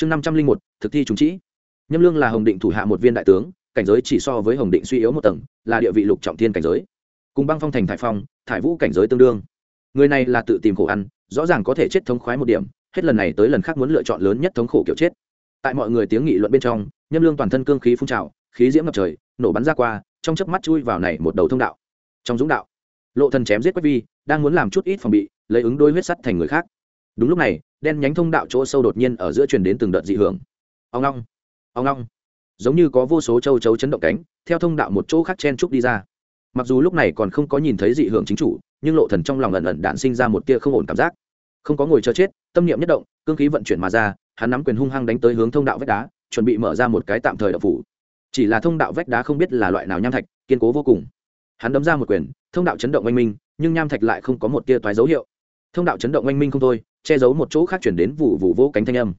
chương năm trăm linh một, thực thi trùng trĩ nhâm lương là hồng định thủ hạ một viên đại tướng, cảnh giới chỉ so với hồng định suy yếu một tầng, là địa vị lục trọng thiên cảnh giới. Cùng băng phong thành thải phong, thải vũ cảnh giới tương đương. Người này là tự tìm khổ ăn, rõ ràng có thể chết thống khoái một điểm, hết lần này tới lần khác muốn lựa chọn lớn nhất thống khổ kiểu chết. Tại mọi người tiếng nghị luận bên trong, nhâm lương toàn thân cương khí phun trào, khí diễm ngập trời, nổ bắn ra qua, trong chớp mắt chui vào này một đầu thông đạo. Trong dũng đạo, lộ thần chém giết quách vi, đang muốn làm chút ít phòng bị, lấy ứng đôi huyết sắt thành người khác. Đúng lúc này đen nhánh thông đạo chỗ sâu đột nhiên ở giữa truyền đến từng đợt dị hưởng. Ông long ông long giống như có vô số châu chấu chấn động cánh, theo thông đạo một chỗ khác chen trúc đi ra. Mặc dù lúc này còn không có nhìn thấy dị hưởng chính chủ, nhưng lộ thần trong lòng ẩn ẩn đạn sinh ra một tia không ổn cảm giác. Không có ngồi chờ chết, tâm niệm nhất động, cương khí vận chuyển mà ra, hắn nắm quyền hung hăng đánh tới hướng thông đạo vách đá, chuẩn bị mở ra một cái tạm thời đạo phủ. Chỉ là thông đạo vách đá không biết là loại nào nham thạch, kiên cố vô cùng. Hắn đấm ra một quyền, thông đạo chấn động oanh minh, nhưng nham thạch lại không có một tia toái dấu hiệu thông đạo chấn động oanh minh không thôi, che giấu một chỗ khác chuyển đến vụ vụ vô cánh thanh âm.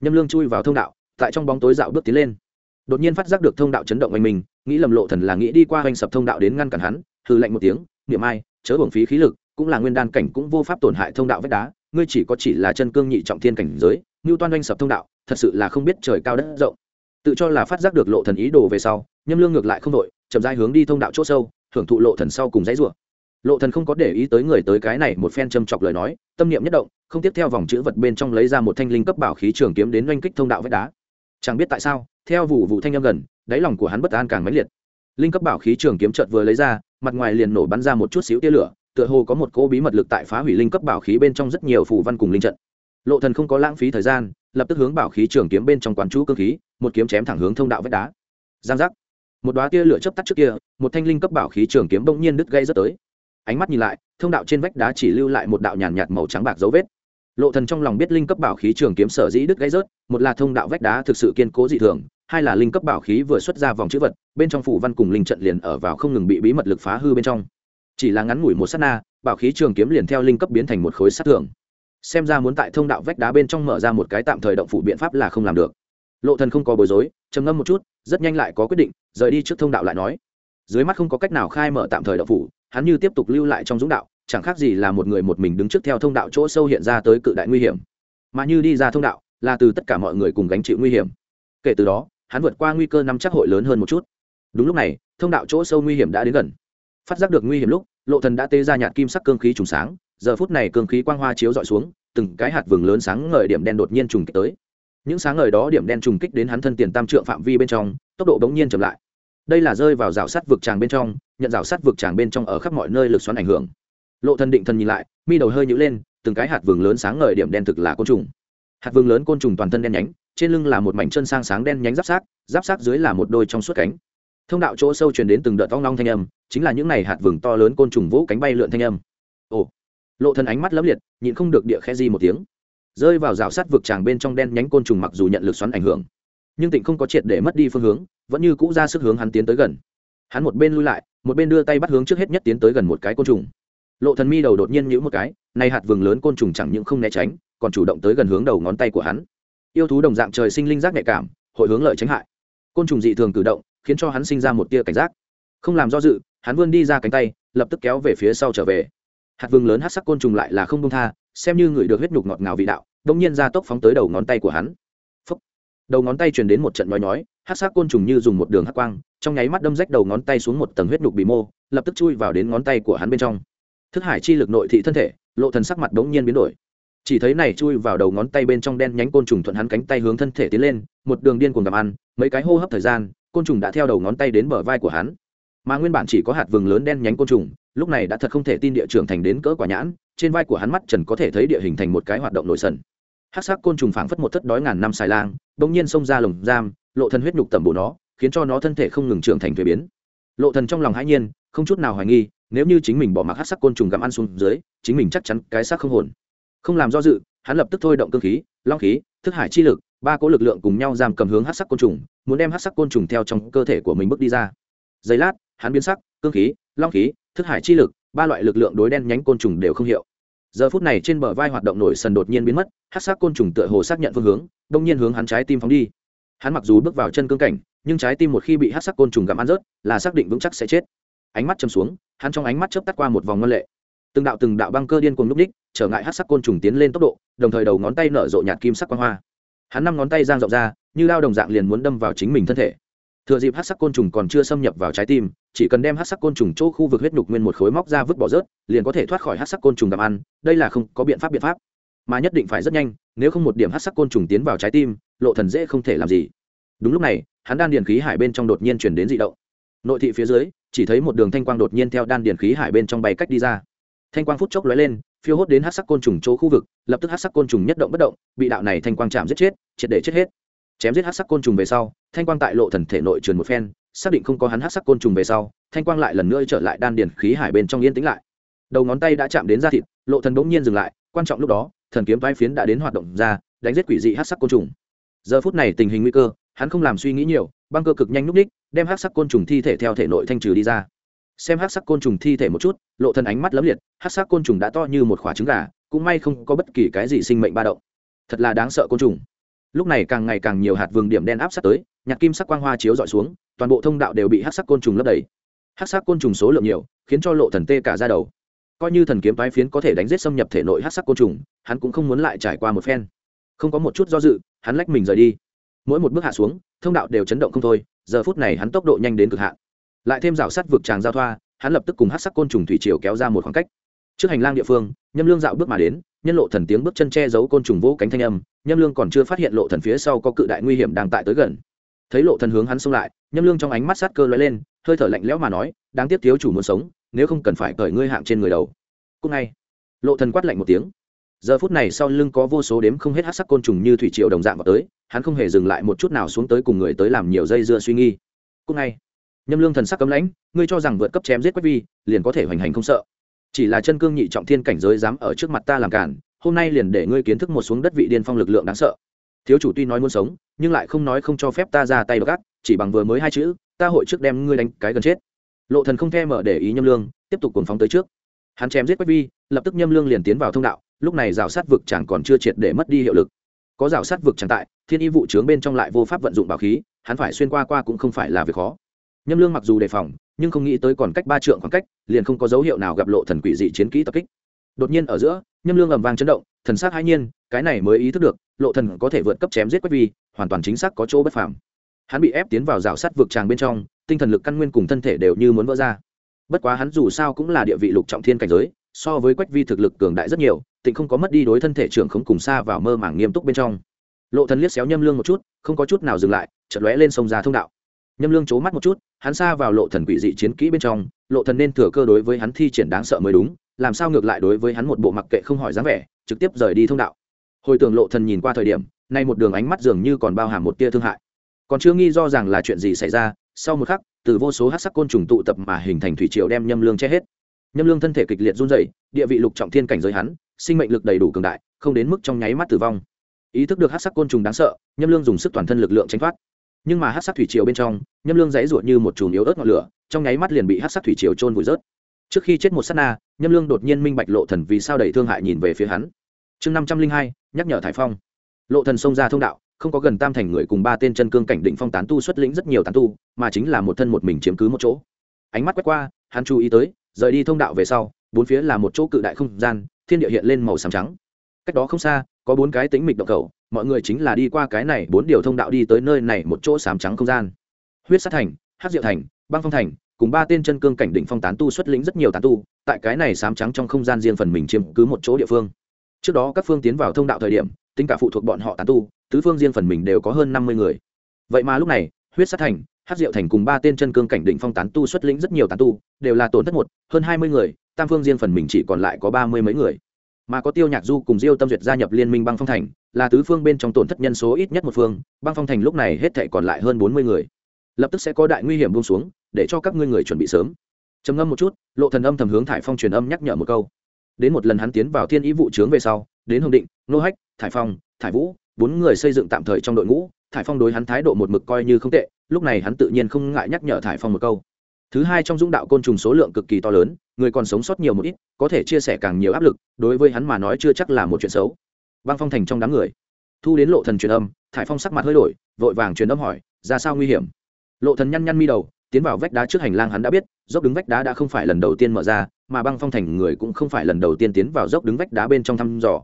Nhâm lương chui vào thông đạo, tại trong bóng tối dạo bước tiến lên. Đột nhiên phát giác được thông đạo chấn động oanh minh, nghĩ lầm lộ thần là nghĩ đi qua oanh sập thông đạo đến ngăn cản hắn hư lạnh một tiếng, niệm ai, chớ hưởng phí khí lực, cũng là nguyên đan cảnh cũng vô pháp tổn hại thông đạo vách đá, ngươi chỉ có chỉ là chân cương nhị trọng thiên cảnh giới ngưu toan oanh sập thông đạo, thật sự là không biết trời cao đất rộng. Tự cho là phát giác được lộ thần ý đồ về sau, nhâm lương ngược lại không đội chậm rãi hướng đi thông đạo chỗ sâu, hưởng thụ lộ thần sau cùng dãy rủa lộ thần không có để ý tới người tới cái này một phen châm chọc lời nói, tâm niệm nhất động, không tiếp theo vòng chữ vật bên trong lấy ra một thanh linh cấp bảo khí trường kiếm đến oanh kích thông đạo vách đá. Chẳng biết tại sao, theo vụ vụ thanh âm gần, đáy lòng của hắn bất an càng mãnh liệt. Linh cấp bảo khí trường kiếm chợt vừa lấy ra, mặt ngoài liền nổ bắn ra một chút xíu tia lửa, tựa hồ có một cỗ bí mật lực tại phá hủy linh cấp bảo khí bên trong rất nhiều phù văn cùng linh trận. Lộ thần không có lãng phí thời gian, lập tức hướng bảo khí trường kiếm bên trong quán chú cơ khí, một kiếm chém thẳng hướng thông đạo vách đá. Giang giác. Một đóa tia lửa chớp tắt trước kia, một thanh linh cấp bảo khí trường kiếm bỗng nhiên đứt gây rất tới ánh mắt nhìn lại, thông đạo trên vách đá chỉ lưu lại một đạo nhàn nhạt màu trắng bạc dấu vết. Lộ thần trong lòng biết linh cấp bảo khí trường kiếm sở dĩ đứt gãy rớt, một là thông đạo vách đá thực sự kiên cố dị thường, hai là linh cấp bảo khí vừa xuất ra vòng chữ vật, bên trong phủ văn cùng linh trận liền ở vào không ngừng bị bí mật lực phá hư bên trong. Chỉ là ngắn ngủi một sát na, bảo khí trường kiếm liền theo linh cấp biến thành một khối sát thường xem ra muốn tại thông đạo vách đá bên trong mở ra một cái tạm thời động phủ biện pháp là không làm được. Lộ thần không có bối rối, trầm ngâm một chút, rất nhanh lại có quyết định, rời đi trước thông đạo lại nói. Dưới mắt không có cách nào khai mở tạm thời động phủ hắn như tiếp tục lưu lại trong dũng đạo, chẳng khác gì là một người một mình đứng trước theo thông đạo chỗ sâu hiện ra tới cự đại nguy hiểm. Mà như đi ra thông đạo, là từ tất cả mọi người cùng gánh chịu nguy hiểm. Kể từ đó, hắn vượt qua nguy cơ nắm chắc hội lớn hơn một chút. Đúng lúc này, thông đạo chỗ sâu nguy hiểm đã đến gần. Phát giác được nguy hiểm lúc, lộ thần đã tê ra nhạt kim sắc cương khí trùng sáng, giờ phút này cương khí quang hoa chiếu dọi xuống, từng cái hạt vừng lớn sáng ngời điểm đen đột nhiên trùng kích tới. Những sáng ngời đó điểm đen trùng kích đến hắn thân tiền tam trượng phạm vi bên trong, tốc độ bỗng nhiên chậm lại đây là rơi vào rào sắt vực tràng bên trong, nhận rào sắt vực tràng bên trong ở khắp mọi nơi lực xoắn ảnh hưởng. Lộ thần định thần nhìn lại, mi đầu hơi nhũ lên, từng cái hạt vừng lớn sáng ngời điểm đen thực là côn trùng. Hạt vừng lớn côn trùng toàn thân đen nhánh, trên lưng là một mảnh chân sang sáng đen nhánh giáp sát giáp sát dưới là một đôi trong suốt cánh. Thông đạo chỗ sâu truyền đến từng đợt ong long thanh âm, chính là những này hạt vừng to lớn côn trùng vỗ cánh bay lượn thanh âm. Ồ! Lộ thần ánh mắt lấp liệt, nhịn không được địa khẽ di một tiếng. Rơi vào rào sắt vực tràng bên trong đen nhánh côn trùng mặc dù nhận lực xoắn ảnh hưởng nhưng tịnh không có triệt để mất đi phương hướng, vẫn như cũ ra sức hướng hắn tiến tới gần. Hắn một bên lui lại, một bên đưa tay bắt hướng trước hết nhất tiến tới gần một cái côn trùng. Lộ thần mi đầu đột nhiên nhũ một cái, nay hạt vừng lớn côn trùng chẳng những không né tránh, còn chủ động tới gần hướng đầu ngón tay của hắn. Yêu thú đồng dạng trời sinh linh giác nhạy cảm, hội hướng lợi tránh hại. Côn trùng dị thường cử động, khiến cho hắn sinh ra một tia cảnh giác. Không làm do dự, hắn vươn đi ra cánh tay, lập tức kéo về phía sau trở về. Hạt vừng lớn hát sắc côn trùng lại là không công tha, xem như người được huyết nhục ngọt ngào vị đạo đông nhiên ra tốc phóng tới đầu ngón tay của hắn đầu ngón tay truyền đến một trận nhói nhói hát sắc côn trùng như dùng một đường hắc quang, trong nháy mắt đâm rách đầu ngón tay xuống một tầng huyết nhục bị mô, lập tức chui vào đến ngón tay của hắn bên trong. Thức hải chi lực nội thị thân thể, lộ thần sắc mặt đống nhiên biến đổi. Chỉ thấy này chui vào đầu ngón tay bên trong đen nhánh côn trùng thuận hắn cánh tay hướng thân thể tiến lên, một đường điên cuồng gặm ăn, mấy cái hô hấp thời gian, côn trùng đã theo đầu ngón tay đến bờ vai của hắn. Mà nguyên bản chỉ có hạt vừng lớn đen nhánh côn trùng, lúc này đã thật không thể tin địa trưởng thành đến cỡ quả nhãn, trên vai của hắn mắt trần có thể thấy địa hình thành một cái hoạt động nội sần hát sắc côn trùng phảng phất một thất đói ngàn năm xài lang, bỗng nhiên xông ra lồng giam, lộ thần huyết nhục tẩm bổ nó, khiến cho nó thân thể không ngừng trưởng thành thuế biến. Lộ thần trong lòng hãi nhiên, không chút nào hoài nghi, nếu như chính mình bỏ mặc hát sắc côn trùng gặm ăn xuống dưới, chính mình chắc chắn cái xác không hồn. Không làm do dự, hắn lập tức thôi động cơ khí, long khí, thức hải chi lực, ba cỗ lực lượng cùng nhau giam cầm hướng hát sắc côn trùng, muốn đem hát sắc côn trùng theo trong cơ thể của mình bước đi ra. Giây lát, hắn biến sắc cương khí, long khí, thức hải chi lực, ba loại lực lượng đối đen nhánh côn trùng đều không hiệu giờ phút này trên bờ vai hoạt động nổi sần đột nhiên biến mất hát sắc côn trùng tựa hồ xác nhận phương hướng, đông nhiên hướng hắn trái tim phóng đi. Hắn mặc dù bước vào chân cương cảnh, nhưng trái tim một khi bị hát sắc côn trùng gặm ăn rớt, là xác định vững chắc sẽ chết. Ánh mắt châm xuống, hắn trong ánh mắt chớp tắt qua một vòng ngân lệ. Từng đạo từng đạo băng cơ điên cùng lúc đích trở ngại hát sắc côn trùng tiến lên tốc độ, đồng thời đầu ngón tay nở rộ nhạt kim sắc quang hoa. Hắn năm ngón tay giang rộng ra, như lao đồng dạng liền muốn đâm vào chính mình thân thể thừa dịp hát sắc côn trùng còn chưa xâm nhập vào trái tim, chỉ cần đem hát sắc côn trùng chỗ khu vực huyết nhục nguyên một khối móc ra vứt bỏ rớt, liền có thể thoát khỏi hát sắc côn trùng gặm ăn, đây là không có biện pháp biện pháp. Mà nhất định phải rất nhanh, nếu không một điểm hát sắc côn trùng tiến vào trái tim, lộ thần dễ không thể làm gì. Đúng lúc này, hắn đan điền khí hải bên trong đột nhiên chuyển đến dị động. Nội thị phía dưới, chỉ thấy một đường thanh quang đột nhiên theo đan điền khí hải bên trong bay cách đi ra. Thanh quang phút chốc lóe lên, phiêu hốt đến hát sắc côn trùng chỗ khu vực, lập tức hát sắc côn trùng nhất động bất động, bị đạo này thanh quang chạm giết chết, triệt để chết hết chém giết hát sắc côn trùng về sau, thanh quang tại lộ thần thể nội truyền một phen, xác định không có hắn hát sắc côn trùng về sau, thanh quang lại lần nữa trở lại đan điền khí hải bên trong yên tĩnh lại. Đầu ngón tay đã chạm đến da thịt, lộ thần bỗng nhiên dừng lại, quan trọng lúc đó, thần kiếm vai phiến đã đến hoạt động ra, đánh giết quỷ dị hát sắc côn trùng. Giờ phút này tình hình nguy cơ, hắn không làm suy nghĩ nhiều, băng cơ cực nhanh núp đích, đem hát sắc côn trùng thi thể theo thể nội thanh trừ đi ra. Xem hát sắc côn trùng thi thể một chút, lộ thần ánh mắt lấm liệt, hát sắc côn trùng đã to như một quả trứng gà, cũng may không có bất kỳ cái gì sinh mệnh ba động. Thật là đáng sợ côn trùng lúc này càng ngày càng nhiều hạt vườn điểm đen áp sát tới, nhạc kim sắc quang hoa chiếu dọi xuống, toàn bộ thông đạo đều bị hát sắc côn trùng lấp đầy. Hát sắc côn trùng số lượng nhiều, khiến cho lộ thần tê cả ra đầu. Coi như thần kiếm tái phiến có thể đánh giết xâm nhập thể nội hát sắc côn trùng, hắn cũng không muốn lại trải qua một phen. Không có một chút do dự, hắn lách mình rời đi. Mỗi một bước hạ xuống, thông đạo đều chấn động không thôi, giờ phút này hắn tốc độ nhanh đến cực hạn. Lại thêm rào sắt vực tràng giao thoa, hắn lập tức cùng hát sắc côn trùng thủy triều kéo ra một khoảng cách. Trước hành lang địa phương, nhâm lương dạo bước mà đến nhân lộ thần tiếng bước chân che giấu côn trùng vỗ cánh thanh âm, nhâm lương còn chưa phát hiện lộ thần phía sau có cự đại nguy hiểm đang tại tới gần. Thấy lộ thần hướng hắn xông lại, nhâm lương trong ánh mắt sát cơ lóe lên, hơi thở lạnh lẽo mà nói, đáng tiếc thiếu chủ muốn sống, nếu không cần phải cởi ngươi hạng trên người đầu. Cúc ngay, lộ thần quát lạnh một tiếng. Giờ phút này sau lưng có vô số đếm không hết hắc sắc côn trùng như thủy triều đồng dạng vào tới, hắn không hề dừng lại một chút nào xuống tới cùng người tới làm nhiều dây dưa suy nghi. Cúc ngay, nhâm lương thần sắc cấm lãnh, ngươi cho rằng vượt cấp chém giết quách vi, liền có thể hoành hành không sợ chỉ là chân cương nhị trọng thiên cảnh giới dám ở trước mặt ta làm cản, hôm nay liền để ngươi kiến thức một xuống đất vị điên phong lực lượng đáng sợ. Thiếu chủ tuy nói muốn sống, nhưng lại không nói không cho phép ta ra tay gắt chỉ bằng vừa mới hai chữ, ta hội trước đem ngươi đánh cái gần chết. Lộ thần không thèm mở để ý nhâm lương, tiếp tục cuồng phóng tới trước. Hắn chém giết quách vi, lập tức nhâm lương liền tiến vào thông đạo, lúc này rào sát vực chẳng còn chưa triệt để mất đi hiệu lực. Có rào sát vực chẳng tại, thiên y vụ trướng bên trong lại vô pháp vận dụng bảo khí, hắn phải xuyên qua qua cũng không phải là việc khó nhâm lương mặc dù đề phòng, nhưng không nghĩ tới còn cách ba trượng khoảng cách, liền không có dấu hiệu nào gặp lộ thần quỷ dị chiến kỹ tập kích. Đột nhiên ở giữa, nhâm lương ầm vang chấn động, thần sắc hai nhiên, cái này mới ý thức được, lộ thần có thể vượt cấp chém giết quách vi, hoàn toàn chính xác có chỗ bất phàm. Hắn bị ép tiến vào rào sắt vực tràng bên trong, tinh thần lực căn nguyên cùng thân thể đều như muốn vỡ ra. Bất quá hắn dù sao cũng là địa vị lục trọng thiên cảnh giới, so với quách vi thực lực cường đại rất nhiều, tịnh không có mất đi đối thân thể trưởng không cùng xa vào mơ màng nghiêm túc bên trong. Lộ thần liếc xéo nhâm lương một chút, không có chút nào dừng lại, chợt lóe lên sông ra thông đạo. Nhâm lương c mắt một chút hắn xa vào lộ thần quỷ dị chiến kỹ bên trong, lộ thần nên thừa cơ đối với hắn thi triển đáng sợ mới đúng, làm sao ngược lại đối với hắn một bộ mặc kệ không hỏi dáng vẻ, trực tiếp rời đi thông đạo. Hồi tưởng lộ thần nhìn qua thời điểm, nay một đường ánh mắt dường như còn bao hàm một tia thương hại. Còn chưa nghi do rằng là chuyện gì xảy ra, sau một khắc, từ vô số hát sắc côn trùng tụ tập mà hình thành thủy triều đem nhâm lương che hết. Nhâm lương thân thể kịch liệt run rẩy, địa vị lục trọng thiên cảnh giới hắn, sinh mệnh lực đầy đủ cường đại, không đến mức trong nháy mắt tử vong. Ý thức được hát sắc côn trùng đáng sợ, nhâm lương dùng sức toàn thân lực lượng tránh thoát nhưng mà hát sắc thủy triều bên trong, nhâm lương dãy ruột như một chùm yếu ớt ngọn lửa, trong nháy mắt liền bị hát sắc thủy triều trôn vùi rớt. Trước khi chết một s á t na, nhâm lương đột nhiên minh bạch lộ thần vì sao đầy thương hại nhìn về phía hắn. Chương năm trăm linh hai, nhắc nhở thải phong. Lộ thần xông ra thông đạo, không có gần tam thành người cùng ba tên chân cương cảnh định phong tán tu xuất lĩnh rất nhiều tán tu, mà chính là một thân một mình chiếm cứ một chỗ. Ánh mắt quét qua, hắn chú ý tới, rời đi thông đạo về sau, bốn phía là một chỗ cự đại không gian, thiên địa hiện lên màu xám trắng. Cách đó không xa, có bốn cái tính mịch động cầu mọi người chính là đi qua cái này bốn điều thông đạo đi tới nơi này một chỗ sám trắng không gian. Huyết sát thành hát diệu thành, băng phong thành, cùng ba tên chân cương cảnh đỉnh phong tán tu xuất lĩnh rất nhiều tán tu, tại cái này sám trắng trong không gian riêng phần mình chiếm cứ một chỗ địa phương. Trước đó các phương tiến vào thông đạo thời điểm, tính cả phụ thuộc bọn họ tán tu, tứ phương riêng phần mình đều có hơn năm mươi người. Vậy mà lúc này, huyết sát thành hát diệu thành cùng ba tên chân cương cảnh đỉnh phong tán tu xuất lĩnh rất nhiều tán tu, đều là tổn thất một, hơn hai mươi người, tam phương riêng phần mình chỉ còn lại có ba mươi mấy người. Mà có tiêu nhạc du cùng diêu tâm duyệt gia nhập liên minh băng phong thành là tứ phương bên trong tổn thất nhân số ít nhất một phương, băng phong thành lúc này hết thể còn lại hơn bốn mươi người. Lập tức sẽ có đại nguy hiểm buông xuống, để cho các ngươi người chuẩn bị sớm. Trầm ngâm một chút, lộ thần âm thầm hướng thải phong truyền âm nhắc nhở một câu. Đến một lần hắn tiến vào thiên ý vụ trướng về sau, đến hồng định, nô hách, thải phong, thải vũ, bốn người xây dựng tạm thời trong đội ngũ, thải phong đối hắn thái độ một mực coi như không tệ, lúc này hắn tự nhiên không ngại nhắc nhở thải phong một câu. Thứ hai trong dũng đạo côn trùng số lượng cực kỳ to lớn, người còn sống sót nhiều một ít, có thể chia sẻ càng nhiều áp lực, đối với hắn mà nói chưa chắc là một chuyện xấu băng phong thành trong đám người. Thu đến lộ thần truyền âm, thải phong sắc mặt hơi đổi, vội vàng truyền âm hỏi, ra sao nguy hiểm? Lộ thần nhăn nhăn mi đầu, tiến vào vách đá trước hành lang hắn đã biết, dốc đứng vách đá đã không phải lần đầu tiên mở ra, mà băng phong thành người cũng không phải lần đầu tiên tiến vào dốc đứng vách đá bên trong thăm dò.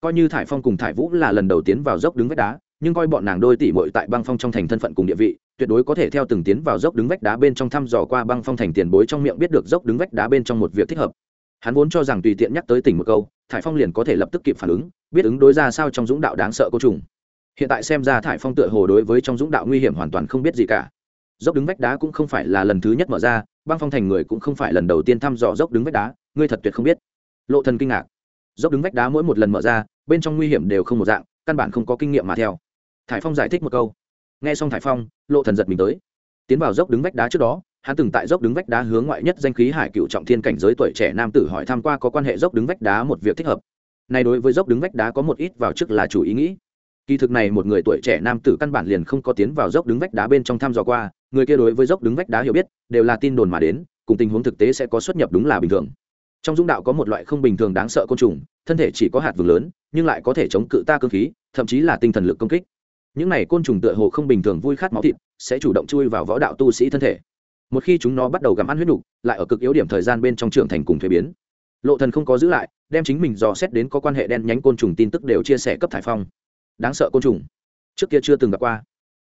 Coi như thải phong cùng thải vũ là lần đầu tiến vào dốc đứng vách đá, nhưng coi bọn nàng đôi tỷ muội tại băng phong trong thành thân phận cùng địa vị, tuyệt đối có thể theo từng tiến vào dốc đứng vách đá bên trong thăm dò qua băng phong thành tiền bối trong miệng biết được dốc đứng vách đá bên trong một việc thích hợp hắn vốn cho rằng tùy tiện nhắc tới tỉnh một câu, thải phong liền có thể lập tức kịp phản ứng, biết ứng đối ra sao trong dũng đạo đáng sợ cô trùng. Hiện tại xem ra thải phong tựa hồ đối với trong dũng đạo nguy hiểm hoàn toàn không biết gì cả. Dốc đứng vách đá cũng không phải là lần thứ nhất mở ra, băng phong thành người cũng không phải lần đầu tiên thăm dò dốc đứng vách đá, ngươi thật tuyệt không biết. Lộ thần kinh ngạc. Dốc đứng vách đá mỗi một lần mở ra, bên trong nguy hiểm đều không một dạng, căn bản không có kinh nghiệm mà theo. Thải phong giải thích một câu. Nghe xong thải phong, lộ thần giật mình tới. Tiến vào dốc đứng vách đá trước đó hắn từng tại dốc đứng vách đá hướng ngoại nhất danh khí hải cựu trọng thiên cảnh giới tuổi trẻ nam tử hỏi tham q u a có quan hệ dốc đứng vách đá một việc thích hợp. Này đối với dốc đứng vách đá có một ít vào trước là chủ ý nghĩ. Kỳ thực này một người tuổi trẻ nam tử căn bản liền không có tiến vào dốc đứng vách đá bên trong thăm dò qua, người kia đối với dốc đứng vách đá hiểu biết, đều là tin đồn mà đến, cùng tình huống thực tế sẽ có xuất nhập đúng là bình thường. Trong dũng đạo có một loại không bình thường đáng sợ côn trùng, thân thể chỉ có hạt vừng lớn, nhưng lại có thể chống cự ta cơ khí, thậm chí là tinh thần lực công kích. Những này côn trùng tựa hồ không bình thường vui khát máu thịt, sẽ chủ động chui vào võ đạo tu sĩ thân thể một khi chúng nó bắt đầu gặm ăn huyết đủ, lại ở cực yếu điểm thời gian bên trong trưởng thành cùng thuế biến. Lộ thần không có giữ lại đem chính mình dò xét đến có quan hệ đen nhánh côn trùng tin tức đều chia sẻ cấp thải phong. Đáng sợ côn trùng. Trước kia chưa từng gặp qua.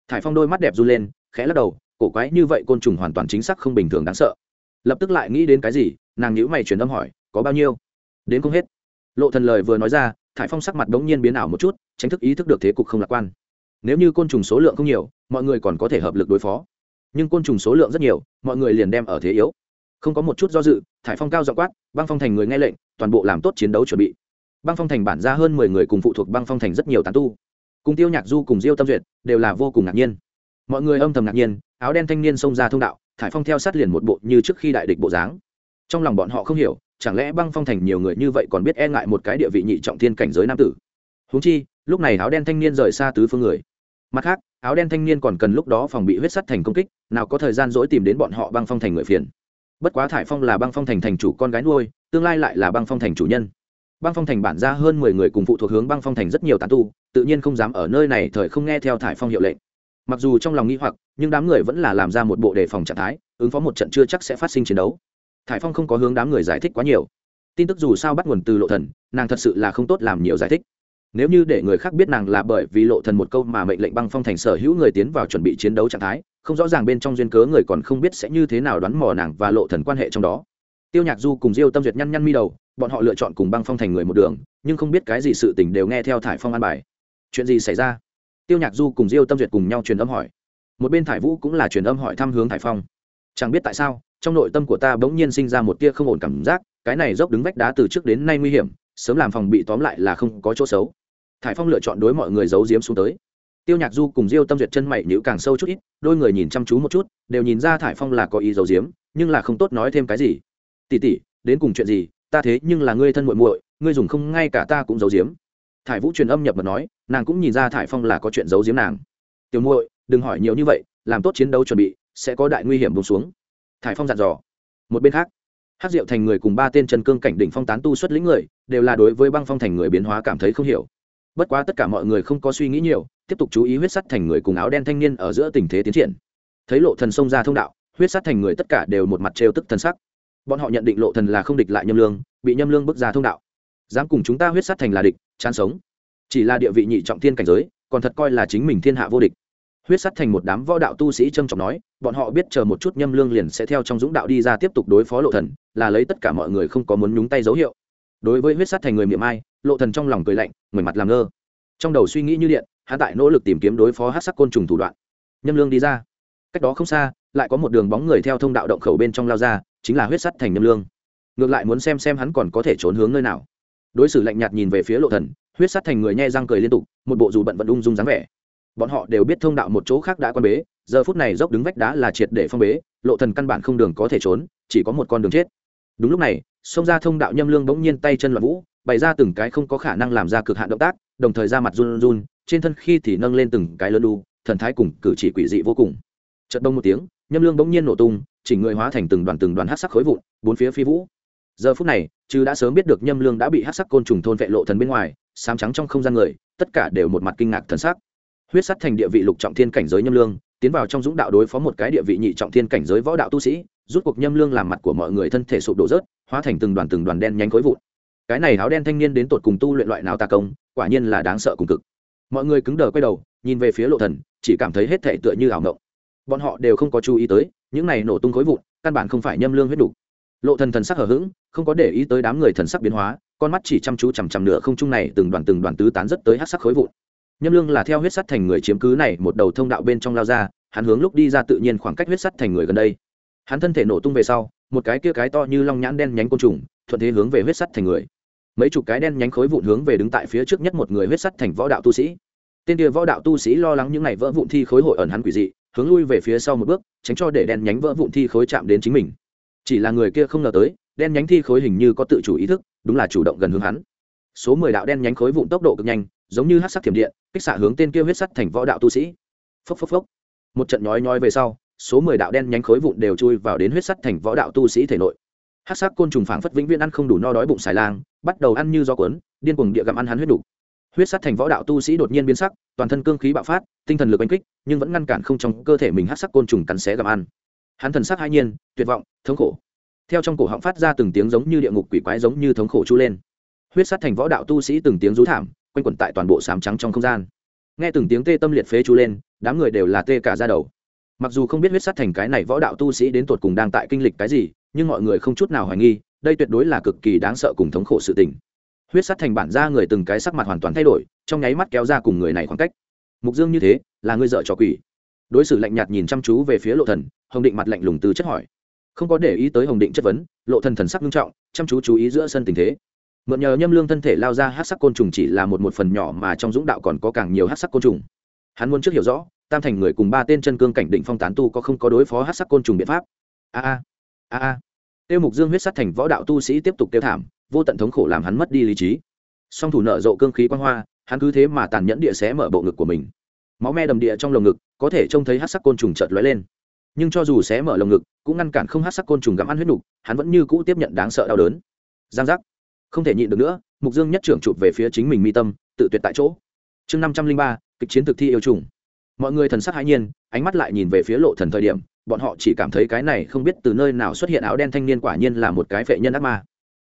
Thải phong đôi mắt đẹp run lên khẽ lắc đầu cổ quái như vậy côn trùng hoàn toàn chính xác không bình thường đáng sợ. Lập tức lại nghĩ đến cái gì nàng nhíu mày truyền âm hỏi có bao nhiêu? Đến không hết. Lộ thần lời vừa nói ra thải phong sắc mặt đống nhiên biến ảo một chút tránh thức ý thức được thế cục không lạc quan. Nếu như côn trùng số lượng không nhiều mọi người còn có thể hợp lực đối phó nhưng côn trùng số lượng rất nhiều, mọi người liền đem ở thế yếu. Không có một chút do dự, thải phong cao dọ quát, băng phong thành người nghe lệnh, toàn bộ làm tốt chiến đấu chuẩn bị. Băng phong thành bản ra hơn mười người cùng phụ thuộc băng phong thành rất nhiều tán tu. Cùng tiêu nhạc du cùng diêu tâm duyệt đều là vô cùng ngạc nhiên. Mọi người âm thầm ngạc nhiên, áo đen thanh niên xông ra thông đạo, thải phong theo sát liền một bộ như trước khi đại địch bộ dáng. Trong lòng bọn họ không hiểu, chẳng lẽ băng phong thành nhiều người như vậy còn biết e ngại một cái địa vị nhị trọng thiên cảnh giới nam tử? Húng chi, lúc này áo đen thanh niên rời xa tứ phương người mặt khác, áo đen thanh niên còn cần lúc đó phòng bị huyết sắt thành công kích, nào có thời gian dỗi tìm đến bọn họ băng phong thành người phiền. Bất quá thải phong là băng phong thành thành chủ con gái nuôi, tương lai lại là băng phong thành chủ nhân. Băng phong thành bản ra hơn mười người cùng phụ thuộc hướng băng phong thành rất nhiều tán tu, tự nhiên không dám ở nơi này thời không nghe theo thải phong hiệu lệnh. Mặc dù trong lòng nghĩ hoặc, nhưng đám người vẫn là làm ra một bộ đề phòng trạng thái, ứng phó một trận chưa chắc sẽ phát sinh chiến đấu. Thải phong không có hướng đám người giải thích quá nhiều. Tin tức dù sao bắt nguồn từ lộ thần, nàng thật sự là không tốt làm nhiều giải thích nếu như để người khác biết nàng là bởi vì lộ thần một câu mà mệnh lệnh băng phong thành sở hữu người tiến vào chuẩn bị chiến đấu trạng thái, không rõ ràng bên trong duyên cớ người còn không biết sẽ như thế nào đoán mò nàng và lộ thần quan hệ trong đó. Tiêu nhạc du cùng diêu tâm duyệt nhăn nhăn mi đầu, bọn họ lựa chọn cùng băng phong thành người một đường, nhưng không biết cái gì sự tình đều nghe theo thải phong an bài. Chuyện gì xảy ra? Tiêu nhạc du cùng diêu tâm duyệt cùng nhau truyền âm hỏi. Một bên thải vũ cũng là truyền âm hỏi thăm hướng thải phong. Chẳng biết tại sao, trong nội tâm của ta bỗng nhiên sinh ra một tia không ổn cảm giác, cái này dốc đứng vách đá từ trước đến nay nguy hiểm, sớm làm phòng bị tóm lại là không có chỗ xấu thải phong lựa chọn đối mọi người giấu giếm xuống tới. Tiêu nhạc du cùng diêu tâm duyệt chân mày nhữ càng sâu chút ít, đôi người nhìn chăm chú một chút, đều nhìn ra thải phong là có ý giấu giếm, nhưng là không tốt nói thêm cái gì. Tỉ tỉ đến cùng chuyện gì? Ta thế nhưng là ngươi thân muội muội, ngươi dùng không ngay cả ta cũng giấu giếm. Thải vũ truyền âm nhập mật nói, nàng cũng nhìn ra thải phong là có chuyện giấu giếm nàng. Tiểu muội, đừng hỏi nhiều như vậy, làm tốt chiến đấu chuẩn bị, sẽ có đại nguy hiểm bùng xuống. Thải phong dặn dò. Một bên khác hát diệu thành người cùng ba tên chân cương cảnh đỉnh phong tán tu xuất lĩnh người, đều là đối với băng phong thành người biến hóa cảm thấy không hiểu bất quá tất cả mọi người không có suy nghĩ nhiều, tiếp tục chú ý huyết sắt thành người cùng áo đen thanh niên ở giữa tình thế tiến triển. Thấy lộ thần xông ra thông đạo, huyết sắt thành người tất cả đều một mặt trêu tức thần sắc. Bọn họ nhận định lộ thần là không địch lại nhâm lương, bị nhâm lương bước ra thông đạo. Dám cùng chúng ta huyết sắt thành là địch, chán sống. Chỉ là địa vị nhị trọng thiên cảnh giới, còn thật coi là chính mình thiên hạ vô địch. Huyết sắt thành một đám võ đạo tu sĩ trâm trọng nói, bọn họ biết chờ một chút nhâm lương liền sẽ theo trong dũng đạo đi ra tiếp tục đối phó lộ thần, là lấy tất cả mọi người không có muốn nhúng tay dấu hiệu đối với huyết sắt thành người miệng ai, lộ thần trong lòng cười lạnh mười mặt làm ngơ. Trong đầu suy nghĩ như điện, hắn tại nỗ lực tìm kiếm đối phó hát sắc côn trùng thủ đoạn. Nhâm lương đi ra. Cách đó không xa, lại có một đường bóng người theo thông đạo động khẩu bên trong lao ra, chính là huyết sắt thành nhâm lương. Ngược lại muốn xem xem hắn còn có thể trốn hướng nơi nào. Đối xử lạnh nhạt nhìn về phía lộ thần, huyết sắt thành người nhe răng cười liên tục, một bộ dù bận vận ung dung dáng vẻ. Bọn họ đều biết thông đạo một chỗ khác đã quan bế, giờ phút này dốc đứng vách đá là triệt để phong bế, lộ thần căn bản không đường có thể trốn, chỉ có một con đường chết đúng lúc này, xông ra thông đạo nhâm lương bỗng nhiên tay chân loạn vũ, bày ra từng cái không có khả năng làm ra cực hạn động tác, đồng thời ra mặt run run, trên thân khi thì nâng lên từng cái lớn đu, thần thái cùng cử chỉ quỷ dị vô cùng. Trận đông một tiếng, nhâm lương bỗng nhiên nổ tung, chỉnh người hóa thành từng đoàn từng đoàn hắc sắc khối vụn, bốn phía phi vũ. Giờ phút này chứ đã sớm biết được nhâm lương đã bị hắc sắc côn trùng thôn vệ lộ thần bên ngoài, sám trắng trong không gian người, tất cả đều một mặt kinh ngạc thần sắc. Huyết sắt thành địa vị lục trọng thiên cảnh giới nhâm lương, tiến vào trong dũng đạo đối phó một cái địa vị nhị trọng thiên cảnh giới võ đạo tu sĩ rút cuộc nhâm lương làm mặt của mọi người thân thể sụp đổ rớt, hóa thành từng đoàn từng đoàn đen nhánh khối vụn. Cái này áo đen thanh niên đến tột cùng tu luyện loại nào ta công, quả nhiên là đáng sợ cùng cực. Mọi người cứng đờ quay đầu, nhìn về phía lộ thần, chỉ cảm thấy hết thảy tựa như ảo ngộng bọn họ đều không có chú ý tới, những này nổ tung khối vụn, căn bản không phải nhâm lương huyết đủ. Lộ thần thần sắc hở hững, không có để ý tới đám người thần sắc biến hóa, con mắt chỉ chăm chú chằm chằm nửa không trung này từng đoàn từng đoàn tứ tán rất tới hắc sắc khối vụn. Nhâm lương là theo huyết sắt thành người chiếm cứ này một đầu thông đạo bên trong lao ra, hắn hướng lúc đi ra tự nhiên khoảng cách huyết sắt thành người gần đây hắn thân thể nổ tung về sau, một cái kia cái to như long nhãn đen nhánh côn trùng, thuận thế hướng về huyết sắt thành người. Mấy chục cái đen nhánh khối vụn hướng về đứng tại phía trước nhất một người huyết sắt thành võ đạo tu sĩ. Tên kia võ đạo tu sĩ lo lắng những này vỡ vụn thi khối hội ẩn hắn quỷ dị, hướng lui về phía sau một bước, tránh cho để đen nhánh vỡ vụn thi khối chạm đến chính mình. Chỉ là người kia không ngờ tới, đen nhánh thi khối hình như có tự chủ ý thức, đúng là chủ động gần hướng hắn. Số mười đạo đen nhánh khối vụn tốc độ cực nhanh, giống như hát sắc thiểm điện, kích xạ hướng tên kia huyết sắt thành võ đạo tu sĩ. Phốc phốc phốc. Một trận nhói nhói về sau số mười đạo đen nhánh khối vụn đều chui vào đến huyết sắt thành võ đạo tu sĩ thể nội. Hát sắc côn trùng phảng phất vĩnh viễn ăn không đủ no đói bụng xài lang, bắt đầu ăn như do cuốn, điên cuồng địa gặm ăn hắn huyết đủ huyết sắt thành võ đạo tu sĩ đột nhiên biến sắc, toàn thân cương khí bạo phát, tinh thần lực oanh kích, nhưng vẫn ngăn cản không trong cơ thể mình hát sắc côn trùng cắn xé gặm ăn. Hắn thần sắc hai nhiên, tuyệt vọng, thống khổ. Theo trong cổ họng phát ra từng tiếng giống như địa ngục quỷ quái giống như thống khổ chu lên. Huyết sắt thành võ đạo tu sĩ từng tiếng rú thảm, quanh quẩn tại toàn bộ sám trắng trong không gian. Nghe từng tiếng tê tâm liệt phế chu lên, đám người đều là tê cả ra đầu mặc dù không biết huyết sát thành cái này võ đạo tu sĩ đến tột cùng đang tại kinh lịch cái gì, nhưng mọi người không chút nào hoài nghi, đây tuyệt đối là cực kỳ đáng sợ cùng thống khổ sự tình. Huyết sát thành bản ra người từng cái sắc mặt hoàn toàn thay đổi, trong nháy mắt kéo ra cùng người này khoảng cách. Mục dương như thế, là ngươi dợ trò quỷ. Đối xử lạnh nhạt nhìn chăm chú về phía lộ thần, hồng định mặt lạnh lùng từ chất hỏi. Không có để ý tới hồng định chất vấn, lộ thần thần sắc nghiêm trọng, chăm chú chú ý giữa sân tình thế. Mượn nhờ nhâm lương thân thể lao ra hát sắc côn trùng chỉ là một một phần nhỏ mà trong dũng đạo còn có càng nhiều hát sắc côn trùng. Hắn muốn trước hiểu rõ tam thành người cùng ba tên chân cương cảnh định phong tán tu có không có đối phó hát sắc côn trùng biện pháp? A a a a. Tiêu mục dương huyết sắt thành võ đạo tu sĩ tiếp tục tiêu thảm, vô tận thống khổ làm hắn mất đi lý trí. Song thủ nợ rộ cương khí quan hoa, hắn cứ thế mà tàn nhẫn địa xé mở bộ ngực của mình. Máu me đầm địa trong lồng ngực, có thể trông thấy hát sắc côn trùng chợt lóe lên. Nhưng cho dù xé mở lồng ngực, cũng ngăn cản không hát sắc côn trùng gặm ăn huyết nục, hắn vẫn như cũ tiếp nhận đáng sợ đau đớn. Giang giác. Không thể nhịn được nữa, mục dương nhất trưởng chụp về phía chính mình mi tâm, tự tuyệt tại chỗ. Chương năm trăm linh ba, kịch chiến thực thi yêu trùng mọi người thần sắc hãi nhiên, ánh mắt lại nhìn về phía lộ thần thời điểm, bọn họ chỉ cảm thấy cái này không biết từ nơi nào xuất hiện áo đen thanh niên quả nhiên là một cái vệ nhân ác ma.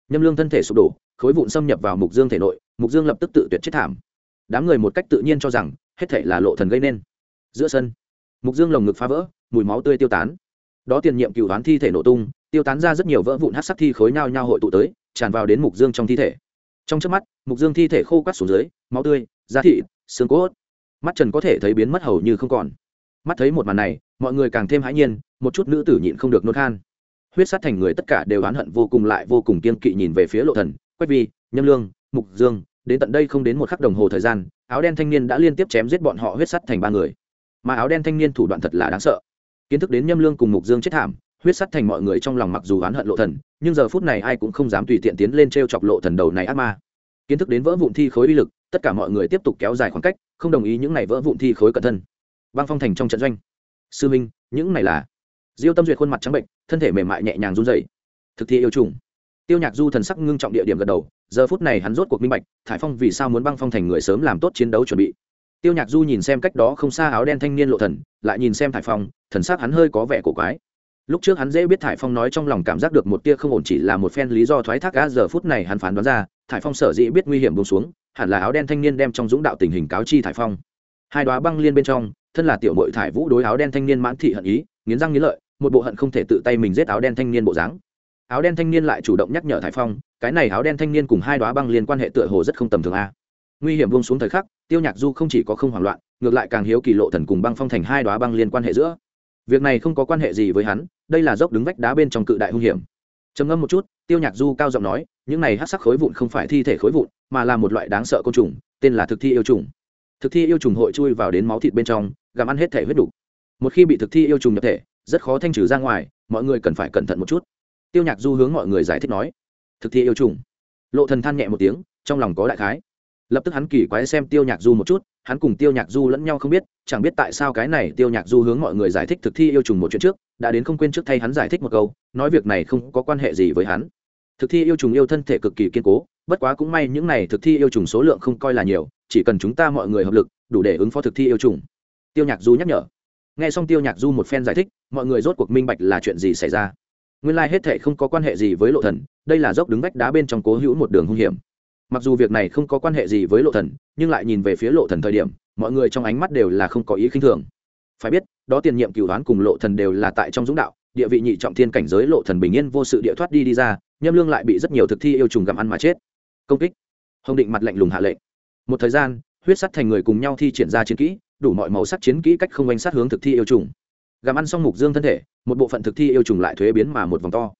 Nhâm lương thân thể sụp đổ, khối vụn xâm nhập vào mục dương thể nội, mục dương lập tức tự tuyệt chết thảm. Đám người một cách tự nhiên cho rằng, hết thể là lộ thần gây nên. Giữa sân, mục dương lồng ngực phá vỡ, mùi máu tươi tiêu tán. Đó tiền nhiệm cựu đoán thi thể nổ tung, tiêu tán ra rất nhiều vỡ vụn hát sắc thi khối nhau nhau hội tụ tới, tràn vào đến mục dương trong thi thể. Trong trước mắt, mục dương thi thể khô quắt xuống dưới, máu tươi, da thị xương cốt mắt trần có thể thấy biến mất hầu như không còn. Mắt thấy một màn này, mọi người càng thêm hãi nhiên, một chút nữ tử nhịn không được nôn khan. Huyết sát thành người tất cả đều oán hận vô cùng lại vô cùng kiên kỵ nhìn về phía lộ thần, quách vi, nhâm lương, mục dương, đến tận đây không đến một khắc đồng hồ thời gian, áo đen thanh niên đã liên tiếp chém giết bọn họ huyết sắt thành ba người. Mà áo đen thanh niên thủ đoạn thật là đáng sợ. Kiến thức đến nhâm lương cùng mục dương chết thảm, huyết sắt thành mọi người trong lòng mặc dù oán hận lộ thần, nhưng giờ phút này ai cũng không dám tùy tiện tiến lên t chọc lộ thần đầu này ác ma. Kiến thức đến vỡ vụn thi khối uy lực tất cả mọi người tiếp tục kéo dài khoảng cách, không đồng ý những này vỡ vụn thi khối cẩn thân. Băng phong thành trong trận doanh. Sư minh, những này là? Diêu tâm duyệt khuôn mặt trắng bệnh, thân thể mềm mại nhẹ nhàng run dày thực thi yêu trùng. Tiêu nhạc du thần sắc ngưng trọng địa điểm gật đầu, giờ phút này hắn rốt cuộc minh bạch, thải phong vì sao muốn băng phong thành người sớm làm tốt chiến đấu chuẩn bị. Tiêu nhạc du nhìn xem cách đó không xa áo đen thanh niên lộ thần, lại nhìn xem thải phong, thần sắc hắn hơi có vẻ cổ quái. Lúc trước hắn dễ biết thải phong nói trong lòng cảm giác được một tia không ổn chỉ là một phen lý do thoái thác á, giờ phút này hắn phán đoán ra, thải phong sở dĩ biết nguy hiểm buông xuống hẳn là áo đen thanh niên đem trong dũng đạo tình hình cáo chi thải phong. Hai đoá băng liên bên trong, thân là tiểu mội thải vũ đối áo đen thanh niên mãn thị hận ý, nghiến răng nghiến lợi, một bộ hận không thể tự tay mình giết áo đen thanh niên bộ dáng. Áo đen thanh niên lại chủ động nhắc nhở thải phong, cái này áo đen thanh niên cùng hai đoá băng liên quan hệ tựa hồ rất không tầm thường a. Nguy hiểm buông xuống thời khắc, tiêu nhạc du không chỉ có không hoảng loạn, ngược lại càng hiếu kỳ lộ thần cùng băng phong thành hai đoá băng liên quan hệ giữa. Việc này không có quan hệ gì với hắn, đây là dốc đứng vách đá bên trong cự đại hung hiểm trầm ngâm một chút, tiêu nhạc du cao giọng nói, những này hát sắc khối vụn không phải thi thể khối vụn, mà là một loại đáng sợ côn trùng, tên là thực thi yêu trùng. Thực thi yêu trùng hội chui vào đến máu thịt bên trong, gặm ăn hết thể huyết đủ một khi bị thực thi yêu trùng nhập thể, rất khó thanh trừ ra ngoài, mọi người cần phải cẩn thận một chút. Tiêu nhạc du hướng mọi người giải thích nói, thực thi yêu trùng. Lộ thần than nhẹ một tiếng, trong lòng có đại khái. Lập tức hắn kỳ quái xem tiêu nhạc du một chút hắn cùng tiêu nhạc du lẫn nhau không biết, chẳng biết tại sao cái này tiêu nhạc du hướng mọi người giải thích thực thi yêu trùng một chuyện trước, đã đến không quên trước thay hắn giải thích một câu, nói việc này không có quan hệ gì với hắn. Thực thi yêu trùng yêu thân thể cực kỳ kiên cố, bất quá cũng may những này thực thi yêu trùng số lượng không coi là nhiều, chỉ cần chúng ta mọi người hợp lực, đủ để ứng phó thực thi yêu trùng. Tiêu nhạc du nhắc nhở. Nghe xong tiêu nhạc du một phen giải thích, mọi người rốt cuộc minh bạch là chuyện gì xảy ra. Nguyên lai、like、hết thệ không có quan hệ gì với lộ thần, đây là dốc đứng vách đá bên trong cố hữu một đường hung hiểm mặc dù việc này không có quan hệ gì với lộ thần, nhưng lại nhìn về phía lộ thần thời điểm, mọi người trong ánh mắt đều là không có ý khinh thường. Phải biết, đó tiền nhiệm cửu đoán cùng lộ thần đều là tại trong dũng đạo, địa vị nhị trọng thiên cảnh giới lộ thần bình yên vô sự địa thoát đi đi ra, nhâm lương lại bị rất nhiều thực thi yêu trùng gặm ăn mà chết. Công kích. Hồng định mặt lạnh lùng hạ lệnh. Một thời gian, huyết sắt thành người cùng nhau thi triển ra chiến kỹ, đủ mọi màu sắc chiến kỹ cách không quanh sát hướng thực thi yêu trùng. Gặm ăn xong mục dương thân thể, một bộ phận thực thi yêu trùng lại thuế biến mà một vòng to.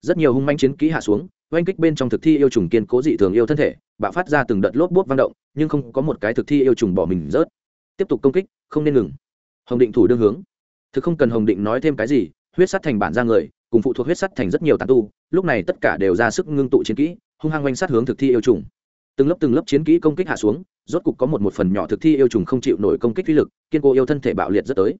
Rất nhiều hung manh chiến kỹ hạ xuống oanh kích bên trong thực thi yêu trùng kiên cố dị thường yêu thân thể, bạo phát ra từng đợt lốp bốt vang động, nhưng không có một cái thực thi yêu trùng bỏ mình rớt. Tiếp tục công kích, không nên ngừng. Hồng định thủ đương hướng. Thực không cần hồng định nói thêm cái gì, huyết sắt thành bản ra người, cùng phụ thuộc huyết sắt thành rất nhiều tàn tu, lúc này tất cả đều ra sức ngưng tụ chiến kỹ, hung hăng oanh sát hướng thực thi yêu trùng. Từng lớp từng lớp chiến kỹ công kích hạ xuống, rốt cục có một một phần nhỏ thực thi yêu trùng không chịu nổi công kích uy lực, kiên cố yêu thân thể bạo liệt rất tới.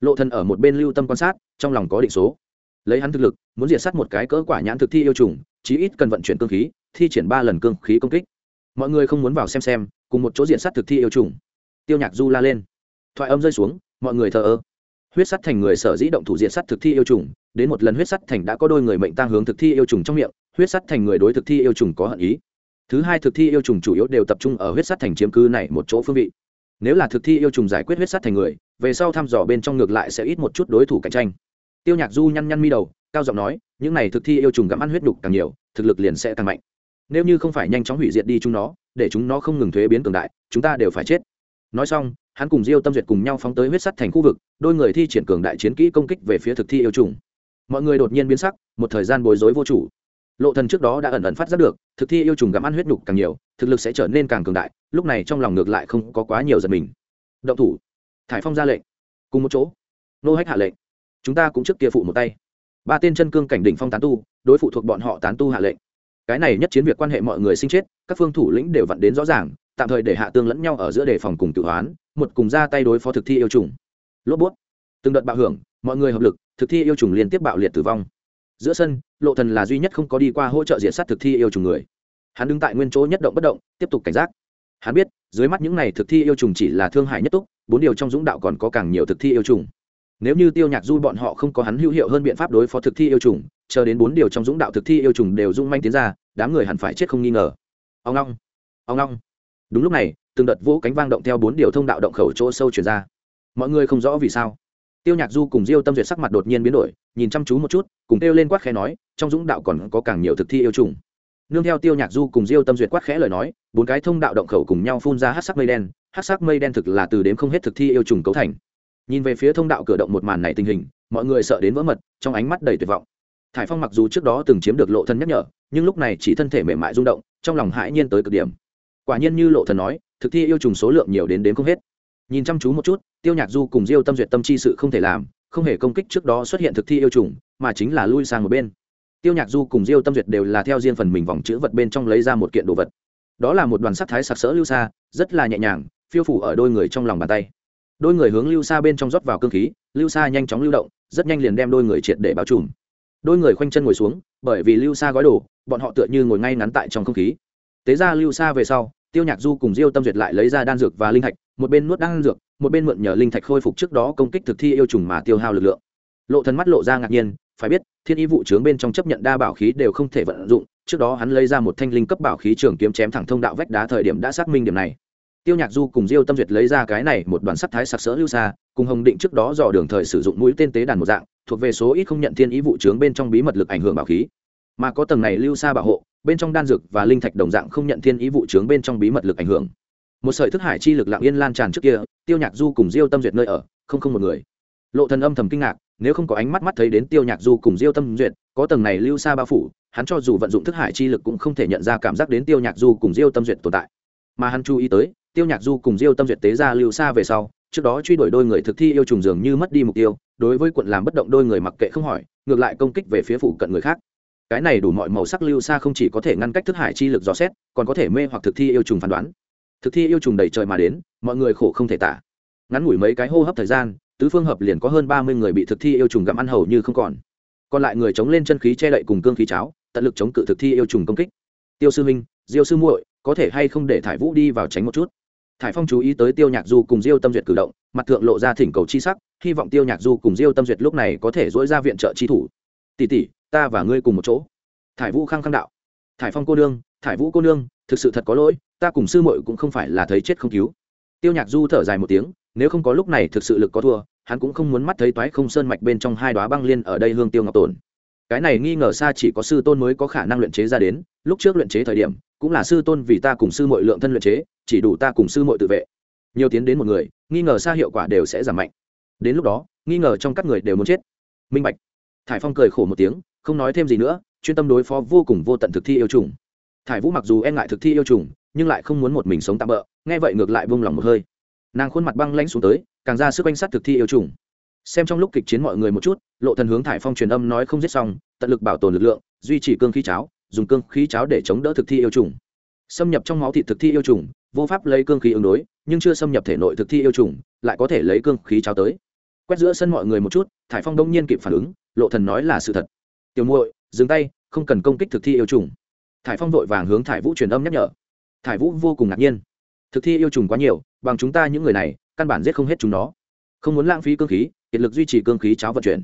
Lộ thần ở một bên lưu tâm quan sát, trong lòng có định số. Lấy hắn thực lực, muốn diệt sát một cái cỡ quả nhãn thực thi yêu trùng chí ít cần vận chuyển cương khí, thi triển ba lần cương khí công kích. Mọi người không muốn vào xem xem, cùng một chỗ diện sát thực thi yêu trùng. Tiêu nhạc du la lên. Thoại âm rơi xuống, mọi người thờ ơ. Huyết sắt thành người sở dĩ động thủ diện sắt thực thi yêu trùng, đến một lần huyết sắt thành đã có đôi người mệnh tăng hướng thực thi yêu trùng trong miệng, huyết sắt thành người đối thực thi yêu trùng có hận ý. Thứ hai thực thi yêu trùng chủ yếu đều tập trung ở huyết sắt thành chiếm cư này một chỗ phương vị. Nếu là thực thi yêu trùng giải quyết huyết sắt thành người, về sau thăm dò bên trong ngược lại sẽ ít một chút đối thủ cạnh tranh. Tiêu nhạc du nhăn nhăn mi đầu cao giọng nói, những này thực thi yêu trùng gặm ăn huyết đục càng nhiều, thực lực liền sẽ càng mạnh. Nếu như không phải nhanh chóng hủy diệt đi chúng nó, để chúng nó không ngừng thuế biến cường đại, chúng ta đều phải chết. Nói xong, hắn cùng diêu tâm duyệt cùng nhau phóng tới huyết sắt thành khu vực, đôi người thi triển cường đại chiến kỹ công kích về phía thực thi yêu trùng. Mọi người đột nhiên biến sắc, một thời gian bối rối vô chủ. Lộ thần trước đó đã ẩn ẩn phát giác được, thực thi yêu trùng gặm ăn huyết nhục càng nhiều, thực lực sẽ trở nên càng cường đại, lúc này trong lòng ngược lại không có quá nhiều giật mình. Động thủ. Thải phong ra lệnh. Cùng một chỗ. Nô hách hạ lệnh. Chúng ta cũng trước kia phụ một tay ba tên chân cương cảnh đỉnh phong tán tu, đối phụ thuộc bọn họ tán tu hạ lệnh. Cái này nhất chiến việc quan hệ mọi người sinh chết, các phương thủ lĩnh đều vặn đến rõ ràng, tạm thời để hạ tương lẫn nhau ở giữa đề phòng cùng tự hoán, một cùng ra tay đối phó thực thi yêu trùng. Lốp bút. Từng đợt bạo hưởng, mọi người hợp lực, thực thi yêu trùng liên tiếp bạo liệt tử vong. Giữa sân, lộ thần là duy nhất không có đi qua hỗ trợ diện sát thực thi yêu trùng người. Hắn đứng tại nguyên chỗ nhất động bất động, tiếp tục cảnh giác. Hắn biết, dưới mắt những này thực thi yêu trùng chỉ là thương hại nhất túc, bốn điều trong dũng đạo còn có càng nhiều thực thi yêu trùng nếu như tiêu nhạc du bọn họ không có hắn hữu hiệu hơn biện pháp đối phó thực thi yêu trùng, chờ đến bốn điều trong dũng đạo thực thi yêu trùng đều dung manh tiến ra, đám người hẳn phải chết không nghi ngờ. Ông long! Ông long! Đúng lúc này, từng đợt vỗ cánh vang động theo bốn điều thông đạo động khẩu chỗ sâu chuyển ra. Mọi người không rõ vì sao. Tiêu nhạc du cùng diêu tâm duyệt sắc mặt đột nhiên biến đổi, nhìn chăm chú một chút, cùng kêu lên quát khẽ nói, trong dũng đạo còn có càng nhiều thực thi yêu trùng. Nương theo tiêu nhạc du cùng diêu tâm duyệt quát khẽ lời nói, bốn cái thông đạo động khẩu cùng nhau phun ra hát sắc mây đen hát sắc mây đen thực là từ đếm không hết thực thi yêu trùng cấu thành nhìn về phía thông đạo cửa động một màn này tình hình, mọi người sợ đến vỡ mật, trong ánh mắt đầy tuyệt vọng. Thải phong mặc dù trước đó từng chiếm được lộ thân nhắc nhở, nhưng lúc này chỉ thân thể mềm mại rung động, trong lòng hãi nhiên tới cực điểm. Quả nhiên như lộ thần nói, thực thi yêu trùng số lượng nhiều đến đến không hết. Nhìn chăm chú một chút, tiêu nhạc du cùng diêu tâm duyệt tâm chi sự không thể làm, không hề công kích trước đó xuất hiện thực thi yêu trùng, mà chính là lui sang một bên. Tiêu nhạc du cùng diêu tâm duyệt đều là theo riêng phần mình vòng chữ vật bên trong lấy ra một kiện đồ vật. Đó là một đoàn sắc thái sặc sỡ lưu xa, rất là nhẹ nhàng, phiêu phủ ở đôi người trong lòng bàn tay đôi người hướng lưu xa bên trong rót vào cơ khí, lưu xa nhanh chóng lưu động, rất nhanh liền đem đôi người triệt để bao trùm. Đôi người khoanh chân ngồi xuống, bởi vì lưu xa gói đồ, bọn họ tựa như ngồi ngay ngắn tại trong không khí. Tế ra lưu xa về sau, tiêu nhạc du cùng diêu tâm duyệt lại lấy ra đan dược và linh thạch, một bên nuốt đan dược, một bên mượn nhờ linh thạch khôi phục trước đó công kích thực thi yêu trùng mà tiêu hao lực lượng. Lộ thần mắt lộ ra ngạc nhiên, phải biết, thiên Y vụ trướng bên trong chấp nhận đa bảo khí đều không thể vận dụng, trước đó hắn lấy ra một thanh linh cấp bảo khí trường kiếm chém thẳng thông đạo vách đá thời điểm đã xác minh điểm này tiêu nhạc du cùng diêu tâm duyệt lấy ra cái này một đoàn sắc thái sặc sỡ lưu xa, cùng hồng định trước đó dò đường thời sử dụng mũi tên tế đàn một dạng, thuộc về số ít không nhận thiên ý vụ trướng bên trong bí mật lực ảnh hưởng bảo khí. Mà có tầng này lưu xa bảo hộ, bên trong đan dược và linh thạch đồng dạng không nhận thiên ý vụ trướng bên trong bí mật lực ảnh hưởng. Một sợi thức hải chi lực lặng yên lan tràn trước kia, tiêu nhạc du cùng diêu tâm duyệt nơi ở, không không một người. Lộ thần âm thầm kinh ngạc, nếu không có ánh mắt mắt thấy đến tiêu nhạc du cùng diêu tâm duyệt, có tầng này lưu xa bao phủ, hắn cho dù vận dụng thức hải chi lực cũng không thể nhận ra cảm giác đến tiêu nhạc du cùng diêu tâm duyệt tồn tại. Mà hắn chú ý tới tiêu nhạc du cùng diêu tâm duyệt tế ra lưu xa về sau, trước đó truy đuổi đôi người thực thi yêu trùng dường như mất đi mục tiêu, đối với quận làm bất động đôi người mặc kệ không hỏi, ngược lại công kích về phía phụ cận người khác. Cái này đủ mọi màu sắc lưu xa không chỉ có thể ngăn cách thức hải chi lực dò xét, còn có thể mê hoặc thực thi yêu trùng phán đoán. Thực thi yêu trùng đầy trời mà đến, mọi người khổ không thể tả. Ngắn ngủi mấy cái hô hấp thời gian, tứ phương hợp liền có hơn ba mươi người bị thực thi yêu trùng gặm ăn hầu như không còn. Còn lại người chống lên chân khí che đậy cùng cương khí cháo, tận lực chống cự thực thi yêu trùng công kích. Tiêu sư minh diêu sư muội, có thể hay không để thải vũ đi vào tránh một chút? Thải phong chú ý tới tiêu nhạc du cùng diêu tâm duyệt cử động, mặt thượng lộ ra thỉnh cầu chi sắc, hy vọng tiêu nhạc du cùng diêu tâm duyệt lúc này có thể dỗi ra viện trợ chi thủ. Tỷ tỷ, ta và ngươi cùng một chỗ. Thải vũ khăng khăng đạo. Thải phong cô nương, thải vũ cô nương, thực sự thật có lỗi, ta cùng sư muội cũng không phải là thấy chết không cứu. Tiêu nhạc du thở dài một tiếng, nếu không có lúc này thực sự lực có thua, hắn cũng không muốn mắt thấy toái không sơn mạch bên trong hai đóa băng liên ở đây hương tiêu ngọc tổn cái này nghi ngờ xa chỉ có sư tôn mới có khả năng luyện chế ra đến, lúc trước luyện chế thời điểm cũng là sư tôn vì ta cùng sư mọi lượng thân luyện chế, chỉ đủ ta cùng sư mọi tự vệ. Nhiều tiến đến một người, nghi ngờ xa hiệu quả đều sẽ giảm mạnh. Đến lúc đó, nghi ngờ trong các người đều muốn chết. Minh bạch. Thải phong cười khổ một tiếng, không nói thêm gì nữa, chuyên tâm đối phó vô cùng vô tận thực thi yêu trùng. Thải vũ mặc dù e ngại thực thi yêu trùng, nhưng lại không muốn một mình sống tạm bỡ nghe vậy ngược lại vung lòng một hơi. Nàng khuôn mặt băng lãnh xuống tới, càng ra sức quanh sát thực thi yêu trùng. Xem trong lúc kịch chiến mọi người một chút, lộ thần hướng thải phong truyền âm nói không giết xong, tận lực bảo tồn lực lượng, duy trì cương khí cháo dùng cương khí cháo để chống đỡ thực thi yêu trùng. Xâm nhập trong máu thịt thực thi yêu trùng, vô pháp lấy cương khí ứng đối, nhưng chưa xâm nhập thể nội thực thi yêu trùng, lại có thể lấy cương khí cháo tới. Quét giữa sân mọi người một chút, thải phong đông nhiên kịp phản ứng, lộ thần nói là sự thật. Tiểu muội, dừng tay, không cần công kích thực thi yêu trùng. Thải phong vội vàng hướng thải vũ truyền âm nhắc nhở. Thải vũ vô cùng ngạc nhiên. Thực thi yêu trùng quá nhiều, bằng chúng ta những người này, căn bản giết không hết chúng nó. Không muốn lãng phí cương khí, kiệt lực duy trì cương khí cháo vận chuyển.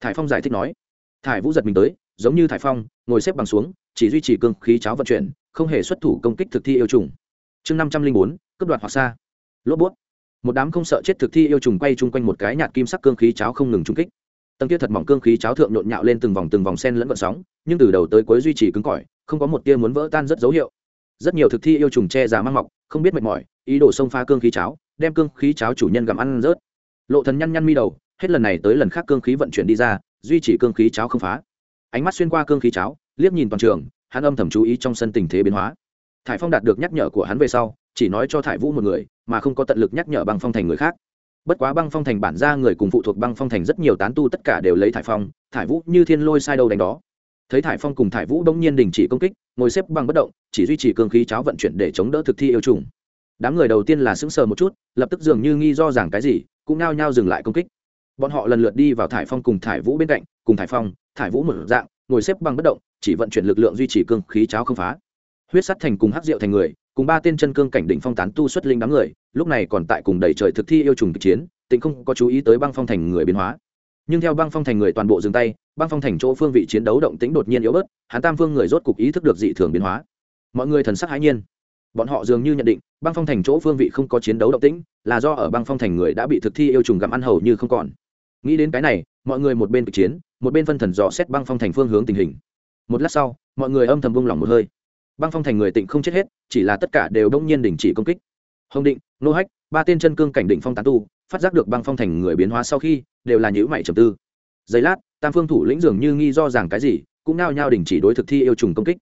Thải phong giải thích nói. Thải vũ giật mình tới, giống như thải phong, ngồi xếp bằng xuống chỉ duy trì cương khí cháo vận chuyển, không hề xuất thủ công kích thực thi yêu trùng. Chương năm trăm linh bốn cấp đoạt hoặc xa. Lốp bút. Một đám không sợ chết thực thi yêu trùng quay chung quanh một cái nhạt kim sắc cương khí cháo không ngừng trung kích. Tầng kia thật mỏng cương khí cháo thượng nhộn nhạo lên từng vòng từng vòng sen lẫn vận sóng, nhưng từ đầu tới cuối duy trì cứng cỏi, không có một tia muốn vỡ tan rất dấu hiệu. Rất nhiều thực thi yêu trùng che già mang mọc, không biết mệt mỏi, ý đồ xông pha cương khí cháo, đem cương khí cháo chủ nhân gặm ăn rớt. Lộ thần nhăn nhăn mi đầu, hết lần này tới lần khác cương khí vận chuyển đi ra, duy trì cương khí cháo không phá ánh mắt xuyên qua cương khí cháo, liếc nhìn toàn trường, hắn âm thầm chú ý trong sân tình thế biến hóa. Thải phong đạt được nhắc nhở của hắn về sau, chỉ nói cho thải vũ một người, mà không có tận lực nhắc nhở băng phong thành người khác. Bất quá băng phong thành bản ra người cùng phụ thuộc băng phong thành rất nhiều tán tu tất cả đều lấy thải phong, thải vũ như thiên lôi sai đâu đánh đó. Thấy thải phong cùng thải vũ đông nhiên đình chỉ công kích, ngồi xếp bằng bất động, chỉ duy trì cương khí cháo vận chuyển để chống đỡ thực thi yêu trùng. Đám người đầu tiên là sững sờ một chút, lập tức dường như nghi do rằng cái gì, cũng nao nhao dừng lại công kích. Bọn họ lần lượt đi vào thải phong cùng thải vũ bên cạnh, cùng thải phong thải vũ một dạng, ngồi xếp bằng bất động, chỉ vận chuyển lực lượng duy trì cương khí cháo không phá. Huyết sắt thành cùng hắc diệu thành người, cùng ba tên chân cương cảnh đỉnh phong tán tu xuất linh đám người, lúc này còn tại cùng đầy trời thực thi yêu trùng kịch chiến tịnh không có chú ý tới băng phong thành người biến hóa. Nhưng theo băng phong thành người toàn bộ dừng tay, băng phong thành chỗ phương vị chiến đấu động tĩnh đột nhiên yếu bớt hắn tam phương người rốt cục ý thức được dị thường biến hóa. Mọi người thần sắc hãi nhiên. Bọn họ dường như nhận định, băng phong thành chỗ phương vị không có chiến đấu động tĩnh, là do ở băng phong thành người đã bị thực thi yêu trùng gặm ăn hầu như không còn. Nghĩ đến cái này mọi người một bên kịch chiến, một bên phân thần dò xét băng phong thành phương hướng tình hình. Một lát sau, mọi người âm thầm bung lỏng một hơi. Băng phong thành người tịnh không chết hết, chỉ là tất cả đều đông nhiên đình chỉ công kích. Hồng định, nô hách, ba tên chân cương cảnh định phong tán tu, phát giác được băng phong thành người biến hóa sau khi, đều là nhữ mảy trầm tư. Giây lát, tam phương thủ lĩnh dường như nghi do rằng cái gì, cũng nao nhao đình chỉ đối thực thi yêu trùng công kích.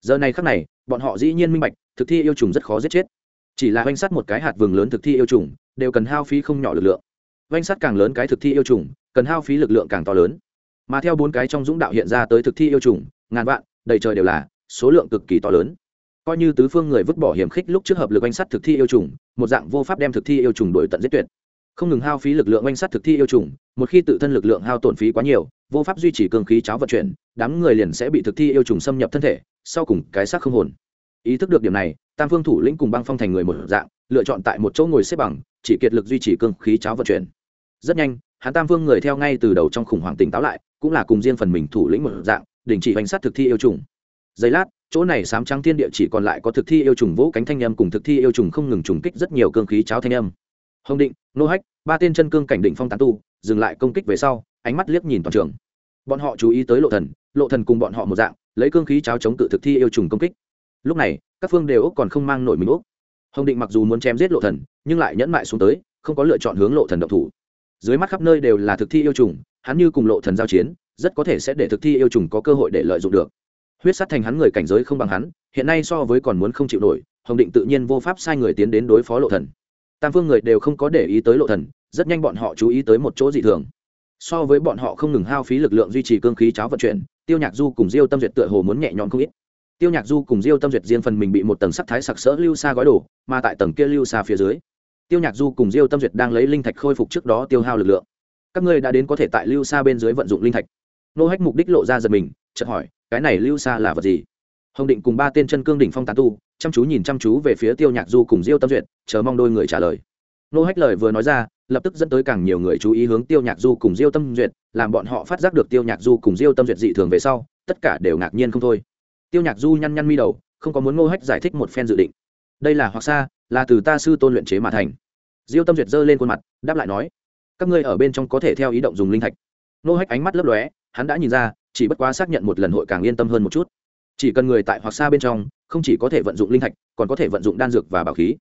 Giờ này khắc này, bọn họ dĩ nhiên minh bạch, thực thi yêu trùng rất khó giết chết. Chỉ là oanh sắt một cái hạt vườn lớn thực thi yêu trùng, đều cần hao phí không nhỏ lực lượng. Oanh sắt càng lớn cái thực thi yêu trùng cần hao phí lực lượng càng to lớn. Mà theo bốn cái trong dũng đạo hiện ra tới thực thi yêu trùng, ngàn vạn, đầy trời đều là số lượng cực kỳ to lớn. Coi như tứ phương người vứt bỏ hiểm khích lúc trước hợp lực oanh sắt thực thi yêu trùng, một dạng vô pháp đem thực thi yêu trùng đổi tận giết tuyệt. Không ngừng hao phí lực lượng oanh sắt thực thi yêu trùng, một khi tự thân lực lượng hao tổn phí quá nhiều, vô pháp duy trì cường khí cháo vận chuyển, đám người liền sẽ bị thực thi yêu trùng xâm nhập thân thể, sau cùng cái xác không hồn. Ý thức được điểm này, tam phương thủ lĩnh cùng băng phong thành người một dạng, lựa chọn tại một chỗ ngồi xếp bằng, chỉ kiệt lực duy trì cường khí cháo vận chuyển. Rất nhanh hắn tam Vương người theo ngay từ đầu trong khủng hoảng tỉnh táo lại, cũng là cùng riêng phần mình thủ lĩnh một dạng, đình chỉ hành sát thực thi yêu trùng. Giây lát, chỗ này sám trắng thiên địa chỉ còn lại có thực thi yêu trùng vỗ cánh thanh âm cùng thực thi yêu trùng không ngừng trùng kích rất nhiều cương khí cháo thanh âm. Hồng định, nô hách, ba tên chân cương cảnh định phong tán tu, dừng lại công kích về sau, ánh mắt liếc nhìn toàn trường. Bọn họ chú ý tới lộ thần lộ thần cùng bọn họ một dạng, lấy cương khí cháo chống cự thực thi yêu trùng công kích. Lúc này, các phương đều úc còn không mang nổi mình úc hồng định mặc dù muốn chém giết lộ thần, nhưng lại nhẫn mại xuống tới, không có lựa chọn hướng lộ thần động thủ dưới mắt khắp nơi đều là thực thi yêu trùng, hắn như cùng lộ thần giao chiến, rất có thể sẽ để thực thi yêu trùng có cơ hội để lợi dụng được. Huyết sát thành hắn người cảnh giới không bằng hắn, hiện nay so với còn muốn không chịu nổi, hồng định tự nhiên vô pháp sai người tiến đến đối phó lộ thần. Tam phương người đều không có để ý tới lộ thần, rất nhanh bọn họ chú ý tới một chỗ dị thường. So với bọn họ không ngừng hao phí lực lượng duy trì cương khí cháo vận chuyển, tiêu nhạc du cùng diêu tâm duyệt tựa hồ muốn nhẹ nhõm không ít. Tiêu nhạc du cùng diêu tâm duyệt riêng phần mình bị một tầng sắc thái sặc sỡ lưu xa gói đổ, mà tại tầng kia lưu xa phía dưới tiêu nhạc du cùng diêu tâm duyệt đang lấy linh thạch khôi phục trước đó tiêu hao lực lượng. Các ngươi đã đến có thể tại lưu xa bên dưới vận dụng linh thạch. Nô hách mục đích lộ ra giật mình, chợt hỏi, cái này lưu xa là vật gì? Hồng định cùng ba tên chân cương đỉnh phong tán tu, chăm chú nhìn chăm chú về phía tiêu nhạc du cùng diêu tâm duyệt, chờ mong đôi người trả lời. Nô hách lời vừa nói ra, lập tức dẫn tới càng nhiều người chú ý hướng tiêu nhạc du cùng diêu tâm duyệt, làm bọn họ phát giác được tiêu nhạc du cùng diêu tâm duyệt dị thường về sau, tất cả đều ngạc nhiên không thôi. Tiêu nhạc du nhăn nhăn mi đầu, không có muốn ngô hách giải thích một phen dự định đây là hoặc xa, là từ ta sư tôn luyện chế mà thành. Diêu tâm duyệt giơ lên khuôn mặt, đáp lại nói, các ngươi ở bên trong có thể theo ý động dùng linh thạch. Ngô hách ánh mắt lấp lóe, hắn đã nhìn ra, chỉ bất quá xác nhận một lần hội càng yên tâm hơn một chút. Chỉ cần người tại hoặc xa bên trong, không chỉ có thể vận dụng linh thạch, còn có thể vận dụng đan dược và bảo khí.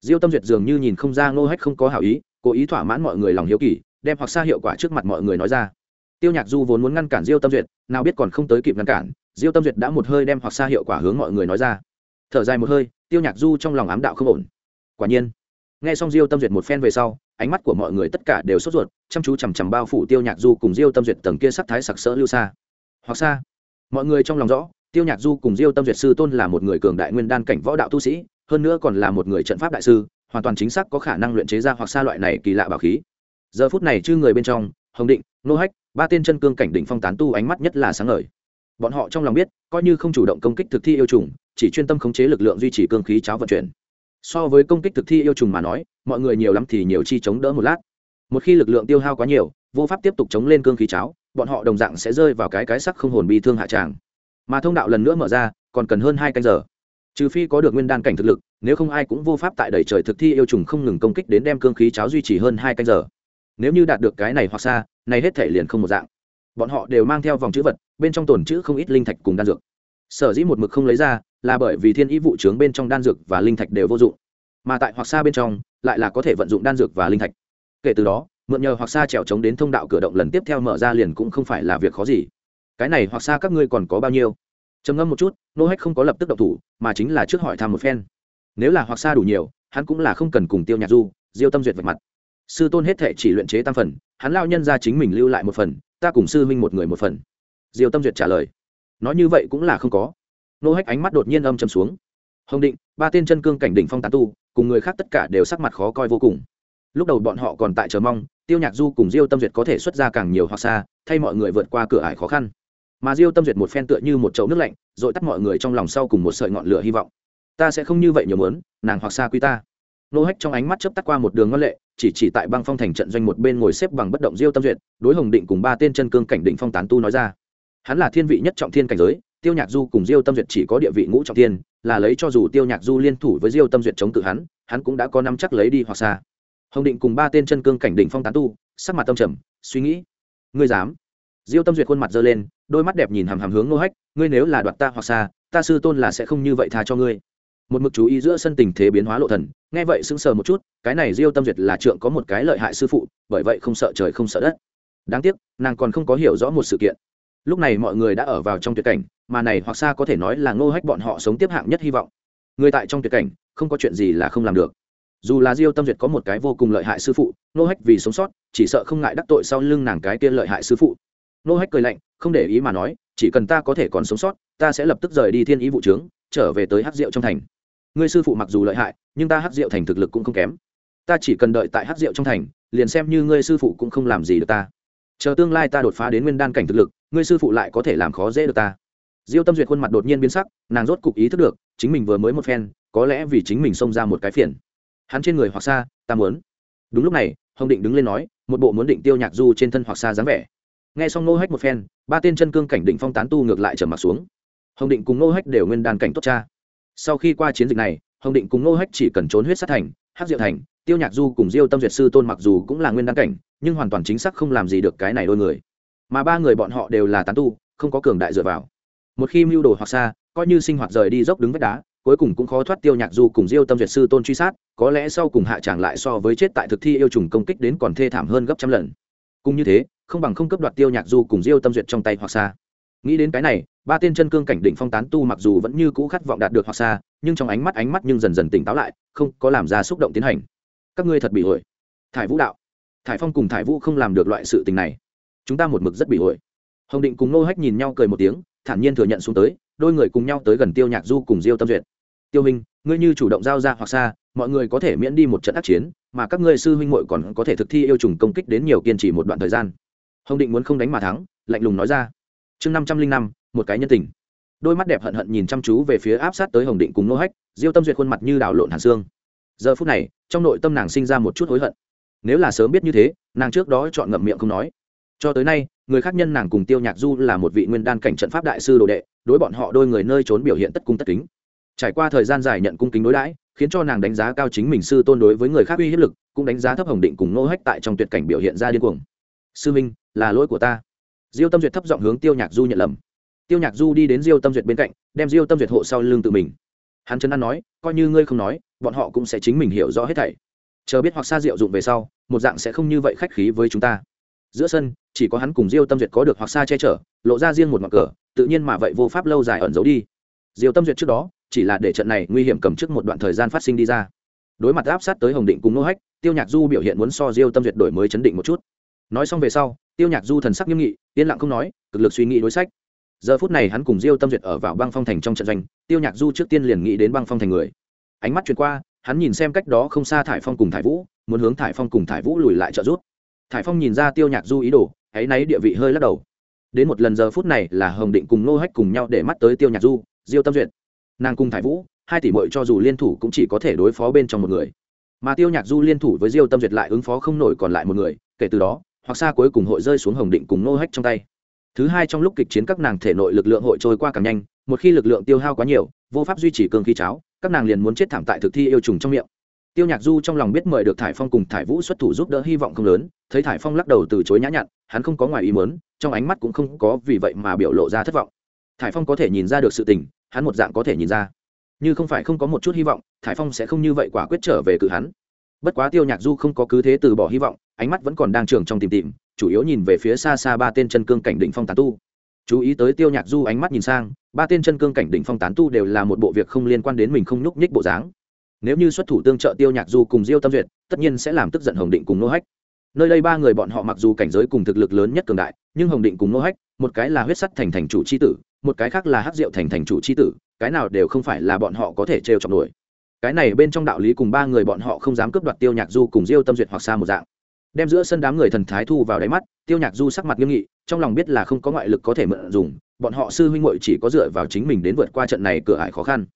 Diêu tâm duyệt dường như nhìn không ra ngô hách không có hảo ý, cố ý thỏa mãn mọi người lòng hiếu kỳ, đem hoặc xa hiệu quả trước mặt mọi người nói ra. Tiêu nhạc du vốn muốn ngăn cản diêu tâm duyệt, nào biết còn không tới kịp ngăn cản, diêu tâm duyệt đã một hơi đem hoặc xa hiệu quả hướng mọi người nói ra. Thở dài một hơi tiêu nhạc du trong lòng ám đạo không ổn. Quả nhiên, nghe xong diêu tâm duyệt một phen về sau, ánh mắt của mọi người tất cả đều sốt ruột, chăm chú chằm chằm bao phủ tiêu nhạc du cùng diêu tâm duyệt tầng kia sắc thái sặc sỡ lưu xa. Hoặc xa, mọi người trong lòng rõ, tiêu nhạc du cùng diêu tâm duyệt sư tôn là một người cường đại nguyên đan cảnh võ đạo tu sĩ, hơn nữa còn là một người trận pháp đại sư, hoàn toàn chính xác có khả năng luyện chế ra hoặc xa loại này kỳ lạ bảo khí. Giờ phút này chư người bên trong, hồng định, nô hách, ba tên chân cương cảnh đỉnh phong tán tu ánh mắt nhất là sáng ngời bọn họ trong lòng biết, coi như không chủ động công kích thực thi yêu trùng, chỉ chuyên tâm khống chế lực lượng duy trì cương khí cháo vận chuyển. So với công kích thực thi yêu trùng mà nói, mọi người nhiều lắm thì nhiều chi chống đỡ một lát. Một khi lực lượng tiêu hao quá nhiều, vô pháp tiếp tục chống lên cương khí cháo, bọn họ đồng dạng sẽ rơi vào cái cái sắc không hồn bi thương hạ tràng. Mà thông đạo lần nữa mở ra, còn cần hơn hai canh giờ. Trừ phi có được nguyên đan cảnh thực lực, nếu không ai cũng vô pháp tại đẩy trời thực thi yêu trùng không ngừng công kích đến đem cương khí cháo duy trì hơn hai canh giờ. Nếu như đạt được cái này hoặc xa, này hết thể liền không một dạng bọn họ đều mang theo vòng chữ vật, bên trong tồn chữ không ít linh thạch cùng đan dược. Sở dĩ một mực không lấy ra, là bởi vì thiên ý vụ trướng bên trong đan dược và linh thạch đều vô dụng. Mà tại hoặc xa bên trong, lại là có thể vận dụng đan dược và linh thạch. Kể từ đó, mượn nhờ hoặc xa trèo trống đến thông đạo cửa động lần tiếp theo mở ra liền cũng không phải là việc khó gì. Cái này, hoặc xa các ngươi còn có bao nhiêu? Trầm ngâm một chút, nô hách không có lập tức động thủ, mà chính là trước hỏi thăm một phen. Nếu là hoặc xa đủ nhiều, hắn cũng là không cần cùng tiêu nhạc du, diêu tâm duyệt vạch mặt. Sư tôn hết thệ chỉ luyện chế tam phần, hắn lao nhân ra chính mình lưu lại một phần ta cùng sư huynh một người một phần. Diêu tâm duyệt trả lời. Nói như vậy cũng là không có. Nô hách ánh mắt đột nhiên âm chầm xuống. Hồng định, ba tên chân cương cảnh đỉnh phong tán tu, cùng người khác tất cả đều sắc mặt khó coi vô cùng. Lúc đầu bọn họ còn tại chờ mong, tiêu nhạc du cùng diêu tâm duyệt có thể xuất ra càng nhiều hoặc xa, thay mọi người vượt qua cửa ải khó khăn. Mà diêu tâm duyệt một phen tựa như một chậu nước lạnh, rồi tắt mọi người trong lòng sau cùng một sợi ngọn lửa hy vọng. Ta sẽ không như vậy nhiều mớn nàng hoặc xa quy ta nô hách trong ánh mắt chớp tắt qua một đường ngân lệ, chỉ chỉ tại băng phong thành trận doanh một bên ngồi xếp bằng bất động diêu tâm duyệt, đối hồng định cùng ba tên chân cương cảnh định phong tán tu nói ra. Hắn là thiên vị nhất trọng thiên cảnh giới, tiêu nhạc du cùng diêu tâm duyệt chỉ có địa vị ngũ trọng thiên, là lấy cho dù tiêu nhạc du liên thủ với diêu tâm duyệt chống tự hắn hắn cũng đã có năm chắc lấy đi hoặc xa. Hồng định cùng ba tên chân cương cảnh đỉnh phong tán tu, sắc mặt tâm trầm, suy nghĩ. Ngươi dám? Diêu tâm duyệt khuôn mặt dơ lên, đôi mắt đẹp nhìn hàm hàm hướng nô hách, ngươi nếu là đoạt ta hoặc xa, ta sư tôn là sẽ không như vậy tha cho ngươi một mực chú ý giữa sân tình thế biến hóa lộ thần, nghe vậy sững sờ một chút, cái này diêu tâm duyệt là trượng có một cái lợi hại sư phụ, bởi vậy không sợ trời không sợ đất. Đáng tiếc, nàng còn không có hiểu rõ một sự kiện. Lúc này mọi người đã ở vào trong tuyệt cảnh, mà này hoặc xa có thể nói là ngô hách bọn họ sống tiếp hạng nhất hy vọng. Người tại trong tuyệt cảnh, không có chuyện gì là không làm được. Dù là diêu tâm duyệt có một cái vô cùng lợi hại sư phụ, ngô hách vì sống sót, chỉ sợ không ngại đắc tội sau lưng nàng cái kia lợi hại sư phụ. Ngô hách cười lạnh, không để ý mà nói, chỉ cần ta có thể còn sống sót, ta sẽ lập tức rời đi thiên ý vụ trướng, trở về tới hát rượu trong thành ngươi sư phụ mặc dù lợi hại, nhưng ta hát rượu thành thực lực cũng không kém. Ta chỉ cần đợi tại hát rượu trong thành, liền xem như ngươi sư phụ cũng không làm gì được ta. Chờ tương lai ta đột phá đến nguyên đan cảnh thực lực, ngươi sư phụ lại có thể làm khó dễ được ta. Diêu tâm duyệt khuôn mặt đột nhiên biến sắc, nàng rốt cục ý thức được, chính mình vừa mới một phen, có lẽ vì chính mình xông ra một cái phiền. Hắn trên người hoặc xa, ta muốn. Đúng lúc này, hồng định đứng lên nói, một bộ muốn định tiêu nhạc du trên thân hoặc xa dáng vẻ. Nghe xong nô hách một phen, ba tên chân cương cảnh định phong tán tu ngược lại trở mặt xuống. Hồng định cùng nô hách đều nguyên đan cảnh tốt cha sau khi qua chiến dịch này, hồng định cùng nô hách chỉ cần trốn huyết sát thành hát diệu thành, tiêu nhạc du cùng diêu tâm duyệt sư tôn mặc dù cũng là nguyên đăng cảnh, nhưng hoàn toàn chính xác không làm gì được cái này đôi người. Mà ba người bọn họ đều là tán tu, không có cường đại dựa vào. Một khi mưu đồ hoặc xa, coi như sinh hoạt rời đi dốc đứng vách đá, cuối cùng cũng khó thoát tiêu nhạc du cùng diêu tâm duyệt sư tôn truy sát, có lẽ sau cùng hạ tràng lại so với chết tại thực thi yêu trùng công kích đến còn thê thảm hơn gấp trăm lần. Cũng như thế, không bằng không cấp đoạt tiêu nhạc du cùng diêu tâm duyệt trong tay hoặc xa nghĩ đến cái này, ba tên chân cương cảnh định phong tán tu mặc dù vẫn như cũ khát vọng đạt được hoặc xa, nhưng trong ánh mắt ánh mắt nhưng dần dần tỉnh táo lại, không có làm ra xúc động tiến hành. Các ngươi thật bị ổi thải vũ đạo. Thải phong cùng thải vũ không làm được loại sự tình này. Chúng ta một mực rất bị ổi hồng định cùng nô hách nhìn nhau cười một tiếng, thản nhiên thừa nhận xuống tới, đôi người cùng nhau tới gần tiêu nhạc du cùng diêu tâm duyệt. Tiêu hình ngươi như chủ động giao ra hoặc xa, mọi người có thể miễn đi một trận ác chiến, mà các ngươi sư huynh muội còn có thể thực thi yêu trùng công kích đến nhiều kiên trì một đoạn thời gian. Hồng định muốn không đánh mà thắng, lạnh lùng nói ra chương năm trăm linh năm, một cái nhân tình. Đôi mắt đẹp hận hận nhìn chăm chú về phía áp sát tới hồng định cùng nô hách, diêu tâm duyệt khuôn mặt như đảo lộn hàn xương. Giờ phút này, trong nội tâm nàng sinh ra một chút hối hận. Nếu là sớm biết như thế, nàng trước đó chọn ngậm miệng không nói. Cho tới nay, người khác nhân nàng cùng tiêu nhạc du là một vị nguyên đan cảnh trận pháp đại sư đồ đệ, đối bọn họ đôi người nơi trốn biểu hiện tất cung tất kính. Trải qua thời gian dài nhận cung kính đối đãi, khiến cho nàng đánh giá cao chính mình sư tôn đối với người khác uy hiếp lực, cũng đánh giá thấp hồng định cùng nô hách tại trong tuyệt cảnh biểu hiện ra điên cuồng. Sư minh, là lỗi của ta diêu tâm duyệt thấp giọng hướng tiêu nhạc du nhận lầm. Tiêu nhạc du đi đến diêu tâm duyệt bên cạnh, đem diêu tâm duyệt hộ sau lưng tự mình. Hắn trấn an nói, coi như ngươi không nói, bọn họ cũng sẽ chính mình hiểu rõ hết thảy. Chờ biết hoặc xa diệu dụng về sau, một dạng sẽ không như vậy khách khí với chúng ta. Giữa sân, chỉ có hắn cùng diêu tâm duyệt có được hoặc xa che chở, lộ ra riêng một mặt cờ, tự nhiên mà vậy vô pháp lâu dài ẩn giấu đi. Diêu tâm duyệt trước đó, chỉ là để trận này nguy hiểm cầm trước một đoạn thời gian phát sinh đi ra. Đối mặt áp sát tới hồng định cùng nô hách, tiêu nhạc du biểu hiện muốn so diêu tâm duyệt đổi mới chấn định một chút. Nói xong về sau tiêu nhạc du thần sắc nghiêm nghị, yên lặng không nói, cực lực suy nghĩ đối sách. Giờ phút này hắn cùng diêu tâm duyệt ở vào băng phong thành trong trận doanh, tiêu nhạc du trước tiên liền nghĩ đến băng phong thành người. Ánh mắt chuyển qua, hắn nhìn xem cách đó không xa thải phong cùng thải vũ, muốn hướng thải phong cùng thải vũ lùi lại trợ giúp. Thải phong nhìn ra tiêu nhạc du ý đồ hãy náy địa vị hơi lắc đầu. Đến một lần giờ phút này là hồng định cùng nô hách cùng nhau để mắt tới tiêu nhạc du, diêu tâm duyệt. Nàng cùng thải vũ, hai tỷ mội cho dù liên thủ cũng chỉ có thể đối phó bên trong một người. Mà tiêu nhạc du liên thủ với diêu tâm duyệt lại ứng phó không nổi còn lại một người, kể từ đó hoặc xa cuối cùng hội rơi xuống hồng định cùng nô hách trong tay. Thứ hai trong lúc kịch chiến các nàng thể nội lực lượng hội trôi qua càng nhanh, một khi lực lượng tiêu hao quá nhiều, vô pháp duy trì cương khí cháo, các nàng liền muốn chết thảm tại thực thi yêu trùng trong miệng. Tiêu nhạc du trong lòng biết mời được thải phong cùng thải vũ xuất thủ giúp đỡ hy vọng không lớn, thấy thải phong lắc đầu từ chối nhã nhặn, hắn không có ngoài ý mớn trong ánh mắt cũng không có vì vậy mà biểu lộ ra thất vọng. Thải phong có thể nhìn ra được sự tình, hắn một dạng có thể nhìn ra. Như không phải không có một chút hy vọng, thải phong sẽ không như vậy quả quyết trở về cự hắn bất quá tiêu nhạc du không có cứ thế từ bỏ hy vọng, ánh mắt vẫn còn đang trường trong tìm tìm, chủ yếu nhìn về phía xa xa ba tên chân cương cảnh đỉnh phong tán tu. Chú ý tới tiêu nhạc du ánh mắt nhìn sang, ba tên chân cương cảnh đỉnh phong tán tu đều là một bộ việc không liên quan đến mình không nhúc nhích bộ dáng. Nếu như xuất thủ tương trợ tiêu nhạc du cùng diêu tâm duyệt, tất nhiên sẽ làm tức giận hồng định cùng nô hách. Nơi đây ba người bọn họ mặc dù cảnh giới cùng thực lực lớn nhất cường đại, nhưng hồng định cùng nô hách, một cái là huyết sắt thành thành chủ c h i tử, một cái khác là hát rượu thành thành chủ c h i tử, cái nào đều không phải là bọn họ có thể trêu chọc nổi cái này bên trong đạo lý cùng ba người bọn họ không dám cướp đoạt tiêu nhạc du cùng diêu tâm duyệt hoặc xa một dạng. Đem giữa sân đám người thần thái thu vào đáy mắt, tiêu nhạc du sắc mặt nghiêm nghị, trong lòng biết là không có ngoại lực có thể mượn dùng, bọn họ sư huynh hội chỉ có dựa vào chính mình đến vượt qua trận này cửa ải khó khăn.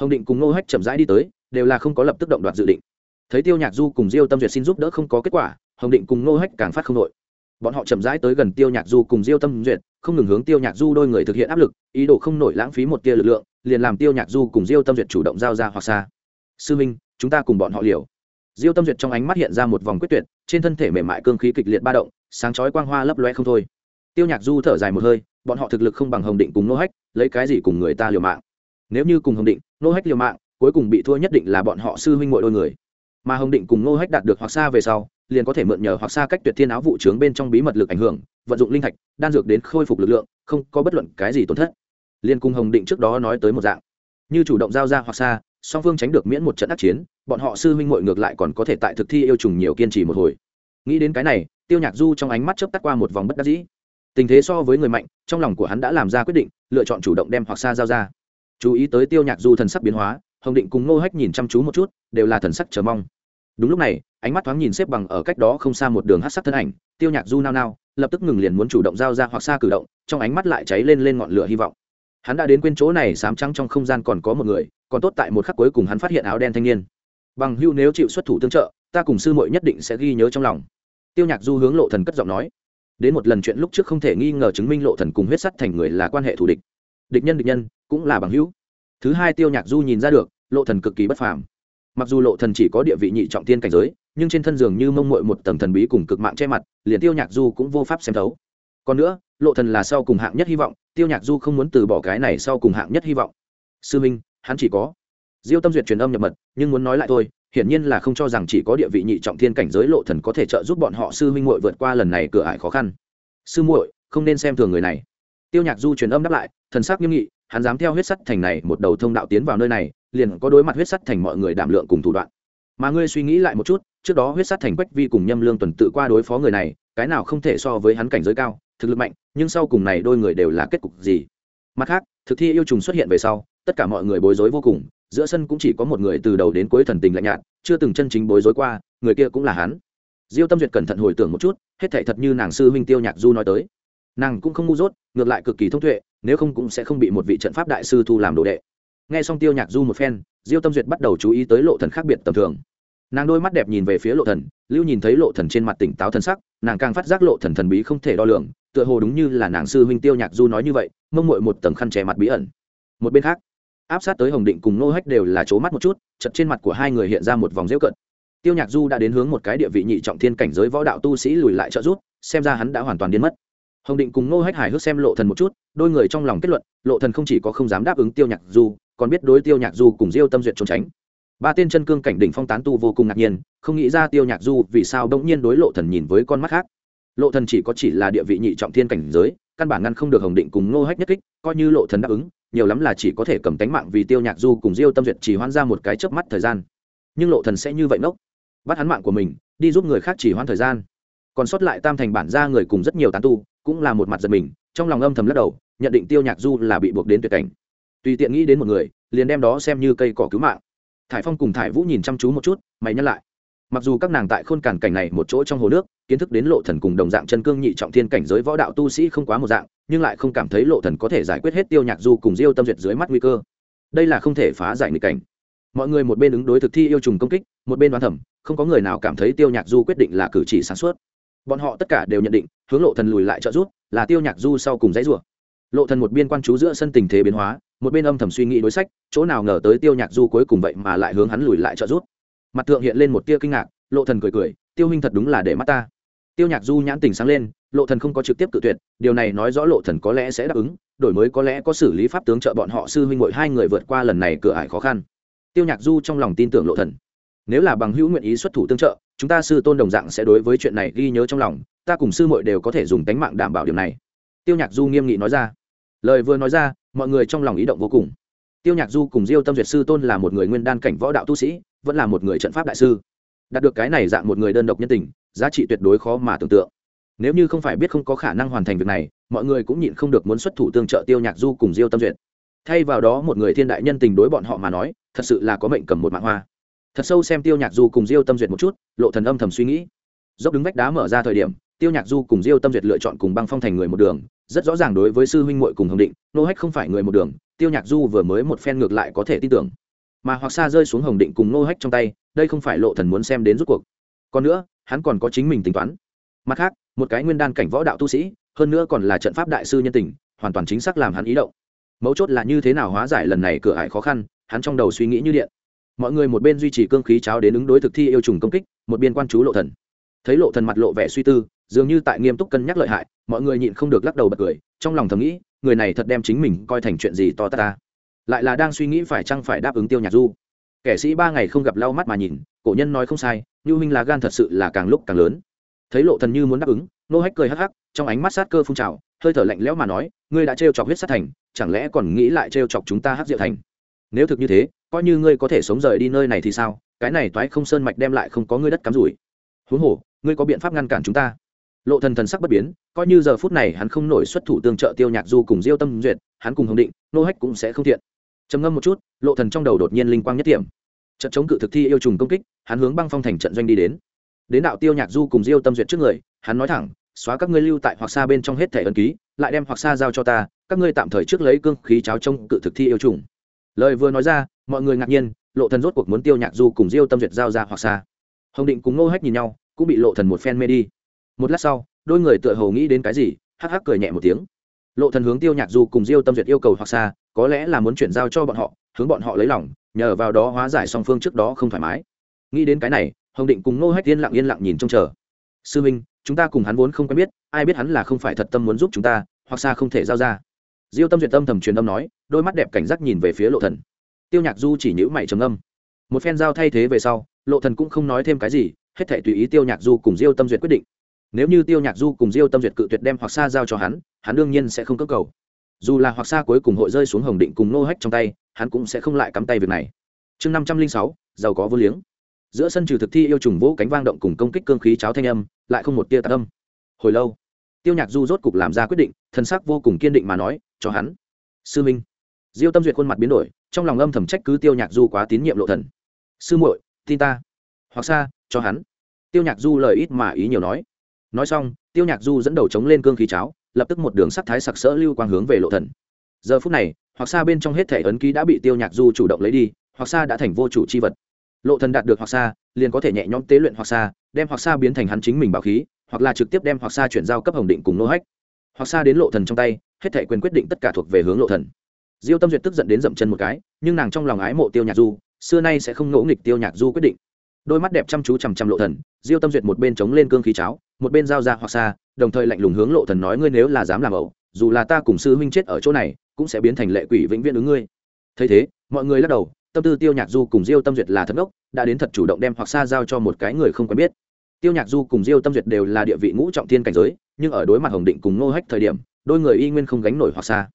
Hồng định cùng nô hách chậm rãi đi tới, đều là không có lập tức động đoạt dự định. Thấy tiêu nhạc du cùng diêu tâm duyệt xin giúp đỡ không có kết quả, hồng định cùng nô hách càng phát không nội bọn họ chậm rãi tới gần tiêu nhạc du cùng diêu tâm duyệt, không ngừng hướng tiêu nhạc du đôi người thực hiện áp lực, ý đồ không nổi lãng phí một tia lực lượng, liền làm tiêu nhạc du cùng diêu tâm duyệt chủ động giao ra hoặc xa sư minh, chúng ta cùng bọn họ liều. Diêu tâm duyệt trong ánh mắt hiện ra một vòng quyết tuyệt, trên thân thể mềm mại cương khí kịch liệt ba động, sáng chói quang hoa lấp loe không thôi. Tiêu nhạc du thở dài một hơi, bọn họ thực lực không bằng hồng định cùng nô hách, lấy cái gì cùng người ta liều mạng? Nếu như cùng hồng định, nô hách liều mạng, cuối cùng bị thua nhất định là bọn họ sư huynh mỗi đôi người. Mà hồng định cùng nô hách đạt được hoặc xa về sau, liền có thể mượn nhờ hoặc xa cách tuyệt thiên áo vụ trướng bên trong bí mật lực ảnh hưởng, vận dụng linh thạch, đan dược đến khôi phục lực lượng, không có bất luận cái gì tổn thất. Liên cùng hồng định trước đó nói tới một dạng. Như chủ động giao ra hoặc xa song phương tránh được miễn một trận ác chiến, bọn họ sư huynh muội ngược lại còn có thể tại thực thi yêu trùng nhiều kiên trì một hồi. Nghĩ đến cái này, tiêu nhạc du trong ánh mắt chớp tắt qua một vòng bất đắc dĩ. Tình thế so với người mạnh, trong lòng của hắn đã làm ra quyết định, lựa chọn chủ động đem hoặc xa giao ra. Chú ý tới tiêu nhạc du thần sắc biến hóa, hồng định cùng ngô hách nhìn chăm chú một chút, đều là thần sắc chờ mong. Đúng lúc này, ánh mắt thoáng nhìn xếp bằng ở cách đó không xa một đường hát sắc thân ảnh, tiêu nhạc du nao nao, lập tức ngừng liền muốn chủ động giao ra hoặc xa cử động, trong ánh mắt lại cháy lên lên ngọn lửa hy vọng. Hắn đã đến quên chỗ này, sám trắng trong không gian còn có một người còn tốt tại một khắc cuối cùng hắn phát hiện áo đen thanh niên. Bằng hưu nếu chịu xuất thủ tương trợ, ta cùng sư muội nhất định sẽ ghi nhớ trong lòng. Tiêu nhạc du hướng lộ thần cất giọng nói. Đến một lần chuyện lúc trước không thể nghi ngờ chứng minh lộ thần cùng huyết sắt thành người là quan hệ thù địch. Địch nhân địch nhân, cũng là bằng hữu. Thứ hai tiêu nhạc du nhìn ra được, lộ thần cực kỳ bất phàm. Mặc dù lộ thần chỉ có địa vị nhị trọng tiên cảnh giới, nhưng trên thân giường như mông muội một tầng thần bí cùng cực mạng che mặt, liền tiêu nhạc du cũng vô pháp xem thấu. Còn nữa, lộ thần là sau cùng hạng nhất hy vọng, tiêu nhạc du không muốn từ bỏ cái này sau cùng hạng nhất hy vọng. Sư minh hắn chỉ có diêu tâm duyệt truyền âm nhập mật, nhưng muốn nói lại thôi, hiển nhiên là không cho rằng chỉ có địa vị nhị trọng thiên cảnh giới lộ thần có thể trợ giúp bọn họ sư huynh muội vượt qua lần này cửa ải khó khăn. Sư muội, không nên xem thường người này. Tiêu nhạc du truyền âm đáp lại, thần sắc nghiêm nghị, hắn dám theo huyết sắt thành này một đầu thông đạo tiến vào nơi này, liền có đối mặt huyết sắt thành mọi người đảm lượng cùng thủ đoạn. Mà ngươi suy nghĩ lại một chút, trước đó huyết sắt thành quách vi cùng nhâm lương tuần tự qua đối phó người này, cái nào không thể so với hắn cảnh giới cao, thực lực mạnh, nhưng sau cùng này đôi người đều là kết cục gì? Mặt khác, thực thi yêu trùng xuất hiện về sau tất cả mọi người bối rối vô cùng, giữa sân cũng chỉ có một người từ đầu đến cuối thần tình lạnh nhạt, chưa từng chân chính bối rối qua, người kia cũng là hắn. Diêu tâm duyệt cẩn thận hồi tưởng một chút, hết thể thật như nàng sư huynh tiêu nhạc du nói tới. Nàng cũng không ngu dốt, ngược lại cực kỳ thông tuệ, nếu không cũng sẽ không bị một vị trận pháp đại sư thu làm đồ đệ. Nghe xong tiêu nhạc du một phen, diêu tâm duyệt bắt đầu chú ý tới lộ thần khác biệt tầm thường. Nàng đôi mắt đẹp nhìn về phía lộ thần, lưu nhìn thấy lộ thần trên mặt tỉnh táo thần sắc, nàng càng phát giác lộ thần thần bí không thể đo lường, tựa hồ đúng như là nàng sư huynh tiêu nhạc du nói như vậy, mông muội một tầng khăn che mặt bí ẩn. Một bên khác áp sát tới hồng định cùng nô hách đều là c mắt một chút chật trên mặt của hai người hiện ra một vòng rêu cận tiêu nhạc du đã đến hướng một cái địa vị nhị trọng thiên cảnh giới võ đạo tu sĩ lùi lại trợ rút xem ra hắn đã hoàn toàn biến mất. Hồng định cùng nô hách hài hước xem lộ thần một chút, đôi người trong lòng kết luận, lộ thần không chỉ có không dám đáp ứng tiêu nhạc du, còn biết đối tiêu nhạc du cùng diêu tâm duyệt trốn tránh. Ba tên chân cương cảnh đỉnh phong tán tu vô cùng ngạc nhiên, không nghĩ ra tiêu nhạc du vì sao đông nhiên đối lộ thần nhìn với con mắt khác. Lộ thần chỉ có chỉ là địa vị nhị trọng thiên cảnh giới, căn bản ngăn không được hồng định cùng nô hách nhất kích, coi như lộ thần đáp ứng nhiều lắm là chỉ có thể cầm tánh mạng vì tiêu nhạc du cùng diêu tâm duyệt chỉ hoãn ra một cái chớp mắt thời gian. Nhưng lộ thần sẽ như vậy ngốc bắt hắn mạng của mình, đi giúp người khác chỉ hoãn thời gian. Còn sót lại tam thành bản ra người cùng rất nhiều tán tu, cũng là một mặt giật mình, trong lòng âm thầm lắc đầu, nhận định tiêu nhạc du là bị buộc đến tuyệt cảnh. Tùy tiện nghĩ đến một người, liền đem đó xem như cây cỏ cứu mạng. Thải phong cùng thải vũ nhìn chăm chú một chút, mày nhắc lại mặc dù các nàng tại khôn cản cảnh này một chỗ trong hồ nước, kiến thức đến lộ thần cùng đồng dạng chân cương nhị trọng thiên cảnh giới võ đạo tu sĩ không quá một dạng, nhưng lại không cảm thấy lộ thần có thể giải quyết hết tiêu nhạc du cùng diêu tâm duyệt dưới mắt nguy cơ. Đây là không thể phá giải nghịch cảnh. Mọi người một bên ứng đối thực thi yêu trùng công kích, một bên đoán thẩm không có người nào cảm thấy tiêu nhạc du quyết định là cử chỉ sáng suốt. Bọn họ tất cả đều nhận định, hướng lộ thần lùi lại trợ rút là tiêu nhạc du sau cùng dãy rủa. Lộ thần một biên quan chú giữa sân tình thế biến hóa, một bên âm thầm suy nghĩ đối sách, chỗ nào ngờ tới tiêu nhạc du cuối cùng vậy mà lại hướng hắn lùi lại trợ rút mặt thượng hiện lên một tia kinh ngạc, lộ thần cười cười, tiêu huynh thật đúng là để mắt ta. Tiêu nhạc du nhãn tình sáng lên, lộ thần không có trực tiếp cự tuyệt, điều này nói rõ lộ thần có lẽ sẽ đáp ứng, đổi mới có lẽ có xử lý pháp tướng trợ bọn họ sư huynh muội hai người vượt qua lần này cửa ải khó khăn. Tiêu nhạc du trong lòng tin tưởng lộ thần. Nếu là bằng hữu nguyện ý xuất thủ tương trợ, chúng ta sư tôn đồng dạng sẽ đối với chuyện này ghi nhớ trong lòng, ta cùng sư muội đều có thể dùng tánh mạng đảm bảo điều này. Tiêu nhạc du nghiêm nghị nói ra. Lời vừa nói ra, mọi người trong lòng ý động vô cùng. Tiêu nhạc du cùng diêu tâm duyệt sư tôn là một người nguyên đan cảnh võ đạo tu sĩ vẫn là một người trận pháp đại sư. Đạt được cái này dạng một người đơn độc nhân tình, giá trị tuyệt đối khó mà tưởng tượng. Nếu như không phải biết không có khả năng hoàn thành việc này, mọi người cũng nhịn không được muốn xuất thủ tương trợ tiêu nhạc du cùng diêu tâm duyệt. Thay vào đó một người thiên đại nhân tình đối bọn họ mà nói, thật sự là có mệnh cầm một mạng hoa. Thật sâu xem tiêu nhạc du cùng diêu tâm duyệt một chút, lộ thần âm thầm suy nghĩ. Dốc đứng vách đá mở ra thời điểm, tiêu nhạc du cùng diêu tâm duyệt lựa chọn cùng băng phong thành người một đường, rất rõ ràng đối với sư huynh muội cùng hồng định, nô hách không phải người một đường, tiêu nhạc du vừa mới một phen ngược lại có thể tin tưởng mà hoặc xa rơi xuống hồng định cùng nô hách trong tay đây không phải lộ thần muốn xem đến rút cuộc. Còn nữa hắn còn có chính mình tính toán. Mặt khác một cái nguyên đan cảnh võ đạo tu sĩ hơn nữa còn là trận pháp đại sư nhân tình hoàn toàn chính xác làm hắn ý động. Mấu chốt là như thế nào hóa giải lần này cửa ải khó khăn hắn trong đầu suy nghĩ như điện. Mọi người một bên duy trì cương khí cháo đến ứng đối thực thi yêu trùng công kích một biên quan chú lộ thần. Thấy lộ thần mặt lộ vẻ suy tư dường như tại nghiêm túc cân nhắc lợi hại mọi người nhịn không được lắc đầu bật cười trong lòng thầm nghĩ người này thật đem chính mình coi thành chuyện gì to ta, ta lại là đang suy nghĩ phải chăng phải đáp ứng tiêu nhạc du. Kẻ sĩ ba ngày không gặp lau mắt mà nhìn, cổ nhân nói không sai như huynh là gan thật sự là càng lúc càng lớn. Thấy lộ thần như muốn đáp ứng, nô hách cười hắc hắc, trong ánh mắt sát cơ phun trào, hơi thở lạnh lẽo mà nói, ngươi đã trêu chọc huyết sát thành, chẳng lẽ còn nghĩ lại trêu chọc chúng ta hắc diệu thành? Nếu thực như thế, coi như ngươi có thể sống rời đi nơi này thì sao? Cái này toái không sơn mạch đem lại không có ngươi đất cắm rủi. Huống hồ, ngươi có biện pháp ngăn cản chúng ta? Lộ thần thần sắc bất biến, coi như giờ phút này hắn không nổi xuất thủ tương trợ tiêu nhạc du cùng diêu tâm duyệt, hắn cùng hồng định, nô hách cũng sẽ không thiện trầm ngâm một chút, lộ thần trong đầu đột nhiên linh quang nhất điểm trận chống cự thực thi yêu trùng công kích, hắn hướng băng phong thành trận doanh đi đến. Đến đạo tiêu nhạc du cùng diêu tâm duyệt trước người, hắn nói thẳng, xóa các ngươi lưu tại hoặc xa bên trong hết thẻ ấn ký, lại đem hoặc xa giao cho ta, các ngươi tạm thời trước lấy cương khí cháo trông cự thực thi yêu trùng. Lời vừa nói ra, mọi người ngạc nhiên, lộ thần rốt cuộc muốn tiêu nhạc du cùng diêu tâm duyệt giao ra hoặc xa. Hồng định cùng ngô hách nhìn nhau, cũng bị lộ thần một phen mê đi. Một lát sau, đôi người tựa hồ nghĩ đến cái gì, hắc hắc cười nhẹ một tiếng. Lộ thần hướng tiêu nhạc du cùng diêu tâm duyệt yêu cầu hoặc xa có lẽ là muốn chuyển giao cho bọn họ, hướng bọn họ lấy lòng, nhờ vào đó hóa giải song phương trước đó không thoải mái. Nghĩ đến cái này, hồng định cùng ngô hách yên lặng yên lặng nhìn trông chờ. Sư minh, chúng ta cùng hắn vốn không quen biết, ai biết hắn là không phải thật tâm muốn giúp chúng ta, hoặc xa không thể giao ra. Diêu tâm duyệt tâm thầm truyền âm nói, đôi mắt đẹp cảnh giác nhìn về phía lộ thần. Tiêu nhạc du chỉ nhữ mày trầm âm một phen giao thay thế về sau, lộ thần cũng không nói thêm cái gì, hết thảy tùy ý tiêu nhạc du cùng diêu tâm duyệt quyết định. Nếu như tiêu nhạc du cùng diêu tâm duyệt cự tuyệt đem hoặc xa giao cho hắn hắn đương nhiên sẽ không cưỡng cầu dù là hoặc xa cuối cùng hội rơi xuống hồng định cùng nô hách trong tay, hắn cũng sẽ không lại cắm tay việc này. Chương năm trăm linh sáu, giàu có vô liếng. Giữa sân trừ thực thi yêu trùng vỗ cánh vang động cùng công kích cương khí cháo thanh âm, lại không một tia tạc âm. Hồi lâu, tiêu nhạc du rốt cục làm ra quyết định, thân xác vô cùng kiên định mà nói, cho hắn. Sư minh. Diêu tâm duyệt khuôn mặt biến đổi, trong lòng âm thầm trách cứ tiêu nhạc du quá tín nhiệm lộ thần. Sư muội, tin ta. Hoặc xa, cho hắn. Tiêu nhạc du lời ít mà ý nhiều nói. Nói xong, tiêu nhạc du dẫn đầu chống lên cương khí cháo lập tức một đường sắc thái sặc sỡ lưu quang hướng về lộ thần. Giờ phút này, hoặc xa bên trong hết thể ấn ký đã bị tiêu nhạc du chủ động lấy đi, hoặc xa đã thành vô chủ chi vật. Lộ thần đạt được hoặc xa, liền có thể nhẹ nhõm tế luyện hoặc xa, đem hoặc xa biến thành hắn chính mình bảo khí, hoặc là trực tiếp đem hoặc xa chuyển giao cấp hồng định cùng nô hách. Hoặc xa đến lộ thần trong tay, hết thể quyền quyết định tất cả thuộc về hướng lộ thần. Diêu tâm duyệt tức giận đến dậm chân một cái, nhưng nàng trong lòng ái mộ tiêu nhạc du, xưa nay sẽ không ngỗ nghịch tiêu nhạc du quyết định. Đôi mắt đẹp chăm chú chằm chằm lộ thần diêu tâm duyệt một bên chống lên cương khí cháo một bên giao ra hoặc xa đồng thời lạnh lùng hướng lộ thần nói ngươi nếu là dám làm ẩu dù là ta cùng sư huynh chết ở chỗ này cũng sẽ biến thành lệ quỷ vĩnh viễn ứng ngươi. Thấy thế mọi người lắc đầu tâm tư tiêu nhạc du cùng diêu tâm duyệt là thật ốc, đã đến thật chủ động đem hoặc xa giao cho một cái người không quen biết. Tiêu nhạc du cùng diêu tâm duyệt đều là địa vị ngũ trọng thiên cảnh giới nhưng ở đối mặt hồng định cùng ngô hách thời điểm đôi người y nguyên không gánh nổi hoặc xa.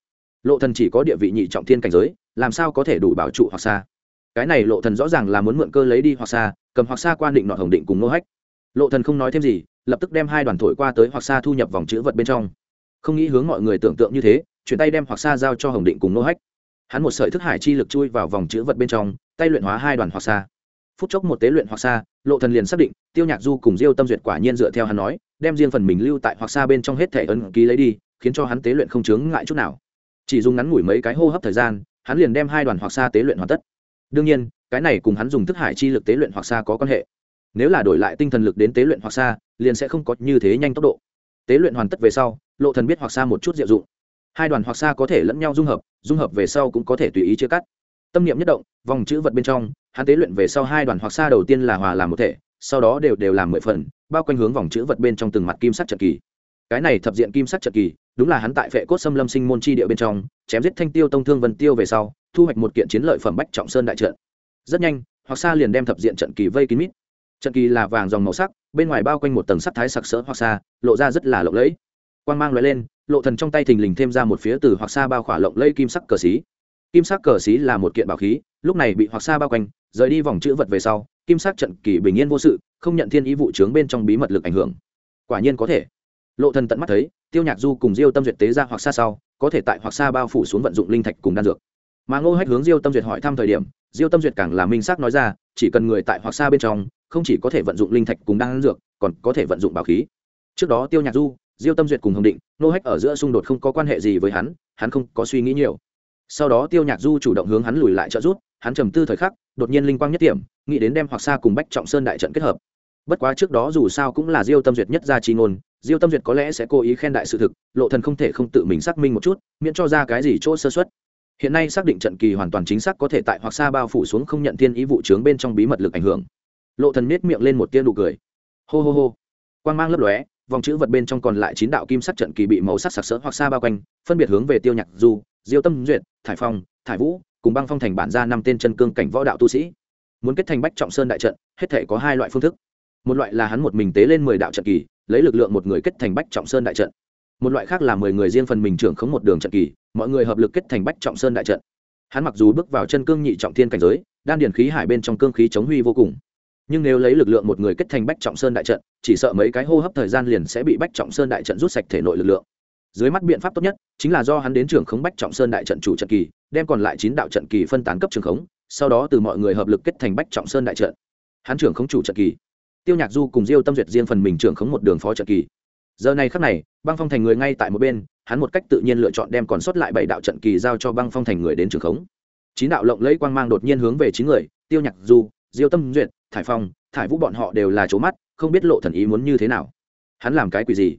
Lộ thần chỉ có địa vị nhị trọng thiên cảnh giới làm sao có thể đủ bảo trụ hoặc xa? Cái này lộ thần rõ ràng là muốn mượn cơ lấy đi hoặc xa cầm hoặc xa quan định nọ hồng định cùng ngô hách lộ thần không nói thêm gì, lập tức đem hai đoàn thổi qua tới hoặc xa thu nhập vòng chữ vật bên trong. Không nghĩ hướng mọi người tưởng tượng như thế, chuyển tay đem hoặc xa giao cho hồng định cùng nô hách. Hắn một sợi thức hải chi lực chui vào vòng chữ vật bên trong, tay luyện hóa hai đoàn hoặc xa phút chốc một tế luyện hoặc xa lộ thần liền xác định, tiêu nhạc du cùng diêu tâm duyệt quả nhiên dựa theo hắn nói, đem riêng phần mình lưu tại hoặc xa bên trong hết thể ấn ký lấy đi, khiến cho hắn tế luyện không chướng ngại chút nào. Chỉ dùng ngắn ngủi mấy cái hô hấp thời gian, hắn liền đem hai đoàn hoặc xa tế luyện hoàn tất. Đương nhiên, cái này cùng hắn dùng thức hải chi lực tế luyện hoặc xa có quan hệ nếu là đổi lại tinh thần lực đến tế luyện hoặc xa, liền sẽ không có như thế nhanh tốc độ. Tế luyện hoàn tất về sau, lộ thần biết hoặc xa một chút diệu dụng. Hai đoàn hoặc xa có thể lẫn nhau dung hợp dung hợp về sau cũng có thể tùy ý chia cắt. Tâm niệm nhất động, vòng chữ vật bên trong, hắn tế luyện về sau hai đoàn hoặc xa đầu tiên là hòa làm một thể, sau đó đều đều làm mười phần, bao quanh hướng vòng chữ vật bên trong từng mặt kim sắc trận kỳ. Cái này thập diện kim sắc trận kỳ, đúng là hắn tại phệ cốt xâm lâm sinh môn chi địa bên trong, chém giết thanh tiêu tông thương vân tiêu về sau, thu hoạch một kiện chiến lợi phẩm bách trọng sơn đại trận. Rất nhanh, hoặc xa liền đem thập diện trận kỳ vây kín mít trận kỳ là vàng dòng màu sắc, bên ngoài bao quanh một tầng sắc thái sặc sỡ hoặc xa, lộ ra rất là lộng lẫy. Quang mang loại lên, lộ thần trong tay thình lình thêm ra một phía từ hoặc xa bao khỏa lộng lẫy kim sắc cờ xí. Kim sắc cờ xí là một kiện bảo khí, lúc này bị hoặc xa bao quanh, rời đi vòng chữ vật về sau, kim sắc trận kỳ bình yên vô sự, không nhận thiên ý vụ trướng bên trong bí mật lực ảnh hưởng. Quả nhiên có thể. Lộ thần tận mắt thấy, tiêu nhạc du cùng diêu tâm duyệt tế ra hoặc xa sau, có thể tại hoặc xa bao phủ xuống vận dụng linh thạch cùng đan dược. Mà ngô hách hướng diêu tâm duyệt hỏi thăm thời điểm, diêu tâm duyệt càng là minh xác nói ra, chỉ cần người tại hoặc xa bên trong không chỉ có thể vận dụng linh thạch cùng đan dược, còn có thể vận dụng bảo khí. Trước đó tiêu nhạc du, diêu tâm duyệt cùng hồng định, nô hách ở giữa xung đột không có quan hệ gì với hắn hắn không có suy nghĩ nhiều. Sau đó tiêu nhạc du chủ động hướng hắn lùi lại trợ giúp, hắn trầm tư thời khắc, đột nhiên linh quang nhất điểm nghĩ đến đem hoặc xa cùng bách trọng sơn đại trận kết hợp. Bất quá trước đó dù sao cũng là diêu tâm duyệt nhất ra chi ngôn, diêu tâm duyệt có lẽ sẽ cố ý khen đại sự thực, lộ thần không thể không tự mình xác minh một chút, miễn cho ra cái gì chỗ sơ xuất hiện nay xác định trận kỳ hoàn toàn chính xác có thể tại hoặc xa bao phủ xuống không nhận thiên ý vụ trướng bên trong bí mật lực ảnh hưởng lộ thần nết miệng lên một tia nụ cười. Hô hô hô. Quang mang lấp lóe, vòng chữ vật bên trong còn lại chín đạo kim sắc trận kỳ bị màu sắc sặc sỡ hoặc xa bao quanh, phân biệt hướng về tiêu nhạc du, diêu tâm duyệt, thải phong, thải vũ, cùng băng phong thành bản ra năm tên chân cương cảnh võ đạo tu sĩ. Muốn kết thành bách trọng sơn đại trận, hết thể có hai loại phương thức. Một loại là hắn một mình tế lên mười đạo trận kỳ, lấy lực lượng một người kết thành bách trọng sơn đại trận. Một loại khác là mười người riêng phần mình trưởng khống một đường trận kỳ, mọi người hợp lực kết thành bách trọng sơn đại trận. Hắn mặc dù bước vào chân cương nhị trọng thiên cảnh giới, đan điển khí hải bên trong cương khí chống huy vô cùng nhưng nếu lấy lực lượng một người kết thành bách trọng sơn đại trận, chỉ sợ mấy cái hô hấp thời gian liền sẽ bị bách trọng sơn đại trận rút sạch thể nội lực lượng. Dưới mắt biện pháp tốt nhất chính là do hắn đến trưởng khống bách trọng sơn đại trận chủ trận kỳ, đem còn lại chín đạo trận kỳ phân tán cấp trường khống, sau đó từ mọi người hợp lực kết thành bách trọng sơn đại trận. Hắn trưởng khống chủ trận kỳ. Tiêu nhạc du cùng diêu tâm duyệt riêng phần mình trưởng khống một đường phó trận kỳ. Giờ này khắc này, băng phong thành người ngay tại một bên, hắn một cách tự nhiên lựa chọn đem còn sót lại bảy đạo trận kỳ giao cho băng phong thành người đến trường khống. Chín đạo lộng lẫy quang mang đột nhiên hướng về chín người, tiêu nhạc du diêu tâm duyệt, thải phong, thải vũ bọn họ đều là chỗ mắt, không biết lộ thần ý muốn như thế nào. Hắn làm cái quỷ gì?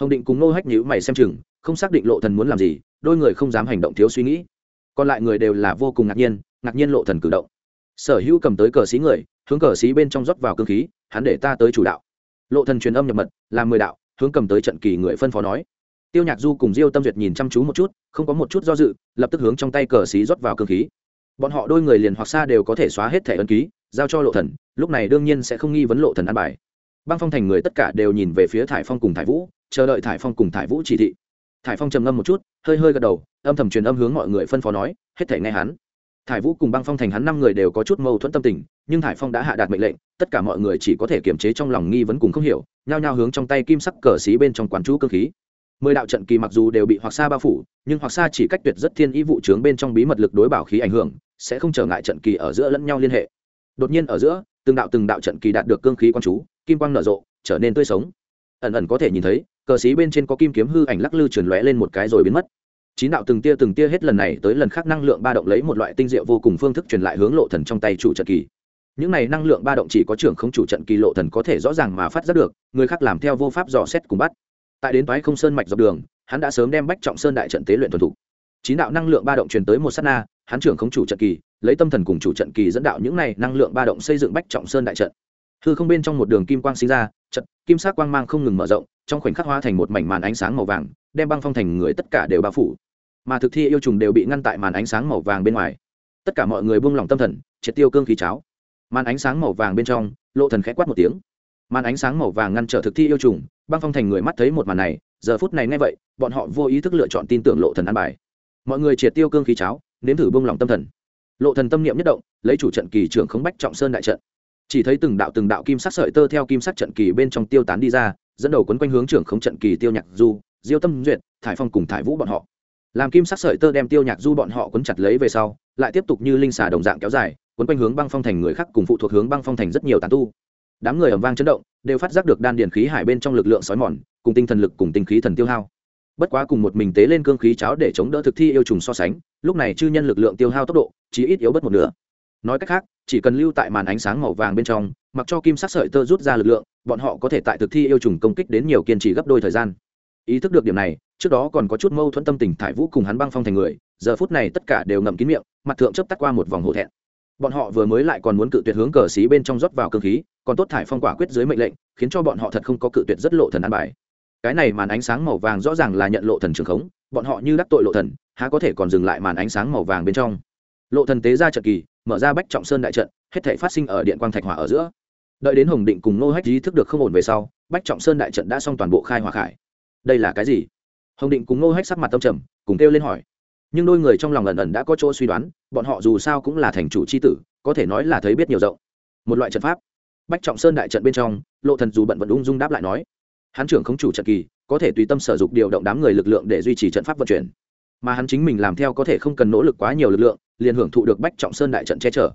Hồng định cùng nô hách nhữ mày xem chừng, không xác định lộ thần muốn làm gì, đôi người không dám hành động thiếu suy nghĩ. Còn lại người đều là vô cùng ngạc nhiên ngạc nhiên lộ thần cử động. Sở hữu cầm tới cờ xí người, hướng cờ xí bên trong rót vào cương khí, hắn để ta tới chủ đạo. Lộ thần truyền âm nhập mật, làm mười đạo, hướng cầm tới trận kỳ người phân phó nói. Tiêu nhạc du cùng diêu tâm duyệt nhìn chăm chú một chút, không có một chút do dự, lập tức hướng trong tay cờ xí rót vào cương khí. Bọn họ đôi người liền hoặc xa đều có thể xóa hết thẻ ấn ký giao cho lộ thần, lúc này đương nhiên sẽ không nghi vấn lộ thần ăn bài. Băng phong thành người tất cả đều nhìn về phía thải phong cùng thải vũ, chờ đợi thải phong cùng thải vũ chỉ thị. Thải phong trầm ngâm một chút, hơi hơi gật đầu, âm thầm truyền âm hướng mọi người phân phó nói, hết thể nghe hắn. Thải vũ cùng băng phong thành hắn năm người đều có chút mâu thuẫn tâm tình, nhưng thải phong đã hạ đạt mệnh lệnh, tất cả mọi người chỉ có thể kiềm chế trong lòng nghi vấn cùng không hiểu, nhao nhao hướng trong tay kim sắc cờ xí bên trong quán chú cơ khí. Mười đạo trận kỳ mặc dù đều bị hoặc xa bao phủ, nhưng hoặc xa chỉ cách tuyệt rất thiên ý vụ trướng bên trong bí mật lực đối bảo khí ảnh hưởng, sẽ không trở ngại trận kỳ ở giữa lẫn nhau liên hệ đột nhiên ở giữa, từng đạo từng đạo trận kỳ đạt được cương khí quan chú, kim quang nở rộ, trở nên tươi sống. Ẩn ẩn có thể nhìn thấy, cờ xí bên trên có kim kiếm hư ảnh lắc lư chuyển lóe lên một cái rồi biến mất. Chín đạo từng tia từng tia hết lần này tới lần khác năng lượng ba động lấy một loại tinh diệu vô cùng phương thức truyền lại hướng lộ thần trong tay chủ trận kỳ. Những này năng lượng ba động chỉ có trưởng không chủ trận kỳ lộ thần có thể rõ ràng mà phát giác được, người khác làm theo vô pháp dò xét cùng bắt. Tại đến toái không sơn mạch dọc đường, hắn đã sớm đem bách trọng sơn đại trận tế luyện thuần thục. Chín đạo năng lượng ba động truyền tới một s á t na, hắn trưởng không chủ trận kỳ lấy tâm thần cùng chủ trận kỳ dẫn đạo những này năng lượng ba động xây dựng bách trọng sơn đại trận. Hư không bên trong một đường kim quang sinh ra, trận, kim sắc quang mang không ngừng mở rộng, trong khoảnh khắc hóa thành một mảnh màn ánh sáng màu vàng, đem băng phong thành người tất cả đều bao phủ. Mà thực thi yêu trùng đều bị ngăn tại màn ánh sáng màu vàng bên ngoài. Tất cả mọi người buông lỏng tâm thần, triệt tiêu cương khí cháo. Màn ánh sáng màu vàng bên trong, lộ thần khẽ quát một tiếng. Màn ánh sáng màu vàng ngăn trở thực thi yêu trùng, băng phong thành người mắt thấy một màn này, giờ phút này nghe vậy, bọn họ vô ý thức lựa chọn tin tưởng lộ thần ăn bài. Mọi người triệt tiêu cương khí cháo, nếm thử buông lỏng tâm thần lộ thần tâm niệm nhất động, lấy chủ trận kỳ trưởng khống bách trọng sơn đại trận. Chỉ thấy từng đạo từng đạo kim sắc sợi tơ theo kim sắc trận kỳ bên trong tiêu tán đi ra, dẫn đầu quấn quanh hướng trưởng khống trận kỳ tiêu nhạc du, diêu tâm duyệt, thải phong cùng thải vũ bọn họ. Làm kim sắc sợi tơ đem tiêu nhạc du bọn họ quấn chặt lấy về sau, lại tiếp tục như linh xà đồng dạng kéo dài, quấn quanh hướng băng phong thành người khác cùng phụ thuộc hướng băng phong thành rất nhiều tán tu. Đám người ầm vang chấn động, đều phát giác được đan điền khí hải bên trong lực lượng sói mòn, cùng tinh thần lực cùng tinh khí thần tiêu hao. Bất quá cùng một mình tế lên cương khí cháo để chống đỡ thực thi yêu trùng so sánh lúc này chư nhân lực lượng tiêu hao tốc độ chỉ ít yếu bất một nửa. Nói cách khác, chỉ cần lưu tại màn ánh sáng màu vàng bên trong, mặc cho kim sắc sợi tơ rút ra lực lượng, bọn họ có thể tại thực thi yêu trùng công kích đến nhiều kiên trì gấp đôi thời gian. Ý thức được điểm này, trước đó còn có chút mâu thuẫn tâm tình thải vũ cùng hắn băng phong thành người, giờ phút này tất cả đều ngậm kín miệng, mặt thượng chấp tắt qua một vòng hổ thẹn. Bọn họ vừa mới lại còn muốn cự tuyệt hướng cờ xí bên trong rót vào cơ khí, còn tốt thải phong quả quyết dưới mệnh lệnh, khiến cho bọn họ thật không có cự tuyệt rất lộ thần ăn bài. Cái này màn ánh sáng màu vàng rõ ràng là nhận lộ thần trường khống bọn họ như đắc tội lộ thần, há có thể còn dừng lại màn ánh sáng màu vàng bên trong. Lộ thần tế ra trận kỳ, mở ra bách trọng sơn đại trận, hết thể phát sinh ở điện quang thạch hỏa ở giữa. Đợi đến hồng định cùng nô hách ý thức được không ổn về sau, bách trọng sơn đại trận đã xong toàn bộ khai hỏa khải. Đây là cái gì? Hồng định cùng nô hách sắc mặt tâm trầm, cùng kêu lên hỏi. Nhưng đôi người trong lòng ẩn ẩn đã có chỗ suy đoán, bọn họ dù sao cũng là thành chủ c h i tử, có thể nói là thấy biết nhiều rộng. Một loại trận pháp. Bách trọng sơn đại trận bên trong, lộ thần dù bận vẫn ung dung đáp lại nói. Hán trưởng không chủ trận kỳ có thể tùy tâm sở dục điều động đám người lực lượng để duy trì trận pháp vận chuyển. Mà hắn chính mình làm theo có thể không cần nỗ lực quá nhiều lực lượng, liền hưởng thụ được bách trọng sơn đại trận che chở.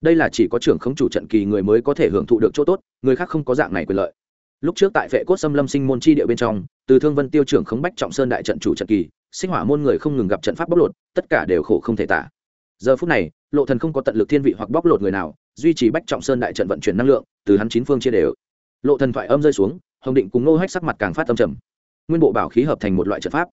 Đây là chỉ có trưởng khống chủ trận kỳ người mới có thể hưởng thụ được chỗ tốt, người khác không có dạng này quyền lợi. Lúc trước tại vệ cốt xâm lâm sinh môn chi địa bên trong, từ thương vân tiêu trưởng khống bách trọng sơn đại trận chủ trận kỳ, sinh hỏa môn người không ngừng gặp trận pháp bóc lột, tất cả đều khổ không thể tả. Giờ phút này, lộ thần không có tận lực thiên vị hoặc bóc lột người nào, duy trì bách trọng sơn đại trận vận chuyển năng lượng, từ hắn chín phương chia đều. Lộ thần thoại âm rơi xuống, hồng định cùng nô hách sắc mặt càng phát âm trầm nguyên bộ bảo khí hợp thành một loại trận pháp.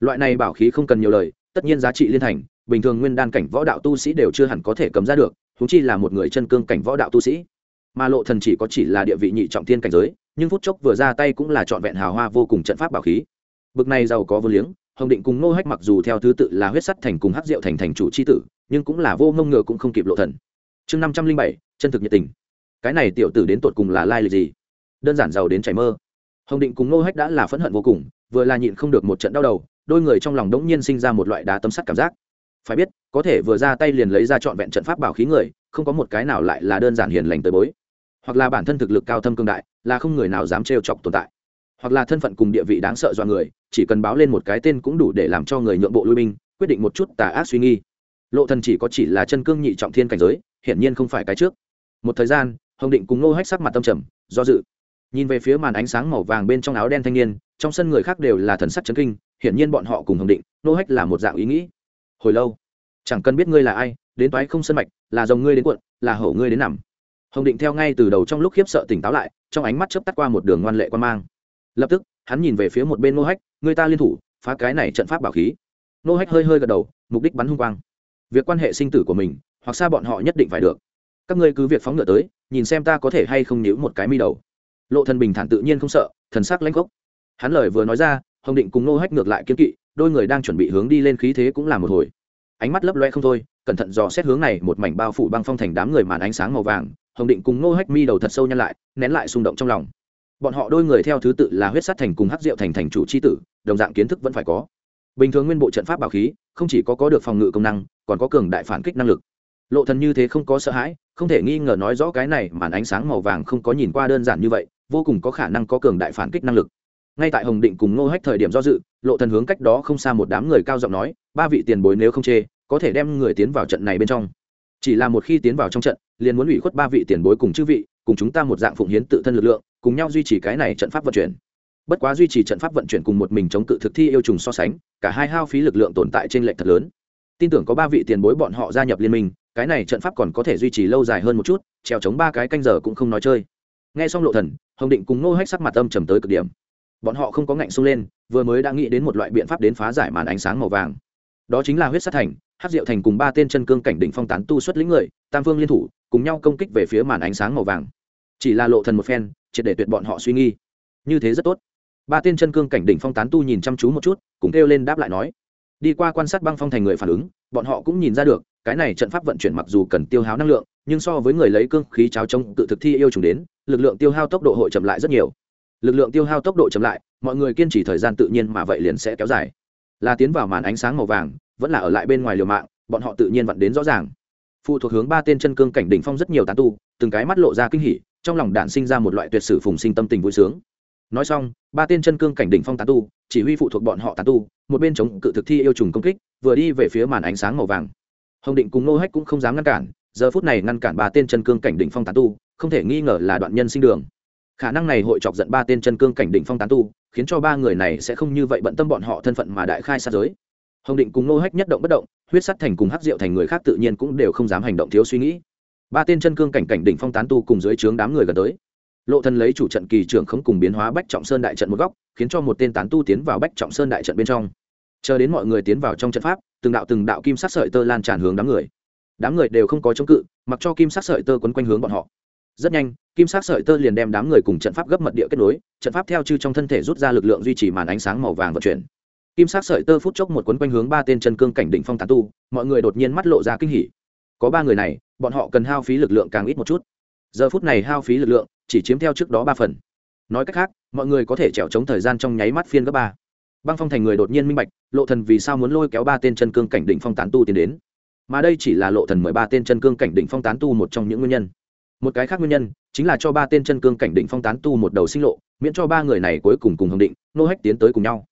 Loại này bảo khí không cần nhiều lời, tất nhiên giá trị liên thành, bình thường nguyên đan cảnh võ đạo tu sĩ đều chưa hẳn có thể cầm ra được thú chi là một người chân cương cảnh võ đạo tu sĩ. Mà lộ thần chỉ có chỉ là địa vị nhị trọng thiên cảnh giới, nhưng phút chốc vừa ra tay cũng là trọn vẹn hào hoa vô cùng trận pháp bảo khí. Bực này giàu có vô liếng, hồng định cùng nô hách mặc dù theo thứ tự là huyết sắt thành cùng hắc diệu thành thành chủ c h i tử, nhưng cũng là vô ngông ngựa cũng không kịp lộ thần. Chương năm trăm linh bảy, chân thực nhiệt tình. Cái này tiểu tử đến tột cùng là lai lịch gì? Đơn giản giàu đến chảy mơ hồng định cùng nô hách đã là phẫn hận vô cùng, vừa là nhịn không được một trận đau đầu, đôi người trong lòng đống nhiên sinh ra một loại đá tấm sắt cảm giác. Phải biết, có thể vừa ra tay liền lấy ra trọn vẹn trận pháp bảo khí người, không có một cái nào lại là đơn giản hiền lành tới bối. Hoặc là bản thân thực lực cao thâm cương đại, là không người nào dám trêu chọc tồn tại. Hoặc là thân phận cùng địa vị đáng sợ do người, chỉ cần báo lên một cái tên cũng đủ để làm cho người nhượng bộ lui binh, quyết định một chút tà ác suy nghi. Lộ thần chỉ có chỉ là chân cương nhị trọng thiên cảnh giới, hiển nhiên không phải cái trước. Một thời gian, hồng định cùng nô hách sắc mặt tâm trầm, do dự nhìn về phía màn ánh sáng màu vàng bên trong áo đen thanh niên, trong sân người khác đều là thần sắc chấn kinh, hiển nhiên bọn họ cùng hồng định, nô hách là một dạng ý nghĩ. Hồi lâu, chẳng cần biết ngươi là ai, đến toái không sân mạch, là dòng ngươi đến cuộn, là hổ ngươi đến nằm. Hồng định theo ngay từ đầu trong lúc khiếp sợ tỉnh táo lại, trong ánh mắt chớp tắt qua một đường ngoan lệ quan mang. Lập tức, hắn nhìn về phía một bên nô hách, người ta liên thủ, phá cái này trận pháp bảo khí. Nô hách hơi hơi gật đầu, mục đích bắn hung quang. Việc quan hệ sinh tử của mình, hoặc xa bọn họ nhất định phải được. Các ngươi cứ việc phóng ngựa tới, nhìn xem ta có thể hay không nhíu một cái mi đầu lộ thần bình thản tự nhiên không sợ, thần sắc lãnh gốc hắn lời vừa nói ra, hồng định cùng nô hách ngược lại kiên kỵ, đôi người đang chuẩn bị hướng đi lên khí thế cũng là một hồi. Ánh mắt lấp loe không thôi, cẩn thận dò xét hướng này một mảnh bao phủ băng phong thành đám người màn ánh sáng màu vàng, hồng định cùng nô hách mi đầu thật sâu nhăn lại, nén lại xung động trong lòng. Bọn họ đôi người theo thứ tự là huyết sát thành cùng hắc diệu thành thành chủ c h i tử, đồng dạng kiến thức vẫn phải có. Bình thường nguyên bộ trận pháp bảo khí, không chỉ có có được phòng ngự công năng, còn có cường đại phản kích năng lực. Lộ thần như thế không có sợ hãi, không thể nghi ngờ nói rõ cái này màn ánh sáng màu vàng không có nhìn qua đơn giản như vậy vô cùng có khả năng có cường đại phản kích năng lực. Ngay tại hồng định cùng ngô hách thời điểm do dự, lộ thần hướng cách đó không xa một đám người cao giọng nói, ba vị tiền bối nếu không chê, có thể đem người tiến vào trận này bên trong. Chỉ là một khi tiến vào trong trận, liền muốn ủy khuất ba vị tiền bối cùng chư vị, cùng chúng ta một dạng phụng hiến tự thân lực lượng, cùng nhau duy trì cái này trận pháp vận chuyển. Bất quá duy trì trận pháp vận chuyển cùng một mình chống cự thực thi yêu trùng so sánh, cả hai hao phí lực lượng tồn tại trên lệch thật lớn. Tin tưởng có ba vị tiền bối bọn họ gia nhập liên minh, cái này trận pháp còn có thể duy trì lâu dài hơn một chút, trèo chống ba cái canh giờ cũng không nói chơi nghe xong lộ thần, hồng định cùng nô hách sắc mặt âm trầm tới cực điểm. Bọn họ không có ngạnh xông lên, vừa mới đã nghĩ đến một loại biện pháp đến phá giải màn ánh sáng màu vàng. Đó chính là huyết sát thành hát diệu thành cùng ba tên chân cương cảnh đỉnh phong tán tu xuất lĩnh người, tam phương liên thủ, cùng nhau công kích về phía màn ánh sáng màu vàng. Chỉ là lộ thần một phen, triệt để tuyệt bọn họ suy nghi. Như thế rất tốt. Ba tên chân cương cảnh đỉnh phong tán tu nhìn chăm chú một chút, cùng kêu lên đáp lại nói. Đi qua quan sát băng phong thành người phản ứng, bọn họ cũng nhìn ra được, cái này trận pháp vận chuyển mặc dù cần tiêu hao năng lượng, nhưng so với người lấy cương khí cháo trông tự thực thi yêu trùng đến lực lượng tiêu hao tốc độ hội chậm lại rất nhiều. Lực lượng tiêu hao tốc độ chậm lại, mọi người kiên trì thời gian tự nhiên mà vậy liền sẽ kéo dài. Là tiến vào màn ánh sáng màu vàng, vẫn là ở lại bên ngoài liều mạng, bọn họ tự nhiên vặn đến rõ ràng. Phụ thuộc hướng ba tên chân cương cảnh đỉnh phong rất nhiều tán tu, từng cái mắt lộ ra kinh hỉ, trong lòng đạn sinh ra một loại tuyệt sử phùng sinh tâm tình vui sướng. Nói xong, ba tên chân cương cảnh đỉnh phong tán tu, chỉ huy phụ thuộc bọn họ tán tu, một bên chống cự thực thi yêu trùng công kích, vừa đi về phía màn ánh sáng màu vàng. Hồng định cùng nô hách cũng không dám ngăn cản, giờ phút này ngăn cản ba tên chân cương cảnh đỉnh phong tán tu không thể nghi ngờ là đoạn nhân sinh đường. Khả năng này hội chọc giận ba tên chân cương cảnh đỉnh phong tán tu, khiến cho ba người này sẽ không như vậy bận tâm bọn họ thân phận mà đại khai sát giới. Hồng định cùng nô hách nhất động bất động, huyết sắt thành cùng hắc diệu thành người khác tự nhiên cũng đều không dám hành động thiếu suy nghĩ. Ba tên chân cương cảnh cảnh đỉnh phong tán tu cùng dưới trướng đám người gần tới. Lộ thân lấy chủ trận kỳ trưởng không cùng biến hóa bách trọng sơn đại trận một góc, khiến cho một tên tán tu tiến vào bách trọng sơn đại trận bên trong. Chờ đến mọi người tiến vào trong trận pháp, từng đạo từng đạo kim sắc sợi tơ lan tràn hướng đám người. Đám người đều không có chống cự, mặc cho kim sắc sợi tơ quấn quanh hướng bọn họ rất nhanh, kim sắc sợi tơ liền đem đám người cùng trận pháp gấp mật địa kết nối, trận pháp theo chư trong thân thể rút ra lực lượng duy trì màn ánh sáng màu vàng vận chuyển. Kim sắc sợi tơ phút chốc một quấn quanh hướng ba tên chân cương cảnh đỉnh phong tán tu, mọi người đột nhiên mắt lộ ra kinh hỉ. Có ba người này, bọn họ cần hao phí lực lượng càng ít một chút. Giờ phút này hao phí lực lượng chỉ chiếm theo trước đó ba phần. Nói cách khác, mọi người có thể trèo chống thời gian trong nháy mắt phiên gấp ba. Băng phong thành người đột nhiên minh bạch, lộ thần vì sao muốn lôi kéo ba tên chân cương cảnh đỉnh phong tán tu tiến đến? Mà đây chỉ là lộ thần mười ba tên chân cương cảnh đỉnh phong tán tu một trong những nguyên nhân một cái khác nguyên nhân chính là cho ba tên chân cương cảnh đỉnh phong tán tu một đầu sinh lộ, miễn cho ba người này cuối cùng cùng hồng định, nô hách tiến tới cùng nhau.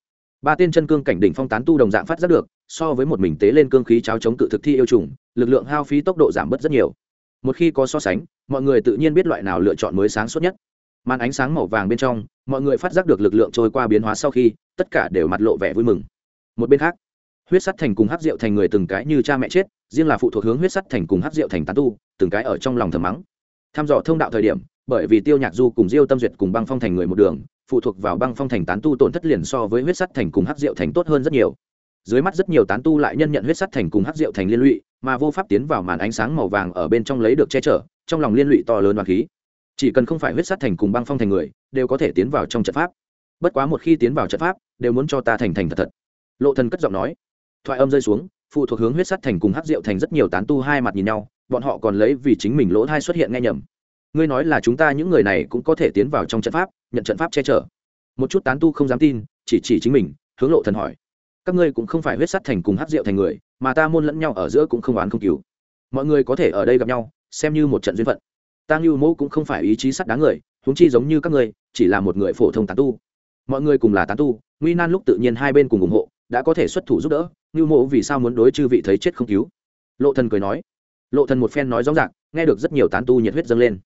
Ba tên chân cương cảnh đỉnh phong tán tu đồng dạng phát giác được, so với một mình tế lên cương khí cháo chống cự thực thi yêu trùng, lực lượng hao phí tốc độ giảm bớt rất nhiều. Một khi có so sánh, mọi người tự nhiên biết loại nào lựa chọn mới sáng suốt nhất. Màn ánh sáng màu vàng bên trong, mọi người phát giác được lực lượng trôi qua biến hóa sau khi, tất cả đều mặt lộ vẻ vui mừng. Một bên khác, huyết sắt thành cùng hát rượu thành người từng cái như cha mẹ chết, riêng là phụ thuộc hướng huyết sắt thành cùng hát rượu thành tán tu, từng cái ở trong lòng thầm mắng tham dò thông đạo thời điểm, bởi vì tiêu nhạc du cùng diêu tâm duyệt cùng băng phong thành người một đường, phụ thuộc vào băng phong thành tán tu tổn thất liền so với huyết sắt thành cùng hắc diệu thành tốt hơn rất nhiều. Dưới mắt rất nhiều tán tu lại nhân nhận huyết sắt thành cùng hắc diệu thành liên lụy, mà vô pháp tiến vào màn ánh sáng màu vàng ở bên trong lấy được che chở, trong lòng liên lụy to lớn và khí. Chỉ cần không phải huyết sắt thành cùng băng phong thành người, đều có thể tiến vào trong trận pháp. Bất quá một khi tiến vào trận pháp, đều muốn cho ta thành thành thật thật. Lộ thần cất giọng nói. Thoại âm rơi xuống, phụ thuộc hướng huyết sắt thành cùng hắc diệu thành rất nhiều tán tu hai mặt nhìn nhau bọn họ còn lấy vì chính mình lỗ thai xuất hiện nghe nhầm. Ngươi nói là chúng ta những người này cũng có thể tiến vào trong trận pháp, nhận trận pháp che chở. Một chút tán tu không dám tin, chỉ chỉ chính mình, hướng lộ thần hỏi. Các ngươi cũng không phải huyết sắt thành cùng hát rượu thành người, mà ta môn lẫn nhau ở giữa cũng không oán không cứu mọi người có thể ở đây gặp nhau, xem như một trận duyên phận. Ta ngưu mẫu cũng không phải ý chí sắt đá người, huống chi giống như các ngươi, chỉ là một người phổ thông tán tu. Mọi người cùng là tán tu, nguy nan lúc tự nhiên hai bên cùng ủng hộ, đã có thể xuất thủ giúp đỡ, ngưu mẫu vì sao muốn đối chư vị thấy chết không cứu? Lộ thần cười nói lộ thần một phen nói rõ ràng, nghe được rất nhiều tán tu nhiệt huyết dâng lên.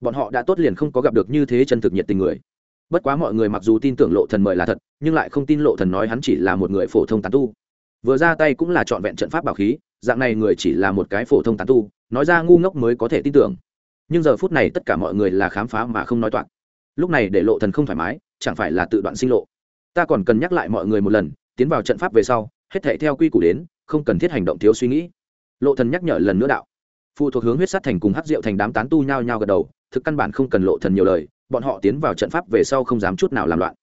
Bọn họ đã tốt liền không có gặp được như thế chân thực nhiệt tình người. Bất quá mọi người mặc dù tin tưởng lộ thần mời là thật, nhưng lại không tin lộ thần nói hắn chỉ là một người phổ thông tán tu. Vừa ra tay cũng là trọn vẹn trận pháp bảo khí, dạng này người chỉ là một cái phổ thông tán tu, nói ra ngu ngốc mới có thể tin tưởng. Nhưng giờ phút này tất cả mọi người là khám phá mà không nói toạc. Lúc này để lộ thần không thoải mái, chẳng phải là tự đoạn sinh lộ. Ta còn cần nhắc lại mọi người một lần, tiến vào trận pháp về sau, hết thảy theo quy củ đến, không cần thiết hành động thiếu suy nghĩ lộ thần nhắc nhở lần nữa đạo. Phụ thuộc hướng huyết sát thành cùng hắc diệu thành đám tán tu nhao nhao gật đầu, thực căn bản không cần lộ thần nhiều lời, bọn họ tiến vào trận pháp về sau không dám chút nào làm loạn.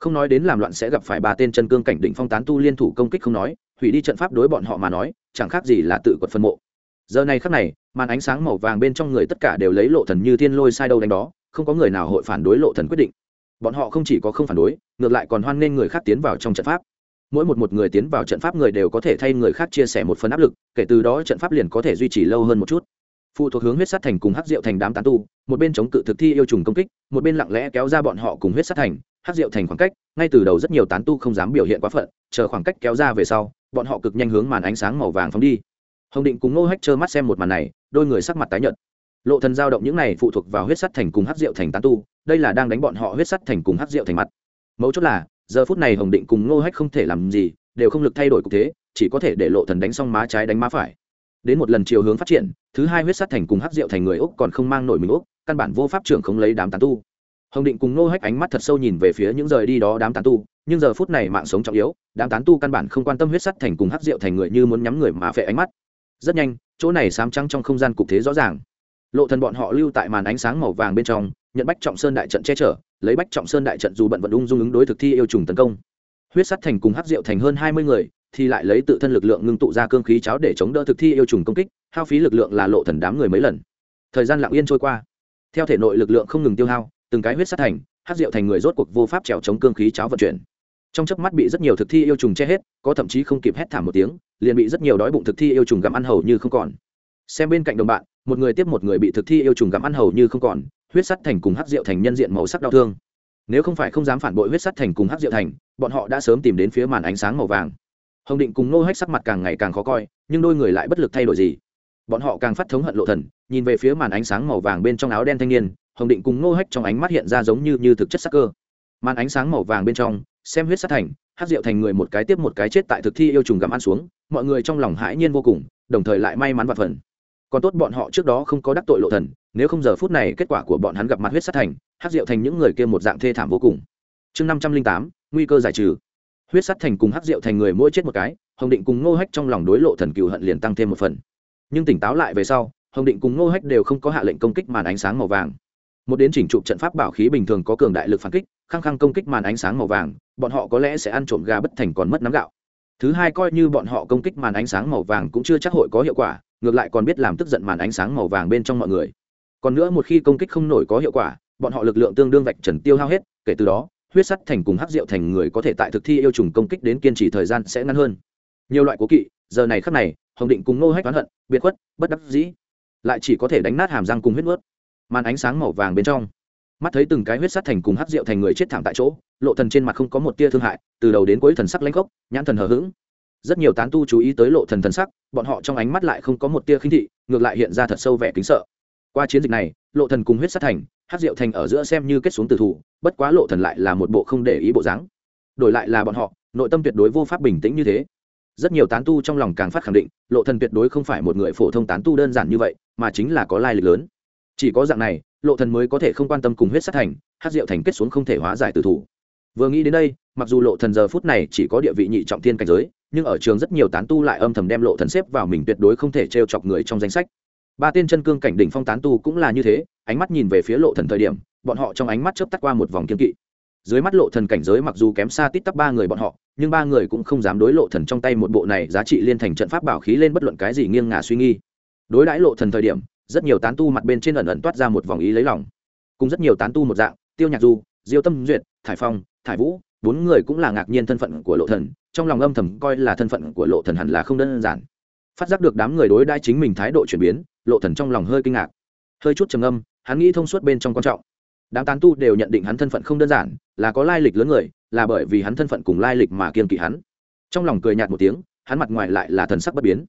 Không nói đến làm loạn sẽ gặp phải ba tên chân cương cảnh định phong tán tu liên thủ công kích không nói, hủy đi trận pháp đối bọn họ mà nói, chẳng khác gì là tự quật phân mộ. Giờ này khắc này, màn ánh sáng màu vàng bên trong người tất cả đều lấy lộ thần như thiên lôi sai đâu đánh đó, không có người nào hội phản đối lộ thần quyết định. Bọn họ không chỉ có không phản đối, ngược lại còn hoan nghênh người khác tiến vào trong trận pháp mỗi một một người tiến vào trận pháp người đều có thể thay người khác chia sẻ một phần áp lực, kể từ đó trận pháp liền có thể duy trì lâu hơn một chút. Phụ thuộc hướng huyết sát thành cùng hắc diệu thành đám tán tu, một bên chống cự thực thi yêu trùng công kích, một bên lặng lẽ kéo ra bọn họ cùng huyết sát thành, hắc diệu thành khoảng cách, ngay từ đầu rất nhiều tán tu không dám biểu hiện quá phận, chờ khoảng cách kéo ra về sau, bọn họ cực nhanh hướng màn ánh sáng màu vàng phóng đi. Hồng định cùng ngô hách trơ mắt xem một màn này, đôi người sắc mặt tái nhợt. Lộ thần giao động những này phụ thuộc vào huyết sắt thành cùng hắc diệu thành tán tu, đây là đang đánh bọn họ huyết sắt thành cùng hắc diệu thành mặt. Mấu chốt là giờ phút này hồng định cùng ngô hách không thể làm gì, đều không lực thay đổi cục thế, chỉ có thể để lộ thần đánh xong má trái đánh má phải. Đến một lần chiều hướng phát triển, thứ hai huyết sắt thành cùng hắc rượu thành người úc còn không mang nổi mình úc, căn bản vô pháp trưởng không lấy đám tán tu. Hồng định cùng ngô hách ánh mắt thật sâu nhìn về phía những rời đi đó đám tán tu, nhưng giờ phút này mạng sống trọng yếu, đám tán tu căn bản không quan tâm huyết sắt thành cùng hắc rượu thành người như muốn nhắm người mà phệ ánh mắt. Rất nhanh, chỗ này sám trắng trong không gian cục thế rõ ràng. Lộ thần bọn họ lưu tại màn ánh sáng màu vàng bên trong, nhận bách trọng sơn đại trận che chở lấy bách trọng sơn đại trận dù bận vận ung dung ứng đối thực thi yêu trùng tấn công. Huyết sắt thành cùng hắc rượu thành hơn hai mươi người, thì lại lấy tự thân lực lượng ngưng tụ ra cương khí cháo để chống đỡ thực thi yêu trùng công kích, hao phí lực lượng là lộ thần đám người mấy lần. Thời gian lặng yên trôi qua. Theo thể nội lực lượng không ngừng tiêu hao, từng cái huyết sắt thành hát rượu thành người rốt cuộc vô pháp trèo chống cương khí cháo vận chuyển. Trong chớp mắt bị rất nhiều thực thi yêu trùng che hết, có thậm chí không kịp hét thảm một tiếng, liền bị rất nhiều đói bụng thực thi yêu trùng gặm ăn hầu như không còn. Xem bên cạnh đồng bạn, một người tiếp một người bị thực thi yêu trùng gặm ăn hầu như không còn huyết sắt thành cùng hắc rượu thành nhân diện màu sắc đau thương. Nếu không phải không dám phản bội huyết sắt thành cùng hắc rượu thành, bọn họ đã sớm tìm đến phía màn ánh sáng màu vàng. Hồng định cùng nô hách sắc mặt càng ngày càng khó coi, nhưng đôi người lại bất lực thay đổi gì. Bọn họ càng phát thống hận lộ thần, nhìn về phía màn ánh sáng màu vàng bên trong áo đen thanh niên, hồng định cùng nô hách trong ánh mắt hiện ra giống như như thực chất sắc cơ. Màn ánh sáng màu vàng bên trong, xem huyết sát thành hát rượu thành người một cái tiếp một cái chết tại thực thi yêu trùng gặm ăn xuống, mọi người trong lòng hãi nhiên vô cùng, đồng thời lại may mắn và phần còn tốt bọn họ trước đó không có đắc tội lộ thần, nếu không giờ phút này kết quả của bọn hắn gặp mặt huyết sát thành hát rượu thành những người kia một dạng thê thảm vô cùng. Chương năm trăm linh tám, nguy cơ giải trừ. Huyết sát thành cùng hát rượu thành người mỗi chết một cái, hồng định cùng ngô hách trong lòng đối lộ thần cựu hận liền tăng thêm một phần. Nhưng tỉnh táo lại về sau, hồng định cùng ngô hách đều không có hạ lệnh công kích màn ánh sáng màu vàng. Một đến chỉnh trụ trận pháp bảo khí bình thường có cường đại lực phản kích, khăng khăng công kích màn ánh sáng màu vàng, bọn họ có lẽ sẽ ăn trộm gà bất thành còn mất nắm gạo. Thứ hai coi như bọn họ công kích màn ánh sáng màu vàng cũng chưa chắc hội có hiệu quả ngược lại còn biết làm tức giận màn ánh sáng màu vàng bên trong mọi người. Còn nữa một khi công kích không nổi có hiệu quả, bọn họ lực lượng tương đương vạch trần tiêu hao hết, kể từ đó, huyết sắt thành cùng hắc rượu thành người có thể tại thực thi yêu trùng công kích đến kiên trì thời gian sẽ ngắn hơn. Nhiều loại cố kỵ, giờ này khắc này, hồng định cùng nô hách oán hận, biệt khuất, bất đắc dĩ. Lại chỉ có thể đánh nát hàm răng cùng huyết ướt màn ánh sáng màu vàng bên trong. Mắt thấy từng cái huyết sắt thành cùng hắc rượu thành người chết thảm tại chỗ, lộ thần trên mặt không có một tia thương hại, từ đầu đến cuối thần sắc lãnh gốc nhãn thần hờ hững rất nhiều tán tu chú ý tới lộ thần thần sắc, bọn họ trong ánh mắt lại không có một tia khinh thị, ngược lại hiện ra thật sâu vẻ kính sợ. Qua chiến dịch này, lộ thần cùng huyết sát thành, hắc rượu thành ở giữa xem như kết xuống tử thủ, bất quá lộ thần lại là một bộ không để ý bộ dáng. Đổi lại là bọn họ, nội tâm tuyệt đối vô pháp bình tĩnh như thế. Rất nhiều tán tu trong lòng càng phát khẳng định, lộ thần tuyệt đối không phải một người phổ thông tán tu đơn giản như vậy, mà chính là có lai lịch lớn. Chỉ có dạng này, lộ thần mới có thể không quan tâm cùng huyết sát thành hát diệu thành kết xuống không thể hóa giải tử thủ. Vừa nghĩ đến đây, mặc dù lộ thần giờ phút này chỉ có địa vị nhị trọng thiên cảnh giới nhưng ở trường rất nhiều tán tu lại âm thầm đem lộ thần xếp vào mình tuyệt đối không thể trêu chọc người trong danh sách. Ba tên chân cương cảnh đỉnh phong tán tu cũng là như thế, ánh mắt nhìn về phía lộ thần thời điểm, bọn họ trong ánh mắt chớp tắt qua một vòng kiên kỵ. Dưới mắt lộ thần cảnh giới mặc dù kém xa tít tắp ba người bọn họ, nhưng ba người cũng không dám đối lộ thần trong tay một bộ này giá trị liên thành trận pháp bảo khí lên bất luận cái gì nghiêng ngả suy nghi. Đối đãi lộ thần thời điểm, rất nhiều tán tu mặt bên trên ẩn ẩn toát ra một vòng ý lấy lòng. Cùng rất nhiều tán tu một dạng, tiêu nhạc du, diêu tâm duyệt, thải phong, thải vũ, bốn người cũng là ngạc nhiên thân phận của lộ thần trong lòng âm thầm coi là thân phận của lộ thần hẳn là không đơn giản. Phát giác được đám người đối đãi chính mình thái độ chuyển biến, lộ thần trong lòng hơi kinh ngạc. Hơi chút trầm âm hắn nghĩ thông suốt bên trong quan trọng. Đám tán tu đều nhận định hắn thân phận không đơn giản, là có lai lịch lớn người, là bởi vì hắn thân phận cùng lai lịch mà kiên kỵ hắn. Trong lòng cười nhạt một tiếng, hắn mặt ngoài lại là thần sắc bất biến.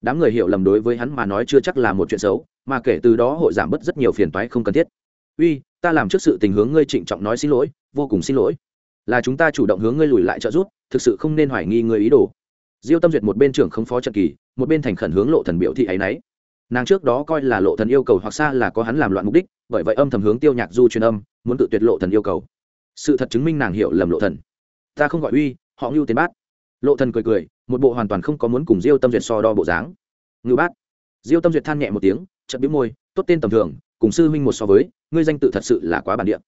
Đám người hiểu lầm đối với hắn mà nói chưa chắc là một chuyện xấu, mà kể từ đó hội giảm bớt rất nhiều phiền toái không cần thiết. Uy, ta làm trước sự tình hướng ngươi trịnh trọng nói xin lỗi, vô cùng xin lỗi là chúng ta chủ động hướng ngươi lùi lại trợ giúp, thực sự không nên hoài nghi người ý đồ. Diêu tâm duyệt một bên trưởng không phó trận kỳ, một bên thành khẩn hướng lộ thần biểu thị ấy nấy. Nàng trước đó coi là lộ thần yêu cầu hoặc xa là có hắn làm loạn mục đích, bởi vậy âm thầm hướng tiêu nhạc du truyền âm, muốn tự tuyệt lộ thần yêu cầu. Sự thật chứng minh nàng hiểu lầm lộ thần. Ta không gọi uy, họ ngưu tiến bát. Lộ thần cười cười, một bộ hoàn toàn không có muốn cùng diêu tâm duyệt so đo bộ dáng. Ngưu bát. Diêu tâm duyệt than nhẹ một tiếng chậm bĩu môi, tốt tên tầm thường, cùng sư huynh một so với, ngươi danh tự thật sự là quá bản địa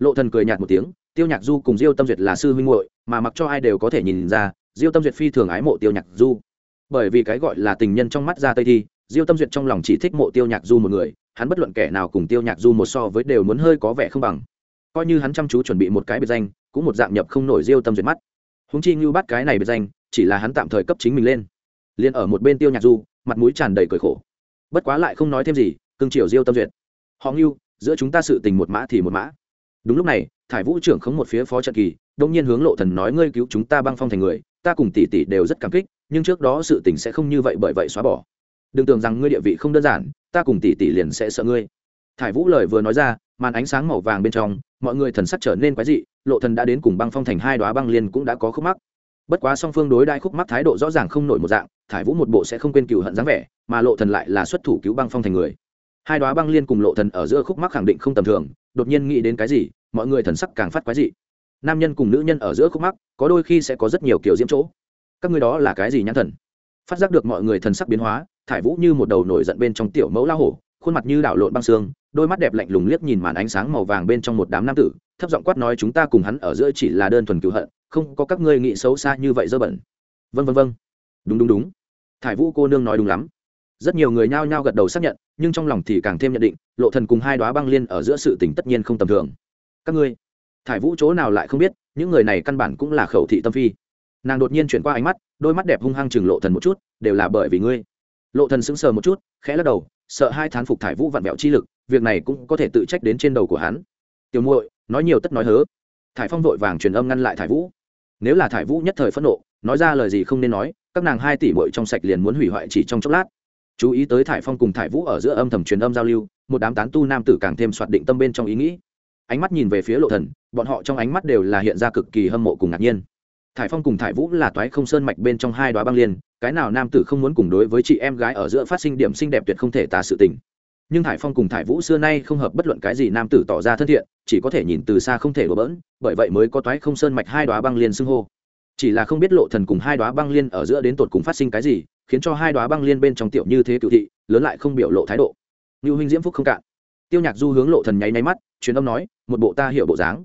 lộ thần cười nhạt một tiếng, tiêu nhạc du cùng diêu tâm duyệt là sư huynh muội, mà mặc cho ai đều có thể nhìn ra, diêu tâm duyệt phi thường ái mộ tiêu nhạc du. Bởi vì cái gọi là tình nhân trong mắt ra tây thi, diêu tâm duyệt trong lòng chỉ thích mộ tiêu nhạc du một người, hắn bất luận kẻ nào cùng tiêu nhạc du một so với đều muốn hơi có vẻ không bằng. Coi như hắn chăm chú chuẩn bị một cái biệt danh, cũng một dạng nhập không nổi diêu tâm duyệt mắt. Húng chi ngưu bắt cái này biệt danh, chỉ là hắn tạm thời cấp chính mình lên. Liền ở một bên tiêu nhạc du, mặt mũi tràn đầy cười khổ. Bất quá lại không nói thêm gì, cưng chiều diêu tâm duyệt. Họ ngưu, giữa chúng ta sự tình một mã thì một mã đúng lúc này, thải vũ trưởng khống một phía phó trận kỳ, đông nhiên hướng lộ thần nói, ngươi cứu chúng ta băng phong thành người, ta cùng tỷ tỷ đều rất cảm kích, nhưng trước đó sự tình sẽ không như vậy bởi vậy xóa bỏ. Đừng tưởng rằng ngươi địa vị không đơn giản, ta cùng tỷ tỷ liền sẽ sợ ngươi. Thải vũ lời vừa nói ra, màn ánh sáng màu vàng bên trong, mọi người thần sắc trở nên quái dị, lộ thần đã đến cùng băng phong thành hai đóa băng liên cũng đã có khúc mắc. Bất quá song phương đối đai khúc mắc thái độ rõ ràng không nổi một dạng, thải vũ một bộ sẽ không quên cựu hận dáng vẻ, mà lộ thần lại là xuất thủ cứu băng phong thành người. Hai đóa băng liên cùng lộ thần ở giữa khúc mắc khẳng định không tầm thường đột nhiên nghĩ đến cái gì, mọi người thần sắc càng phát quái dị. Nam nhân cùng nữ nhân ở giữa khúc mắc, có đôi khi sẽ có rất nhiều kiểu diễm chỗ. Các ngươi đó là cái gì nhãn thần? Phát giác được mọi người thần sắc biến hóa, thải vũ như một đầu nổi giận bên trong tiểu mẫu la hổ, khuôn mặt như đảo lộn băng xương, đôi mắt đẹp lạnh lùng liếc nhìn màn ánh sáng màu vàng bên trong một đám nam tử, thấp giọng quát nói chúng ta cùng hắn ở giữa chỉ là đơn thuần cứu hận, không có các ngươi nghĩ xấu xa như vậy dơ bẩn. Vân vân vân đúng đúng đúng. Thải vũ cô nương nói đúng lắm rất nhiều người nhao nhao gật đầu xác nhận, nhưng trong lòng thì càng thêm nhận định, lộ thần cùng hai đóa băng liên ở giữa sự tình tất nhiên không tầm thường. Các ngươi, thải vũ chỗ nào lại không biết, những người này căn bản cũng là khẩu thị tâm phi. Nàng đột nhiên chuyển qua ánh mắt, đôi mắt đẹp hung hăng chừng lộ thần một chút, đều là bởi vì ngươi. Lộ thần sững sờ một chút, khẽ lắc đầu, sợ hai thán phục thải vũ vặn vẹo chi lực, việc này cũng có thể tự trách đến trên đầu của hắn. Tiểu muội, nói nhiều tất nói hớ. Thải phong vội vàng truyền âm ngăn lại thải vũ. Nếu là thải vũ nhất thời phẫn nộ, nói ra lời gì không nên nói, các nàng hai tỷ muội trong sạch liền muốn hủy hoại chỉ trong chốc lát chú ý tới thải phong cùng thải vũ ở giữa âm thầm truyền âm giao lưu, một đám tán tu nam tử càng thêm soạt định tâm bên trong ý nghĩ. Ánh mắt nhìn về phía lộ thần, bọn họ trong ánh mắt đều là hiện ra cực kỳ hâm mộ cùng ngạc nhiên. Thải phong cùng thải vũ là toái không sơn mạch bên trong hai đoá băng liên, cái nào nam tử không muốn cùng đối với chị em gái ở giữa phát sinh điểm xinh đẹp tuyệt không thể tả sự tình. Nhưng thải phong cùng thải vũ xưa nay không hợp bất luận cái gì nam tử tỏ ra thân thiện, chỉ có thể nhìn từ xa không thể đổ bỡn, bởi vậy mới có toái không sơn mạch hai đoá băng liên xưng hô. Chỉ là không biết lộ thần cùng hai đoá băng liên ở giữa đến tột cùng phát sinh cái gì khiến cho hai đoá băng liên bên trong tiểu như thế cựu thị, lớn lại không biểu lộ thái độ. Như huynh diễm phúc không cạn. Tiêu nhạc du hướng lộ thần nháy nháy mắt, truyền âm nói, một bộ ta hiểu bộ dáng.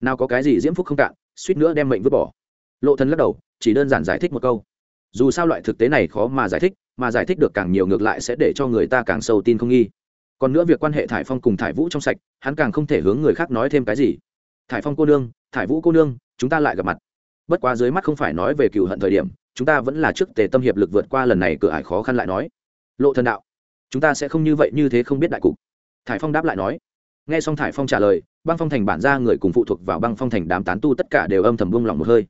Nào có cái gì diễm phúc không cạn, suýt nữa đem mệnh vứt bỏ. Lộ thần lắc đầu, chỉ đơn giản giải thích một câu. Dù sao loại thực tế này khó mà giải thích, mà giải thích được càng nhiều ngược lại sẽ để cho người ta càng sâu tin không nghi. Còn nữa việc quan hệ thải phong cùng thải vũ trong sạch, hắn càng không thể hướng người khác nói thêm cái gì. Thải phong cô nương, thải vũ cô nương, chúng ta lại gặp mặt. Bất quá dưới mắt không phải nói về cựu hận thời điểm chúng ta vẫn là trước tề tâm hiệp lực vượt qua lần này cửa ải khó khăn lại nói. Lộ thần đạo, chúng ta sẽ không như vậy như thế không biết đại cục. Thải phong đáp lại nói. Nghe xong thải phong trả lời, băng phong thành bản ra người cùng phụ thuộc vào băng phong thành đám tán tu tất cả đều âm thầm buông lòng một hơi.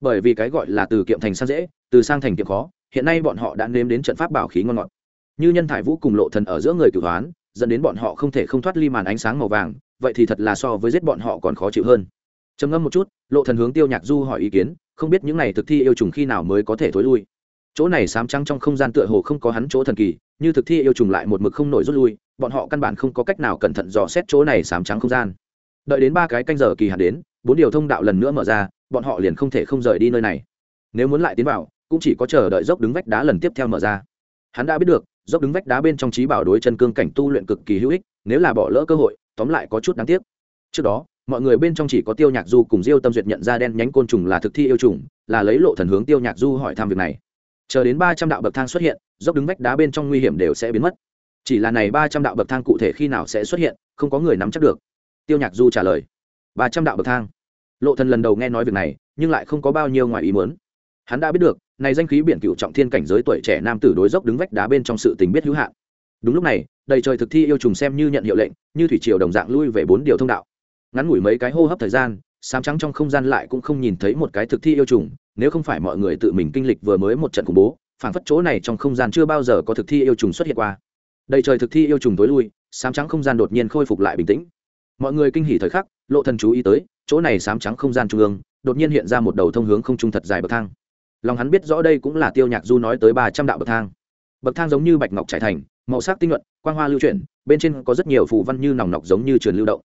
Bởi vì cái gọi là từ kiệm thành sang dễ, từ sang thành kiệm khó, hiện nay bọn họ đã nếm đến trận pháp bảo khí ngon ngọt. Như nhân thải vũ cùng lộ thần ở giữa người cửu hoán, dẫn đến bọn họ không thể không thoát ly màn ánh sáng màu vàng, vậy thì thật là so với giết bọn họ còn khó chịu hơn trầm ngâm một chút, lộ thần hướng tiêu nhạc du hỏi ý kiến, không biết những này thực thi yêu trùng khi nào mới có thể thối lui. Chỗ này sám trăng trong không gian tựa hồ không có hắn chỗ thần kỳ, như thực thi yêu trùng lại một mực không nổi rút lui, bọn họ căn bản không có cách nào cẩn thận dò xét chỗ này sám trắng không gian. Đợi đến ba cái canh giờ kỳ hạn đến, bốn điều thông đạo lần nữa mở ra, bọn họ liền không thể không rời đi nơi này. Nếu muốn lại tiến vào, cũng chỉ có chờ đợi dốc đứng vách đá lần tiếp theo mở ra. Hắn đã biết được, dốc đứng vách đá bên trong trí bảo đối chân cương cảnh tu luyện cực kỳ hữu ích, nếu là bỏ lỡ cơ hội, tóm lại có chút đáng tiếc. Trước đó mọi người bên trong chỉ có tiêu nhạc du cùng diêu tâm duyệt nhận ra đen nhánh côn trùng là thực thi yêu trùng, là lấy lộ thần hướng tiêu nhạc du hỏi thăm việc này. Chờ đến ba trăm đạo bậc thang xuất hiện, dốc đứng vách đá bên trong nguy hiểm đều sẽ biến mất. Chỉ là này ba trăm đạo bậc thang cụ thể khi nào sẽ xuất hiện, không có người nắm chắc được. Tiêu nhạc du trả lời, ba trăm đạo bậc thang. Lộ thần lần đầu nghe nói việc này, nhưng lại không có bao nhiêu ngoài ý muốn. Hắn đã biết được, này danh khí biển cựu trọng thiên cảnh giới tuổi trẻ nam tử đối dốc đứng vách đá bên trong sự tình biết hữu hạn. Đúng lúc này, đầy trời thực thi yêu trùng xem như nhận hiệu lệnh, như thủy triều đồng dạng lui về bốn điều thông đạo ngắn ngủi mấy cái hô hấp thời gian, sám trắng trong không gian lại cũng không nhìn thấy một cái thực thi yêu trùng, nếu không phải mọi người tự mình kinh lịch vừa mới một trận khủng bố phản phất chỗ này trong không gian chưa bao giờ có thực thi yêu trùng xuất hiện qua. Đầy trời thực thi yêu trùng tối lui, sám trắng không gian đột nhiên khôi phục lại bình tĩnh. Mọi người kinh hỉ thời khắc, lộ thần chú ý tới, chỗ này sám trắng không gian trung ương, đột nhiên hiện ra một đầu thông hướng không trung thật dài bậc thang. Lòng hắn biết rõ đây cũng là tiêu nhạc du nói tới ba trăm đạo bậc thang. Bậc thang giống như bạch ngọc trải thành, màu sắc tinh luận quang hoa lưu chuyển, bên trên có rất nhiều phù văn như nòng nọc giống như truyền lưu động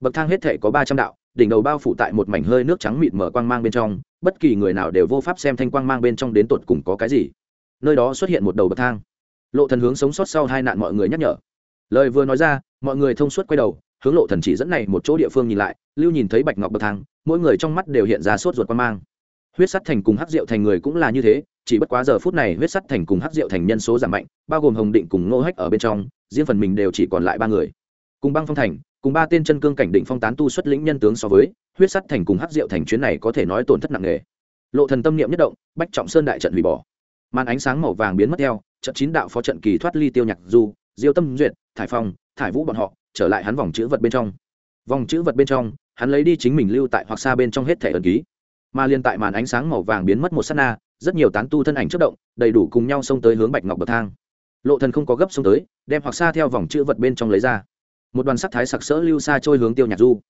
bậc thang hết thể có ba trăm đạo, đỉnh đầu bao phủ tại một mảnh hơi nước trắng mịt mở quang mang bên trong, bất kỳ người nào đều vô pháp xem thanh quang mang bên trong đến tột cùng có cái gì. Nơi đó xuất hiện một đầu bậc thang. Lộ thần hướng sống sót sau hai nạn mọi người nhắc nhở. Lời vừa nói ra, mọi người thông suốt quay đầu, hướng lộ thần chỉ dẫn này một chỗ địa phương nhìn lại, lưu nhìn thấy bạch ngọc bậc thang, mỗi người trong mắt đều hiện ra sốt ruột quang mang. Huyết sắt thành cùng hắc diệu thành người cũng là như thế, chỉ bất quá giờ phút này huyết sắt thành cùng hắc diệu thành nhân số giảm mạnh, bao gồm hồng định cùng ngô hách ở bên trong, riêng phần mình đều chỉ còn lại ba người. Cùng băng phong thành cùng ba tên chân cương cảnh định phong tán tu xuất lĩnh nhân tướng so với, huyết sắt thành cùng hắc diệu thành chuyến này có thể nói tổn thất nặng nề. Lộ thần tâm niệm nhất động, bách trọng sơn đại trận hủy bỏ. Màn ánh sáng màu vàng biến mất theo, trận chín đạo phó trận kỳ thoát ly tiêu nhạc du, diêu tâm duyệt, thải phong, thải vũ bọn họ, trở lại hắn vòng chữ vật bên trong. Vòng chữ vật bên trong, hắn lấy đi chính mình lưu tại hoặc xa bên trong hết thẻ ẩn ký. Mà liên tại màn ánh sáng màu vàng biến mất một sát na, rất nhiều tán tu thân ảnh chất động, đầy đủ cùng nhau xông tới hướng bạch ngọc bậc thang. Lộ thần không có gấp xông tới, đem hoặc xa theo vòng chữ vật bên trong lấy ra một đoàn sắc thái sặc sỡ lưu xa trôi hướng tiêu nhạc du.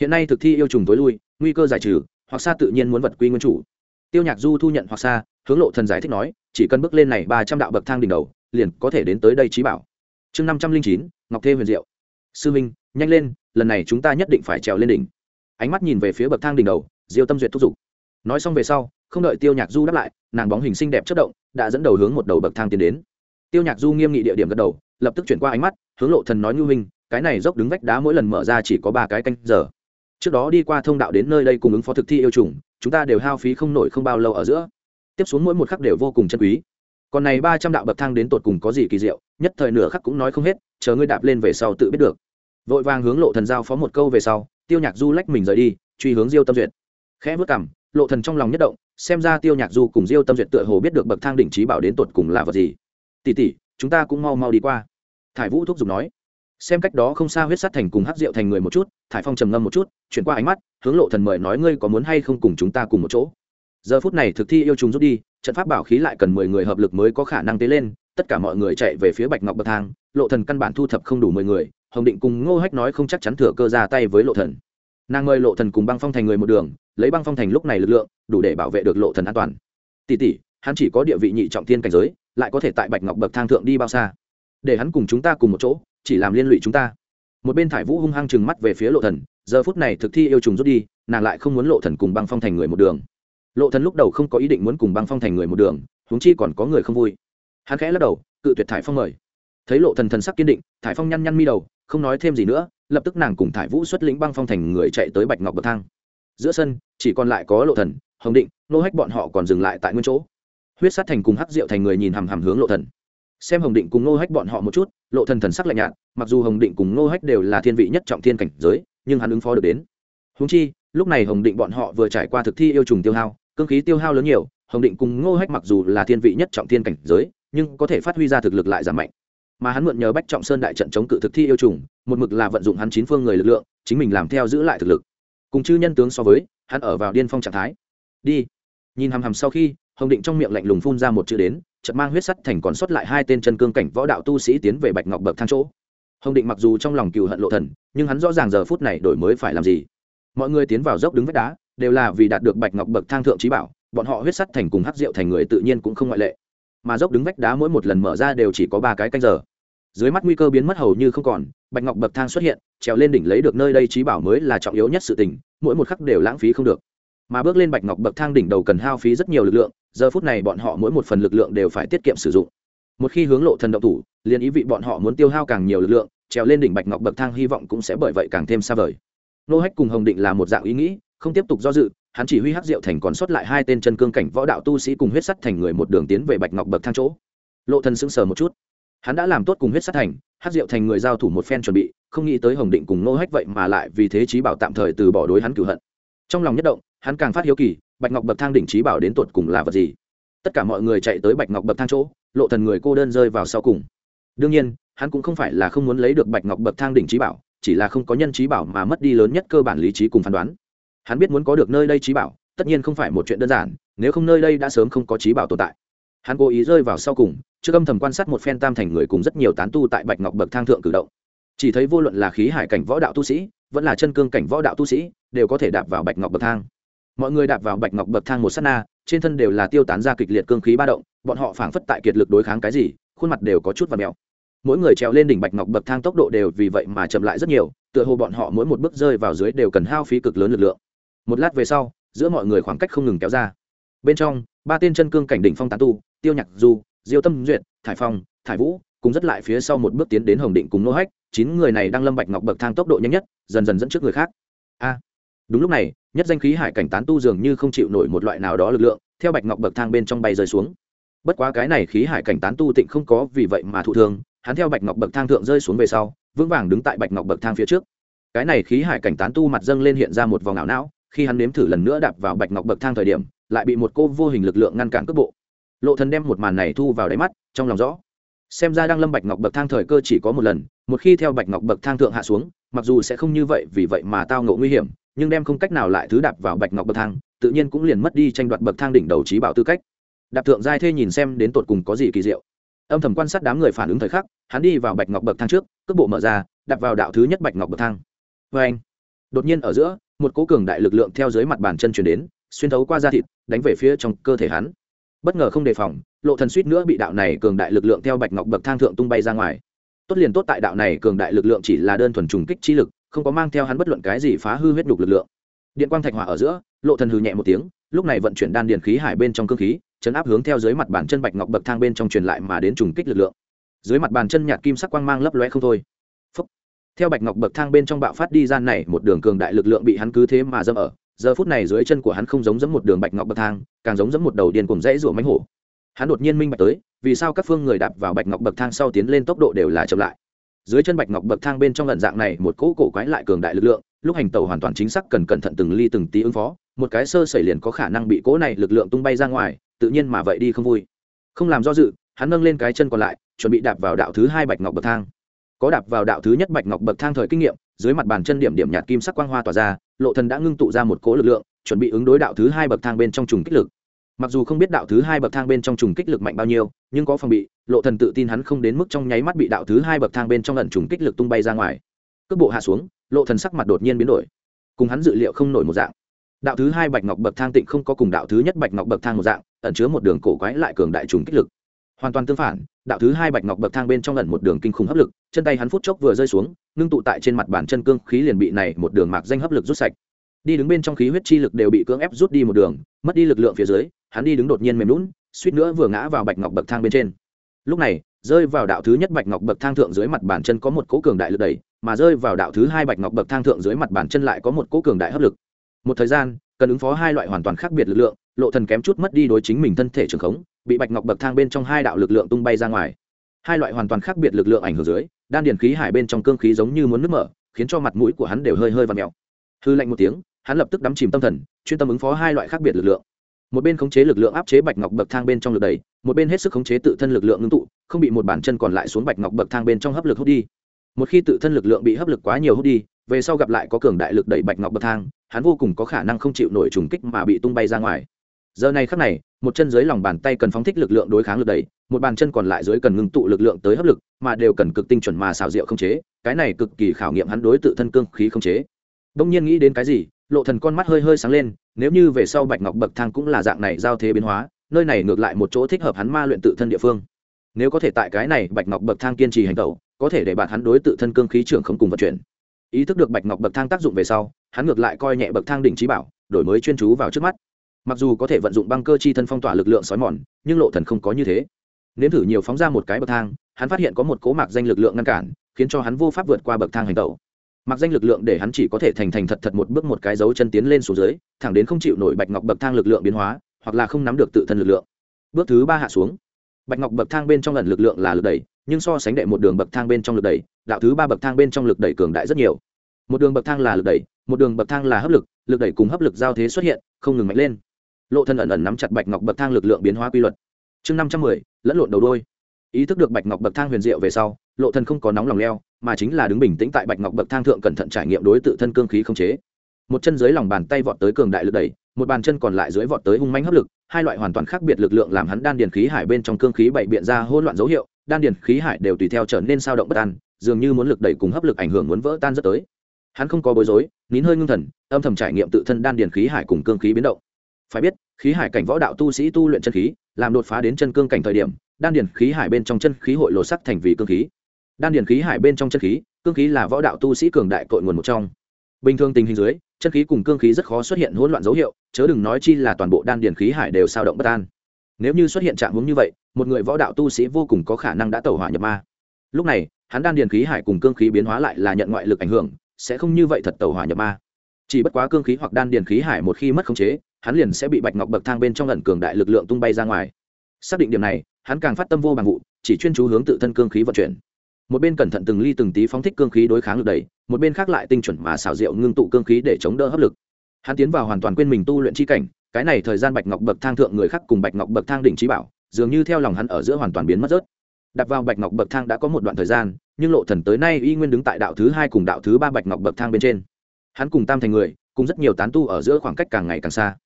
Hiện nay thực thi yêu trùng tối lui, nguy cơ giải trừ, hoặc xa tự nhiên muốn vật quy nguyên chủ. Tiêu nhạc du thu nhận hoặc xa, hướng lộ thần giải thích nói, chỉ cần bước lên này ba trăm đạo bậc thang đỉnh đầu, liền có thể đến tới đây trí bảo. Chương năm trăm linh chín, ngọc thê huyền diệu. Sư minh, nhanh lên, lần này chúng ta nhất định phải trèo lên đỉnh. Ánh mắt nhìn về phía bậc thang đỉnh đầu, diêu tâm duyệt thúc giục. Nói xong về sau, không đợi tiêu nhạc du đáp lại, nàng bóng hình xinh đẹp chất động, đã dẫn đầu hướng một đầu bậc thang tiến đến. Tiêu nhạc du nghiêm nghị địa điểm gật đầu, lập tức chuyển qua ánh mắt, hướng lộ thần nói ngưu hình cái này dốc đứng vách đá mỗi lần mở ra chỉ có ba cái canh giờ. Trước đó đi qua thông đạo đến nơi đây cùng ứng phó thực thi yêu trùng, chúng ta đều hao phí không nổi không bao lâu ở giữa. Tiếp xuống mỗi một khắc đều vô cùng chân quý. Còn này ba trăm đạo bậc thang đến tột cùng có gì kỳ diệu, nhất thời nửa khắc cũng nói không hết, chờ ngươi đạp lên về sau tự biết được. Vội vàng hướng lộ thần giao phó một câu về sau, tiêu nhạc du lách mình rời đi, truy hướng diêu tâm duyệt. Khẽ vớt cảm lộ thần trong lòng nhất động, xem ra tiêu nhạc du cùng diêu tâm duyệt tựa hồ biết được bậc thang đỉnh trí bảo đến tột cùng là vật gì. Tỷ tỷ, chúng ta cũng mau mau đi qua. Thải vũ thúc giục nói xem cách đó không xa huyết sát thành cùng hắc rượu thành người một chút, thải phong trầm ngâm một chút, chuyển qua ánh mắt, hướng lộ thần mời nói ngươi có muốn hay không cùng chúng ta cùng một chỗ. Giờ phút này thực thi yêu trùng rút đi, trận pháp bảo khí lại cần mười người hợp lực mới có khả năng tế lên, tất cả mọi người chạy về phía bạch ngọc bậc thang, lộ thần căn bản thu thập không đủ mười người, hồng định cùng ngô hách nói không chắc chắn thừa cơ ra tay với lộ thần. Nàng mời lộ thần cùng băng phong thành người một đường, lấy băng phong thành lúc này lực lượng, đủ để bảo vệ được lộ thần an toàn. Tỷ tỷ, hắn chỉ có địa vị nhị trọng thiên cảnh giới, lại có thể tại bạch ngọc bậc thang thượng đi bao xa? Để hắn cùng chúng ta cùng một chỗ, chỉ làm liên lụy chúng ta. Một bên thải vũ hung hăng chừng mắt về phía lộ thần, giờ phút này thực thi yêu trùng rút đi, nàng lại không muốn lộ thần cùng băng phong thành người một đường. Lộ thần lúc đầu không có ý định muốn cùng băng phong thành người một đường, huống chi còn có người không vui. Hắn khẽ lắc đầu, cự tuyệt thải phong mời. Thấy lộ thần thần sắc kiên định, thải phong nhăn nhăn mi đầu, không nói thêm gì nữa, lập tức nàng cùng thải vũ xuất lĩnh băng phong thành người chạy tới bạch ngọc bậc thang. Giữa sân, chỉ còn lại có lộ thần, hồng định, nô hách bọn họ còn dừng lại tại nguyên chỗ. Huyết sát thành cùng hắc diệu thành người nhìn hằm hằm hướng lộ thần xem hồng định cùng nô hách bọn họ một chút, lộ thần thần sắc lạnh nhạt, mặc dù hồng định cùng nô hách đều là thiên vị nhất trọng thiên cảnh giới, nhưng hắn ứng phó được đến. Huống chi, lúc này hồng định bọn họ vừa trải qua thực thi yêu trùng tiêu hao, cương khí tiêu hao lớn nhiều, hồng định cùng ngô hách mặc dù là thiên vị nhất trọng thiên cảnh giới, nhưng có thể phát huy ra thực lực lại giảm mạnh. Mà hắn mượn nhờ bách trọng sơn đại trận chống cự thực thi yêu trùng, một mực là vận dụng hắn chín phương người lực lượng, chính mình làm theo giữ lại thực lực. Cùng chư nhân tướng so với, hắn ở vào điên phong trạng thái. Đi. Nhìn hằm hằm sau khi, hồng định trong miệng lạnh lùng phun ra một chữ đến chợt mang huyết sắt thành còn sót lại hai tên chân cương cảnh võ đạo tu sĩ tiến về bạch ngọc bậc thang chỗ. Hồng định mặc dù trong lòng cừu hận lộ thần, nhưng hắn rõ ràng giờ phút này đổi mới phải làm gì. Mọi người tiến vào dốc đứng vách đá, đều là vì đạt được bạch ngọc bậc thang thượng trí bảo, bọn họ huyết sắt thành cùng hắc rượu thành người tự nhiên cũng không ngoại lệ. Mà dốc đứng vách đá mỗi một lần mở ra đều chỉ có ba cái canh giờ. Dưới mắt nguy cơ biến mất hầu như không còn, bạch ngọc bậc thang xuất hiện, trèo lên đỉnh lấy được nơi đây trí bảo mới là trọng yếu nhất sự tình, mỗi một khắc đều lãng phí không được mà bước lên bạch ngọc bậc thang đỉnh đầu cần hao phí rất nhiều lực lượng, giờ phút này bọn họ mỗi một phần lực lượng đều phải tiết kiệm sử dụng. Một khi hướng lộ thần động thủ, liền ý vị bọn họ muốn tiêu hao càng nhiều lực lượng, trèo lên đỉnh bạch ngọc bậc thang hy vọng cũng sẽ bởi vậy càng thêm xa vời. Nô hách cùng hồng định là một dạng ý nghĩ, không tiếp tục do dự, hắn chỉ huy hắc diệu thành còn sót lại hai tên chân cương cảnh võ đạo tu sĩ cùng huyết sắt thành người một đường tiến về bạch ngọc bậc thang chỗ. Lộ thần sững sờ một chút. Hắn đã làm tốt cùng huyết sắt thành, hắc diệu thành người giao thủ một phen chuẩn bị, không nghĩ tới hồng định cùng nô hách vậy mà lại vì thế trí bảo tạm thời từ bỏ đối hắn cửu hận. Trong lòng nhất động hắn càng phát hiếu kỳ, bạch ngọc bậc thang đỉnh trí bảo đến tột cùng là vật gì? Tất cả mọi người chạy tới bạch ngọc bậc thang chỗ, lộ thần người cô đơn rơi vào sau cùng. Đương nhiên, hắn cũng không phải là không muốn lấy được bạch ngọc bậc thang đỉnh trí bảo, chỉ là không có nhân trí bảo mà mất đi lớn nhất cơ bản lý trí cùng phán đoán. Hắn biết muốn có được nơi đây trí bảo, tất nhiên không phải một chuyện đơn giản, nếu không nơi đây đã sớm không có trí bảo tồn tại. Hắn cố ý rơi vào sau cùng, trước âm thầm quan sát một phen tam thành người cùng rất nhiều tán tu tại bạch ngọc bậc thang thượng cử động. Chỉ thấy vô luận là khí, hải, cảnh, võ đạo tu sĩ, vẫn là chân cương, cảnh, võ đạo tu sĩ, đều có thể đạp vào bạch ngọc bậc thang mọi người đạp vào bạch ngọc bậc thang một s á t na, trên thân đều là tiêu tán ra kịch liệt cương khí ba động, bọn họ phảng phất tại kiệt lực đối kháng cái gì, khuôn mặt đều có chút và mèo. Mỗi người trèo lên đỉnh bạch ngọc bậc thang tốc độ đều vì vậy mà chậm lại rất nhiều, tựa hồ bọn họ mỗi một bước rơi vào dưới đều cần hao phí cực lớn lực lượng. Một lát về sau, giữa mọi người khoảng cách không ngừng kéo ra. Bên trong, ba tên chân cương cảnh đỉnh phong tán tu, tiêu nhạc du, diêu tâm duyệt, thải phong, thải vũ, cùng rất lại phía sau một bước tiến đến hồng định cùng nô hách, chín người này đang lâm bạch ngọc bậc thang tốc độ nhanh nhất, dần dần dẫn trước người khác. A! Đúng lúc này, nhất danh khí hải cảnh tán tu dường như không chịu nổi một loại nào đó lực lượng, theo bạch ngọc bậc thang bên trong bay rơi xuống. Bất quá cái này khí hải cảnh tán tu tịnh không có vì vậy mà thụ thương, hắn theo bạch ngọc bậc thang thượng rơi xuống về sau, vững vàng đứng tại bạch ngọc bậc thang phía trước. Cái này khí hải cảnh tán tu mặt dâng lên hiện ra một vòng ảo não, khi hắn nếm thử lần nữa đạp vào bạch ngọc bậc thang thời điểm, lại bị một cô vô hình lực lượng ngăn cản cước bộ. Lộ thần đem một màn này thu vào đáy mắt, trong lòng rõ. Xem ra đang lâm bạch ngọc bậc thang thời cơ chỉ có một lần, một khi theo bạch ngọc bậc thang thượng hạ xuống, mặc dù sẽ không như vậy vì vậy mà tao ngộ nguy hiểm nhưng đem không cách nào lại thứ đạp vào bạch ngọc bậc thang, tự nhiên cũng liền mất đi tranh đoạt bậc thang đỉnh đầu trí bảo tư cách. Đạp thượng giai thê nhìn xem đến tột cùng có gì kỳ diệu. Âm thầm quan sát đám người phản ứng thời khắc, hắn đi vào bạch ngọc bậc thang trước, cước bộ mở ra đặt vào đạo thứ nhất bạch ngọc bậc thang. Vê anh, đột nhiên ở giữa, một cố cường đại lực lượng theo dưới mặt bàn chân chuyển đến, xuyên thấu qua da thịt, đánh về phía trong cơ thể hắn. Bất ngờ không đề phòng, lộ thần suýt nữa bị đạo này cường đại lực lượng theo bạch ngọc bậc thang thượng tung bay ra ngoài. Tốt liền tốt tại đạo này cường đại lực lượng chỉ là đơn thuần trùng kích chi lực không có mang theo hắn bất luận cái gì phá hư huyết đục lực lượng. Điện quang thạch hỏa ở giữa, lộ thần hừ nhẹ một tiếng, lúc này vận chuyển đan điện khí hải bên trong cương khí, chấn áp hướng theo dưới mặt bàn chân bạch ngọc bậc thang bên trong truyền lại mà đến trùng kích lực lượng. Dưới mặt bàn chân nhạt kim sắc quang mang lấp lóe không thôi. Phúc. theo bạch ngọc bậc thang bên trong bạo phát đi gian này, một đường cường đại lực lượng bị hắn cứ thế mà dâm ở. Giờ phút này dưới chân của hắn không giống giống một đường bạch ngọc bậc thang, càng giống giống một đầu điên cùng dãy rủa mánh hổ. Hắn đột nhiên minh bạch tới, vì sao các phương người đạp vào bạch ngọc bậc thang sau tiến lên tốc độ đều là chậm lại dưới chân bạch ngọc bậc thang bên trong lần dạng này, một cỗ cổ quái lại cường đại lực lượng, lúc hành tàu hoàn toàn chính xác cần cẩn thận từng ly từng tí ứng phó, một cái sơ xảy liền có khả năng bị cỗ này lực lượng tung bay ra ngoài, tự nhiên mà vậy đi không vui. Không làm do dự, hắn nâng lên cái chân còn lại, chuẩn bị đạp vào đạo thứ hai bạch ngọc bậc thang. Có đạp vào đạo thứ nhất bạch ngọc bậc thang thời kinh nghiệm, dưới mặt bàn chân điểm điểm nhạt kim sắc quang hoa tỏa ra, lộ thần đã ngưng tụ ra một cỗ lực lượng, chuẩn bị ứng đối đạo thứ hai bậc thang bên trong trùng kích lực mặc dù không biết đạo thứ hai bậc thang bên trong trùng kích lực mạnh bao nhiêu, nhưng có phòng bị, lộ thần tự tin hắn không đến mức trong nháy mắt bị đạo thứ hai bậc thang bên trong lần trùng kích lực tung bay ra ngoài. Cước bộ hạ xuống, lộ thần sắc mặt đột nhiên biến đổi. Cùng hắn dự liệu không nổi một dạng. Đạo thứ hai bạch ngọc bậc thang tịnh không có cùng đạo thứ nhất bạch ngọc bậc thang một dạng, ẩn chứa một đường cổ quái lại cường đại trùng kích lực. Hoàn toàn tương phản, đạo thứ hai bạch ngọc bậc thang bên trong lần một đường kinh khủng hấp lực, chân tay hắn phút chốc vừa rơi xuống, ngưng tụ tại trên mặt bàn chân cương khí liền bị này một đường mạc danh hấp lực rút sạch. Đi đứng bên trong khí huyết chi lực đều bị cưỡng ép rút đi một đường, mất đi lực lượng phía dưới hắn đi đứng đột nhiên mềm lún, suýt nữa vừa ngã vào bạch ngọc bậc thang bên trên. Lúc này, rơi vào đạo thứ nhất bạch ngọc bậc thang thượng dưới mặt bàn chân có một cỗ cường đại lực đẩy, mà rơi vào đạo thứ hai bạch ngọc bậc thang thượng dưới mặt bàn chân lại có một cỗ cường đại hấp lực. Một thời gian, cần ứng phó hai loại hoàn toàn khác biệt lực lượng, lộ thần kém chút mất đi đối chính mình thân thể trường khống, bị bạch ngọc bậc thang bên trong hai đạo lực lượng tung bay ra ngoài. Hai loại hoàn toàn khác biệt lực lượng ảnh hưởng dưới, đan điền khí hải bên trong cương khí giống như muốn nứt mở, khiến cho mặt mũi của hắn đều hơi hơi và mèo. Hư lạnh một tiếng, hắn lập tức đắm chìm tâm thần, chuyên tâm ứng phó hai loại khác biệt lực lượng một bên khống chế lực lượng áp chế bạch ngọc bậc thang bên trong lực đầy một bên hết sức khống chế tự thân lực lượng ngưng tụ, không bị một bàn chân còn lại xuống bạch ngọc bậc thang bên trong hấp lực hút đi. Một khi tự thân lực lượng bị hấp lực quá nhiều hút đi, về sau gặp lại có cường đại lực đẩy bạch ngọc bậc thang, hắn vô cùng có khả năng không chịu nổi trùng kích mà bị tung bay ra ngoài. Giờ này khắc này, một chân dưới lòng bàn tay cần phóng thích lực lượng đối kháng lực đẩy, một bàn chân còn lại dưới cần ngưng tụ lực lượng tới hấp lực, mà đều cần cực tinh chuẩn mà xào rượu không chế, cái này cực kỳ khảo nghiệm hắn đối tự thân cương khí không chế. Đông nhiên nghĩ đến cái gì lộ thần con mắt hơi hơi sáng lên, nếu như về sau bạch ngọc bậc thang cũng là dạng này giao thế biến hóa, nơi này ngược lại một chỗ thích hợp hắn ma luyện tự thân địa phương. Nếu có thể tại cái này bạch ngọc bậc thang kiên trì hành tẩu có thể để bạn hắn đối tự thân cương khí trưởng không cùng vận chuyển. Ý thức được bạch ngọc bậc thang tác dụng về sau, hắn ngược lại coi nhẹ bậc thang đỉnh trí bảo, đổi mới chuyên chú vào trước mắt. Mặc dù có thể vận dụng băng cơ chi thân phong tỏa lực lượng sói mòn, nhưng lộ thần không có như thế. Nếm thử nhiều phóng ra một cái bậc thang, hắn phát hiện có một cố mạc danh lực lượng ngăn cản, khiến cho hắn vô pháp vượt qua bậc thang hành tẩu mặc danh lực lượng để hắn chỉ có thể thành thành thật thật một bước một cái dấu chân tiến lên xuống dưới, thẳng đến không chịu nổi bạch ngọc bậc thang lực lượng biến hóa, hoặc là không nắm được tự thân lực lượng. Bước thứ ba hạ xuống. Bạch ngọc bậc thang bên trong lần lực lượng là lực đẩy, nhưng so sánh đệ một đường bậc thang bên trong lực đẩy, đạo thứ ba bậc thang bên trong lực đẩy cường đại rất nhiều. Một đường bậc thang là lực đẩy, một đường bậc thang là hấp lực lực đẩy cùng hấp lực giao thế xuất hiện, không ngừng mạnh lên. Lộ thân ẩn ẩn nắm chặt bạch ngọc bậc thang lực lượng biến hóa quy luật. Chương năm trăm mười, lẫn lộn đầu đôi. Ý thức được bạch ngọc bậc thang huyền diệu về sau lộ thân không có nóng lòng leo, mà chính là đứng bình tĩnh tại bạch ngọc bậc thang thượng cẩn thận trải nghiệm đối tự thân cương khí không chế. Một chân dưới lòng bàn tay vọt tới cường đại lực đẩy, một bàn chân còn lại dưới vọt tới hung manh hấp lực, hai loại hoàn toàn khác biệt lực lượng làm hắn đan điền khí hải bên trong cương khí bảy biện ra hỗn loạn dấu hiệu, đan điền khí hải đều tùy theo trở nên sao động bất an, dường như muốn lực đẩy cùng hấp lực ảnh hưởng muốn vỡ tan rất tới. Hắn không có bối rối, nín hơi ngưng thần, âm thầm trải nghiệm tự thân đan điền khí hải cùng cương khí biến động. Phải biết, khí hải cảnh võ đạo tu sĩ tu luyện chân khí, làm đột phá đến chân cương cảnh thời điểm, đan điền khí hải bên trong chân khí hội lộ sắc thành vì cương khí đan điền khí hải bên trong chân khí, cương khí là võ đạo tu sĩ cường đại cội nguồn một trong. Bình thường tình hình dưới, chân khí cùng cương khí rất khó xuất hiện hỗn loạn dấu hiệu, chớ đừng nói chi là toàn bộ đan điền khí hải đều sao động bất an. Nếu như xuất hiện trạng hướng như vậy, một người võ đạo tu sĩ vô cùng có khả năng đã tẩu hỏa nhập ma. Lúc này, hắn đan điền khí hải cùng cương khí biến hóa lại là nhận ngoại lực ảnh hưởng, sẽ không như vậy thật tẩu hỏa nhập ma. Chỉ bất quá cương khí hoặc đan điền khí hải một khi mất khống chế, hắn liền sẽ bị bạch ngọc bậc thang bên trong lần cường đại lực lượng tung bay ra ngoài. Xác định điểm này, hắn càng phát tâm vô bằng vụ, chỉ chuyên chú hướng tự thân cương khí vận chuyển một bên cẩn thận từng ly từng tí phóng thích cương khí đối kháng lực đẩy, một bên khác lại tinh chuẩn mà xảo diệu ngưng tụ cương khí để chống đỡ hấp lực. Hắn tiến vào hoàn toàn quên mình tu luyện chi cảnh, cái này thời gian bạch ngọc bậc thang thượng người khác cùng bạch ngọc bậc thang đỉnh trí bảo, dường như theo lòng hắn ở giữa hoàn toàn biến mất rớt. Đặt vào bạch ngọc bậc thang đã có một đoạn thời gian, nhưng lộ thần tới nay y nguyên đứng tại đạo thứ hai cùng đạo thứ ba bạch ngọc bậc thang bên trên. Hắn cùng tam thành người, cùng rất nhiều tán tu ở giữa khoảng cách càng ngày càng xa.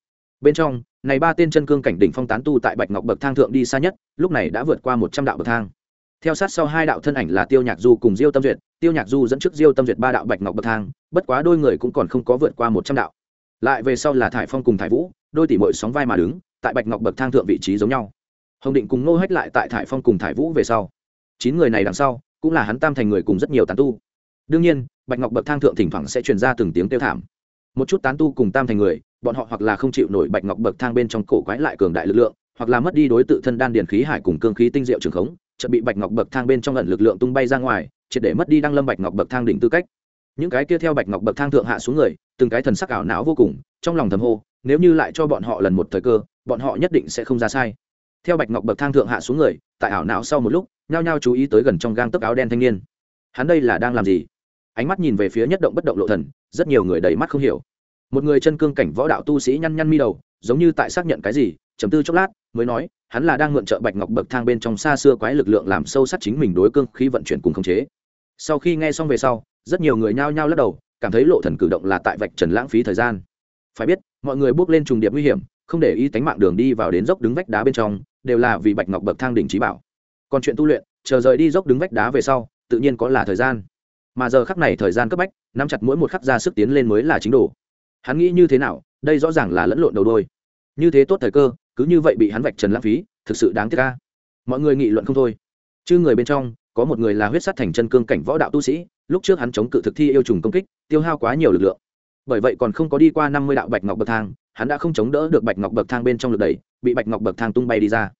Bên trong, này ba tên chân cương cảnh đỉnh phong tán tu tại bạch ngọc bậc thang thượng đi xa nhất, lúc này đã vượt qua một trăm đạo bậc thang theo sát sau hai đạo thân ảnh là tiêu nhạc du cùng diêu tâm duyệt, tiêu nhạc du dẫn trước diêu tâm duyệt ba đạo bạch ngọc bậc thang, bất quá đôi người cũng còn không có vượt qua một trăm đạo. Lại về sau là thải phong cùng thải vũ, đôi tỷ mội sóng vai mà đứng, tại bạch ngọc bậc thang thượng vị trí giống nhau. Hồng định cùng nô hách lại tại thải phong cùng thải vũ về sau. Chín người này đằng sau, cũng là hắn tam thành người cùng rất nhiều tán tu. Đương nhiên, bạch ngọc bậc thang thượng thỉnh thoảng sẽ truyền ra từng tiếng kêu thảm. Một chút tán tu cùng tam thành người, bọn họ hoặc là không chịu nổi bạch ngọc bậc thang bên trong cổ quái lại cường đại lực lượng, hoặc là mất đi đối tự thân đan điền khí hải cùng cương khí tinh diệu trường khống chợt bị bạch ngọc bậc thang bên trong ẩn lực lượng tung bay ra ngoài, triệt để mất đi đăng lâm bạch ngọc bậc thang đỉnh tư cách. Những cái kia theo bạch ngọc bậc thang thượng hạ xuống người, từng cái thần sắc ảo não vô cùng, trong lòng thầm hô, nếu như lại cho bọn họ lần một thời cơ, bọn họ nhất định sẽ không ra sai. Theo bạch ngọc bậc thang thượng hạ xuống người, tại ảo não sau một lúc, nhao nhao chú ý tới gần trong gang tấc áo đen thanh niên. Hắn đây là đang làm gì? Ánh mắt nhìn về phía nhất động bất động lộ thần, rất nhiều người đầy mắt không hiểu. Một người chân cương cảnh võ đạo tu sĩ nhăn nhăn mi đầu, giống như tại xác nhận cái gì chấm tư chốc lát, mới nói, hắn là đang mượn trợ bạch ngọc bậc thang bên trong xa xưa quái lực lượng làm sâu sắc chính mình đối cương khí vận chuyển cùng khống chế. Sau khi nghe xong về sau, rất nhiều người nhao nhao lắc đầu, cảm thấy lộ thần cử động là tại vạch trần lãng phí thời gian. Phải biết, mọi người bước lên trùng điệp nguy hiểm, không để ý tánh mạng đường đi vào đến dốc đứng vách đá bên trong, đều là vì bạch ngọc bậc thang đỉnh trí bảo. Còn chuyện tu luyện, chờ rời đi dốc đứng vách đá về sau, tự nhiên có là thời gian. Mà giờ khắc này thời gian cấp bách, nắm chặt mỗi một khắc ra sức tiến lên mới là chính đủ. hắn nghĩ như thế nào, đây rõ ràng là lẫn lộn đầu đôi. Như thế tốt thời cơ cứ như vậy bị hắn vạch trần lãng phí, thực sự đáng tiếc ca mọi người nghị luận không thôi. Chứ người bên trong, có một người là huyết sắt thành chân cương cảnh võ đạo tu sĩ, lúc trước hắn chống cự thực thi yêu trùng công kích, tiêu hao quá nhiều lực lượng. Bởi vậy còn không có đi qua năm mươi đạo bạch ngọc bậc thang, hắn đã không chống đỡ được bạch ngọc bậc thang bên trong lực đẩy, bị bạch ngọc bậc thang tung bay đi ra.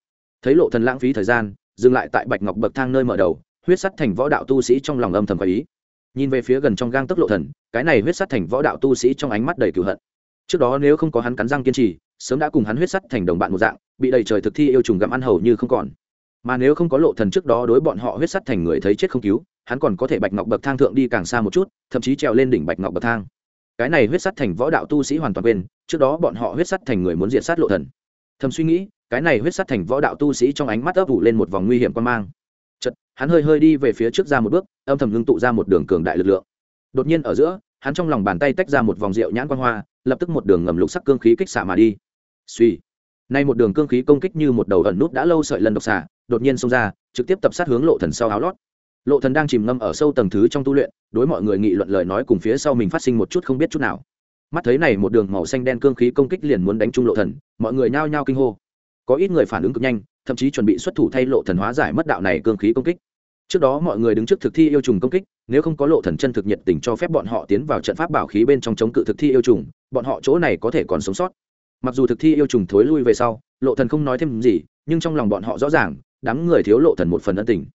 Thấy lộ thần lãng phí thời gian, dừng lại tại bạch ngọc bậc thang nơi mở đầu, huyết sắt thành võ đạo tu sĩ trong lòng âm thầm có ý. Nhìn về phía gần trong gang tấc lộ thần, cái này huyết sắt thành võ đạo tu sĩ trong ánh mắt đầy cửu hận trước đó nếu không có hắn cắn răng kiên trì, sớm đã cùng hắn huyết sắt thành đồng bạn một dạng, bị đầy trời thực thi yêu trùng gặm ăn hầu như không còn. Mà nếu không có lộ thần trước đó đối bọn họ huyết sắt thành người thấy chết không cứu, hắn còn có thể bạch ngọc bậc thang thượng đi càng xa một chút, thậm chí trèo lên đỉnh bạch ngọc bậc thang. Cái này huyết sắt thành võ đạo tu sĩ hoàn toàn quên, trước đó bọn họ huyết sắt thành người muốn diệt sát lộ thần. Thầm suy nghĩ, cái này huyết sắt thành võ đạo tu sĩ trong ánh mắt ấp ủ lên một vòng nguy hiểm quan mang. Chật hắn hơi hơi đi về phía trước ra một bước, âm thầm ngưng tụ ra một đường cường đại lực lượng. Đột nhiên ở giữa, hắn trong lòng bàn tay tách ra một vòng rượu nhãn quan hoa lập tức một đường ngầm lục sắc cương khí kích xạ mà đi. Suy nay một đường cương khí công kích như một đầu ẩn nút đã lâu sợi lần độc xạ, đột nhiên xông ra, trực tiếp tập sát hướng lộ thần sau áo lót. Lộ thần đang chìm ngâm ở sâu tầng thứ trong tu luyện, đối mọi người nghị luận lời nói cùng phía sau mình phát sinh một chút không biết chút nào. Mắt thấy này một đường màu xanh đen cương khí công kích liền muốn đánh trúng lộ thần, mọi người nhao nhao kinh hô. Có ít người phản ứng cực nhanh, thậm chí chuẩn bị xuất thủ thay lộ thần hóa giải mất đạo này cương khí công kích trước đó mọi người đứng trước thực thi yêu trùng công kích, nếu không có lộ thần chân thực nhiệt tình cho phép bọn họ tiến vào trận pháp bảo khí bên trong chống cự thực thi yêu trùng, bọn họ chỗ này có thể còn sống sót. Mặc dù thực thi yêu trùng thối lui về sau, lộ thần không nói thêm gì, nhưng trong lòng bọn họ rõ ràng, đám người thiếu lộ thần một phần ân tình.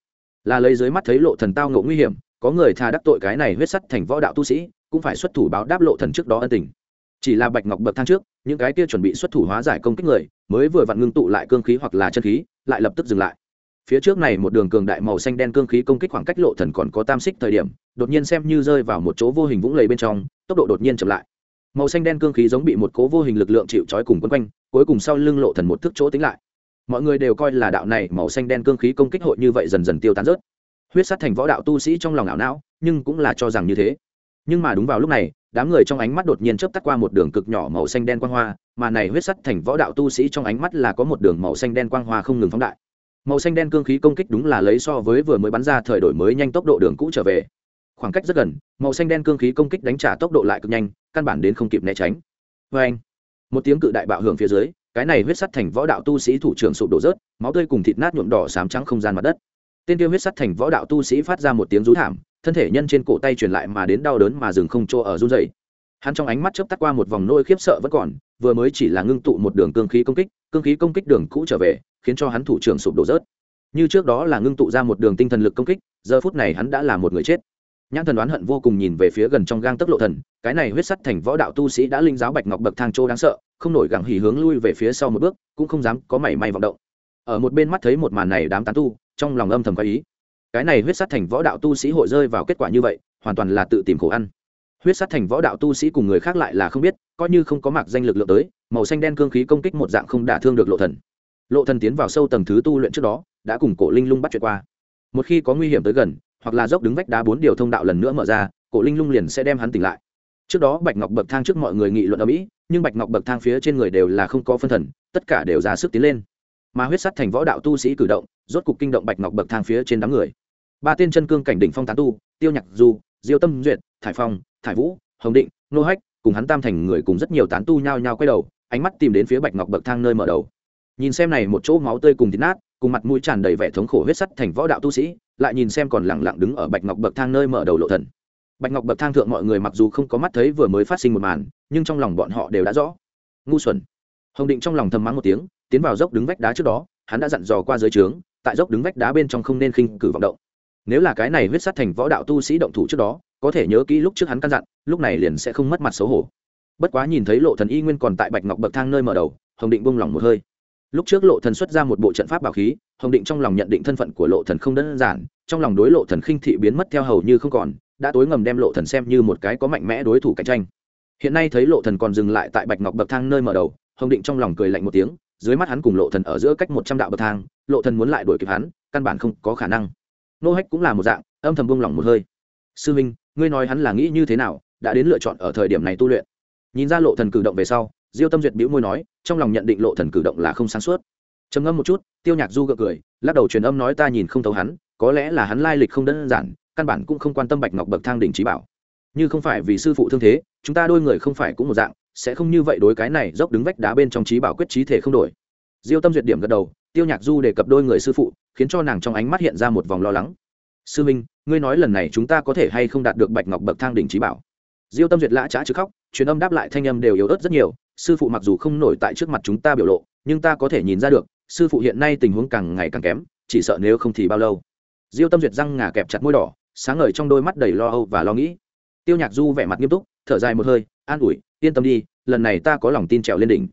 Là lấy dưới mắt thấy lộ thần tao ngộ nguy hiểm, có người tha đắc tội cái này huyết sắt thành võ đạo tu sĩ, cũng phải xuất thủ báo đáp lộ thần trước đó ân tình. Chỉ là bạch ngọc bậc thang trước, những cái kia chuẩn bị xuất thủ hóa giải công kích người, mới vừa vặn ngưng tụ lại cương khí hoặc là chân khí, lại lập tức dừng lại phía trước này một đường cường đại màu xanh đen cương khí công kích khoảng cách lộ thần còn có tam xích thời điểm, đột nhiên xem như rơi vào một chỗ vô hình vũng lầy bên trong, tốc độ đột nhiên chậm lại. Màu xanh đen cương khí giống bị một cố vô hình lực lượng chịu trói cùng quấn quanh, cuối cùng sau lưng lộ thần một thước chỗ tính lại. Mọi người đều coi là đạo này màu xanh đen cương khí công kích hội như vậy dần dần tiêu tán rớt. Huyết sát thành võ đạo tu sĩ trong lòng ảo não, nhưng cũng là cho rằng như thế. Nhưng mà đúng vào lúc này, đám người trong ánh mắt đột nhiên chớp tắt qua một đường cực nhỏ màu xanh đen quang hoa, mà này huyết sắt thành võ đạo tu sĩ trong ánh mắt là có một đường màu xanh đen quang hoa không ngừng phóng đại màu xanh đen cương khí công kích đúng là lấy so với vừa mới bắn ra thời đổi mới nhanh tốc độ đường cũ trở về. Khoảng cách rất gần, màu xanh đen cương khí công kích đánh trả tốc độ lại cực nhanh, căn bản đến không kịp né tránh. Vê anh, một tiếng cự đại bạo hưởng phía dưới, cái này huyết sắt thành võ đạo tu sĩ thủ trưởng sụp đổ rớt, máu tươi cùng thịt nát nhuộm đỏ sám trắng không gian mặt đất. Tên tiêu huyết sắt thành võ đạo tu sĩ phát ra một tiếng rú thảm, thân thể nhân trên cổ tay truyền lại mà đến đau đớn mà dừng không chỗ ở run dày hắn trong ánh mắt chớp tắt qua một vòng nôi khiếp sợ vẫn còn, vừa mới chỉ là ngưng tụ một đường cương khí công kích, cương khí công kích đường cũ trở về khiến cho hắn thủ trưởng sụp đổ rớt. Như trước đó là ngưng tụ ra một đường tinh thần lực công kích, giờ phút này hắn đã là một người chết. Nhãn thần đoán hận vô cùng nhìn về phía gần trong gang tấc lộ thần, cái này huyết sắt thành võ đạo tu sĩ đã linh giáo bạch ngọc bậc thang châu đáng sợ, không nổi gẳng hỉ hướng lui về phía sau một bước, cũng không dám có mảy may vọng động. Ở một bên mắt thấy một màn này đám tán tu, trong lòng âm thầm có ý. Cái này huyết sắt thành võ đạo tu sĩ hội rơi vào kết quả như vậy, hoàn toàn là tự tìm khổ ăn. Huyết sắt thành võ đạo tu sĩ cùng người khác lại là không biết, coi như không có mặc danh lực lượng tới, màu xanh đen cương khí công kích một dạng không đả thương được lộ thần lộ thần tiến vào sâu tầng thứ tu luyện trước đó, đã cùng cổ linh lung bắt chuyện qua. Một khi có nguy hiểm tới gần, hoặc là dốc đứng vách đá bốn điều thông đạo lần nữa mở ra, cổ linh lung liền sẽ đem hắn tỉnh lại. Trước đó, bạch ngọc bậc thang trước mọi người nghị luận ở mỹ, nhưng bạch ngọc bậc thang phía trên người đều là không có phân thần, tất cả đều ra sức tiến lên. Mà huyết sắt thành võ đạo tu sĩ cử động, rốt cục kinh động bạch ngọc bậc thang phía trên đám người. Ba tên chân cương cảnh đỉnh phong tán tu, tiêu nhạc du, diêu tâm duyệt, thải phong, thải vũ, hồng định, nô hách, cùng hắn tam thành người cùng rất nhiều tán tu nhao nhao quay đầu, ánh mắt tìm đến phía bạch ngọc bậc thang nơi mở đầu nhìn xem này một chỗ máu tươi cùng thịt nát, cùng mặt mũi tràn đầy vẻ thống khổ huyết sắt thành võ đạo tu sĩ, lại nhìn xem còn lẳng lặng đứng ở bạch ngọc bậc thang nơi mở đầu lộ thần. Bạch ngọc bậc thang thượng mọi người mặc dù không có mắt thấy vừa mới phát sinh một màn, nhưng trong lòng bọn họ đều đã rõ. Ngu xuẩn. Hồng định trong lòng thầm mắng một tiếng, tiến vào dốc đứng vách đá trước đó, hắn đã dặn dò qua dưới trướng, tại dốc đứng vách đá bên trong không nên khinh cử vọng động. Nếu là cái này huyết sát thành võ đạo tu sĩ động thủ trước đó, có thể nhớ kỹ lúc trước hắn căn dặn, lúc này liền sẽ không mất mặt xấu hổ. Bất quá nhìn thấy lộ thần y nguyên còn tại bạch ngọc bậc thang nơi mở đầu, hồng định buông lỏng một hơi lúc trước lộ thần xuất ra một bộ trận pháp bảo khí, hồng định trong lòng nhận định thân phận của lộ thần không đơn giản, trong lòng đối lộ thần khinh thị biến mất theo hầu như không còn, đã tối ngầm đem lộ thần xem như một cái có mạnh mẽ đối thủ cạnh tranh. Hiện nay thấy lộ thần còn dừng lại tại bạch ngọc bậc thang nơi mở đầu, hồng định trong lòng cười lạnh một tiếng, dưới mắt hắn cùng lộ thần ở giữa cách một trăm đạo bậc thang, lộ thần muốn lại đuổi kịp hắn, căn bản không có khả năng. Nô hách cũng là một dạng, âm thầm buông lỏng một hơi. Sư minh, ngươi nói hắn là nghĩ như thế nào, đã đến lựa chọn ở thời điểm này tu luyện? Nhìn ra lộ thần cử động về sau diêu tâm duyệt bĩu môi nói, trong lòng nhận định lộ thần cử động là không sáng suốt. Trầm ngâm một chút, tiêu nhạc du gượng cười, lắc đầu truyền âm nói ta nhìn không thấu hắn, có lẽ là hắn lai lịch không đơn giản, căn bản cũng không quan tâm bạch ngọc bậc thang đỉnh trí bảo. Như không phải vì sư phụ thương thế, chúng ta đôi người không phải cũng một dạng, sẽ không như vậy đối cái này dốc đứng vách đá bên trong trí bảo quyết trí thể không đổi. Diêu tâm duyệt điểm gật đầu, tiêu nhạc du đề cập đôi người sư phụ, khiến cho nàng trong ánh mắt hiện ra một vòng lo lắng. Sư minh, ngươi nói lần này chúng ta có thể hay không đạt được bạch ngọc bậc thang đỉnh trí bảo? Diêu tâm duyệt lã trá chứ khóc, truyền âm đáp lại thanh âm đều yếu ớt rất nhiều sư phụ mặc dù không nổi tại trước mặt chúng ta biểu lộ, nhưng ta có thể nhìn ra được, sư phụ hiện nay tình huống càng ngày càng kém, chỉ sợ nếu không thì bao lâu? Diêu tâm duyệt răng ngà kẹp chặt môi đỏ, sáng ngời trong đôi mắt đầy lo âu và lo nghĩ. Tiêu nhạc du vẻ mặt nghiêm túc, thở dài một hơi, an ủi, yên tâm đi, lần này ta có lòng tin trèo lên đỉnh.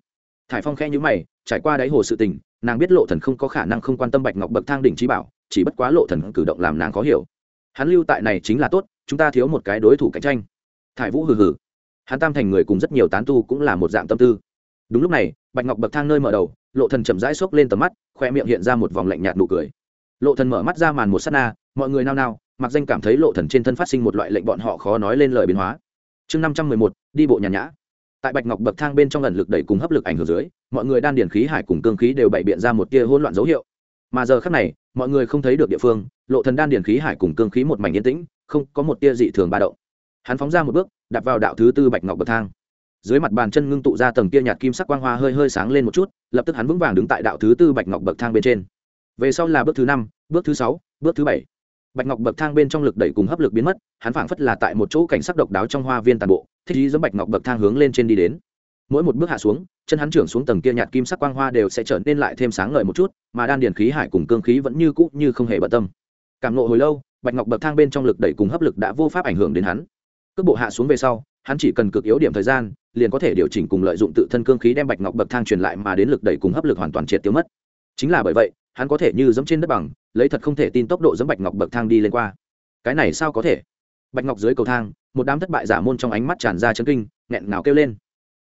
Thải phong khẽ nhữ mày, trải qua đáy hồ sự tình, nàng biết lộ thần không có khả năng không quan tâm bạch ngọc bậc thang đỉnh trí bảo, chỉ bất quá lộ thần cử động làm nàng khó hiểu. Hắn lưu tại này chính là tốt, chúng ta thiếu một cái đối thủ cạnh tranh. Thải vũ hừ hừ hắn tam thành người cùng rất nhiều tán tu cũng là một dạng tâm tư. Đúng lúc này, bạch ngọc bậc thang nơi mở đầu, lộ thần chậm rãi xốc lên tầm mắt khoe miệng hiện ra một vòng lạnh nhạt nụ cười. Lộ thần mở mắt ra màn một sát na, mọi người nao nao, mặc danh cảm thấy lộ thần trên thân phát sinh một loại lệnh bọn họ khó nói lên lời biến hóa. Chương năm trăm mười một, đi bộ nhàn nhã. Tại bạch ngọc bậc thang bên trong lần lực đẩy cùng hấp lực ảnh hưởng dưới, mọi người đan điển khí hải cùng cương khí đều bày biện ra một tia hỗn loạn dấu hiệu. Mà giờ khắc này, mọi người không thấy được địa phương, lộ thần đan điển khí hải cùng cương khí một mảnh yên tĩnh, không có một tia dị thường ba động hắn phóng ra một bước đặt vào đạo thứ tư bạch ngọc bậc thang. Dưới mặt bàn chân ngưng tụ ra tầng kia nhạt kim sắc quang hoa hơi hơi sáng lên một chút, lập tức hắn vững vàng đứng tại đạo thứ tư bạch ngọc bậc thang bên trên. Về sau là bước thứ năm, bước thứ sáu, bước thứ bảy. Bạch ngọc bậc thang bên trong lực đẩy cùng hấp lực biến mất, hắn phảng phất là tại một chỗ cảnh sắc độc đáo trong hoa viên tàn bộ, thích ý giống bạch ngọc bậc thang hướng lên trên đi đến. Mỗi một bước hạ xuống, chân hắn trưởng xuống tầng kia nhạt kim sắc quang hoa đều sẽ trở nên lại thêm sáng ngời một chút, mà đan điền khí hải cùng cương khí vẫn như cũ như không hề bận tâm. Cảm nộ hồi lâu, bạch ngọc bậc thang bên trong lực đẩy cùng hấp lực đã vô pháp ảnh hưởng đến hắn cước bộ hạ xuống về sau, hắn chỉ cần cực yếu điểm thời gian, liền có thể điều chỉnh cùng lợi dụng tự thân cương khí đem bạch ngọc bậc thang truyền lại mà đến lực đẩy cùng hấp lực hoàn toàn triệt tiêu mất. Chính là bởi vậy, hắn có thể như dẫm trên đất bằng, lấy thật không thể tin tốc độ dẫm bạch ngọc bậc thang đi lên qua. Cái này sao có thể? Bạch ngọc dưới cầu thang, một đám thất bại giả môn trong ánh mắt tràn ra chân kinh, nghẹn ngào kêu lên.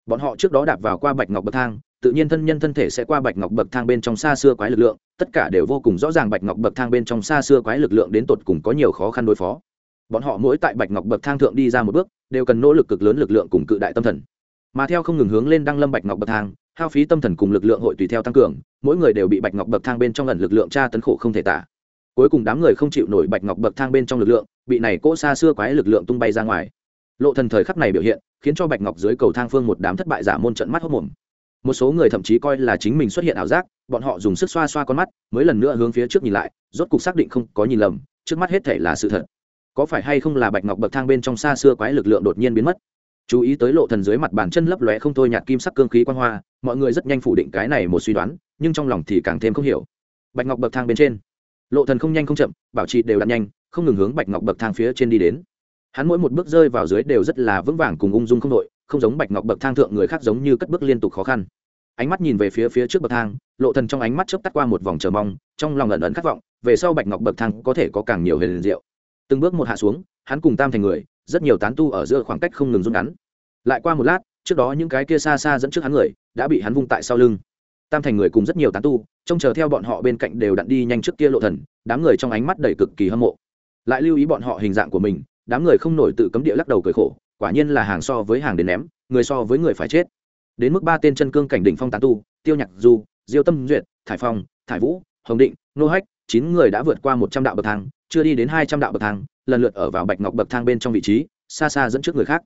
Bọn họ trước đó đạp vào qua bạch ngọc bậc thang, tự nhiên thân nhân thân thể sẽ qua bạch ngọc bậc thang bên trong xa xưa quái lực lượng, tất cả đều vô cùng rõ ràng bạch ngọc bậc thang bên trong xa xưa quái lực lượng đến tột cùng có nhiều khó khăn đối phó bọn họ mỗi tại bạch ngọc bậc thang thượng đi ra một bước, đều cần nỗ lực cực lớn lực lượng cùng cự đại tâm thần. Mà theo không ngừng hướng lên đăng lâm bạch ngọc bậc thang, hao phí tâm thần cùng lực lượng hội tùy theo tăng cường, mỗi người đều bị bạch ngọc bậc thang bên trong lần lực lượng tra tấn khổ không thể tả. Cuối cùng đám người không chịu nổi bạch ngọc bậc thang bên trong lực lượng, bị này cỗ xa xưa quái lực lượng tung bay ra ngoài. Lộ thần thời khắc này biểu hiện, khiến cho bạch ngọc dưới cầu thang phương một đám thất bại giả môn trận mắt hốt mồm. Một số người thậm chí coi là chính mình xuất hiện ảo giác, bọn họ dùng sức xoa xoa con mắt, mới lần nữa hướng phía trước nhìn lại, rốt cục xác định không có nhìn lầm, trước mắt hết thể là sự thật có phải hay không là bạch ngọc bậc thang bên trong xa xưa quái lực lượng đột nhiên biến mất? Chú ý tới lộ thần dưới mặt bàn chân lấp lóe không thôi nhạt kim sắc cương khí quan hoa, mọi người rất nhanh phủ định cái này một suy đoán, nhưng trong lòng thì càng thêm không hiểu. Bạch ngọc bậc thang bên trên, lộ thần không nhanh không chậm, bảo trì đều đặn nhanh, không ngừng hướng bạch ngọc bậc thang phía trên đi đến. Hắn mỗi một bước rơi vào dưới đều rất là vững vàng cùng ung dung không đội, không giống bạch ngọc bậc thang thượng người khác giống như cất bước liên tục khó khăn. Ánh mắt nhìn về phía phía trước bậc thang, lộ thần trong ánh mắt chớp tắt qua một vòng chờ mong, trong lòng ẩn ẩn khát vọng, về sau bạch ngọc bậc thang có thể có càng nhiều huyền diệu từng bước một hạ xuống, hắn cùng tam thành người, rất nhiều tán tu ở giữa khoảng cách không ngừng rút ngắn. Lại qua một lát, trước đó những cái kia xa xa dẫn trước hắn người, đã bị hắn vung tại sau lưng. Tam thành người cùng rất nhiều tán tu, trông chờ theo bọn họ bên cạnh đều đặn đi nhanh trước kia lộ thần, đám người trong ánh mắt đầy cực kỳ hâm mộ. Lại lưu ý bọn họ hình dạng của mình, đám người không nổi tự cấm địa lắc đầu cười khổ, quả nhiên là hàng so với hàng đến ném, người so với người phải chết. Đến mức ba tên chân cương cảnh đỉnh phong tán tu, tiêu nhạc du, diêu tâm duyệt, thải phong, thải vũ, hồng định, nô hách, chín người đã vượt qua một trăm đạo bậc thang chưa đi đến hai trăm đạo bậc thang, lần lượt ở vào bạch ngọc bậc thang bên trong vị trí, xa xa dẫn trước người khác.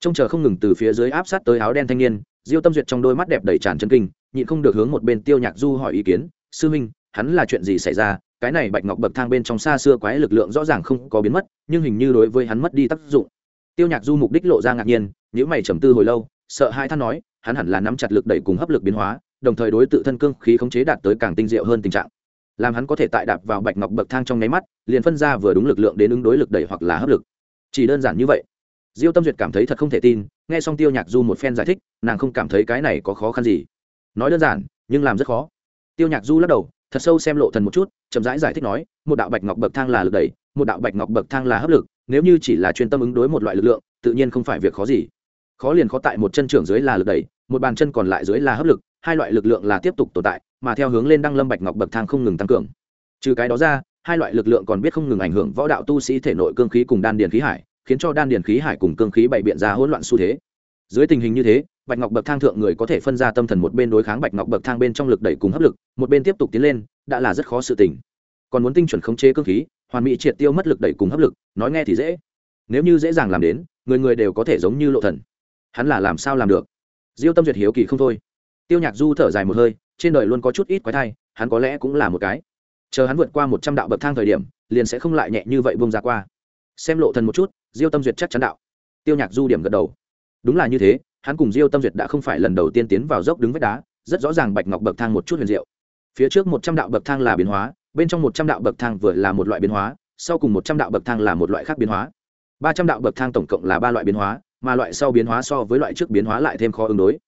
Trông chờ không ngừng từ phía dưới áp sát tới áo đen thanh niên, diêu tâm duyệt trong đôi mắt đẹp đầy tràn chân kinh, nhịn không được hướng một bên tiêu nhạc du hỏi ý kiến, sư minh hắn là chuyện gì xảy ra? Cái này bạch ngọc bậc thang bên trong xa xưa quái lực lượng rõ ràng không có biến mất, nhưng hình như đối với hắn mất đi tác dụng. Tiêu nhạc du mục đích lộ ra ngạc nhiên, nhíu mày trầm tư hồi lâu, sợ hai than nói, hắn hẳn là nắm chặt lực đẩy cùng hấp lực biến hóa, đồng thời đối tự thân cương khí khống chế đạt tới càng tinh diệu hơn tình trạng làm hắn có thể tại đạp vào bạch ngọc bậc thang trong nháy mắt liền phân ra vừa đúng lực lượng đến ứng đối lực đẩy hoặc là hấp lực. Chỉ đơn giản như vậy. Diêu tâm duyệt cảm thấy thật không thể tin nghe xong tiêu nhạc du một phen giải thích nàng không cảm thấy cái này có khó khăn gì. Nói đơn giản nhưng làm rất khó. Tiêu nhạc du lắc đầu thật sâu xem lộ thần một chút chậm rãi giải, giải thích nói một đạo bạch ngọc bậc thang là lực đẩy một đạo bạch ngọc bậc thang là hấp lực nếu như chỉ là chuyên tâm ứng đối một loại lực lượng tự nhiên không phải việc khó gì. Khó liền khó tại một chân trưởng dưới là lực đẩy một bàn chân còn lại dưới là hấp lực hai loại lực lượng là tiếp tục tồn tại mà theo hướng lên đăng lâm bạch ngọc bậc thang không ngừng tăng cường. Trừ cái đó ra, hai loại lực lượng còn biết không ngừng ảnh hưởng võ đạo tu sĩ thể nội cương khí cùng đan điền khí hải, khiến cho đan điền khí hải cùng cương khí bày biện ra hỗn loạn xu thế. Dưới tình hình như thế, bạch ngọc bậc thang thượng người có thể phân ra tâm thần một bên đối kháng bạch ngọc bậc thang bên trong lực đẩy cùng hấp lực, một bên tiếp tục tiến lên, đã là rất khó sự tình. Còn muốn tinh chuẩn khống chế cương khí, hoàn mỹ triệt tiêu mất lực đẩy cùng hấp lực, nói nghe thì dễ. Nếu như dễ dàng làm đến, người người đều có thể giống như lộ thần. Hắn là làm sao làm được? Diêu tâm duyệt hiếu kỳ không thôi. Tiêu nhạc du thở dài một hơi trên đời luôn có chút ít quái thai, hắn có lẽ cũng là một cái. Chờ hắn vượt qua một trăm đạo bậc thang thời điểm, liền sẽ không lại nhẹ như vậy bông ra qua. Xem lộ thần một chút, diêu tâm duyệt chắc chắn đạo. Tiêu nhạc du điểm gật đầu. Đúng là như thế, hắn cùng diêu tâm duyệt đã không phải lần đầu tiên tiến vào dốc đứng vách đá, rất rõ ràng bạch ngọc bậc thang một chút huyền diệu. Phía trước một trăm đạo bậc thang là biến hóa, bên trong một trăm đạo bậc thang vừa là một loại biến hóa, sau cùng một trăm đạo bậc thang là một loại khác biến hóa. Ba trăm đạo bậc thang tổng cộng là ba loại biến hóa, mà loại sau biến hóa so với loại trước biến hóa lại thêm khó ứng đối.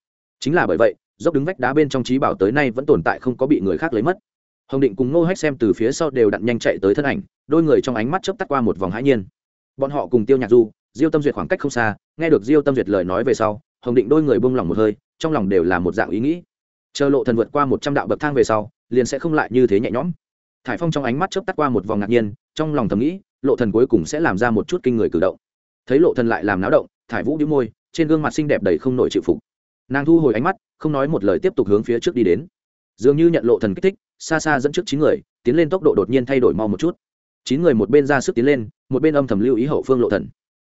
Chính là bởi vậy dốc đứng vách đá bên trong trí bảo tới nay vẫn tồn tại không có bị người khác lấy mất. Hồng định cùng ngô hách xem từ phía sau đều đặn nhanh chạy tới thân ảnh, đôi người trong ánh mắt chớp tắt qua một vòng hãi nhiên. Bọn họ cùng tiêu nhạc du, diêu tâm duyệt khoảng cách không xa, nghe được diêu tâm duyệt lời nói về sau, hồng định đôi người buông lỏng một hơi, trong lòng đều là một dạng ý nghĩ. Chờ lộ thần vượt qua một trăm đạo bậc thang về sau, liền sẽ không lại như thế nhẹ nhõm. Thải phong trong ánh mắt chớp tắt qua một vòng ngạc nhiên, trong lòng thầm nghĩ, lộ thần cuối cùng sẽ làm ra một chút kinh người cử động. Thấy lộ thần lại làm náo động, thải vũ đĩu môi, trên gương mặt xinh đẹp đầy không nổi chịu phục nàng thu hồi ánh mắt, không nói một lời tiếp tục hướng phía trước đi đến. Dường như nhận lộ thần kích thích, xa xa dẫn trước chín người, tiến lên tốc độ đột nhiên thay đổi mau một chút. Chín người một bên ra sức tiến lên, một bên âm thầm lưu ý hậu phương lộ thần.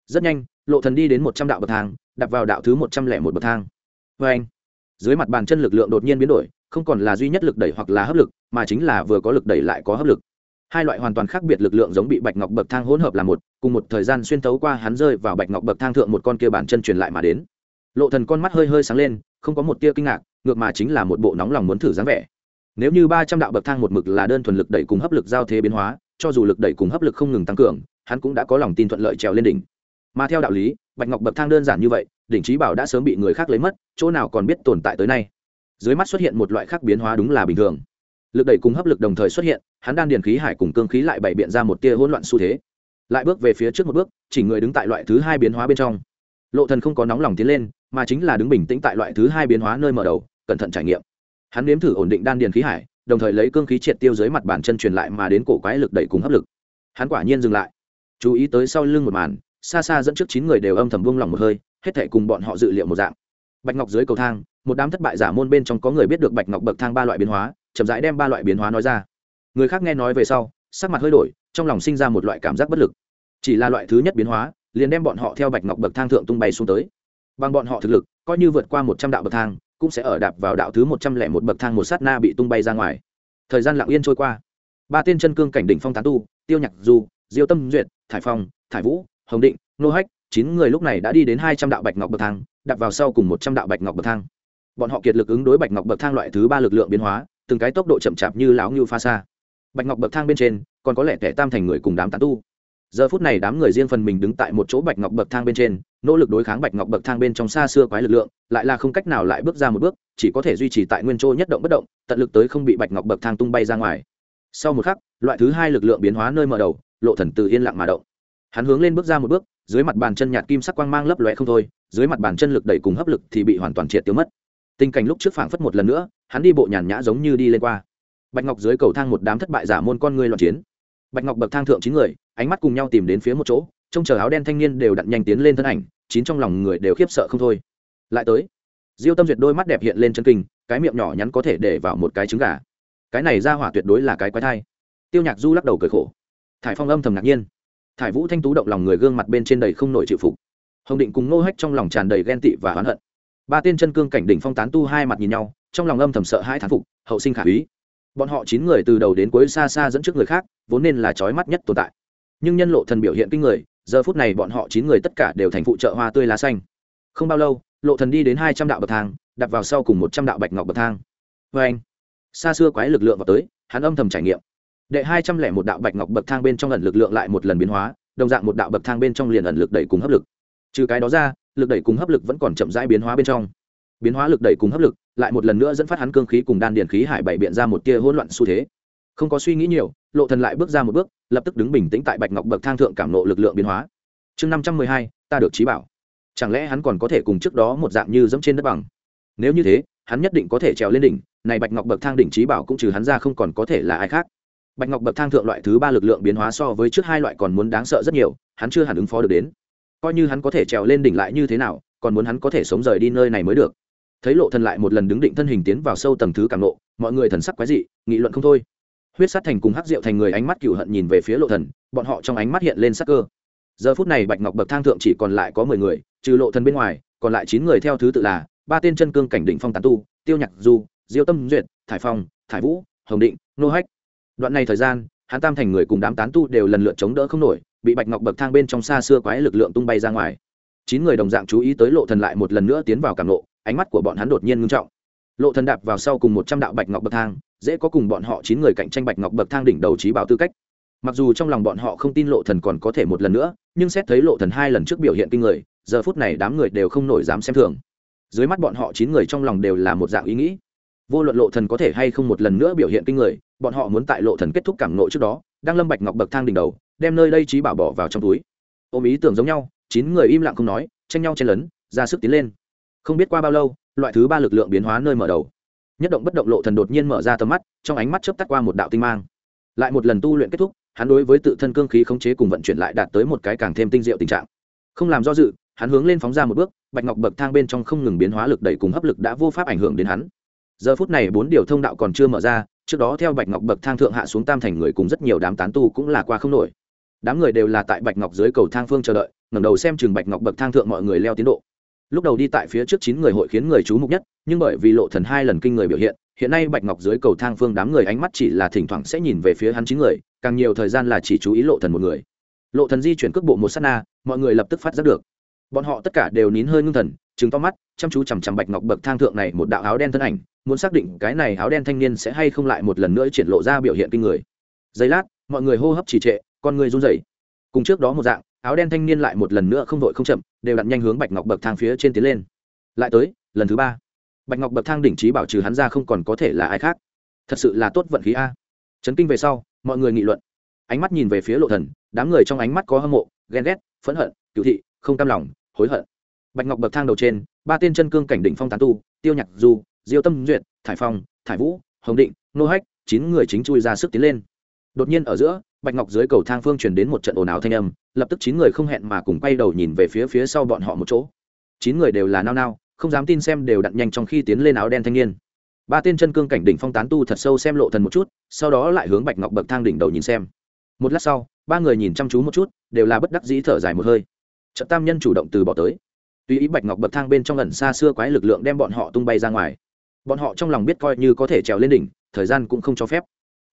Rất nhanh, lộ thần đi đến một trăm đạo bậc thang đặt vào đạo thứ một trăm lẻ một bậc thang. Vê anh, dưới mặt bàn chân lực lượng đột nhiên biến đổi, không còn là duy nhất lực đẩy hoặc là hấp lực, mà chính là vừa có lực đẩy lại có hấp lực. Hai loại hoàn toàn khác biệt lực lượng giống bị bạch ngọc bậc thang hỗn hợp là một, cùng một thời gian xuyên tấu qua hắn rơi vào bạch ngọc bậc thang thượng một con kia bản chân truyền lại mà đến lộ thần con mắt hơi hơi sáng lên, không có một tia kinh ngạc, ngược mà chính là một bộ nóng lòng muốn thử dáng vẻ. Nếu như ba trăm đạo bậc thang một mực là đơn thuần lực đẩy cùng hấp lực giao thế biến hóa, cho dù lực đẩy cùng hấp lực không ngừng tăng cường, hắn cũng đã có lòng tin thuận lợi trèo lên đỉnh. Mà theo đạo lý, bạch ngọc bậc thang đơn giản như vậy, đỉnh trí bảo đã sớm bị người khác lấy mất, chỗ nào còn biết tồn tại tới nay. Dưới mắt xuất hiện một loại khác biến hóa đúng là bình thường. Lực đẩy cùng hấp lực đồng thời xuất hiện, hắn đan điền khí hải cùng cương khí lại bày biện ra một tia hỗn loạn xu thế. Lại bước về phía trước một bước, chỉ người đứng tại loại thứ hai biến hóa bên trong. Lộ thần không có nóng lòng tiến lên mà chính là đứng bình tĩnh tại loại thứ hai biến hóa nơi mở đầu, cẩn thận trải nghiệm. Hắn nếm thử ổn định đan điền khí hải, đồng thời lấy cương khí triệt tiêu dưới mặt bàn chân truyền lại mà đến cổ quái lực đẩy cùng hấp lực. Hắn quả nhiên dừng lại. Chú ý tới sau lưng một màn, xa xa dẫn trước chín người đều âm thầm buông lỏng một hơi, hết thảy cùng bọn họ dự liệu một dạng. Bạch ngọc dưới cầu thang, một đám thất bại giả môn bên trong có người biết được bạch ngọc bậc thang ba loại biến hóa, chậm rãi đem ba loại biến hóa nói ra. Người khác nghe nói về sau, sắc mặt hơi đổi, trong lòng sinh ra một loại cảm giác bất lực. Chỉ là loại thứ nhất biến hóa, liền đem bọn họ theo bạch ngọc bậc thang thượng tung bay xuống tới bằng bọn họ thực lực, coi như vượt qua một trăm đạo bậc thang, cũng sẽ ở đạp vào đạo thứ một trăm lẻ một bậc thang một sát na bị tung bay ra ngoài. Thời gian lặng yên trôi qua. Ba tên chân cương cảnh đỉnh phong tán tu, tiêu nhạc du, diêu tâm duyệt, thải phong, thải vũ, hồng định, nô hách, chín người lúc này đã đi đến hai trăm đạo bạch ngọc bậc thang đặt vào sau cùng một trăm đạo bạch ngọc bậc thang. Bọn họ kiệt lực ứng đối bạch ngọc bậc thang loại thứ ba lực lượng biến hóa, từng cái tốc độ chậm chạp như lão ngưu pha xa bạch ngọc bậc thang bên trên, còn có lẽ kẻ tam thành người cùng đám tán tu giờ phút này đám người riêng phần mình đứng tại một chỗ bạch ngọc bậc thang bên trên, nỗ lực đối kháng bạch ngọc bậc thang bên trong xa xưa quái lực lượng, lại là không cách nào lại bước ra một bước, chỉ có thể duy trì tại nguyên chỗ nhất động bất động, tận lực tới không bị bạch ngọc bậc thang tung bay ra ngoài. Sau một khắc, loại thứ hai lực lượng biến hóa nơi mở đầu, lộ thần từ yên lặng mà động. Hắn hướng lên bước ra một bước, dưới mặt bàn chân nhạt kim sắc quang mang lấp lóe không thôi, dưới mặt bàn chân lực đẩy cùng hấp lực thì bị hoàn toàn triệt tiêu mất. Tình cảnh lúc trước phảng phất một lần nữa, hắn đi bộ nhàn nhã giống như đi lên qua. Bạch ngọc dưới cầu thang một đám thất bại giả môn con người loạn chiến bạch ngọc bậc thang thượng chín người, ánh mắt cùng nhau tìm đến phía một chỗ, trông chờ áo đen thanh niên đều đặn nhanh tiến lên thân ảnh, chín trong lòng người đều khiếp sợ không thôi. Lại tới, diêu tâm duyệt đôi mắt đẹp hiện lên chân kinh, cái miệng nhỏ nhắn có thể để vào một cái trứng gà. Cái này ra hỏa tuyệt đối là cái quái thai. Tiêu nhạc du lắc đầu cười khổ. Thải phong âm thầm ngạc nhiên. Thải vũ thanh tú động lòng người gương mặt bên trên đầy không nổi chịu phục. Hồng định cùng nô hách trong lòng tràn đầy ghen tị và oán hận. Ba tên chân cương cảnh đỉnh phong tán tu hai mặt nhìn nhau, trong lòng âm thầm sợ hai thán phục, hậu sinh khả úy bọn họ chín người từ đầu đến cuối xa xa dẫn trước người khác, vốn nên là trói mắt nhất tồn tại. Nhưng nhân lộ thần biểu hiện kinh người, giờ phút này bọn họ chín người tất cả đều thành phụ trợ hoa tươi lá xanh. Không bao lâu, lộ thần đi đến hai trăm đạo bậc thang, đặt vào sau cùng một trăm đạo bạch ngọc bậc thang. Vê anh, xa xưa quái lực lượng vào tới, hắn âm thầm trải nghiệm. Đệ hai trăm lẻ một đạo bạch ngọc bậc thang bên trong ẩn lực lượng lại một lần biến hóa, đồng dạng một đạo bậc thang bên trong liền ẩn lực đẩy cùng hấp lực. Trừ cái đó ra, lực đẩy cùng hấp lực vẫn còn chậm rãi biến hóa bên trong. Biến hóa lực đẩy cùng hấp lực lại một lần nữa dẫn phát hắn cương khí cùng đan điền khí hải bảy biện ra một tia hỗn loạn xu thế. Không có suy nghĩ nhiều, lộ thần lại bước ra một bước, lập tức đứng bình tĩnh tại bạch ngọc bậc thang thượng cảm nộ lực lượng biến hóa. Chương năm trăm mười hai, ta được trí bảo. Chẳng lẽ hắn còn có thể cùng trước đó một dạng như dẫm trên đất bằng? Nếu như thế, hắn nhất định có thể trèo lên đỉnh, này bạch ngọc bậc thang đỉnh trí bảo cũng trừ hắn ra không còn có thể là ai khác. Bạch ngọc bậc thang thượng loại thứ ba lực lượng biến hóa so với trước hai loại còn muốn đáng sợ rất nhiều, hắn chưa hẳn ứng phó được đến. Coi như hắn có thể trèo lên đỉnh lại như thế nào, còn muốn hắn có thể sống rời đi nơi này mới được thấy lộ thần lại một lần đứng định thân hình tiến vào sâu tầng thứ càng lộ mọi người thần sắc quái dị, nghị luận không thôi. Huyết sát thành cùng hắc diệu thành người ánh mắt cựu hận nhìn về phía lộ thần, bọn họ trong ánh mắt hiện lên sắc cơ. Giờ phút này bạch ngọc bậc thang thượng chỉ còn lại có mười người, trừ lộ thần bên ngoài, còn lại chín người theo thứ tự là ba tên chân cương cảnh đỉnh phong tán tu, tiêu nhạc du, diêu tâm duyệt, thải phong, thải vũ, hồng định, nô hách. Đoạn này thời gian, hắn tam thành người cùng đám tán tu đều lần lượt chống đỡ không nổi, bị bạch ngọc bậc thang bên trong xa xưa quái lực lượng tung bay ra ngoài. Chín người đồng dạng chú ý tới lộ thần lại một lần nữa tiến vào cảm lộ ánh mắt của bọn hắn đột nhiên ngưng trọng. Lộ thần đạp vào sau cùng một trăm đạo bạch ngọc bậc thang, dễ có cùng bọn họ chín người cạnh tranh bạch ngọc bậc thang đỉnh đầu trí bảo tư cách. Mặc dù trong lòng bọn họ không tin lộ thần còn có thể một lần nữa, nhưng xét thấy lộ thần hai lần trước biểu hiện kinh người, giờ phút này đám người đều không nổi dám xem thường. Dưới mắt bọn họ chín người trong lòng đều là một dạng ý nghĩ. Vô luận lộ thần có thể hay không một lần nữa biểu hiện kinh người, bọn họ muốn tại lộ thần kết thúc cảm nộ trước đó, đang lâm bạch ngọc bậc thang đỉnh đầu, đem nơi đây trí bảo bỏ vào trong túi. Ôm ý tưởng giống nhau, chín người im lặng không nói, tranh nhau chen lấn, ra sức tiến lên không biết qua bao lâu, loại thứ ba lực lượng biến hóa nơi mở đầu. Nhất động bất động lộ thần đột nhiên mở ra tầm mắt, trong ánh mắt chớp tắt qua một đạo tinh mang. Lại một lần tu luyện kết thúc, hắn đối với tự thân cương khí khống chế cùng vận chuyển lại đạt tới một cái càng thêm tinh diệu tình trạng. Không làm do dự, hắn hướng lên phóng ra một bước, bạch ngọc bậc thang bên trong không ngừng biến hóa lực đẩy cùng hấp lực đã vô pháp ảnh hưởng đến hắn. Giờ phút này bốn điều thông đạo còn chưa mở ra, trước đó theo bạch ngọc bậc thang thượng hạ xuống tam thành người cùng rất nhiều đám tán tu cũng là qua không nổi. Đám người đều là tại bạch ngọc dưới cầu thang phương chờ đợi, ngẩng đầu xem chừng bạch ngọc bậc thang thượng mọi người leo tiến độ lúc đầu đi tại phía trước chín người hội khiến người chú mục nhất, nhưng bởi vì lộ thần hai lần kinh người biểu hiện hiện nay bạch ngọc dưới cầu thang phương đám người ánh mắt chỉ là thỉnh thoảng sẽ nhìn về phía hắn chín người, càng nhiều thời gian là chỉ chú ý lộ thần một người. Lộ thần di chuyển cước bộ một sát na, mọi người lập tức phát giác được. Bọn họ tất cả đều nín hơi ngưng thần chứng to mắt, chăm chú chằm chằm bạch ngọc bậc thang thượng này một đạo áo đen thân ảnh, muốn xác định cái này áo đen thanh niên sẽ hay không lại một lần nữa triển lộ ra biểu hiện kinh người. Giây lát, mọi người hô hấp trì trệ, con người run rẩy. Cùng trước đó một dạng áo đen thanh niên lại một lần nữa không vội không chậm, đều đặn nhanh hướng bạch ngọc bậc thang phía trên tiến lên. Lại tới, lần thứ ba. Bạch ngọc bậc thang đỉnh trí bảo trừ hắn ra không còn có thể là ai khác. Thật sự là tốt vận khí a. Chấn kinh về sau, mọi người nghị luận. Ánh mắt nhìn về phía lộ thần, đám người trong ánh mắt có hâm mộ, ghen ghét, phẫn hận cựu thị, không cam lòng, hối hận. Bạch ngọc bậc thang đầu trên, ba tên chân cương cảnh đỉnh phong tán tu, tiêu nhạc du, diêu tâm duyệt, thải phong, thải vũ, hồng định, nô hách, chín người chính chui ra sức tiến lên. Đột nhiên ở giữa, bạch ngọc dưới cầu thang phương truyền đến một trận ồn ào thanh âm lập tức chín người không hẹn mà cùng quay đầu nhìn về phía phía sau bọn họ một chỗ. Chín người đều là nao nao, không dám tin xem đều đặn nhanh trong khi tiến lên áo đen thanh niên. Ba tên chân cương cảnh đỉnh phong tán tu thật sâu xem lộ thần một chút, sau đó lại hướng bạch ngọc bậc thang đỉnh đầu nhìn xem. Một lát sau, ba người nhìn chăm chú một chút, đều là bất đắc dĩ thở dài một hơi. Trận tam nhân chủ động từ bỏ tới. Tuy ý bạch ngọc bậc thang bên trong lần xa xưa quái lực lượng đem bọn họ tung bay ra ngoài. Bọn họ trong lòng biết coi như có thể trèo lên đỉnh, thời gian cũng không cho phép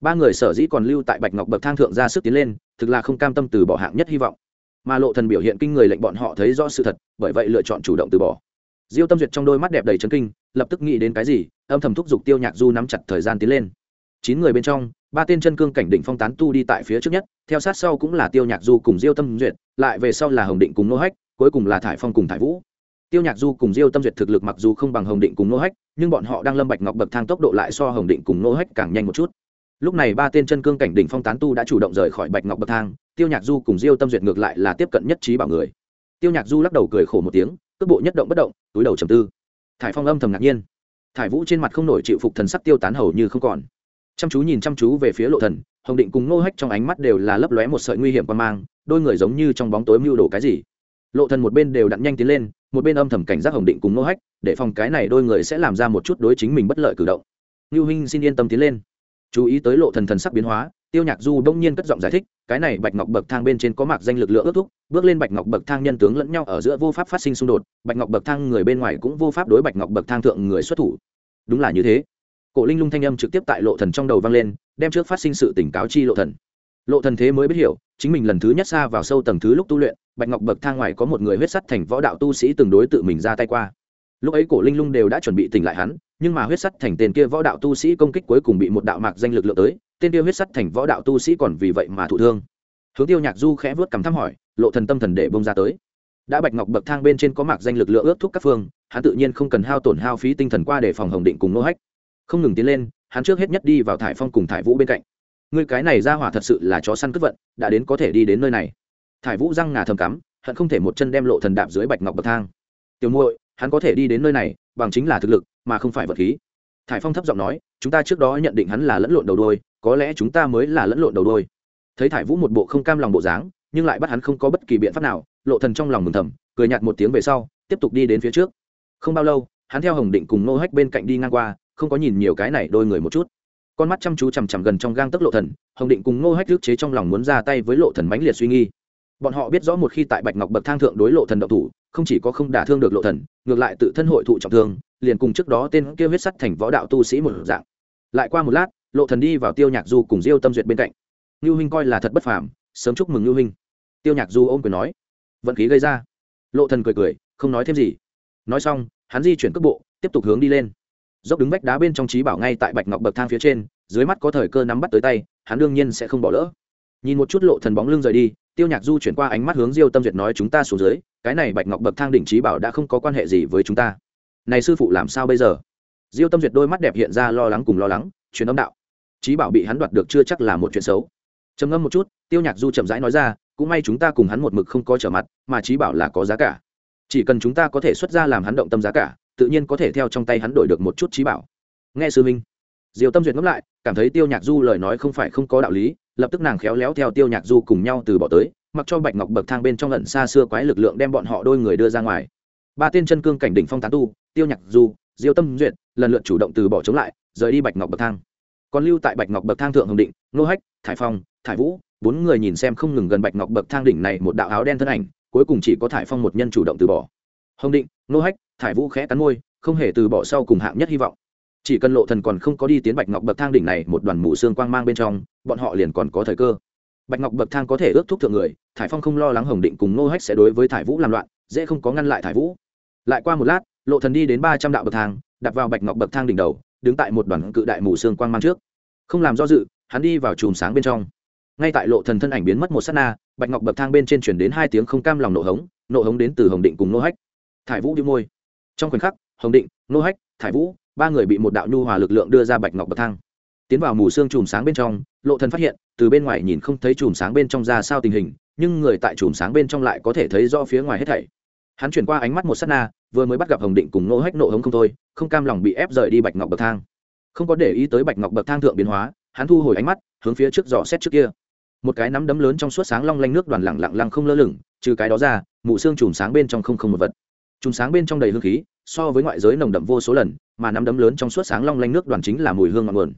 ba người sở dĩ còn lưu tại bạch ngọc bậc thang thượng ra sức tiến lên, thực là không cam tâm từ bỏ hạng nhất hy vọng. Mà lộ thần biểu hiện kinh người lệnh bọn họ thấy rõ sự thật, bởi vậy lựa chọn chủ động từ bỏ. Diêu tâm duyệt trong đôi mắt đẹp đầy chấn kinh, lập tức nghĩ đến cái gì, âm thầm thúc giục tiêu nhạc du nắm chặt thời gian tiến lên. Chín người bên trong, ba tên chân cương cảnh đỉnh phong tán tu đi tại phía trước nhất, theo sát sau cũng là tiêu nhạc du cùng diêu tâm duyệt, lại về sau là hồng định cùng nô hách, cuối cùng là thải phong cùng thải vũ. Tiêu nhạc du cùng diêu tâm duyệt thực lực mặc dù không bằng hồng định cùng nô hách, nhưng bọn họ đang lâm bạch ngọc bậc thang tốc độ lại so hồng định cùng nô hách càng nhanh một chút lúc này ba tên chân cương cảnh đỉnh phong tán tu đã chủ động rời khỏi bạch ngọc bậc thang, tiêu nhạc du cùng diêu tâm duyệt ngược lại là tiếp cận nhất trí bảo người. Tiêu nhạc du lắc đầu cười khổ một tiếng, cước bộ nhất động bất động, túi đầu trầm tư. Thải phong âm thầm ngạc nhiên. Thải vũ trên mặt không nổi chịu phục thần sắc tiêu tán hầu như không còn. Chăm chú nhìn chăm chú về phía lộ thần, hồng định cùng nô hách trong ánh mắt đều là lấp lóe một sợi nguy hiểm quan mang, đôi người giống như trong bóng tối mưu đồ cái gì. Lộ thần một bên đều đặn nhanh tiến lên, một bên âm thầm cảnh giác hồng định cùng nô hách, để phòng cái này đôi người sẽ làm ra một chút đối chính mình bất lợi cử động. Lưu huynh xin yên tâm tiến lên chú ý tới lộ thần thần sắc biến hóa, tiêu nhạc du đông nhiên cất giọng giải thích, cái này bạch ngọc bậc thang bên trên có mạc danh lực lượng ước thúc, bước lên bạch ngọc bậc thang nhân tướng lẫn nhau ở giữa vô pháp phát sinh xung đột, bạch ngọc bậc thang người bên ngoài cũng vô pháp đối bạch ngọc bậc thang thượng người xuất thủ. Đúng là như thế. Cổ linh lung thanh âm trực tiếp tại lộ thần trong đầu vang lên, đem trước phát sinh sự tỉnh cáo chi lộ thần. Lộ thần thế mới biết hiểu, chính mình lần thứ nhất xa vào sâu tầng thứ lúc tu luyện, bạch ngọc bậc thang ngoài có một người huyết sắt thành võ đạo tu sĩ từng đối tự mình ra tay qua. Lúc ấy cổ linh lung đều đã chuẩn bị tỉnh lại hắn nhưng mà huyết sắt thành tên kia võ đạo tu sĩ công kích cuối cùng bị một đạo mạc danh lực lượng tới, tên kia huyết sắt thành võ đạo tu sĩ còn vì vậy mà thụ thương. Hướng tiêu nhạc du khẽ vớt cằm thăm hỏi, lộ thần tâm thần để bông ra tới. Đã bạch ngọc bậc thang bên trên có mạc danh lực lượng ước thúc các phương, hắn tự nhiên không cần hao tổn hao phí tinh thần qua để phòng hồng định cùng nô hách. Không ngừng tiến lên, hắn trước hết nhất đi vào thải phong cùng thải vũ bên cạnh. Người cái này ra hỏa thật sự là chó săn cướp vận, đã đến có thể đi đến nơi này. Thải vũ răng ngà thầm cắm, hận không thể một chân đem lộ thần đạp dưới bạch ngọc bậc thang. Tiểu muội, hắn có thể đi đến nơi này bằng chính là thực lực, mà không phải vật khí. Thải phong thấp giọng nói, chúng ta trước đó nhận định hắn là lẫn lộn đầu đôi, có lẽ chúng ta mới là lẫn lộn đầu đôi. Thấy thải vũ một bộ không cam lòng bộ dáng, nhưng lại bắt hắn không có bất kỳ biện pháp nào, lộ thần trong lòng mừng thầm, cười nhạt một tiếng về sau, tiếp tục đi đến phía trước. Không bao lâu, hắn theo hồng định cùng nô hách bên cạnh đi ngang qua, không có nhìn nhiều cái này đôi người một chút. Con mắt chăm chú chằm chằm gần trong gang tấc lộ thần, hồng định cùng nô hách rước chế trong lòng muốn ra tay với lộ thần mãnh liệt suy nghi bọn họ biết rõ một khi tại bạch ngọc bậc thang thượng đối lộ thần độc thủ không chỉ có không đả thương được lộ thần, ngược lại tự thân hội thụ trọng thương, liền cùng trước đó tên kia huyết sắt thành võ đạo tu sĩ một dạng. Lại qua một lát, lộ thần đi vào tiêu nhạc du cùng diêu tâm duyệt bên cạnh. Ngưu huynh coi là thật bất phàm, sớm chúc mừng ngưu huynh. Tiêu nhạc du ôm quyền nói, vận khí gây ra. Lộ thần cười cười, không nói thêm gì. Nói xong, hắn di chuyển cước bộ, tiếp tục hướng đi lên. Dốc đứng vách đá bên trong trí bảo ngay tại bạch ngọc bậc thang phía trên, dưới mắt có thời cơ nắm bắt tới tay, hắn đương nhiên sẽ không bỏ lỡ. Nhìn một chút lộ thần bóng lưng rời đi tiêu nhạc du chuyển qua ánh mắt hướng diêu tâm duyệt nói, chúng ta xuống dưới, cái này bạch ngọc bậc thang đỉnh trí bảo đã không có quan hệ gì với chúng ta. Này sư phụ làm sao bây giờ? Diêu tâm duyệt đôi mắt đẹp hiện ra lo lắng cùng lo lắng, truyền âm đạo. Trí bảo bị hắn đoạt được chưa chắc là một chuyện xấu. Trầm ngâm một chút, tiêu nhạc du chậm rãi nói ra, cũng may chúng ta cùng hắn một mực không có trở mặt, mà trí bảo là có giá cả. Chỉ cần chúng ta có thể xuất ra làm hắn động tâm giá cả, tự nhiên có thể theo trong tay hắn đổi được một chút trí bảo. Nghe sư minh. Diều tâm duyệt ngẫm lại, cảm thấy tiêu nhạc du lời nói không phải không có đạo lý lập tức nàng khéo léo theo tiêu nhạc du cùng nhau từ bỏ tới, mặc cho bạch ngọc bậc thang bên trong lận xa xưa quái lực lượng đem bọn họ đôi người đưa ra ngoài. Ba tên chân cương cảnh đỉnh phong tán tu, tiêu nhạc du, diêu tâm duyệt, lần lượt chủ động từ bỏ chống lại, rời đi bạch ngọc bậc thang. Còn lưu tại bạch ngọc bậc thang thượng hồng định, nô hách, thải phong, thải vũ, bốn người nhìn xem không ngừng gần bạch ngọc bậc thang đỉnh này một đạo áo đen thân ảnh, cuối cùng chỉ có thải phong một nhân chủ động từ bỏ. Hồng định, nô hách, thải vũ khẽ cắn môi, không hề từ bỏ sau cùng hạng nhất hy vọng chỉ cần lộ thần còn không có đi tiến bạch ngọc bậc thang đỉnh này, một đoàn mù xương quang mang bên trong, bọn họ liền còn có thời cơ. Bạch ngọc bậc thang có thể ước thúc thượng người, thải phong không lo lắng hồng định cùng nô hách sẽ đối với thải vũ làm loạn, dễ không có ngăn lại thải vũ. Lại qua một lát, lộ thần đi đến ba trăm đạo bậc thang, đặt vào bạch ngọc bậc thang đỉnh đầu, đứng tại một đoàn cự đại mù xương quang mang trước. Không làm do dự, hắn đi vào chùm sáng bên trong. Ngay tại lộ thần thân ảnh biến mất một sát na, bạch ngọc bậc thang bên trên truyền đến hai tiếng không cam lòng nộ hống nộ hống đến từ hồng định cùng nô hách. Thải vũ đi môi. Trong khoảnh khắc, hồng định nô hách, thải vũ ba người bị một đạo nhu hòa lực lượng đưa ra bạch ngọc bậc thang. Tiến vào mù xương chùm sáng bên trong, lộ thần phát hiện, từ bên ngoài nhìn không thấy chùm sáng bên trong ra sao tình hình, nhưng người tại chùm sáng bên trong lại có thể thấy rõ phía ngoài hết thảy. Hắn chuyển qua ánh mắt một sát na, vừa mới bắt gặp hồng định cùng nô hách nộ hống không thôi, không cam lòng bị ép rời đi bạch ngọc bậc thang. Không có để ý tới bạch ngọc bậc thang thượng biến hóa, hắn thu hồi ánh mắt, hướng phía trước dò xét trước kia. Một cái nắm đấm lớn trong suốt sáng long lanh nước đoàn lẳng lặng lăng không lơ lửng, trừ cái đó ra, mù xương chùm sáng bên trong không không một vật. Chùm sáng bên trong đầy hương khí so với ngoại giới nồng đậm vô số lần, mà nắm đấm lớn trong suốt sáng long lanh nước đoàn chính là mùi hương ngọn nguồn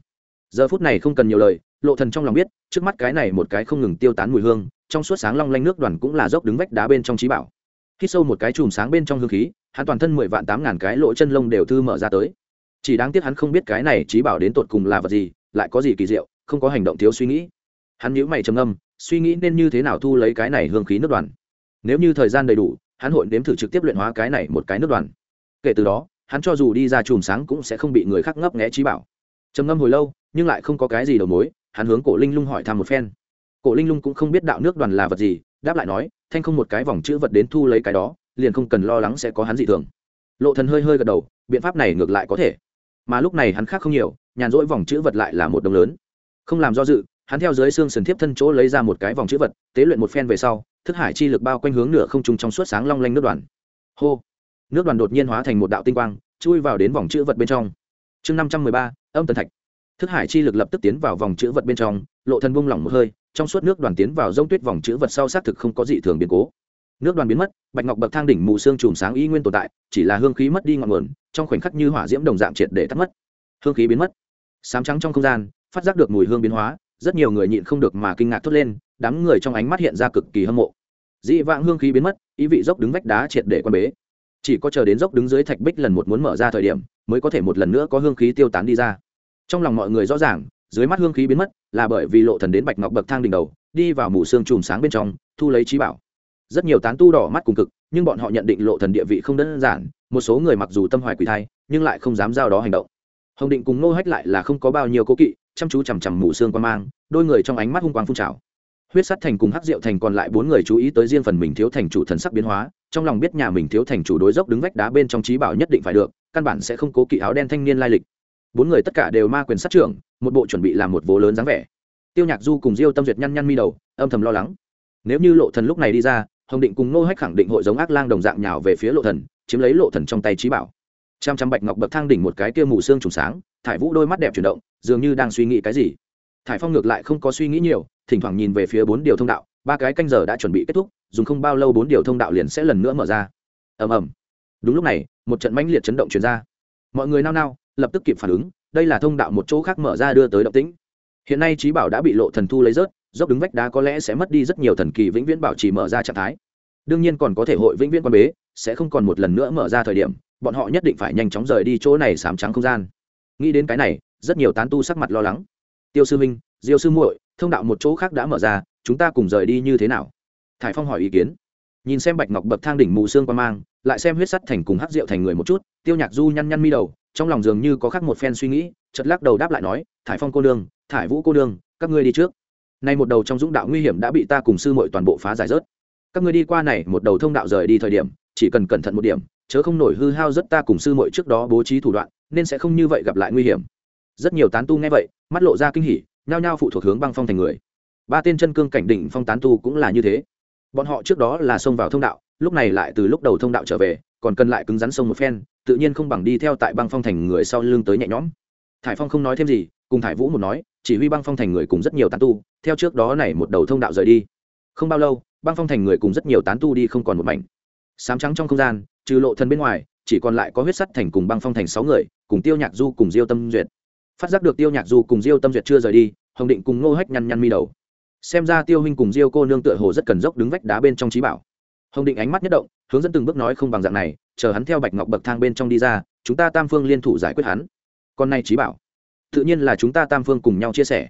giờ phút này không cần nhiều lời, lộ thần trong lòng biết, trước mắt cái này một cái không ngừng tiêu tán mùi hương, trong suốt sáng long lanh nước đoàn cũng là dốc đứng vách đá bên trong trí bảo. Khi sâu một cái chùm sáng bên trong hương khí, hắn toàn thân mười vạn tám ngàn cái lỗ chân lông đều thư mở ra tới. Chỉ đáng tiếc hắn không biết cái này trí bảo đến tột cùng là vật gì, lại có gì kỳ diệu, không có hành động thiếu suy nghĩ. Hắn nhíu mày trầm ngâm, suy nghĩ nên như thế nào thu lấy cái này hương khí nước đoàn. Nếu như thời gian đầy đủ, hắn hội nếm thử trực tiếp luyện hóa cái này một cái nước đoàn kể từ đó, hắn cho dù đi ra chùm sáng cũng sẽ không bị người khác ngấp nghẽ trí bảo. Trầm ngâm hồi lâu, nhưng lại không có cái gì đầu mối, hắn hướng cổ linh lung hỏi thăm một phen. Cổ linh lung cũng không biết đạo nước đoàn là vật gì, đáp lại nói, thanh không một cái vòng chữ vật đến thu lấy cái đó, liền không cần lo lắng sẽ có hắn dị thường. Lộ thần hơi hơi gật đầu, biện pháp này ngược lại có thể. Mà lúc này hắn khác không nhiều, nhàn rỗi vòng chữ vật lại là một đồng lớn. Không làm do dự, hắn theo dưới xương sườn thiếp thân chỗ lấy ra một cái vòng chữ vật, tế luyện một phen về sau, thức hải chi lực bao quanh hướng nửa không trùng trong suốt sáng long lanh nước đoàn. Hô! Nước đoàn đột nhiên hóa thành một đạo tinh quang, chui vào đến vòng chữ vật bên trong. Chương năm trăm mười ba, âm tần thạch. Thức hải chi lực lập tức tiến vào vòng chữ vật bên trong, lộ thần buông lỏng một hơi, trong suốt nước đoàn tiến vào rông tuyết vòng chữ vật sau xác thực không có dị thường biến cố. Nước đoàn biến mất, bạch ngọc bậc thang đỉnh mù xương chùm sáng y nguyên tồn tại, chỉ là hương khí mất đi ngọn nguồn, trong khoảnh khắc như hỏa diễm đồng dạng triệt để tắt mất. Hương khí biến mất. Sám trắng trong không gian, phát giác được mùi hương biến hóa, rất nhiều người nhịn không được mà kinh ngạc thốt lên, đám người trong ánh mắt hiện ra cực kỳ hâm mộ. Dị vãng hương khí biến mất, ý vị dốc đứng vách đá triệt để quan bế chỉ có chờ đến dốc đứng dưới thạch bích lần một muốn mở ra thời điểm, mới có thể một lần nữa có hương khí tiêu tán đi ra. Trong lòng mọi người rõ ràng, dưới mắt hương khí biến mất, là bởi vì lộ thần đến bạch ngọc bậc thang đỉnh đầu, đi vào mù xương chùm sáng bên trong, thu lấy trí bảo. Rất nhiều tán tu đỏ mắt cùng cực, nhưng bọn họ nhận định lộ thần địa vị không đơn giản, một số người mặc dù tâm hoài quỷ thai, nhưng lại không dám giao đó hành động. Hồng định cùng nô hách lại là không có bao nhiêu cố kỵ, chăm chú chằm chằm mù xương quan mang, đôi người trong ánh mắt hung quang phun trào. Huyết sắt thành cùng hắc diệu thành còn lại bốn người chú ý tới riêng phần mình thiếu thành chủ thần sắc biến hóa trong lòng biết nhà mình thiếu thành chủ đối dốc đứng vách đá bên trong trí bảo nhất định phải được, căn bản sẽ không cố kỵ áo đen thanh niên lai lịch. Bốn người tất cả đều ma quyền sát trưởng, một bộ chuẩn bị làm một vố lớn dáng vẻ. Tiêu nhạc du cùng diêu tâm duyệt nhăn nhăn mi đầu, âm thầm lo lắng. Nếu như lộ thần lúc này đi ra, hồng định cùng nô hách khẳng định hội giống ác lang đồng dạng nhào về phía lộ thần, chiếm lấy lộ thần trong tay trí bảo. Trăm trăm bạch ngọc bậc thang đỉnh một cái kia mù xương trùng sáng, thải vũ đôi mắt đẹp chuyển động, dường như đang suy nghĩ cái gì thải phong ngược lại không có suy nghĩ nhiều, thỉnh thoảng nhìn về phía bốn điều thông đạo, ba cái canh giờ đã chuẩn bị kết thúc, dùng không bao lâu bốn điều thông đạo liền sẽ lần nữa mở ra. Ầm ầm. Đúng lúc này, một trận mãnh liệt chấn động truyền ra. Mọi người nao nao, lập tức kịp phản ứng, đây là thông đạo một chỗ khác mở ra đưa tới động tĩnh. Hiện nay trí bảo đã bị lộ thần thu lấy rớt, dốc đứng vách đá có lẽ sẽ mất đi rất nhiều thần kỳ vĩnh viễn bảo trì mở ra trạng thái. Đương nhiên còn có thể hội vĩnh viễn quan bế, sẽ không còn một lần nữa mở ra thời điểm, bọn họ nhất định phải nhanh chóng rời đi chỗ này sám trắng không gian. Nghĩ đến cái này, rất nhiều tán tu sắc mặt lo lắng tiêu sư minh diêu sư muội, thông đạo một chỗ khác đã mở ra, chúng ta cùng rời đi như thế nào? Thải phong hỏi ý kiến. Nhìn xem bạch ngọc bậc thang đỉnh mù xương qua mang, lại xem huyết sắt thành cùng hắc rượu thành người một chút, tiêu nhạc du nhăn nhăn mi đầu, trong lòng dường như có khác một phen suy nghĩ chật lắc đầu đáp lại nói, thải phong cô đương thải vũ cô đương các ngươi đi trước. Nay một đầu trong dũng đạo nguy hiểm đã bị ta cùng sư muội toàn bộ phá giải rớt. Các ngươi đi qua này, một đầu thông đạo rời đi thời điểm, chỉ cần cẩn thận một điểm, chớ không nổi hư hao rất ta cùng sư muội trước đó bố trí thủ đoạn, nên sẽ không như vậy gặp lại nguy hiểm rất nhiều tán tu nghe vậy, mắt lộ ra kinh hỉ, nhao nhao phụ thuộc hướng băng phong thành người. Ba tên chân cương cảnh đỉnh phong tán tu cũng là như thế. Bọn họ trước đó là xông vào thông đạo, lúc này lại từ lúc đầu thông đạo trở về, còn cần lại cứng rắn sông một phen, tự nhiên không bằng đi theo tại băng phong thành người sau lưng tới nhẹ nhõm. Thải phong không nói thêm gì, cùng thải vũ một nói, chỉ huy băng phong thành người cùng rất nhiều tán tu, theo trước đó này một đầu thông đạo rời đi. Không bao lâu, băng phong thành người cùng rất nhiều tán tu đi không còn một mảnh. Sám trắng trong không gian, trừ lộ thân bên ngoài, chỉ còn lại có huyết sắt thành cùng băng phong thành sáu người, cùng tiêu nhạc du cùng diêu tâm duyệt phát giác được tiêu nhạc du cùng diêu tâm duyệt chưa rời đi, hồng định cùng ngô hách nhăn nhăn mi đầu. Xem ra tiêu huynh cùng diêu cô nương tựa hồ rất cần dốc đứng vách đá bên trong trí bảo. Hồng định ánh mắt nhất động, hướng dẫn từng bước nói không bằng dạng này, chờ hắn theo bạch ngọc bậc thang bên trong đi ra, chúng ta tam phương liên thủ giải quyết hắn. Còn nay trí bảo, tự nhiên là chúng ta tam phương cùng nhau chia sẻ.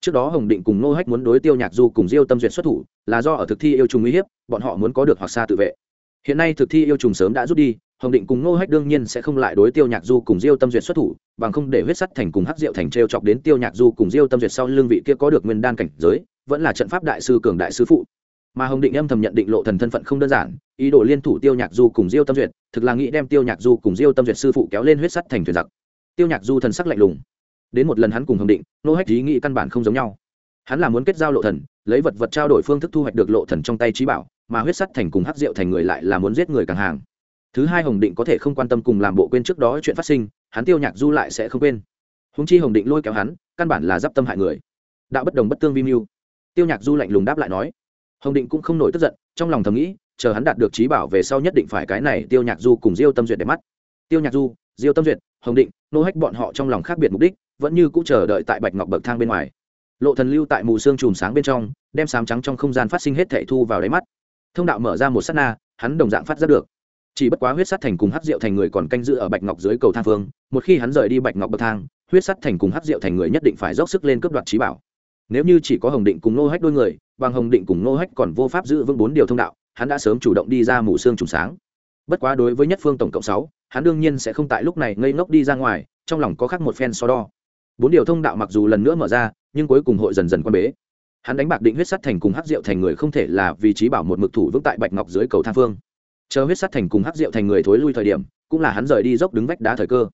Trước đó hồng định cùng ngô hách muốn đối tiêu nhạc du cùng diêu tâm duyệt xuất thủ, là do ở thực thi yêu trùng uy hiếp, bọn họ muốn có được hoặc xa tự vệ. Hiện nay thực thi yêu trùng sớm đã rút đi hồng định cùng ngô hách đương nhiên sẽ không lại đối tiêu nhạc du cùng diêu tâm duyệt xuất thủ, bằng không để huyết sắt thành cùng hắc diệu thành t r e o chọc đến tiêu nhạc du cùng diêu tâm duyệt sau lương vị kia có được nguyên đan cảnh giới, vẫn là trận pháp đại sư cường đại sư phụ. Mà hồng định âm thầm nhận định lộ thần thân phận không đơn giản, ý đồ liên thủ tiêu nhạc du cùng diêu tâm duyệt, thực là nghĩ đem tiêu nhạc du cùng diêu tâm duyệt sư phụ kéo lên huyết sắt thành thuyền giặc. Tiêu nhạc du thần sắc lạnh lùng. Đến một lần hắn cùng hồng định nô hách ý nghĩ căn bản không giống nhau. Hắn là muốn kết giao lộ thần, lấy vật vật trao đổi phương thức thu hoạch được lộ thần trong tay trí bảo, mà huyết sắt thành cùng hắc diệu thành người lại là muốn giết người càng hàng thứ hai hồng định có thể không quan tâm cùng làm bộ quên trước đó chuyện phát sinh, hắn tiêu nhạc du lại sẽ không quên. Húng chi hồng định lôi kéo hắn, căn bản là d i p tâm hại người. Đạo bất đồng bất tương vi mưu. Tiêu nhạc du lạnh lùng đáp lại nói. Hồng định cũng không nổi tức giận, trong lòng thầm nghĩ, chờ hắn đạt được trí bảo về sau nhất định phải cái này tiêu nhạc du cùng diêu tâm duyệt để mắt. Tiêu nhạc du, diêu tâm duyệt, hồng định, nô hách bọn họ trong lòng khác biệt mục đích, vẫn như cũng chờ đợi tại bạch ngọc bậc thang bên ngoài. Lộ thần lưu tại mù xương chùm sáng bên trong, đem sám trắng trong không gian phát sinh hết thảy thu vào đáy mắt. Thông đạo mở ra một sát na, hắn đồng dạng phát ra được chỉ bất quá huyết sắt thành cùng hắc diệu thành người còn canh giữ ở bạch ngọc dưới cầu thang phương, một khi hắn rời đi bạch ngọc bậc thang, huyết sắt thành cùng hắc diệu thành người nhất định phải dốc sức lên cướp đoạt trí bảo. Nếu như chỉ có hồng định cùng nô hách đôi người, bằng hồng định cùng nô hách còn vô pháp giữ vững bốn điều thông đạo, hắn đã sớm chủ động đi ra mù xương trùng sáng. Bất quá đối với nhất phương tổng cộng sáu, hắn đương nhiên sẽ không tại lúc này ngây ngốc đi ra ngoài, trong lòng có khác một phen so đo. Bốn điều thông đạo mặc dù lần nữa mở ra, nhưng cuối cùng hội dần dần quan bế. Hắn đánh bạc định huyết sắt thành cùng hắc diệu thành người không thể là vì trí bảo một mực thủ vững tại bạch ngọc dưới cầu thang phương chờ huyết sắt thành cùng hắc diệu thành người thối lui thời điểm, cũng là hắn rời đi dốc đứng vách đá thời cơ.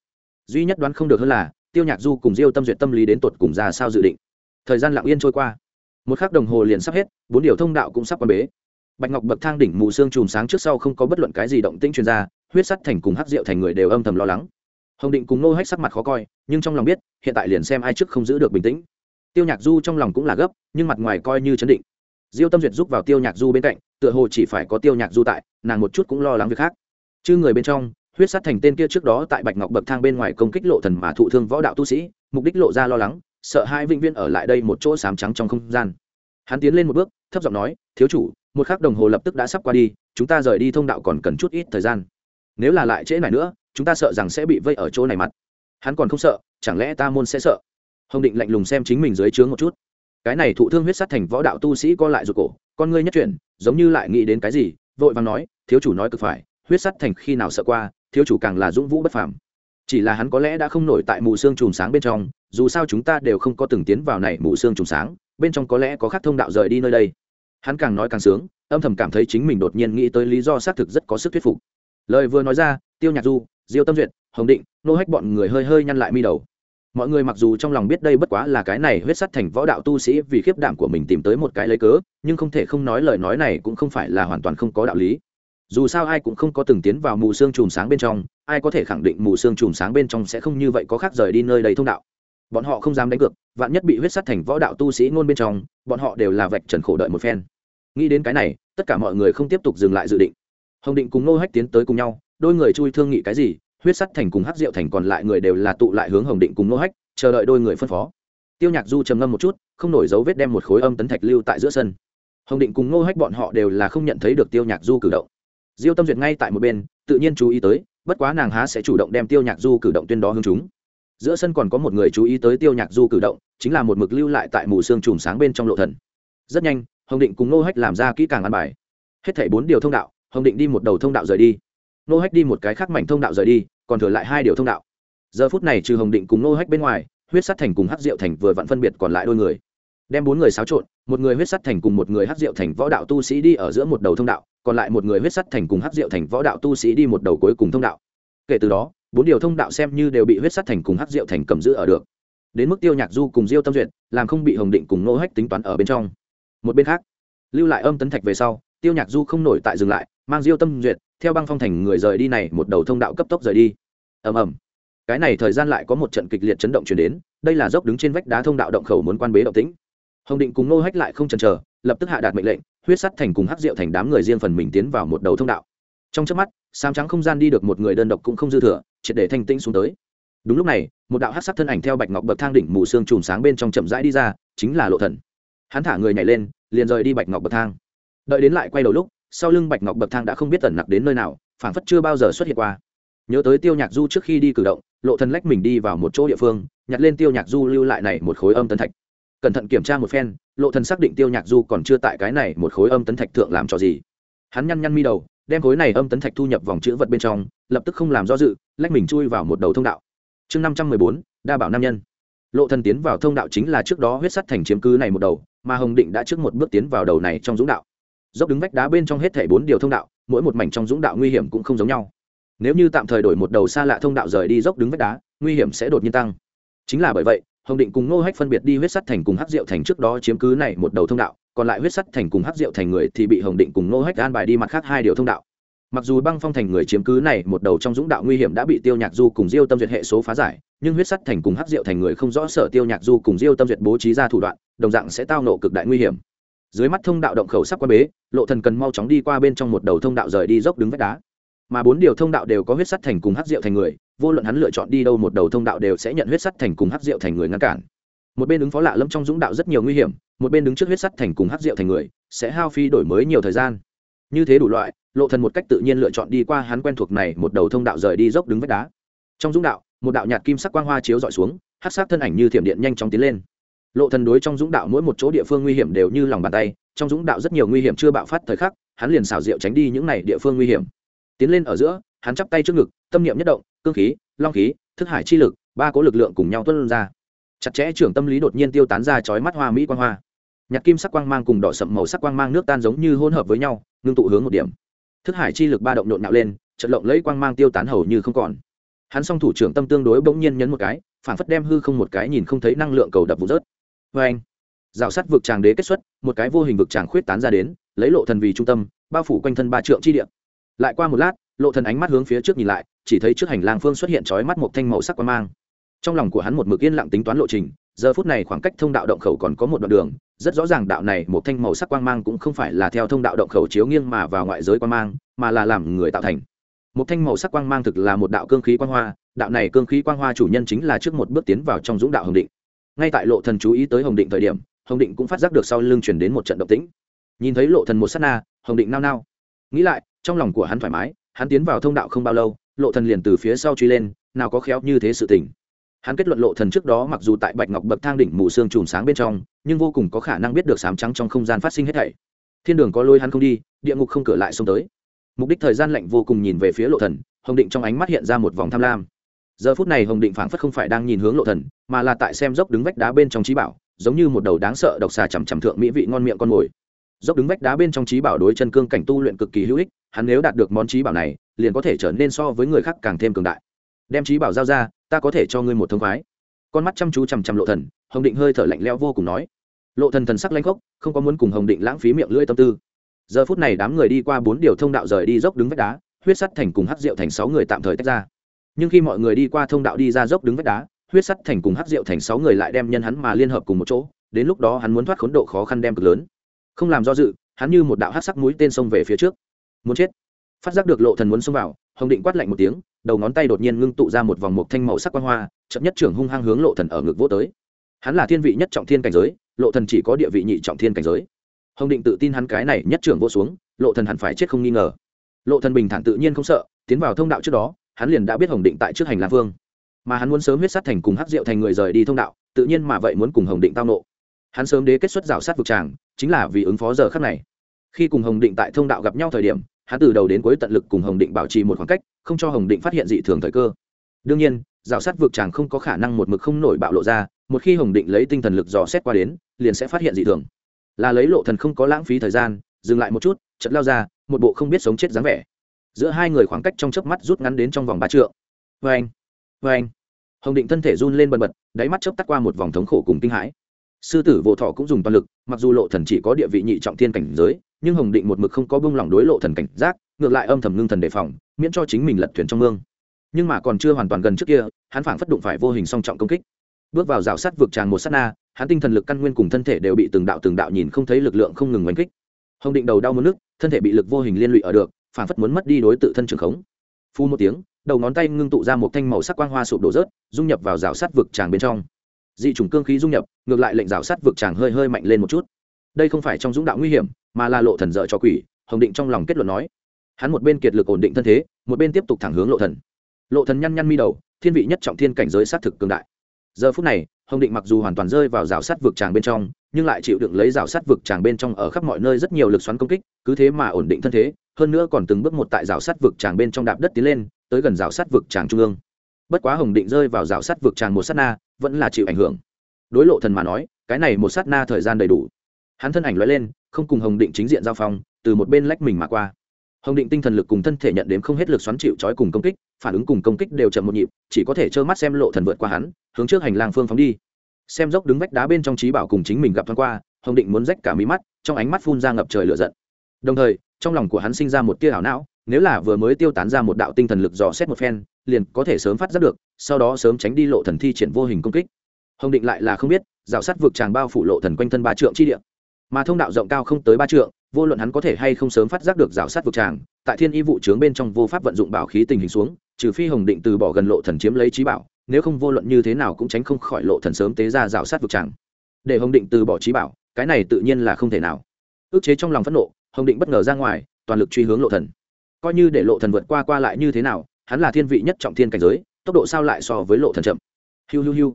Duy nhất đoán không được hơn là, tiêu nhạc du cùng diêu tâm duyệt tâm lý đến tột cùng ra sao dự định. Thời gian lặng yên trôi qua. Một khắc đồng hồ liền sắp hết, bốn điều thông đạo cũng sắp quan bế. Bạch ngọc bậc thang đỉnh mù xương chùm sáng trước sau không có bất luận cái gì động tĩnh chuyên gia huyết sắt thành cùng hắc diệu thành người đều âm thầm lo lắng. Hồng định cùng nô hách sắc mặt khó coi, nhưng trong lòng biết, hiện tại liền xem ai trước không giữ được bình tĩnh. Tiêu nhạc du trong lòng cũng là gấp, nhưng mặt ngoài coi như chấn định diêu tâm duyệt giúp vào tiêu nhạc du bên cạnh, tựa hồ chỉ phải có tiêu nhạc du tại, nàng một chút cũng lo lắng việc khác. Chứ người bên trong, huyết sát thành tên kia trước đó tại bạch ngọc bậc thang bên ngoài công kích lộ thần mà thụ thương võ đạo tu sĩ, mục đích lộ ra lo lắng, sợ hai vĩnh viên ở lại đây một chỗ sám trắng trong không gian. Hắn tiến lên một bước, thấp giọng nói, thiếu chủ, một khắc đồng hồ lập tức đã sắp qua đi, chúng ta rời đi thông đạo còn cần chút ít thời gian. Nếu là lại trễ này nữa, chúng ta sợ rằng sẽ bị vây ở chỗ này mặt. Hắn còn không sợ, chẳng lẽ ta môn sẽ sợ? Hồng định lạnh lùng xem chính mình dưới trướng một chút cái này thụ thương huyết sát thành võ đạo tu sĩ co lại ruột cổ, con ngươi nhất chuyển, giống như lại nghĩ đến cái gì, vội vàng nói, thiếu chủ nói cực phải, huyết sắt thành khi nào sợ qua, thiếu chủ càng là dũng vũ bất phàm. Chỉ là hắn có lẽ đã không nổi tại mù xương chùm sáng bên trong, dù sao chúng ta đều không có từng tiến vào này mù xương chùm sáng, bên trong có lẽ có khác thông đạo rời đi nơi đây. Hắn càng nói càng sướng, âm thầm cảm thấy chính mình đột nhiên nghĩ tới lý do xác thực rất có sức thuyết phục. Lời vừa nói ra, tiêu nhạc du, diêu tâm duyệt, hồng định, nô hách bọn người hơi hơi nhăn lại mi đầu mọi người mặc dù trong lòng biết đây bất quá là cái này huyết sắt thành võ đạo tu sĩ vì khiếp đảm của mình tìm tới một cái lấy cớ, nhưng không thể không nói lời nói này cũng không phải là hoàn toàn không có đạo lý. Dù sao ai cũng không có từng tiến vào mù xương chùm sáng bên trong, ai có thể khẳng định mù xương chùm sáng bên trong sẽ không như vậy có khác rời đi nơi đầy thông đạo. Bọn họ không dám đánh cược, vạn nhất bị huyết sắt thành võ đạo tu sĩ ngôn bên trong, bọn họ đều là vạch trần khổ đợi một phen. Nghĩ đến cái này, tất cả mọi người không tiếp tục dừng lại dự định. Hồng định cùng nô hách tiến tới cùng nhau, đôi người chui thương nghị cái gì huyết sắt thành cùng hắc diệu thành còn lại người đều là tụ lại hướng hồng định cùng nô hách, chờ đợi đôi người phân phó. Tiêu nhạc du trầm ngâm một chút, không nổi dấu vết đem một khối âm tấn thạch lưu tại giữa sân. Hồng định cùng nô hách bọn họ đều là không nhận thấy được tiêu nhạc du cử động. Diêu tâm duyệt ngay tại một bên, tự nhiên chú ý tới, bất quá nàng há sẽ chủ động đem tiêu nhạc du cử động tuyên đó hướng chúng. Giữa sân còn có một người chú ý tới tiêu nhạc du cử động, chính là một mực lưu lại tại mù xương chùm sáng bên trong lộ thần. Rất nhanh, hồng định cùng nô hách làm ra kỹ càng ăn bài. Hết thảy bốn điều thông đạo, hồng định đi một đầu thông đạo rời đi. Nô hách đi một cái khác mảnh thông đạo rời đi còn thừa lại hai điều thông đạo. Giờ phút này trừ hồng định cùng nô hách bên ngoài, huyết sắt thành cùng hắc diệu thành vừa vặn phân biệt còn lại đôi người. Đem bốn người xáo trộn, một người huyết sắt thành cùng một người hắc diệu thành võ đạo tu sĩ đi ở giữa một đầu thông đạo, còn lại một người huyết sắt thành cùng hắc diệu thành võ đạo tu sĩ đi một đầu cuối cùng thông đạo. Kể từ đó, bốn điều thông đạo xem như đều bị huyết sắt thành cùng hắc diệu thành cầm giữ ở được. Đến mức tiêu nhạc du cùng diêu tâm duyệt, làm không bị hồng định cùng nô hách tính toán ở bên trong. Một bên khác, lưu lại âm tấn thạch về sau, tiêu nhạc du không nổi tại dừng lại, mang diêu tâm duyệt theo băng phong thành người rời đi này, một đầu thông đạo cấp tốc rời đi. Ầm ầm. Cái này thời gian lại có một trận kịch liệt chấn động chuyển đến, đây là dốc đứng trên vách đá thông đạo động khẩu muốn quan bế động tĩnh. Hồng định cùng nô hách lại không chần chờ, lập tức hạ đạt mệnh lệnh, huyết sắt thành cùng hắc rượu thành đám người riêng phần mình tiến vào một đầu thông đạo. Trong trước mắt sam trắng không gian đi được một người đơn độc cũng không dư thừa, triệt để thanh tĩnh xuống tới. Đúng lúc này, một đạo hắc sắc thân ảnh theo bạch ngọc bậc thang đỉnh mù xương chùm sáng bên trong chậm rãi đi ra, chính là lộ thần. Hắn thả người nhảy lên, liền rời đi bạch ngọc bậc thang. Đợi đến lại quay đầu lúc sau lưng bạch ngọc bậc thang đã không biết tẩn nặc đến nơi nào, phảng phất chưa bao giờ xuất hiện qua. Nhớ tới tiêu nhạc du trước khi đi cử động, lộ thần lách mình đi vào một chỗ địa phương, nhặt lên tiêu nhạc du lưu lại này một khối âm tấn thạch. Cẩn thận kiểm tra một phen, lộ thần xác định tiêu nhạc du còn chưa tại cái này một khối âm tấn thạch thượng làm trò gì. Hắn nhăn nhăn mi đầu, đem khối này âm tấn thạch thu nhập vòng chữ vật bên trong, lập tức không làm do dự, lách mình chui vào một đầu thông đạo. Chương năm trăm mười bốn, đa bảo nam nhân. Lộ thần tiến vào thông đạo chính là trước đó huyết sắt thành chiếm cứ này một đầu, mà hồng định đã trước một bước tiến vào đầu này trong dũng đạo dốc đứng vách đá bên trong hết thảy bốn điều thông đạo, mỗi một mảnh trong dũng đạo nguy hiểm cũng không giống nhau. Nếu như tạm thời đổi một đầu xa lạ thông đạo rời đi dốc đứng vách đá, nguy hiểm sẽ đột nhiên tăng. Chính là bởi vậy, hồng định cùng ngô hách phân biệt đi huyết sắt thành cùng hắc diệu thành trước đó chiếm cứ này một đầu thông đạo, còn lại huyết sắt thành cùng hắc diệu thành người thì bị hồng định cùng ngô hách an bài đi mặt khác hai điều thông đạo. Mặc dù băng phong thành người chiếm cứ này một đầu trong dũng đạo nguy hiểm đã bị tiêu nhạc du cùng diêu tâm duyệt hệ số phá giải, nhưng huyết sắt thành cùng hắc diệu thành người không rõ sở tiêu nhạc du cùng diêu tâm duyệt bố trí ra thủ đoạn, đồng dạng sẽ tao nộ cực đại nguy hiểm dưới mắt thông đạo động khẩu sắp qua bế, lộ thần cần mau chóng đi qua bên trong một đầu thông đạo rời đi dốc đứng vách đá. Mà bốn điều thông đạo đều có huyết sắt thành cùng hắc diệu thành người, vô luận hắn lựa chọn đi đâu một đầu thông đạo đều sẽ nhận huyết sắt thành cùng hắc diệu thành người ngăn cản. Một bên ứng phó lạ lâm trong dũng đạo rất nhiều nguy hiểm, một bên đứng trước huyết sắt thành cùng hắc diệu thành người, sẽ hao phi đổi mới nhiều thời gian. Như thế đủ loại, lộ thần một cách tự nhiên lựa chọn đi qua hắn quen thuộc này một đầu thông đạo rời đi dốc đứng vách đá. Trong dũng đạo, một đạo nhạt kim sắc quang hoa chiếu dọi xuống, hắc sắc thân ảnh như thiểm điện nhanh chóng tiến lên lộ thần đối trong dũng đạo mỗi một chỗ địa phương nguy hiểm đều như lòng bàn tay, trong dũng đạo rất nhiều nguy hiểm chưa bạo phát thời khắc, hắn liền xảo diệu tránh đi những này địa phương nguy hiểm. Tiến lên ở giữa, hắn chắp tay trước ngực, tâm niệm nhất động, cương khí, long khí, thức hải chi lực, ba cố lực lượng cùng nhau tuân ra. Chặt chẽ trưởng tâm lý đột nhiên tiêu tán ra chói mắt hoa mỹ quang hoa. Nhạc kim sắc quang mang cùng đỏ sậm màu sắc quang mang nước tan giống như hỗn hợp với nhau, ngưng tụ hướng một điểm. Thức hải chi lực ba động nhộn nhạo lên trận lộng lấy quang mang tiêu tán hầu như không còn. Hắn song thủ trưởng tâm tương đối bỗng nhiên nhấn một cái phản phất đem hư không một cái nhìn không thấy năng lượng cầu đập vụ rớt vê anh, rào sắt vực tràng đế kết xuất, một cái vô hình vực tràng khuyết tán ra đến, lấy lộ thần vì trung tâm, bao phủ quanh thân ba trượng chi địa. Lại qua một lát, lộ thần ánh mắt hướng phía trước nhìn lại, chỉ thấy trước hành lang phương xuất hiện chói mắt một thanh màu sắc quang mang. Trong lòng của hắn một mực yên lặng tính toán lộ trình, giờ phút này khoảng cách thông đạo động khẩu còn có một đoạn đường, rất rõ ràng đạo này một thanh màu sắc quang mang cũng không phải là theo thông đạo động khẩu chiếu nghiêng mà vào ngoại giới quang mang, mà là làm người tạo thành. Một thanh màu sắc quang mang thực là một đạo cương khí quang hoa, đạo này cương khí quang hoa chủ nhân chính là trước một bước tiến vào trong dũng đạo hồng định ngay tại lộ thần chú ý tới hồng định thời điểm, hồng định cũng phát giác được sau lưng chuyển đến một trận động tĩnh. Nhìn thấy lộ thần một sát na, hồng định nao nao. Nghĩ lại, trong lòng của hắn thoải mái, hắn tiến vào thông đạo không bao lâu, lộ thần liền từ phía sau truy lên, nào có khéo như thế sự tình. Hắn kết luận lộ thần trước đó mặc dù tại bạch ngọc bậc thang đỉnh mù xương chùm sáng bên trong, nhưng vô cùng có khả năng biết được sám trắng trong không gian phát sinh hết thảy. Thiên đường có lôi hắn không đi, địa ngục không cửa lại xông tới. Mục đích thời gian lạnh vô cùng nhìn về phía lộ thần, hồng định trong ánh mắt hiện ra một vòng tham lam giờ phút này hồng định phảng phất không phải đang nhìn hướng lộ thần, mà là tại xem dốc đứng vách đá bên trong trí bảo, giống như một đầu đáng sợ độc xà chằm chằm thượng mỹ vị ngon miệng con mồi. Dốc đứng vách đá bên trong trí bảo đối chân cương cảnh tu luyện cực kỳ hữu ích, hắn nếu đạt được món trí bảo này, liền có thể trở nên so với người khác càng thêm cường đại. Đem trí bảo giao ra, ta có thể cho ngươi một thông khoái. Con mắt chăm chú chằm chằm lộ thần, hồng định hơi thở lạnh lẽo vô cùng nói. Lộ thần thần sắc lanh khốc, không có muốn cùng hồng định lãng phí miệng lưỡi tâm tư. Giờ phút này đám người đi qua bốn điều thông đạo rời đi dốc đứng vách đá, huyết sắt thành cùng hắc rượu thành sáu người tạm thời tách ra nhưng khi mọi người đi qua thông đạo đi ra dốc đứng vách đá, huyết sắt thành cùng hắc rượu thành sáu người lại đem nhân hắn mà liên hợp cùng một chỗ, đến lúc đó hắn muốn thoát khốn độ khó khăn đem cực lớn. Không làm do dự, hắn như một đạo hắc sắc mũi tên xông về phía trước. Muốn chết. Phát giác được lộ thần muốn xông vào, hồng định quát lạnh một tiếng, đầu ngón tay đột nhiên ngưng tụ ra một vòng mộc thanh màu sắc quang hoa chậm nhất trưởng hung hăng hướng lộ thần ở ngực vỗ tới. Hắn là thiên vị nhất trọng thiên cảnh giới, lộ thần chỉ có địa vị nhị trọng thiên cảnh giới. Hồng định tự tin hắn cái này nhất trưởng vô xuống, lộ thần hẳn phải chết không nghi ngờ. Lộ thần bình thản tự nhiên không sợ, tiến vào thông đạo trước đó hắn liền đã biết hồng định tại trước hành lang vương. Mà hắn muốn sớm huyết sát thành cùng hắc diệu thành người rời đi thông đạo, tự nhiên mà vậy muốn cùng hồng định tao nộ. Hắn sớm đế kết xuất rào sát vực tràng, chính là vì ứng phó giờ khắc này. Khi cùng hồng định tại thông đạo gặp nhau thời điểm, hắn từ đầu đến cuối tận lực cùng hồng định bảo trì một khoảng cách, không cho hồng định phát hiện dị thường thời cơ. Đương nhiên, rào sát vực tràng không có khả năng một mực không nổi bạo lộ ra, một khi hồng định lấy tinh thần lực dò xét qua đến, liền sẽ phát hiện dị thường. Là lấy lộ thần không có lãng phí thời gian, dừng lại một chút chật lao ra, một bộ không biết sống chết dáng vẻ giữa hai người khoảng cách trong chớp mắt rút ngắn đến trong vòng ba trượng. Vê anh vê anh. Hồng định thân thể run lên bần bật, đáy mắt chớp tắt qua một vòng thống khổ cùng kinh hãi. Sư tử vô thọ cũng dùng toàn lực, mặc dù lộ thần chỉ có địa vị nhị trọng thiên cảnh giới, nhưng hồng định một mực không có bông lỏng đối lộ thần cảnh giác, ngược lại âm thầm ngưng thần đề phòng, miễn cho chính mình lật thuyền trong mương. Nhưng mà còn chưa hoàn toàn gần trước kia, hắn phảng phất đụng phải vô hình song trọng công kích. Bước vào rào sát vực tràn một sát na, hắn tinh thần lực căn nguyên cùng thân thể đều bị từng đạo từng đạo nhìn không thấy lực lượng không ngừng oanh kích. Hồng định đầu đau mất nước thân thể bị lực vô hình liên lụy ở được phản phất muốn mất đi đối tự thân trường khống. Phu một tiếng, đầu ngón tay ngưng tụ ra một thanh màu sắc quang hoa sụp đổ rớt, dung nhập vào rào sắt vực tràng bên trong. Dị chủng cương khí dung nhập, ngược lại lệnh rào sắt vực tràng hơi hơi mạnh lên một chút. Đây không phải trong dũng đạo nguy hiểm, mà là lộ thần dợ cho quỷ, hồng định trong lòng kết luận nói. Hắn một bên kiệt lực ổn định thân thế, một bên tiếp tục thẳng hướng lộ thần. Lộ thần nhăn nhăn mi đầu, thiên vị nhất trọng thiên cảnh giới sát thực cường đại. Giờ phút này, hồng định mặc dù hoàn toàn rơi vào rào sắt vực tràng bên trong, nhưng lại chịu đựng lấy rào sắt vực tràng bên trong ở khắp mọi nơi rất nhiều lực xoắn công kích, cứ thế mà ổn định thân thế hơn nữa còn từng bước một tại rào sắt vực tràng bên trong đạp đất tiến lên, tới gần rào sắt vực tràng trung ương. Bất quá hồng định rơi vào rào sắt vực tràng một sát na, vẫn là chịu ảnh hưởng. Đối lộ thần mà nói, cái này một sát na thời gian đầy đủ. Hắn thân ảnh lóe lên, không cùng hồng định chính diện giao phong, từ một bên lách mình mà qua. Hồng định tinh thần lực cùng thân thể nhận đến không hết lực xoắn chịu trói cùng công kích, phản ứng cùng công kích đều chậm một nhịp, chỉ có thể trơ mắt xem lộ thần vượt qua hắn, hướng trước hành lang phương phóng đi. Xem dốc đứng vách đá bên trong trí bảo cùng chính mình gặp thoáng qua, hồng định muốn rách cả mí mắt, trong ánh mắt phun ra ngập trời lửa giận. Đồng thời trong lòng của hắn sinh ra một tia ảo não, nếu là vừa mới tiêu tán ra một đạo tinh thần lực dò xét một phen, liền có thể sớm phát giác được, sau đó sớm tránh đi lộ thần thi triển vô hình công kích. Hồng định lại là không biết, rào sát vực tràng bao phủ lộ thần quanh thân ba trượng chi địa. Mà thông đạo rộng cao không tới ba trượng, vô luận hắn có thể hay không sớm phát giác được rào sát vực tràng, tại thiên y vụ trướng bên trong vô pháp vận dụng bảo khí tình hình xuống, trừ phi hồng định từ bỏ gần lộ thần chiếm lấy trí bảo, nếu không vô luận như thế nào cũng tránh không khỏi lộ thần sớm tế ra rào sát vực tràng. Để hồng định từ bỏ trí bảo, cái này tự nhiên là không thể nào. Ước chế trong lòng phẫn nộ hồng định bất ngờ ra ngoài, toàn lực truy hướng lộ thần. Coi như để lộ thần vượt qua qua lại như thế nào, hắn là thiên vị nhất trọng thiên cảnh giới, tốc độ sao lại so với lộ thần chậm? Hiu hiu hiu.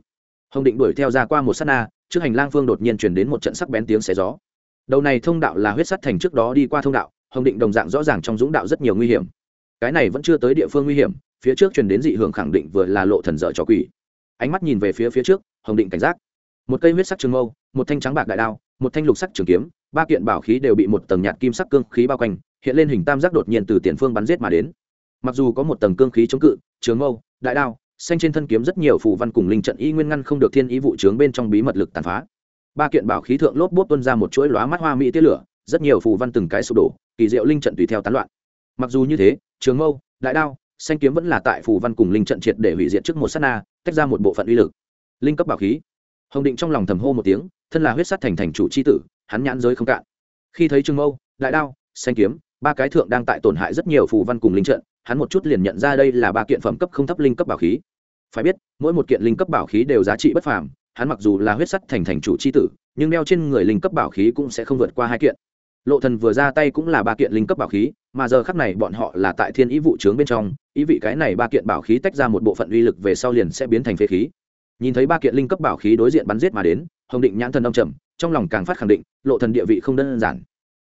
Hồng định đuổi theo ra qua một sát na, trước hành lang phương đột nhiên truyền đến một trận sắc bén tiếng xé gió. Đầu này thông đạo là huyết sắt thành trước đó đi qua thông đạo, hồng định đồng dạng rõ ràng trong dũng đạo rất nhiều nguy hiểm. Cái này vẫn chưa tới địa phương nguy hiểm, phía trước truyền đến dị hưởng khẳng định vừa là lộ thần dở trò quỷ. Ánh mắt nhìn về phía phía trước, hồng định cảnh giác. Một cây huyết sắc trường mâu, một thanh trắng bạc đại đao, một thanh lục sắc trường kiếm ba kiện bảo khí đều bị một tầng nhạt kim sắc cương khí bao quanh, hiện lên hình tam giác đột nhiên từ tiền phương bắn giết mà đến. Mặc dù có một tầng cương khí chống cự, trường mâu, đại đao, xanh trên thân kiếm rất nhiều phù văn cùng linh trận y nguyên ngăn không được thiên ý vụ trướng bên trong bí mật lực tàn phá. Ba kiện bảo khí thượng lốp bốt tuân ra một chuỗi lóa mắt hoa mỹ tiết lửa, rất nhiều phù văn từng cái sụp đổ, kỳ diệu linh trận tùy theo tán loạn. Mặc dù như thế, trường mâu, đại đao, xanh kiếm vẫn là tại phù văn cùng linh trận triệt để hủy diệt trước một sát na, tách ra một bộ phận uy lực. Linh cấp bảo khí. Hồng định trong lòng thầm hô một tiếng, thân là huyết sát thành thành chủ c h i tử hắn nhãn giới không cạn. Khi thấy trường mâu, đại đao, xanh kiếm, ba cái thượng đang tại tổn hại rất nhiều phù văn cùng linh trận, hắn một chút liền nhận ra đây là ba kiện phẩm cấp không thấp linh cấp bảo khí. Phải biết, mỗi một kiện linh cấp bảo khí đều giá trị bất phàm, hắn mặc dù là huyết sắt thành thành chủ c h i tử, nhưng đeo trên người linh cấp bảo khí cũng sẽ không vượt qua hai kiện. Lộ thần vừa ra tay cũng là ba kiện linh cấp bảo khí, mà giờ khắc này bọn họ là tại thiên ý vụ trướng bên trong, ý vị cái này ba kiện bảo khí tách ra một bộ phận uy lực về sau liền sẽ biến thành phế khí. Nhìn thấy ba kiện linh cấp bảo khí đối diện bắn giết mà đến, hồng định nhãn thần âm trầm trong lòng càng phát khẳng định, lộ thần địa vị không đơn giản.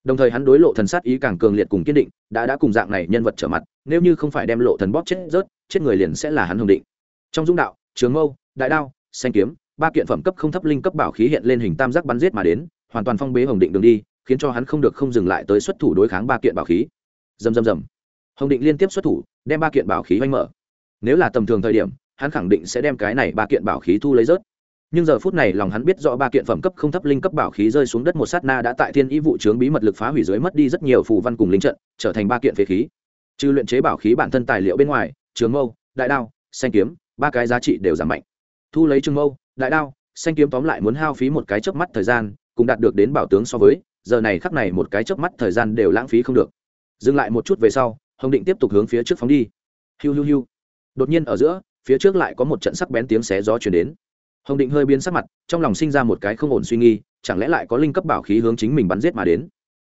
Đồng thời hắn đối lộ thần sát ý càng cường liệt cùng kiên định, đã đã cùng dạng này nhân vật trở mặt, nếu như không phải đem lộ thần bóp chết rớt, chết người liền sẽ là hắn hồng định. Trong dũng đạo, trường mâu, đại đao, xanh kiếm, ba kiện phẩm cấp không thấp linh cấp bảo khí hiện lên hình tam giác bắn giết mà đến, hoàn toàn phong bế hồng định đường đi, khiến cho hắn không được không dừng lại tới xuất thủ đối kháng ba kiện bảo khí. Dầm dầm dầm hồng định liên tiếp xuất thủ, đem ba kiện bảo khí oanh mở. Nếu là tầm thường thời điểm, hắn khẳng định sẽ đem cái này ba kiện bảo khí thu lấy rớt nhưng giờ phút này lòng hắn biết rõ ba kiện phẩm cấp không thấp linh cấp bảo khí rơi xuống đất một sát na đã tại thiên ý vụ trướng bí mật lực phá hủy dưới mất đi rất nhiều phù văn cùng linh trận, trở thành ba kiện phế khí. Trừ luyện chế bảo khí bản thân tài liệu bên ngoài, trường mâu, đại đao, xanh kiếm, ba cái giá trị đều giảm mạnh. Thu lấy trường mâu, đại đao, xanh kiếm tóm lại muốn hao phí một cái chớp mắt thời gian, cùng đạt được đến bảo tướng so với, giờ này khắc này một cái chớp mắt thời gian đều lãng phí không được. Dừng lại một chút về sau, hồng định tiếp tục hướng phía trước phóng đi. Hiu hiu hiu. Đột nhiên ở giữa, phía trước lại có một trận sắc bén tiếng xé gió chuyển đến hồng định hơi biến sắc mặt, trong lòng sinh ra một cái không ổn suy nghi chẳng lẽ lại có linh cấp bảo khí hướng chính mình bắn giết mà đến?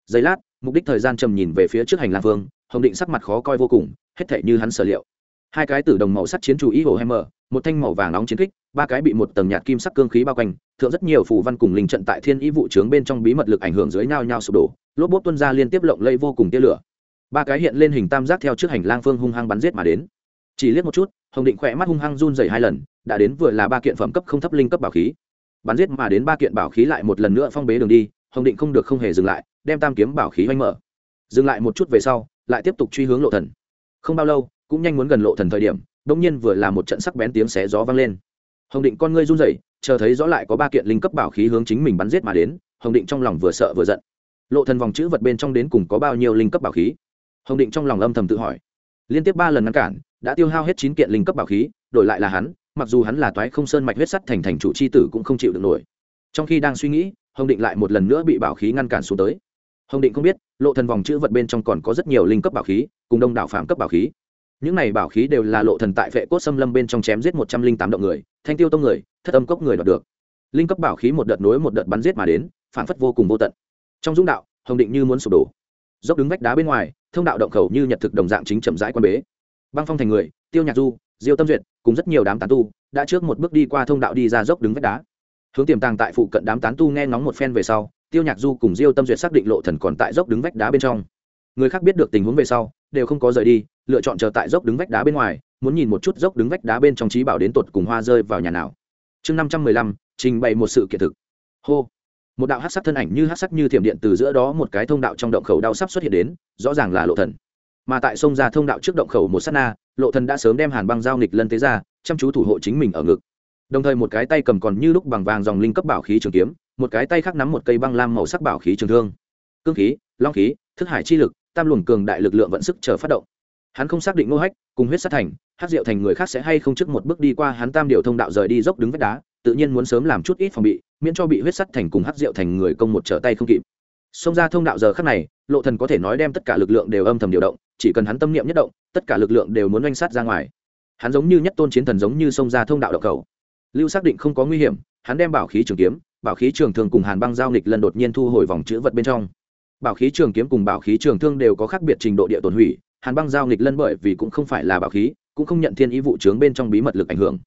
Giây lát, mục đích thời gian trầm nhìn về phía trước hành lang vương, hồng định sắc mặt khó coi vô cùng, hết thể như hắn sở liệu. Hai cái tử đồng màu sắt chiến chủ ý hồ hammer, một thanh màu vàng nóng chiến kích, ba cái bị một tầng nhạt kim sắc cương khí bao quanh, thượng rất nhiều phù văn cùng linh trận tại thiên ý vụ trướng bên trong bí mật lực ảnh hưởng dưới nhau nhau sụp đổ, lốp bốt tuân ra liên tiếp lộng lây vô cùng tia lửa. Ba cái hiện lên hình tam giác theo trước hành lang phương hung hăng bắn giết mà đến chỉ liếc một chút, hồng định khỏe mắt hung hăng run dày hai lần, đã đến vừa là ba kiện phẩm cấp không thấp linh cấp bảo khí. Bắn giết mà đến ba kiện bảo khí lại một lần nữa phong bế đường đi, hồng định không được không hề dừng lại, đem tam kiếm bảo khí oanh mở. Dừng lại một chút về sau, lại tiếp tục truy hướng lộ thần. Không bao lâu, cũng nhanh muốn gần lộ thần thời điểm đông nhiên vừa là một trận sắc bén tiếng xé gió vang lên. Hồng định con ngươi run rẩy, chờ thấy rõ lại có ba kiện linh cấp bảo khí hướng chính mình bắn giết mà đến, hồng định trong lòng vừa sợ vừa giận. Lộ thần vòng chữ vật bên trong đến cùng có bao nhiêu linh cấp bảo khí? Hồng định trong lòng âm thầm tự hỏi. Liên tiếp ba lần ngăn cản đã tiêu hao hết chín kiện linh cấp bảo khí, đổi lại là hắn, mặc dù hắn là toái không sơn mạch huyết sắt thành thành chủ c h i tử cũng không chịu được nổi. Trong khi đang suy nghĩ, hồng định lại một lần nữa bị bảo khí ngăn cản xuống tới. Hồng định không biết, lộ thần vòng chữ vật bên trong còn có rất nhiều linh cấp bảo khí, cùng đông đảo phạm cấp bảo khí. Những này bảo khí đều là lộ thần tại vệ cốt xâm lâm bên trong chém giết một trăm linh tám động người, thanh tiêu tông người, thất âm cốc người đoạt được. Linh cấp bảo khí một đợt nối một đợt bắn giết mà đến, phản phất vô cùng vô tận. Trong dũng đạo, hồng định như muốn sụp đổ. Dốc đứng vách đá bên ngoài, thông đạo động khẩu như nhật thực đồng dạng chính chậm rãi quan bế băng phong thành người, tiêu nhạc du, diêu tâm duyệt cùng rất nhiều đám tán tu đã trước một bước đi qua thông đạo đi ra dốc đứng vách đá. Hướng tiềm tàng tại phụ cận đám tán tu nghe ngóng một phen về sau, tiêu nhạc du cùng diêu tâm duyệt xác định lộ thần còn tại dốc đứng vách đá bên trong. Người khác biết được tình huống về sau, đều không có rời đi, lựa chọn chờ tại dốc đứng vách đá bên ngoài, muốn nhìn một chút dốc đứng vách đá bên trong trí bảo đến tột cùng hoa rơi vào nhà nào. Chương năm trăm mười lăm, trình bày một sự kiện thực. Hô. Một đạo hát sắc thân ảnh như hát sắc như thiểm điện từ giữa đó một cái thông đạo trong động khẩu đau sắp xuất hiện đến, rõ ràng là lộ thần mà tại sông ra thông đạo trước động khẩu một sát na, lộ thần đã sớm đem hàn băng giao nghịch lân tế ra, chăm chú thủ hộ chính mình ở ngực. Đồng thời một cái tay cầm còn như lúc bằng vàng dòng linh cấp bảo khí trường kiếm, một cái tay khác nắm một cây băng lam màu sắc bảo khí trường thương. Cương khí, long khí, thức hải chi lực, tam luồng cường đại lực lượng vận sức chờ phát động. Hắn không xác định ngô hách, cùng huyết sát thành hát diệu thành người khác sẽ hay không trước một bước đi qua hắn tam điều thông đạo rời đi dốc đứng vách đá, tự nhiên muốn sớm làm chút ít phòng bị, miễn cho bị huyết sắt thành cùng hát diệu thành người công một trở tay không kịp. Xông ra thông đạo giờ khắc này lộ thần có thể nói đem tất cả lực lượng đều âm thầm điều động, chỉ cần hắn tâm niệm nhất động, tất cả lực lượng đều muốn oanh sát ra ngoài. Hắn giống như nhất tôn chiến thần giống như xông ra thông đạo độc cầu. Lưu xác định không có nguy hiểm, hắn đem bảo khí trường kiếm, bảo khí trường thương cùng hàn băng giao nghịch lần đột nhiên thu hồi vòng chữ vật bên trong. Bảo khí trường kiếm cùng bảo khí trường thương đều có khác biệt trình độ địa tổn hủy, hàn băng giao nghịch lân bởi vì cũng không phải là bảo khí, cũng không nhận thiên ý vụ trướng bên trong bí mật lực ảnh hưởng.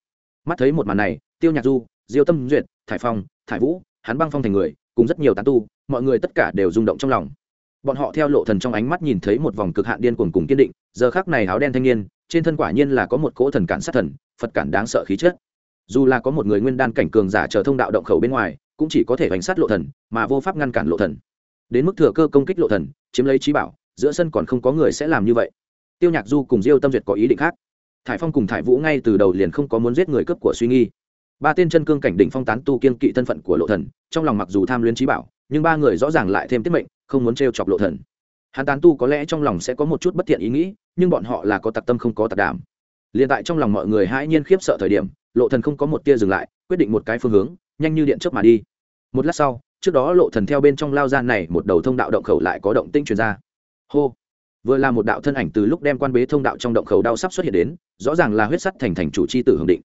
Mắt thấy một màn này, tiêu nhạc du, diêu tâm duyệt, thải phong, thải vũ, hắn băng phong thành người, cùng rất nhiều tán tu, mọi người tất cả đều rung động trong lòng bọn họ theo lộ thần trong ánh mắt nhìn thấy một vòng cực hạn điên cuồng cùng kiên định, giờ khắc này áo đen thanh niên, trên thân quả nhiên là có một cỗ thần cản sát thần, phật cản đáng sợ khí chất. Dù là có một người nguyên đan cảnh cường giả chờ thông đạo động khẩu bên ngoài, cũng chỉ có thể bánh sát lộ thần, mà vô pháp ngăn cản lộ thần. Đến mức thừa cơ công kích lộ thần, chiếm lấy trí bảo, giữa sân còn không có người sẽ làm như vậy. Tiêu nhạc du cùng diêu tâm duyệt có ý định khác. Thải phong cùng thải vũ ngay từ đầu liền không có muốn giết người cướp của suy nghi. Ba tên chân cương cảnh đỉnh phong tán tu kiên kỵ thân phận của lộ thần, trong lòng mặc dù tham luyến trí bảo, nhưng ba người rõ ràng lại thêm tiết mệnh không muốn t chọc lộ thần. Hắn tán tu có lẽ trong lòng sẽ có một chút bất thiện ý nghĩ, nhưng bọn họ là có tặc tâm không có tặc đảm. Liền tại trong lòng mọi người hãi nhiên khiếp sợ thời điểm, lộ thần không có một tia dừng lại, quyết định một cái phương hướng, nhanh như điện chớp mà đi. Một lát sau, trước đó lộ thần theo bên trong lao gian này một đầu thông đạo động khẩu lại có động tinh truyền ra. Hô! Vừa là một đạo thân ảnh từ lúc đem quan bế thông đạo trong động khẩu đau sắp xuất hiện đến, rõ ràng là huyết sắt thành thành chủ chi tử hồng định.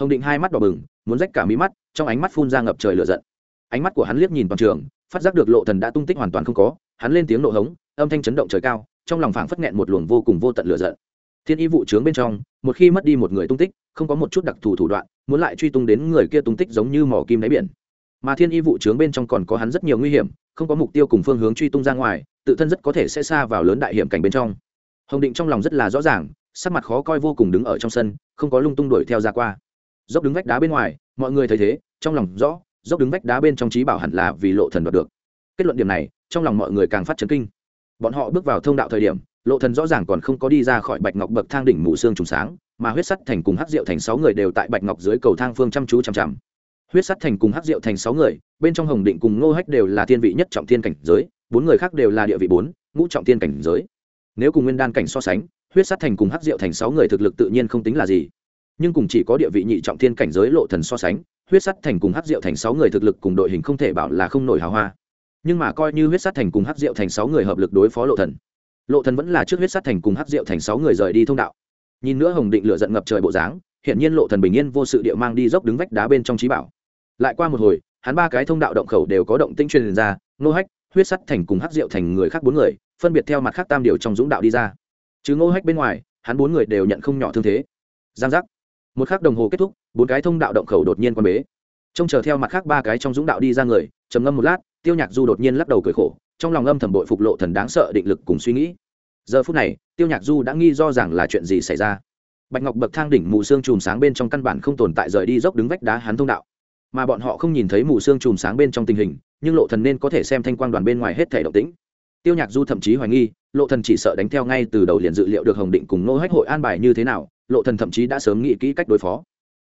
Hồng định hai mắt đỏ bừng, muốn rách cả mí mắt, trong ánh mắt phun ra ngập trời lửa giận. Ánh mắt của hắn liếc nhìn toàn trường phát giác được lộ thần đã tung tích hoàn toàn không có, hắn lên tiếng nộ hống, âm thanh chấn động trời cao, trong lòng phảng phất nghẹn một luồng vô cùng vô tận lửa giận. Thiên y vụ trướng bên trong, một khi mất đi một người tung tích, không có một chút đặc thù thủ đoạn, muốn lại truy tung đến người kia tung tích giống như mỏ kim đáy biển. Mà thiên y vụ trướng bên trong còn có hắn rất nhiều nguy hiểm, không có mục tiêu cùng phương hướng truy tung ra ngoài, tự thân rất có thể sẽ xa vào lớn đại hiểm cảnh bên trong. Hồng định trong lòng rất là rõ ràng, sắc mặt khó coi vô cùng đứng ở trong sân, không có lung tung đuổi theo ra qua. Dốc đứng vách đá bên ngoài, mọi người thấy thế, trong lòng rõ dốc đứng vách đá bên trong trí bảo hẳn là vì lộ thần đoạt được. Kết luận điểm này, trong lòng mọi người càng phát chấn kinh. Bọn họ bước vào thông đạo thời điểm, lộ thần rõ ràng còn không có đi ra khỏi bạch ngọc bậc thang đỉnh mù xương trùng sáng, mà huyết sắt thành cùng hắc diệu thành sáu người đều tại bạch ngọc dưới cầu thang phương chăm chú chăm chăm huyết sắt thành cùng hắc diệu thành sáu người, bên trong hồng định cùng ngô hách đều là thiên vị nhất trọng thiên cảnh giới, bốn người khác đều là địa vị bốn, ngũ trọng thiên cảnh giới. Nếu cùng nguyên đan cảnh so sánh, huyết sắt thành cùng hắc diệu thành sáu người thực lực tự nhiên không tính là gì nhưng cùng chỉ có địa vị nhị trọng thiên cảnh giới lộ thần so sánh, huyết sắt thành cùng hắc diệu thành sáu người thực lực cùng đội hình không thể bảo là không nổi hào hoa. Nhưng mà coi như huyết sắt thành cùng hắc diệu thành sáu người hợp lực đối phó lộ thần lộ thần vẫn là trước huyết sắt thành cùng hắc diệu thành sáu người rời đi thông đạo. Nhìn nữa hồng định lửa giận ngập trời bộ dáng hiện nhiên lộ thần bình yên vô sự địa mang đi dốc đứng vách đá bên trong trí bảo. Lại qua một hồi, hắn ba cái thông đạo động khẩu đều có động tĩnh truyền ra nô hách, huyết sắt thành cùng hắc diệu thành người khác bốn người, phân biệt theo mặt khác tam điều trong dũng đạo đi ra. Chứ ngô hách bên ngoài, hắn bốn người đều nhận không nhỏ thương thế. Giang giác một khắc đồng hồ kết thúc, bốn cái thông đạo động khẩu đột nhiên quan bế. Trông chờ theo mặt khác ba cái trong dũng đạo đi ra người, trầm ngâm một lát, tiêu nhạc du đột nhiên lắc đầu cười khổ, trong lòng âm thầm bội phục lộ thần đáng sợ định lực cùng suy nghĩ. Giờ phút này, tiêu nhạc du đã nghi do rằng là chuyện gì xảy ra. Bạch ngọc bậc thang đỉnh mù xương chùm sáng bên trong căn bản không tồn tại rời đi dốc đứng vách đá hắn thông đạo. Mà bọn họ không nhìn thấy mù xương chùm sáng bên trong tình hình, nhưng lộ thần nên có thể xem thanh quang đoàn bên ngoài hết thể động tĩnh. Tiêu nhạc du thậm chí hoài nghi lộ thần chỉ sợ đánh theo ngay từ đầu liền dự liệu được hồng định cùng nô hách hội an bài như thế nào, lộ thần thậm chí đã sớm nghĩ kỹ cách đối phó.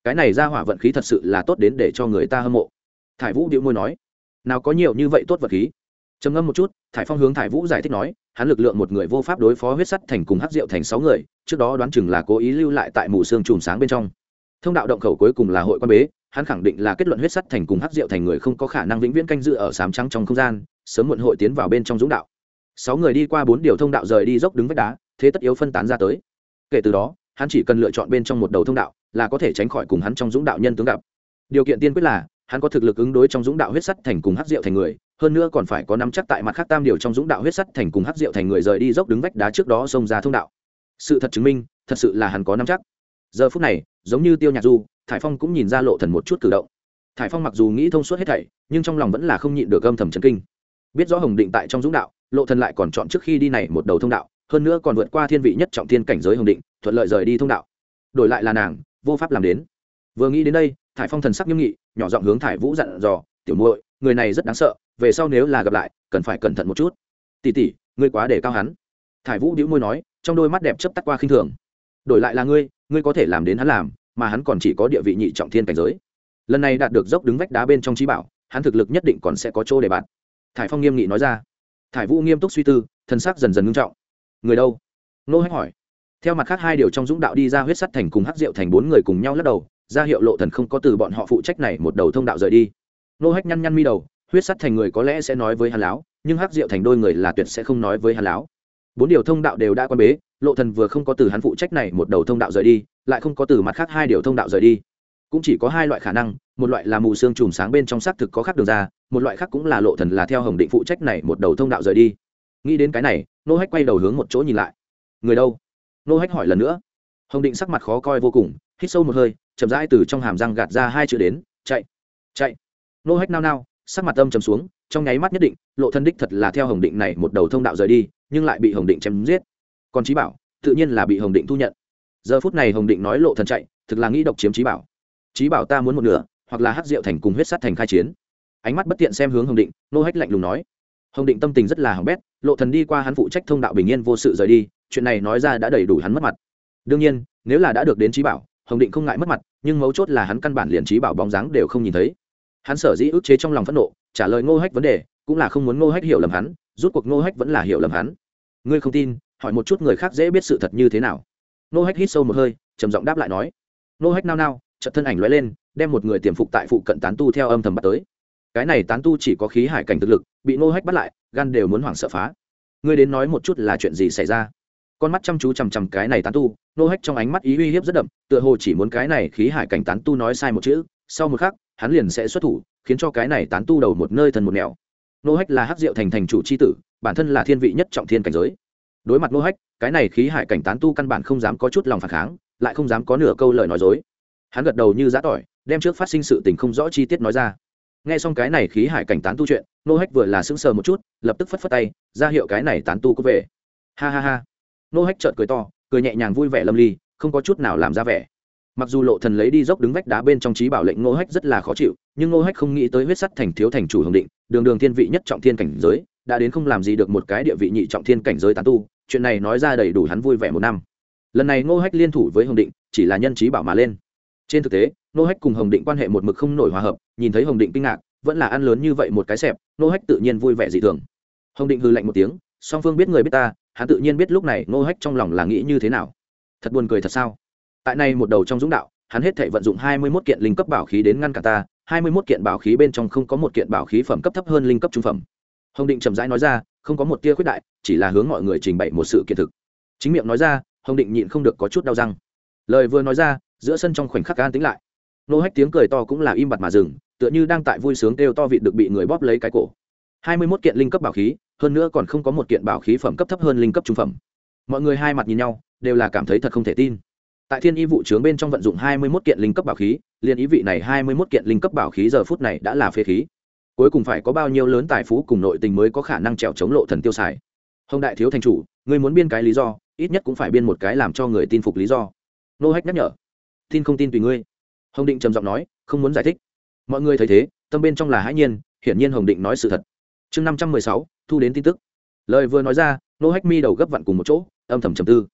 Cái này ra hỏa vận khí thật sự là tốt đến để cho người ta hâm mộ. Thải vũ điệu môi nói, nào có nhiều như vậy tốt vật khí? Trầm ngâm một chút, thải phong hướng thải vũ giải thích nói, hắn lực lượng một người vô pháp đối phó huyết sắt thành cùng hắc diệu thành sáu người, trước đó đoán chừng là cố ý lưu lại tại mù xương chùm sáng bên trong. Thông đạo động khẩu cuối cùng là hội quan bế, hắn khẳng định là kết luận huyết sắt thành cùng hắc diệu thành người không có khả năng vĩnh viễn canh dự ở sám trắng trong không gian, sớm muộn hội tiến vào bên trong dũng đạo sáu người đi qua bốn điều thông đạo rời đi dốc đứng vách đá, thế tất yếu phân tán ra tới. Kể từ đó, hắn chỉ cần lựa chọn bên trong một đầu thông đạo là có thể tránh khỏi cùng hắn trong dũng đạo nhân tướng gặp. Điều kiện tiên quyết là, hắn có thực lực ứng đối trong dũng đạo huyết sắt thành cùng hát diệu thành người, hơn nữa còn phải có nắm chắc tại mặt khác tam điều trong dũng đạo huyết sắt thành cùng hát diệu thành người rời đi dốc đứng vách đá trước đó xông ra thông đạo. Sự thật chứng minh, thật sự là hắn có nắm chắc. Giờ phút này, giống như tiêu nhạc du, thải phong cũng nhìn ra lộ thần một chút cử động. Thải phong mặc dù nghĩ thông suốt hết thảy, nhưng trong lòng vẫn là không nhịn được âm thầm chấn kinh. Biết rõ hồng định tại trong dũng đạo lộ thần lại còn chọn trước khi đi này một đầu thông đạo, hơn nữa còn vượt qua thiên vị nhất trọng thiên cảnh giới hồng định, thuận lợi rời đi thông đạo. Đổi lại là nàng, vô pháp làm đến. Vừa nghĩ đến đây, thải phong thần sắc nghiêm nghị, nhỏ giọng hướng thải vũ dặn dò, tiểu muội, người này rất đáng sợ, về sau nếu là gặp lại, cần phải cẩn thận một chút. Tỷ tỷ, ngươi quá để cao hắn. Thải vũ đĩu môi nói, trong đôi mắt đẹp chấp tắt qua khinh thường. Đổi lại là ngươi ngươi có thể làm đến hắn làm, mà hắn còn chỉ có địa vị nhị trọng thiên cảnh giới. Lần này đạt được dốc đứng vách đá bên trong trí bảo, hắn thực lực nhất định còn sẽ có chỗ để bạn. Thải phong nghiêm nghị nói ra thải vũ nghiêm túc suy tư thân sắc dần dần ngưng trọng. Người đâu? Nô hách hỏi. Theo mặt khác hai điều trong dũng đạo đi ra huyết sắt thành cùng hắc diệu thành bốn người cùng nhau lắc đầu, ra hiệu lộ thần không có từ bọn họ phụ trách này một đầu thông đạo rời đi. Nô hách nhăn nhăn mi đầu, huyết sắt thành người có lẽ sẽ nói với hắn láo, nhưng hắc diệu thành đôi người là tuyệt sẽ không nói với hắn láo. Bốn điều thông đạo đều đã quan bế, lộ thần vừa không có từ hắn phụ trách này một đầu thông đạo rời đi, lại không có từ mặt khác hai điều thông đạo rời đi. Cũng chỉ có hai loại khả năng một loại là mù xương chùm sáng bên trong xác thực có khác đường ra, một loại khác cũng là lộ thần là theo hồng định phụ trách này một đầu thông đạo rời đi. Nghĩ đến cái này, nô hách quay đầu hướng một chỗ nhìn lại. Người đâu? Nô hách hỏi lần nữa. Hồng định sắc mặt khó coi vô cùng, hít sâu một hơi, chậm rãi từ trong hàm răng gạt ra hai chữ đến, chạy chạy. Nô hách nao nao, sắc mặt âm trầm xuống, trong nháy mắt nhất định, lộ thân đích thật là theo hồng định này một đầu thông đạo rời đi, nhưng lại bị hồng định chém giết. Còn trí bảo, tự nhiên là bị hồng định thu nhận. Giờ phút này hồng định nói lộ thần chạy, thực là nghĩ độc chiếm trí bảo. Trí bảo ta muốn một nửa hoặc là hát rượu thành cùng huyết sát thành khai chiến. Ánh mắt bất tiện xem hướng hồng định, nô hách lạnh lùng nói. Hồng định tâm tình rất là hỏng bét, lộ thần đi qua hắn phụ trách thông đạo bình yên vô sự rời đi, chuyện này nói ra đã đầy đủ hắn mất mặt. Đương nhiên, nếu là đã được đến trí bảo, hồng định không ngại mất mặt, nhưng mấu chốt là hắn căn bản liền trí bảo bóng dáng đều không nhìn thấy. Hắn sở dĩ ức chế trong lòng phẫn nộ, trả lời ngô hách vấn đề, cũng là không muốn ngô hách hiểu lầm hắn, rút cuộc ngô hách vẫn là hiểu lầm hắn. Ngươi không tin, hỏi một chút người khác dễ biết sự thật như thế nào. Ngô hách hít sâu một hơi, trầm giọng đáp lại nói. Ngô hách nao nao, chợt thân ảnh lóe lên đem một người tiềm phục tại phụ cận tán tu theo âm thầm bắt tới. Cái này tán tu chỉ có khí hải cảnh thực lực, bị ngô hách bắt lại, gan đều muốn hoảng sợ phá. Ngươi đến nói một chút là chuyện gì xảy ra? Con mắt chăm chú chằm chằm cái này tán tu nô hách trong ánh mắt ý uy hiếp rất đậm, tựa hồ chỉ muốn cái này khí hải cảnh tán tu nói sai một chữ, sau một khắc, hắn liền sẽ xuất thủ, khiến cho cái này tán tu đầu một nơi thần một nẻo. Nô hách là hắc diệu thành thành chủ c h i tử, bản thân là thiên vị nhất trọng thiên cảnh giới. Đối mặt nô hách, cái này khí hải cảnh tán tu căn bản không dám có chút lòng phản kháng, lại không dám có nửa câu lời nói dối. Hắn gật đầu như giã tỏi đem trước phát sinh sự tình không rõ chi tiết nói ra. Nghe xong cái này khí hải cảnh tán tu chuyện, nô hách vừa là sững sờ một chút, lập tức phất phất tay, ra hiệu cái này tán tu có về. Ha ha ha. Nô hách trợn cười to, cười nhẹ nhàng vui vẻ lâm ly, không có chút nào làm ra vẻ. Mặc dù lộ thần lấy đi dốc đứng vách đá bên trong trí bảo lệnh nô hách rất là khó chịu, nhưng nô hách không nghĩ tới huyết sắt thành thiếu thành chủ hồng định, đường đường thiên vị nhất trọng thiên cảnh giới, đã đến không làm gì được một cái địa vị nhị trọng thiên cảnh giới tán tu, chuyện này nói ra đầy đủ hắn vui vẻ một năm. Lần này nô hách liên thủ với hồng định, chỉ là nhân trí bảo mà lên. Trên thực tế nô hách cùng hồng định quan hệ một mực không nổi hòa hợp, nhìn thấy hồng định kinh ngạc, vẫn là ăn lớn như vậy một cái xẹp, nô hách tự nhiên vui vẻ dị thường. Hồng định hư lạnh một tiếng, song phương biết người biết ta, hắn tự nhiên biết lúc này nô hách trong lòng là nghĩ như thế nào. Thật buồn cười thật sao? Tại này một đầu trong dũng đạo, hắn hết thể vận dụng hai mươi 21 kiện linh cấp bảo khí đến ngăn cả ta, hai mươi 21 kiện bảo khí bên trong không có một kiện bảo khí phẩm cấp thấp hơn linh cấp trung phẩm. Hồng định chậm rãi nói ra, không có một tia khuyết đại, chỉ là hướng mọi người trình bày một sự kiện thực. Chính miệng nói ra, hồng định nhịn không được có chút đau răng. Lời vừa nói ra, giữa sân trong khoảnh khắc an tính lại nô hách tiếng cười to cũng là im bặt mà dừng, tựa như đang tại vui sướng kêu to vịt được bị người bóp lấy cái cổ. Hai mươi mốt kiện linh cấp bảo khí, hơn nữa còn không có một kiện bảo khí phẩm cấp thấp hơn linh cấp trung phẩm. Mọi người hai mặt nhìn nhau, đều là cảm thấy thật không thể tin. Tại thiên y vụ trướng bên trong vận dụng hai mươi mốt kiện linh cấp bảo khí, liền ý vị này hai mươi mốt kiện linh cấp bảo khí giờ phút này đã là phế khí. Cuối cùng phải có bao nhiêu lớn tài phú cùng nội tình mới có khả năng trèo chống lộ thần tiêu xài? Hồng đại thiếu thành chủ người muốn biên cái lý do, ít nhất cũng phải biên một cái làm cho người tin phục lý do. Nô hách nhắc nhở, tin không tin tùy ngươi hồng định trầm giọng nói, không muốn giải thích. Mọi người thấy thế, tâm bên trong là hãi nhiên, hiển nhiên hồng định nói sự thật. Chương năm trăm mười sáu, thu đến tin tức. Lời vừa nói ra, nô hách mi đầu gấp vặn cùng một chỗ, âm thầm trầm tư.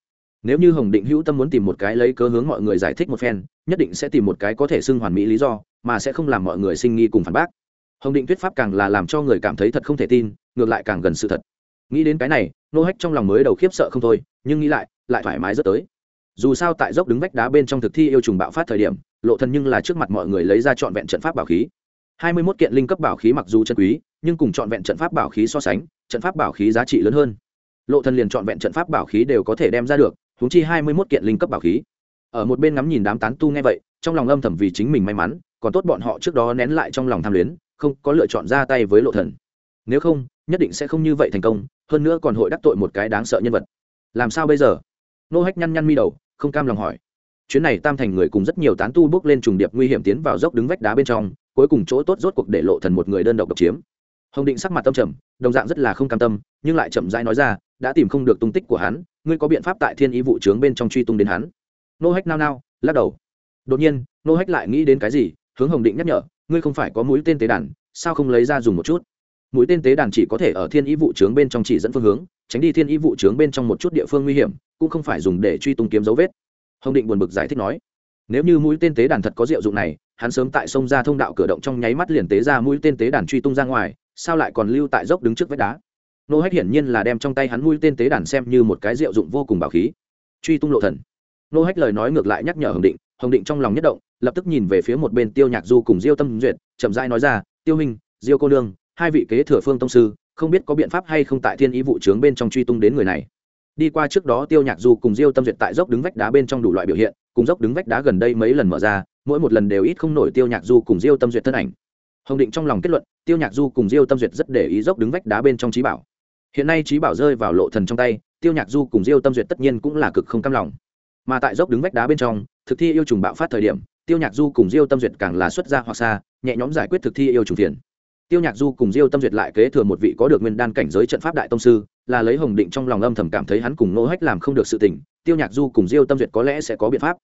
Nếu như hồng định hữu tâm muốn tìm một cái lấy cớ hướng mọi người giải thích một phen, nhất định sẽ tìm một cái có thể xưng hoàn mỹ lý do, mà sẽ không làm mọi người sinh nghi cùng phản bác. Hồng định thuyết pháp càng là làm cho người cảm thấy thật không thể tin, ngược lại càng gần sự thật. Nghĩ đến cái này, nô hách trong lòng mới đầu khiếp sợ không thôi, nhưng nghĩ lại lại thoải mái rất tới dù sao tại dốc đứng vách đá bên trong thực thi yêu trùng bạo phát thời điểm, lộ thần nhưng là trước mặt mọi người lấy ra trọn vẹn trận pháp bảo khí. Hai mươi 21 kiện linh cấp bảo khí mặc dù chân quý, nhưng cùng trọn vẹn trận pháp bảo khí so sánh, trận pháp bảo khí giá trị lớn hơn. Lộ thần liền trọn vẹn trận pháp bảo khí đều có thể đem ra được, huống chi hai mươi 21 kiện linh cấp bảo khí. Ở một bên ngắm nhìn đám tán tu nghe vậy, trong lòng âm thầm vì chính mình may mắn, còn tốt bọn họ trước đó nén lại trong lòng tham luyến, không có lựa chọn ra tay với lộ thần. Nếu không, nhất định sẽ không như vậy thành công, hơn nữa còn hội đắc tội một cái đáng sợ nhân vật. Làm sao bây giờ? Nô hách nhăn nhăn mi đầu không cam lòng hỏi. Chuyến này tam thành người cùng rất nhiều tán tu bước lên trùng điệp nguy hiểm tiến vào dốc đứng vách đá bên trong, cuối cùng chỗ tốt rốt cuộc để lộ thần một người đơn độc độc chiếm. Hồng định sắc mặt tâm trầm, đồng dạng rất là không cam tâm, nhưng lại chậm rãi nói ra, đã tìm không được tung tích của hắn, ngươi có biện pháp tại thiên ý vụ trướng bên trong truy tung đến hắn? Nô hách nao nao, lắc đầu. Đột nhiên, nô hách lại nghĩ đến cái gì, hướng hồng định nhắc nhở, ngươi không phải có mũi tên tế đàn, sao không lấy ra dùng một chút? Mũi tên tế đàn chỉ có thể ở thiên ý vụ trướng bên trong chỉ dẫn phương hướng tránh đi thiên Y vụ trướng bên trong một chút địa phương nguy hiểm, cũng không phải dùng để truy tung kiếm dấu vết. Hồng định buồn bực giải thích nói. Nếu như mũi tên tế đàn thật có diệu dụng này, hắn sớm tại sông ra thông đạo cửa động trong nháy mắt liền tế ra mũi tên tế đàn truy tung ra ngoài, sao lại còn lưu tại dốc đứng trước vách đá? Nô hách hiển nhiên là đem trong tay hắn mũi tên tế đàn xem như một cái diệu dụng vô cùng bảo khí. Truy tung lộ thần. Nô hách lời nói ngược lại nhắc nhở hồng định hồng định trong lòng nhất động, lập tức nhìn về phía một bên tiêu nhạc du cùng diêu tâm duyệt, chậm rãi nói ra, tiêu hình diêu cô nương, hai vị kế thừa phương tông sư không biết có biện pháp hay không tại thiên ý vụ trướng bên trong truy tung đến người này. Đi qua trước đó tiêu nhạc du cùng diêu tâm duyệt tại dốc đứng vách đá bên trong đủ loại biểu hiện, cùng dốc đứng vách đá gần đây mấy lần mở ra, mỗi một lần đều ít không nổi tiêu nhạc du cùng diêu tâm duyệt thân ảnh. Hồng định trong lòng kết luận, tiêu nhạc du cùng diêu tâm duyệt rất để ý dốc đứng vách đá bên trong trí bảo. Hiện nay trí bảo rơi vào lộ thần trong tay, tiêu nhạc du cùng diêu tâm duyệt tất nhiên cũng là cực không cam lòng. Mà tại dốc đứng vách đá bên trong, thực thi yêu trùng bạo phát thời điểm, tiêu nhạc du cùng diêu tâm duyệt càng là xuất ra hoặc xa, nhẹ nhõm giải quyết thực thi yêu trùng phiền tiêu nhạc du cùng diêu tâm duyệt lại kế thừa một vị có được nguyên đan cảnh giới trận pháp đại tông sư, là lấy hồng định trong lòng âm thầm cảm thấy hắn cùng nô hách làm không được sự tình, tiêu nhạc du cùng diêu tâm duyệt có lẽ sẽ có biện pháp.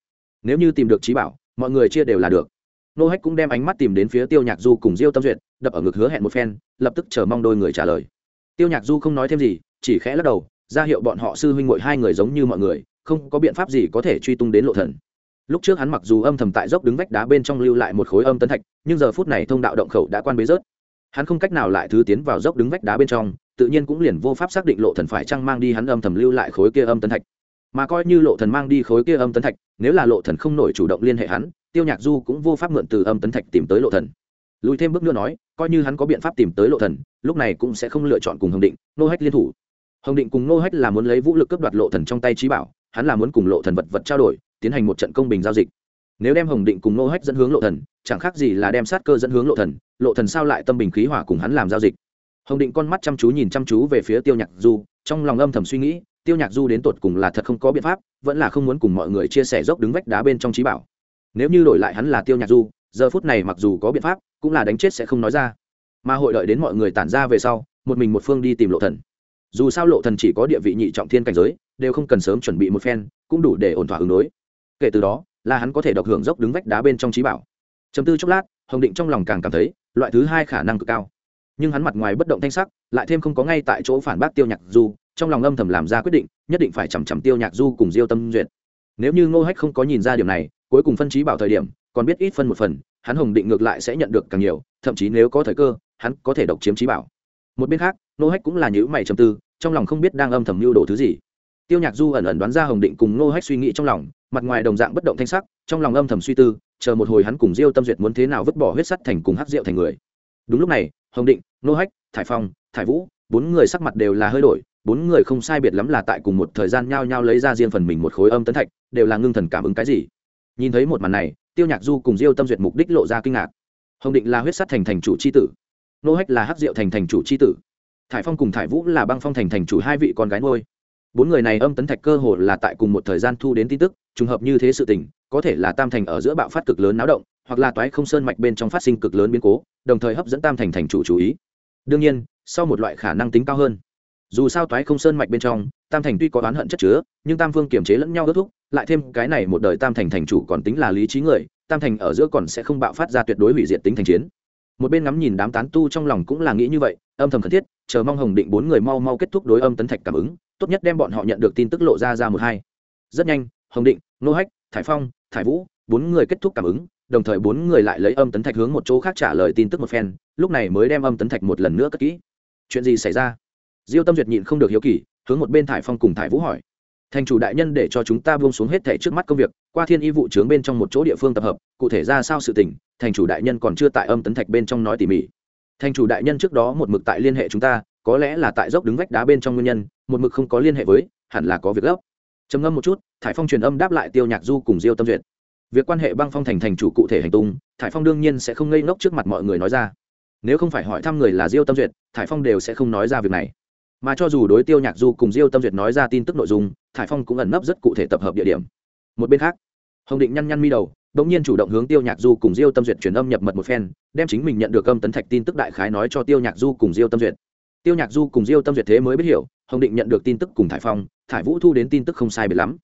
Nếu như tìm được trí bảo, mọi người chia đều là được. Nô hách cũng đem ánh mắt tìm đến phía tiêu nhạc du cùng diêu tâm duyệt, đập ở ngực hứa hẹn một phen, lập tức chờ mong đôi người trả lời. Tiêu nhạc du không nói thêm gì, chỉ khẽ lắc đầu, ra hiệu bọn họ sư huynh ngội hai người giống như mọi người, không có biện pháp gì có thể truy tung đến lộ thần. Lúc trước hắn mặc dù âm thầm tại dốc đứng vách đá bên trong lưu lại một khối âm tấn thạch, nhưng giờ phút này thông đạo động khẩu đã quan bế rớt hắn không cách nào lại thứ tiến vào dốc đứng vách đá bên trong, tự nhiên cũng liền vô pháp xác định lộ thần phải chăng mang đi hắn âm thầm lưu lại khối kia âm tấn thạch. Mà coi như lộ thần mang đi khối kia âm tấn thạch, nếu là lộ thần không nổi chủ động liên hệ hắn, tiêu nhạc du cũng vô pháp mượn từ âm tấn thạch tìm tới lộ thần. Lùi thêm bước nữa nói, coi như hắn có biện pháp tìm tới lộ thần, lúc này cũng sẽ không lựa chọn cùng hồng định nô hách liên thủ. Hồng định cùng nô hách là muốn lấy vũ lực cướp đoạt lộ thần trong tay trí bảo, hắn là muốn cùng lộ thần vật vật trao đổi, tiến hành một trận công bình giao dịch. Nếu đem hồng định cùng nô hách dẫn hướng lộ thần, chẳng khác gì là đem sát cơ dẫn hướng lộ thần lộ thần sao lại tâm bình khí hỏa cùng hắn làm giao dịch. Hồng định con mắt chăm chú nhìn chăm chú về phía tiêu nhạc du, trong lòng âm thầm suy nghĩ, tiêu nhạc du đến tột cùng là thật không có biện pháp, vẫn là không muốn cùng mọi người chia sẻ dốc đứng vách đá bên trong trí bảo. Nếu như đổi lại hắn là tiêu nhạc du, giờ phút này mặc dù có biện pháp, cũng là đánh chết sẽ không nói ra. Mà hội đợi đến mọi người tản ra về sau, một mình một phương đi tìm lộ thần. Dù sao lộ thần chỉ có địa vị nhị trọng thiên cảnh giới, đều không cần sớm chuẩn bị một phen, cũng đủ để ổn thỏa ứng đối. Kể từ đó, là hắn có thể độc hưởng dốc đứng vách đá bên trong trí bảo. Chấm tư chốc lát, hồng định trong lòng càng cảm thấy loại thứ hai khả năng cực cao. Nhưng hắn mặt ngoài bất động thanh sắc, lại thêm không có ngay tại chỗ phản bác tiêu nhạc du, trong lòng âm thầm làm ra quyết định, nhất định phải chằm chằm tiêu nhạc du cùng diêu tâm duyệt. Nếu như ngô hách không có nhìn ra điểm này, cuối cùng phân trí bảo thời điểm, còn biết ít phân một phần, hắn hồng định ngược lại sẽ nhận được càng nhiều, thậm chí nếu có thời cơ, hắn có thể độc chiếm trí bảo. Một bên khác, ngô hách cũng là nhữ mày trầm tư, trong lòng không biết đang âm thầm mưu đồ thứ gì. Tiêu nhạc du ẩn ẩn đoán ra hồng định cùng ngô hách suy nghĩ trong lòng, mặt ngoài đồng dạng bất động thanh sắc, trong lòng âm thầm suy tư chờ một hồi hắn cùng diêu tâm duyệt muốn thế nào vứt bỏ huyết sắt thành cùng hắc rượu thành người. Đúng lúc này, hồng định, Nô hách, thải phong, thải vũ, bốn người sắc mặt đều là hơi đổi, bốn người không sai biệt lắm là tại cùng một thời gian nhao nhao lấy ra riêng phần mình một khối âm tấn thạch, đều là ngưng thần cảm ứng cái gì. Nhìn thấy một màn này, tiêu nhạc du cùng diêu tâm duyệt mục đích lộ ra kinh ngạc. Hồng định là huyết sắt thành thành chủ c h i tử, nô hách là hắc rượu thành thành chủ c h i tử. Thải phong cùng thải vũ là băng phong thành thành chủ hai vị con gái ngôi bốn người này âm tấn thạch cơ hồ là tại cùng một thời gian thu đến tin tức, trùng hợp như thế sự tình có thể là tam thành ở giữa bạo phát cực lớn náo động, hoặc là toái không sơn mạch bên trong phát sinh cực lớn biến cố, đồng thời hấp dẫn tam thành thành chủ chú ý. Đương nhiên, sau một loại khả năng tính cao hơn. Dù sao toái không sơn mạch bên trong, tam thành tuy có oán hận chất chứa, nhưng tam phương kiềm chế lẫn nhau kết thúc, lại thêm cái này một đời tam thành thành chủ còn tính là lý trí người, tam thành ở giữa còn sẽ không bạo phát ra tuyệt đối hủy diệt tính thành chiến. Một bên ngắm nhìn đám tán tu trong lòng cũng là nghĩ như vậy, âm thầm khẩn thiết, chờ mong hồng định bốn người mau mau kết thúc đối âm tấn thạch cảm ứng, tốt nhất đem bọn họ nhận được tin tức lộ ra ra một hai. Rất nhanh, hồng định, nô hách, thải phong thải vũ, bốn người kết thúc cảm ứng, đồng thời bốn người lại lấy âm tấn thạch hướng một chỗ khác trả lời tin tức một phen, lúc này mới đem âm tấn thạch một lần nữa cất kỹ. Chuyện gì xảy ra? Diêu tâm duyệt nhịn không được hiếu kỳ, hướng một bên thải phong cùng thải vũ hỏi. Thành chủ đại nhân để cho chúng ta buông xuống hết thẻ trước mắt công việc, qua thiên y vụ trướng bên trong một chỗ địa phương tập hợp, cụ thể ra sao sự tình, thành chủ đại nhân còn chưa tại âm tấn thạch bên trong nói tỉ mỉ. Thành chủ đại nhân trước đó một mực tại liên hệ chúng ta, có lẽ là tại dốc đứng vách đá bên trong nguyên nhân, một mực không có liên hệ với, hẳn là có việc gấp trầm ngâm một chút, thải phong truyền âm đáp lại tiêu nhạc du cùng diêu tâm duyệt. Việc quan hệ băng phong thành thành chủ cụ thể hành tung, thải phong đương nhiên sẽ không ngây ngốc trước mặt mọi người nói ra. Nếu không phải hỏi thăm người là diêu tâm duyệt, thải phong đều sẽ không nói ra việc này. Mà cho dù đối tiêu nhạc du cùng diêu tâm duyệt nói ra tin tức nội dung, thải phong cũng ẩn nấp rất cụ thể tập hợp địa điểm. Một bên khác, hồng định nhăn nhăn mi đầu đ ỗ n g nhiên chủ động hướng tiêu nhạc du cùng diêu tâm duyệt truyền âm nhập mật một phen, đem chính mình nhận được âm tấn thạch tin tức đại khái nói cho tiêu nhạc du cùng diêu tâm duyệt. Tiêu nhạc du cùng diêu tâm duyệt thế mới biết hiểu hồng định nhận được tin tức cùng thải phong, thải vũ thu đến tin tức không sai biệt lắm.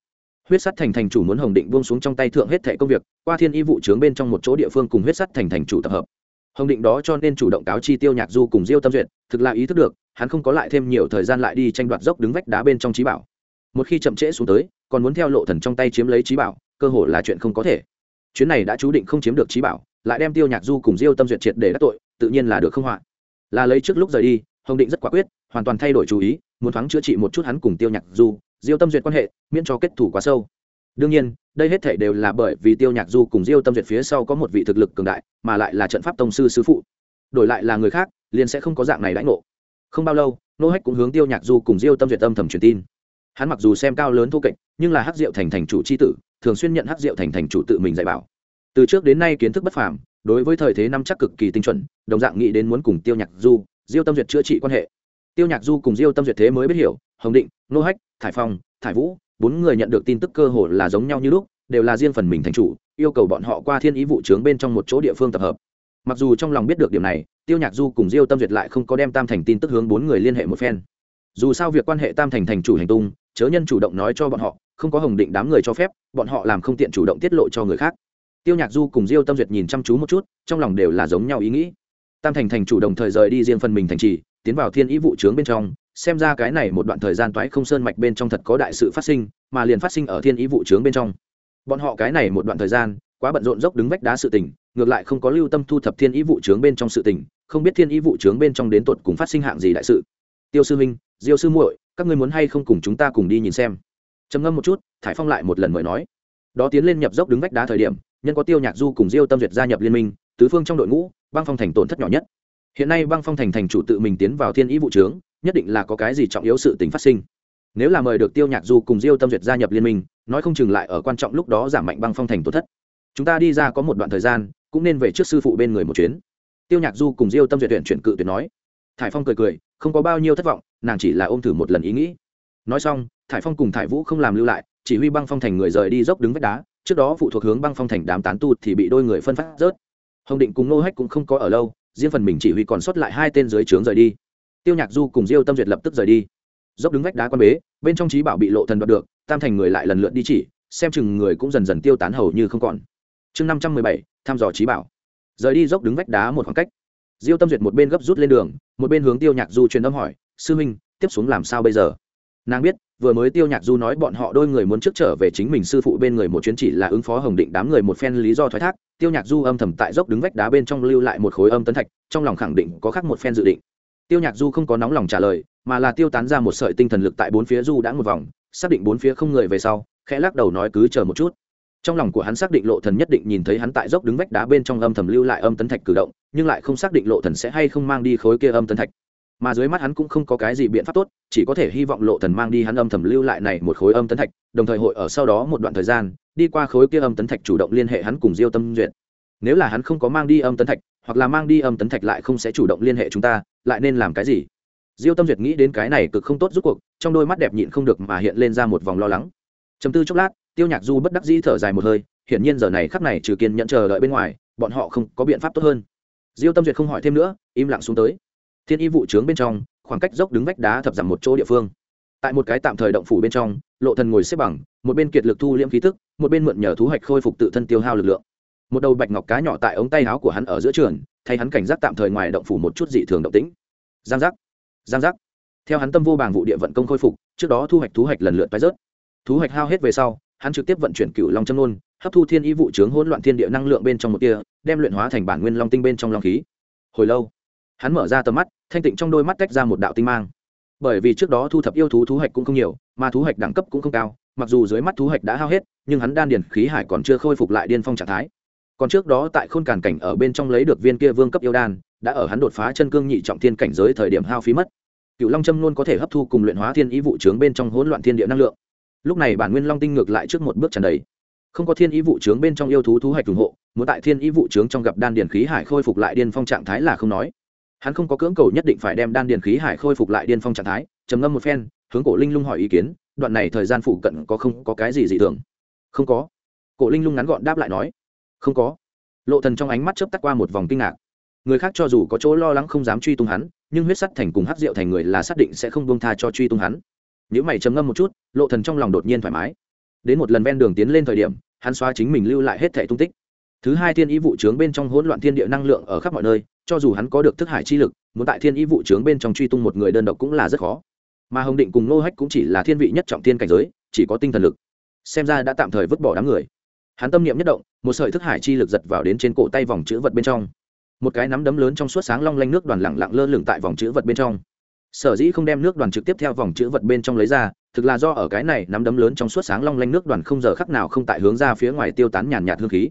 Huyết sắt thành thành chủ muốn hồng định buông xuống trong tay thượng hết thẻ công việc, qua thiên y vụ trướng bên trong một chỗ địa phương cùng huyết sắt thành thành chủ tập hợp. Hồng định đó cho nên chủ động cáo chi tiêu nhạc du cùng diêu tâm duyệt, thực là ý thức được, hắn không có lại thêm nhiều thời gian lại đi tranh đoạt dốc đứng vách đá bên trong trí bảo. Một khi chậm trễ xuống tới, còn muốn theo lộ thần trong tay chiếm lấy trí bảo, cơ hội là chuyện không có thể. Chuyến này đã chú định không chiếm được trí bảo, lại đem tiêu nhạc du cùng diêu tâm duyệt triệt để đắc tội, tự nhiên là được không hoạn. Là lấy trước lúc rời đi, hồng định rất quả quyết, hoàn toàn thay đổi chú ý muốn thoáng chữa trị một chút hắn cùng tiêu nhạc du, diêu tâm duyệt quan hệ, miễn cho kết thủ quá sâu. Đương nhiên, đây hết thể đều là bởi vì tiêu nhạc du cùng diêu tâm duyệt phía sau có một vị thực lực cường đại, mà lại là trận pháp tông sư sứ phụ. Đổi lại là người khác, liền sẽ không có dạng này đãi ngộ. Không bao lâu, nô hách cũng hướng tiêu nhạc du cùng diêu tâm duyệt âm thầm truyền tin. Hắn mặc dù xem cao lớn thô kệch, nhưng là hắc diệu thành thành chủ c h i tử, thường xuyên nhận hắc diệu thành thành chủ tự mình dạy bảo. Từ trước đến nay kiến thức bất phàm, đối với thời thế năm chắc cực kỳ tinh chuẩn, đồng dạng nghĩ đến muốn cùng tiêu nhạc du, diêu tâm duyệt chữa trị quan hệ tiêu nhạc du cùng diêu tâm duyệt thế mới biết hiểu, hồng định, nô hách, thải phong, thải vũ, bốn người nhận được tin tức cơ hồ là giống nhau như lúc, đều là riêng phần mình thành chủ, yêu cầu bọn họ qua thiên ý vụ trướng bên trong một chỗ địa phương tập hợp. Mặc dù trong lòng biết được điểm này, tiêu nhạc du cùng diêu tâm duyệt lại không có đem tam thành tin tức hướng bốn người liên hệ một phen. Dù sao việc quan hệ tam thành thành chủ hành tung, chớ nhân chủ động nói cho bọn họ, không có hồng định đám người cho phép, bọn họ làm không tiện chủ động tiết lộ cho người khác. Tiêu nhạc du cùng diêu tâm duyệt nhìn chăm chú một chút, trong lòng đều là giống nhau ý nghĩ. Tam thành thành chủ đồng thời rời đi riêng phần mình thành trì tiến vào thiên ý vụ trướng bên trong, xem ra cái này một đoạn thời gian toái không sơn mạch bên trong thật có đại sự phát sinh, mà liền phát sinh ở thiên ý vụ trướng bên trong. Bọn họ cái này một đoạn thời gian, quá bận rộn dốc đứng vách đá sự tình, ngược lại không có lưu tâm thu thập thiên ý vụ trướng bên trong sự tình, không biết thiên ý vụ trướng bên trong đến tột cùng phát sinh hạng gì đại sự. Tiêu sư minh diêu sư muội, các ngươi muốn hay không cùng chúng ta cùng đi nhìn xem? Trầm ngâm một chút, thải phong lại một lần mời nói. Đó tiến lên nhập dốc đứng vách đá thời điểm, nhân có tiêu nhạc du cùng diêu tâm duyệt gia nhập liên minh, tứ phương trong đội ngũ, băng phong thành tổn thất nhỏ nhất hiện nay băng phong thành thành chủ tự mình tiến vào thiên ý vụ trướng, nhất định là có cái gì trọng yếu sự tình phát sinh. Nếu là mời được tiêu nhạc du cùng diêu tâm duyệt gia nhập liên minh, nói không chừng lại ở quan trọng lúc đó giảm mạnh băng phong thành tổn thất. Chúng ta đi ra có một đoạn thời gian, cũng nên về trước sư phụ bên người một chuyến. Tiêu nhạc du cùng diêu tâm duyệt tuyển chuyển cự tuyệt nói. Thải phong cười cười, không có bao nhiêu thất vọng, nàng chỉ là ôm thử một lần ý nghĩ. Nói xong, thải phong cùng thải vũ không làm lưu lại, chỉ huy băng phong thành người rời đi dốc đứng vách đá, trước đó phụ thuộc hướng băng phong thành đám tán tu thì bị đôi người phân phát rớt. Hồng định cùng nô hách cũng không có ở lâu riêng phần mình chỉ huy còn sót lại hai tên dưới trướng rời đi. Tiêu nhạc du cùng diêu tâm duyệt lập tức rời đi. Dốc đứng vách đá quan bế, bên trong trí bảo bị lộ thần đoạt được, tam thành người lại lần lượt đi chỉ, xem chừng người cũng dần dần tiêu tán hầu như không còn. Chương năm trăm mười bảy thăm dò trí bảo. Rời đi dốc đứng vách đá một khoảng cách. Diêu tâm duyệt một bên gấp rút lên đường, một bên hướng tiêu nhạc du truyền âm hỏi, sư minh, tiếp xuống làm sao bây giờ? Nàng biết vừa mới tiêu nhạc du nói bọn họ đôi người muốn trước trở về chính mình sư phụ bên người một chuyến chỉ là ứng phó hồng định đám người một phen lý do thoái thác, tiêu nhạc du âm thầm tại dốc đứng vách đá bên trong lưu lại một khối âm tấn thạch, trong lòng khẳng định có khác một phen dự định. Tiêu nhạc du không có nóng lòng trả lời, mà là tiêu tán ra một sợi tinh thần lực tại bốn phía du đã một vòng, xác định bốn phía không người về sau, khẽ lắc đầu nói cứ chờ một chút. Trong lòng của hắn xác định lộ thần nhất định nhìn thấy hắn tại dốc đứng vách đá bên trong âm thầm lưu lại âm tấn thạch cử động, nhưng lại không xác định lộ thần sẽ hay không mang đi khối kia âm tấn thạch mà dưới mắt hắn cũng không có cái gì biện pháp tốt, chỉ có thể hy vọng lộ thần mang đi hắn âm thầm lưu lại này một khối âm tấn thạch, đồng thời hội ở sau đó một đoạn thời gian, đi qua khối kia âm tấn thạch chủ động liên hệ hắn cùng diêu tâm duyệt. Nếu là hắn không có mang đi âm tấn thạch, hoặc là mang đi âm tấn thạch lại không sẽ chủ động liên hệ chúng ta, lại nên làm cái gì? Diêu tâm duyệt nghĩ đến cái này cực không tốt rút cuộc, trong đôi mắt đẹp nhịn không được mà hiện lên ra một vòng lo lắng. Chấm tư chốc lát, tiêu nhạc du bất đắc dĩ thở dài một hơi, hiển nhiên giờ này khắc này trừ kiên nhận chờ đợi bên ngoài, bọn họ không có biện pháp tốt hơn. Diêu tâm duyệt không hỏi thêm nữa, im lặng xuống tới thiên y vụ trướng bên trong, khoảng cách dốc đứng vách đá thập giảm một chỗ địa phương. Tại một cái tạm thời động phủ bên trong, lộ thần ngồi xếp bằng, một bên kiệt lực thu liễm khí tức, một bên mượn nhờ thú hoạch khôi phục tự thân tiêu hao lực lượng. Một đầu bạch ngọc cá nhỏ tại ống tay áo của hắn ở giữa trường, thay hắn cảnh giác tạm thời ngoài động phủ một chút dị thường động tĩnh. Giang giác giang giác. Theo hắn tâm vô bằng vụ địa vận công khôi phục, trước đó thu hoạch thú hoạch lần lượt tái rớt. Thú hoạch hao hết về sau, hắn trực tiếp vận chuyển cựu long châm nôn hấp thu thiên ý vụ trướng hỗn loạn thiên địa năng lượng bên trong một tia, đem luyện hóa thành bản nguyên long tinh bên trong long khí. Hồi lâu hắn mở ra tầm mắt, thanh tịnh trong đôi mắt tách ra một đạo tinh mang. Bởi vì trước đó thu thập yêu thú thú hạch cũng không nhiều, mà thú hạch đẳng cấp cũng không cao, mặc dù dưới mắt thú hạch đã hao hết, nhưng hắn đan điền khí hải còn chưa khôi phục lại điên phong trạng thái. Còn trước đó tại khôn cản cảnh ở bên trong lấy được viên kia vương cấp yêu đan, đã ở hắn đột phá chân cương nhị trọng thiên cảnh giới thời điểm hao phí mất. Cựu long châm luôn có thể hấp thu cùng luyện hóa thiên ý vụ trướng bên trong hỗn loạn thiên địa năng lượng. Lúc này bản nguyên long tinh ngược lại trước một bước tràn đầy. Không có thiên ý vụ trướng bên trong yêu thú thú hạch ủng hộ, muốn tại thiên ý vụ trướng trong gặp đan điền khí hải khôi phục lại điên phong trạng thái là không nói hắn không có cưỡng cầu nhất định phải đem đan điền khí hải khôi phục lại điên phong trạng thái, trầm ngâm một phen, hướng cổ linh lung hỏi ý kiến, đoạn này thời gian phụ cận có không, có cái gì dị thường? Không có. Cổ linh lung ngắn gọn đáp lại nói. Không có. Lộ thần trong ánh mắt chớp tắt qua một vòng kinh ngạc. Người khác cho dù có chỗ lo lắng không dám truy tung hắn, nhưng huyết sắt thành cùng hắc diệu thành người là xác định sẽ không buông tha cho truy tung hắn. Nếu mày trầm ngâm một chút, lộ thần trong lòng đột nhiên thoải mái. Đến một lần ven đường tiến lên thời điểm, hắn xóa chính mình lưu lại hết thẻ tung tích. Thứ hai thiên ý vụ trướng bên trong hỗn loạn thiên địa năng lượng ở khắp mọi nơi cho dù hắn có được thức hải chi lực, muốn tại thiên ý vụ trướng bên trong truy tung một người đơn độc cũng là rất khó. Mà hồng định cùng nô hách cũng chỉ là thiên vị nhất trọng thiên cảnh giới, chỉ có tinh thần lực. Xem ra đã tạm thời vứt bỏ đám người. Hắn tâm niệm nhất động, một sợi thức hải chi lực giật vào đến trên cổ tay vòng chữ vật bên trong. Một cái nắm đấm lớn trong suốt sáng long lanh nước đoàn lẳng lặng lơ lửng tại vòng chữ vật bên trong. Sở dĩ không đem nước đoàn trực tiếp theo vòng chữ vật bên trong lấy ra, thực là do ở cái này nắm đấm lớn trong suốt sáng long lanh nước đoàn không giờ khắc nào không tại hướng ra phía ngoài tiêu tán nhàn nhạt hương khí.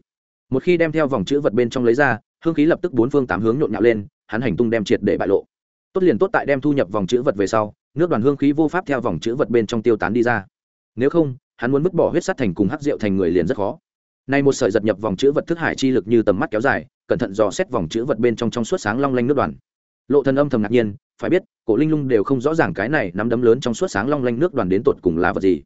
Một khi đem theo vòng chữ vật bên trong lấy ra hương khí lập tức bốn phương tám hướng nhộn nhạo lên, hắn hành tung đem triệt để bại lộ. Tốt liền tốt tại đem thu nhập vòng chữ vật về sau, nước đoàn hương khí vô pháp theo vòng chữ vật bên trong tiêu tán đi ra. Nếu không, hắn muốn vứt bỏ huyết sắt thành cùng hắc rượu thành người liền rất khó. Nay một sợi giật nhập vòng chữ vật thức hải chi lực như tầm mắt kéo dài, cẩn thận dò xét vòng chữ vật bên trong trong suốt sáng long lanh nước đoàn. Lộ thần âm thầm ngạc nhiên, phải biết, cổ linh lung đều không rõ ràng cái này nắm đấm lớn trong suốt sáng long lanh nước đoàn đến tột cùng là vật gì.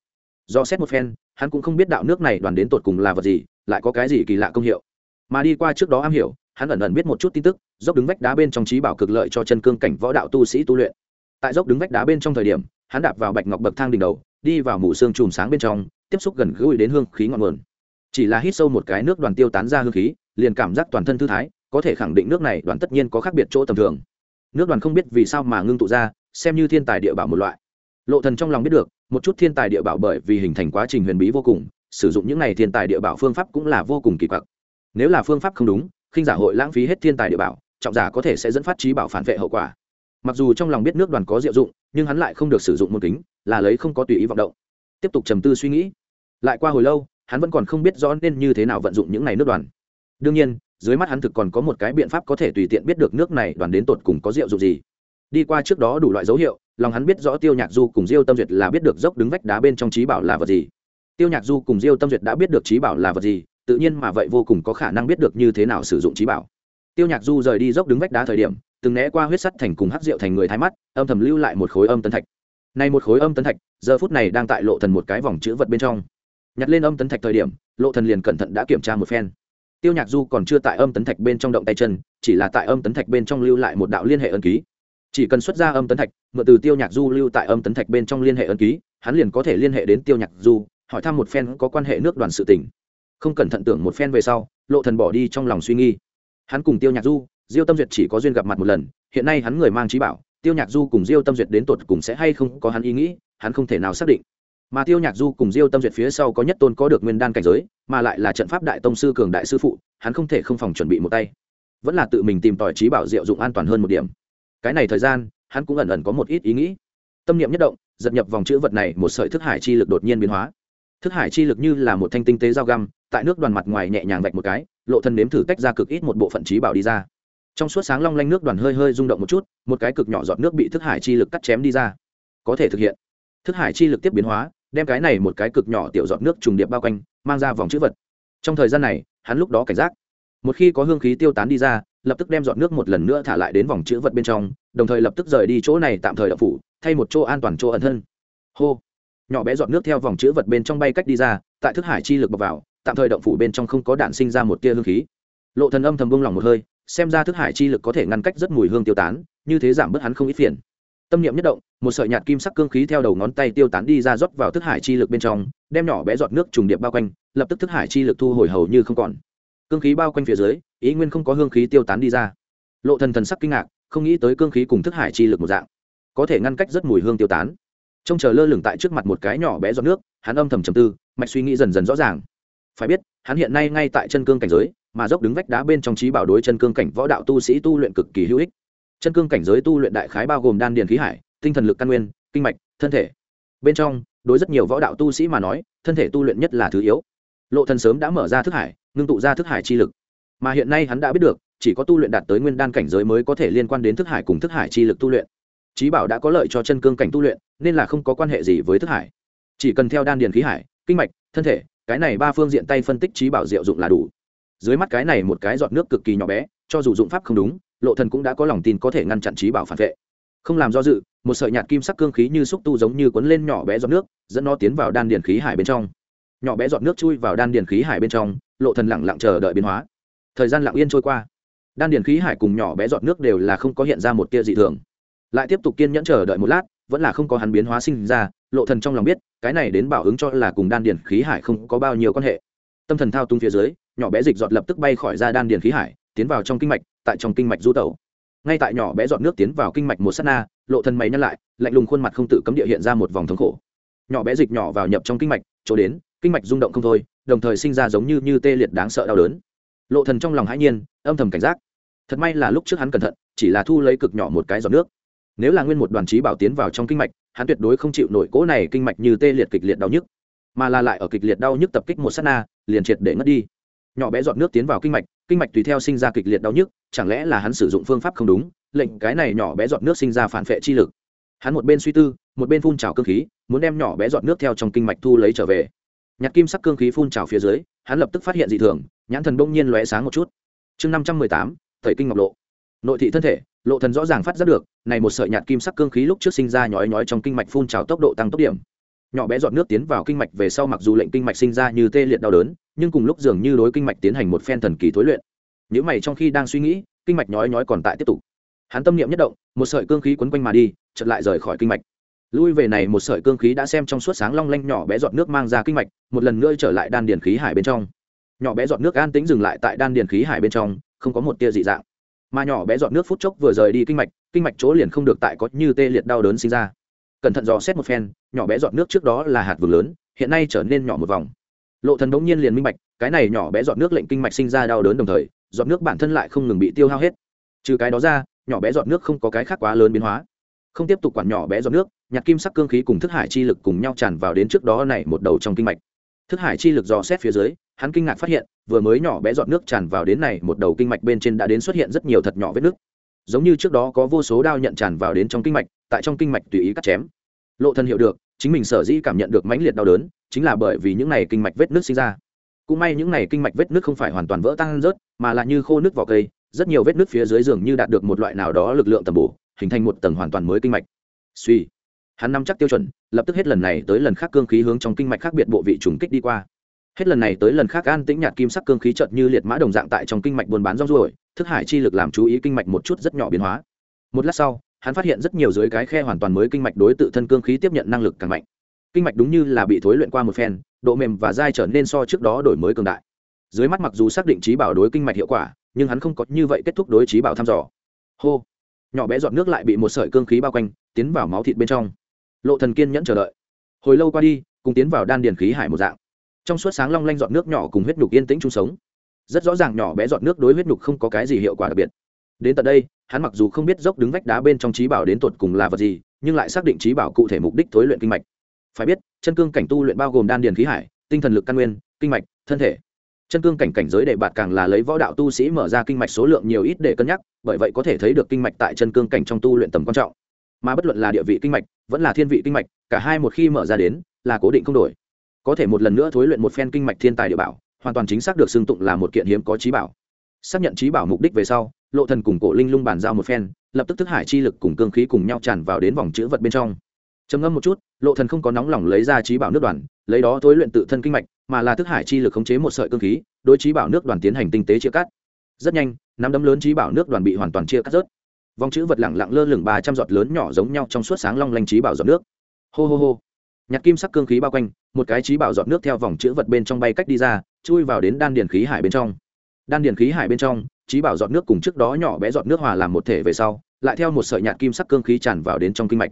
Do xét một phen, hắn cũng không biết đạo nước này đoàn đến tột cùng là vật gì, lại có cái gì kỳ lạ công hiệu. Mà đi qua trước đó am hiểu hắn ẩn ẩn biết một chút tin tức, dốc đứng vách đá bên trong trí bảo cực lợi cho chân cương cảnh võ đạo tu sĩ tu luyện. Tại dốc đứng vách đá bên trong thời điểm, hắn đạp vào bạch ngọc bậc thang đỉnh đầu, đi vào mù xương chùm sáng bên trong, tiếp xúc gần gũi đến hương khí ngọn nguồn. Chỉ là hít sâu một cái nước đoàn tiêu tán ra hương khí, liền cảm giác toàn thân thư thái, có thể khẳng định nước này đoàn tất nhiên có khác biệt chỗ tầm thường. Nước đoàn không biết vì sao mà ngưng tụ ra, xem như thiên tài địa bảo một loại. Lộ thần trong lòng biết được, một chút thiên tài địa bảo bởi vì hình thành quá trình huyền bí vô cùng, sử dụng những này thiên tài địa bảo phương pháp cũng là vô cùng kỳ quặc. Nếu là phương pháp không đúng khinh giả hội lãng phí hết thiên tài địa bảo, trọng giả có thể sẽ dẫn phát trí bảo phản vệ hậu quả. Mặc dù trong lòng biết nước đoàn có diệu dụng, nhưng hắn lại không được sử dụng môn kính, là lấy không có tùy ý vọng động. Tiếp tục trầm tư suy nghĩ. Lại qua hồi lâu, hắn vẫn còn không biết rõ nên như thế nào vận dụng những này nước đoàn. Đương nhiên, dưới mắt hắn thực còn có một cái biện pháp có thể tùy tiện biết được nước này đoàn đến tột cùng có rượu dụng gì. Đi qua trước đó đủ loại dấu hiệu, lòng hắn biết rõ tiêu nhạc du cùng diêu tâm duyệt là biết được dốc đứng vách đá bên trong trí bảo là vật gì. Tiêu nhạc du cùng diêu tâm duyệt đã biết được trí bảo là vật gì tự nhiên mà vậy vô cùng có khả năng biết được như thế nào sử dụng trí bảo. Tiêu nhạc du rời đi dốc đứng vách đá thời điểm, từng né qua huyết sắt thành cùng hắc rượu thành người thái mắt, âm thầm lưu lại một khối âm tân thạch. Này một khối âm tân thạch, giờ phút này đang tại lộ thần một cái vòng chữ vật bên trong. Nhặt lên âm tấn thạch thời điểm, lộ thần liền cẩn thận đã kiểm tra một phen. Tiêu nhạc du còn chưa tại âm tấn thạch bên trong động tay chân, chỉ là tại âm tấn thạch bên trong lưu lại một đạo liên hệ ân ký. Chỉ cần xuất ra âm tấn thạch, mượn từ tiêu nhạc du lưu tại âm tấn thạch bên trong liên hệ ân ký, hắn liền có thể liên hệ đến tiêu nhạc du, hỏi thăm một phen có quan hệ nước đoàn sự tỉnh không cẩn thận tưởng một phen về sau, lộ thần bỏ đi trong lòng suy nghi hắn cùng tiêu nhạc du, diêu tâm duyệt chỉ có duyên gặp mặt một lần, hiện nay hắn người mang trí bảo, tiêu nhạc du cùng diêu tâm duyệt đến tột cùng sẽ hay không có hắn ý nghĩ, hắn không thể nào xác định. Mà tiêu nhạc du cùng diêu tâm duyệt phía sau có nhất tôn có được nguyên đan cảnh giới, mà lại là trận pháp đại tông sư cường đại sư phụ, hắn không thể không phòng chuẩn bị một tay. Vẫn là tự mình tìm tòi trí bảo diệu dụng an toàn hơn một điểm. Cái này thời gian, hắn cũng ẩn ẩn có một ít ý nghĩ. Tâm niệm nhất động, giật nhập vòng chữ vật này, một sợi thức hải chi lực đột nhiên biến hóa. Thức hải chi lực như là một thanh tinh tế dao găm tại nước đoàn mặt ngoài nhẹ nhàng vạch một cái, lộ thân nếm thử tách ra cực ít một bộ phận trí bảo đi ra. Trong suốt sáng long lanh nước đoàn hơi hơi rung động một chút, một cái cực nhỏ giọt nước bị thức hải chi lực cắt chém đi ra. Có thể thực hiện. Thức hải chi lực tiếp biến hóa, đem cái này một cái cực nhỏ tiểu giọt nước trùng điệp bao quanh, mang ra vòng chữ vật. Trong thời gian này, hắn lúc đó cảnh giác. Một khi có hương khí tiêu tán đi ra, lập tức đem giọt nước một lần nữa thả lại đến vòng chữ vật bên trong, đồng thời lập tức rời đi chỗ này tạm thời đậu phủ, thay một chỗ an toàn chỗ ẩn thân. Hô. Nhỏ bé giọt nước theo vòng chữ vật bên trong bay cách đi ra, tại thức hải chi lực bọc vào tạm thời động phủ bên trong không có đạn sinh ra một tia hương khí. Lộ thần âm thầm buông lòng một hơi, xem ra thức hải chi lực có thể ngăn cách rất mùi hương tiêu tán, như thế giảm bớt hắn không ít phiền. Tâm niệm nhất động, một sợi nhạt kim sắc cương khí theo đầu ngón tay tiêu tán đi ra rót vào thức hải chi lực bên trong, đem nhỏ bé giọt nước trùng điệp bao quanh, lập tức thức hải chi lực thu hồi hầu như không còn. Cương khí bao quanh phía dưới, ý nguyên không có hương khí tiêu tán đi ra. Lộ thần thần sắc kinh ngạc, không nghĩ tới cương khí cùng thức hải chi lực một dạng, có thể ngăn cách rất mùi hương tiêu tán. Trông chờ lơ lửng tại trước mặt một cái nhỏ bé giọt nước, hắn âm thầm trầm tư, mạch suy nghĩ dần dần rõ ràng phải biết, hắn hiện nay ngay tại chân cương cảnh giới, mà dốc đứng vách đá bên trong trí bảo đối chân cương cảnh võ đạo tu sĩ tu luyện cực kỳ hữu ích. Chân cương cảnh giới tu luyện đại khái bao gồm đan điền khí hải, tinh thần lực căn nguyên, kinh mạch, thân thể. Bên trong, đối rất nhiều võ đạo tu sĩ mà nói, thân thể tu luyện nhất là thứ yếu. Lộ thần sớm đã mở ra thức hải, ngưng tụ ra thức hải chi lực. Mà hiện nay hắn đã biết được, chỉ có tu luyện đạt tới nguyên đan cảnh giới mới có thể liên quan đến thức hải cùng thức hải chi lực tu luyện. Trí bảo đã có lợi cho chân cương cảnh tu luyện, nên là không có quan hệ gì với thức hải. Chỉ cần theo đan điền khí hải, kinh mạch, thân thể cái này ba phương diện tay phân tích trí bảo diệu dụng là đủ. Dưới mắt cái này một cái giọt nước cực kỳ nhỏ bé, cho dù dụng pháp không đúng, lộ thần cũng đã có lòng tin có thể ngăn chặn trí bảo phản vệ. Không làm do dự, một sợi nhạt kim sắc cương khí như xúc tu giống như cuốn lên nhỏ bé giọt nước, dẫn nó tiến vào đan điền khí hải bên trong. Nhỏ bé giọt nước chui vào đan điền khí hải bên trong, lộ thần lặng lặng chờ đợi biến hóa. Thời gian lặng yên trôi qua. Đan điền khí hải cùng nhỏ bé giọt nước đều là không có hiện ra một tia dị thường. Lại tiếp tục kiên nhẫn chờ đợi một lát, vẫn là không có hắn biến hóa sinh ra lộ thần trong lòng biết, cái này đến bảo ứng cho là cùng đan điền khí hải không có bao nhiêu quan hệ. Tâm thần thao tung phía dưới, nhỏ bé dịch giọt lập tức bay khỏi ra đan điền khí hải, tiến vào trong kinh mạch, tại trong kinh mạch du tẩu. Ngay tại nhỏ bé giọt nước tiến vào kinh mạch một sát na, lộ thần mày nhăn lại, lạnh lùng khuôn mặt không tự cấm địa hiện ra một vòng thống khổ. Nhỏ bé dịch nhỏ vào nhập trong kinh mạch, chỗ đến, kinh mạch rung động không thôi, đồng thời sinh ra giống như như tê liệt đáng sợ đau đớn. Lộ thần trong lòng hãi nhiên, âm thầm cảnh giác. Thật may là lúc trước hắn cẩn thận, chỉ là thu lấy cực nhỏ một cái giọt nước nếu là nguyên một đoàn trí bảo tiến vào trong kinh mạch, hắn tuyệt đối không chịu nổi cỗ này kinh mạch như tê liệt kịch liệt đau nhức, mà là lại ở kịch liệt đau nhức tập kích một sát na, liền triệt để ngất đi. Nhỏ bé giọt nước tiến vào kinh mạch kinh mạch tùy theo sinh ra kịch liệt đau nhức, chẳng lẽ là hắn sử dụng phương pháp không đúng? Lệnh cái này nhỏ bé giọt nước sinh ra phản vệ chi lực. Hắn một bên suy tư, một bên phun trào cơ khí, muốn đem nhỏ bé giọt nước theo trong kinh mạch thu lấy trở về. Nhặt kim sắc cương khí phun trào phía dưới, hắn lập tức phát hiện dị thường, nhãn thần bỗng nhiên lóe sáng một chút. Chương năm trăm mười tám, thầy kinh ngọc lộ. Nội thị thân thể lộ thần rõ ràng phát giác được, này một sợi nhạt kim sắc cương khí lúc trước sinh ra nhói nhói trong kinh mạch phun trào tốc độ tăng tốc điểm. Nhỏ bé giọt nước tiến vào kinh mạch về sau mặc dù lệnh kinh mạch sinh ra như tê liệt đau đớn, nhưng cùng lúc dường như đối kinh mạch tiến hành một phen thần kỳ thối luyện. Nếu mày trong khi đang suy nghĩ, kinh mạch nhói nhói còn tại tiếp tục. Hắn tâm niệm nhất động, một sợi cương khí quấn quanh mà đi, chợt lại rời khỏi kinh mạch. Lui về này một sợi cương khí đã xem trong suốt sáng long lanh nhỏ bé giọt nước mang ra kinh mạch, một lần nữa trở lại đan điền khí hải bên trong. Nhỏ bé giọt nước an tĩnh dừng lại tại đan điền khí hải bên trong, không có một tia dị dạng mà nhỏ bé giọt nước phút chốc vừa rời đi kinh mạch kinh mạch chỗ liền không được tại có như tê liệt đau đớn sinh ra. Cẩn thận dò xét một phen, nhỏ bé giọt nước trước đó là hạt vừng lớn, hiện nay trở nên nhỏ một vòng. Lộ thần đống nhiên liền minh bạch, cái này nhỏ bé giọt nước lệnh kinh mạch sinh ra đau đớn đồng thời, giọt nước bản thân lại không ngừng bị tiêu hao hết. Trừ cái đó ra, nhỏ bé giọt nước không có cái khác quá lớn biến hóa. Không tiếp tục quản nhỏ bé giọt nước nhặt kim sắc cương khí cùng thức hải chi lực cùng nhau tràn vào đến trước đó này một đầu trong kinh mạch. Thức hải chi lực dò xét phía dưới hắn kinh ngạc phát hiện, vừa mới nhỏ bé giọt nước tràn vào đến này, một đầu kinh mạch bên trên đã đến xuất hiện rất nhiều thật nhỏ vết nước. Giống như trước đó có vô số đao nhận tràn vào đến trong kinh mạch, tại trong kinh mạch tùy ý cắt chém. Lộ thân hiểu được, chính mình sở dĩ cảm nhận được mãnh liệt đau đớn, chính là bởi vì những này kinh mạch vết nước sinh ra. Cũng may những này kinh mạch vết nước không phải hoàn toàn vỡ tan rớt, mà là như khô nước vỏ cây, rất nhiều vết nước phía dưới giường như đạt được một loại nào đó lực lượng tầm bổ, hình thành một tầng hoàn toàn mới kinh mạch. Suy, hắn nắm chắc tiêu chuẩn, lập tức hết lần này tới lần khác cương khí hướng trong kinh mạch khác biệt bộ vị trùng kích đi qua hết lần này tới lần khác an tĩnh nhạt kim sắc cương khí chợt như liệt mã đồng dạng tại trong kinh mạch buôn bán rong ruổi, thức hải chi lực làm chú ý kinh mạch một chút rất nhỏ biến hóa. Một lát sau, hắn phát hiện rất nhiều dưới cái khe hoàn toàn mới kinh mạch đối tự thân cương khí tiếp nhận năng lực càng mạnh. Kinh mạch đúng như là bị thối luyện qua một phen, độ mềm và dai trở nên so trước đó đổi mới cường đại. Dưới mắt mặc dù xác định trí bảo đối kinh mạch hiệu quả, nhưng hắn không có như vậy kết thúc đối trí bảo thăm dò. Hô! Nhỏ bé giọt nước lại bị một sợi cương khí bao quanh, tiến vào máu thịt bên trong. Lộ thần kiên nhẫn chờ đợi. Hồi lâu qua đi, cùng tiến vào đan điền khí hải một dạng trong suốt sáng long lanh giọt nước nhỏ cùng huyết nhục yên tĩnh chung sống. Rất rõ ràng nhỏ bé giọt nước đối huyết nhục không có cái gì hiệu quả đặc biệt. Đến tận đây, hắn mặc dù không biết dốc đứng vách đá bên trong trí bảo đến tột cùng là vật gì, nhưng lại xác định trí bảo cụ thể mục đích thối luyện kinh mạch. Phải biết, chân cương cảnh tu luyện bao gồm đan điền khí hải, tinh thần lực căn nguyên, kinh mạch, thân thể. Chân cương cảnh cảnh giới đệ bạt càng là lấy võ đạo tu sĩ mở ra kinh mạch số lượng nhiều ít để cân nhắc, bởi vậy có thể thấy được kinh mạch tại chân cương cảnh trong tu luyện tầm quan trọng. Mà bất luận là địa vị kinh mạch, vẫn là thiên vị kinh mạch, cả hai một khi mở ra đến, là cố định không đổi có thể một lần nữa thối luyện một phen kinh mạch thiên tài địa bảo, hoàn toàn chính xác được xưng tụng là một kiện hiếm có trí bảo. Xác nhận trí bảo mục đích về sau, lộ thần cùng cổ linh lung bàn giao một phen, lập tức thức hải chi lực cùng cương khí cùng nhau tràn vào đến vòng chữ vật bên trong. Trầm ngâm một chút, lộ thần không có nóng lòng lấy ra trí bảo nước đoàn, lấy đó thối luyện tự thân kinh mạch, mà là thức hải chi lực khống chế một sợi cương khí, đối trí bảo nước đoàn tiến hành tinh tế chia cắt. Rất nhanh, nắm đấm lớn trí bảo nước đoàn bị hoàn toàn chia cắt rớt. Vòng chữ vật lẳng lặng lơ lửng ba trăm giọt lớn nhỏ giống nhau trong suốt sáng long lanh trí bảo giọt nước. Hô hô hô nhặt kim sắc cương khí bao quanh, một cái trí bảo giọt nước theo vòng chữ vật bên trong bay cách đi ra, chui vào đến đan điền khí hải bên trong. Đan điền khí hải bên trong, trí bảo giọt nước cùng trước đó nhỏ bé giọt nước hòa làm một thể về sau, lại theo một sợi nhạt kim sắc cương khí tràn vào đến trong kinh mạch.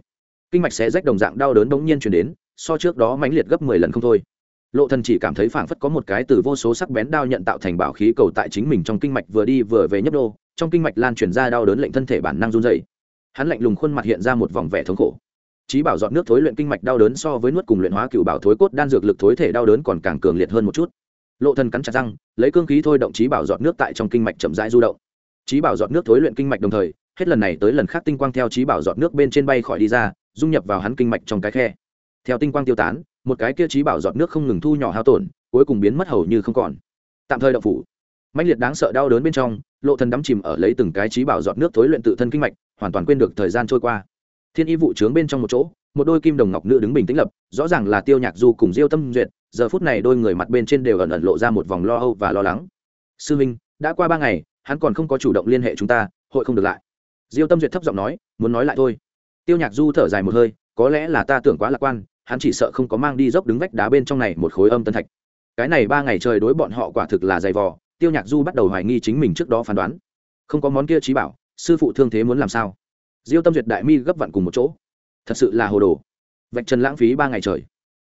Kinh mạch sẽ rách đồng dạng đau đớn bỗng nhiên chuyển đến, so trước đó mãnh liệt gấp mười lần không thôi. Lộ thần chỉ cảm thấy phảng phất có một cái từ vô số sắc bén đao nhận tạo thành bảo khí cầu tại chính mình trong kinh mạch vừa đi vừa về nhấp đô trong kinh mạch lan truyền ra đau đớn lệnh thân thể bản năng run dày hắn lạnh lùng khuôn mặt hiện ra một vòng vẻ thống khổ trí bảo dọn nước thối luyện kinh mạch đau đớn so với nuốt cùng luyện hóa cựu bảo thối cốt đan dược lực thối thể đau đớn còn càng cường liệt hơn một chút. Lộ thần cắn chặt răng, lấy cương khí thôi động trí bảo dọn nước tại trong kinh mạch chậm rãi du động. Trí bảo dọn nước thối luyện kinh mạch đồng thời, hết lần này tới lần khác tinh quang theo trí bảo dọn nước bên trên bay khỏi đi ra, dung nhập vào hắn kinh mạch trong cái khe. Theo tinh quang tiêu tán, một cái kia trí bảo dọn nước không ngừng thu nhỏ hao tổn, cuối cùng biến mất hầu như không còn. Tạm thời động phủ. Mạnh liệt đáng sợ đau đớn bên trong, lộ thần đắm chìm ở lấy từng cái trí bảo dọn nước thối luyện tự thân kinh mạch, hoàn toàn quên được thời gian trôi qua thiên y vụ trướng bên trong một chỗ, một đôi kim đồng ngọc nữ đứng bình tĩnh lập, rõ ràng là tiêu nhạc du cùng diêu tâm duyệt, giờ phút này đôi người mặt bên trên đều ẩn ẩn lộ ra một vòng lo âu và lo lắng. Sư minh, đã qua ba ngày, hắn còn không có chủ động liên hệ chúng ta, hội không được lại. Diêu tâm duyệt thấp giọng nói, muốn nói lại thôi. Tiêu nhạc du thở dài một hơi, có lẽ là ta tưởng quá lạc quan, hắn chỉ sợ không có mang đi dốc đứng vách đá bên trong này một khối âm tân thạch. Cái này ba ngày trời đối bọn họ quả thực là dày vò, tiêu nhạc du bắt đầu hoài nghi chính mình trước đó phán đoán. Không có món kia trí bảo, sư phụ thương thế muốn làm sao? Diêu tâm duyệt đại mi gấp vặn cùng một chỗ. Thật sự là hồ đồ. Vạch trần lãng phí ba ngày trời.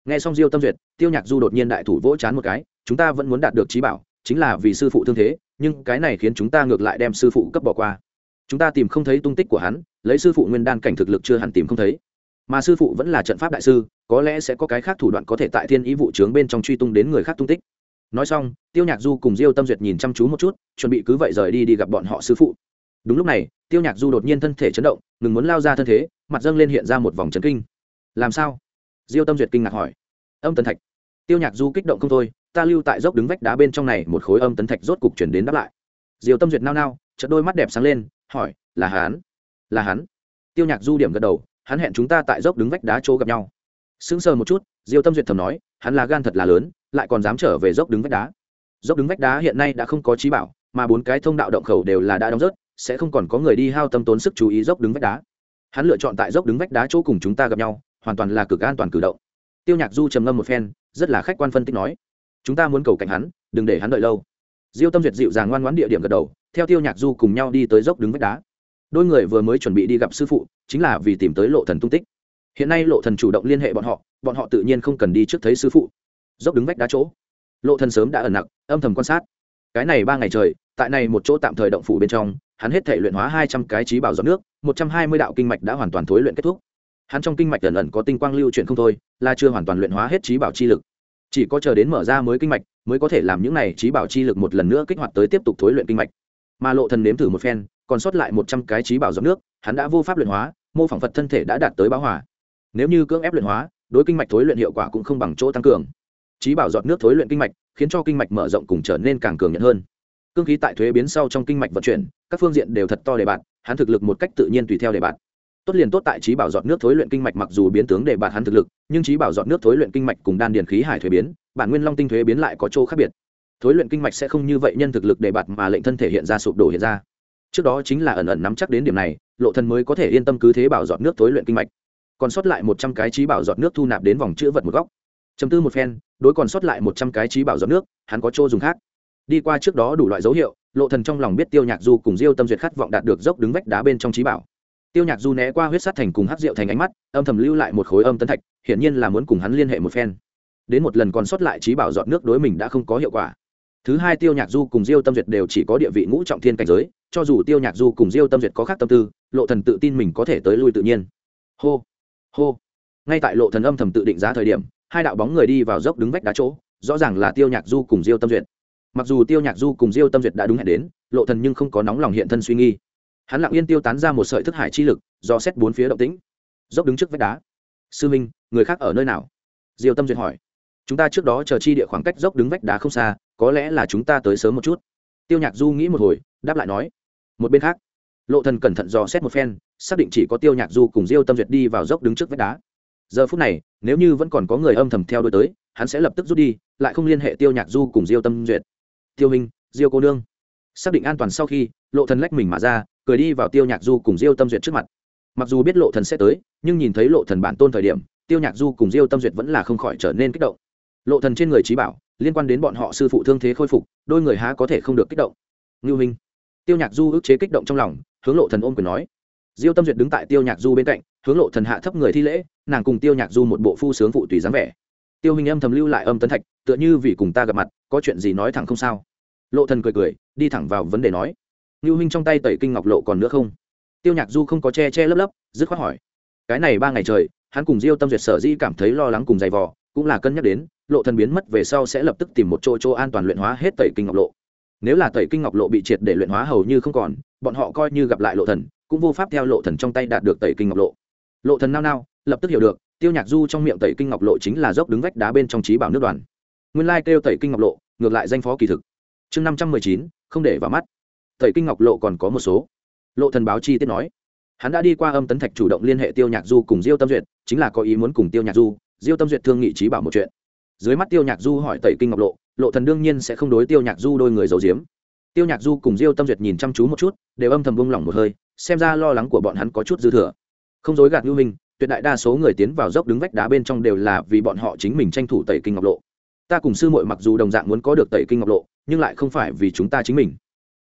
Nghe xong diêu tâm duyệt, tiêu nhạc du đột nhiên đại thủ vỗ chán một cái, chúng ta vẫn muốn đạt được trí bảo, chính là vì sư phụ thương thế, nhưng cái này khiến chúng ta ngược lại đem sư phụ cấp bỏ qua. Chúng ta tìm không thấy tung tích của hắn, lấy sư phụ nguyên đan cảnh thực lực chưa hẳn tìm không thấy. Mà sư phụ vẫn là trận pháp đại sư, có lẽ sẽ có cái khác thủ đoạn có thể tại thiên ý vụ trướng bên trong truy tung đến người khác tung tích. Nói xong, tiêu nhạc du cùng diêu tâm duyệt nhìn chăm chú một chút, chuẩn bị cứ vậy rời đi đi gặp bọn họ sư phụ đúng lúc này, tiêu nhạc du đột nhiên thân thể chấn động, ngừng muốn lao ra thân thế, mặt dâng lên hiện ra một vòng chấn kinh. Làm sao? Diêu tâm duyệt kinh ngạc hỏi. Âm tấn thạch. Tiêu nhạc du kích động không thôi, ta lưu tại dốc đứng vách đá bên trong này, một khối âm tấn thạch rốt cục chuyển đến đáp lại. Diêu tâm duyệt nao nao, chợt đôi mắt đẹp sáng lên, hỏi, là hắn? Là hắn? Tiêu nhạc du điểm gật đầu, hắn hẹn chúng ta tại dốc đứng vách đá chỗ gặp nhau. Sững sờ một chút, diêu tâm duyệt thầm nói, hắn là gan thật là lớn, lại còn dám trở về dốc đứng vách đá. Dốc đứng vách đá hiện nay đã không có trí bảo, mà bốn cái thông đạo động khẩu đều là đã đóng rớt sẽ không còn có người đi hao tâm tốn sức chú ý dốc đứng vách đá. Hắn lựa chọn tại dốc đứng vách đá chỗ cùng chúng ta gặp nhau, hoàn toàn là cực an toàn cử động. Tiêu nhạc du trầm ngâm một phen, rất là khách quan phân tích nói, chúng ta muốn cầu cạnh hắn, đừng để hắn đợi lâu. Diêu tâm duyệt dịu dàng ngoan ngoãn địa điểm gật đầu, theo tiêu nhạc du cùng nhau đi tới dốc đứng vách đá. Đôi người vừa mới chuẩn bị đi gặp sư phụ, chính là vì tìm tới lộ thần tung tích. Hiện nay lộ thần chủ động liên hệ bọn họ bọn họ tự nhiên không cần đi trước thấy sư phụ. Dốc đứng vách đá chỗ. Lộ thần sớm đã ẩn nặc, âm thầm quan sát. Cái này ba ngày trời, tại này một chỗ tạm thời động phủ bên trong hắn hết thể luyện hóa hai trăm cái trí bảo giọt nước, một trăm hai mươi đạo kinh mạch đã hoàn toàn thối luyện kết thúc. Hắn trong kinh mạch ẩn ẩn có tinh quang lưu chuyển không thôi, là chưa hoàn toàn luyện hóa hết trí bảo chi lực. Chỉ có chờ đến mở ra mới kinh mạch, mới có thể làm những này trí bảo chi lực một lần nữa kích hoạt tới tiếp tục thối luyện kinh mạch. Mà lộ thần nếm thử một phen, còn sót lại một trăm cái trí bảo giọt nước, hắn đã vô pháp luyện hóa, mô phỏng phật thân thể đã đạt tới báo hỏa nếu như cưỡng ép luyện hóa, đối kinh mạch thối luyện hiệu quả cũng không bằng chỗ tăng cường. Trí bảo giọt nước thối luyện kinh mạch, khiến cho kinh mạch mở rộng cùng trở nên càng cường nhận hơn cương khí tại thuế biến sau trong kinh mạch vận chuyển, các phương diện đều thật to đề bạt hắn thực lực một cách tự nhiên tùy theo đề bạt tốt liền tốt tại trí bảo giọt nước thối luyện kinh mạch mặc dù biến tướng để bạn hắn thực lực, nhưng trí bảo giọt nước thối luyện kinh mạch cùng đan điền khí hải thuế biến, bản nguyên long tinh thuế biến lại có chỗ khác biệt. Thối luyện kinh mạch sẽ không như vậy nhân thực lực để bạt mà lệnh thân thể hiện ra sụp đổ hiện ra. Trước đó chính là ẩn ẩn nắm chắc đến điểm này, lộ thần mới có thể yên tâm cứ thế bảo giọt nước thối luyện kinh mạch. Còn sót lại một trăm cái trí bảo giọt nước thu nạp đến vòng chữ vật một góc. Chấm tư một phen, đối còn sót lại một trăm cái trí bảo giọt nước, hắn có chỗ dùng khác đi qua trước đó đủ loại dấu hiệu, lộ thần trong lòng biết tiêu nhạc du cùng diêu tâm duyệt khát vọng đạt được dốc đứng vách đá bên trong trí bảo. Tiêu nhạc du né qua huyết sát thành cùng hắc rượu thành ánh mắt, âm thầm lưu lại một khối âm tấn thạch, hiển nhiên là muốn cùng hắn liên hệ một phen. Đến một lần còn sót lại trí bảo dọn nước đối mình đã không có hiệu quả. Thứ hai, tiêu nhạc du cùng diêu tâm duyệt đều chỉ có địa vị ngũ trọng thiên cảnh giới, cho dù tiêu nhạc du cùng diêu tâm duyệt có khác tâm tư, lộ thần tự tin mình có thể tới lui tự nhiên. Hô hô. Ngay tại lộ thần âm thầm tự định giá thời điểm, hai đạo bóng người đi vào dốc đứng vách đá chỗ, rõ ràng là tiêu nhạc du cùng diêu tâm duyệt mặc dù tiêu nhạc du cùng diêu tâm duyệt đã đúng hẹn đến, lộ thần nhưng không có nóng lòng hiện thân suy nghi. Hắn lặng yên tiêu tán ra một sợi thức hải chi lực, do xét bốn phía động tĩnh. Dốc đứng trước vách đá. Sư minh, người khác ở nơi nào? Diêu tâm duyệt hỏi. Chúng ta trước đó chờ chi địa khoảng cách dốc đứng vách đá không xa, có lẽ là chúng ta tới sớm một chút. Tiêu nhạc du nghĩ một hồi, đáp lại nói. Một bên khác. Lộ thần cẩn thận dò xét một phen, xác định chỉ có tiêu nhạc du cùng diêu tâm duyệt đi vào dốc đứng trước vách đá. Giờ phút này, nếu như vẫn còn có người âm thầm theo đuổi tới, hắn sẽ lập tức rút đi, lại không liên hệ tiêu nhạc du cùng diêu tâm duyệt tiêu hình diêu cô nương. Xác định an toàn sau khi, lộ thần lách mình mà ra, cười đi vào tiêu nhạc du cùng diêu tâm duyệt trước mặt. Mặc dù biết lộ thần sẽ tới, nhưng nhìn thấy lộ thần bản tôn thời điểm, tiêu nhạc du cùng diêu tâm duyệt vẫn là không khỏi trở nên kích động. Lộ thần trên người trí bảo, liên quan đến bọn họ sư phụ thương thế khôi phục, đôi người há có thể không được kích động. Ngưu minh tiêu nhạc du ức chế kích động trong lòng, hướng lộ thần ôm quyền nói. Diêu tâm duyệt đứng tại tiêu nhạc du bên cạnh, hướng lộ thần hạ thấp người thi lễ, nàng cùng tiêu nhạc du một bộ phu sướng phụ tùy dáng vẻ tiêu hình âm thầm lưu lại âm tấn thạch, tựa như vì cùng ta gặp mặt, có chuyện gì nói thẳng không sao. Lộ thần cười cười, đi thẳng vào vấn đề nói. Ngưu huynh trong tay tẩy kinh ngọc lộ còn nữa không? Tiêu nhạc du không có che che lấp lấp, dứt khoát hỏi. Cái này ba ngày trời, hắn cùng diêu tâm duyệt sở di cảm thấy lo lắng cùng dày vò, cũng là cân nhắc đến, lộ thần biến mất về sau sẽ lập tức tìm một chỗ chỗ an toàn luyện hóa hết tẩy kinh ngọc lộ. Nếu là tẩy kinh ngọc lộ bị triệt để luyện hóa hầu như không còn, bọn họ coi như gặp lại lộ thần, cũng vô pháp theo lộ thần trong tay đạt được tẩy kinh ngọc lộ. Lộ thần nao nao, lập tức hiểu được tiêu nhạc du trong miệng tẩy kinh ngọc lộ chính là dốc đứng vách đá bên trong trí bảo nước đoàn. Nguyên lai kêu tẩy kinh ngọc lộ, ngược lại danh phó kỳ thực. Chương năm trăm mười chín, không để vào mắt. Tẩy kinh ngọc lộ còn có một số. Lộ thần báo chi tiết nói. Hắn đã đi qua âm tấn thạch chủ động liên hệ tiêu nhạc du cùng diêu tâm duyệt, chính là có ý muốn cùng tiêu nhạc du, diêu tâm duyệt thương nghị trí bảo một chuyện. Dưới mắt tiêu nhạc du hỏi tẩy kinh ngọc lộ lộ thần đương nhiên sẽ không đối tiêu nhạc du đôi người giấu giếm. Tiêu nhạc du cùng diêu tâm duyệt nhìn chăm chú một chút, đều âm thầm bung lỏng một hơi, xem ra lo lắng của bọn hắn có chút dư thừa. Không dối gạt ngưu minh tuyệt đại đa số người tiến vào dốc đứng vách đá bên trong đều là vì bọn họ chính mình tranh thủ tẩy kinh ngọc lộ. Ta cùng sư muội mặc dù đồng dạng muốn có được tẩy kinh ngọc lộ, nhưng lại không phải vì chúng ta chính mình.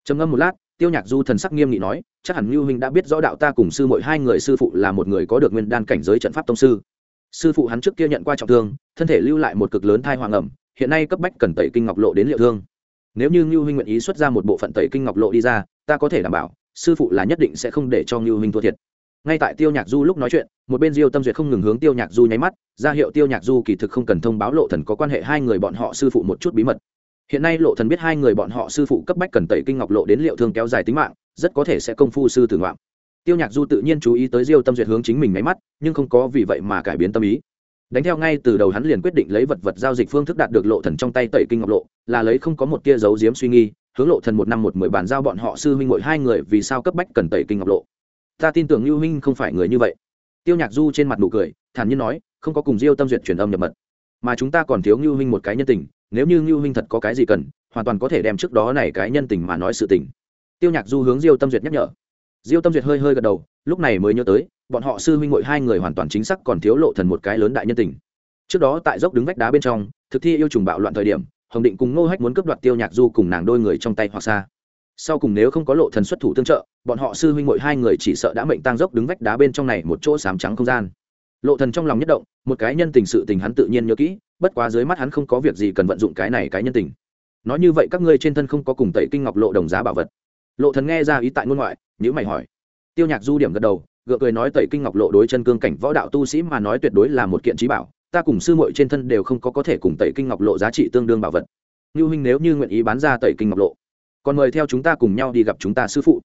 Trầm ngâm một lát, tiêu nhạc du thần sắc nghiêm nghị nói, chắc hẳn lưu minh đã biết rõ đạo ta cùng sư muội hai người sư phụ là một người có được nguyên đan cảnh giới trận pháp tông sư. Sư phụ hắn trước kia nhận qua trọng thương, thân thể lưu lại một cực lớn thai hoàng ẩm, hiện nay cấp bách cần tẩy kinh ngọc lộ đến liệu thương. Nếu như Lưu huynh nguyện ý xuất ra một bộ phận tẩy kinh ngọc lộ đi ra, ta có thể đảm bảo, sư phụ là nhất định sẽ không để cho Lưu huynh thua thiệt ngay tại tiêu nhạc du lúc nói chuyện, một bên diêu tâm duyệt không ngừng hướng tiêu nhạc du nháy mắt, ra hiệu tiêu nhạc du kỳ thực không cần thông báo lộ thần có quan hệ hai người bọn họ sư phụ một chút bí mật. Hiện nay lộ thần biết hai người bọn họ sư phụ cấp bách cần tẩy kinh ngọc lộ đến liệu thương kéo dài tính mạng, rất có thể sẽ công phu sư tử ngoạm. Tiêu nhạc du tự nhiên chú ý tới diêu tâm duyệt hướng chính mình nháy mắt, nhưng không có vì vậy mà cải biến tâm ý. Đánh theo ngay từ đầu hắn liền quyết định lấy vật vật giao dịch phương thức đạt được lộ thần trong tay tẩy kinh ngọc lộ, là lấy không có một tia giấu giếm suy nghi hướng lộ thần một năm một mười bàn giao bọn họ sư huynh muội hai người vì sao cấp bách cần tẩy kinh ngọc lộ ta tin tưởng lưu Minh không phải người như vậy. Tiêu nhạc du trên mặt nụ cười, thản nhiên nói, không có cùng diêu tâm duyệt truyền âm nhập mật. Mà chúng ta còn thiếu lưu Minh một cái nhân tình, nếu như lưu Minh thật có cái gì cần, hoàn toàn có thể đem trước đó này cái nhân tình mà nói sự tình. Tiêu nhạc du hướng diêu tâm duyệt nhắc nhở. Diêu tâm duyệt hơi hơi gật đầu, lúc này mới nhớ tới, bọn họ sư huynh muội hai người hoàn toàn chính xác còn thiếu lộ thần một cái lớn đại nhân tình. Trước đó tại dốc đứng vách đá bên trong, thực thi yêu trùng bạo loạn thời điểm, hồng định cùng ngô hách muốn cướp đoạt tiêu nhạc du cùng nàng đôi người trong tay hoặc xa sau cùng nếu không có lộ thần xuất thủ tương trợ, bọn họ sư huynh muội hai người chỉ sợ đã mệnh tang dốc đứng vách đá bên trong này một chỗ sám trắng không gian. Lộ thần trong lòng nhất động, một cái nhân tình sự tình hắn tự nhiên nhớ kỹ, bất quá dưới mắt hắn không có việc gì cần vận dụng cái này cái nhân tình. Nói như vậy các ngươi trên thân không có cùng tẩy kinh ngọc lộ đồng giá bảo vật. Lộ thần nghe ra ý tại ngôn ngoại nhữ mày hỏi. Tiêu nhạc du điểm gật đầu, gượng cười nói tẩy kinh ngọc lộ đối chân cương cảnh võ đạo tu sĩ mà nói tuyệt đối là một kiện trí bảo, ta cùng sư muội trên thân đều không có có thể cùng tẩy kinh ngọc lộ giá trị tương đương bảo vật. Như huynh nếu như nguyện ý bán ra tẩy kinh ngọc lộ còn mời theo chúng ta cùng nhau đi gặp chúng ta sư phụ.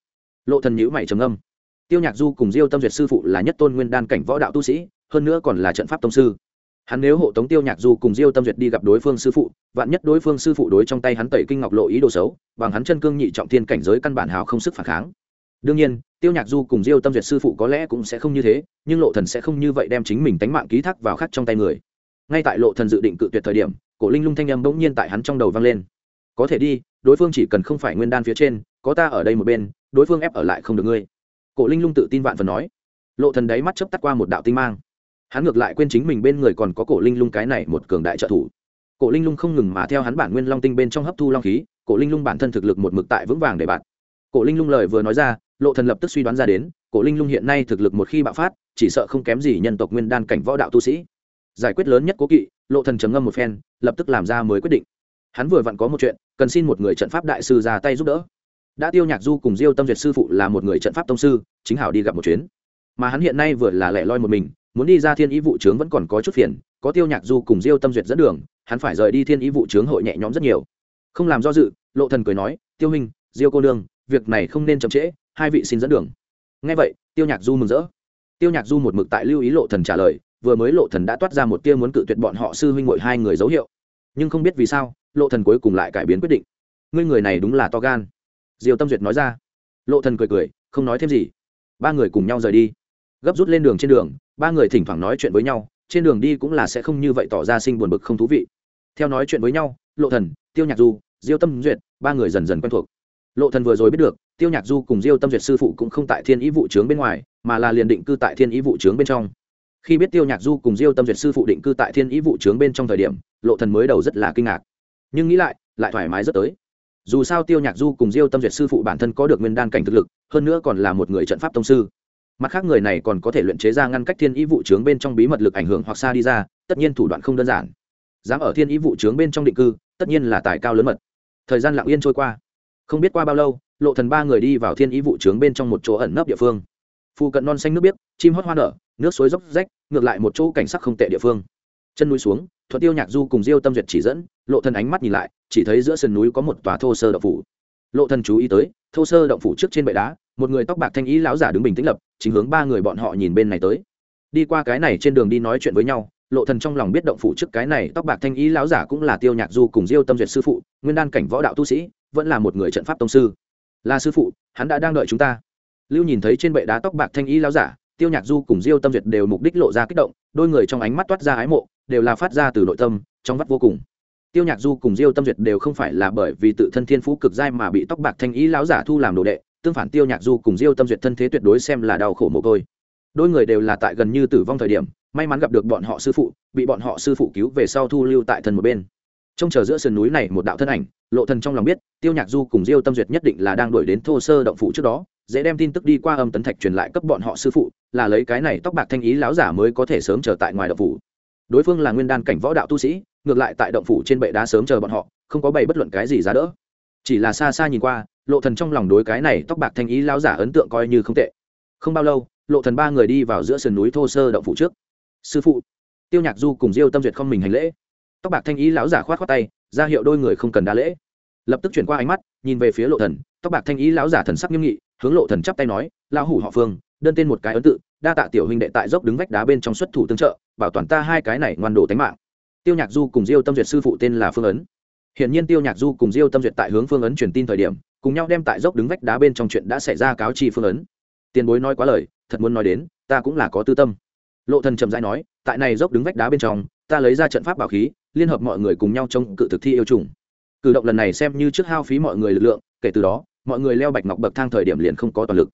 Lộ thần nhữ mày trầm âm tiêu nhạc du cùng diêu tâm duyệt sư phụ là nhất tôn nguyên đan cảnh võ đạo tu sĩ, hơn nữa còn là trận pháp tông sư. Hắn nếu hộ tống tiêu nhạc du cùng diêu tâm duyệt đi gặp đối phương sư phụ, vạn nhất đối phương sư phụ đối trong tay hắn tẩy kinh ngọc lộ ý đồ xấu, bằng hắn chân cương nhị trọng thiên cảnh giới căn bản hào không sức phản kháng. Đương nhiên, tiêu nhạc du cùng diêu tâm duyệt sư phụ có lẽ cũng sẽ không như thế, nhưng lộ thần sẽ không như vậy đem chính mình tánh mạng ký thác vào khắc trong tay người. Ngay tại lộ thần dự định cự tuyệt thời điểm, cổ linh lung thanh âm bỗng nhiên tại hắn trong đầu vang lên. Có thể đi đối phương chỉ cần không phải nguyên đan phía trên, có ta ở đây một bên, đối phương ép ở lại không được ngươi. Cổ linh lung tự tin vạn phần nói. Lộ thần đấy mắt chớp tắt qua một đạo tinh mang. Hắn ngược lại quên chính mình bên người còn có cổ linh lung cái này một cường đại trợ thủ. Cổ linh lung không ngừng mà theo hắn bản nguyên long tinh bên trong hấp thu long khí, cổ linh lung bản thân thực lực một mực tại vững vàng để bạn cổ linh lung lời vừa nói ra, lộ thần lập tức suy đoán ra đến, cổ linh lung hiện nay thực lực một khi bạo phát, chỉ sợ không kém gì nhân tộc nguyên đan cảnh võ đạo tu sĩ. Giải quyết lớn nhất cố kỵ, lộ thần trầm ngâm một phen, lập tức làm ra mới quyết định hắn vừa vặn có một chuyện, cần xin một người trận pháp đại sư ra tay giúp đỡ. Đã tiêu nhạc du cùng diêu tâm duyệt sư phụ là một người trận pháp tông sư, chính hảo đi gặp một chuyến. Mà hắn hiện nay vừa là lẻ loi một mình, muốn đi ra thiên ý vụ trướng vẫn còn có chút phiền, có tiêu nhạc du cùng diêu tâm duyệt dẫn đường, hắn phải rời đi thiên ý vụ trướng hội nhẹ nhõm rất nhiều. Không làm do dự, lộ thần cười nói, tiêu huynh, diêu cô nương, việc này không nên chậm trễ, hai vị xin dẫn đường. Nghe vậy, tiêu nhạc du mừng rỡ. Tiêu nhạc du một mực tại lưu ý lộ thần trả lời, vừa mới lộ thần đã toát ra một tia muốn cự tuyệt bọn họ sư huynh muội hai người dấu hiệu. Nhưng không biết vì sao lộ thần cuối cùng lại cải biến quyết định. Ngươi người này đúng là to gan. Diêu tâm duyệt nói ra. Lộ thần cười cười, không nói thêm gì. Ba người cùng nhau rời đi. Gấp rút lên đường trên đường, ba người thỉnh thoảng nói chuyện với nhau, trên đường đi cũng là sẽ không như vậy tỏ ra sinh buồn bực không thú vị. Theo nói chuyện với nhau, lộ thần, tiêu nhạc du, diêu tâm duyệt, ba người dần dần quen thuộc. Lộ thần vừa rồi biết được, tiêu nhạc du cùng diêu tâm duyệt sư phụ cũng không tại thiên ý vụ trướng bên ngoài, mà là liền định cư tại thiên ý vụ trướng bên trong. Khi biết tiêu nhạc du cùng diêu tâm duyệt sư phụ định cư tại thiên ý vụ trướng bên trong thời điểm, lộ thần mới đầu rất là kinh ngạc nhưng nghĩ lại lại thoải mái rất tới. Dù sao tiêu nhạc du cùng diêu tâm duyệt sư phụ bản thân có được nguyên đan cảnh thực lực, hơn nữa còn là một người trận pháp tông sư. Mặt khác người này còn có thể luyện chế ra ngăn cách thiên ý vụ trướng bên trong bí mật lực ảnh hưởng hoặc xa đi ra, tất nhiên thủ đoạn không đơn giản. Dám ở thiên ý vụ trướng bên trong định cư, tất nhiên là tài cao lớn mật. Thời gian lặng yên trôi qua. Không biết qua bao lâu, lộ thần ba người đi vào thiên ý vụ trướng bên trong một chỗ ẩn nấp địa phương. Phù cận non xanh nước biếc, chim hót hoa nở, nước suối dốc rách, ngược lại một chỗ cảnh sắc không tệ địa phương. Chân núi xuống, thuận tiêu nhạc du cùng diêu tâm duyệt chỉ dẫn lộ thần ánh mắt nhìn lại, chỉ thấy giữa sườn núi có một tòa thô sơ động phủ. Lộ thần chú ý tới, thô sơ động phủ trước trên bệ đá, một người tóc bạc thanh ý lão giả đứng bình tĩnh lập, chính hướng ba người bọn họ nhìn bên này tới. Đi qua cái này trên đường đi nói chuyện với nhau, lộ thần trong lòng biết động phủ trước cái này tóc bạc thanh ý lão giả cũng là tiêu nhạc du cùng diêu tâm duyệt sư phụ, nguyên đan cảnh võ đạo tu sĩ, vẫn là một người trận pháp tông sư. Là sư phụ, hắn đã đang đợi chúng ta. Lưu nhìn thấy trên bệ đá tóc bạc thanh ý lão giả, tiêu nhạc du cùng diêu tâm duyệt đều mục đích lộ ra kích động, đôi người trong ánh mắt toát ra ái mộ, đều là phát ra từ nội tâm, trong vắt vô cùng tiêu nhạc du cùng diêu tâm duyệt đều không phải là bởi vì tự thân thiên phú cực giai mà bị tóc bạc thanh ý lão giả thu làm đồ đệ, tương phản tiêu nhạc du cùng diêu tâm duyệt thân thế tuyệt đối xem là đau khổ mồ côi. Đôi người đều là tại gần như tử vong thời điểm, may mắn gặp được bọn họ sư phụ, bị bọn họ sư phụ cứu về sau thu lưu tại thân một bên. Trông chờ giữa sườn núi này một đạo thân ảnh, lộ thần trong lòng biết, tiêu nhạc du cùng diêu tâm duyệt nhất định là đang đuổi đến thô sơ động phủ trước đó, dễ đem tin tức đi qua âm tấn thạch truyền lại cấp bọn họ sư phụ, là lấy cái này tóc bạc thanh ý Lão giả mới có thể sớm trở tại ngoài động phủ đối phương là nguyên đan cảnh võ đạo tu sĩ, ngược lại tại động phủ trên bệ đá sớm chờ bọn họ, không có bày bất luận cái gì giá đỡ. Chỉ là xa xa nhìn qua, lộ thần trong lòng đối cái này tóc bạc thanh ý lão giả ấn tượng coi như không tệ. Không bao lâu, lộ thần ba người đi vào giữa sườn núi thô sơ động phủ trước. Sư phụ. Tiêu nhạc du cùng diêu tâm duyệt không mình hành lễ. Tóc bạc thanh ý lão giả khoát khoát tay, ra hiệu đôi người không cần đa lễ. Lập tức chuyển qua ánh mắt, nhìn về phía lộ thần. Tóc bạc thanh ý lão giả thần sắc nghiêm nghị, hướng lộ thần chắp tay nói, lão hủ họ phương, đơn tên một cái ấn tự đa tạ tiểu huynh đệ tại dốc đứng vách đá bên trong xuất thủ tương trợ, bảo toàn ta hai cái này ngoan đồ tánh mạng. Tiêu nhạc du cùng diêu tâm duyệt sư phụ tên là phương ấn. Hiện nhiên tiêu nhạc du cùng diêu tâm duyệt tại hướng phương ấn truyền tin thời điểm, cùng nhau đem tại dốc đứng vách đá bên trong chuyện đã xảy ra cáo chi phương ấn. Tiền bối nói quá lời, thật muốn nói đến, ta cũng là có tư tâm. Lộ thần trầm rãi nói, tại này dốc đứng vách đá bên trong, ta lấy ra trận pháp bảo khí, liên hợp mọi người cùng nhau chống cự thực thi yêu trùng. Cử động lần này xem như trước hao phí mọi người lực lượng, kể từ đó, mọi người leo bạch ngọc bậc thang thời điểm liền không có toàn lực.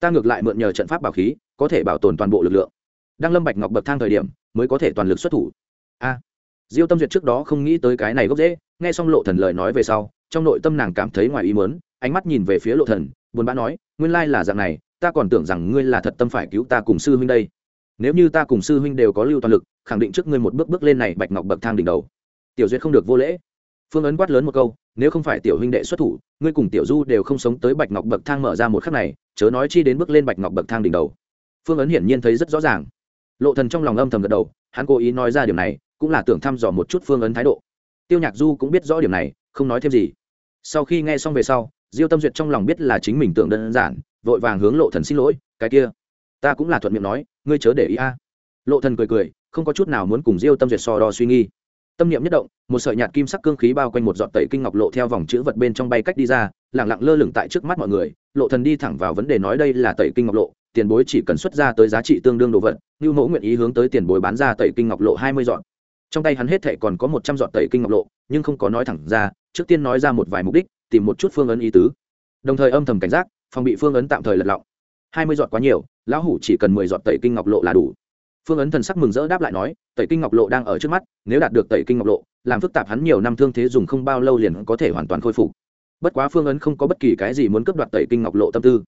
Ta ngược lại mượn nhờ trận pháp bảo khí có thể bảo tồn toàn bộ lực lượng. Đang lâm bạch ngọc bậc thang thời điểm, mới có thể toàn lực xuất thủ. A, diêu tâm duyệt trước đó không nghĩ tới cái này gốc dễ nghe xong lộ thần lời nói về sau, trong nội tâm nàng cảm thấy ngoài ý muốn, ánh mắt nhìn về phía lộ thần, buồn bã nói, nguyên lai là dạng này, ta còn tưởng rằng ngươi là thật tâm phải cứu ta cùng sư huynh đây. Nếu như ta cùng sư huynh đều có lưu toàn lực, khẳng định trước ngươi một bước bước lên này bạch ngọc bậc thang đỉnh đầu. Tiểu duyệt không được vô lễ. Phương ấn quát lớn một câu, nếu không phải tiểu huynh đệ xuất thủ, ngươi cùng tiểu du đều không sống tới bạch ngọc bậc thang mở ra một khắc này, chớ nói chi đến bước lên bạch ngọc bậc thang đỉnh đầu phương ấn hiển nhiên thấy rất rõ ràng. Lộ thần trong lòng âm thầm gật đầu, hắn cố ý nói ra điều này, cũng là tưởng thăm dò một chút phương ấn thái độ. Tiêu nhạc du cũng biết rõ điểm này, không nói thêm gì. Sau khi nghe xong về sau, diêu tâm duyệt trong lòng biết là chính mình tưởng đơn giản, vội vàng hướng lộ thần xin lỗi, cái kia, ta cũng là thuận miệng nói, ngươi chớ để ý a. Lộ thần cười cười, không có chút nào muốn cùng diêu tâm duyệt so đo suy nghi tâm niệm nhất động, một sợi nhạt kim sắc cương khí bao quanh một giọt tẩy kinh ngọc lộ theo vòng chữ vật bên trong bay cách đi ra lẳng lặng lơ lửng tại trước mắt mọi người. Lộ thần đi thẳng vào vấn đề nói đây là tẩy kinh ngọc lộ tiền bối chỉ cần xuất ra tới giá trị tương đương đồ vật như mẫu nguyện ý hướng tới tiền bối bán ra tẩy kinh ngọc lộ hai mươi dọn. Trong tay hắn hết thệ còn có một trăm dọn tẩy kinh ngọc lộ, nhưng không có nói thẳng ra, trước tiên nói ra một vài mục đích, tìm một chút phương ấn ý tứ. Đồng thời âm thầm cảnh giác, phòng bị phương ấn tạm thời lật lọng. hai mươi giọt quá nhiều, lão hủ chỉ cần mười giọt tẩy kinh ngọc lộ là đủ. Phương ấn thần sắc mừng rỡ đáp lại nói, tẩy kinh ngọc lộ đang ở trước mắt, nếu đạt được tẩy kinh ngọc lộ, làm phức tạp hắn nhiều năm thương thế dùng không bao lâu liền có thể hoàn toàn khôi phục. Bất quá phương ấn không có bất kỳ cái gì muốn cướp đoạt tẩy kinh ngọc lộ tâm tư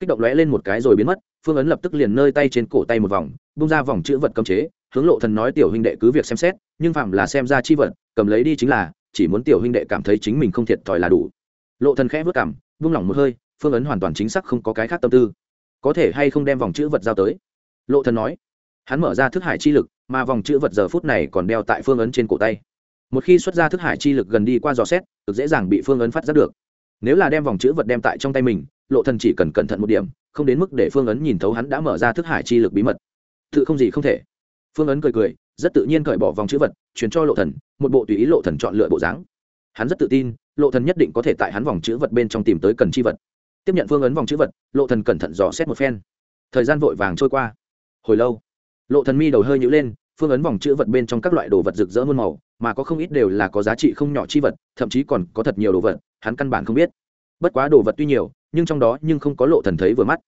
kích động lóe lên một cái rồi biến mất, phương ấn lập tức liền nơi tay trên cổ tay một vòng, bung ra vòng chữ vật cấm chế, hướng lộ thần nói tiểu huynh đệ cứ việc xem xét, nhưng phạm là xem ra chi vật, cầm lấy đi chính là, chỉ muốn tiểu huynh đệ cảm thấy chính mình không thiệt thòi là đủ. Lộ thần khẽ vớt cảm buông lỏng một hơi, phương ấn hoàn toàn chính xác không có cái khác tâm tư. Có thể hay không đem vòng chữ vật giao tới? Lộ thần nói. Hắn mở ra thức hải chi lực, mà vòng chữ vật giờ phút này còn đeo tại phương ấn trên cổ tay. Một khi xuất ra thức hải chi lực gần đi qua dò xét, cực dễ dàng bị phương ấn phát giác được. Nếu là đem vòng chữ vật đem tại trong tay mình lộ thần chỉ cần cẩn thận một điểm, không đến mức để phương ấn nhìn thấu hắn đã mở ra thức hải chi lực bí mật. Tự không gì không thể. Phương ấn cười cười, rất tự nhiên cởi bỏ vòng chữ vật, truyền cho lộ thần, một bộ tùy ý lộ thần chọn lựa bộ dáng. Hắn rất tự tin, lộ thần nhất định có thể tại hắn vòng chữ vật bên trong tìm tới cần chi vật. Tiếp nhận phương ấn vòng chữ vật, lộ thần cẩn thận dò xét một phen. Thời gian vội vàng trôi qua. Hồi lâu, lộ thần mi đầu hơi nhíu lên, phương ấn vòng chữ vật bên trong các loại đồ vật rực rỡ muôn màu, mà có không ít đều là có giá trị không nhỏ chi vật, thậm chí còn có thật nhiều đồ vật, hắn căn bản không biết. Bất quá đồ vật tuy nhiều nhưng trong đó nhưng không có lộ thần thấy vừa mắt.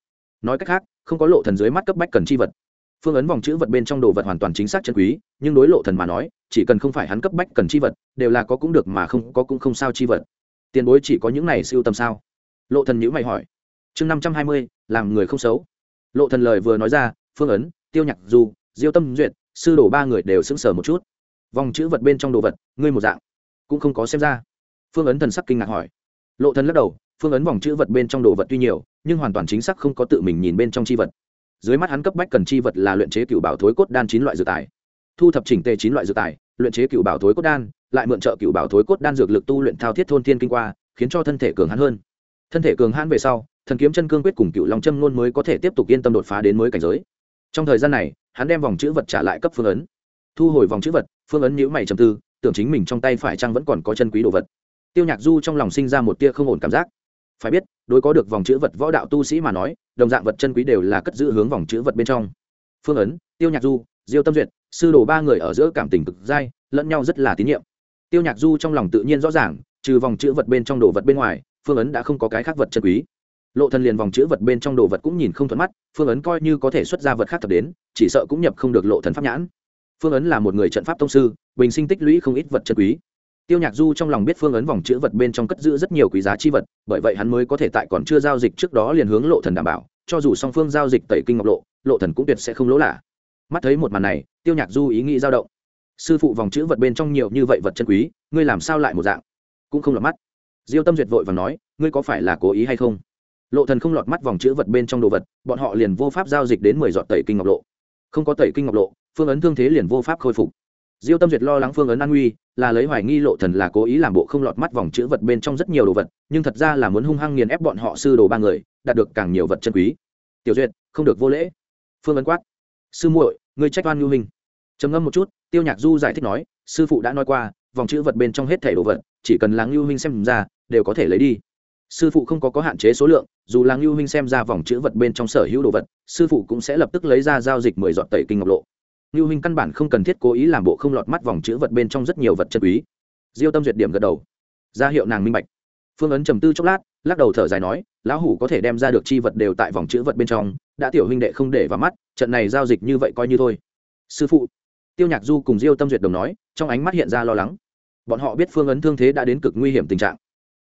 Nói cách khác, không có lộ thần dưới mắt cấp bách cần chi vật. Phương ấn vòng chữ vật bên trong đồ vật hoàn toàn chính xác chân quý, nhưng đối lộ thần mà nói, chỉ cần không phải hắn cấp bách cần chi vật, đều là có cũng được mà không có cũng không sao chi vật. Tiền bối chỉ có những này siêu tâm sao? Lộ thần nhữ mày hỏi. Chương năm trăm hai mươi, làm người không xấu. Lộ thần lời vừa nói ra, phương ấn, tiêu nhạc du, diêu tâm duyệt, sư đồ ba người đều sững sờ một chút. Vòng chữ vật bên trong đồ vật, ngươi một dạng, cũng không có xem ra. Phương ấn thần sắc kinh ngạc hỏi. Lộ thần lắc đầu phương ấn vòng chữ vật bên trong đồ vật tuy nhiều, nhưng hoàn toàn chính xác không có tự mình nhìn bên trong chi vật. Dưới mắt hắn cấp bách cần chi vật là luyện chế cựu bảo thối cốt đan chín loại dược tài. Thu thập chỉnh tề chín loại dược tài, luyện chế cựu bảo thối cốt đan, lại mượn trợ cựu bảo thối cốt đan dược lực tu luyện thao thiết thôn thiên kinh qua, khiến cho thân thể cường hắn hơn. Thân thể cường hãn về sau, thần kiếm chân cương quyết cùng cựu long châm nôn mới có thể tiếp tục yên tâm đột phá đến mới cảnh giới. Trong thời gian này, hắn đem vòng chữ vật trả lại cấp phương ấn. Thu hồi vòng chữ vật, phương ấn nhữ mày trầm tư, tưởng chính mình trong tay phải chăng vẫn còn có chân quý đồ vật. Tiêu nhạc du trong lòng sinh ra một tia không ổn cảm giác phải biết, đối có được vòng chữ vật võ đạo tu sĩ mà nói, đồng dạng vật chân quý đều là cất giữ hướng vòng chữ vật bên trong. Phương ấn, tiêu nhạc du, diêu tâm duyệt, sư đồ ba người ở giữa cảm tình cực dai, lẫn nhau rất là tín nhiệm. Tiêu nhạc du trong lòng tự nhiên rõ ràng, trừ vòng chữ vật bên trong đồ vật bên ngoài, phương ấn đã không có cái khác vật chân quý. Lộ thần liền vòng chữ vật bên trong đồ vật cũng nhìn không thuận mắt, phương ấn coi như có thể xuất ra vật khác thật đến, chỉ sợ cũng nhập không được lộ thần pháp nhãn. Phương ấn là một người trận pháp tông sư, bình sinh tích lũy không ít vật chân quý tiêu nhạc du trong lòng biết phương ấn vòng chữ vật bên trong cất giữ rất nhiều quý giá chi vật, bởi vậy hắn mới có thể tại còn chưa giao dịch trước đó liền hướng lộ thần đảm bảo, cho dù song phương giao dịch tẩy kinh ngọc lộ lộ thần cũng tuyệt sẽ không lỗ lạ. Mắt thấy một màn này, tiêu nhạc du ý nghĩ dao động. Sư phụ vòng chữ vật bên trong nhiều như vậy vật chân quý, ngươi làm sao lại một dạng? Cũng không lọt mắt. Diêu tâm duyệt vội và nói, ngươi có phải là cố ý hay không? Lộ thần không lọt mắt vòng chữ vật bên trong đồ vật, bọn họ liền vô pháp giao dịch đến mười giọt tẩy kinh ngọc lộ. Không có tẩy kinh ngọc lộ, phương ấn thương thế liền vô pháp khôi phục diêu tâm duyệt lo lắng phương ấn an nguy, là lấy hoài nghi lộ thần là cố ý làm bộ không lọt mắt vòng chữ vật bên trong rất nhiều đồ vật, nhưng thật ra là muốn hung hăng nghiền ép bọn họ sư đồ ba người, đạt được càng nhiều vật chân quý. Tiểu duyệt, không được vô lễ. Phương ấn quát. Sư muội, ngươi trách oan nhu hình trầm ngâm một chút, tiêu nhạc du giải thích nói, sư phụ đã nói qua, vòng chữ vật bên trong hết thảy đồ vật, chỉ cần láng lưu huynh xem ra, đều có thể lấy đi. Sư phụ không có có hạn chế số lượng, dù làng lưu huynh xem ra vòng chữ vật bên trong sở hữu đồ vật, sư phụ cũng sẽ lập tức lấy ra giao dịch mười giọt tẩy kinh ngọc lộ. Nưu huynh căn bản không cần thiết cố ý làm bộ không lọt mắt vòng chữ vật bên trong rất nhiều vật chân quý. Diêu tâm duyệt điểm gật đầu. Ra hiệu nàng minh bạch. Phương ấn trầm tư chốc lát, lắc đầu thở dài nói, lão hủ có thể đem ra được chi vật đều tại vòng chữ vật bên trong, đã tiểu huynh đệ không để vào mắt, trận này giao dịch như vậy coi như thôi. Sư phụ. Tiêu nhạc du cùng diêu tâm duyệt đồng nói, trong ánh mắt hiện ra lo lắng. Bọn họ biết phương ấn thương thế đã đến cực nguy hiểm tình trạng.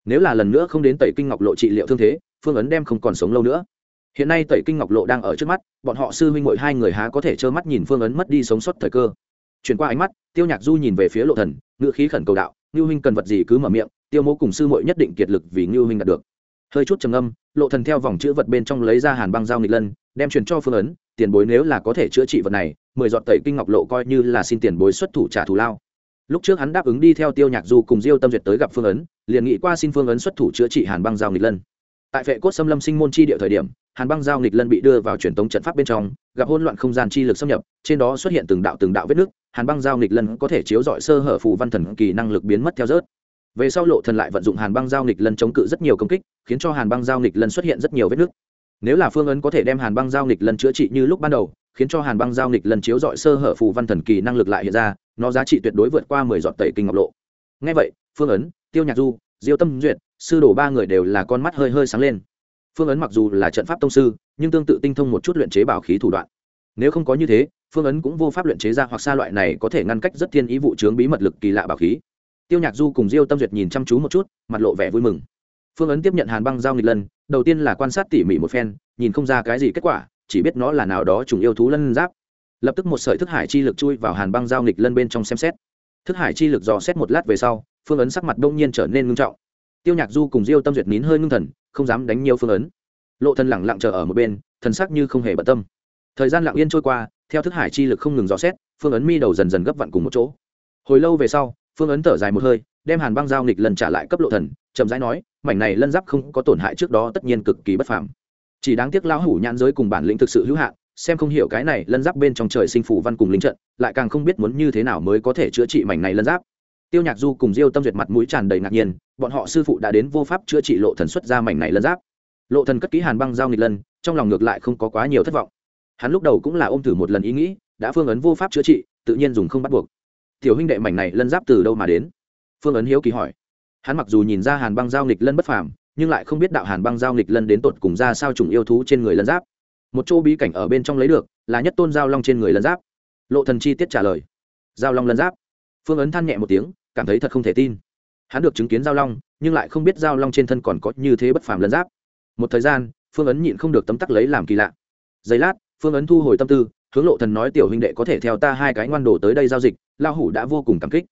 Nếu là lần nữa không đến tẩy kinh ngọc lộ trị liệu thương thế, phương ấn đem không còn sống lâu nữa hiện nay tẩy kinh ngọc lộ đang ở trước mắt, bọn họ sư huynh mội hai người há có thể trơ mắt nhìn phương ấn mất đi sống sót thời cơ. Chuyển qua ánh mắt, tiêu nhạc du nhìn về phía lộ thần ngự khí khẩn cầu đạo, ngưu huynh cần vật gì cứ mở miệng, tiêu mô cùng sư mội nhất định kiệt lực vì ngưu huynh đạt được. Hơi chút trầm âm lộ thần theo vòng chữ vật bên trong lấy ra hàn băng dao nghịch lân, đem truyền cho phương ấn, tiền bối nếu là có thể chữa trị vật này, mười giọt tẩy kinh ngọc lộ coi như là xin tiền bối xuất thủ trả thù lao. Lúc trước hắn đáp ứng đi theo tiêu nhạc du cùng diêu tâm duyệt tới gặp phương ấn, liền nghĩ qua xin phương ấn xuất thủ chữa trị hàn băng giao nghịch lân. Tại vệ cốt xâm lâm sinh môn chi địa thời điểm hàn băng giao nghịch lân bị đưa vào truyền tống trận pháp bên trong, gặp hỗn loạn không gian chi lực xâm nhập, trên đó xuất hiện từng đạo từng đạo vết nước, hàn băng giao nghịch lân có thể chiếu dọi sơ hở phù văn thần kỳ năng lực biến mất theo rớt. Về sau lộ thần lại vận dụng hàn băng giao nghịch lân chống cự rất nhiều công kích, khiến cho hàn băng giao nghịch lân xuất hiện rất nhiều vết nước. nếu là phương ấn có thể đem hàn băng giao nghịch lân chữa trị như lúc ban đầu, khiến cho hàn băng giao nghịch lân chiếu dọi sơ hở phù văn thần kỳ năng lực lại hiện ra, nó giá trị tuyệt đối vượt qua mười giọt tẩy kinh ngọc lộ. Ngay vậy, phương ấn, tiêu nhạc du, diêu tâm duyệt, sư đồ ba người đều là con mắt hơi hơi sáng lên phương ấn mặc dù là trận pháp tông sư, nhưng tương tự tinh thông một chút luyện chế bảo khí thủ đoạn. Nếu không có như thế, phương ấn cũng vô pháp luyện chế ra hoặc xa loại này có thể ngăn cách rất thiên ý vụ chướng bí mật lực kỳ lạ bảo khí. Tiêu nhạc du cùng diêu tâm duyệt nhìn chăm chú một chút, mặt lộ vẻ vui mừng. Phương ấn tiếp nhận hàn băng giao nghịch lần, đầu tiên là quan sát tỉ mỉ một phen, nhìn không ra cái gì kết quả, chỉ biết nó là nào đó trùng yêu thú lân giáp. Lập tức một sợi thức hải chi lực chui vào hàn băng giao nghịch lân bên trong xem xét. Thức hải chi lực dò xét một lát về sau, phương ấn sắc mặt đông nhiên trở nên ngưng trọng tiêu nhạc du cùng diêu tâm duyệt nín hơi ngưng thần, không dám đánh nhiều phương ấn. Lộ thần lẳng lặng chờ ở một bên, thần sắc như không hề bận tâm. Thời gian lặng yên trôi qua, theo thức hải chi lực không ngừng dò xét, phương ấn mi đầu dần dần gấp vặn cùng một chỗ. Hồi lâu về sau, phương ấn thở dài một hơi, đem hàn băng giao nghịch lần trả lại cấp lộ thần, chậm rãi nói, mảnh này lân giáp không có tổn hại trước đó tất nhiên cực kỳ bất phàm. Chỉ đáng tiếc lão hủ nhãn giới cùng bản lĩnh thực sự hữu hạn, xem không hiểu cái này lân giáp bên trong trời sinh phủ văn cùng linh trận, lại càng không biết muốn như thế nào mới có thể chữa trị mảnh này lân giáp tiêu nhạc du cùng diêu tâm duyệt mặt mũi tràn đầy ngạc nhiên, bọn họ sư phụ đã đến vô pháp chữa trị lộ thần xuất ra mảnh này lân giáp. Lộ thần cất kỹ hàn băng giao nghịch lân, trong lòng ngược lại không có quá nhiều thất vọng. Hắn lúc đầu cũng là ôm thử một lần ý nghĩ, đã phương ấn vô pháp chữa trị, tự nhiên dùng không bắt buộc. Tiểu huynh đệ mảnh này lân giáp từ đâu mà đến? Phương ấn hiếu kỳ hỏi. Hắn mặc dù nhìn ra hàn băng giao nghịch lân bất phàm, nhưng lại không biết đạo hàn băng giao nghịch lân đến tột cùng ra sao trùng yêu thú trên người lân giáp. Một chỗ bí cảnh ở bên trong lấy được, là nhất tôn giao long trên người lân giáp. Lộ thần chi tiết trả lời. Giao long lân giáp. Phương ấn than nhẹ một tiếng cảm thấy thật không thể tin. Hắn được chứng kiến giao long, nhưng lại không biết giao long trên thân còn có như thế bất phàm lân giáp. Một thời gian, phương ấn nhịn không được tấm tắc lấy làm kỳ lạ. Giây lát, phương ấn thu hồi tâm tư, hướng lộ thần nói tiểu huynh đệ có thể theo ta hai cái ngoan đồ tới đây giao dịch lao hủ đã vô cùng cảm kích.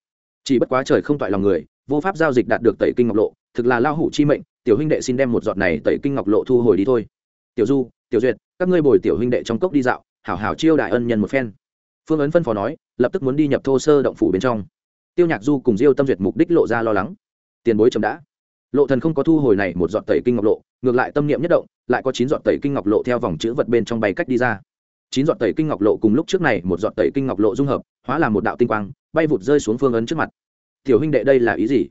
Chỉ bất quá trời không toại lòng người, vô pháp giao dịch đạt được tẩy kinh ngọc lộ, thực là lao hủ chi mệnh, tiểu huynh đệ xin đem một giọt này tẩy kinh ngọc lộ thu hồi đi thôi. Tiểu du, tiểu duyệt, các ngươi bồi tiểu huynh đệ trong cốc đi dạo, hảo hảo chiêu đại ân nhân một phen. Phương ấn phân phó nói, lập tức muốn đi nhập thô sơ động phủ bên trong tiêu nhạc du cùng diêu tâm duyệt mục đích lộ ra lo lắng. Tiền bối chậm đã. Lộ thần không có thu hồi này một giọt tẩy kinh ngọc lộ, ngược lại tâm niệm nhất động, lại có chín giọt tẩy kinh ngọc lộ theo vòng chữ vật bên trong bay cách đi ra. Chín giọt tẩy kinh ngọc lộ cùng lúc trước này một giọt tẩy kinh ngọc lộ dung hợp, hóa làm một đạo tinh quang, bay vụt rơi xuống phương ấn trước mặt. Tiểu huynh đệ, đây là ý gì?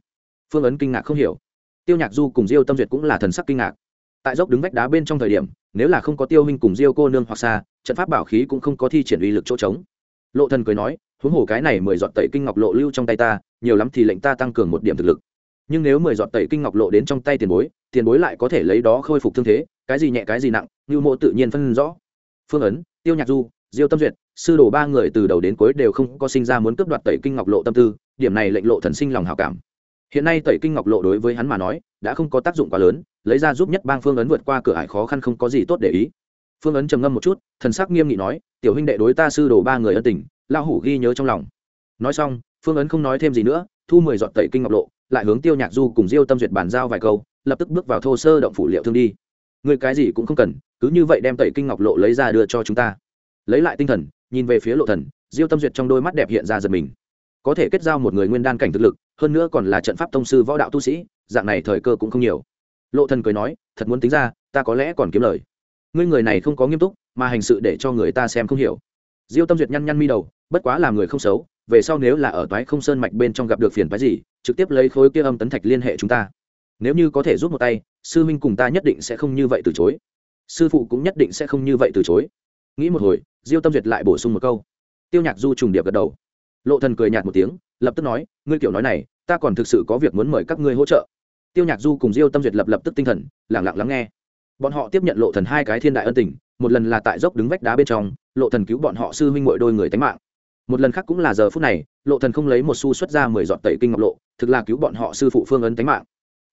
Phương ấn kinh ngạc không hiểu. Tiêu nhạc du cùng diêu tâm duyệt cũng là thần sắc kinh ngạc. Tại dốc đứng vách đá bên trong thời điểm, nếu là không có tiêu huynh cùng diêu cô nương hoặc xa, trận pháp bảo khí cũng không có thi triển uy lực chỗ trống. Lộ thần cười nói huống hồ cái này mười giọt tẩy kinh ngọc lộ lưu trong tay ta, nhiều lắm thì lệnh ta tăng cường một điểm thực lực. Nhưng nếu mười giọt tẩy kinh ngọc lộ đến trong tay tiền bối tiền bối lại có thể lấy đó khôi phục thương thế, cái gì nhẹ cái gì nặng như mộ tự nhiên phân rõ. Phương ấn, tiêu nhạc du, diêu tâm duyệt, sư đồ ba người từ đầu đến cuối đều không có sinh ra muốn cướp đoạt tẩy kinh ngọc lộ tâm tư, điểm này lệnh lộ thần sinh lòng hảo cảm. Hiện nay tẩy kinh ngọc lộ đối với hắn mà nói, đã không có tác dụng quá lớn, lấy ra giúp nhất bang phương ấn vượt qua cửa ải khó khăn không có gì tốt để ý. Phương ấn trầm ngâm một chút, thần sắc nghiêm nghị nói, tiểu huynh đệ đối ta sư đồ ba người ân tình lao hủ ghi nhớ trong lòng. Nói xong, phương ấn không nói thêm gì nữa, thu mười dọn tẩy kinh ngọc lộ, lại hướng tiêu nhạc du cùng diêu tâm duyệt bàn giao vài câu, lập tức bước vào thô sơ động phủ liệu thương đi. Người cái gì cũng không cần, cứ như vậy đem tẩy kinh ngọc lộ lấy ra đưa cho chúng ta. Lấy lại tinh thần, nhìn về phía lộ thần, diêu tâm duyệt trong đôi mắt đẹp hiện ra giật mình. Có thể kết giao một người nguyên đan cảnh thực lực, hơn nữa còn là trận pháp tông sư võ đạo tu sĩ, dạng này thời cơ cũng không nhiều. Lộ thần cười nói, thật muốn tính ra, ta có lẽ còn kiếm lời. Ngươi người này không có nghiêm túc, mà hành sự để cho người ta xem không hiểu diêu tâm duyệt nhăn nhăn mi đầu, bất quá là người không xấu, về sau nếu là ở toái không sơn mạch bên trong gặp được phiền phái gì, trực tiếp lấy khối kia âm tấn thạch liên hệ chúng ta. Nếu như có thể giúp một tay, sư minh cùng ta nhất định sẽ không như vậy từ chối. Sư phụ cũng nhất định sẽ không như vậy từ chối. Nghĩ một hồi, diêu tâm duyệt lại bổ sung một câu. Tiêu nhạc du trùng điệp gật đầu. Lộ thần cười nhạt một tiếng, lập tức nói, ngươi kiểu nói này, ta còn thực sự có việc muốn mời các ngươi hỗ trợ. Tiêu nhạc du cùng diêu tâm duyệt lập lập tức tinh thần, lặng lặng lắng nghe. Bọn họ tiếp nhận lộ thần hai cái thiên đại ân tình, một lần là tại dốc đứng vách đá bên trong lộ thần cứu bọn họ sư huynh muội đôi người tánh mạng. Một lần khác cũng là giờ phút này, lộ thần không lấy một xu xuất ra mười giọt tẩy kinh ngọc lộ, thực là cứu bọn họ sư phụ phương ấn tánh mạng.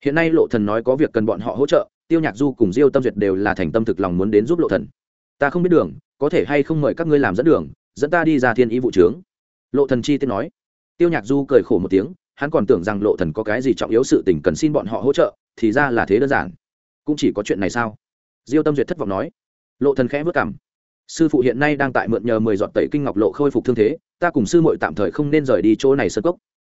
Hiện nay lộ thần nói có việc cần bọn họ hỗ trợ, tiêu nhạc du cùng diêu tâm duyệt đều là thành tâm thực lòng muốn đến giúp lộ thần. Ta không biết đường, có thể hay không mời các ngươi làm dẫn đường, dẫn ta đi ra thiên ý vụ trướng. Lộ thần chi tiết nói. Tiêu nhạc du cười khổ một tiếng, hắn còn tưởng rằng lộ thần có cái gì trọng yếu sự tình cần xin bọn họ hỗ trợ, thì ra là thế đơn giản. Cũng chỉ có chuyện này sao? Diêu tâm duyệt thất vọng nói. Lộ thần khẽ vất cảm sư phụ hiện nay đang tại mượn nhờ mười giọt tẩy kinh ngọc lộ khôi phục thương thế, ta cùng sư muội tạm thời không nên rời đi chỗ này sơn cốc.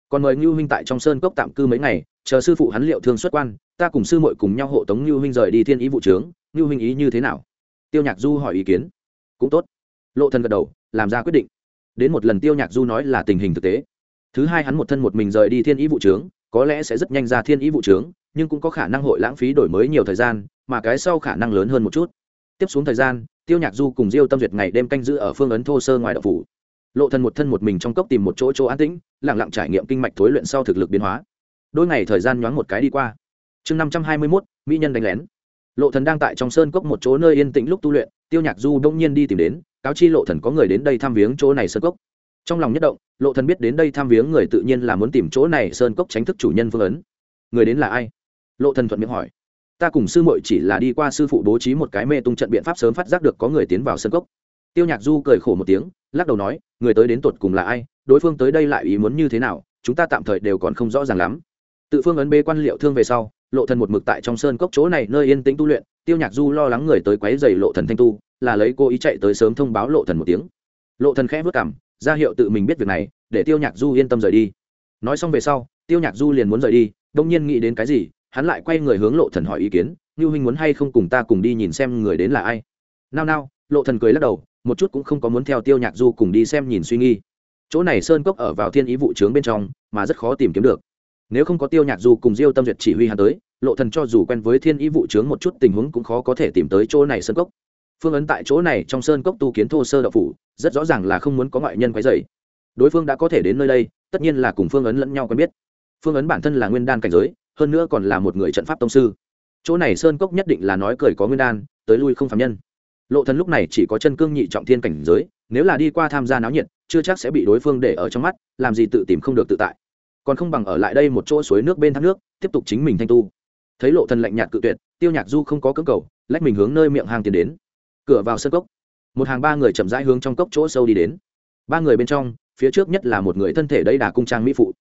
Còn mời ngưu huynh tại trong sơn cốc tạm cư mấy ngày, chờ sư phụ hắn liệu thương xuất quan, ta cùng sư muội cùng nhau hộ tống ngưu huynh rời đi thiên ý vụ trướng. Ngưu huynh ý như thế nào? Tiêu nhạc du hỏi ý kiến. Cũng tốt. Lộ thần gật đầu, làm ra quyết định. Đến một lần tiêu nhạc du nói là tình hình thực tế. Thứ hai hắn một thân một mình rời đi thiên ý vụ trướng, có lẽ sẽ rất nhanh ra thiên ý vụ trướng, nhưng cũng có khả năng hội lãng phí đổi mới nhiều thời gian, mà cái sau khả năng lớn hơn một chút tiếp xuống thời gian tiêu nhạc du cùng diêu tâm duyệt ngày đêm canh giữ ở phương ấn thô sơ ngoài đậu phủ. Lộ thần một thân một mình trong cốc tìm một chỗ chỗ an tĩnh lặng lặng trải nghiệm kinh mạch thối luyện sau thực lực biến hóa. Đôi ngày thời gian nhoáng một cái đi qua. Chương năm trăm hai mươi 521, mỹ nhân đánh lén. Lộ thần đang tại trong sơn cốc một chỗ nơi yên tĩnh lúc tu luyện tiêu nhạc du đông nhiên đi tìm đến cáo chi lộ thần có người đến đây thăm viếng chỗ này sơn cốc. Trong lòng nhất động lộ thần biết đến đây thăm viếng người tự nhiên là muốn tìm chỗ này sơn cốc tránh thức chủ nhân phương ấn. Người đến là ai? Lộ thần thuận miệng hỏi ta cùng sư muội chỉ là đi qua sư phụ bố trí một cái mê tung trận biện pháp sớm phát giác được có người tiến vào sơn cốc. Tiêu nhạc du cười khổ một tiếng, lắc đầu nói, người tới đến tột cùng là ai, đối phương tới đây lại ý muốn như thế nào, chúng ta tạm thời đều còn không rõ ràng lắm. Tự phương ấn bê quan liệu thương về sau, lộ thần một mực tại trong sơn cốc chỗ này nơi yên tĩnh tu luyện, tiêu nhạc du lo lắng người tới quấy rầy lộ thần thanh tu, là lấy cô ý chạy tới sớm thông báo lộ thần một tiếng. Lộ thần khẽ vất cảm, ra hiệu tự mình biết việc này, để tiêu nhạc du yên tâm rời đi. Nói xong về sau, tiêu nhạc du liền muốn rời đi, đông nhiên nghĩ đến cái gì hắn lại quay người hướng lộ thần hỏi ý kiến như huynh muốn hay không cùng ta cùng đi nhìn xem người đến là ai? Nao nao, lộ thần cười lắc đầu, một chút cũng không có muốn theo tiêu nhạc du cùng đi xem nhìn suy nghi chỗ này sơn cốc ở vào thiên ý vụ trướng bên trong, mà rất khó tìm kiếm được. Nếu không có tiêu nhạc du cùng diêu tâm duyệt chỉ huy hắn tới, lộ thần cho dù quen với thiên ý vụ trướng một chút tình huống cũng khó có thể tìm tới chỗ này sơn cốc. Phương ấn tại chỗ này trong sơn cốc tu kiến thô sơ đạo phủ, rất rõ ràng là không muốn có ngoại nhân quấy rầy. Đối phương đã có thể đến nơi đây, tất nhiên là cùng phương ấn lẫn nhau quen biết. Phương ấn bản thân là nguyên đan cảnh giới hơn nữa còn là một người trận pháp tông sư. Chỗ này sơn cốc nhất định là nói cười có nguyên đan, tới lui không phạm nhân. Lộ thần lúc này chỉ có chân cương nhị trọng thiên cảnh giới, nếu là đi qua tham gia náo nhiệt, chưa chắc sẽ bị đối phương để ở trong mắt, làm gì tự tìm không được tự tại. Còn không bằng ở lại đây một chỗ suối nước bên thác nước, tiếp tục chính mình thanh tu. Thấy lộ thần lạnh nhạt cự tuyệt, tiêu nhạc du không có cưỡng cầu, lách mình hướng nơi miệng hang tiến đến. Cửa vào sân cốc. Một hàng ba người chậm rãi hướng trong cốc chỗ sâu đi đến. Ba người bên trong, phía trước nhất là một người thân thể đầy đà cung trang mỹ phụ.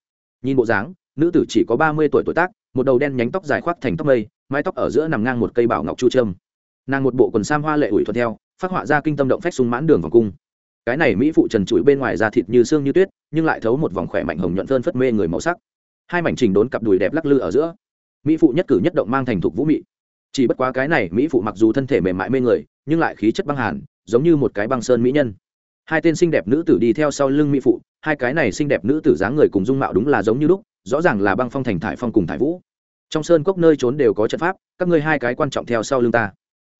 Nhìn bộ dáng, nữ tử chỉ có ba mươi tuổi tuổi tác một đầu đen nhánh tóc dài khoác thành tóc mây, mái tóc ở giữa nằm ngang một cây bảo ngọc chu trâm. Nàng một bộ quần sam hoa lệ ủi thuận theo, phát họa ra kinh tâm động phách sung mãn đường vòng cung. Cái này mỹ phụ trần trụi bên ngoài da thịt như xương như tuyết, nhưng lại thấu một vòng khỏe mạnh hồng nhuận phơn phất mê người màu sắc. Hai mảnh trình đốn cặp đùi đẹp lắc lư ở giữa. Mỹ phụ nhất cử nhất động mang thành thục vũ mị. Chỉ bất quá cái này mỹ phụ mặc dù thân thể mềm mại mê người, nhưng lại khí chất băng hàn, giống như một cái băng sơn mỹ nhân. Hai tên xinh đẹp nữ tử đi theo sau lưng mỹ phụ, hai cái này xinh đẹp nữ tử dáng người cùng dung mạo đúng là giống như lúc rõ ràng là băng phong thành thải phong cùng thải vũ. Trong sơn cốc nơi trốn đều có trận pháp, các ngươi hai cái quan trọng theo sau lưng ta.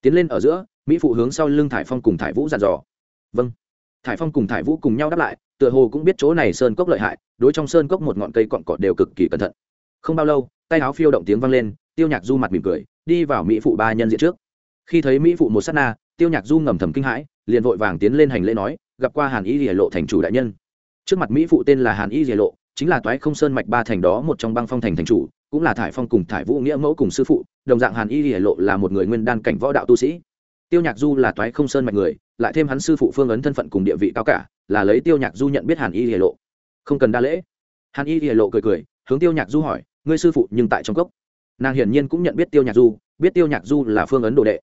Tiến lên ở giữa, mỹ phụ hướng sau lưng thải phong cùng thải vũ dàn dò. Vâng. Thải phong cùng thải vũ cùng nhau đáp lại, tựa hồ cũng biết chỗ này sơn cốc lợi hại, đối trong sơn cốc một ngọn cây cọn cọt đều cực kỳ cẩn thận. Không bao lâu, tay áo phiêu động tiếng vang lên, tiêu nhạc du mặt mỉm cười, đi vào mỹ phụ ba nhân diện trước. Khi thấy mỹ phụ một s á t na, tiêu nhạc du ngầm thầm kinh hãi, liền vội vàng tiến lên hành lễ nói, gặp qua hàn y rỉa lộ thành chủ đại nhân. Trước mặt mỹ phụ tên là hàn y rỉa lộ chính là toái không sơn mạch ba thành đó một trong băng phong thành thành chủ, cũng là thải phong cùng thải vũ nghĩa mẫu cùng sư phụ, đồng dạng hàn y rỉa lộ là một người nguyên đan cảnh võ đạo tu sĩ. Tiêu nhạc du là toái không sơn mạch người, lại thêm hắn sư phụ phương ấn thân phận cùng địa vị cao cả, là lấy tiêu nhạc du nhận biết hàn y rỉa lộ. Không cần đa lễ. Hàn y rỉa lộ cười cười, hướng tiêu nhạc du hỏi, ngươi sư phụ nhưng tại trong cốc? Nàng hiển nhiên cũng nhận biết tiêu nhạc du, biết tiêu nhạc du là phương ấn đồ đệ.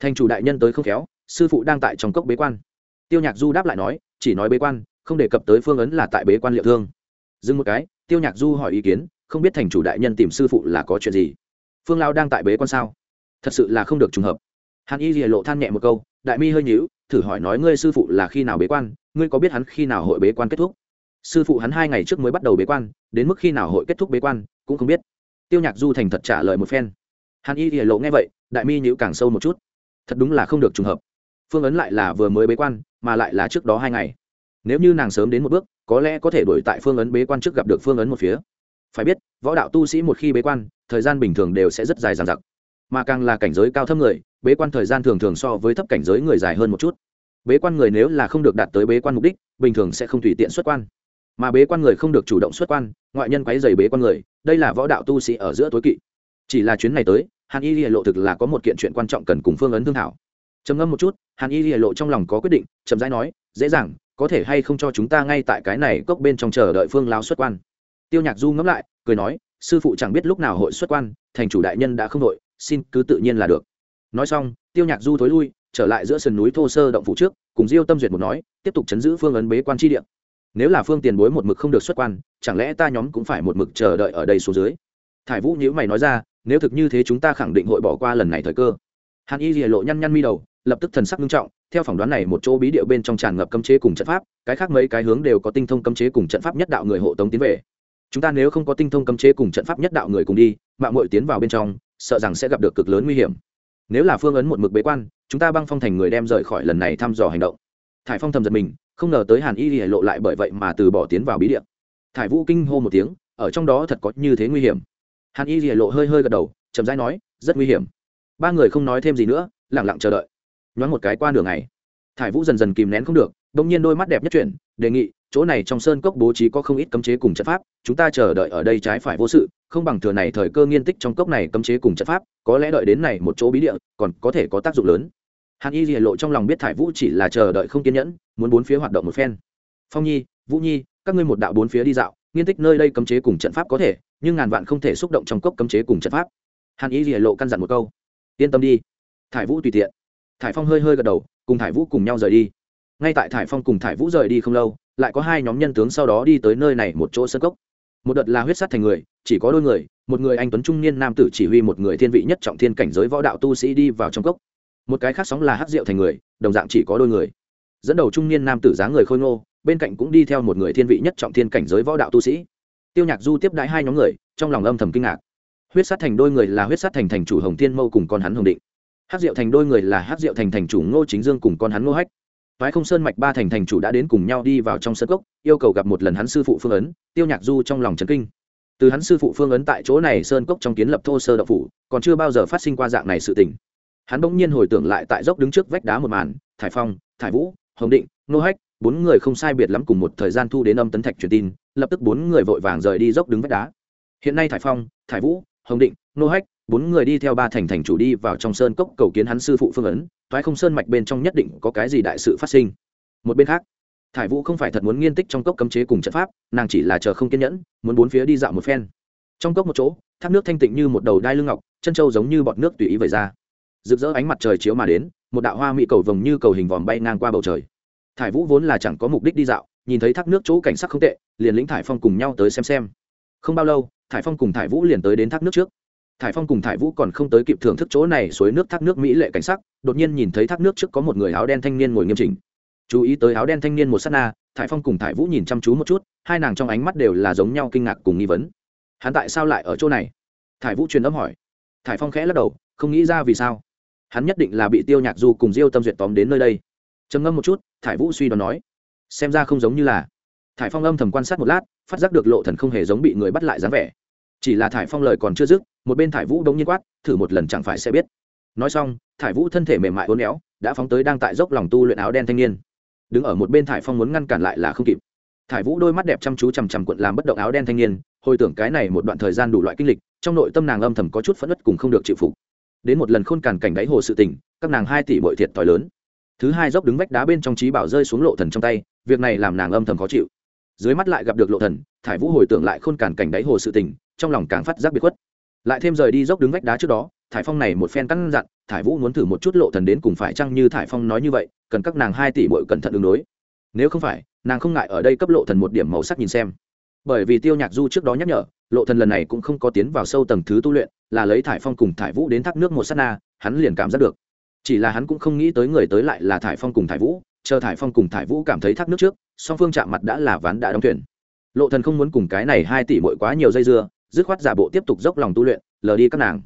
Thành chủ đại nhân tới không khéo, sư phụ đang tại trong cốc bế quan. Tiêu nhạc du đáp lại nói, chỉ nói bế quan, không đề cập tới phương ấn là tại bế quan liệu thương dừng một cái, tiêu nhạc du hỏi ý kiến, không biết thành chủ đại nhân tìm sư phụ là có chuyện gì? Phương lao đang tại bế quan sao? Thật sự là không được trùng hợp. Hàn y lìa lộ than nhẹ một câu, đại mi hơi nhíu, thử hỏi nói ngươi sư phụ là khi nào bế quan, ngươi có biết hắn khi nào hội bế quan kết thúc? Sư phụ hắn hai ngày trước mới bắt đầu bế quan, đến mức khi nào hội kết thúc bế quan, cũng không biết. Tiêu nhạc du thành thật trả lời một phen. Hàn y lìa lộ nghe vậy, đại mi nhíu càng sâu một chút. Thật đúng là không được trùng hợp. Phương ấn lại là vừa mới bế quan, mà lại là trước đó hai ngày nếu như nàng sớm đến một bước, có lẽ có thể đổi tại phương ấn bế quan trước gặp được phương ấn một phía. Phải biết, võ đạo tu sĩ một khi bế quan, thời gian bình thường đều sẽ rất dài dằng dặc. Mà càng là cảnh giới cao thấp người, bế quan thời gian thường thường so với thấp cảnh giới người dài hơn một chút. Bế quan người nếu là không được đạt tới bế quan mục đích, bình thường sẽ không tùy tiện xuất quan. Mà bế quan người không được chủ động xuất quan, ngoại nhân quấy dày bế quan người, đây là võ đạo tu sĩ ở giữa tối kỵ. Chỉ là chuyến này tới, hàn y lộ thực là có một kiện chuyện quan trọng cần cùng phương ấn thương thảo. Trầm ngâm một chút, hàn y lộ trong lòng có quyết định, chậm rãi nói, dễ dàng có thể hay không cho chúng ta ngay tại cái này cốc bên trong chờ đợi phương lao xuất quan. Tiêu nhạc du ngẫm lại, cười nói, sư phụ chẳng biết lúc nào hội xuất quan, thành chủ đại nhân đã không đội, xin cứ tự nhiên là được. Nói xong, tiêu nhạc du thối lui, trở lại giữa sườn núi thô sơ động phủ trước, cùng diêu tâm duyệt một nói, tiếp tục chấn giữ phương ấn bế quan tri điện nếu là phương tiền bối một mực không được xuất quan, chẳng lẽ ta nhóm cũng phải một mực chờ đợi ở đây số dưới? Thải vũ nhữ mày nói ra, nếu thực như thế chúng ta khẳng định hội bỏ qua lần này thời cơ. Hàn y lìa lộ nhăn nhăn mi đầu, lập tức thần sắc nghiêm trọng theo phỏng đoán này, một chỗ bí địa bên trong tràn ngập cấm chế cùng trận pháp, cái khác mấy cái hướng đều có tinh thông cấm chế cùng trận pháp nhất đạo người hộ tống tiến về. Chúng ta nếu không có tinh thông cấm chế cùng trận pháp nhất đạo người cùng đi mạng mội tiến vào bên trong, sợ rằng sẽ gặp được cực lớn nguy hiểm. Nếu là phương ấn một mực bế quan, chúng ta băng phong thành người đem rời khỏi lần này thăm dò hành động. Thải phong thầm giật mình, không ngờ tới hàn y lìa lộ lại bởi vậy mà từ bỏ tiến vào bí địa. thải vũ kinh hô một tiếng, ở trong đó thật có như thế nguy hiểm. Hàn y lìa lộ hơi hơi gật đầu, chậm rãi nói, rất nguy hiểm. Ba người không nói thêm gì nữa lẳng lặng chờ đợi nhoáng một cái qua nửa ngày. Thải vũ dần dần kìm nén không được đ ỗ n g nhiên đôi mắt đẹp nhất chuyển, đề nghị, chỗ này trong sơn cốc bố trí có không ít cấm chế cùng trận pháp, chúng ta chờ đợi ở đây trái phải vô sự, không bằng thừa này thời cơ nghiên tích trong cốc này cấm chế cùng trận pháp, có lẽ đợi đến này một chỗ bí địa, còn có thể có tác dụng lớn. Hàn y hiện lộ trong lòng biết thải vũ chỉ là chờ đợi không kiên nhẫn, muốn bốn phía hoạt động một phen. Phong nhi, vũ nhi, các ngươi một đạo bốn phía đi dạo, nghiên tích nơi đây cấm chế cùng trận pháp có thể, nhưng ngàn vạn không thể xúc động trong cốc cấm chế cùng trận pháp. Hàn y hiện lộ căn dặn một câu. Yên tâm đi. Thải vũ tùy tiện thải phong hơi hơi gật đầu, cùng thải vũ cùng nhau rời đi. Ngay tại thải phong cùng thải vũ rời đi không lâu, lại có hai nhóm nhân tướng sau đó đi tới nơi này một chỗ sân cốc. Một đợt là huyết sát thành người, chỉ có đôi người, một người anh tuấn trung niên nam tử chỉ huy một người thiên vị nhất trọng thiên cảnh giới võ đạo tu sĩ đi vào trong cốc. Một cái khác sóng là hắc diệu thành người, đồng dạng chỉ có đôi người. Dẫn đầu trung niên nam tử dáng người khôi ngô, bên cạnh cũng đi theo một người thiên vị nhất trọng thiên cảnh giới võ đạo tu sĩ. Tiêu nhạc du tiếp đãi hai nhóm người, trong lòng âm thầm kinh ngạc. Huyết sát thành đôi người là huyết sát thành thành chủ hồng thiên mâu cùng con hắn hồng định hát diệu thành đôi người là hát diệu thành thành chủ ngô chính dương cùng con hắn ngô hách. Phái không sơn mạch ba thành thành chủ đã đến cùng nhau đi vào trong sân cốc, yêu cầu gặp một lần hắn sư phụ phương ấn tiêu nhạc du trong lòng trấn kinh. Từ hắn sư phụ phương ấn tại chỗ này sơn cốc trong kiến lập thô sơ đậu phủ còn chưa bao giờ phát sinh qua dạng này sự tình. Hắn bỗng nhiên hồi tưởng lại tại dốc đứng trước vách đá một màn thải phong thải vũ hồng định Ngô hách bốn người không sai biệt lắm cùng một thời gian thu đến âm tấn thạch truyền tin lập tức bốn người vội vàng rời đi dốc đứng vách đá. Hiện nay thải phong thải vũ hồng định Ngô hách bốn người đi theo ba thành thành chủ đi vào trong sơn cốc cầu kiến hắn sư phụ phương ấn, thoái không sơn mạch bên trong nhất định có cái gì đại sự phát sinh. Một bên khác, thải vũ không phải thật muốn nghiên tích trong cốc cấm chế cùng trận pháp, nàng chỉ là chờ không kiên nhẫn, muốn bốn phía đi dạo một phen. Trong cốc một chỗ, thác nước thanh tịnh như một đầu đai lưng ngọc, chân trâu giống như bọt nước tùy ý vẩy ra. Rực rỡ ánh mặt trời chiếu mà đến, một đạo hoa mỹ cầu vồng như cầu hình vòm bay ngang qua bầu trời. Thải vũ vốn là chẳng có mục đích đi dạo, nhìn thấy thác nước chỗ cảnh sắc không tệ, liền lĩnh thải phong cùng nhau tới xem xem. Không bao lâu, thải phong cùng thải vũ liền tới đến thác nước trước thải phong cùng thải vũ còn không tới kịp thưởng thức chỗ này, suối nước thác nước mỹ lệ cảnh sắc, đột nhiên nhìn thấy thác nước trước có một người áo đen thanh niên ngồi nghiêm chỉnh. Chú ý tới áo đen thanh niên một s á t na, thải phong cùng thải vũ nhìn chăm chú một chút, hai nàng trong ánh mắt đều là giống nhau kinh ngạc cùng nghi vấn. Hắn tại sao lại ở chỗ này? Thải vũ truyền âm hỏi. Thải phong khẽ lắc đầu, không nghĩ ra vì sao. Hắn nhất định là bị tiêu nhạc du cùng diêu tâm duyệt tóm đến nơi đây. Trầm ngâm một chút, thải vũ suy đoán nói. Xem ra không giống như là. Thải phong âm thầm quan sát một lát, phát giác được lộ thần không hề giống bị người bắt lại dáng vẻ. Chỉ là thải phong lời còn chưa dứt một bên thải vũ đống nhiên quát, thử một lần chẳng phải sẽ biết. Nói xong, thải vũ thân thể mềm mại uốn éo, đã phóng tới đang tại dốc lòng tu luyện áo đen thanh niên. Đứng ở một bên thải phong muốn ngăn cản lại là không kịp. Thải vũ đôi mắt đẹp chăm chú chằm chằm cuộn làm bất động áo đen thanh niên, hồi tưởng cái này một đoạn thời gian đủ loại kinh lịch, trong nội tâm nàng âm thầm có chút phẫn nứt cùng không được chịu phục. Đến một lần khôn càn cảnh đáy hồ sự tình, các nàng hai tỷ bội thiệt thòi lớn. Thứ hai dốc đứng vách đá bên trong trí bảo rơi xuống lộ thần trong tay, việc này làm nàng âm thầm khó chịu. Dưới mắt lại gặp được lộ thần, thải vũ hồi tưởng lại khôn càn cảnh đáy hồ sự tình, trong lòng càng phát giác biệt khuất lại thêm rời đi dốc đứng vách đá trước đó, thải phong này một phen căn dặn, thải vũ muốn thử một chút lộ thần đến cùng phải chăng như thải phong nói như vậy, cần các nàng hai tỷ bội cẩn thận ứng đối. Nếu không phải, nàng không ngại ở đây cấp lộ thần một điểm màu sắc nhìn xem. Bởi vì tiêu nhạc du trước đó nhắc nhở, lộ thần lần này cũng không có tiến vào sâu tầng thứ tu luyện, là lấy thải phong cùng thải vũ đến thác nước một sát na, hắn liền cảm giác được. Chỉ là hắn cũng không nghĩ tới người tới lại là thải phong cùng thải vũ, chờ thải phong cùng thải vũ cảm thấy thác nước trước, song phương chạm mặt đã là ván đã đóng thuyền. Lộ thần không muốn cùng cái này hai tỷ bội quá nhiều dây dưa dứt khoát giả bộ tiếp tục dốc lòng tu luyện, lờ đi các nàng.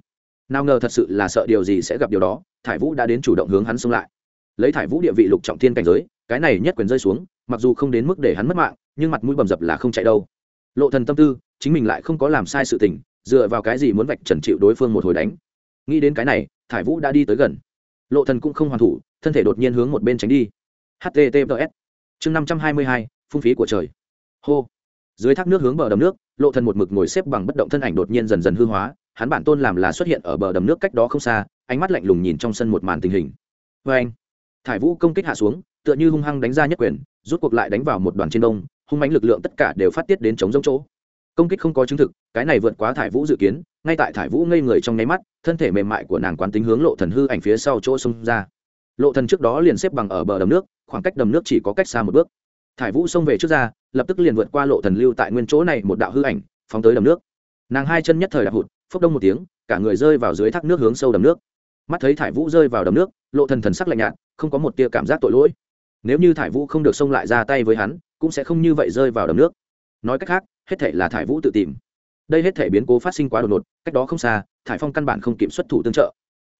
Nào ngờ thật sự là sợ điều gì sẽ gặp điều đó, thải vũ đã đến chủ động hướng hắn xông lại. Lấy thải vũ địa vị lục trọng thiên cảnh giới, cái này nhất quyền rơi xuống, mặc dù không đến mức để hắn mất mạng, nhưng mặt mũi bầm dập là không chạy đâu. Lộ thần tâm tư, chính mình lại không có làm sai sự tình, dựa vào cái gì muốn vạch trần chịu đối phương một hồi đánh. Nghĩ đến cái này, thải vũ đã đi tới gần. Lộ thần cũng không hoàn thủ, thân thể đột nhiên hướng một bên tránh đi. Https chương năm trăm hai mươi hai, phung phí của trời. Hô dưới thác nước hướng bờ đầm nước, lộ thần một mực ngồi xếp bằng bất động thân ảnh đột nhiên dần dần hư hóa, hắn bản tôn làm là xuất hiện ở bờ đầm nước cách đó không xa, ánh mắt lạnh lùng nhìn trong sân một màn tình hình. Với anh, thải vũ công kích hạ xuống, tựa như hung hăng đánh ra nhất quyền, rút cuộc lại đánh vào một đoàn trên đông, hung mãnh lực lượng tất cả đều phát tiết đến chống giống chỗ. Công kích không có chứng thực, cái này vượt quá thải vũ dự kiến, ngay tại thải vũ ngây người trong nháy mắt, thân thể mềm mại của nàng quán tính hướng lộ thần hư ảnh phía sau chỗ xông ra. Lộ thần trước đó liền xếp bằng ở bờ đầm nước, khoảng cách đầm nước chỉ có cách xa một bước thải vũ xông về trước ra, lập tức liền vượt qua lộ thần lưu tại nguyên chỗ này một đạo hư ảnh, phóng tới đầm nước. Nàng hai chân nhất thời đạp hụt, phốc đông một tiếng, cả người rơi vào dưới thác nước hướng sâu đầm nước. Mắt thấy thải vũ rơi vào đầm nước, lộ thần thần sắc lạnh nhạt, không có một tia cảm giác tội lỗi. Nếu như thải vũ không được xông lại ra tay với hắn, cũng sẽ không như vậy rơi vào đầm nước. Nói cách khác, hết thể là thải vũ tự tìm. Đây hết thể biến cố phát sinh quá đột ngột, cách đó không xa, thải phong căn bản không kiểm xuất thủ tương trợ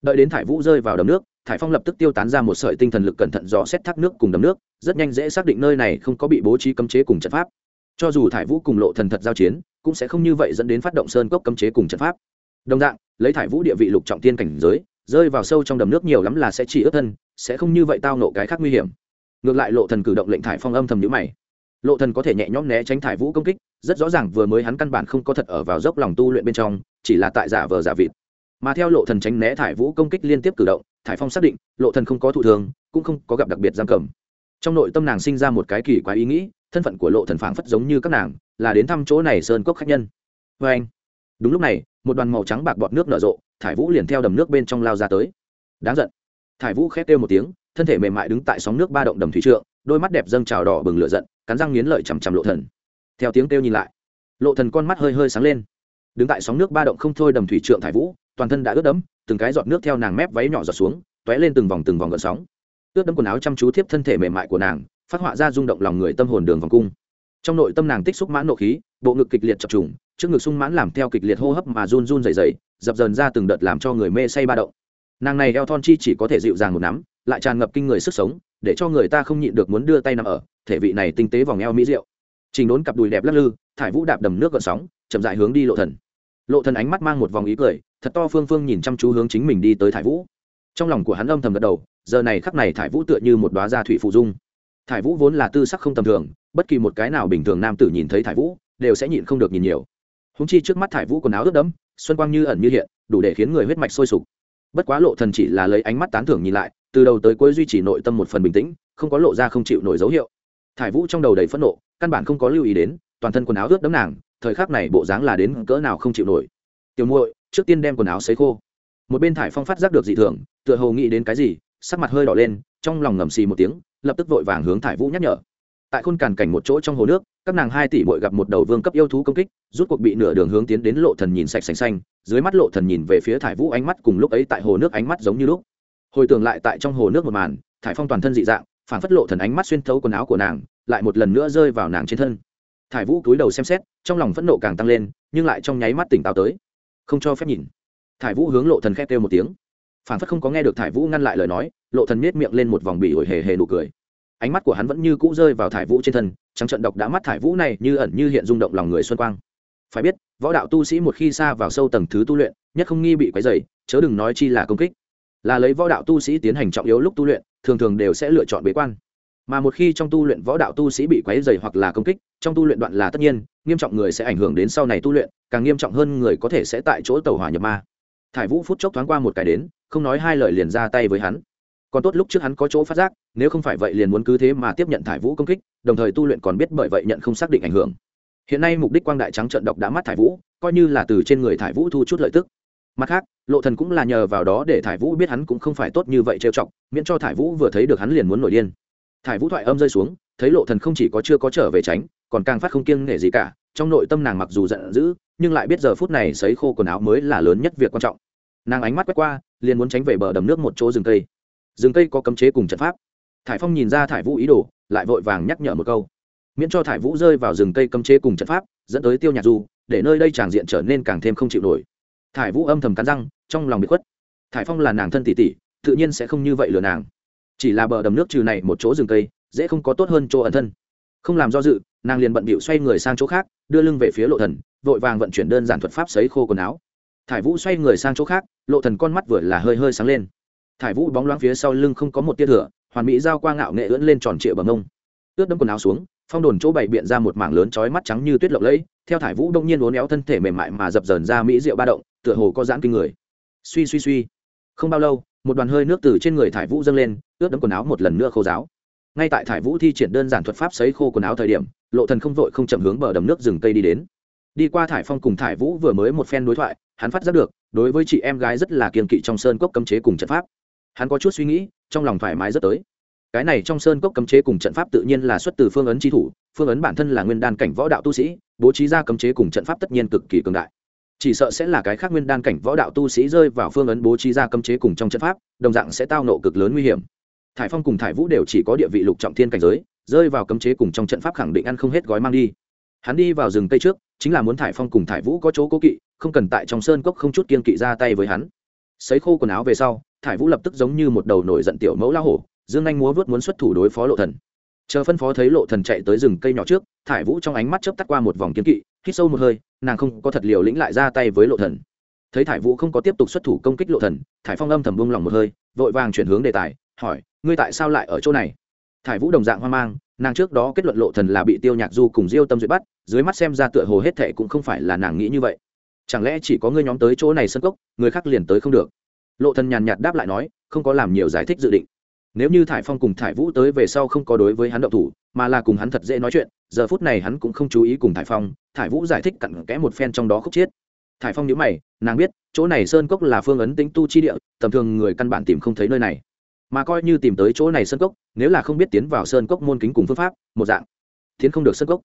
đợi đến thải vũ rơi vào đầm nước, thải phong lập tức tiêu tán ra một sợi tinh thần lực cẩn thận dò xét thác nước cùng đầm nước, rất nhanh dễ xác định nơi này không có bị bố trí cấm chế cùng trận pháp. Cho dù thải vũ cùng lộ thần thật giao chiến, cũng sẽ không như vậy dẫn đến phát động sơn cốc cấm chế cùng trận pháp. Đồng dạng, lấy thải vũ địa vị lục trọng tiên cảnh giới, rơi vào sâu trong đầm nước nhiều lắm là sẽ chỉ ướt thân, sẽ không như vậy tao nộ cái khác nguy hiểm. Ngược lại lộ thần cử động lệnh thải phong âm thầm nhíu mày. Lộ thần có thể nhẹ nhõm né tránh thải vũ công kích, rất rõ ràng vừa mới hắn căn bản không có thật ở vào dốc lòng tu luyện bên trong, chỉ là tại giả vờ giả vịt mà theo lộ thần tránh né thải vũ công kích liên tiếp cử động, thải phong xác định, lộ thần không có thụ thường cũng không có gặp đặc biệt giam cầm. Trong nội tâm nàng sinh ra một cái kỳ quái ý nghĩ, thân phận của lộ thần phảng phất giống như các nàng, là đến thăm chỗ này sơn cốc khách nhân. Với anh, đúng lúc này, một đoàn màu trắng bạc bọt nước nở rộ, thải vũ liền theo đầm nước bên trong lao ra tới. Đáng giận. Thải vũ khét kêu một tiếng, thân thể mềm mại đứng tại sóng nước ba động đầm thủy trượng, đôi mắt đẹp dâng trào đỏ bừng lửa giận, cắn răng nghiến lợi chằm chằm lộ thần. Theo tiếng kêu nhìn lại, lộ thần con mắt hơi hơi sáng lên. Đứng tại sóng nước ba động không thôi đầm thủy trượng thải vũ toàn thân đã ướt đẫm, từng cái giọt nước theo nàng mép váy nhỏ giọt xuống, tóe lên từng vòng từng vòng gợn sóng. Ướt đẫm quần áo chăm chú tiếp thân thể mềm mại của nàng, phát họa ra rung động lòng người tâm hồn đường vòng cung. Trong nội tâm nàng tích xúc mãn nộ khí, bộ ngực kịch liệt chập trùng, trước ngực sung mãn làm theo kịch liệt hô hấp mà run run dày dày dập dần ra từng đợt làm cho người mê say ba động. Nàng này eo thon chi chỉ có thể dịu dàng một nắm, lại tràn ngập kinh người sức sống, để cho người ta không nhịn được muốn đưa tay nằm ở, thể vị này tinh tế vòng eo mỹ rượu trình đốn cặp đùi đẹp lắc lư, thải vũ đạp đầm nước gợn sóng, chậm dại hướng đi lộ thần. Lộ thần ánh mắt mang một vòng ý cười thật to phương phương nhìn chăm chú hướng chính mình đi tới thải vũ. Trong lòng của hắn âm thầm gật đầu, giờ này khắc này thải vũ tựa như một đóa gia thủy phụ dung. Thải vũ vốn là tư sắc không tầm thường, bất kỳ một cái nào bình thường nam tử nhìn thấy thải vũ, đều sẽ nhịn không được nhìn nhiều. Húng chi trước mắt thải vũ quần áo ướt đẫm, xuân quang như ẩn như hiện, đủ để khiến người huyết mạch sôi sục. Bất quá lộ thần chỉ là lấy ánh mắt tán thưởng nhìn lại, từ đầu tới cuối duy trì nội tâm một phần bình tĩnh, không có lộ ra không chịu nổi dấu hiệu. Thải vũ trong đầu đầy phẫn nộ, căn bản không có lưu ý đến, toàn thân quần áo ướt đẫm nàng, thời khắc này bộ dáng là đến cỡ nào không chịu nổi. Tiểu muội trước tiên đem quần áo sấy khô. Một bên thải phong phát giác được dị thường, tựa hồ nghĩ đến cái gì, sắc mặt hơi đỏ lên, trong lòng ngầm xì một tiếng, lập tức vội vàng hướng thải vũ nhắc nhở. Tại khôn càn cảnh một chỗ trong hồ nước, các nàng hai tỷ bội gặp một đầu vương cấp yêu thú công kích, rút cuộc bị nửa đường hướng tiến đến lộ thần nhìn sạch sành xanh, dưới mắt lộ thần nhìn về phía thải vũ ánh mắt cùng lúc ấy tại hồ nước ánh mắt giống như lúc. Hồi tưởng lại tại trong hồ nước một màn, thải phong toàn thân dị dạng phản phất lộ thần ánh mắt xuyên thấu quần áo của nàng, lại một lần nữa rơi vào nàng trên thân. Thải vũ cúi đầu xem xét, trong lòng phẫn nộ càng tăng lên, nhưng lại trong nháy mắt tỉnh táo tới không cho phép nhìn. Thải vũ hướng lộ thần khét kêu một tiếng. Phản phất không có nghe được thải vũ ngăn lại lời nói, lộ thần nết miệng lên một vòng bị ổi hề hề nụ cười. Ánh mắt của hắn vẫn như cũ rơi vào thải vũ trên thân, trắng trận độc đã mắt thải vũ này như ẩn như hiện rung động lòng người xuân quang. Phải biết, võ đạo tu sĩ một khi xa vào sâu tầng thứ tu luyện, nhất không nghi bị quấy dày chớ đừng nói chi là công kích. Là lấy võ đạo tu sĩ tiến hành trọng yếu lúc tu luyện, thường thường đều sẽ lựa chọn bế quan. Mà một khi trong tu luyện võ đạo tu sĩ bị quấy dày hoặc là công kích, trong tu luyện đoạn là tất nhiên nghiêm trọng người sẽ ảnh hưởng đến sau này tu luyện, càng nghiêm trọng hơn người có thể sẽ tại chỗ tàu hỏa nhập ma. Thải vũ phút chốc thoáng qua một cái đến, không nói hai lời liền ra tay với hắn. Còn tốt lúc trước hắn có chỗ phát giác, nếu không phải vậy liền muốn cứ thế mà tiếp nhận thải vũ công kích, đồng thời tu luyện còn biết bởi vậy nhận không xác định ảnh hưởng. Hiện nay mục đích quang đại trắng trận độc đã mắt thải vũ, coi như là từ trên người thải vũ thu chút lợi tức. Mặt khác, lộ thần cũng là nhờ vào đó để thải vũ biết hắn cũng không phải tốt như vậy trêu chọc, miễn cho thải vũ vừa thấy được hắn liền muốn nổi điên. Thải vũ thoại âm rơi xuống thấy lộ thần không chỉ có chưa có trở về tránh, còn càng phát không kiêng nể gì cả, trong nội tâm nàng mặc dù giận dữ, nhưng lại biết giờ phút này sấy khô quần áo mới là lớn nhất việc quan trọng. Nàng ánh mắt quét qua, liền muốn tránh về bờ đầm nước một chỗ rừng cây. Rừng cây có cấm chế cùng trận pháp. Thải phong nhìn ra thải vũ ý đồ, lại vội vàng nhắc nhở một câu. Miễn cho thải vũ rơi vào rừng cây cấm chế cùng trận pháp, dẫn tới tiêu nhạc du để nơi đây tràng diện trở nên càng thêm không chịu nổi. Thải vũ âm thầm cắn răng, trong lòng bị khuất. Thải phong là nàng thân tỷ tỷ, tự nhiên sẽ không như vậy lừa nàng. Chỉ là bờ đầm nước trừ này một chỗ rừng cây dễ không có tốt hơn chỗ ẩn thân. Không làm do dự, nàng liền bận bịu xoay người sang chỗ khác, đưa lưng về phía lộ thần, vội vàng vận chuyển đơn giản thuật pháp sấy khô quần áo. Thải vũ xoay người sang chỗ khác, lộ thần con mắt vừa là hơi hơi sáng lên. Thải vũ bóng loáng phía sau lưng không có một tia thừa hoàn mỹ giao qua ngạo nghệ ưỡn lên tròn trịa bằng ông ướt đẫm quần áo xuống, phong đồn chỗ bày biện ra một mảng lớn chói mắt trắng như tuyết lộng lẫy, theo thải vũ đông nhiên uốn éo thân thể mềm mại mà dập dờn ra mỹ rượu ba động, tựa hồ có giãn kinh người. Suy suy suy. Không bao lâu, một đoàn hơi nước từ trên người thải vũ dâng lên, ướt đẫm quần áo một lần nữa khô giáo ngay tại thải vũ thi triển đơn giản thuật pháp sấy khô quần áo thời điểm, lộ thần không vội không chậm hướng bờ đầm nước rừng cây đi đến. Đi qua thải phong cùng thải vũ vừa mới một phen đối thoại, hắn phát giác được, đối với chị em gái rất là kiên kỵ trong sơn cốc cấm chế cùng trận pháp. Hắn có chút suy nghĩ, trong lòng thoải mái rất tới. Cái này trong sơn cốc cấm chế cùng trận pháp tự nhiên là xuất từ phương ấn chi thủ, phương ấn bản thân là nguyên đan cảnh võ đạo tu sĩ, bố trí ra cấm chế cùng trận pháp tất nhiên cực kỳ cường đại. Chỉ sợ sẽ là cái khác nguyên đan cảnh võ đạo tu sĩ rơi vào phương ấn bố trí ra cấm chế cùng trong trận pháp, đồng dạng sẽ tao nộ cực lớn nguy hiểm thải phong cùng thải vũ đều chỉ có địa vị lục trọng thiên cảnh giới, rơi vào cấm chế cùng trong trận pháp khẳng định ăn không hết gói mang đi. Hắn đi vào rừng cây trước, chính là muốn thải phong cùng thải vũ có chỗ cố kỵ, không cần tại trong sơn cốc không chút kiên kỵ ra tay với hắn. Sấy khô quần áo về sau, thải vũ lập tức giống như một đầu nổi giận tiểu mẫu la hổ, dương anh múa vớt muốn xuất thủ đối phó lộ thần. Chờ phân phó thấy lộ thần chạy tới rừng cây nhỏ trước, thải vũ trong ánh mắt chớp tắt qua một vòng kiên kỵ, hít sâu một hơi, nàng không có thật liều lĩnh lại ra tay với lộ thần. Thấy thải vũ không có tiếp tục xuất thủ công kích lộ thần, thải phong âm thầm buông lòng một hơi, vội vàng chuyển hướng đề tài hỏi, ngươi tại sao lại ở chỗ này? Thải vũ đồng dạng hoang mang, nàng trước đó kết luận lộ thần là bị tiêu nhạc du cùng diêu tâm duyệt bắt, dưới mắt xem ra tựa hồ hết thệ cũng không phải là nàng nghĩ như vậy. Chẳng lẽ chỉ có ngươi nhóm tới chỗ này sân cốc, người khác liền tới không được? Lộ thần nhàn nhạt đáp lại nói, không có làm nhiều giải thích dự định. Nếu như thải phong cùng thải vũ tới về sau không có đối với hắn động thủ, mà là cùng hắn thật dễ nói chuyện, giờ phút này hắn cũng không chú ý cùng thải phong, thải vũ giải thích cặn kẽ một phen trong đó khúc chiết. Thải phong nhíu mày, nàng biết, chỗ này sơn cốc là phương ấn tính tu chi địa, tầm thường người căn bản tìm không thấy nơi này mà coi như tìm tới chỗ này sơn cốc, nếu là không biết tiến vào sơn cốc môn kính cùng phương pháp, một dạng, tiến không được sơn cốc.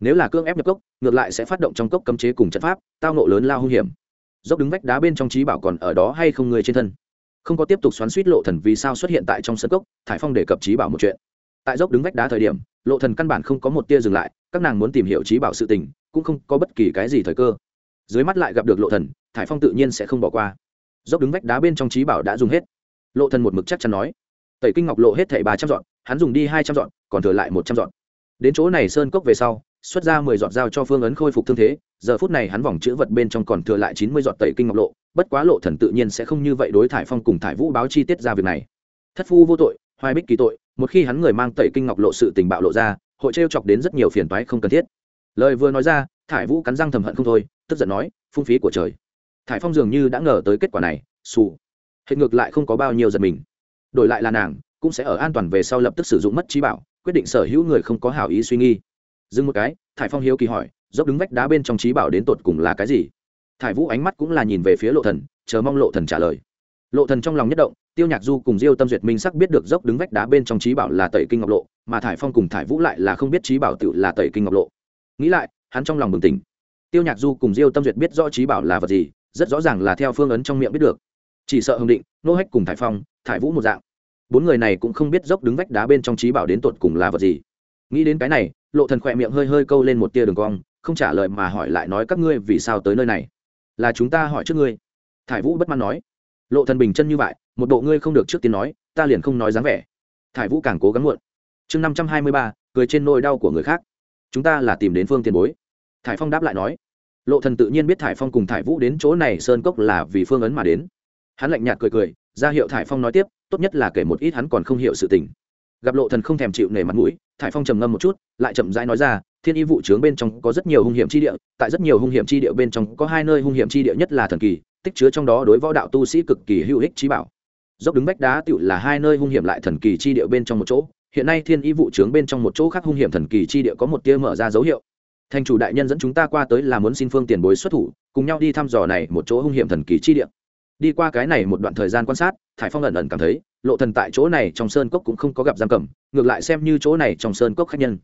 Nếu là cương ép nhập cốc, ngược lại sẽ phát động trong cốc cấm chế cùng trận pháp, tao nộ lớn lao hung hiểm. Dốc đứng vách đá bên trong trí bảo còn ở đó hay không người trên thân? Không có tiếp tục xoắn suýt lộ thần vì sao xuất hiện tại trong sân cốc, thải phong đề cập trí bảo một chuyện. Tại dốc đứng vách đá thời điểm, lộ thần căn bản không có một tia dừng lại, các nàng muốn tìm hiểu trí bảo sự tình, cũng không có bất kỳ cái gì thời cơ. Dưới mắt lại gặp được lộ thần, thải phong tự nhiên sẽ không bỏ qua. Dốc đứng vách đá bên trong trí bảo đã dùng hết lộ thần một mực chắc chắn nói. Tẩy kinh ngọc lộ hết thảy ba trăm dọn, hắn dùng đi hai trăm dọn, còn thừa lại một trăm dọn. Đến chỗ này sơn cốc về sau, xuất ra mười dọn dao cho phương ấn khôi phục thương thế, giờ phút này hắn vòng chữ vật bên trong còn thừa lại chín mươi dọn tẩy kinh ngọc lộ, bất quá lộ thần tự nhiên sẽ không như vậy đối thải phong cùng thải vũ báo chi tiết ra việc này. Thất phu vô tội, hoài bích kỳ tội, một khi hắn người mang tẩy kinh ngọc lộ sự tình bạo lộ ra, hội trêu chọc đến rất nhiều phiền toái không cần thiết. Lời vừa nói ra, thải vũ cắn răng thầm hận không thôi, tức giận nói, phung phí của trời. Thải phong dường như đã ngờ tới kết quả này, xù hệ ngược lại không có bao nhiêu giật mình. Đổi lại là nàng, cũng sẽ ở an toàn về sau lập tức sử dụng mất trí bảo, quyết định sở hữu người không có hảo ý suy nghi. Dừng một cái, thải phong hiếu kỳ hỏi, dốc đứng vách đá bên trong trí bảo đến tột cùng là cái gì? Thải vũ ánh mắt cũng là nhìn về phía lộ thần, chờ mong lộ thần trả lời. Lộ thần trong lòng nhất động, tiêu nhạc du cùng diêu tâm duyệt minh sắc biết được dốc đứng vách đá bên trong trí bảo là tẩy kinh ngọc lộ, mà thải phong cùng thải vũ lại là không biết trí bảo tự là tẩy kinh ngọc lộ. Nghĩ lại, hắn trong lòng bừng tỉnh. Tiêu nhạc du cùng diêu tâm duyệt biết rõ trí bảo là vật gì, rất rõ ràng là theo phương ấn trong miệng biết được chỉ sợ hồng định, nô hách cùng thải phong, thải vũ một dạng. Bốn người này cũng không biết dốc đứng vách đá bên trong trí bảo đến tột cùng là vật gì. Nghĩ đến cái này, lộ thần khỏe miệng hơi hơi câu lên một tia đường cong, không trả lời mà hỏi lại nói các ngươi vì sao tới nơi này? Là chúng ta hỏi trước ngươi. Thải vũ bất mãn nói. Lộ thần bình chân như vậy, một bộ ngươi không được trước tiên nói, ta liền không nói dáng vẻ. Thải vũ càng cố gắng muộn. Chương năm trăm hai mươi ba, cười trên nỗi đau của người khác. Chúng ta là tìm đến phương tiền bối. Thải phong đáp lại nói. Lộ thần tự nhiên biết thải phong cùng thải vũ đến chỗ này sơn cốc là vì phương ấn mà đến hắn lạnh nhạt cười cười, ra hiệu thải phong nói tiếp, tốt nhất là kể một ít hắn còn không hiểu sự tình. Gặp lộ thần không thèm chịu nể mặt mũi, thải phong trầm ngâm một chút, lại chậm rãi nói ra, thiên y vụ trướng bên trong có rất nhiều hung hiểm chi địa, tại rất nhiều hung hiểm chi địa bên trong có hai nơi hung hiểm chi địa nhất là thần kỳ, tích chứa trong đó đối võ đạo tu sĩ cực kỳ hữu ích trí bảo. Dốc đứng bách đá tựu là hai nơi hung hiểm lại thần kỳ chi địa bên trong một chỗ, hiện nay thiên y vụ trướng bên trong một chỗ khác hung hiểm thần kỳ chi địa có một tia mở ra dấu hiệu. Thành chủ đại nhân dẫn chúng ta qua tới là muốn xin phương tiền bối xuất thủ, cùng nhau đi thăm dò này một chỗ hung hiểm thần kỳ chi địa đi qua cái này một đoạn thời gian quan sát, thải phong ẩn ẩn cảm thấy, lộ thần tại chỗ này trong sơn cốc cũng không có gặp giam cầm, ngược lại xem như chỗ này trong sơn cốc khách nhân.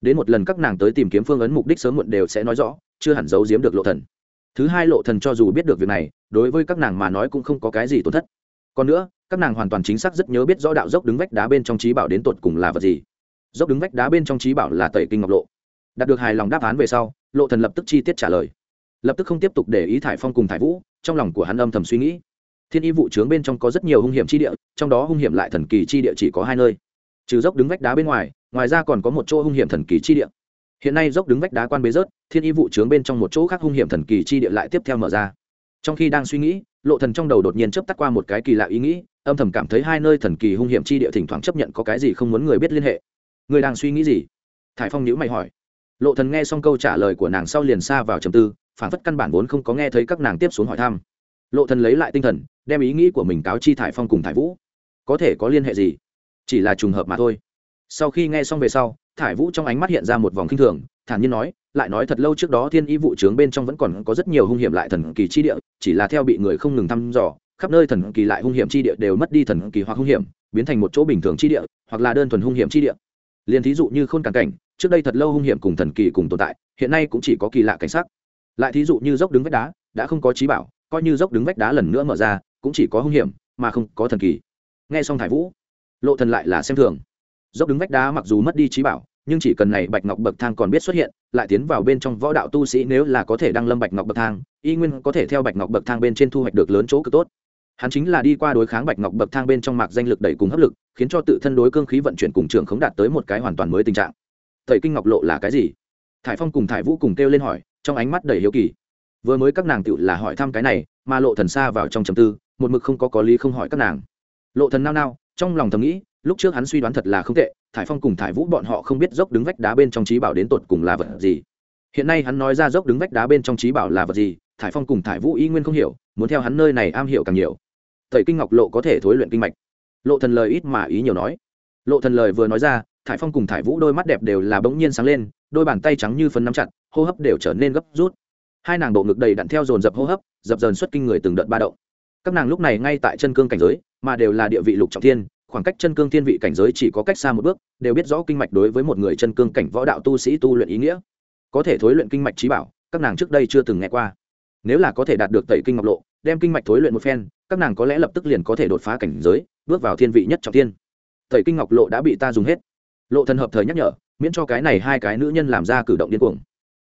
Đến một lần các nàng tới tìm kiếm phương ấn mục đích sớm muộn đều sẽ nói rõ, chưa hẳn giấu giếm được lộ thần. Thứ hai lộ thần cho dù biết được việc này, đối với các nàng mà nói cũng không có cái gì tổn thất. Còn nữa, các nàng hoàn toàn chính xác rất nhớ biết rõ đạo dốc đứng vách đá bên trong trí bảo đến tột cùng là vật gì. Dốc đứng vách đá bên trong trí bảo là tẩy kinh ngọc lộ. Đạt được hài lòng đáp án về sau, lộ thần lập tức chi tiết trả lời. Lập tức không tiếp tục để ý thải phong cùng thải vũ trong lòng của hắn âm thầm suy nghĩ. Thiên y vụ trướng bên trong có rất nhiều hung hiểm chi địa, trong đó hung hiểm lại thần kỳ chi địa chỉ có hai nơi. Trừ dốc đứng vách đá bên ngoài ngoài ra còn có một chỗ hung hiểm thần kỳ chi địa. Hiện nay dốc đứng vách đá quan bế rớt, thiên y vụ trướng bên trong một chỗ khác hung hiểm thần kỳ chi địa lại tiếp theo mở ra. Trong khi đang suy nghĩ, lộ thần trong đầu đột nhiên chớp tắt qua một cái kỳ lạ ý nghĩ, âm thầm cảm thấy hai nơi thần kỳ hung hiểm chi địa thỉnh thoảng chấp nhận có cái gì không muốn người biết liên hệ. Người đang suy nghĩ gì? Thải phong nhữ mày hỏi. Lộ thần nghe xong câu trả lời của nàng sau liền xa vào trầm tư phản phất căn bản vốn không có nghe thấy các nàng tiếp xuống hỏi thăm. Lộ thần lấy lại tinh thần, đem ý nghĩ của mình cáo chi thải phong cùng thải vũ. Có thể có liên hệ gì? Chỉ là trùng hợp mà thôi. Sau khi nghe xong về sau, thải vũ trong ánh mắt hiện ra một vòng kinh thường, thản nhiên nói, lại nói thật lâu trước đó thiên y vụ trướng bên trong vẫn còn có rất nhiều hung hiểm lại thần kỳ chi địa, chỉ là theo bị người không ngừng thăm dò, khắp nơi thần kỳ lại hung hiểm chi địa đều mất đi thần kỳ hoặc hung hiểm, biến thành một chỗ bình thường chi địa, hoặc là đơn thuần hung hiểm chi địa. Liền thí dụ như khôn càn cảnh, trước đây thật lâu hung hiểm cùng thần kỳ cùng tồn tại, hiện nay cũng chỉ có kỳ lạ cảnh sắc lại thí dụ như dốc đứng vách đá, đã không có trí bảo, coi như dốc đứng vách đá lần nữa mở ra, cũng chỉ có hung hiểm, mà không có thần kỳ. Nghe xong thải vũ, lộ thần lại là xem thường. Dốc đứng vách đá mặc dù mất đi trí bảo, nhưng chỉ cần này bạch ngọc bậc thang còn biết xuất hiện, lại tiến vào bên trong võ đạo tu sĩ nếu là có thể đăng lâm bạch ngọc bậc thang, y nguyên có thể theo bạch ngọc bậc thang bên trên thu hoạch được lớn chỗ cực tốt. Hắn chính là đi qua đối kháng bạch ngọc bậc thang bên trong mạc danh lực đẩy cùng hấp lực, khiến cho tự thân đối cương khí vận chuyển cùng trường không đạt tới một cái hoàn toàn mới tình trạng. Thầy kinh ngọc lộ là cái gì? Thải phong cùng thải vũ cùng kêu lên hỏi trong ánh mắt đầy hiếu kỳ. Vừa mới các nàng tựu là hỏi thăm cái này, mà lộ thần xa vào trong trầm tư, một mực không có có lý không hỏi các nàng. Lộ thần nao nao, trong lòng thầm nghĩ, lúc trước hắn suy đoán thật là không tệ, thải phong cùng thải vũ bọn họ không biết dốc đứng vách đá bên trong trí bảo đến tột cùng là vật gì. Hiện nay hắn nói ra dốc đứng vách đá bên trong trí bảo là vật gì, thải phong cùng thải vũ y nguyên không hiểu, muốn theo hắn nơi này am hiểu càng nhiều. Thầy kinh ngọc lộ có thể thối luyện kinh mạch. Lộ thần lời ít mà ý nhiều nói. Lộ thần lời vừa nói ra, thải phong cùng thải vũ đôi mắt đẹp đều là bỗng nhiên sáng lên, đôi bàn tay trắng như phấn nắm chặt hô hấp đều trở nên gấp rút. Hai nàng bộ ngực đầy đặn theo dồn dập hô hấp, dập dờn xuất kinh người từng đợt ba động. Các nàng lúc này ngay tại chân cương cảnh giới, mà đều là địa vị lục trọng thiên, khoảng cách chân cương thiên vị cảnh giới chỉ có cách xa một bước, đều biết rõ kinh mạch đối với một người chân cương cảnh võ đạo tu sĩ tu luyện ý nghĩa. Có thể thối luyện kinh mạch trí bảo, các nàng trước đây chưa từng nghe qua. Nếu là có thể đạt được tẩy kinh ngọc lộ, đem kinh mạch thối luyện một phen, các nàng có lẽ lập tức liền có thể đột phá cảnh giới, bước vào thiên vị nhất trọng thiên. Tẩy kinh ngọc lộ đã bị ta dùng hết. Lộ thần hợp thời nhắc nhở, miễn cho cái này hai cái nữ nhân làm ra cử động điên cuồng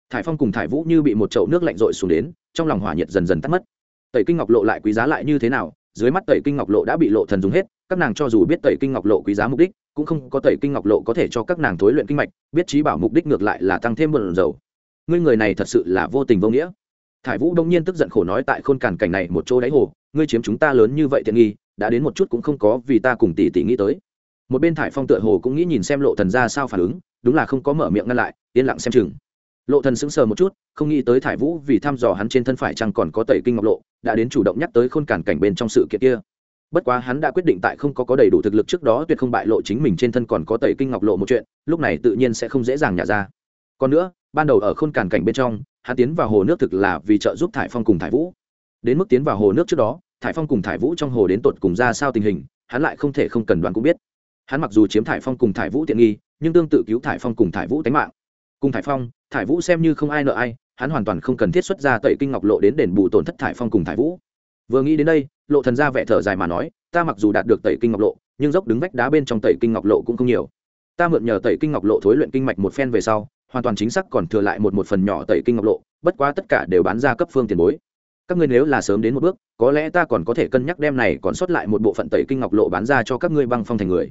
thải phong cùng thải vũ như bị một chậu nước lạnh rội xuống đến, trong lòng hỏa nhiệt dần dần tắt mất. Tẩy kinh ngọc lộ lại quý giá lại như thế nào, dưới mắt tẩy kinh ngọc lộ đã bị lộ thần dùng hết, các nàng cho dù biết tẩy kinh ngọc lộ quý giá mục đích, cũng không có tẩy kinh ngọc lộ có thể cho các nàng thối luyện kinh mạch, biết trí bảo mục đích ngược lại là tăng thêm một dầu ngươi người này thật sự là vô tình vô nghĩa. Thải vũ đông nhiên tức giận khổ nói tại khôn cản cảnh này một chỗ đáy hồ, ngươi chiếm chúng ta lớn như vậy tiện nghi, đã đến một chút cũng không có vì ta cùng tỷ tỷ nghĩ tới. Một bên thải phong tựa hồ cũng nghĩ nhìn xem lộ thần ra sao phản ứng, đúng là không có mở miệng ngăn lại, yên lặng xem chừng lộ thần sững sờ một chút, không nghĩ tới thải vũ vì thăm dò hắn trên thân phải chăng còn có tẩy kinh ngọc lộ, đã đến chủ động nhắc tới khôn cản cảnh bên trong sự kiện kia. Bất quá hắn đã quyết định tại không có có đầy đủ thực lực trước đó tuyệt không bại lộ chính mình trên thân còn có tẩy kinh ngọc lộ một chuyện, lúc này tự nhiên sẽ không dễ dàng nhả ra. Còn nữa, ban đầu ở khôn cản cảnh bên trong, hắn tiến vào hồ nước thực là vì trợ giúp thải phong cùng thải vũ. Đến mức tiến vào hồ nước trước đó, thải phong cùng thải vũ trong hồ đến tột cùng ra sao tình hình, hắn lại không thể không cần đoán cũng biết. Hắn mặc dù chiếm thải phong cùng thải vũ tiện nghi, nhưng tương tự cứu thải phong cùng thải vũ tánh mạng cùng thải phong, thải vũ xem như không ai nợ ai, hắn hoàn toàn không cần thiết xuất ra tẩy kinh ngọc lộ đến đền bù tổn thất thải phong cùng thải vũ. Vừa nghĩ đến đây, lộ thần ra vẻ thở dài mà nói, ta mặc dù đạt được tẩy kinh ngọc lộ, nhưng dốc đứng vách đá bên trong tẩy kinh ngọc lộ cũng không nhiều. Ta mượn nhờ tẩy kinh ngọc lộ thối luyện kinh mạch một phen về sau, hoàn toàn chính xác còn thừa lại một một phần nhỏ tẩy kinh ngọc lộ, bất quá tất cả đều bán ra cấp phương tiền bối. Các ngươi nếu là sớm đến một bước, có lẽ ta còn có thể cân nhắc đem này còn sót lại một bộ phận tẩy kinh ngọc lộ bán ra cho các ngươi băng phong thành người.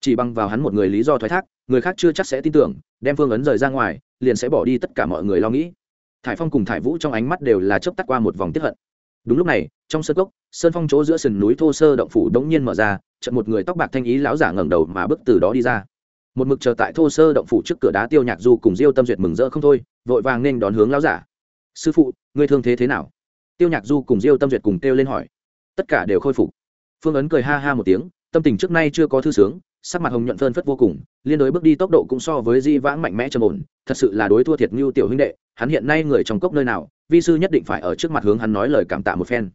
Chỉ bằng vào hắn một người lý do thoái thác, người khác chưa chắc sẽ tin tưởng đem phương ấn rời ra ngoài, liền sẽ bỏ đi tất cả mọi người lo nghĩ. Thải phong cùng thải vũ trong ánh mắt đều là chớp tắt qua một vòng tiếp hận. Đúng lúc này, trong sân cốc, sơn phong chỗ giữa sườn núi thô sơ động phủ đống nhiên mở ra, chợt một người tóc bạc thanh ý lão giả ngẩng đầu mà bước từ đó đi ra. Một mực chờ tại thô sơ động phủ trước cửa đá tiêu nhạc du cùng diêu tâm duyệt mừng rỡ không thôi, vội vàng nên đón hướng lão giả. Sư phụ người thương thế thế nào? Tiêu nhạc du cùng diêu tâm duyệt cùng kêu lên hỏi. Tất cả đều khôi phục. Phương ấn cười ha ha một tiếng, tâm tình trước nay chưa có thư sướng sắc mặt hồng nhuận phơn phất vô cùng, liên đối bước đi tốc độ cũng so với di vãng mạnh mẽ trầm ổn, thật sự là đối thua thiệt như tiểu huynh đệ, hắn hiện nay người trong cốc nơi nào, vi sư nhất định phải ở trước mặt hướng hắn nói lời cảm tạ một phen.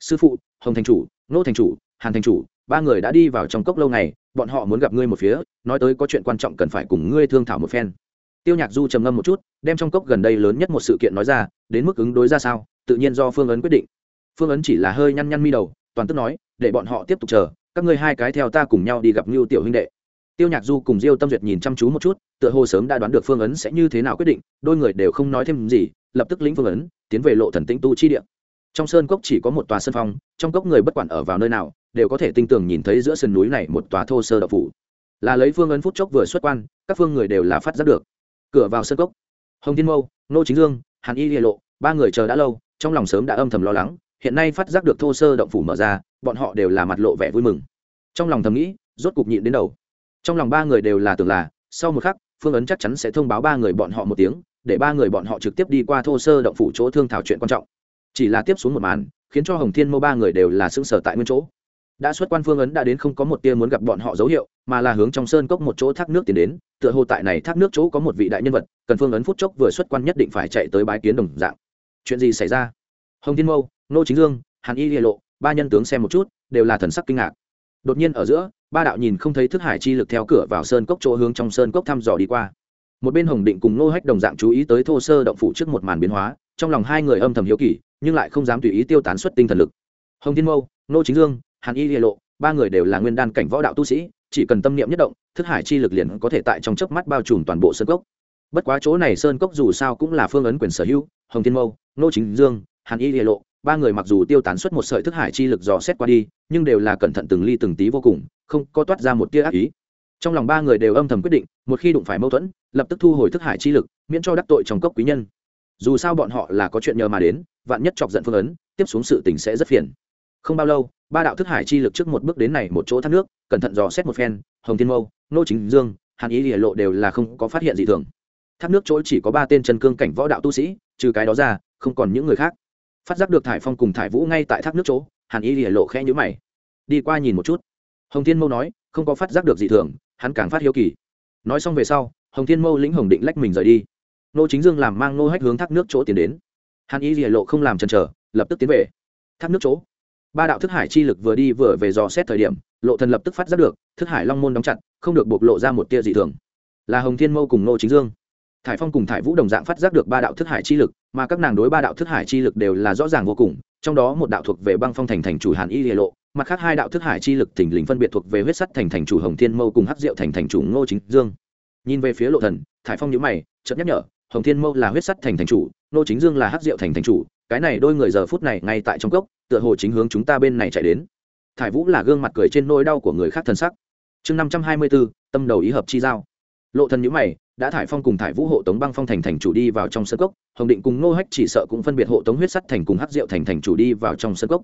Sư phụ, hồng thành chủ, nô thành chủ, hàn thành chủ, ba người đã đi vào trong cốc lâu ngày bọn họ muốn gặp ngươi một phía, nói tới có chuyện quan trọng cần phải cùng ngươi thương thảo một phen. Tiêu nhạc du trầm ngâm một chút, đem trong cốc gần đây lớn nhất một sự kiện nói ra, đến mức ứng đối ra sao, tự nhiên do phương ấn quyết định. Phương ấn chỉ là hơi nhăn nhăn mi đầu, toàn tức nói, để bọn họ tiếp tục chờ các ngươi hai cái theo ta cùng nhau đi gặp ngưu tiểu huynh đệ. Tiêu nhạc du cùng diêu tâm duyệt nhìn chăm chú một chút, tựa hồ sớm đã đoán được phương ấn sẽ như thế nào quyết định, đôi người đều không nói thêm gì, lập tức lĩnh phương ấn, tiến về lộ thần tĩnh tu chi địa. Trong sơn cốc chỉ có một tòa sân phong, trong cốc người bất quản ở vào nơi nào, đều có thể tinh tường nhìn thấy giữa sườn núi này một tòa thô sơ đậu phủ. Là lấy phương ấn phút chốc vừa xuất quan, các phương người đều là phát giác được. Cửa vào sân cốc, hồng thiên mâu, nô chính dương, hàn y lìa lộ, ba người chờ đã lâu, trong lòng sớm đã âm thầm lo lắng hiện nay phát giác được thô sơ động phủ mở ra, bọn họ đều là mặt lộ vẻ vui mừng. Trong lòng thầm nghĩ, rốt cục nhịn đến đầu. Trong lòng ba người đều là tưởng là, sau một khắc, phương ấn chắc chắn sẽ thông báo ba người bọn họ một tiếng, để ba người bọn họ trực tiếp đi qua thô sơ động phủ chỗ thương thảo chuyện quan trọng. Chỉ là tiếp xuống một màn, khiến cho hồng thiên mâu ba người đều là sững sờ tại nguyên chỗ. Đã xuất quan phương ấn đã đến không có một tia muốn gặp bọn họ dấu hiệu, mà là hướng trong sơn cốc một chỗ thác nước tiến đến, tựa hồ tại này thác nước chỗ có một vị đại nhân vật, cần phương ấn phút chốc vừa xuất quan nhất định phải chạy tới bái kiến đồng dạng. Chuyện gì xảy ra? Hồng thiên mâu nô chính dương, hàn y lìa lộ, ba nhân tướng xem một chút, đều là thần sắc kinh ngạc. Đột nhiên ở giữa, ba đạo nhìn không thấy thức hải chi lực theo cửa vào sơn cốc chỗ hướng trong sơn cốc thăm dò đi qua. Một bên hồng định cùng nô hách đồng dạng chú ý tới thô sơ động phủ trước một màn biến hóa, trong lòng hai người âm thầm hiếu kỳ, nhưng lại không dám tùy ý tiêu tán xuất tinh thần lực. Hồng thiên mâu, nô chính dương, hàn y lìa lộ, ba người đều là nguyên đan cảnh võ đạo tu sĩ, chỉ cần tâm niệm nhất động, thức hải chi lực liền có thể tại trong chớp mắt bao trùm toàn bộ sơn cốc. Bất quá chỗ này sơn cốc dù sao cũng là phương ấn quyền sở hữu, hồng thiên mâu, nô chính dương, hàn y địa lộ ba người mặc dù tiêu tán xuất một sợi thức hải chi lực dò xét qua đi, nhưng đều là cẩn thận từng ly từng tí vô cùng, không có toát ra một tia ác ý. Trong lòng ba người đều âm thầm quyết định, một khi đụng phải mâu thuẫn, lập tức thu hồi thức hải chi lực, miễn cho đắc tội trong cốc quý nhân. Dù sao bọn họ là có chuyện nhờ mà đến, vạn nhất chọc giận phương ấn, tiếp xuống sự tình sẽ rất phiền. Không bao lâu, ba đạo thức hải chi lực trước một bước đến này một chỗ thác nước, cẩn thận dò xét một phen, hồng thiên mâu, nô chính dương, hàn ý địa lộ đều là không có phát hiện gì thường. Thác nước chỗ chỉ có ba tên chân cương cảnh võ đạo tu sĩ, trừ cái đó ra, không còn những người khác phát giác được thải phong cùng thải vũ ngay tại thác nước chỗ, hàn y lìa lộ khẽ nhữ mày. Đi qua nhìn một chút. Hồng thiên mâu nói, không có phát giác được gì thường, hắn càng phát hiếu kỳ. Nói xong về sau, hồng thiên mâu lĩnh hồng định lách mình rời đi. Nô chính dương làm mang nô hách hướng thác nước chỗ tiến đến. Hàn y lìa lộ không làm chần chờ, lập tức tiến về. Thác nước chỗ. Ba đạo thức hải chi lực vừa đi vừa về dò xét thời điểm, lộ thần lập tức phát giác được, thức hải long môn đóng chặt, không được bộc lộ ra một tia dị thường. Là hồng thiên mâu cùng nô chính dương thải phong cùng thải vũ đồng dạng phát giác được ba đạo thức hải chi lực, mà các nàng đối ba đạo thức hải chi lực đều là rõ ràng vô cùng, trong đó một đạo thuộc về băng phong thành thành chủ hàn y lìa lộ, mặt khác hai đạo thức hải chi lực thình lình phân biệt thuộc về huyết sắt thành thành chủ hồng thiên mâu cùng hắc diệu thành thành chủ ngô chính dương. Nhìn về phía lộ thần, thải phong nhíu mày, chợt nhắc nhở, hồng thiên mâu là huyết sắt thành thành chủ, ngô chính dương là hắc diệu thành thành chủ, cái này đôi người giờ phút này ngay tại trong cốc, tựa hồ chính hướng chúng ta bên này chạy đến. Thải vũ là gương mặt cười trên nỗi đau của người khác thân sắc. Chương năm trăm hai mươi bốn, tâm đầu ý hợp chi giao. Lộ thần nhíu mày đã thải phong cùng thải vũ hộ tống băng phong thành thành chủ đi vào trong sân cốc, hồng định cùng nô hách chỉ sợ cũng phân biệt hộ tống huyết sắt thành cùng hắc diệu thành thành chủ đi vào trong sân cốc.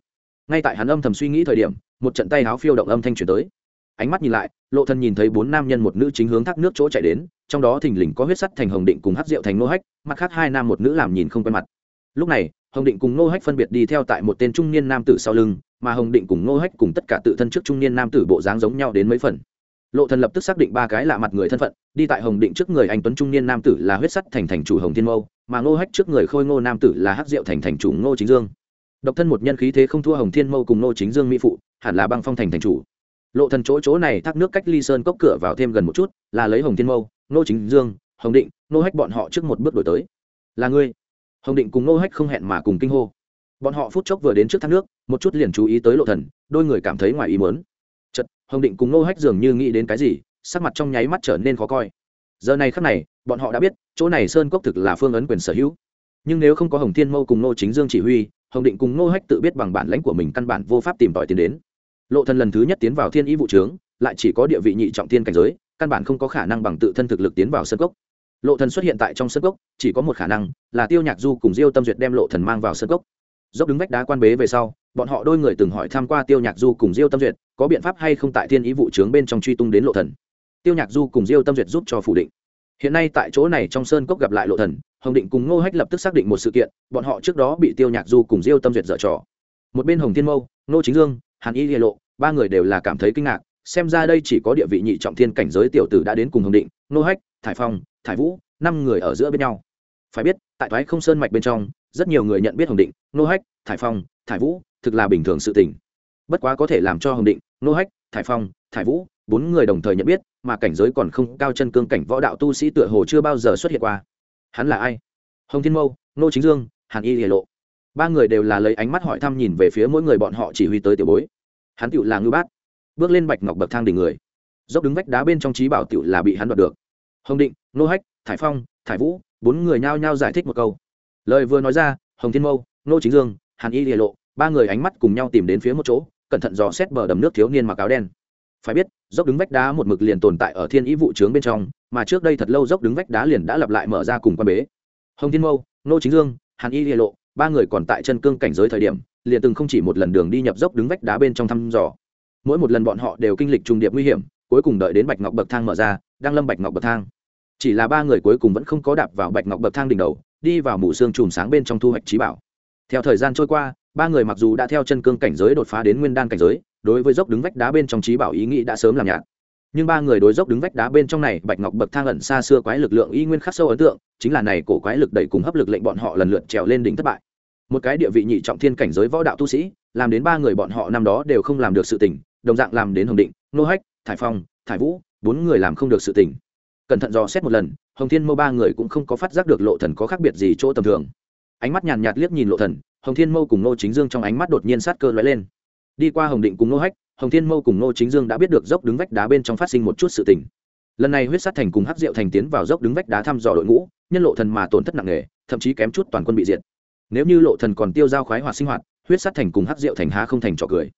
Ngay tại hắn âm thầm suy nghĩ thời điểm, một trận tay háo phiêu động âm thanh chuyển tới. Ánh mắt nhìn lại, lộ thần nhìn thấy bốn nam nhân một nữ chính hướng thác nước chỗ chạy đến, trong đó thình lình có huyết sắt thành hồng định cùng hắc diệu thành nô hách, mặt khác hai nam một nữ làm nhìn không quen mặt. Lúc này, hồng định cùng nô hách phân biệt đi theo tại một tên trung niên nam tử sau lưng, mà hồng định cùng nô hách cùng tất cả tự thân trước trung niên nam tử bộ dáng giống nhau đến mấy phần lộ thần lập tức xác định ba cái lạ mặt người thân phận, đi tại hồng định trước người anh tuấn trung niên nam tử là huyết sắt thành thành chủ hồng thiên mâu, mà ngô hách trước người khôi ngô nam tử là hắc diệu thành thành chủ ngô chính dương. Độc thân một nhân khí thế không thua hồng thiên mâu cùng ngô chính dương mỹ phụ, hẳn là băng phong thành thành chủ. Lộ thần chỗ chỗ này thác nước cách ly sơn cốc cửa vào thêm gần một chút, là lấy hồng thiên mâu, ngô chính dương, hồng định, ngô hách bọn họ trước một bước đổi tới. Là ngươi. Hồng định cùng ngô hách không hẹn mà cùng kinh hô. Bọn họ phút chốc vừa đến trước thác nước, một chút liền chú ý tới lộ thần, đôi người cảm thấy ngoài ý muốn hồng định cùng Nô hách dường như nghĩ đến cái gì, sắc mặt trong nháy mắt trở nên khó coi. Giờ này khắc này, bọn họ đã biết, chỗ này sơn cốc thực là phương ấn quyền sở hữu. Nhưng nếu không có hồng thiên mâu cùng Nô chính dương chỉ huy, hồng định cùng Nô hách tự biết bằng bản lãnh của mình căn bản vô pháp tìm tòi tiến đến. Lộ thần lần thứ nhất tiến vào thiên ý vụ trướng, lại chỉ có địa vị nhị trọng thiên cảnh giới, căn bản không có khả năng bằng tự thân thực lực tiến vào sơn cốc. Lộ thần xuất hiện tại trong sơn cốc, chỉ có một khả năng là tiêu nhạc du cùng diêu tâm duyệt đem lộ thần mang vào sơn cốc dốc đứng vách đá quan bế về sau, bọn họ đôi người từng hỏi tham q u a tiêu nhạc du cùng diêu tâm duyệt, có biện pháp hay không tại thiên ý vụ trướng bên trong truy tung đến lộ thần. Tiêu nhạc du cùng diêu tâm duyệt giúp cho phủ định. Hiện nay tại chỗ này trong sơn cốc gặp lại lộ thần, hồng định cùng ngô hách lập tức xác định một sự kiện, bọn họ trước đó bị tiêu nhạc du cùng diêu tâm duyệt dở trò. Một bên hồng thiên mâu, ngô chính dương, hàn y hiệ lộ, ba người đều là cảm thấy kinh ngạc, xem ra đây chỉ có địa vị nhị trọng thiên cảnh giới tiểu tử đã đến cùng hồng định, ngô hách, thải phong, thải vũ, năm người ở giữa bên nhau. Phải biết, tại thoái không sơn mạch bên trong rất nhiều người nhận biết hồng định, Nô hách, thải phong, thải vũ, thực là bình thường sự tình. Bất quá có thể làm cho hồng định, nô hách, thải phong, thải vũ, bốn người đồng thời nhận biết, mà cảnh giới còn không cao chân cương cảnh võ đạo tu sĩ tựa hồ chưa bao giờ xuất hiện qua. Hắn là ai? Hồng thiên mâu, nô chính dương, hàn y hiệ lộ. Ba người đều là lấy ánh mắt hỏi thăm nhìn về phía mỗi người bọn họ chỉ huy tới tiểu bối. Hắn tựu là ngư bát bước lên bạch ngọc bậc thang đỉnh người. Dốc đứng vách đá bên trong trí bảo tựu là bị hắn đoạt được. Hồng định, nô hách, thải phong, thải vũ, bốn người nhao nhao giải thích một câu lời vừa nói ra, hồng thiên mâu, nô chính dương, hàn y lìa lộ, ba người ánh mắt cùng nhau tìm đến phía một chỗ, cẩn thận dò xét bờ đầm nước thiếu niên mặc áo đen. Phải biết, dốc đứng vách đá một mực liền tồn tại ở thiên ý vụ trướng bên trong, mà trước đây thật lâu dốc đứng vách đá liền đã lặp lại mở ra cùng quan bế. Hồng thiên mâu, nô chính dương, hàn y lìa lộ, ba người còn tại chân cương cảnh giới thời điểm, liền từng không chỉ một lần đường đi nhập dốc đứng vách đá bên trong thăm dò. Mỗi một lần bọn họ đều kinh lịch trùng điệp nguy hiểm, cuối cùng đợi đến bạch ngọc bậc thang mở ra, đang lâm bạch ngọc bậc thang. Chỉ là ba người cuối cùng vẫn không có đạp vào bạch ngọc bậc thang đỉnh đầu đi vào mù xương chùm sáng bên trong thu hoạch trí bảo. Theo thời gian trôi qua, ba người mặc dù đã theo chân cương cảnh giới đột phá đến nguyên đan cảnh giới, đối với dốc đứng vách đá bên trong trí bảo ý nghĩ đã sớm làm nhạt. Nhưng ba người đối dốc đứng vách đá bên trong này, bạch ngọc bậc thang ẩn xa xưa quái lực lượng y nguyên khắc sâu ấn tượng, chính là này cổ quái lực đẩy cùng hấp lực lệnh bọn họ lần lượt trèo lên đỉnh thất bại. Một cái địa vị nhị trọng thiên cảnh giới võ đạo tu sĩ, làm đến ba người bọn họ năm đó đều không làm được sự tỉnh đồng dạng làm đến hồng định, nô hách, thải phong, thải vũ, bốn người làm không được sự tỉnh cẩn thận dò xét một lần, hồng thiên mâu ba người cũng không có phát giác được lộ thần có khác biệt gì chỗ tầm thường. Ánh mắt nhàn nhạt liếc nhìn lộ thần, hồng thiên mâu cùng nô chính dương trong ánh mắt đột nhiên sát cơ lóe lên. Đi qua hồng định cùng nô hách, hồng thiên mâu cùng nô chính dương đã biết được dốc đứng vách đá bên trong phát sinh một chút sự tình. Lần này huyết sát thành cùng hắc diệu thành tiến vào dốc đứng vách đá thăm dò đội ngũ, nhân lộ thần mà tổn thất nặng nề, thậm chí kém chút toàn quân bị diệt. Nếu như lộ thần còn tiêu giao khoái hoạt sinh hoạt, huyết sát thành cùng hắc diệu thành há không thành trò cười.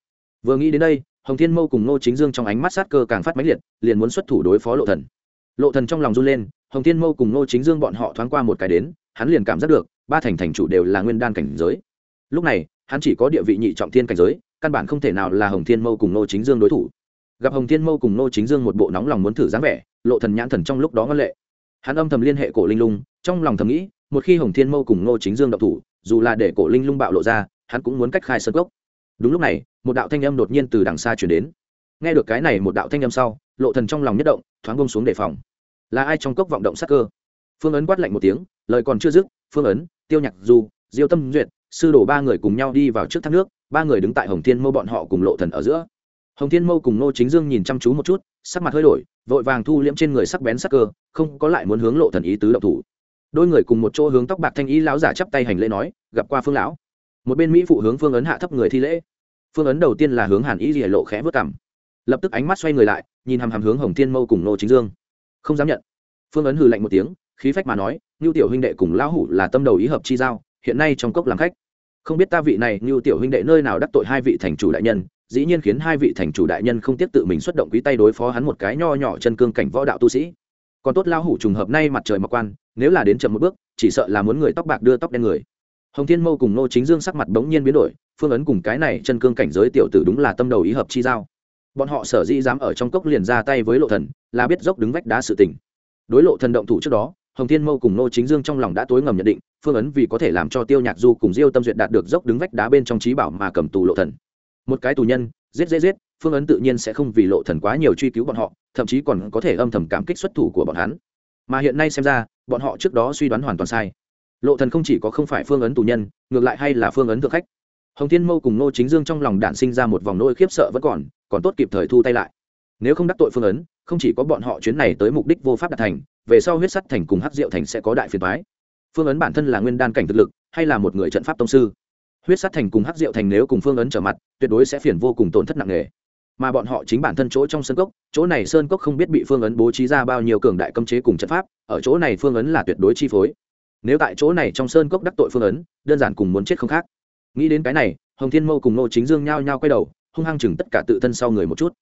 Vừa nghĩ đến đây, hồng thiên mâu cùng nô chính dương trong ánh mắt sát cơ càng phát mãnh liệt, liền muốn xuất thủ đối phó lộ thần lộ thần trong lòng run lên, hồng thiên mâu cùng ngô chính dương bọn họ thoáng qua một cái đến, hắn liền cảm giác được, ba thành thành chủ đều là nguyên đan cảnh giới. Lúc này, hắn chỉ có địa vị nhị trọng thiên cảnh giới, căn bản không thể nào là hồng thiên mâu cùng ngô chính dương đối thủ. Gặp hồng thiên mâu cùng ngô chính dương một bộ nóng lòng muốn thử dáng vẻ, lộ thần nhãn thần trong lúc đó ngân lệ. Hắn âm thầm liên hệ cổ linh lung, trong lòng thầm nghĩ, một khi hồng thiên mâu cùng ngô chính dương đậu thủ, dù là để cổ linh lung bạo lộ ra, hắn cũng muốn cách khai sân gốc đúng lúc này, một đạo thanh âm đột nhiên từ đằng xa chuyển đến. Nghe được cái này một đạo thanh âm sau lộ thần trong lòng nhất động, thoáng bông xuống đề phòng. Là ai trong cốc vọng động sắc cơ? Phương ấn quát lạnh một tiếng, lời còn chưa dứt, phương ấn, tiêu nhạc du, diêu tâm duyệt, sư đổ ba người cùng nhau đi vào trước thác nước, ba người đứng tại hồng thiên mâu bọn họ cùng lộ thần ở giữa. Hồng thiên mâu cùng nô chính dương nhìn chăm chú một chút, sắc mặt hơi đổi, vội vàng thu liễm trên người sắc bén sắc cơ, không có lại muốn hướng lộ thần ý tứ động thủ. Đôi người cùng một chỗ hướng tóc bạc thanh ý lão giả chắp tay hành lễ nói, gặp qua phương lão. Một bên mỹ phụ hướng phương ấn hạ thấp người thi lễ. Phương ấn đầu tiên là hướng hàn ý rỉa lộ khẽ vớt cằm lập tức ánh mắt xoay người lại, nhìn hằm hằm hướng hồng thiên mâu cùng nô chính dương. Không dám nhận. Phương ấn hừ lạnh một tiếng, khí phách mà nói ngưu tiểu huynh đệ cùng lão hủ là tâm đầu ý hợp chi giao, hiện nay trong cốc làm khách. Không biết ta vị này ngưu tiểu huynh đệ nơi nào đắc tội hai vị thành chủ đại nhân, dĩ nhiên khiến hai vị thành chủ đại nhân không tiếp tự mình xuất động quý tay đối phó hắn một cái nho nhỏ chân cương cảnh võ đạo tu sĩ. Còn tốt Lão hủ trùng hợp nay mặt trời mặc quan, nếu là đến chậm một bước, chỉ sợ là muốn người tóc bạc đưa tóc đen người. Hồng thiên mâu cùng nô chính dương sắc mặt bỗng nhiên biến đổi, phương ấn cùng cái này chân cương cảnh giới tiểu tử đúng là tâm đầu ý hợp chi giao bọn họ sở dĩ dám ở trong cốc liền ra tay với lộ thần, là biết dốc đứng vách đá sự tình. Đối lộ thần động thủ trước đó, hồng thiên mâu cùng nô chính dương trong lòng đã tối ngầm nhận định, phương ấn vì có thể làm cho tiêu nhạc du cùng diêu tâm duyệt đạt được dốc đứng vách đá bên trong trí bảo mà cầm tù lộ thần. Một cái tù nhân, giết giết giết, phương ấn tự nhiên sẽ không vì lộ thần quá nhiều truy cứu bọn họ, thậm chí còn có thể âm thầm cảm kích xuất thủ của bọn hắn. Mà hiện nay xem ra, bọn họ trước đó suy đoán hoàn toàn sai. Lộ thần không chỉ có không phải phương ấn tù nhân, ngược lại hay là phương ấn thượng khách. Hồng thiên mâu cùng nô chính dương trong lòng đản sinh ra một vòng nỗi khiếp sợ vẫn còn còn tốt kịp thời thu tay lại. Nếu không đắc tội phương ấn, không chỉ có bọn họ chuyến này tới mục đích vô pháp đạt thành, về sau huyết sắt thành cùng hắc diệu thành sẽ có đại phiền toái. Phương ấn bản thân là nguyên đan cảnh thực lực, hay là một người trận pháp tông sư? Huyết sắt thành cùng hắc diệu thành nếu cùng phương ấn trở mặt, tuyệt đối sẽ phiền vô cùng tổn thất nặng nề. Mà bọn họ chính bản thân chỗ trong sơn cốc, chỗ này sơn cốc không biết bị phương ấn bố trí ra bao nhiêu cường đại cấm chế cùng trận pháp, ở chỗ này phương ấn là tuyệt đối chi phối. Nếu tại chỗ này trong sơn cốc đắc tội phương ấn, đơn giản cùng muốn chết không khác. Nghĩ đến cái này, hồng thiên mâu cùng nô chính dương nhao nhao quay đầu hung hăng chừng tất cả tự thân sau người một chút.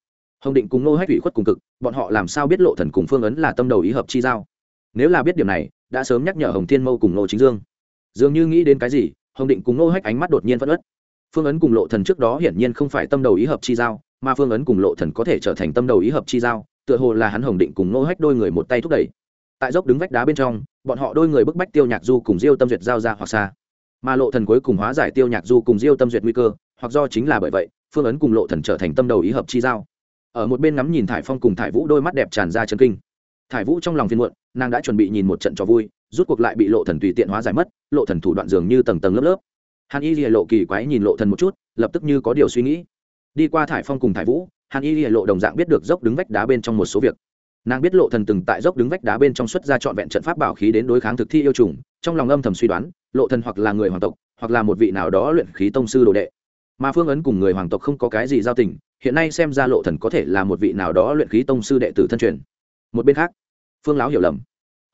Hồng định cùng nô hách ủy khuất cùng cực, bọn họ làm sao biết lộ thần cùng phương ấn là tâm đầu ý hợp chi giao? Nếu là biết điểm này, đã sớm nhắc nhở hồng thiên mâu cùng nô chính dương. Dường như nghĩ đến cái gì, hồng định cùng nô hách ánh mắt đột nhiên phất ớt phương ấn cùng lộ thần trước đó hiển nhiên không phải tâm đầu ý hợp chi giao, mà phương ấn cùng lộ thần có thể trở thành tâm đầu ý hợp chi giao, tựa hồ là hắn hồng định cùng nô hách đôi người một tay thúc đẩy. Tại dốc đứng vách đá bên trong, bọn họ đôi người bức bách tiêu nhạc du cùng diêu tâm duyệt giao ra hoặc xa. Mà lộ thần cuối cùng hóa giải tiêu nhạc du cùng diêu tâm duyệt nguy cơ, hoặc do chính là bởi vậy phương ấn cùng lộ thần trở thành tâm đầu ý hợp chi giao. Ở một bên ngắm nhìn thải phong cùng thải vũ đôi mắt đẹp tràn ra chân kinh. Thải vũ trong lòng phiên muộn, nàng đã chuẩn bị nhìn một trận cho vui, rút cuộc lại bị lộ thần tùy tiện hóa giải mất, lộ thần thủ đoạn dường như tầng tầng lớp lớp. Hàn y lìa lộ kỳ quái nhìn lộ thần một chút, lập tức như có điều suy nghĩ. Đi qua thải phong cùng thải vũ, hàn y lìa lộ đồng dạng biết được dốc đứng vách đá bên trong một số việc. Nàng biết lộ thần từng tại dốc đứng vách đá bên trong xuất ra trọn vẹn trận pháp bảo khí đến đối kháng thực thi yêu trùng, trong lòng âm thầm suy đoán, lộ thần hoặc là người hoàng tộc, hoặc là một vị nào đó luyện khí tông sư đồ đệ mà phương ấn cùng người hoàng tộc không có cái gì giao tình, hiện nay xem ra lộ thần có thể là một vị nào đó luyện khí tông sư đệ tử thân truyền. Một bên khác, phương lão hiểu lầm.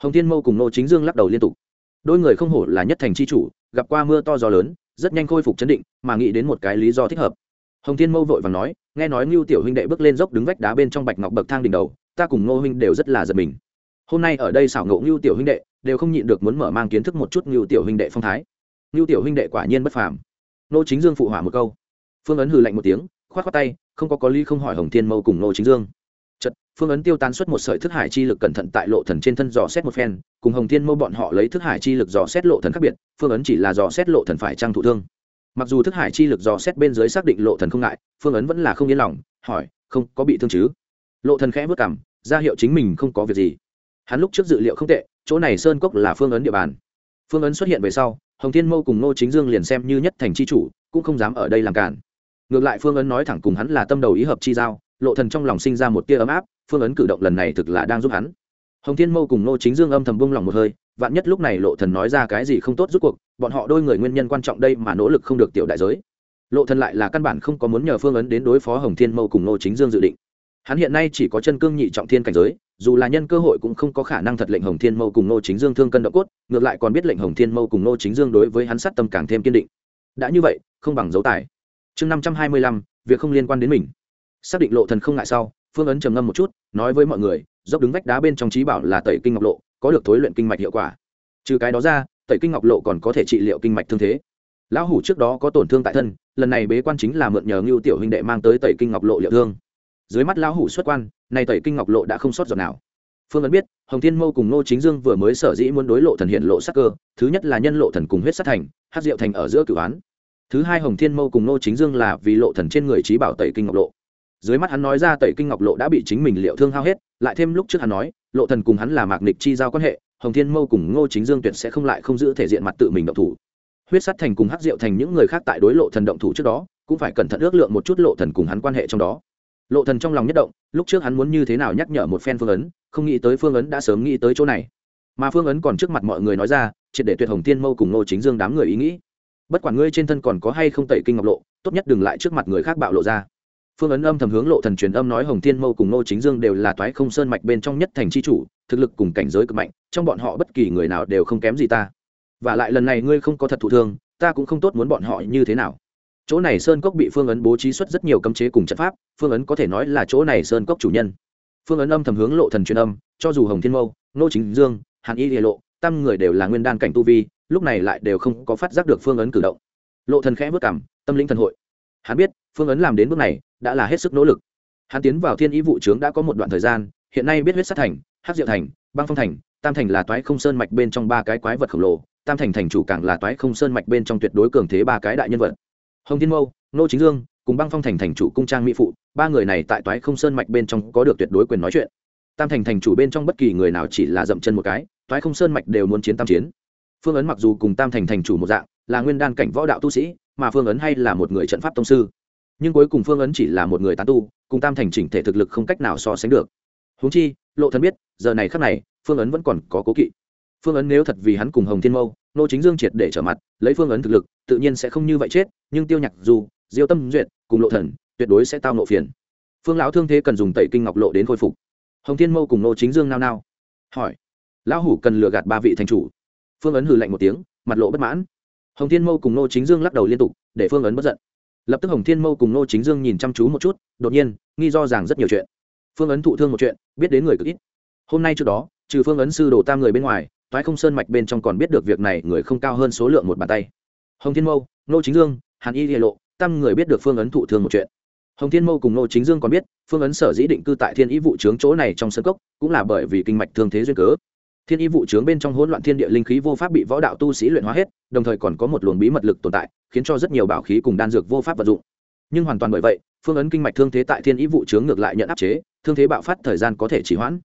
Hồng thiên mâu cùng nô chính dương lắc đầu liên tục. Đôi người không hổ là nhất thành chi chủ, gặp qua mưa to gió lớn, rất nhanh khôi phục chấn định, mà nghĩ đến một cái lý do thích hợp. Hồng thiên mâu vội vàng nói, nghe nói ngưu tiểu huynh đệ bước lên dốc đứng vách đá bên trong bạch ngọc bậc thang đỉnh đầu, ta cùng ngô huynh đều rất là giật mình. Hôm nay ở đây xảo ngộ ngưu tiểu huynh đệ, đều không nhịn được muốn mở mang kiến thức một chút ngưu tiểu huynh đệ phong thái. Ngưu tiểu huynh đệ quả nhiên bất phàm nô chính dương phụ hỏa một câu. Phương ấn hừ lạnh một tiếng, khoát khoát tay, không có có ly không hỏi hồng thiên mâu cùng nô chính dương. Chật phương ấn tiêu tán xuất một sợi thức hải chi lực cẩn thận tại lộ thần trên thân dò xét một phen, cùng hồng thiên mâu bọn họ lấy thức hải chi lực dò xét lộ thần khác biệt, phương ấn chỉ là dò xét lộ thần phải trang thụ thương. Mặc dù thức hải chi lực dò xét bên dưới xác định lộ thần không ngại, phương ấn vẫn là không yên lòng, hỏi, không, có bị thương chứ? Lộ thần khẽ vất cảm ra hiệu chính mình không có việc gì. Hắn lúc trước dự liệu không tệ, chỗ này sơn cốc là phương ấn địa bàn. Phương ấn xuất hiện về sau hồng thiên mâu cùng nô chính dương liền xem như nhất thành chi chủ, cũng không dám ở đây làm cản. Ngược lại phương ấn nói thẳng cùng hắn là tâm đầu ý hợp chi giao, lộ thần trong lòng sinh ra một tia ấm áp, phương ấn cử động lần này thực là đang giúp hắn. Hồng thiên mâu cùng nô chính dương âm thầm buông lòng một hơi, vạn nhất lúc này lộ thần nói ra cái gì không tốt rút cuộc, bọn họ đôi người nguyên nhân quan trọng đây mà nỗ lực không được tiểu đại giới. Lộ thần lại là căn bản không có muốn nhờ phương ấn đến đối phó hồng thiên mâu cùng ngô chính dương dự định. Hắn hiện nay chỉ có chân cương nhị trọng thiên cảnh giới dù là nhân cơ hội cũng không có khả năng thật lệnh hồng thiên mâu cùng Nô chính dương thương cân độ cốt, ngược lại còn biết lệnh hồng thiên mâu cùng Nô chính dương đối với hắn sát tâm càng thêm kiên định. Đã như vậy, không bằng dấu tài. Chương năm trăm hai mươi lăm, việc không liên quan đến mình. Xác định lộ thần không ngại sau, phương ấn trầm ngâm một chút, nói với mọi người, dốc đứng vách đá bên trong trí bảo là tẩy kinh ngọc lộ, có được thối luyện kinh mạch hiệu quả. Trừ cái đó ra, tẩy kinh ngọc lộ còn có thể trị liệu kinh mạch thương thế. Lão hủ trước đó có tổn thương tại thân, lần này bế quan chính là mượn nhờ ngưu tiểu huynh đệ mang tới tẩy kinh ngọc lộ liệu thương dưới mắt lão hủ xuất quan này tẩy kinh ngọc lộ đã không sót giọt nào. Phương ấn biết, hồng thiên mâu cùng nô chính dương vừa mới sở dĩ muốn đối lộ thần hiện lộ sắc cơ, thứ nhất là nhân lộ thần cùng huyết sát thành hát diệu thành ở giữa cửu án thứ hai hồng thiên mâu cùng nô chính dương là vì lộ thần trên người trí bảo tẩy kinh ngọc lộ. Dưới mắt hắn nói ra tẩy kinh ngọc lộ đã bị chính mình liệu thương hao hết, lại thêm lúc trước hắn nói, lộ thần cùng hắn là mạc nịch chi giao quan hệ, hồng thiên mâu cùng ngô chính dương tuyệt sẽ không lại không giữ thể diện mặt tự mình động thủ. Huyết sát thành cùng hắc diệu thành những người khác tại đối lộ thần động thủ trước đó, cũng phải cẩn thận ước lượng một chút lộ thần cùng hắn quan hệ trong đó lộ thần trong lòng nhất động, lúc trước hắn muốn như thế nào nhắc nhở một phen phương ấn, không nghĩ tới phương ấn đã sớm nghĩ tới chỗ này. Mà phương ấn còn trước mặt mọi người nói ra, triệt để tuyệt hồng thiên mâu cùng ngô chính dương đám người ý nghĩ. Bất quản ngươi trên thân còn có hay không tẩy kinh ngọc lộ, tốt nhất đừng lại trước mặt người khác bạo lộ ra. Phương ấn âm thầm hướng lộ thần truyền âm nói hồng thiên mâu cùng ngô chính dương đều là toái không sơn mạch bên trong nhất thành chi chủ, thực lực cùng cảnh giới cực mạnh, trong bọn họ bất kỳ người nào đều không kém gì ta. Và lại lần này ngươi không có thật thụ thương, ta cũng không tốt muốn bọn họ như thế nào chỗ này sơn cốc bị phương ấn bố trí xuất rất nhiều cấm chế cùng trận pháp, phương ấn có thể nói là chỗ này sơn cốc chủ nhân. Phương ấn âm thầm hướng lộ thần truyền âm, cho dù hồng thiên mâu nô chính dương, hàn y địa lộ, tam người đều là nguyên đan cảnh tu vi, lúc này lại đều không có phát giác được phương ấn cử động. Lộ thần khẽ vất cảm, tâm linh thần hội. Hắn biết, phương ấn làm đến bước này, đã là hết sức nỗ lực. Hắn tiến vào thiên ý vụ trướng đã có một đoạn thời gian, hiện nay biết huyết sát thành, hắc diệu thành, băng phong thành, tam thành là toái không sơn mạch bên trong ba cái quái vật khổng lồ, tam thành thành chủ càng là toái không sơn mạch bên trong tuyệt đối cường thế ba cái đại nhân vật hồng thiên mâu, nô chính dương, cùng băng phong thành thành chủ cung trang mỹ phụ, ba người này tại toái không sơn mạch bên trong có được tuyệt đối quyền nói chuyện. Tam thành thành chủ bên trong bất kỳ người nào chỉ là dậm chân một cái, toái không sơn mạch đều muốn chiến tam chiến. Phương ấn mặc dù cùng tam thành thành chủ một dạng, là nguyên đan cảnh võ đạo tu sĩ, mà phương ấn hay là một người trận pháp tông sư. Nhưng cuối cùng phương ấn chỉ là một người tán tu, cùng tam thành chỉnh thể thực lực không cách nào so sánh được. Húng chi, lộ thần biết, giờ này khắc này, phương ấn vẫn còn có cố kỵ. Phương ấn nếu thật vì hắn cùng hồng thiên mâu nô chính dương triệt để trở mặt, lấy phương ấn thực lực, tự nhiên sẽ không như vậy chết, nhưng tiêu nhạc dù, diêu tâm duyệt cùng lộ thần, tuyệt đối sẽ tao nộ phiền. Phương lão thương thế cần dùng tẩy kinh ngọc lộ đến khôi phục. Hồng thiên mâu cùng nô chính dương nao nao. Hỏi, lão hủ cần lừa gạt ba vị thành chủ? Phương ấn hừ lạnh một tiếng, mặt lộ bất mãn. Hồng thiên mâu cùng nô chính dương lắc đầu liên tục, để phương ấn bất giận. Lập tức hồng thiên mâu cùng nô chính dương nhìn chăm chú một chút, đột nhiên, nghi do rằng rất nhiều chuyện. Phương ấn thụ thương một chuyện, biết đến người cực ít. Hôm nay trước đó, trừ phương ấn sư đồ tam người bên ngoài thoái không sơn mạch bên trong còn biết được việc này, người không cao hơn số lượng một bàn tay. Hồng thiên mâu nô chính dương, hàn y địa lộ, tam người biết được phương ấn thụ thương một chuyện. Hồng thiên mâu cùng nô chính dương còn biết, phương ấn sở dĩ định cư tại thiên ý vụ trướng chỗ này trong sân cốc, cũng là bởi vì kinh mạch thương thế duyên cớ. Thiên ý vụ trướng bên trong hỗn loạn thiên địa linh khí vô pháp bị võ đạo tu sĩ luyện hóa hết, đồng thời còn có một luồng bí mật lực tồn tại, khiến cho rất nhiều bảo khí cùng đan dược vô pháp vật dụng. Nhưng hoàn toàn bởi vậy, phương ấn kinh mạch thương thế tại thiên ý vụ trướng ngược lại nhận áp chế, thương thế bạo phát thời gian có thể chỉ hoãn.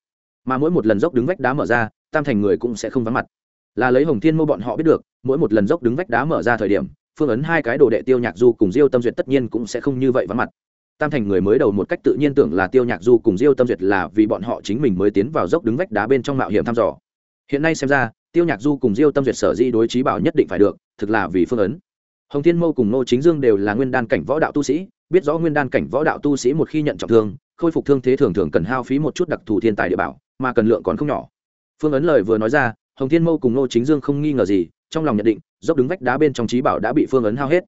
Mà mỗi một lần dốc đứng vách đá mở ra tam thành người cũng sẽ không vắng mặt. Là lấy hồng thiên mâu bọn họ biết được, mỗi một lần dốc đứng vách đá mở ra thời điểm, phương ấn hai cái đồ đệ tiêu nhạc du cùng diêu tâm duyệt tất nhiên cũng sẽ không như vậy vắng mặt. Tam thành người mới đầu một cách tự nhiên tưởng là tiêu nhạc du cùng diêu tâm duyệt là vì bọn họ chính mình mới tiến vào dốc đứng vách đá bên trong mạo hiểm thăm dò. Hiện nay xem ra, tiêu nhạc du cùng diêu tâm duyệt sở di đối trí bảo nhất định phải được, thực là vì phương ấn. Hồng thiên mâu cùng nô chính dương đều là nguyên đan cảnh võ đạo tu sĩ, biết rõ nguyên đan cảnh võ đạo tu sĩ một khi nhận trọng thương, khôi phục thương thế thường thường cần hao phí một chút đặc thù thiên tài địa bảo, mà cần lượng còn không nhỏ phương ấn lời vừa nói ra, hồng thiên mâu cùng nô chính dương không nghi ngờ gì, trong lòng nhận định, dốc đứng vách đá bên trong trí bảo đã bị phương ấn hao hết.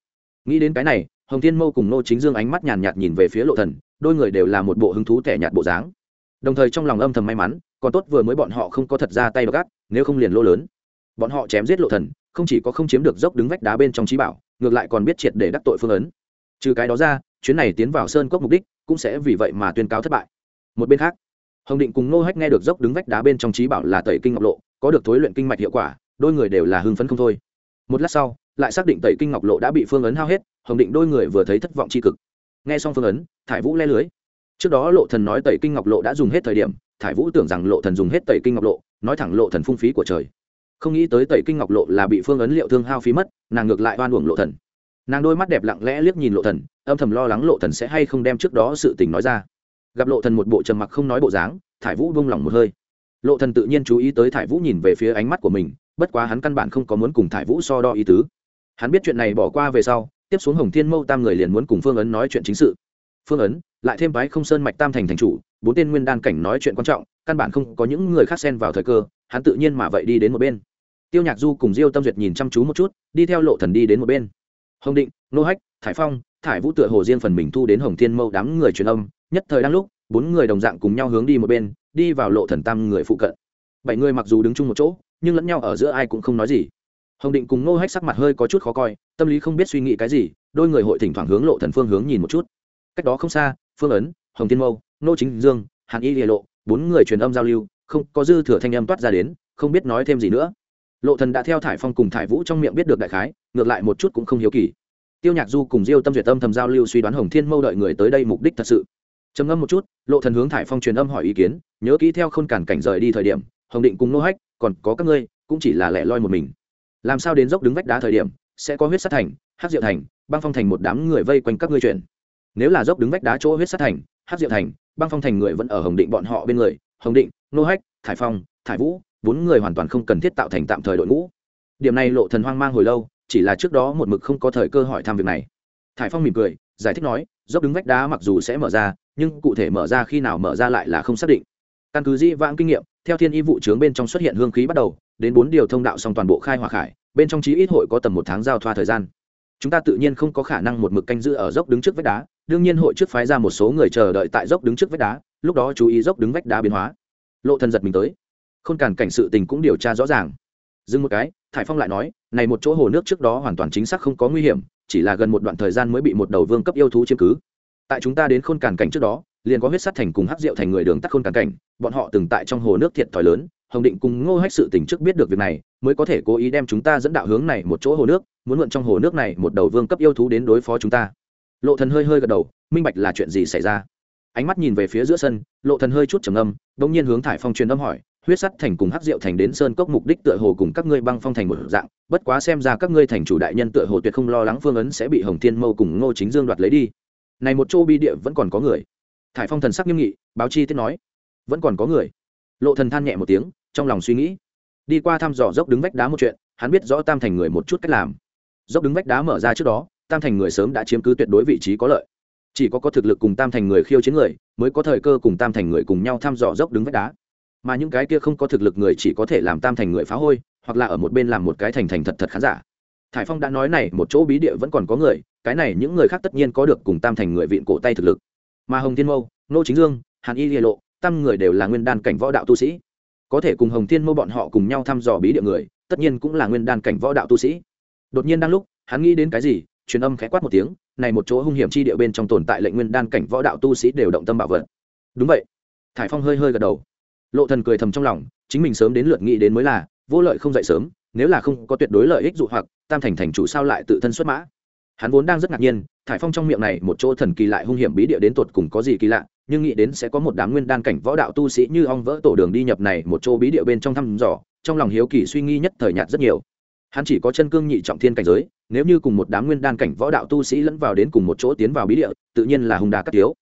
Nghĩ đến cái này, hồng thiên mâu cùng nô chính dương ánh mắt nhàn nhạt nhìn về phía lộ thần, đôi người đều là một bộ hứng thú tẻ nhạt bộ dáng. Đồng thời trong lòng âm thầm may mắn, còn tốt vừa mới bọn họ không có thật ra tay gác nếu không liền lô lớn. Bọn họ chém giết lộ thần, không chỉ có không chiếm được dốc đứng vách đá bên trong trí bảo, ngược lại còn biết triệt để đắc tội phương ấn. Trừ cái đó ra, chuyến này tiến vào sơn cốc mục đích cũng sẽ vì vậy mà tuyên cáo thất bại. Một bên khác hồng định cùng nô hách nghe được dốc đứng vách đá bên trong trí bảo là tẩy kinh ngọc lộ, có được thối luyện kinh mạch hiệu quả, đôi người đều là hưng phấn không thôi. Một lát sau, lại xác định tẩy kinh ngọc lộ đã bị phương ấn hao hết, hồng định đôi người vừa thấy thất vọng tri cực. Nghe xong phương ấn, thải vũ le lưới. Trước đó lộ thần nói tẩy kinh ngọc lộ đã dùng hết thời điểm, thải vũ tưởng rằng lộ thần dùng hết tẩy kinh ngọc lộ, nói thẳng lộ thần phung phí của trời. Không nghĩ tới tẩy kinh ngọc lộ là bị phương ấn liệu thương hao phí mất, nàng ngược lại oan uổng lộ thần. Nàng đôi mắt đẹp lặng lẽ liếc nhìn lộ thần, âm thầm lo lắng lộ thần sẽ hay không đem trước đó sự tình nói ra gặp lộ thần một bộ trầm mặc không nói bộ dáng, thải vũ buông lỏng một hơi. Lộ thần tự nhiên chú ý tới thải vũ nhìn về phía ánh mắt của mình, bất quá hắn căn bản không có muốn cùng thải vũ so đo ý tứ. Hắn biết chuyện này bỏ qua về sau, tiếp xuống hồng thiên mâu tam người liền muốn cùng phương ấn nói chuyện chính sự. Phương ấn, lại thêm bái không sơn mạch tam thành thành chủ, bốn tên nguyên đan cảnh nói chuyện quan trọng, căn bản không có những người khác xen vào thời cơ, hắn tự nhiên mà vậy đi đến một bên. Tiêu nhạc du cùng diêu tâm duyệt nhìn chăm chú một chút, đi theo lộ thần đi đến một bên. Hồng định, nô hách, thải phong, thải vũ tựa hồ riêng phần mình thu đến hồng thiên mâu đám người truyền âm nhất thời đang lúc, bốn người đồng dạng cùng nhau hướng đi một bên, đi vào lộ thần tam người phụ cận. Bảy người mặc dù đứng chung một chỗ, nhưng lẫn nhau ở giữa ai cũng không nói gì. Hồng định cùng nô hách sắc mặt hơi có chút khó coi, tâm lý không biết suy nghĩ cái gì, đôi người hội thỉnh thoảng hướng lộ thần phương hướng nhìn một chút. Cách đó không xa, phương ấn, hồng thiên mâu nô chính dương, hàn y lìa lộ, bốn người truyền âm giao lưu, không có dư thừa thanh âm toát ra đến, không biết nói thêm gì nữa. Lộ thần đã theo thải phong cùng thải vũ trong miệng biết được đại khái, ngược lại một chút cũng không hiếu kỳ. Tiêu nhạc du cùng diêu tâm duyệt tâm thầm giao lưu suy đoán hồng thiên mâu đợi người tới đây mục đích thật sự trầm ngâm một chút, lộ thần hướng thải phong truyền âm hỏi ý kiến, nhớ kỹ theo khôn cản cảnh rời đi thời điểm, hồng định cùng nô hách, còn có các ngươi, cũng chỉ là lẻ loi một mình. Làm sao đến dốc đứng vách đá thời điểm, sẽ có huyết sát thành, hắc diệu thành, băng phong thành một đám người vây quanh các ngươi chuyện. nếu là dốc đứng vách đá chỗ huyết sát thành, hắc diệu thành, băng phong thành người vẫn ở hồng định bọn họ bên người, hồng định, nô hách, thải phong, thải vũ, bốn người hoàn toàn không cần thiết tạo thành tạm thời đội ngũ. Điểm này lộ thần hoang mang hồi lâu, chỉ là trước đó một mực không có thời cơ hỏi thăm việc này. Thải phong mỉm cười, giải thích nói dốc đứng vách đá mặc dù sẽ mở ra, nhưng cụ thể mở ra khi nào mở ra lại là không xác định. Căn cứ dĩ vãng kinh nghiệm, theo thiên y vụ trướng bên trong xuất hiện hương khí bắt đầu, đến bốn điều thông đạo xong toàn bộ khai hỏa khải, bên trong chí ít hội có tầm một tháng giao thoa thời gian. Chúng ta tự nhiên không có khả năng một mực canh giữ ở dốc đứng trước vách đá, đương nhiên hội trước phái ra một số người chờ đợi tại dốc đứng trước vách đá, lúc đó chú ý dốc đứng vách đá biến hóa. Lộ thần giật mình tới. Không cản cảnh sự tình cũng điều tra rõ ràng. Dừng một cái, thải phong lại nói, này một chỗ hồ nước trước đó hoàn toàn chính xác không có nguy hiểm chỉ là gần một đoạn thời gian mới bị một đầu vương cấp yêu thú chiếm cứ. Tại chúng ta đến khôn cản cảnh trước đó, liền có huyết sắt thành cùng hắc diệu thành người đường tắt khôn cản cảnh, bọn họ từng tại trong hồ nước thiệt thòi lớn, hồng định cùng ngô hách sự tình trước biết được việc này, mới có thể cố ý đem chúng ta dẫn đạo hướng này một chỗ hồ nước, muốn mượn trong hồ nước này một đầu vương cấp yêu thú đến đối phó chúng ta. Lộ thần hơi hơi gật đầu, minh bạch là chuyện gì xảy ra. Ánh mắt nhìn về phía giữa sân, lộ thần hơi chút trầm âm đung nhiên hướng thải phong truyền âm hỏi huyết sắt thành cùng hắc diệu thành đến sơn cốc mục đích tựa hồ cùng các ngươi băng phong thành một dạng, bất quá xem ra các ngươi thành chủ đại nhân tựa hồ tuyệt không lo lắng phương ấn sẽ bị hồng thiên mâu cùng ngô chính dương đoạt lấy đi. Này một chỗ bi địa vẫn còn có người. Thải phong thần sắc nghiêm nghị, báo chi tiết nói. Vẫn còn có người. Lộ thần than nhẹ một tiếng, trong lòng suy nghĩ. Đi qua thăm dò dốc đứng vách đá một chuyện, hắn biết rõ tam thành người một chút cách làm. Dốc đứng vách đá mở ra trước đó, tam thành người sớm đã chiếm cứ tuyệt đối vị trí có lợi. Chỉ có có thực lực cùng tam thành người khiêu chiến người, mới có thời cơ cùng tam thành người cùng nhau thăm dò dốc đứng vách đá mà những cái kia không có thực lực người chỉ có thể làm tam thành người phá hôi, hoặc là ở một bên làm một cái thành thành thật thật khán giả. Thải phong đã nói này, một chỗ bí địa vẫn còn có người, cái này những người khác tất nhiên có được cùng tam thành người vịn cổ tay thực lực. Mà hồng thiên mâu, nô chính dương, hàn y lìa lộ, tam người đều là nguyên đan cảnh võ đạo tu sĩ. Có thể cùng hồng thiên mâu bọn họ cùng nhau thăm dò bí địa người, tất nhiên cũng là nguyên đan cảnh võ đạo tu sĩ. Đột nhiên đang lúc, hắn nghĩ đến cái gì, truyền âm khẽ quát một tiếng, này một chỗ hung hiểm chi địa bên trong tồn tại lệnh nguyên đan cảnh võ đạo tu sĩ đều động tâm bảo vật. Đúng vậy. Thải phong hơi hơi gật đầu lộ thần cười thầm trong lòng, chính mình sớm đến lượt nghĩ đến mới là, vô lợi không dậy sớm, nếu là không có tuyệt đối lợi ích dụ hoặc, tam thành thành chủ sao lại tự thân xuất mã? Hắn vốn đang rất ngạc nhiên, thải phong trong miệng này một chỗ thần kỳ lại hung hiểm bí địa đến tột cùng có gì kỳ lạ, nhưng nghĩ đến sẽ có một đám nguyên đan cảnh võ đạo tu sĩ như ong vỡ tổ đường đi nhập này một chỗ bí địa bên trong thăm dò, trong lòng hiếu kỳ suy nghĩ nhất thời nhạt rất nhiều. Hắn chỉ có chân cương nhị trọng thiên cảnh giới, nếu như cùng một đám nguyên đan cảnh võ đạo tu sĩ lẫn vào đến cùng một chỗ tiến vào bí địa, tự nhiên là hung đà cắt tiếu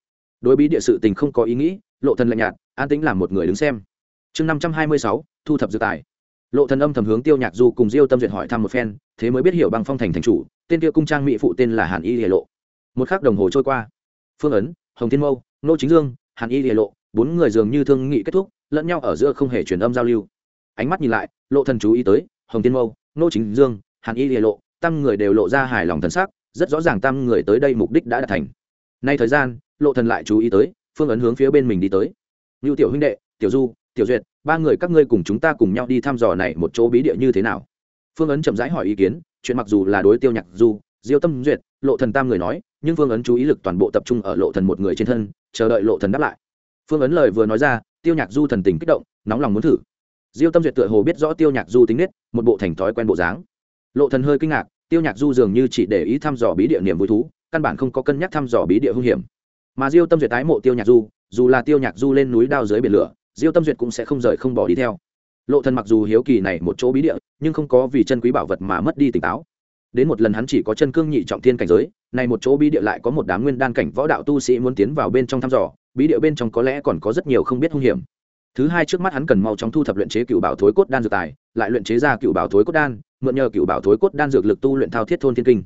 đối bí địa sự tình không có ý nghĩ lộ thần lạnh nhạt, an tĩnh làm một người đứng xem. Chương năm trăm hai mươi sáu, thu thập dự tài. Lộ thần âm thầm hướng tiêu nhạc du cùng diêu tâm duyệt hỏi thăm một phen, thế mới biết hiểu bằng phong thành thành chủ, tên kia cung trang mỹ phụ tên là hàn y lìa lộ. Một khắc đồng hồ trôi qua. Phương ấn, hồng thiên mâu, nô chính dương, hàn y lìa lộ, bốn người dường như thương nghị kết thúc, lẫn nhau ở giữa không hề truyền âm giao lưu. Ánh mắt nhìn lại, lộ thần chú ý tới, hồng thiên mâu, nô chính dương, hàn y lìa lộ, tam người đều lộ ra hài lòng thần sắc, rất rõ ràng tam người tới đây mục đích đã đạt thành. Nay thời gian, lộ thần lại chú ý tới phương ấn hướng phía bên mình đi tới. Như tiểu huynh đệ, tiểu du, tiểu duyệt, ba người các ngươi cùng chúng ta cùng nhau đi thăm dò này một chỗ bí địa như thế nào? Phương ấn chậm rãi hỏi ý kiến, chuyện mặc dù là đối tiêu nhạc du, diêu tâm duyệt, lộ thần tam người nói, nhưng phương ấn chú ý lực toàn bộ tập trung ở lộ thần một người trên thân, chờ đợi lộ thần đáp lại. Phương ấn lời vừa nói ra, tiêu nhạc du thần tình kích động, nóng lòng muốn thử. Diêu tâm duyệt tựa hồ biết rõ tiêu nhạc du tính nết, một bộ thành thói quen bộ dáng. Lộ thần hơi kinh ngạc, tiêu nhạc du dường như chỉ để ý thăm dò bí địa niềm vui thú, căn bản không có cân nhắc thăm dò bí địa hung hiểm mà diêu tâm duyệt tái mộ tiêu nhạc du, dù là tiêu nhạc du lên núi đao dưới biển lửa, diêu tâm duyệt cũng sẽ không rời không bỏ đi theo. Lộ thần mặc dù hiếu kỳ này một chỗ bí địa, nhưng không có vì chân quý bảo vật mà mất đi tỉnh táo. Đến một lần hắn chỉ có chân cương nhị trọng thiên cảnh giới, này một chỗ bí địa lại có một đám nguyên đan cảnh võ đạo tu sĩ muốn tiến vào bên trong thăm dò, bí địa bên trong có lẽ còn có rất nhiều không biết hung hiểm. Thứ hai trước mắt hắn cần mau chóng thu thập luyện chế cựu bảo thối cốt đan dược tài, lại luyện chế ra cựu bảo thối cốt đan, mượn nhờ cựu bảo thối cốt đan dược lực tu luyện thao thiết thôn thiên kinh.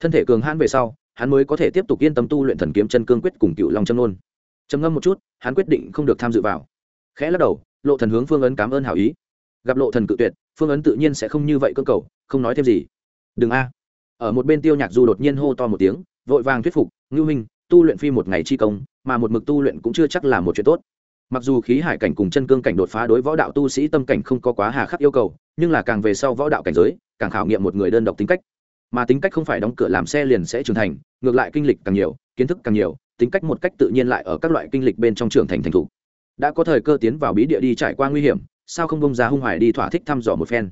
Thân thể cường hãn về sau hắn mới có thể tiếp tục yên tâm tu luyện thần kiếm chân cương quyết cùng cựu long châm nôn. Trầm ngâm một chút, hắn quyết định không được tham dự vào. Khẽ lắc đầu, lộ thần hướng phương ấn cảm ơn hảo ý. Gặp lộ thần cự tuyệt, phương ấn tự nhiên sẽ không như vậy cơ cầu, không nói thêm gì. Đừng a. Ở một bên tiêu nhạc du đột nhiên hô to một tiếng, vội vàng thuyết phục, ngưu minh tu luyện phi một ngày chi công, mà một mực tu luyện cũng chưa chắc là một chuyện tốt. Mặc dù khí hải cảnh cùng chân cương cảnh đột phá đối võ đạo tu sĩ tâm cảnh không có quá hà khắc yêu cầu, nhưng là càng về sau võ đạo cảnh giới, càng khảo nghiệm một người đơn độc tính cách mà tính cách không phải đóng cửa làm xe liền sẽ trưởng thành, ngược lại kinh lịch càng nhiều, kiến thức càng nhiều, tính cách một cách tự nhiên lại ở các loại kinh lịch bên trong trưởng thành thành thục. Đã có thời cơ tiến vào bí địa đi trải qua nguy hiểm, sao không bông ra hung hoài đi thỏa thích thăm dò một phen.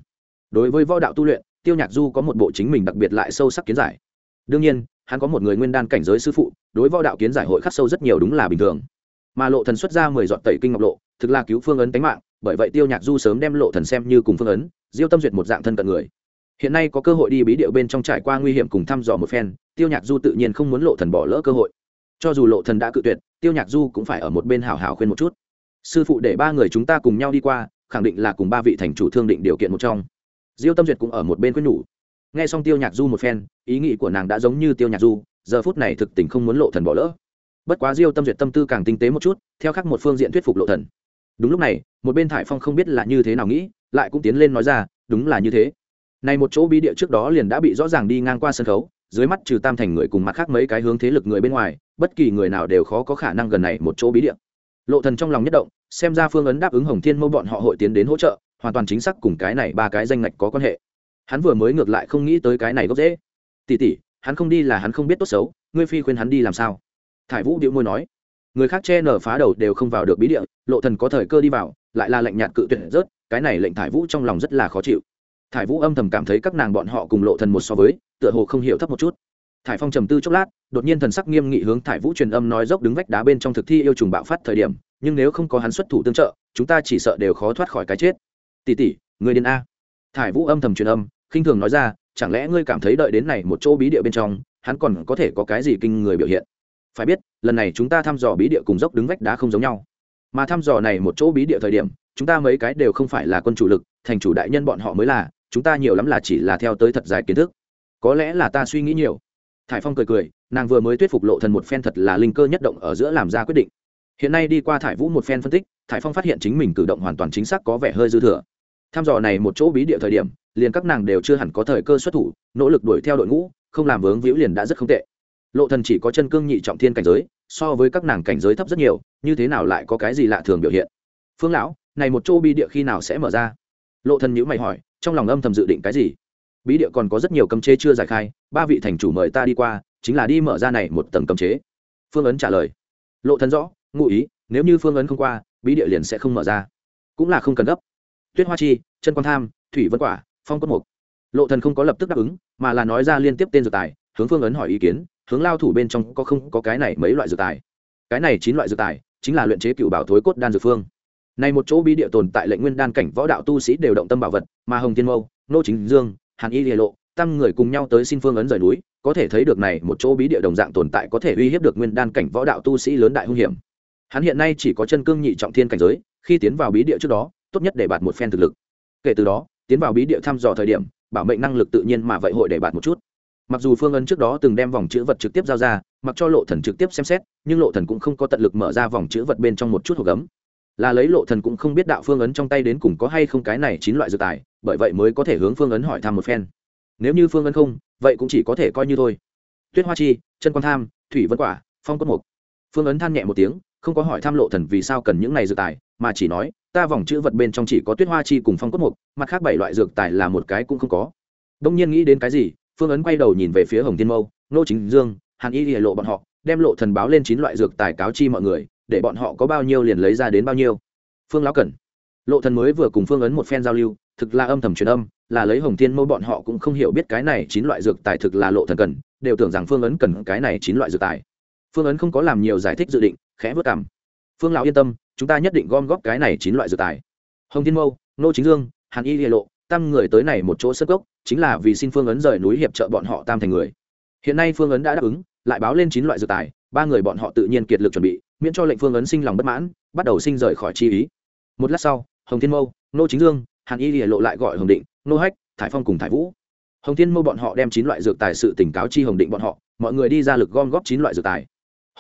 Đối với võ đạo tu luyện, tiêu nhạc du có một bộ chính mình đặc biệt lại sâu sắc kiến giải. Đương nhiên, hắn có một người nguyên đan cảnh giới sư phụ, đối võ đạo kiến giải hội khắc sâu rất nhiều đúng là bình thường. Mà lộ thần xuất ra mười dọn tẩy kinh ngọc lộ, thực là cứu phương ấn tánh mạng, bởi vậy tiêu nhạc du sớm đem lộ thần xem như cùng phương ấn, diêu tâm duyệt một dạng thân cận người hiện nay có cơ hội đi bí điệu bên trong trải qua nguy hiểm cùng thăm dò một phen, tiêu nhạc du tự nhiên không muốn lộ thần bỏ lỡ cơ hội. Cho dù lộ thần đã cự tuyệt, tiêu nhạc du cũng phải ở một bên hào hào khuyên một chút. Sư phụ để ba người chúng ta cùng nhau đi qua, khẳng định là cùng ba vị thành chủ thương định điều kiện một trong. Diêu tâm duyệt cũng ở một bên khuyên nhủ. Nghe xong tiêu nhạc du một phen, ý nghĩ của nàng đã giống như tiêu nhạc du, giờ phút này thực tình không muốn lộ thần bỏ lỡ. Bất quá diêu tâm duyệt tâm tư càng tinh tế một chút, theo khác một phương diện thuyết phục lộ thần. Đúng lúc này, một bên thải phong không biết là như thế nào nghĩ, lại cũng tiến lên nói ra, đúng là như thế này một chỗ bí địa trước đó liền đã bị rõ ràng đi ngang qua sân khấu, dưới mắt trừ tam thành người cùng mặt khác mấy cái hướng thế lực người bên ngoài, bất kỳ người nào đều khó có khả năng gần này một chỗ bí địa. Lộ thần trong lòng nhất động, xem ra phương ấn đáp ứng hồng thiên mâu bọn họ hội tiến đến hỗ trợ, hoàn toàn chính xác cùng cái này ba cái danh ngạch có quan hệ. Hắn vừa mới ngược lại không nghĩ tới cái này gốc dễ. Tỷ tỷ, hắn không đi là hắn không biết tốt xấu, ngươi phi khuyên hắn đi làm sao? Thải vũ điệu môi nói. Người khác che nở phá đầu đều không vào được bí địa, lộ thần có thời cơ đi vào, lại là lệnh nhạt cự tuyệt rớt, cái này lệnh thải vũ trong lòng rất là khó chịu thải vũ âm thầm cảm thấy các nàng bọn họ cùng lộ thần một so với, tựa hồ không hiểu thấp một chút. Thải phong trầm tư chốc lát, đột nhiên thần sắc nghiêm nghị hướng thải vũ truyền âm nói dốc đứng vách đá bên trong thực thi yêu trùng bạo phát thời điểm, nhưng nếu không có hắn xuất thủ tương trợ, chúng ta chỉ sợ đều khó thoát khỏi cái chết. Tỷ tỷ người điên a. Thải vũ âm thầm truyền âm, khinh thường nói ra, chẳng lẽ ngươi cảm thấy đợi đến này một chỗ bí địa bên trong, hắn còn có thể có cái gì kinh người biểu hiện? Phải biết, lần này chúng ta thăm dò bí địa cùng dốc đứng vách đá không giống nhau. Mà thăm dò này một chỗ bí địa thời điểm, chúng ta mấy cái đều không phải là quân chủ lực, thành chủ đại nhân bọn họ mới là chúng ta nhiều lắm là chỉ là theo tới thật dài kiến thức. Có lẽ là ta suy nghĩ nhiều. Thải phong cười cười, nàng vừa mới thuyết phục lộ thần một phen thật là linh cơ nhất động ở giữa làm ra quyết định. Hiện nay đi qua thải vũ một phen phân tích, thải phong phát hiện chính mình cử động hoàn toàn chính xác có vẻ hơi dư thừa. Tham dò này một chỗ bí địa thời điểm, liền các nàng đều chưa hẳn có thời cơ xuất thủ, nỗ lực đuổi theo đội ngũ, không làm vướng víu liền đã rất không tệ. Lộ thần chỉ có chân cương nhị trọng thiên cảnh giới, so với các nàng cảnh giới thấp rất nhiều, như thế nào lại có cái gì lạ thường biểu hiện? Phương lão, này một chỗ bí địa khi nào sẽ mở ra? Lộ thần nhũ mày hỏi, trong lòng âm thầm dự định cái gì? Bí địa còn có rất nhiều cấm chế chưa giải khai, ba vị thành chủ mời ta đi qua, chính là đi mở ra này một tầng cấm chế. Phương ấn trả lời. Lộ thần rõ, ngụ ý, nếu như phương ấn không qua, bí địa liền sẽ không mở ra. Cũng là không cần gấp. Tuyết hoa chi, chân quan tham, thủy vân quả, phong cốt mục. Lộ thần không có lập tức đáp ứng, mà là nói ra liên tiếp tên dược tài, hướng phương ấn hỏi ý kiến, hướng lao thủ bên trong có không có cái này mấy loại dược tài? Cái này chín loại dược tài, chính là luyện chế cựu bảo thối cốt đan dược phương này một chỗ bí địa tồn tại lệnh nguyên đan cảnh võ đạo tu sĩ đều động tâm bảo vật, mà hồng thiên mâu, nô chính dương, hàn y lìa lộ, tăng người cùng nhau tới xin phương ấn rời núi, có thể thấy được này một chỗ bí địa đồng dạng tồn tại có thể uy hiếp được nguyên đan cảnh võ đạo tu sĩ lớn đại hung hiểm. Hắn hiện nay chỉ có chân cương nhị trọng thiên cảnh giới, khi tiến vào bí địa trước đó, tốt nhất để bạt một phen thực lực. Kể từ đó, tiến vào bí địa thăm dò thời điểm, bảo mệnh năng lực tự nhiên mà vậy hội để bạt một chút. Mặc dù phương ấn trước đó từng đem vòng chữ vật trực tiếp giao ra, mặc cho lộ thần trực tiếp xem xét, nhưng lộ thần cũng không có tận lực mở ra vòng chữ vật bên trong một chút hộp gấm là lấy lộ thần cũng không biết đạo phương ấn trong tay đến cùng có hay không cái này chín loại dược tài, bởi vậy mới có thể hướng phương ấn hỏi thăm một phen. Nếu như phương ấn không, vậy cũng chỉ có thể coi như thôi. Tuyết hoa chi, chân quan tham, thủy vân quả, phong cốt mục. Phương ấn than nhẹ một tiếng, không có hỏi thăm lộ thần vì sao cần những này dược tài, mà chỉ nói, ta vòng chữ vật bên trong chỉ có tuyết hoa chi cùng phong cốt mục, mặt khác bảy loại dược tài là một cái cũng không có. Đông nhiên nghĩ đến cái gì, phương ấn quay đầu nhìn về phía hồng thiên mâu nô chính dương, hàn y lìa lộ bọn họ, đem lộ thần báo lên chín loại dược tài cáo chi mọi người để bọn họ có bao nhiêu liền lấy ra đến bao nhiêu. Phương lão cẩn lộ thần mới vừa cùng phương ấn một phen giao lưu, thực là âm thầm truyền âm, là lấy hồng thiên mâu bọn họ cũng không hiểu biết cái này chín loại dược tài thực là lộ thần cần, đều tưởng rằng phương ấn cần cái này chín loại dược tài. Phương ấn không có làm nhiều giải thích dự định, khẽ vớt cảm phương lão yên tâm, chúng ta nhất định gom góp cái này chín loại dược tài. Hồng thiên mâu, nô chính dương, hàn y lìa lộ, tam người tới này một chỗ sơ gốc chính là vì xin phương ấn rời núi hiệp trợ bọn họ tam thành người. Hiện nay phương ấn đã đáp ứng, lại báo lên chín loại dược tài, ba người bọn họ tự nhiên kiệt lực chuẩn bị miễn cho lệnh phương ấn sinh lòng bất mãn, bắt đầu sinh rời khỏi chi ý. Một lát sau, hồng thiên mâu, nô chính dương, hàn y lìa lộ lại gọi hồng định, nô hách, thải phong cùng thải vũ. Hồng thiên mâu bọn họ đem chín loại dược tài sự tỉnh cáo chi hồng định bọn họ, mọi người đi ra lực gom góp chín loại dược tài.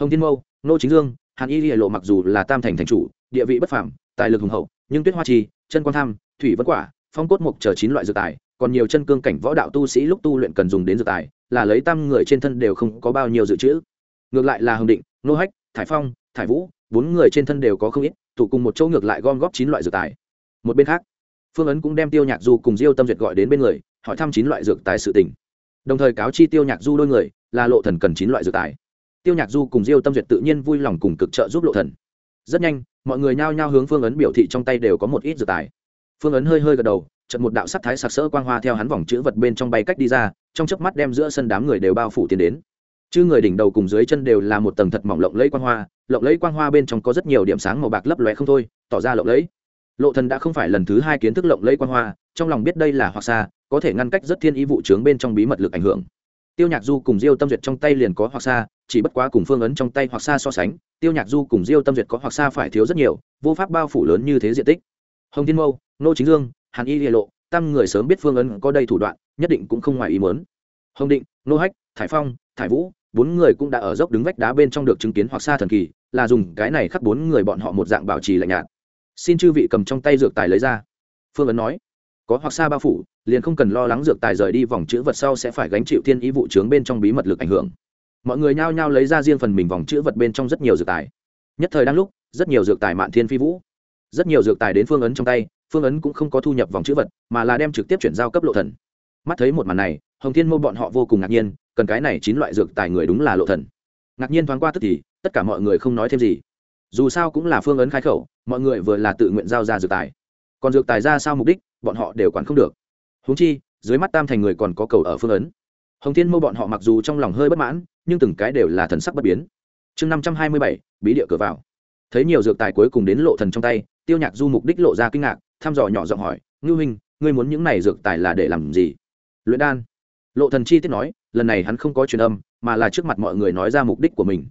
Hồng thiên mâu, nô chính dương, hàn y lìa lộ mặc dù là tam thành thành chủ, địa vị bất phàm, tài lực hùng hậu, nhưng tuyết hoa trì chân quan tham, thủy vân quả, phong cốt mục chờ chín loại dược tài, còn nhiều chân cương cảnh võ đạo tu sĩ lúc tu luyện cần dùng đến dược tài, là lấy tam người trên thân đều không có bao nhiêu dự trữ. Ngược lại là hồng định, nô hách, thải phong thải vũ, bốn người trên thân đều có không ít, tụ cùng một chỗ ngược lại gom góp chín loại dược tài. Một bên khác, phương ấn cũng đem tiêu nhạc du cùng diêu tâm duyệt gọi đến bên người, hỏi thăm chín loại dược tài sự tình. Đồng thời cáo chi tiêu nhạc du đôi người, là lộ thần cần chín loại dược tài. Tiêu nhạc du cùng diêu tâm duyệt tự nhiên vui lòng cùng cực trợ giúp lộ thần. Rất nhanh, mọi người nhao nhao hướng phương ấn biểu thị trong tay đều có một ít dược tài. Phương ấn hơi hơi gật đầu trận một đạo sắc thái sặc sỡ quang hoa theo hắn vòng chữ vật bên trong bay cách đi ra, trong chớp mắt đem giữa sân đám người đều bao phủ tiến đến. Chứ người đỉnh đầu cùng dưới chân đều là một tầng thật mỏng lộng lẫy quang hoa lộng lẫy quang hoa bên trong có rất nhiều điểm sáng màu bạc lấp lóe không thôi, tỏ ra lộng lẫy. Lộ thần đã không phải lần thứ hai kiến thức lộng lẫy quang hoa, trong lòng biết đây là hoặc xa, có thể ngăn cách rất thiên ý vụ trướng bên trong bí mật lực ảnh hưởng. Tiêu nhạc du cùng diêu tâm duyệt trong tay liền có hoặc xa, chỉ bất quá cùng phương ấn trong tay hoặc xa so sánh, tiêu nhạc du cùng diêu tâm duyệt có hoặc xa phải thiếu rất nhiều, vô pháp bao phủ lớn như thế diện tích. Hồng thiên mâu, nô chính dương, hàn y địa lộ tam người sớm biết phương ấn có đây thủ đoạn, nhất định cũng không ngoài ý muốn. Hồng định, nô hách, thải phong, thải vũ bốn người cũng đã ở dốc đứng vách đá bên trong được chứng kiến hoặc xa thần kỳ, là dùng cái này khắc bốn người bọn họ một dạng bảo trì lạnh nhạt. Xin chư vị cầm trong tay dược tài lấy ra. Phương ấn nói, có hoặc xa bao phủ, liền không cần lo lắng dược tài rời đi vòng chữ vật sau sẽ phải gánh chịu thiên ý vụ trướng bên trong bí mật lực ảnh hưởng. Mọi người nhao nhao lấy ra riêng phần mình vòng chữ vật bên trong rất nhiều dược tài. Nhất thời đang lúc, rất nhiều dược tài mạn thiên phi vũ. Rất nhiều dược tài đến phương ấn trong tay, phương ấn cũng không có thu nhập vòng chữ vật, mà là đem trực tiếp chuyển giao cấp lộ thần. Mắt thấy một màn này, hồng thiên mô bọn họ vô cùng ngạc nhiên cần cái này chín loại dược tài người đúng là lộ thần. Ngạc nhiên thoáng qua tức thì, tất cả mọi người không nói thêm gì. Dù sao cũng là phương ấn khai khẩu, mọi người vừa là tự nguyện giao ra dược tài. Còn dược tài ra sao mục đích, bọn họ đều quản không được. Huống chi, dưới mắt tam thành người còn có cầu ở phương ấn. Hồng thiên mô bọn họ mặc dù trong lòng hơi bất mãn, nhưng từng cái đều là thần sắc bất biến. Chương năm trăm hai mươi bảy, bí địa cửa vào. Thấy nhiều dược tài cuối cùng đến lộ thần trong tay, tiêu nhạc du mục đích lộ ra kinh ngạc, thăm dò nhỏ giọng hỏi, ngưu huynh, ngươi muốn những này dược tài là để làm gì? Luyện đan. Lộ thần chi tiết nói lần này hắn không có truyền âm, mà là trước mặt mọi người nói ra mục đích của mình.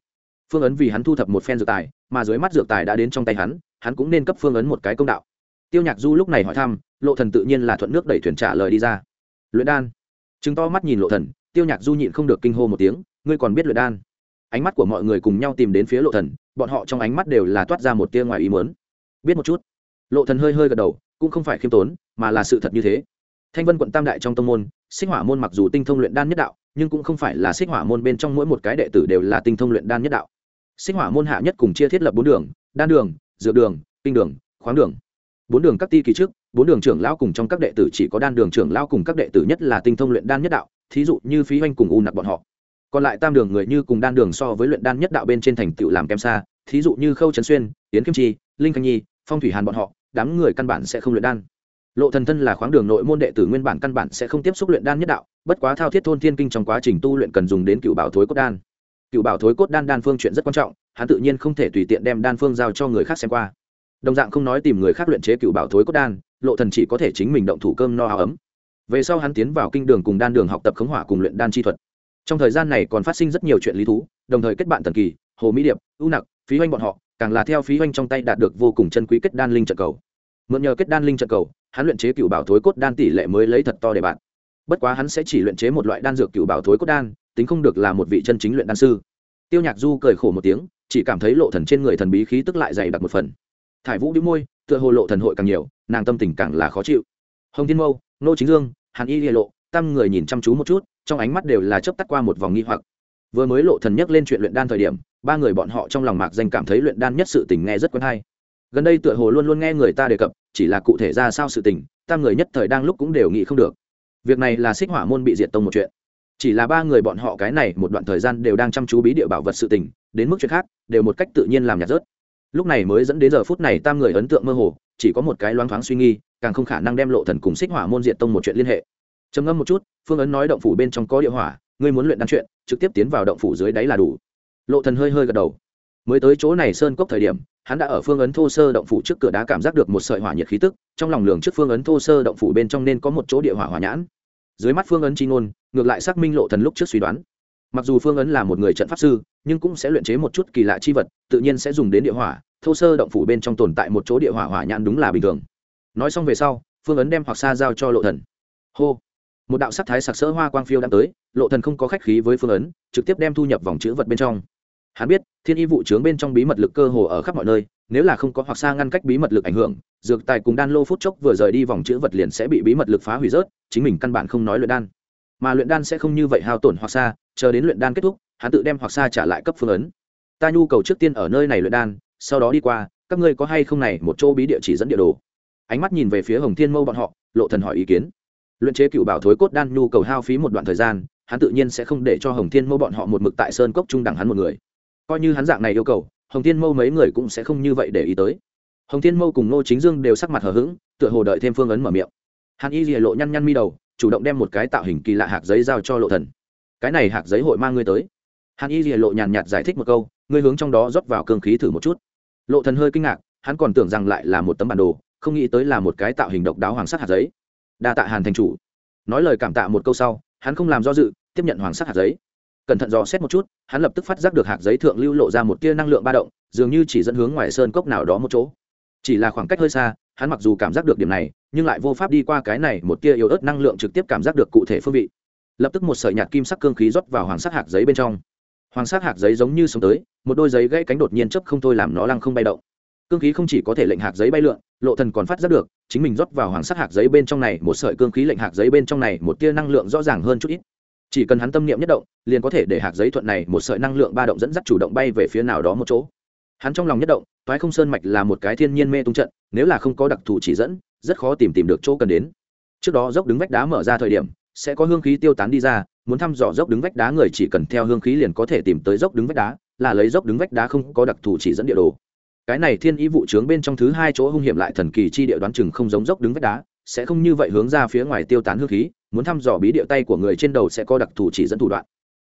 Phương ấn vì hắn thu thập một phen dược tài, mà dưới mắt dược tài đã đến trong tay hắn hắn cũng nên cấp phương ấn một cái công đạo. Tiêu nhạc du lúc này hỏi thăm, lộ thần tự nhiên là thuận nước đẩy thuyền trả lời đi ra. Luyện đan. Chứng to mắt nhìn lộ thần, tiêu nhạc du nhịn không được kinh hô một tiếng, ngươi còn biết luyện đan? Ánh mắt của mọi người cùng nhau tìm đến phía lộ thần, bọn họ trong ánh mắt đều là toát ra một tia ngoài ý muốn. Biết một chút. Lộ thần hơi hơi gật đầu, cũng không phải khiêm tốn, mà là sự thật như thế. Thanh vân quận tam đại trong tông môn xích hỏa môn mặc dù tinh thông luyện đan nhất đạo nhưng cũng không phải là xích hỏa môn bên trong mỗi một cái đệ tử đều là tinh thông luyện đan nhất đạo. Xích hỏa môn hạ nhất cùng chia thiết lập bốn đường, đan đường, dược đường, kinh đường, khoáng đường. Bốn đường các ti kỳ trước, bốn đường trưởng lão cùng trong các đệ tử chỉ có đan đường trưởng lão cùng các đệ tử nhất là tinh thông luyện đan nhất đạo, thí dụ như phí oanh cùng u nặc bọn họ. Còn lại tam đường người như cùng đan đường so với luyện đan nhất đạo bên trên thành tựu làm kém xa, thí dụ như khâu trấn xuyên, yến kim chi, linh khanh nhi, phong thủy hàn bọn họ, đám người căn bản sẽ không luyện đan. Lộ thần thân là khoáng đường nội môn đệ tử, nguyên bản căn bản sẽ không tiếp xúc luyện đan nhất đạo bất quá thao thiết thôn thiên kinh trong quá trình tu luyện cần dùng đến cựu bảo thối cốt đan. Cựu bảo thối cốt đan đan phương chuyện rất quan trọng, hắn tự nhiên không thể tùy tiện đem đan phương giao cho người khác xem qua. Đồng dạng không nói tìm người khác luyện chế cựu bảo thối cốt đan, lộ thần chỉ có thể chính mình động thủ cơm no áo ấm. Về sau hắn tiến vào kinh đường cùng đan đường học tập khống hỏa cùng luyện đan chi thuật. Trong thời gian này còn phát sinh rất nhiều chuyện lý thú, đồng thời kết bạn tần kỳ, hồ mỹ điệp ưu nặc, phí hoanh bọn họ, càng là theo phí hoanh trong tay đạt được vô cùng chân quý kết đan linh trận cầu. Mượn nhờ kết đan linh trận cầu, hắn luyện chế cựu bảo thối cốt đan tỷ lệ mới lấy thật to để bạn bất quá hắn sẽ chỉ luyện chế một loại đan dược cựu bảo thối cốt đan, tính không được là một vị chân chính luyện đan sư. Tiêu nhạc du cười khổ một tiếng, chỉ cảm thấy lộ thần trên người thần bí khí tức lại dày đặc một phần. Thải vũ đĩu môi, tựa hồ lộ thần hội càng nhiều, nàng tâm tình càng là khó chịu. Hồng thiên mâu, nô chính dương, hàn y lộ, tam người nhìn chăm chú một chút, trong ánh mắt đều là chớp tắt qua một vòng nghi hoặc. Vừa mới lộ thần nhắc lên chuyện luyện đan thời điểm, ba người bọn họ trong lòng mạc danh cảm thấy luyện đan nhất sự tình nghe rất quen hay. Gần đây tựa hồ luôn luôn nghe người ta đề cập, chỉ là cụ thể ra sao sự tình, tam người nhất thời đang lúc cũng đều nghĩ không được việc này là xích hỏa môn bị diệt tông một chuyện. Chỉ là ba người bọn họ cái này một đoạn thời gian đều đang chăm chú bí địa bảo vật sự tình, đến mức chuyện khác, đều một cách tự nhiên làm nhạt rớt. Lúc này mới dẫn đến giờ phút này tam người ấn tượng mơ hồ, chỉ có một cái loáng thoáng suy nghi, càng không khả năng đem lộ thần cùng xích hỏa môn diệt tông một chuyện liên hệ. Trầm ngâm một chút, phương ấn nói động phủ bên trong có địa hỏa, ngươi muốn luyện đan chuyện, trực tiếp tiến vào động phủ dưới đáy là đủ. Lộ thần hơi hơi gật đầu. Mới tới chỗ này sơn cốc thời điểm hắn đã ở phương ấn thô sơ động phủ trước cửa đá cảm giác được một sợi hỏa nhiệt khí tức, trong lòng lường trước phương ấn thô sơ động phủ bên trong nên có một chỗ địa hỏa hỏa nhãn. Dưới mắt phương ấn chi ngôn, ngược lại xác minh lộ thần lúc trước suy đoán. Mặc dù phương ấn là một người trận pháp sư, nhưng cũng sẽ luyện chế một chút kỳ lạ chi vật, tự nhiên sẽ dùng đến địa hỏa, thô sơ động phủ bên trong tồn tại một chỗ địa hỏa hỏa nhãn đúng là bình thường. Nói xong về sau, phương ấn đem hoặc xa giao cho lộ thần. Hô! Một đạo sắc thái sặc sỡ hoa quang phiêu đã tới, lộ thần không có khách khí với phương ấn, trực tiếp đem thu nhập vòng chữ vật bên trong hắn biết, thiên y vụ trướng bên trong bí mật lực cơ hồ ở khắp mọi nơi, nếu là không có hoặc xa ngăn cách bí mật lực ảnh hưởng, dược tài cùng đan lô phút chốc vừa rời đi vòng chữ vật liền sẽ bị bí mật lực phá hủy rớt, chính mình căn bản không nói luyện đan. Mà luyện đan sẽ không như vậy hao tổn hoặc xa, chờ đến luyện đan kết thúc, hắn tự đem hoặc xa trả lại cấp phương ấn. Ta nhu cầu trước tiên ở nơi này luyện đan, sau đó đi qua, các ngươi có hay không này một chỗ bí địa chỉ dẫn địa đồ? Ánh mắt nhìn về phía hồng thiên mâu bọn họ, lộ thần hỏi ý kiến. Luyện chế cựu bảo thối cốt đan nhu cầu hao phí một đoạn thời gian, hắn tự nhiên sẽ không để cho hồng thiên mâu bọn họ một mực tại sơn cốc trung đẳng hắn một người coi như hắn dạng này yêu cầu, hồng thiên mâu mấy người cũng sẽ không như vậy để ý tới. Hồng thiên mâu cùng ngô chính dương đều sắc mặt hờ hững, tựa hồ đợi thêm phương ấn mở miệng. Hàn y dìa lộ nhăn nhăn mi đầu, chủ động đem một cái tạo hình kỳ lạ hạt giấy giao cho lộ thần. Cái này hạt giấy hội mang ngươi tới. Hàn y dìa lộ nhàn nhạt giải thích một câu, ngươi hướng trong đó rót vào cương khí thử một chút. Lộ thần hơi kinh ngạc, hắn còn tưởng rằng lại là một tấm bản đồ, không nghĩ tới là một cái tạo hình độc đáo hoàng sắc hạt giấy. Đa tạ hàn thành chủ. Nói lời cảm tạ một câu sau, hắn không làm do dự, tiếp nhận hoàng sắc hạt giấy cẩn thận dò xét một chút, hắn lập tức phát giác được hạt giấy thượng lưu lộ ra một tia năng lượng ba động, dường như chỉ dẫn hướng ngoài sơn cốc nào đó một chỗ. Chỉ là khoảng cách hơi xa, hắn mặc dù cảm giác được điểm này, nhưng lại vô pháp đi qua cái này một tia yếu ớt năng lượng trực tiếp cảm giác được cụ thể phương vị. Lập tức một sợi nhạt kim sắc cương khí rót vào hoàng sắc hạt giấy bên trong. Hoàng sắc hạt giấy giống như sống tới, một đôi giấy gãy cánh đột nhiên chấp không thôi làm nó lăng không bay động. Cương khí không chỉ có thể lệnh hạt giấy bay lượn, lộ thần còn phát giác được, chính mình rót vào hoàng sắc hạt giấy bên trong này, một sợi cương khí lệnh hạt giấy bên trong này, một tia năng lượng rõ ràng hơn chút ít chỉ cần hắn tâm niệm nhất động, liền có thể để hạt giấy thuận này một sợi năng lượng ba động dẫn dắt chủ động bay về phía nào đó một chỗ. Hắn trong lòng nhất động, thoái không sơn mạch là một cái thiên nhiên mê tung trận, nếu là không có đặc thù chỉ dẫn, rất khó tìm tìm được chỗ cần đến. Trước đó dốc đứng vách đá mở ra thời điểm, sẽ có hương khí tiêu tán đi ra, muốn thăm dò dốc đứng vách đá người chỉ cần theo hương khí liền có thể tìm tới dốc đứng vách đá, là lấy dốc đứng vách đá không có đặc thù chỉ dẫn địa đồ. Cái này thiên ý vụ trướng bên trong thứ hai chỗ hung hiểm lại thần kỳ chi địa đoán chừng không giống dốc đứng vách đá, sẽ không như vậy hướng ra phía ngoài tiêu tán hương khí muốn thăm dò bí địa tay của người trên đầu sẽ có đặc thù chỉ dẫn thủ đoạn.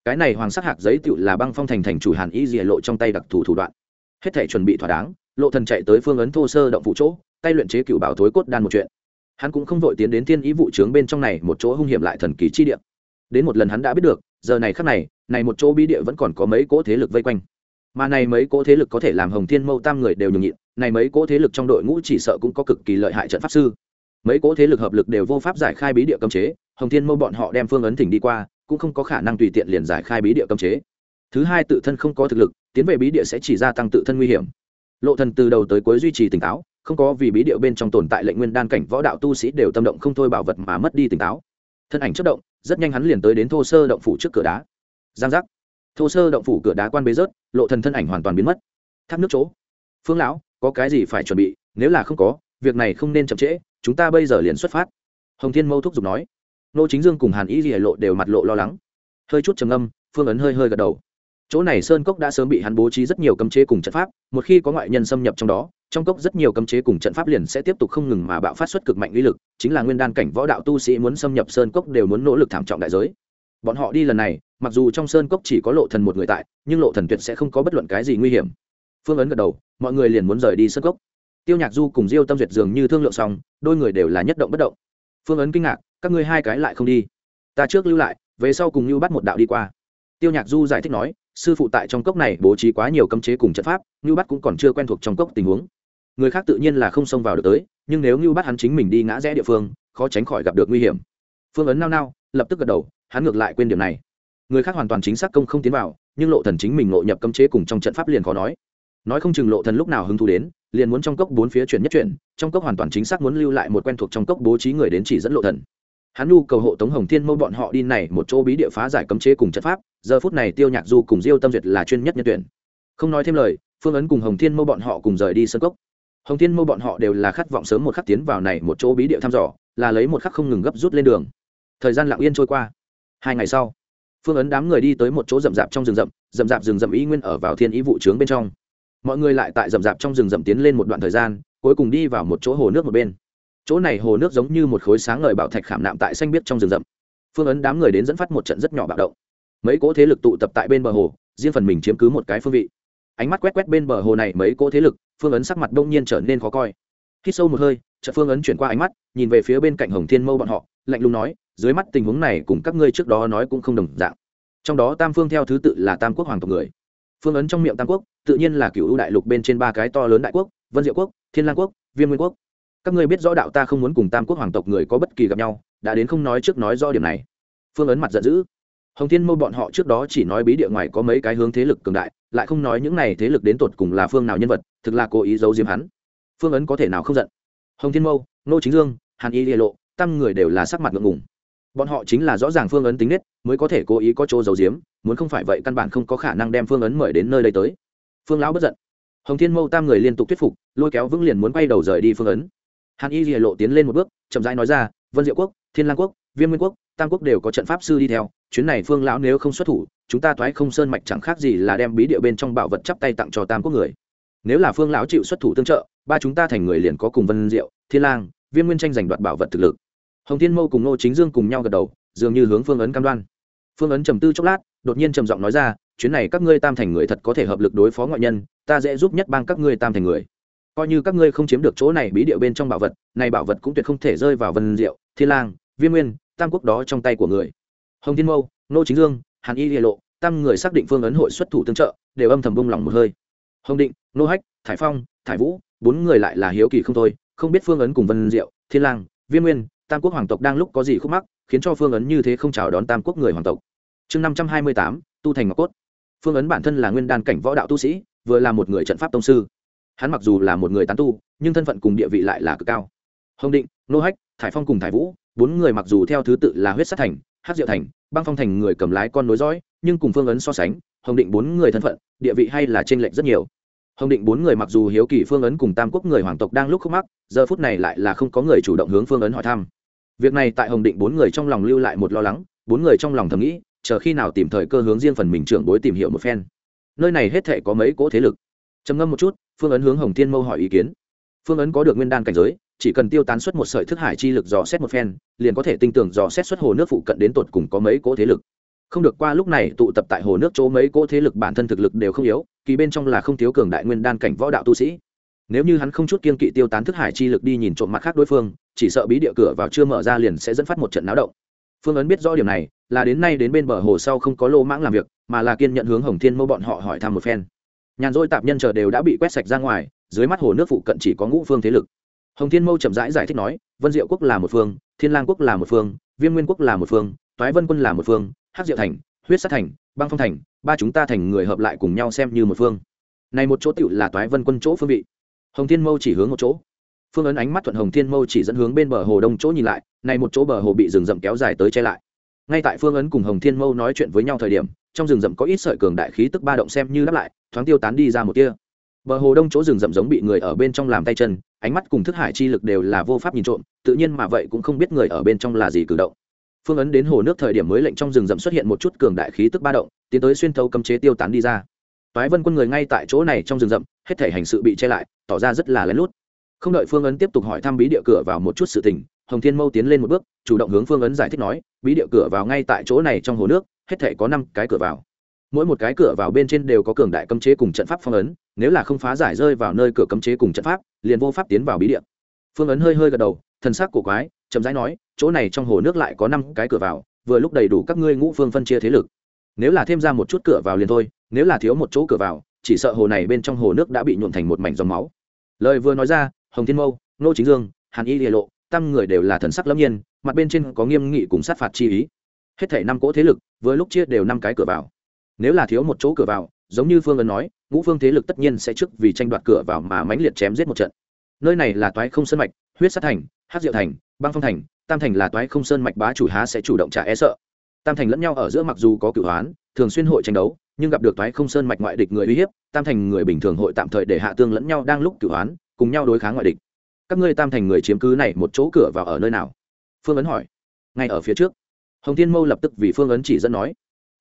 Cái này hoàng sắc hạc giấy tựu là băng phong thành thành chủ hàn y dìa lộ trong tay đặc thù thủ đoạn. Hết thể chuẩn bị thỏa đáng, lộ thần chạy tới phương ấn thô sơ động phụ chỗ, tay luyện chế cựu bảo thối cốt đan một chuyện. Hắn cũng không vội tiến đến thiên ý vụ trướng bên trong này một chỗ hung hiểm lại thần kỳ chi địa. Đến một lần hắn đã biết được, giờ này khắc này này một chỗ bí địa vẫn còn có mấy cỗ thế lực vây quanh. Mà này mấy cỗ thế lực có thể làm hồng thiên mâu tam người đều nhường nhịn, này mấy cỗ thế lực trong đội ngũ chỉ sợ cũng có cực kỳ lợi hại trận pháp sư. Mấy cỗ thế lực hợp lực đều vô pháp giải khai bí địa cấm chế hồng thiên mâu bọn họ đem phương ấn thỉnh đi qua, cũng không có khả năng tùy tiện liền giải khai bí địa cấm chế. Thứ hai tự thân không có thực lực, tiến về bí địa sẽ chỉ gia tăng tự thân nguy hiểm. Lộ thần từ đầu tới cuối duy trì tỉnh táo, không có vì bí địa bên trong tồn tại lệnh nguyên đan cảnh võ đạo tu sĩ đều tâm động không thôi bảo vật mà mất đi tỉnh táo. Thân ảnh chất động, rất nhanh hắn liền tới đến thô sơ động phủ trước cửa đá. Giang giác. Thô sơ động phủ cửa đá quan bế rớt, lộ thần thân ảnh hoàn toàn biến mất. Thác nước chỗ. Phương lão, có cái gì phải chuẩn bị? Nếu là không có, việc này không nên chậm trễ, chúng ta bây giờ liền xuất phát. Hồng thiên mâu thúc giục nói nô chính dương cùng hàn Y rỉa lộ đều mặt lộ lo lắng. Hơi chút trầm âm phương ấn hơi hơi gật đầu. Chỗ này sơn cốc đã sớm bị hắn bố trí rất nhiều cấm chế cùng trận pháp, một khi có ngoại nhân xâm nhập trong đó, trong cốc rất nhiều cấm chế cùng trận pháp liền sẽ tiếp tục không ngừng mà bạo phát xuất cực mạnh uy lực, chính là nguyên đan cảnh võ đạo tu sĩ muốn xâm nhập sơn cốc đều muốn nỗ lực thảm trọng đại giới. Bọn họ đi lần này, mặc dù trong sơn cốc chỉ có lộ thần một người tại, nhưng lộ thần tuyệt sẽ không có bất luận cái gì nguy hiểm. Phương ấn gật đầu, mọi người liền muốn rời đi sơn cốc. Tiêu nhạc du cùng diêu tâm duyệt dường như thương lượng xong, đôi người đều là nhất động bất động. Phương ấn kinh ngạc các ngươi hai cái lại không đi. Ta trước lưu lại, về sau cùng lưu bắt một đạo đi qua. Tiêu nhạc du giải thích nói, sư phụ tại trong cốc này bố trí quá nhiều cấm chế cùng trận pháp lưu bắt cũng còn chưa quen thuộc trong cốc tình huống. Người khác tự nhiên là không xông vào được tới, nhưng nếu lưu bắt hắn chính mình đi ngã rẽ địa phương, khó tránh khỏi gặp được nguy hiểm. Phương ấn nao nao, lập tức gật đầu, hắn ngược lại quên điểm này. Người khác hoàn toàn chính xác công không tiến vào, nhưng lộ thần chính mình ngộ nhập cấm chế cùng trong trận pháp liền khó nói. Nói không chừng lộ thần lúc nào hứng thú đến, liền muốn trong cốc bốn phía chuyển nhất chuyển, trong cốc hoàn toàn chính xác muốn lưu lại một quen thuộc trong cốc bố trí người đến chỉ dẫn lộ thần hắn nhu cầu hộ tống hồng thiên mâu bọn họ đi này một chỗ bí địa phá giải cấm chế cùng trận pháp, giờ phút này tiêu nhạc du cùng diêu tâm duyệt là chuyên nhất nhân tuyển. Không nói thêm lời, phương ấn cùng hồng thiên mâu bọn họ cùng rời đi sân cốc. Hồng thiên mâu bọn họ đều là khát vọng sớm một khắc tiến vào này một chỗ bí địa thăm dò, là lấy một khắc không ngừng gấp rút lên đường. Thời gian lặng yên trôi qua. Hai ngày sau, phương ấn đám người đi tới một chỗ rậm rạp trong rừng rậm rậm rạp rừng rậm ý nguyên ở vào thiên ý vụ trướng bên trong. Mọi người lại tại rậm rạp trong rừng rậm tiến lên một đoạn thời gian, cuối cùng đi vào một chỗ hồ nước một bên chỗ này hồ nước giống như một khối sáng ngời bảo thạch khảm nạm tại xanh biếc trong rừng rậm. Phương ấn đám người đến dẫn phát một trận rất nhỏ bạo động. Mấy cỗ thế lực tụ tập tại bên bờ hồ, riêng phần mình chiếm cứ một cái phương vị. Ánh mắt quét quét bên bờ hồ này mấy cỗ thế lực, phương ấn sắc mặt đông nhiên trở nên khó coi. Khi sâu một hơi trận phương ấn chuyển qua ánh mắt, nhìn về phía bên cạnh hồng thiên mâu bọn họ, lạnh lùng nói, dưới mắt tình huống này cùng các ngươi trước đó nói cũng không đồng dạng. Trong đó tam phương theo thứ tự là tam quốc hoàng tộc người. Phương ấn trong miệng tam quốc, tự nhiên là cựu ưu đại lục bên trên ba cái to lớn đại quốc, vân diệu quốc, thiên lang quốc, viêm nguyên quốc các ngươi biết rõ đạo ta không muốn cùng tam quốc hoàng tộc người có bất kỳ gặp nhau, đã đến không nói trước nói do điểm này. Phương ấn mặt giận dữ. Hồng thiên mâu bọn họ trước đó chỉ nói bí địa ngoài có mấy cái hướng thế lực cường đại, lại không nói những này thế lực đến tột cùng là phương nào nhân vật, thực là cố ý giấu diếm hắn. Phương ấn có thể nào không giận? Hồng thiên mâu, nô chính dương, hàn y địa lộ, tăng người đều là sắc mặt ngượng ngùng. Bọn họ chính là rõ ràng phương ấn tính nết, mới có thể cố ý có chỗ giấu diếm muốn không phải vậy căn bản không có khả năng đem phương ấn mời đến nơi đây tới. Phương lão bất giận. Hồng thiên mâu tam người liên tục thuyết phục, lôi kéo vững liền muốn quay đầu rời đi phương ấn hàn y địa lộ tiến lên một bước, chậm rãi nói ra, vân diệu quốc, thiên lang quốc, viêm nguyên quốc, tam quốc đều có trận pháp sư đi theo. Chuyến này phương lão nếu không xuất thủ, chúng ta toái không sơn mạch chẳng khác gì là đem bí địa bên trong bảo vật chắp tay tặng cho tam quốc người. Nếu là phương lão chịu xuất thủ tương trợ, ba chúng ta thành người liền có cùng vân diệu, thiên lang, viêm nguyên tranh giành đoạt bảo vật thực lực. Hồng thiên mâu cùng Ngô chính dương cùng nhau gật đầu, dường như hướng phương ấn cam đoan. Phương ấn trầm tư chốc lát, đột nhiên trầm giọng nói ra, chuyến này các ngươi tam thành người thật có thể hợp lực đối phó ngoại nhân, ta dễ giúp nhất bang các ngươi tam thành người coi như các ngươi không chiếm được chỗ này bí địa bên trong bảo vật, này bảo vật cũng tuyệt không thể rơi vào vân diệu, thiên lang, viên nguyên, tam quốc đó trong tay của người. Hồng thiên mâu, nô chính dương, hàn y địa lộ, tam người xác định phương ấn hội xuất thủ tương trợ, đều âm thầm buông lòng một hơi. Hồng định, nô hách, thải phong, thải vũ, bốn người lại là hiếu kỳ không thôi, không biết phương ấn cùng vân diệu, thiên lang, viên nguyên, tam quốc hoàng tộc đang lúc có gì khúc mắc, khiến cho phương ấn như thế không chào đón tam quốc người hoàng tộc. Chương năm trăm hai mươi tám, tu thành ngọc cốt. Phương ấn bản thân là nguyên đan cảnh võ đạo tu sĩ, vừa là một người trận pháp tông sư hắn mặc dù là một người tán tu, nhưng thân phận cùng địa vị lại là cực cao. Hồng định, nô hách, thải phong cùng thải vũ, bốn người mặc dù theo thứ tự là huyết sát thành hát diệu thành, băng phong thành người cầm lái con nối dõi, nhưng cùng phương ấn so sánh, hồng định bốn người thân phận, địa vị hay là t r ê n lệch rất nhiều. Hồng định bốn người mặc dù hiếu kỳ phương ấn cùng tam quốc người hoàng tộc đang lúc khúc mắc, giờ phút này lại là không có người chủ động hướng phương ấn hỏi thăm. Việc này tại hồng định bốn người trong lòng lưu lại một lo lắng, bốn người trong lòng thầm nghĩ, chờ khi nào tìm thời cơ hướng riêng phần mình trưởng bối tìm hiểu một phen. Nơi này hết thể có mấy cỗ thế lực trầm ngâm một chút, phương ấn hướng hồng thiên mâu hỏi ý kiến. Phương ấn có được nguyên đan cảnh giới, chỉ cần tiêu tán xuất một sợi thức hải chi lực dò xét một phen, liền có thể tinh tường dò xét xuất hồ nước phụ cận đến tột cùng có mấy cỗ thế lực. Không được qua lúc này tụ tập tại hồ nước chỗ mấy cỗ thế lực bản thân thực lực đều không yếu, kỳ bên trong là không thiếu cường đại nguyên đan cảnh võ đạo tu sĩ. Nếu như hắn không chút kiên kỵ tiêu tán thức hải chi lực đi nhìn trộm mặt khác đối phương, chỉ sợ bí địa cửa vào chưa mở ra liền sẽ dẫn phát một trận náo động. Phương ấn biết rõ điểm này, là đến nay đến bên bờ hồ sau không có lô mãng làm việc, mà là kiên nhận hướng hồng thiên mâu bọn họ hỏi thăm một phen nhàn rỗi tạp nhân chờ đều đã bị quét sạch ra ngoài dưới mắt hồ nước phụ cận chỉ có ngũ phương thế lực. Hồng thiên mâu chậm rãi giải, giải thích nói vân diệu quốc là một phương thiên lang quốc là một phương viêm nguyên quốc là một phương toái vân quân là một phương hắc diệu thành huyết sát thành băng phong thành ba chúng ta thành người hợp lại cùng nhau xem như một phương. Này một chỗ tựu là toái vân quân chỗ phương vị. Hồng thiên mâu chỉ hướng một chỗ. Phương ấn ánh mắt thuận hồng thiên mâu chỉ dẫn hướng bên bờ hồ đông chỗ nhìn lại này một chỗ bờ hồ bị rừng rậm kéo dài tới che lại. Ngay tại phương ấn cùng hồng thiên mâu nói chuyện với nhau thời điểm trong rừng rậm có ít sợi cường đại khí tức ba động xem như đáp lại thoáng tiêu tán đi ra một kia bờ hồ đông chỗ rừng rậm giống bị người ở bên trong làm tay chân, ánh mắt cùng thức hải chi lực đều là vô pháp nhìn trộm, tự nhiên mà vậy cũng không biết người ở bên trong là gì cử động. Phương ấn đến hồ nước thời điểm mới lệnh trong rừng rậm xuất hiện một chút cường đại khí tức ba động, tiến tới xuyên thấu cấm chế tiêu tán đi ra. Toái vân quân người ngay tại chỗ này trong rừng rậm, hết thể hành sự bị che lại, tỏ ra rất là lén lút. Không đợi phương ấn tiếp tục hỏi thăm bí địa cửa vào một chút sự tình, hồng thiên mâu tiến lên một bước, chủ động hướng phương ấn giải thích nói, bí địa cửa vào ngay tại chỗ này trong hồ nước, hết thể có năm cái cửa vào mỗi một cái cửa vào bên trên đều có cường đại cấm chế cùng trận pháp phong ấn, nếu là không phá giải rơi vào nơi cửa cấm chế cùng trận pháp, liền vô pháp tiến vào bí địa. Phương ấn hơi hơi gật đầu, thần sắc cổ quái, chậm rãi nói, chỗ này trong hồ nước lại có năm cái cửa vào, vừa lúc đầy đủ các ngươi ngũ phương phân chia thế lực. Nếu là thêm ra một chút cửa vào liền thôi, nếu là thiếu một chỗ cửa vào, chỉ sợ hồ này bên trong hồ nước đã bị nhuộn thành một mảnh dòng máu. Lời vừa nói ra, hồng thiên mâu nô chính dương, hàn y địa lộ, tam người đều là thần sắc lâm nhiên, mặt bên trên có nghiêm nghị cùng sát phạt chi ý. Hết thể năm cỗ thế lực với lúc chia đều năm cái cửa vào nếu là thiếu một chỗ cửa vào, giống như phương ấn nói, ngũ phương thế lực tất nhiên sẽ trước vì tranh đoạt cửa vào mà mãnh liệt chém giết một trận. Nơi này là toái không sơn mạch, huyết sát thành hát diệu thành, băng phong thành, tam thành là toái không sơn mạch bá chủ há sẽ chủ động trả e sợ. Tam thành lẫn nhau ở giữa mặc dù có cửu hoán thường xuyên hội tranh đấu, nhưng gặp được toái không sơn mạch ngoại địch người uy hiếp, tam thành người bình thường hội tạm thời để hạ tương lẫn nhau đang lúc cửu hoán cùng nhau đối kháng ngoại địch. Các ngươi tam thành người chiếm cứ này một chỗ cửa vào ở nơi nào? Phương ấn hỏi. Ngay ở phía trước. Hồng thiên mâu lập tức vì phương ấn chỉ dẫn nói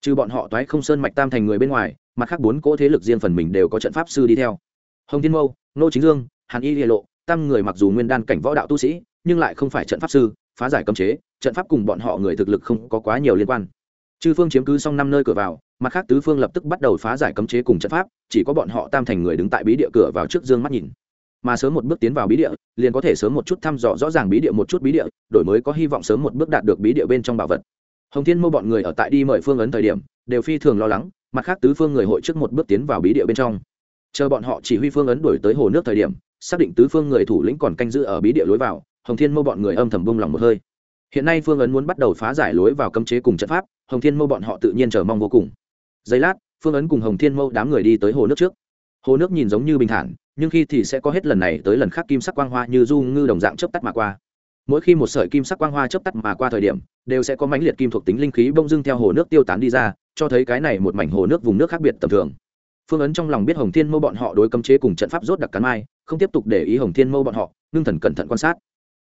trừ bọn họ toái không sơn mạch tam thành người bên ngoài, mặt khác bốn cỗ thế lực riêng phần mình đều có trận pháp sư đi theo. Hồng thiên mâu, nô chính dương, hàn y địa lộ, tam người mặc dù nguyên đan cảnh võ đạo tu sĩ, nhưng lại không phải trận pháp sư, phá giải cấm chế, trận pháp cùng bọn họ người thực lực không có quá nhiều liên quan. Chư phương chiếm cứ xong năm nơi cửa vào, mặt khác tứ phương lập tức bắt đầu phá giải cấm chế cùng trận pháp, chỉ có bọn họ tam thành người đứng tại bí địa cửa vào trước dương mắt nhìn. Mà sớm một bước tiến vào bí địa, liền có thể sớm một chút thăm dò rõ ràng bí địa một chút bí địa, đổi mới có hy vọng sớm một bước đạt được bí địa bên trong bảo vật hồng thiên Mô bọn người ở tại đi mời phương ấn thời điểm, đều phi thường lo lắng, mặt khác tứ phương người hội trước một bước tiến vào bí địa bên trong. Chờ bọn họ chỉ huy phương ấn đổi tới hồ nước thời điểm, xác định tứ phương người thủ lĩnh còn canh giữ ở bí địa lối vào, hồng thiên Mô bọn người âm thầm bông lòng một hơi. Hiện nay phương ấn muốn bắt đầu phá giải lối vào cấm chế cùng trận pháp, hồng thiên mâu bọn họ tự nhiên chờ mong vô cùng. Giây lát, phương ấn cùng hồng thiên mâu đám người đi tới hồ nước trước. Hồ nước nhìn giống như bình thản, nhưng khi thì sẽ có hết lần này tới lần khác kim sắc quang hoa như du ngư đồng dạng chớp tắt mà qua mỗi khi một sợi kim sắc quang hoa chớp tắt mà qua thời điểm, đều sẽ có mãnh liệt kim thuộc tính linh khí bông dưng theo hồ nước tiêu tán đi ra, cho thấy cái này một mảnh hồ nước vùng nước khác biệt tầm thường. Phương ấn trong lòng biết hồng thiên mâu bọn họ đối cấm chế cùng trận pháp rốt đặc cắn mai, không tiếp tục để ý hồng thiên mâu bọn họ, ngưng thần cẩn thận quan sát.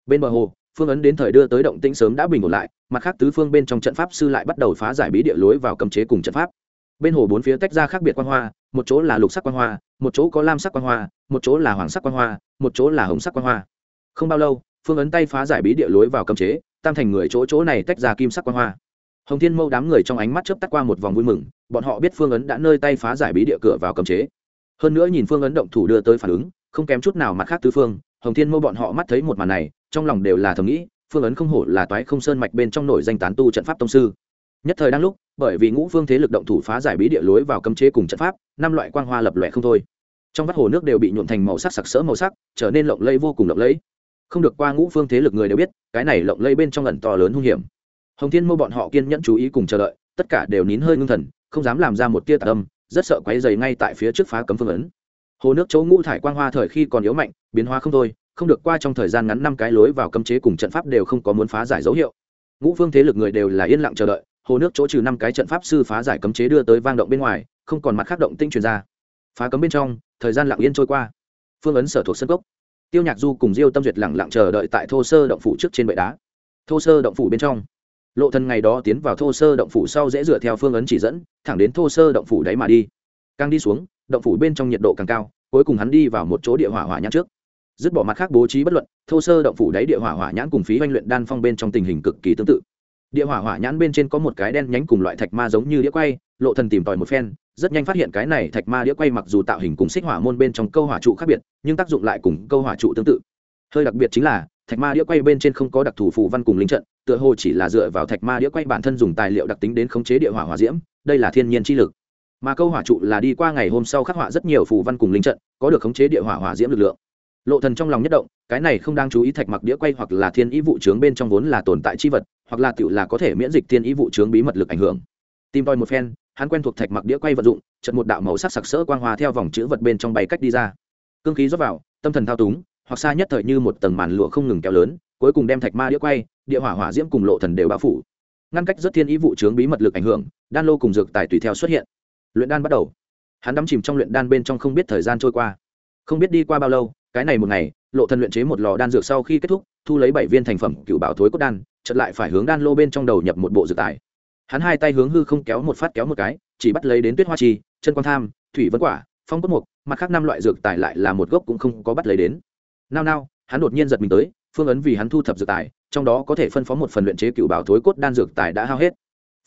Bên bờ hồ, phương ấn đến thời đưa tới động tĩnh sớm đã bình ổn lại, mặt khác tứ phương bên trong trận pháp sư lại bắt đầu phá giải bí địa lối vào cấm chế cùng trận pháp. Bên hồ bốn phía tách ra khác biệt quan hoa, một chỗ là lục sắc quan hoa, một chỗ có lam sắc quan hoa, một chỗ là hoàng sắc quan hoa, một chỗ là hồng sắc quan hoa. Không bao lâu phương ấn tay phá giải bí địa lối vào cấm chế, tam thành người chỗ chỗ này tách ra kim sắc quan hoa. Hồng thiên mâu đám người trong ánh mắt chớp tắt qua một vòng vui mừng, bọn họ biết phương ấn đã nơi tay phá giải bí địa cửa vào cấm chế. Hơn nữa nhìn phương ấn động thủ đưa tới phản ứng, không kém chút nào mặt khác tứ phương, hồng thiên mâu bọn họ mắt thấy một màn này, trong lòng đều là thầm nghĩ, phương ấn không hổ là toái không sơn mạch bên trong nổi danh tán tu trận pháp tông sư. Nhất thời đang lúc, bởi vì ngũ phương thế lực động thủ phá giải bí địa lối vào cấm chế cùng trận pháp, năm loại quang hoa lập lòe không thôi. Trong vắt hồ nước đều bị nhuộm thành màu sắc sặc sỡ màu sắc, trở nên lộng lẫy vô cùng lộng lẫy không được qua ngũ phương thế lực người đều biết, cái này lộng lây bên trong lần to lớn hung hiểm. Hồng thiên mô bọn họ kiên nhẫn chú ý cùng chờ đợi, tất cả đều nín hơi ngưng thần, không dám làm ra một tia tạ tâm rất sợ quấy dày ngay tại phía trước phá cấm phương ấn. Hồ nước chỗ ngũ thải quang hoa thời khi còn yếu mạnh, biến hóa không thôi, không được qua trong thời gian ngắn năm cái lối vào cấm chế cùng trận pháp đều không có muốn phá giải dấu hiệu. Ngũ phương thế lực người đều là yên lặng chờ đợi, hồ nước chỗ trừ năm cái trận pháp sư phá giải cấm chế đưa tới vang động bên ngoài, không còn mặt khác động tinh truyền ra. Phá cấm bên trong, thời gian lặng yên trôi qua. Phương ấn sở thuộc sân cốc tiêu nhạc du cùng diêu tâm duyệt lẳng lặng chờ đợi tại thô sơ động phủ trước trên bệ đá. Thô sơ động phủ bên trong. Lộ thân ngày đó tiến vào thô sơ động phủ sau dễ dựa theo phương ấn chỉ dẫn, thẳng đến thô sơ động phủ đáy mà đi. Càng đi xuống, động phủ bên trong nhiệt độ càng cao, cuối cùng hắn đi vào một chỗ địa hỏa hỏa nhãn trước. Dứt bỏ mặt khác bố trí bất luận, thô sơ động phủ đáy địa hỏa hỏa nhãn cùng phí oanh luyện đan phong bên trong tình hình cực kỳ tương tự. Địa hỏa hỏa nhãn bên trên có một cái đen nhánh cùng loại thạch ma giống như đĩa quay lộ thần tìm tòi một phen, rất nhanh phát hiện cái này thạch ma đĩa quay mặc dù tạo hình cùng xích hỏa môn bên trong câu hỏa trụ khác biệt, nhưng tác dụng lại cùng câu hỏa trụ tương tự. Hơi đặc biệt chính là, thạch ma đĩa quay bên trên không có đặc thù phù văn cùng linh trận, tựa hồ chỉ là dựa vào thạch ma đĩa quay bản thân dùng tài liệu đặc tính đến khống chế địa hỏa hỏa diễm, đây là thiên nhiên chi lực. Mà câu hỏa trụ là đi qua ngày hôm sau khắc họa rất nhiều phù văn cùng linh trận, có được khống chế địa hỏa hỏa diễm lực lượng. Lộ thần trong lòng nhất động, cái này không đang chú ý thạch mặc đĩa quay hoặc là thiên ý vụ trướng bên trong vốn là tồn tại chi vật, hoặc là tiểu là có thể miễn dịch thiên ý vụ trướng bí mật lực ảnh hưởng. Tìm tòi một phen hắn quen thuộc thạch mặc đĩa quay vận dụng trận một đạo màu sắc sặc sỡ quang hoa theo vòng chữ vật bên trong bay cách đi ra. Cương khí rót vào, tâm thần thao túng, hoặc xa nhất thời như một tầng màn lụa không ngừng kéo lớn, cuối cùng đem thạch ma đĩa quay, địa hỏa hỏa diễm cùng lộ thần đều bao phủ. Ngăn cách rất thiên ý vụ chướng bí mật lực ảnh hưởng, đan lô cùng dược tài tùy theo xuất hiện. Luyện đan bắt đầu. Hắn đắm chìm trong luyện đan bên trong không biết thời gian trôi qua. Không biết đi qua bao lâu, cái này một ngày, lộ thần luyện chế một lò đan dược sau khi kết thúc, thu lấy bảy viên thành phẩm cựu bảo thối cốt đan, chợt lại phải hướng đan lô bên trong đầu nhập một bộ dược tài hắn hai tay hướng hư không kéo một phát kéo một cái, chỉ bắt lấy đến tuyết hoa chi, chân quan tham, thủy vân quả, phong cốt mục, mặt khác năm loại dược tài lại là một gốc cũng không có bắt lấy đến. Nao nao, hắn đột nhiên giật mình tới, phương ấn vì hắn thu thập dược tài, trong đó có thể phân phó một phần luyện chế cựu bảo thối cốt đan dược tài đã hao hết.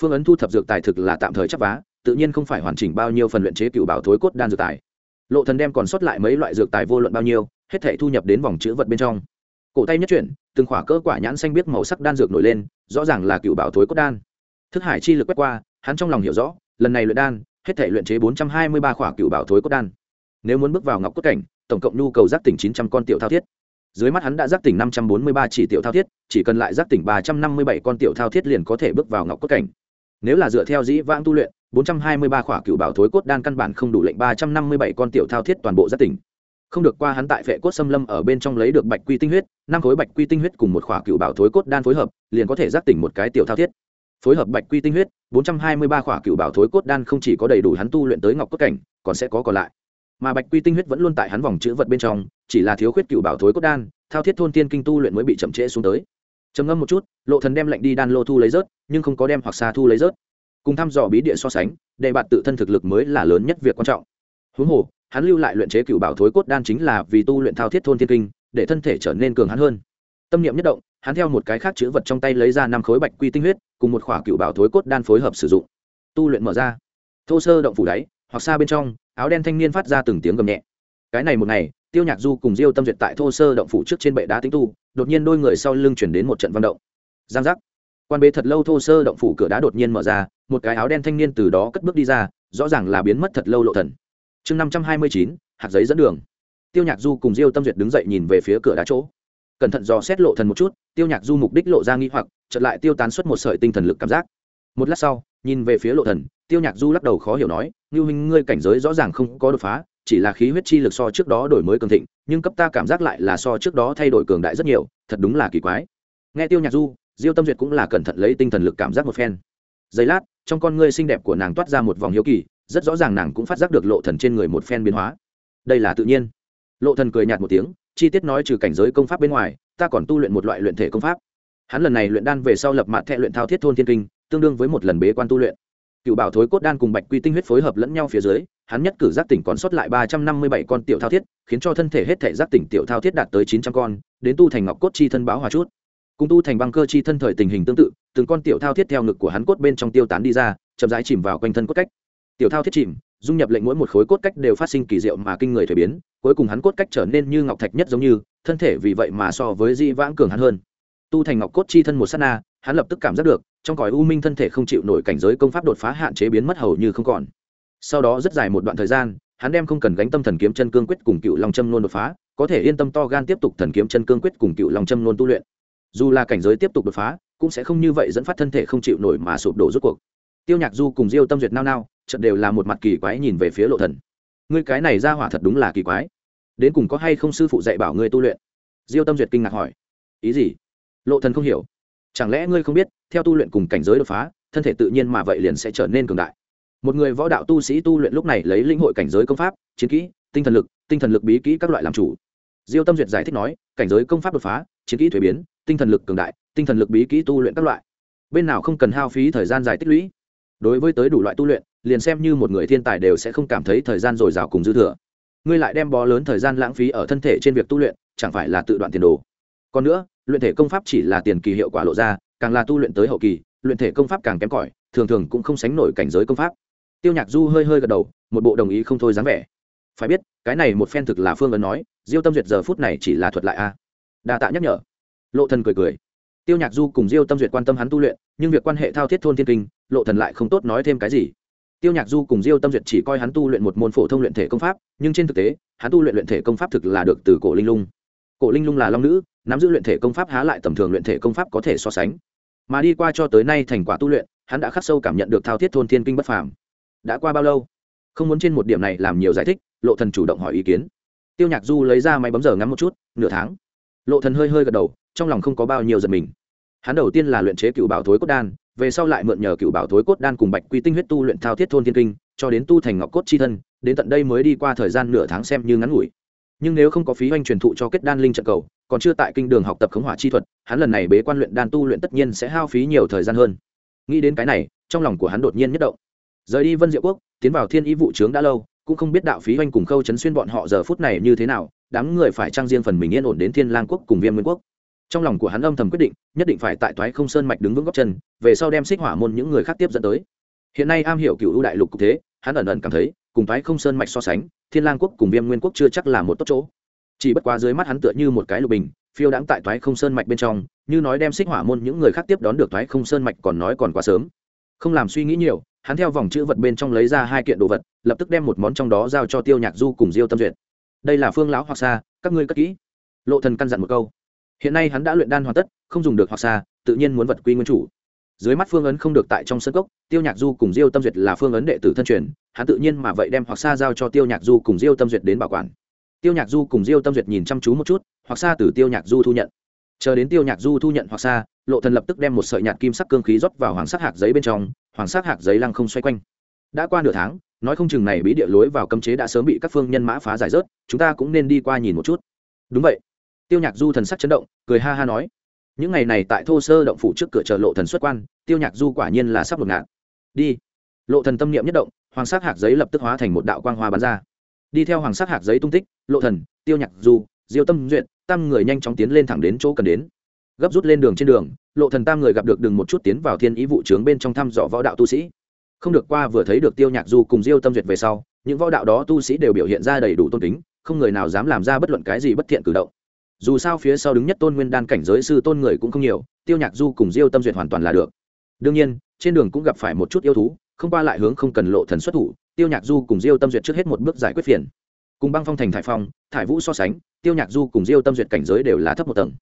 Phương ấn thu thập dược tài thực là tạm thời chấp vá, tự nhiên không phải hoàn chỉnh bao nhiêu phần luyện chế cựu bảo thối cốt đan dược tài. Lộ thần đem còn sót lại mấy loại dược tài vô luận bao nhiêu, hết thể thu nhập đến vòng chữ vật bên trong. Cổ tay nhất chuyển, từng khỏa cỡ quả nhãn xanh biết màu sắc đan dược nổi lên, rõ ràng là cựu bảo thối cốt đan thức hải chi lực quét qua, hắn trong lòng hiểu rõ, lần này luyện đan, hết thể luyện chế bốn trăm hai mươi ba khỏa cựu bảo thối cốt đan. Nếu muốn bước vào ngọc cốt cảnh, tổng cộng nhu cầu giác tỉnh chín trăm con tiểu thao thiết. Dưới mắt hắn đã giác tỉnh năm trăm bốn mươi ba chỉ tiểu thao thiết, chỉ cần lại giác tỉnh ba trăm năm mươi bảy con tiểu thao thiết liền có thể bước vào ngọc cốt cảnh. Nếu là dựa theo dĩ vãng tu luyện, bốn trăm hai mươi ba khỏa cựu bảo thối cốt đan căn bản không đủ lệnh ba trăm năm mươi bảy con tiểu thao thiết toàn bộ giác tỉnh. Không được qua hắn tại vệ cốt xâm lâm ở bên trong lấy được bạch quy tinh huyết, năm khối bạch quy tinh huyết cùng một khỏa cựu bảo thối cốt đan phối hợp, liền có thể giác tỉnh một cái tiểu thao thiết phối hợp bạch quy tinh huyết, bốn trăm hai mươi ba khỏa cựu bảo thối cốt đan không chỉ có đầy đủ hắn tu luyện tới ngọc cốt cảnh, còn sẽ có còn lại. Mà bạch quy tinh huyết vẫn luôn tại hắn vòng chữ vật bên trong, chỉ là thiếu khuyết cựu bảo thối cốt đan, thao thiết thôn tiên kinh tu luyện mới bị chậm trễ xuống tới. Trầm ngâm một chút, lộ thần đem lệnh đi đan lô thu lấy rớt, nhưng không có đem hoặc xa thu lấy rớt. Cùng thăm dò bí địa so sánh để bạn tự thân thực lực mới là lớn nhất việc quan trọng. Huống hồ, hắn lưu lại luyện chế cựu bảo thối cốt đan chính là vì tu luyện thao thiết thôn thiên kinh, để thân thể trở nên cường hắn hơn. Tâm niệm nhất động, hắn theo một cái khác chữ vật trong tay lấy ra năm khối bạch quy tinh huyết cùng một khỏa cựu bảo thối cốt đan phối hợp sử dụng. Tu luyện mở ra. Thô sơ động phủ đáy, hoặc xa bên trong, áo đen thanh niên phát ra từng tiếng gầm nhẹ. Cái này một ngày, tiêu nhạc du cùng diêu tâm duyệt tại thô sơ động phủ trước trên bệ đá tĩnh tu, đột nhiên đôi người sau lưng chuyển đến một trận văn động. Giang giác. Quan bế thật lâu thô sơ động phủ cửa đá đột nhiên mở ra, một cái áo đen thanh niên từ đó cất bước đi ra, rõ ràng là biến mất thật lâu lộ thần. Chương năm trăm hai mươi chín, hạt giấy dẫn đường. Tiêu nhạc du cùng diêu tâm duyệt đứng dậy nhìn về phía cửa đá chỗ. Cẩn thận dò xét lộ thần một chút, tiêu nhạc du mục đích lộ ra nghi hoặc chợt lại tiêu tán suốt một sợi tinh thần lực cảm giác. Một lát sau, nhìn về phía lộ thần, tiêu nhạc du lắc đầu khó hiểu nói như huynh, ngươi cảnh giới rõ ràng không có đột phá, chỉ là khí huyết chi lực so trước đó đổi mới cường thịnh, nhưng cấp ta cảm giác lại là so trước đó thay đổi cường đại rất nhiều, thật đúng là kỳ quái. Nghe tiêu nhạc du, diêu tâm duyệt cũng là cẩn thận lấy tinh thần lực cảm giác một phen. Giây lát, trong con ngươi xinh đẹp của nàng toát ra một vòng hiếu kỳ, rất rõ ràng nàng cũng phát giác được lộ thần trên người một phen biến hóa. Đây là tự nhiên. Lộ thần cười nhạt một tiếng, chi tiết nói trừ cảnh giới công pháp bên ngoài, ta còn tu luyện một loại luyện thể công pháp hắn lần này luyện đan về sau lập mặt thệ luyện thao thiết thôn thiên kinh, tương đương với một lần bế quan tu luyện. Cựu bảo thối cốt đan cùng bạch quy tinh huyết phối hợp lẫn nhau phía dưới, hắn nhất cử giác tỉnh còn sót lại ba trăm năm mươi bảy con tiểu thao thiết, khiến cho thân thể hết thể giác tỉnh tiểu thao thiết đạt tới chín trăm con, đến tu thành ngọc cốt chi thân báo hòa chút. Cùng tu thành băng cơ chi thân thời tình hình tương tự, từng con tiểu thao thiết theo ngực của hắn cốt bên trong tiêu tán đi ra, chậm rãi chìm vào quanh thân cốt cách. Tiểu thao thiết chìm, dung nhập lệnh mỗi một khối cốt cách đều phát sinh kỳ diệu mà kinh người thuế biến, cuối cùng hắn cốt cách trở nên như ngọc thạch nhất giống như, thân thể vì vậy mà so với di vãng cường hắn hơn tu thành ngọc cốt chi thân một s á t na, hắn lập tức cảm giác được, trong cõi u minh thân thể không chịu nổi cảnh giới công pháp đột phá hạn chế biến mất hầu như không còn. Sau đó rất dài một đoạn thời gian, hắn đem không cần gánh tâm thần kiếm chân cương quyết cùng cựu long châm nôn đột phá, có thể yên tâm to gan tiếp tục thần kiếm chân cương quyết cùng cựu long châm nôn tu luyện. Dù là cảnh giới tiếp tục đột phá, cũng sẽ không như vậy dẫn phát thân thể không chịu nổi mà sụp đổ rốt cuộc. Tiêu nhạc du cùng diêu tâm duyệt nao nao trận đều là một mặt kỳ quái nhìn về phía lộ thần. Ngươi cái này ra hỏa thật đúng là kỳ quái. Đến cùng có hay không sư phụ dạy bảo ngươi tu luyện? Diêu tâm duyệt kinh ngạc hỏi. Ý gì? Lộ thần không hiểu. Chẳng lẽ ngươi không biết, theo tu luyện cùng cảnh giới đột phá, thân thể tự nhiên mà vậy liền sẽ trở nên cường đại. Một người võ đạo tu sĩ tu luyện lúc này lấy linh hội cảnh giới công pháp, chiến kỹ, tinh thần lực, tinh thần lực bí kỹ các loại làm chủ. Diêu tâm duyệt giải thích nói, cảnh giới công pháp đột phá, chiến kỹ thuế biến, tinh thần lực cường đại, tinh thần lực bí kỹ tu luyện các loại. Bên nào không cần hao phí thời gian dài tích lũy. Đối với tới đủ loại tu luyện, liền xem như một người thiên tài đều sẽ không cảm thấy thời gian dồi dào cùng dư thừa. Ngươi lại đem bó lớn thời gian lãng phí ở thân thể trên việc tu luyện, chẳng phải là tự đoạn tiền đồ. Còn nữa luyện thể công pháp chỉ là tiền kỳ hiệu quả lộ ra, càng là tu luyện tới hậu kỳ, luyện thể công pháp càng kém cỏi, thường thường cũng không sánh nổi cảnh giới công pháp. Tiêu nhạc du hơi hơi gật đầu, một bộ đồng ý không thôi dáng vẻ. Phải biết, cái này một phen thực là phương ấn nói, diêu tâm duyệt giờ phút này chỉ là thuật lại a. Đa tạ nhắc nhở. Lộ thần cười cười. Tiêu nhạc du cùng diêu tâm duyệt quan tâm hắn tu luyện, nhưng việc quan hệ thao thiết thôn thiên kinh, lộ thần lại không tốt nói thêm cái gì. Tiêu nhạc du cùng diêu tâm duyệt chỉ coi hắn tu luyện một môn phổ thông luyện thể công pháp, nhưng trên thực tế, hắn tu luyện luyện thể công pháp thực là được từ cổ linh lung. Cổ linh lung là long nữ nắm giữ luyện thể công pháp há lại tầm thường luyện thể công pháp có thể so sánh. Mà đi qua cho tới nay thành quả tu luyện, hắn đã khắc sâu cảm nhận được thao thiết thôn thiên kinh bất phàm. Đã qua bao lâu? Không muốn trên một điểm này làm nhiều giải thích, lộ thần chủ động hỏi ý kiến. Tiêu nhạc du lấy ra máy bấm giờ ngắm một chút, nửa tháng. Lộ thần hơi hơi gật đầu, trong lòng không có bao nhiêu giật mình. Hắn đầu tiên là luyện chế cựu bảo thối cốt đan, về sau lại mượn nhờ cựu bảo thối cốt đan cùng bạch quy tinh huyết tu luyện thao thiết thôn thiên kinh, cho đến tu thành ngọc cốt chi thân, đến tận đây mới đi qua thời gian nửa tháng xem như ngắn ngủi nhưng nếu không có phí oanh truyền thụ cho kết đan linh trận cầu, còn chưa tại kinh đường học tập khống hỏa chi thuật, hắn lần này bế quan luyện đan tu luyện tất nhiên sẽ hao phí nhiều thời gian hơn. Nghĩ đến cái này, trong lòng của hắn đột nhiên nhất động. Rời đi vân diệu quốc, tiến vào thiên ý vụ trướng đã lâu, cũng không biết đạo phí oanh cùng khâu chấn xuyên bọn họ giờ phút này như thế nào, đám người phải trang riêng phần mình yên ổn đến thiên lang quốc cùng viêm nguyên quốc. Trong lòng của hắn âm thầm quyết định, nhất định phải tại toái không sơn mạch đứng vững góc chân, về sau đem xích hỏa môn những người khác tiếp dẫn tới. Hiện nay am hiểu cựu ưu đại lục cục thế, hắn ẩn ẩn cảm thấy, cùng toái không sơn mạch so sánh thiên lang quốc cùng viêm nguyên quốc chưa chắc là một tốt chỗ. Chỉ bất quá dưới mắt hắn tựa như một cái lục bình, phiêu đãng tại thoái không sơn mạch bên trong, như nói đem xích hỏa môn những người khác tiếp đón được thoái không sơn mạch còn nói còn quá sớm. Không làm suy nghĩ nhiều, hắn theo vòng chữ vật bên trong lấy ra hai kiện đồ vật, lập tức đem một món trong đó giao cho tiêu nhạc du cùng diêu tâm duyệt. Đây là phương lão hoặc xa, các ngươi cất kỹ. Lộ thần căn dặn một câu. Hiện nay hắn đã luyện đan hoàn tất, không dùng được hoặc xa, tự nhiên muốn vật quy nguyên chủ. Dưới mắt phương ấn không được tại trong sân cốc, tiêu nhạc du cùng diêu tâm duyệt là phương ấn đệ tử thân truyền hắn tự nhiên mà vậy đem hoặc xa giao cho tiêu nhạc du cùng diêu tâm duyệt đến bảo quản. Tiêu nhạc du cùng diêu tâm duyệt nhìn chăm chú một chút, hoặc xa từ tiêu nhạc du thu nhận. Chờ đến tiêu nhạc du thu nhận hoặc xa lộ thần lập tức đem một sợi nhạt kim sắc cương khí rót vào hoàng sắc hạt giấy bên trong, hoàng sắc hạt giấy lăng không xoay quanh. Đã qua nửa tháng, nói không chừng này bí địa lối vào cấm chế đã sớm bị các phương nhân mã phá giải rớt, chúng ta cũng nên đi qua nhìn một chút. Đúng vậy. Tiêu nhạc du thần sắc chấn động, cười ha ha nói. Những ngày này tại thô sơ động phủ trước cửa chờ lộ thần xuất quan, tiêu nhạc du quả nhiên là sắp đột ngạn đi. Lộ thần tâm niệm nhất động hoàng sắc hạt giấy lập tức hóa thành một đạo quang hoa bắn ra. Đi theo hoàng sắc hạt giấy tung tích, lộ thần, tiêu nhạc du, diêu tâm duyệt, tam người nhanh chóng tiến lên thẳng đến chỗ cần đến. Gấp rút lên đường trên đường, lộ thần tam người gặp được đường một chút tiến vào thiên ý vụ trướng bên trong thăm dò võ đạo tu sĩ. Không được qua vừa thấy được tiêu nhạc du cùng diêu tâm duyệt về sau, những võ đạo đó tu sĩ đều biểu hiện ra đầy đủ tôn kính, không người nào dám làm ra bất luận cái gì bất thiện cử động. Dù sao phía sau đứng nhất tôn nguyên đan cảnh giới sư tôn người cũng không nhiều, tiêu nhạc du cùng diêu tâm duyệt hoàn toàn là được. Đương nhiên, trên đường cũng gặp phải một chút yêu thú không qua lại hướng không cần lộ thần xuất thủ, tiêu nhạc du cùng diêu tâm duyệt trước hết một bước giải quyết phiền. Cùng băng phong thành thải phong, thải vũ so sánh, tiêu nhạc du cùng diêu tâm duyệt cảnh giới đều là thấp một tầng.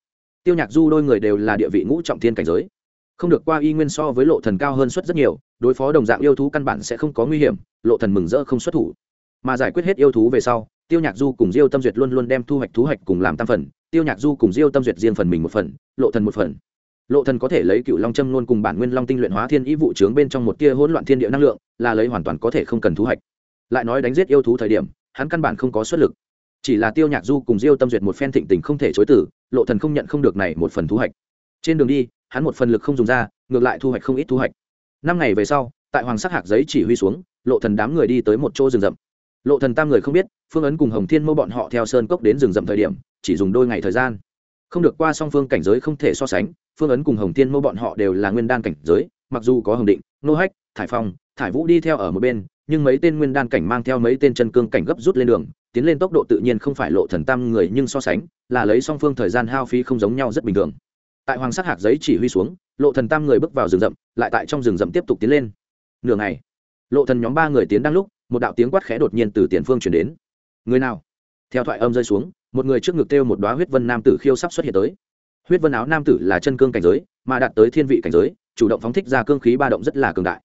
Tiêu nhạc du đôi người đều là địa vị ngũ trọng thiên cảnh giới. Không được qua y nguyên so với lộ thần cao hơn suất rất nhiều, đối phó đồng dạng yêu thú căn bản sẽ không có nguy hiểm, lộ thần mừng rỡ không xuất thủ. Mà giải quyết hết yêu thú về sau, tiêu nhạc du cùng diêu tâm duyệt luôn luôn đem thu hoạch thú hoạch cùng làm tam phần, tiêu nhạc du cùng diêu tâm duyệt riêng phần mình một phần, lộ thần một phần lộ thần có thể lấy cựu long châm luôn cùng bản nguyên long tinh luyện hóa thiên ý vụ trướng bên trong một tia hỗn loạn thiên địa năng lượng, là lấy hoàn toàn có thể không cần thu hoạch lại nói đánh giết yêu thú thời điểm, hắn căn bản không có xuất lực. Chỉ là tiêu nhạc du cùng diêu tâm duyệt một phen thịnh tình không thể chối tử lộ thần không nhận không được này một phần thu hoạch trên đường đi, hắn một phần lực không dùng ra, ngược lại thu hoạch không ít thu hoạch năm ngày về sau, tại hoàng sắc hạc giấy chỉ huy xuống, lộ thần đám người đi tới một chỗ rừng rậm. Lộ thần tam người không biết, phương ấn cùng hồng thiên mâu bọn họ theo sơn cốc đến rừng rậm thời điểm, chỉ dùng đôi ngày thời gian. Không được qua song phương cảnh giới không thể so sánh phương ấn cùng hồng thiên mô bọn họ đều là nguyên đan cảnh giới, mặc dù có hồng định, nô hách, thải phong, thải vũ đi theo ở một bên, nhưng mấy tên nguyên đan cảnh mang theo mấy tên chân cương cảnh gấp rút lên đường, tiến lên tốc độ tự nhiên không phải lộ thần tam người nhưng so sánh, là lấy song phương thời gian hao phí không giống nhau rất bình thường. Tại hoàng sắc hạc giấy chỉ huy xuống, lộ thần tam người bước vào rừng rậm, lại tại trong rừng rậm tiếp tục tiến lên. Nửa ngày, lộ thần nhóm ba người tiến đang lúc, một đạo tiếng quát khẽ đột nhiên từ tiền phương truyền đến. Người nào? Theo thoại âm rơi xuống, một người trước ngực kêu một đóa huyết vân nam tử khiêu sắp xuất hiện tới huyết vân áo nam tử là chân cương cảnh giới, mà đạt tới thiên vị cảnh giới, chủ động phóng thích ra cương khí ba động rất là cường đại.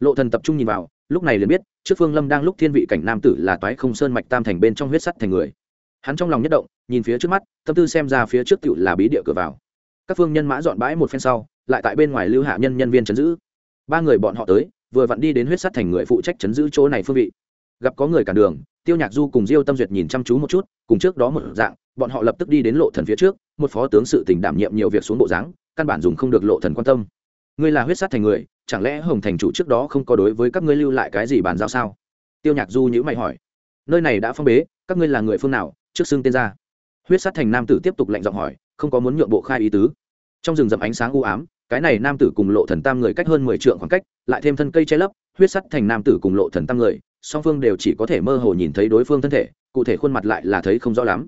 Lộ thần tập trung nhìn vào, lúc này liền biết, trước phương lâm đang lúc thiên vị cảnh nam tử là toái không sơn mạch tam thành bên trong huyết sắt thành người. Hắn trong lòng nhất động, nhìn phía trước mắt, tâm tư xem ra phía trước cựu là bí địa cửa vào. Các phương nhân mã dọn bãi một phen sau, lại tại bên ngoài lưu hạ nhân nhân viên chấn giữ. Ba người bọn họ tới, vừa vặn đi đến huyết sắt thành người phụ trách chấn giữ chỗ này phương vị. Gặp có người cản đường tiêu nhạc du cùng diêu tâm duyệt nhìn chăm chú một chút, cùng trước đó một dạng, bọn họ lập tức đi đến lộ thần phía trước, một phó tướng sự tình đảm nhiệm nhiều việc xuống bộ dáng, căn bản dùng không được lộ thần quan tâm. Ngươi là huyết sát thành người, chẳng lẽ hồng thành chủ trước đó không có đối với các ngươi lưu lại cái gì bàn giao sao? Tiêu nhạc du nhữ mày hỏi. Nơi này đã phong bế, các ngươi là người phương nào, trước xưng tên ra? Huyết sát thành nam tử tiếp tục lạnh giọng hỏi, không có muốn nhượng bộ khai ý tứ. Trong rừng rậm ánh sáng u ám, cái này nam tử cùng lộ thần tam người cách hơn mười trượng khoảng cách, lại thêm thân cây che lấp, huyết sắt thành nam tử cùng lộ thần tam người song phương đều chỉ có thể mơ hồ nhìn thấy đối phương thân thể, cụ thể khuôn mặt lại là thấy không rõ lắm.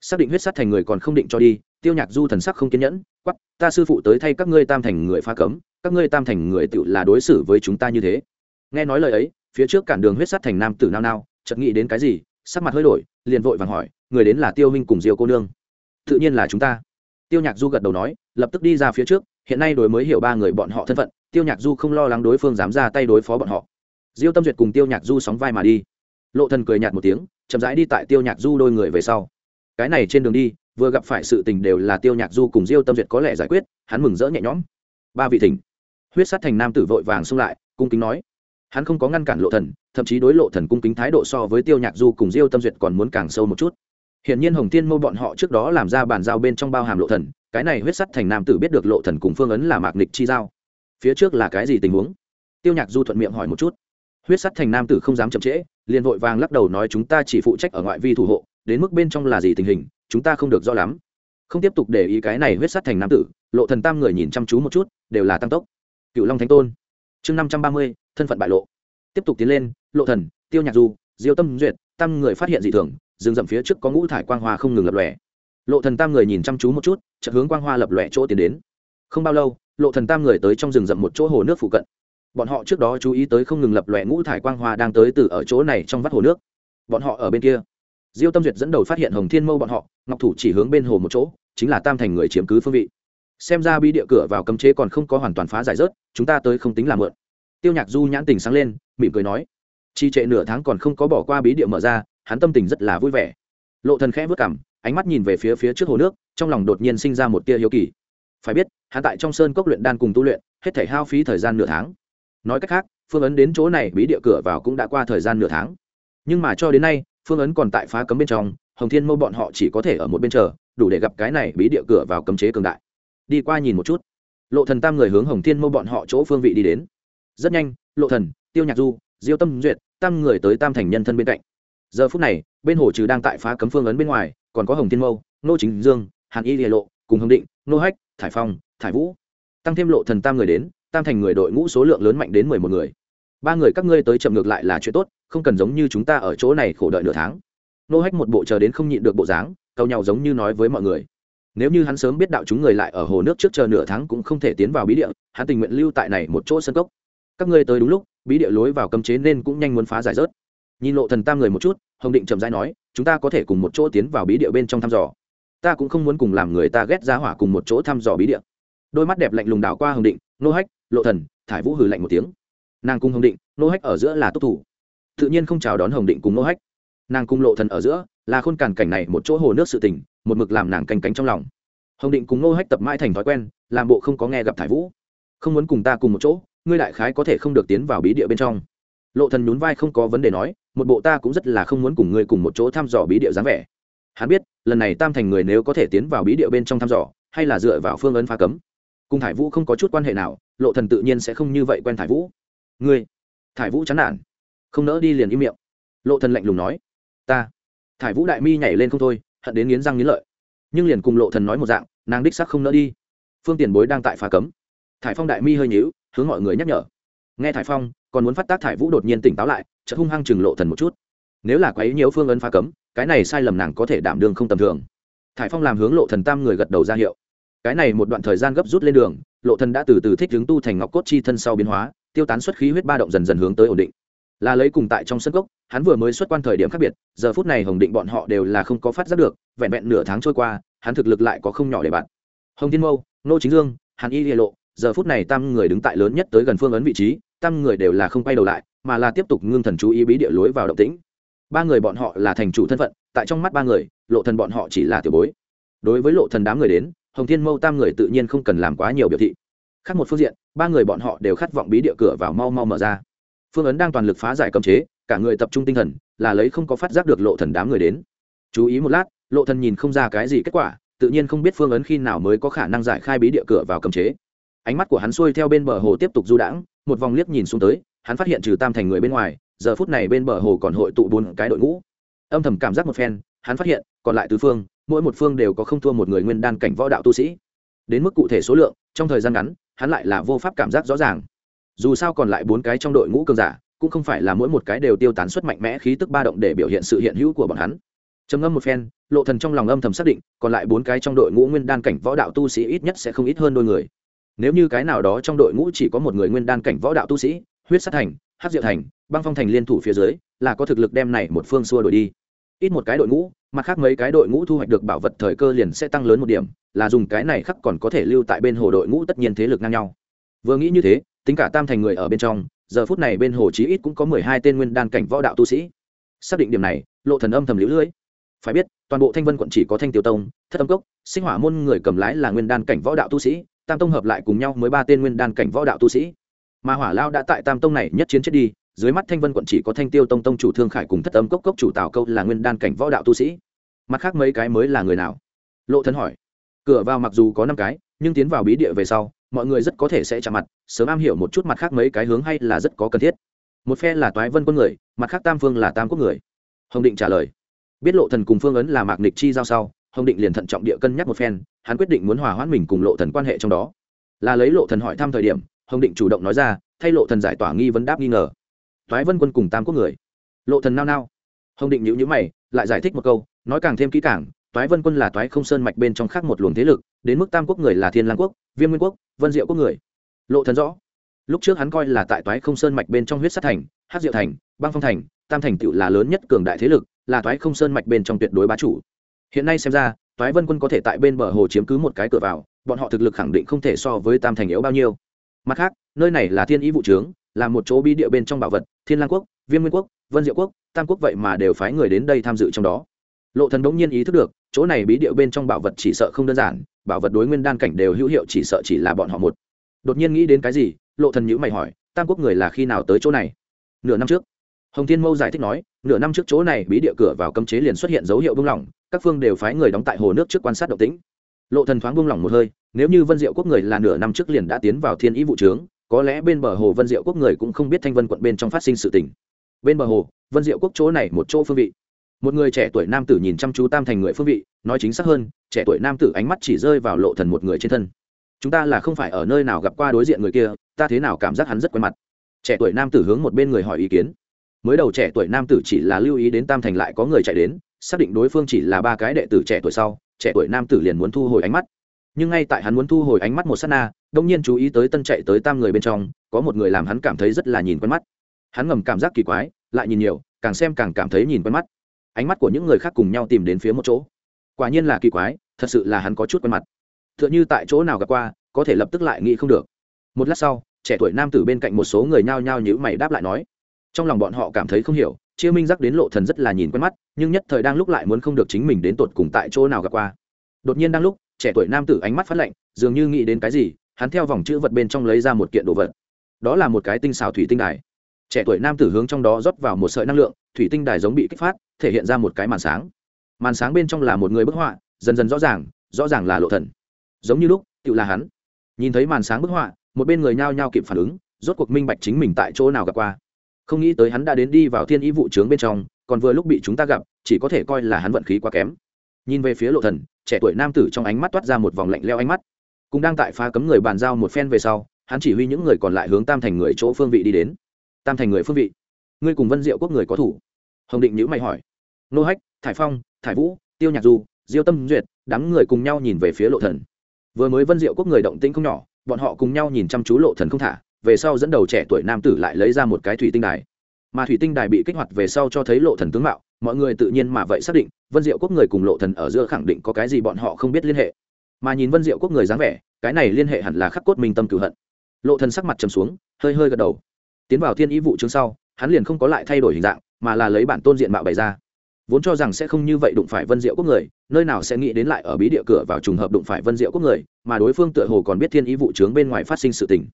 Xác định huyết sát thành người còn không định cho đi, tiêu nhạc du thần sắc không kiên nhẫn quắp ta sư phụ tới thay các ngươi tam thành người pha cấm, các ngươi tam thành người tự là đối xử với chúng ta như thế. Nghe nói lời ấy, phía trước cản đường huyết sát thành nam tử nao nao, chợt nghĩ đến cái gì, sắc mặt hơi đổi, liền vội vàng hỏi, người đến là tiêu minh cùng diêu cô nương? Tự nhiên là chúng ta. Tiêu nhạc du gật đầu nói, lập tức đi ra phía trước, hiện nay đối mới hiểu ba người bọn họ thân phận, tiêu nhạc du không lo lắng đối phương dám ra tay đối phó bọn họ diêu tâm duyệt cùng tiêu nhạc du sóng vai mà đi lộ thần cười nhạt một tiếng chậm rãi đi tại tiêu nhạc du đôi người về sau cái này trên đường đi vừa gặp phải sự tình đều là tiêu nhạc du cùng diêu tâm duyệt có lẽ giải quyết hắn mừng rỡ nhẹ nhõm ba vị thỉnh huyết sát thành nam tử vội vàng xung lại cung kính nói hắn không có ngăn cản lộ thần thậm chí đối lộ thần cung kính thái độ so với tiêu nhạc du cùng diêu tâm duyệt còn muốn càng sâu một chút Hiển nhiên Hồng Thiên Mâu bọn họ trước đó làm ra bàn giao bên trong bao hàm lộ thần, cái này huyết sắt thành nam tử biết được lộ thần cùng phương ấn là mạc nghịch chi giao. Phía trước là cái gì tình huống? Tiêu Nhạc Du thuận miệng hỏi một chút. Huyết sắt thành nam tử không dám chậm trễ, liền vội vàng lắc đầu nói chúng ta chỉ phụ trách ở ngoại vi thủ hộ, đến mức bên trong là gì tình hình, chúng ta không được rõ lắm. Không tiếp tục để ý cái này huyết sắt thành nam tử, lộ thần tam người nhìn chăm chú một chút, đều là tăng tốc. Cựu Long Thánh Tôn, chương năm trăm ba mươi, thân phận bại lộ. Tiếp tục tiến lên, lộ thần, Tiêu Nhạc Du, Diêu Tâm Duyệt, tam người phát hiện dị thường, rừng rậm phía trước có ngũ thải quang hoa không ngừng lập lòe lộ thần tam người nhìn chăm chú một chút chợt hướng quang hoa lập lòe chỗ tiến đến không bao lâu lộ thần tam người tới trong rừng rậm một chỗ hồ nước phụ cận bọn họ trước đó chú ý tới không ngừng lập lòe ngũ thải quang hoa đang tới từ ở chỗ này trong vắt hồ nước. Bọn họ ở bên kia. Diêu tâm duyệt dẫn đầu phát hiện hồng thiên mâu bọn họ, ngọc thủ chỉ hướng bên hồ một chỗ, chính là tam thành người chiếm cứ phương vị. Xem ra bi địa cửa vào cấm chế còn không có hoàn toàn phá giải rớt, chúng ta tới không tính làm mượn. Tiêu nhạc du nhãn tình sáng lên, mỉm cười nói. Chi trệ nửa tháng còn không có bỏ qua bí địa mở ra, hắn tâm tình rất là vui vẻ. Lộ thần khẽ vớt cảm, ánh mắt nhìn về phía phía trước hồ nước, trong lòng đột nhiên sinh ra một tia hiếu kỳ. Phải biết, hắn tại trong sơn cốc luyện đan cùng tu luyện, hết thể hao phí thời gian nửa tháng nói cách khác, phương ấn đến chỗ này bí địa cửa vào cũng đã qua thời gian nửa tháng. Nhưng mà cho đến nay, phương ấn còn tại phá cấm bên trong, hồng thiên mâu bọn họ chỉ có thể ở một bên chờ, đủ để gặp cái này bí địa cửa vào cấm chế cường đại. Đi qua nhìn một chút. Lộ thần tam người hướng hồng thiên mâu bọn họ chỗ phương vị đi đến. Rất nhanh, lộ thần, tiêu nhạc du, diêu tâm duyệt, tam người tới tam thành nhân thân bên cạnh. Giờ phút này, bên hồ trừ đang tại phá cấm phương ấn bên ngoài, còn có hồng thiên mâu nô chính dương, hàn y địa lộ, cùng hồng định nô hách, thải phong, thải vũ. Tăng thêm lộ thần tam người đến tam thành người đội ngũ số lượng lớn mạnh đến mười một người. Ba người các ngươi tới chậm ngược lại là chuyện tốt, không cần giống như chúng ta ở chỗ này khổ đợi nửa tháng. Nô hách một bộ chờ đến không nhịn được bộ dáng, cầu nhau giống như nói với mọi người. Nếu như hắn sớm biết đạo chúng người lại ở hồ nước trước chờ nửa tháng cũng không thể tiến vào bí địa, hắn tình nguyện lưu tại này một chỗ sân cốc. Các ngươi tới đúng lúc, bí địa lối vào cấm chế nên cũng nhanh muốn phá giải rớt. Nhìn lộ thần tam người một chút, hồng định chậm rãi nói, chúng ta có thể cùng một chỗ tiến vào bí địa bên trong thăm dò. Ta cũng không muốn cùng làm người ta ghét ra hỏa cùng một chỗ thăm dò bí địa. Đôi mắt đẹp lạnh lùng đảo qua hồng định nô hách, lộ thần, thải vũ hừ lạnh một tiếng. Nàng cùng hồng định, nô hách ở giữa là túc thủ. Tự nhiên không chào đón hồng định cùng nô hách. Nàng cùng lộ thần ở giữa là khôn cản cảnh này một chỗ hồ nước sự tình, một mực làm nàng canh cánh trong lòng. Hồng định cùng nô hách tập mãi thành thói quen, làm bộ không có nghe gặp thải vũ. Không muốn cùng ta cùng một chỗ, ngươi đại khái có thể không được tiến vào bí địa bên trong. Lộ thần nhún vai không có vấn đề nói, một bộ ta cũng rất là không muốn cùng ngươi cùng một chỗ thăm dò bí địa dáng vẻ. Hắn biết, lần này tam thành người nếu có thể tiến vào bí địa bên trong thăm dò, hay là dựa vào phương ấn phá cấm cùng thải vũ không có chút quan hệ nào, lộ thần tự nhiên sẽ không như vậy quen thải vũ. Ngươi, thải vũ chán nản. Không nỡ đi liền im miệng. Lộ thần lạnh lùng nói. Ta. Thải vũ đại mi nhảy lên không thôi, hận đến nghiến răng nghiến lợi. Nhưng liền cùng lộ thần nói một dạng, nàng đích xác không nỡ đi. Phương tiền bối đang tại phá cấm. Thải phong đại mi hơi nhíu, hướng mọi người nhắc nhở. Nghe thải phong, còn muốn phát tác thải vũ đột nhiên tỉnh táo lại, chợt hung hăng chừng lộ thần một chút. Nếu là quấy nhiễu phương ấn phá cấm, cái này sai lầm nàng có thể đảm đương không tầm thường. Thải phong làm hướng lộ thần tam người gật đầu ra hiệu cái này một đoạn thời gian gấp rút lên đường, lộ thần đã từ từ thích hướng tu thành ngọc cốt chi thân sau biến hóa, tiêu tán xuất khí huyết ba động dần dần hướng tới ổn định. Là lấy cùng tại trong sân gốc, hắn vừa mới xuất quan thời điểm khác biệt, giờ phút này hồng định bọn họ đều là không có phát giác được, vẹn vẹn nửa tháng trôi qua, hắn thực lực lại có không nhỏ để bạn. Hồng thiên mâu, nô chính dương, hàn y liệt lộ, giờ phút này tam người đứng tại lớn nhất tới gần phương ấn vị trí, tam người đều là không quay đầu lại, mà là tiếp tục ngưng thần chú ý bí địa lối vào động tĩnh. Ba người bọn họ là thành chủ thân phận, tại trong mắt ba người, lộ thần bọn họ chỉ là tiểu bối. Đối với lộ thần đám người đến hồng thiên mâu tam người tự nhiên không cần làm quá nhiều biểu thị. Khác một phương diện, ba người bọn họ đều khát vọng bí địa cửa vào mau mau mở ra. Phương ấn đang toàn lực phá giải cấm chế, cả người tập trung tinh thần, là lấy không có phát giác được lộ thần đám người đến. Chú ý một lát, lộ thần nhìn không ra cái gì kết quả, tự nhiên không biết phương ấn khi nào mới có khả năng giải khai bí địa cửa vào cấm chế. Ánh mắt của hắn xuôi theo bên bờ hồ tiếp tục du đãng, một vòng liếc nhìn xuống tới, hắn phát hiện trừ tam thành người bên ngoài, giờ phút này bên bờ hồ còn hội tụ bốn cái đội ngũ. Âm thầm cảm giác một phen, hắn phát hiện, còn lại tứ phương mỗi một phương đều có không thua một người nguyên đan cảnh võ đạo tu sĩ. Đến mức cụ thể số lượng, trong thời gian ngắn, hắn lại là vô pháp cảm giác rõ ràng. Dù sao còn lại bốn cái trong đội ngũ cường giả, cũng không phải là mỗi một cái đều tiêu tán suất mạnh mẽ khí tức ba động để biểu hiện sự hiện hữu của bọn hắn. Trầm ngâm một phen, lộ thần trong lòng âm thầm xác định, còn lại bốn cái trong đội ngũ nguyên đan cảnh võ đạo tu sĩ ít nhất sẽ không ít hơn đôi người. Nếu như cái nào đó trong đội ngũ chỉ có một người nguyên đan cảnh võ đạo tu sĩ, huyết sát thành, hắc diệu thành, băng phong thành liên thủ phía dưới, là có thực lực đem này một phương xua đổi đi ít một cái đội ngũ mặt khác mấy cái đội ngũ thu hoạch được bảo vật thời cơ liền sẽ tăng lớn một điểm, là dùng cái này khắc còn có thể lưu tại bên hồ đội ngũ tất nhiên thế lực ngang nhau. Vừa nghĩ như thế, tính cả tam thành người ở bên trong, giờ phút này bên hồ chí ít cũng có mười hai tên nguyên đan cảnh võ đạo tu sĩ. Xác định điểm này, lộ thần âm thầm liễu lưỡi phải biết, toàn bộ thanh vân quận chỉ có thanh tiêu tông, thất âm cốc, sinh hỏa môn người cầm lái là nguyên đan cảnh võ đạo tu sĩ, tam tông hợp lại cùng nhau mới ba tên nguyên đan cảnh võ đạo tu sĩ. Mà hỏa lao đã tại tam tông này nhất chiến chết đi dưới mắt thanh vân quận chỉ có thanh tiêu tông tông chủ thương khải cùng thất âm cốc cốc chủ tào câu là nguyên đan cảnh võ đạo tu sĩ. Mặt khác mấy cái mới là người nào? Lộ thân hỏi. Cửa vào mặc dù có năm cái, nhưng tiến vào bí địa về sau, mọi người rất có thể sẽ chạm mặt, sớm am hiểu một chút mặt khác mấy cái hướng hay là rất có cần thiết. Một phe là toái vân quân người, mặt khác tam phương là tam quốc người. Hồng định trả lời. Biết lộ thần cùng phương ấn là mạc nịch chi giao sau, hồng định liền thận trọng địa cân nhắc một phen, hắn quyết định muốn hòa hoãn mình cùng lộ thần quan hệ trong đó. Là lấy lộ thần hỏi thăm thời điểm, hồng định chủ động nói ra, thay lộ thần giải tỏa nghi vấn đáp nghi ngờ toái vân quân cùng tam quốc người. Lộ thần nao nao. Hồng định nhữ nhữ mày, lại giải thích một câu, nói càng thêm kỹ càng, toái vân quân là toái không sơn mạch bên trong khác một luồng thế lực, đến mức tam quốc người là thiên lang quốc, viêm nguyên quốc, vân diệu quốc người. Lộ thần rõ. Lúc trước hắn coi là tại toái không sơn mạch bên trong huyết sát thành hát diệu thành, băng phong thành, tam thành tựu là lớn nhất cường đại thế lực, là toái không sơn mạch bên trong tuyệt đối bá chủ. Hiện nay xem ra, toái vân quân có thể tại bên bờ hồ chiếm cứ một cái cửa vào, bọn họ thực lực khẳng định không thể so với tam thành yếu bao nhiêu. Mặt khác, nơi này là thiên ý vụ trướng là một chỗ bí địa bên trong bảo vật, thiên lang quốc, viêm nguyên quốc, vân diệu quốc, tam quốc vậy mà đều phái người đến đây tham dự trong đó. Lộ thần đống nhiên ý thức được, chỗ này bí địa bên trong bảo vật chỉ sợ không đơn giản, bảo vật đối nguyên đan cảnh đều hữu hiệu chỉ sợ chỉ là bọn họ một. Đột nhiên nghĩ đến cái gì, lộ thần nhũ mày hỏi, tam quốc người là khi nào tới chỗ này? Nửa năm trước. Hồng thiên mâu giải thích nói, nửa năm trước chỗ này bí địa cửa vào cấm chế liền xuất hiện dấu hiệu buông lỏng, các phương đều phái người đóng tại hồ nước trước quan sát động tĩnh. Lộ thần thoáng buông lỏng một hơi, nếu như vân diệu quốc người là nửa năm trước liền đã tiến vào thiên ý vụ trướng có lẽ bên bờ hồ vân diệu quốc người cũng không biết thanh vân quận bên trong phát sinh sự tình. Bên bờ hồ, vân diệu quốc chỗ này một chỗ phương vị. Một người trẻ tuổi nam tử nhìn chăm chú tam thành người phương vị, nói chính xác hơn, trẻ tuổi nam tử ánh mắt chỉ rơi vào lộ thần một người trên thân. Chúng ta là không phải ở nơi nào gặp qua đối diện người kia, ta thế nào cảm giác hắn rất quen mặt. Trẻ tuổi nam tử hướng một bên người hỏi ý kiến. Mới đầu trẻ tuổi nam tử chỉ là lưu ý đến tam thành lại có người chạy đến, xác định đối phương chỉ là ba cái đệ tử trẻ tuổi sau, trẻ tuổi nam tử liền muốn thu hồi ánh mắt. Nhưng ngay tại hắn muốn thu hồi ánh mắt một sát na đông nhiên chú ý tới tân chạy tới tam người bên trong, có một người làm hắn cảm thấy rất là nhìn quen mắt. Hắn ngầm cảm giác kỳ quái, lại nhìn nhiều, càng xem càng cảm thấy nhìn quen mắt. Ánh mắt của những người khác cùng nhau tìm đến phía một chỗ. Quả nhiên là kỳ quái, thật sự là hắn có chút quen mặt. T h ư ợ n h ư tại chỗ nào gặp qua, có thể lập tức lại nghĩ không được. Một lát sau, trẻ tuổi nam tử bên cạnh một số người nhao nhao nhữ mày đáp lại nói. Trong lòng bọn họ cảm thấy không hiểu, chia minh giác đến lộ thần rất là nhìn quen mắt, nhưng nhất thời đang lúc lại muốn không được chính mình đến tột cùng tại chỗ nào gặp qua. Đột nhiên đang lúc, trẻ tuổi nam tử ánh mắt phát lạnh, dường như nghĩ đến cái gì hắn theo vòng chữ vật bên trong lấy ra một kiện đồ vật. Đó là một cái tinh xào thủy tinh đài. Trẻ tuổi nam tử hướng trong đó rót vào một sợi năng lượng, thủy tinh đài giống bị kích phát, thể hiện ra một cái màn sáng. Màn sáng bên trong là một người bức họa, dần dần rõ ràng rõ ràng là lộ thần. Giống như lúc tự là hắn. Nhìn thấy màn sáng bức họa, một bên người nhao nhao kịp phản ứng, rốt cuộc minh bạch chính mình tại chỗ nào gặp qua. Không nghĩ tới hắn đã đến đi vào thiên ý vụ trướng bên trong, còn vừa lúc bị chúng ta gặp, chỉ có thể coi là hắn vận khí quá kém. Nhìn về phía lộ thần, trẻ tuổi nam tử trong ánh mắt toát ra một vòng lạnh leo ánh mắt cũng đang tại phá cấm người bàn giao một phen về sau, hắn chỉ huy những người còn lại hướng tam thành người chỗ phương vị đi đến. Tam thành người phương vị? Ngươi cùng vân diệu quốc người có thủ? Hồng định nhữ mày hỏi. Nô hách, thải phong, thải vũ, tiêu nhạc du, diêu tâm duyệt, đám người cùng nhau nhìn về phía lộ thần. Vừa mới vân diệu quốc người động tĩnh không nhỏ, bọn họ cùng nhau nhìn chăm chú lộ thần không thả, về sau dẫn đầu trẻ tuổi nam tử lại lấy ra một cái thủy tinh đài. Mà thủy tinh đài bị kích hoạt về sau cho thấy lộ thần tướng mạo, mọi người tự nhiên mà vậy xác định, vân diệu quốc người cùng lộ thần ở giữa khẳng định có cái gì bọn họ không biết liên hệ mà nhìn vân diệu quốc người dáng vẻ, cái này liên hệ hẳn là khắc cốt minh tâm cửu hận. Lộ thần sắc mặt trầm xuống, hơi hơi gật đầu. Tiến vào thiên ý vụ chương sau, hắn liền không có lại thay đổi hình dạng, mà là lấy bản tôn diện mạo bày ra. Vốn cho rằng sẽ không như vậy đụng phải vân diệu quốc người, nơi nào sẽ nghĩ đến lại ở bí địa cửa vào trùng hợp đụng phải vân diệu quốc người, mà đối phương tựa hồ còn biết thiên ý vụ trướng bên ngoài phát sinh sự tình.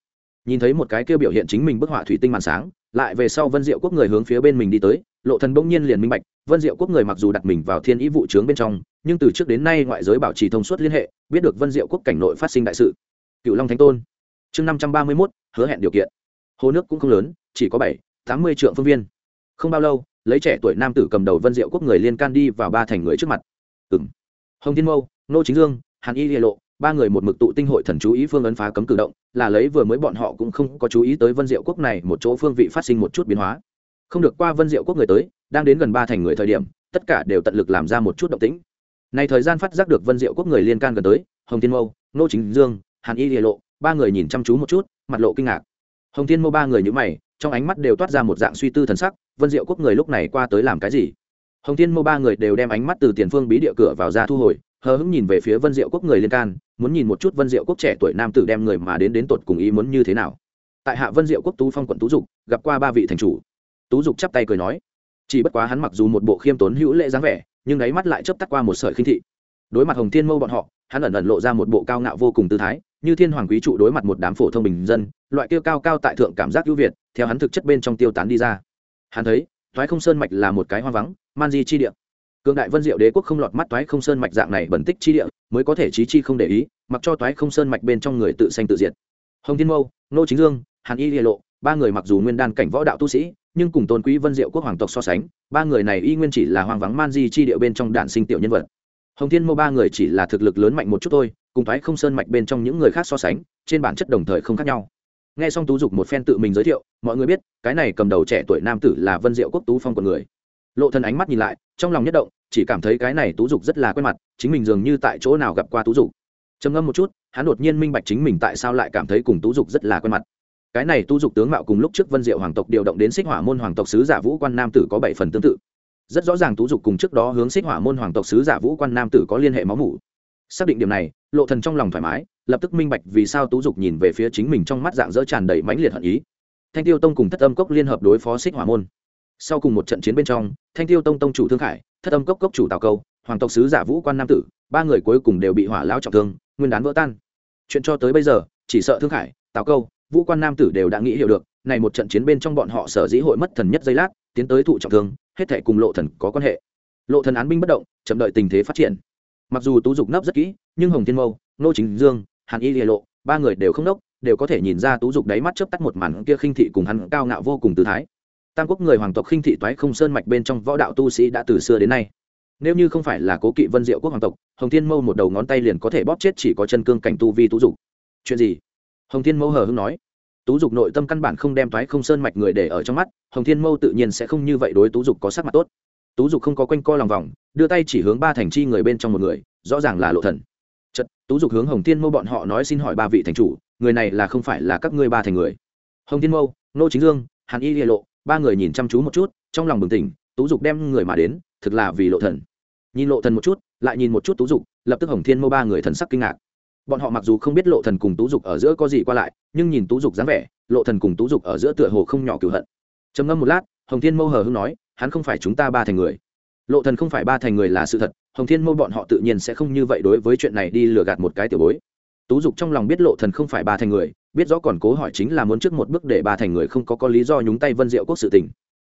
Nhìn thấy một cái kêu biểu hiện chính mình bức họa thủy tinh màn sáng, lại về sau vân diệu quốc người hướng phía bên mình đi tới, lộ thần bỗng nhiên liền minh bạch vân diệu quốc người mặc dù đặt mình vào thiên ý vụ trướng bên trong, nhưng từ trước đến nay ngoại giới bảo trì thông suốt liên hệ, biết được vân diệu quốc cảnh nội phát sinh đại sự. Cựu long thánh tôn. Chương năm trăm ba mươi mốt, hứa hẹn điều kiện. Hồ nước cũng không lớn, chỉ có bảy, tám mươi triệu phương viên. Không bao lâu, lấy trẻ tuổi nam tử cầm đầu vân diệu quốc người liên can đi vào ba thành người trước mặt. Ừng hồng thiên mâu, nô chính dương, hàn y liên lộ, ba người một mực tụ tinh hội thần chú ý phương ấn phá cấm cử động, là lấy vừa mới bọn họ cũng không có chú ý tới vân diệu quốc này một chỗ phương vị phát sinh một chút biến hóa. Không được qua vân diệu quốc người tới đang đến gần ba thành người thời điểm, tất cả đều tận lực làm ra một chút động tĩnh. Này thời gian phát giác được vân diệu quốc người liên can gần tới, hồng thiên mâu, nô chính dương, hàn y địa lộ, ba người nhìn chăm chú một chút, mặt lộ kinh ngạc. Hồng thiên mâu ba người nhữ mày, trong ánh mắt đều toát ra một dạng suy tư thần sắc, vân diệu quốc người lúc này qua tới làm cái gì? Hồng thiên mâu ba người đều đem ánh mắt từ tiền phương bí địa cửa vào ra thu hồi, hờ hững nhìn về phía vân diệu quốc người liên can, muốn nhìn một chút vân diệu quốc trẻ tuổi nam tử đem người mà đến đến tột cùng ý muốn như thế nào. Tại hạ vân diệu quốc tú phong quận tú dục, gặp qua ba vị thành chủ. Tú dục chắp tay cười nói chỉ bất quá hắn mặc dù một bộ khiêm tốn hữu lễ dáng vẻ, nhưng đáy mắt lại chớp tắt qua một sợi khinh thị. Đối mặt hồng thiên mâu bọn họ, hắn ẩn ẩn lộ ra một bộ cao ngạo vô cùng tư thái, như thiên hoàng quý trụ đối mặt một đám phổ thông bình dân, loại kia cao cao tại thượng cảm giác ưu việt, theo hắn thực chất bên trong tiêu tán đi ra. Hắn thấy thoái không sơn mạch là một cái hoang vắng, man di chi địa. Cường đại vân diệu đế quốc không lọt mắt toái không sơn mạch dạng này bẩn tích chi địa, mới có thể trí chi không để ý, mặc cho toái không sơn mạch bên trong người tự sanh tự diệt. Hồng thiên mâu, nô chính dương, hàn y lìa lộ, ba người mặc dù nguyên đan cảnh võ đạo tu sĩ nhưng cùng tôn quý vân diệu quốc hoàng tộc so sánh, ba người này y nguyên chỉ là hoang vắng man di chi địa bên trong đạn sinh tiểu nhân vật. Hồng thiên mâu ba người chỉ là thực lực lớn mạnh một chút thôi, cùng thoái không sơn mạch bên trong những người khác so sánh, trên bản chất đồng thời không khác nhau. Nghe xong tú dục một phen tự mình giới thiệu, mọi người biết, cái này cầm đầu trẻ tuổi nam tử là vân diệu quốc tú phong của người. Lộ thân ánh mắt nhìn lại, trong lòng nhất động, chỉ cảm thấy cái này tú dục rất là quen mặt, chính mình dường như tại chỗ nào gặp qua tú dục. Trầm ngâm một chút, hắn đột nhiên minh bạch chính mình tại sao lại cảm thấy cùng tú dục rất là quen mặt cái này tú dục tướng mạo cùng lúc trước vân diệu hoàng tộc điều động đến xích hỏa môn hoàng tộc sứ giả vũ quan nam tử có bảy phần tương tự. Rất rõ ràng tú dục cùng trước đó hướng xích hỏa môn hoàng tộc sứ giả vũ quan nam tử có liên hệ máu mủ. Xác định điểm này, lộ thần trong lòng thoải mái, lập tức minh bạch vì sao tú dục nhìn về phía chính mình trong mắt dạng dỡ tràn đầy mãnh liệt hận ý. Thanh tiêu tông cùng thất âm cốc liên hợp đối phó xích hỏa môn. Sau cùng một trận chiến bên trong, thanh tiêu tông tông chủ thương khải, thất âm cốc cốc chủ tào câu, hoàng tộc sứ giả vũ quan nam tử, ba người cuối cùng đều bị hỏa lão trọng thương, nguyên đán vỡ tan. Chuyện cho tới bây giờ, chỉ sợ thương khải, tào câu vũ quan nam tử đều đã nghĩ hiểu được, này một trận chiến bên trong bọn họ sở dĩ hội mất thần nhất giây lát, tiến tới thụ trọng thương, hết thể cùng lộ thần có quan hệ. Lộ thần án binh bất động, chậm đợi tình thế phát triển. Mặc dù tú dục nấp rất kỹ, nhưng hồng thiên mâu, nô chính dương, hàn y lìa lộ, ba người đều không nốc, đều có thể nhìn ra tú dục đáy mắt chớp tắt một màn kia khinh thị cùng hắn cao ngạo vô cùng tư thái. Tam quốc người hoàng tộc khinh thị toái không sơn mạch bên trong võ đạo tu sĩ đã từ xưa đến nay. Nếu như không phải là cố kỵ vân diệu quốc hoàng tộc, hồng thiên mâu một đầu ngón tay liền có thể bóp chết chỉ có chân cương cảnh tu vi tú dục. Chuyện gì? Hồng thiên mâu hờ hưng nói, tú dục nội tâm căn bản không đem toái không sơn mạch người để ở trong mắt, hồng thiên mâu tự nhiên sẽ không như vậy đối tú dục có sắc mặt tốt. Tú dục không có quanh co lòng vòng, đưa tay chỉ hướng ba thành chi người bên trong một người, rõ ràng là lộ thần. Chật tú dục hướng hồng thiên mâu bọn họ nói xin hỏi ba vị thành chủ, người này là không phải là các ngươi ba thành người? Hồng thiên mâu nô chính dương, hàn y Lệ lộ, ba người nhìn chăm chú một chút, trong lòng bừng tỉnh, tú dục đem người mà đến, thực là vì lộ thần. Nhìn lộ thần một chút, lại nhìn một chút tú dục, lập tức hồng thiên mâu ba người thần sắc kinh ngạc bọn họ mặc dù không biết lộ thần cùng tú dục ở giữa có gì qua lại, nhưng nhìn tú dục dáng vẻ, lộ thần cùng tú dục ở giữa tựa hồ không nhỏ cửu hận. Trầm ngâm một lát, hồng thiên mâu hờ hưng nói, hắn không phải chúng ta ba thành người. Lộ thần không phải ba thành người là sự thật, hồng thiên mâu bọn họ tự nhiên sẽ không như vậy đối với chuyện này đi lừa gạt một cái tiểu bối. Tú dục trong lòng biết lộ thần không phải ba thành người, biết rõ còn cố hỏi chính là muốn trước một bước để ba thành người không có có lý do nhúng tay vân diệu quốc sự tình.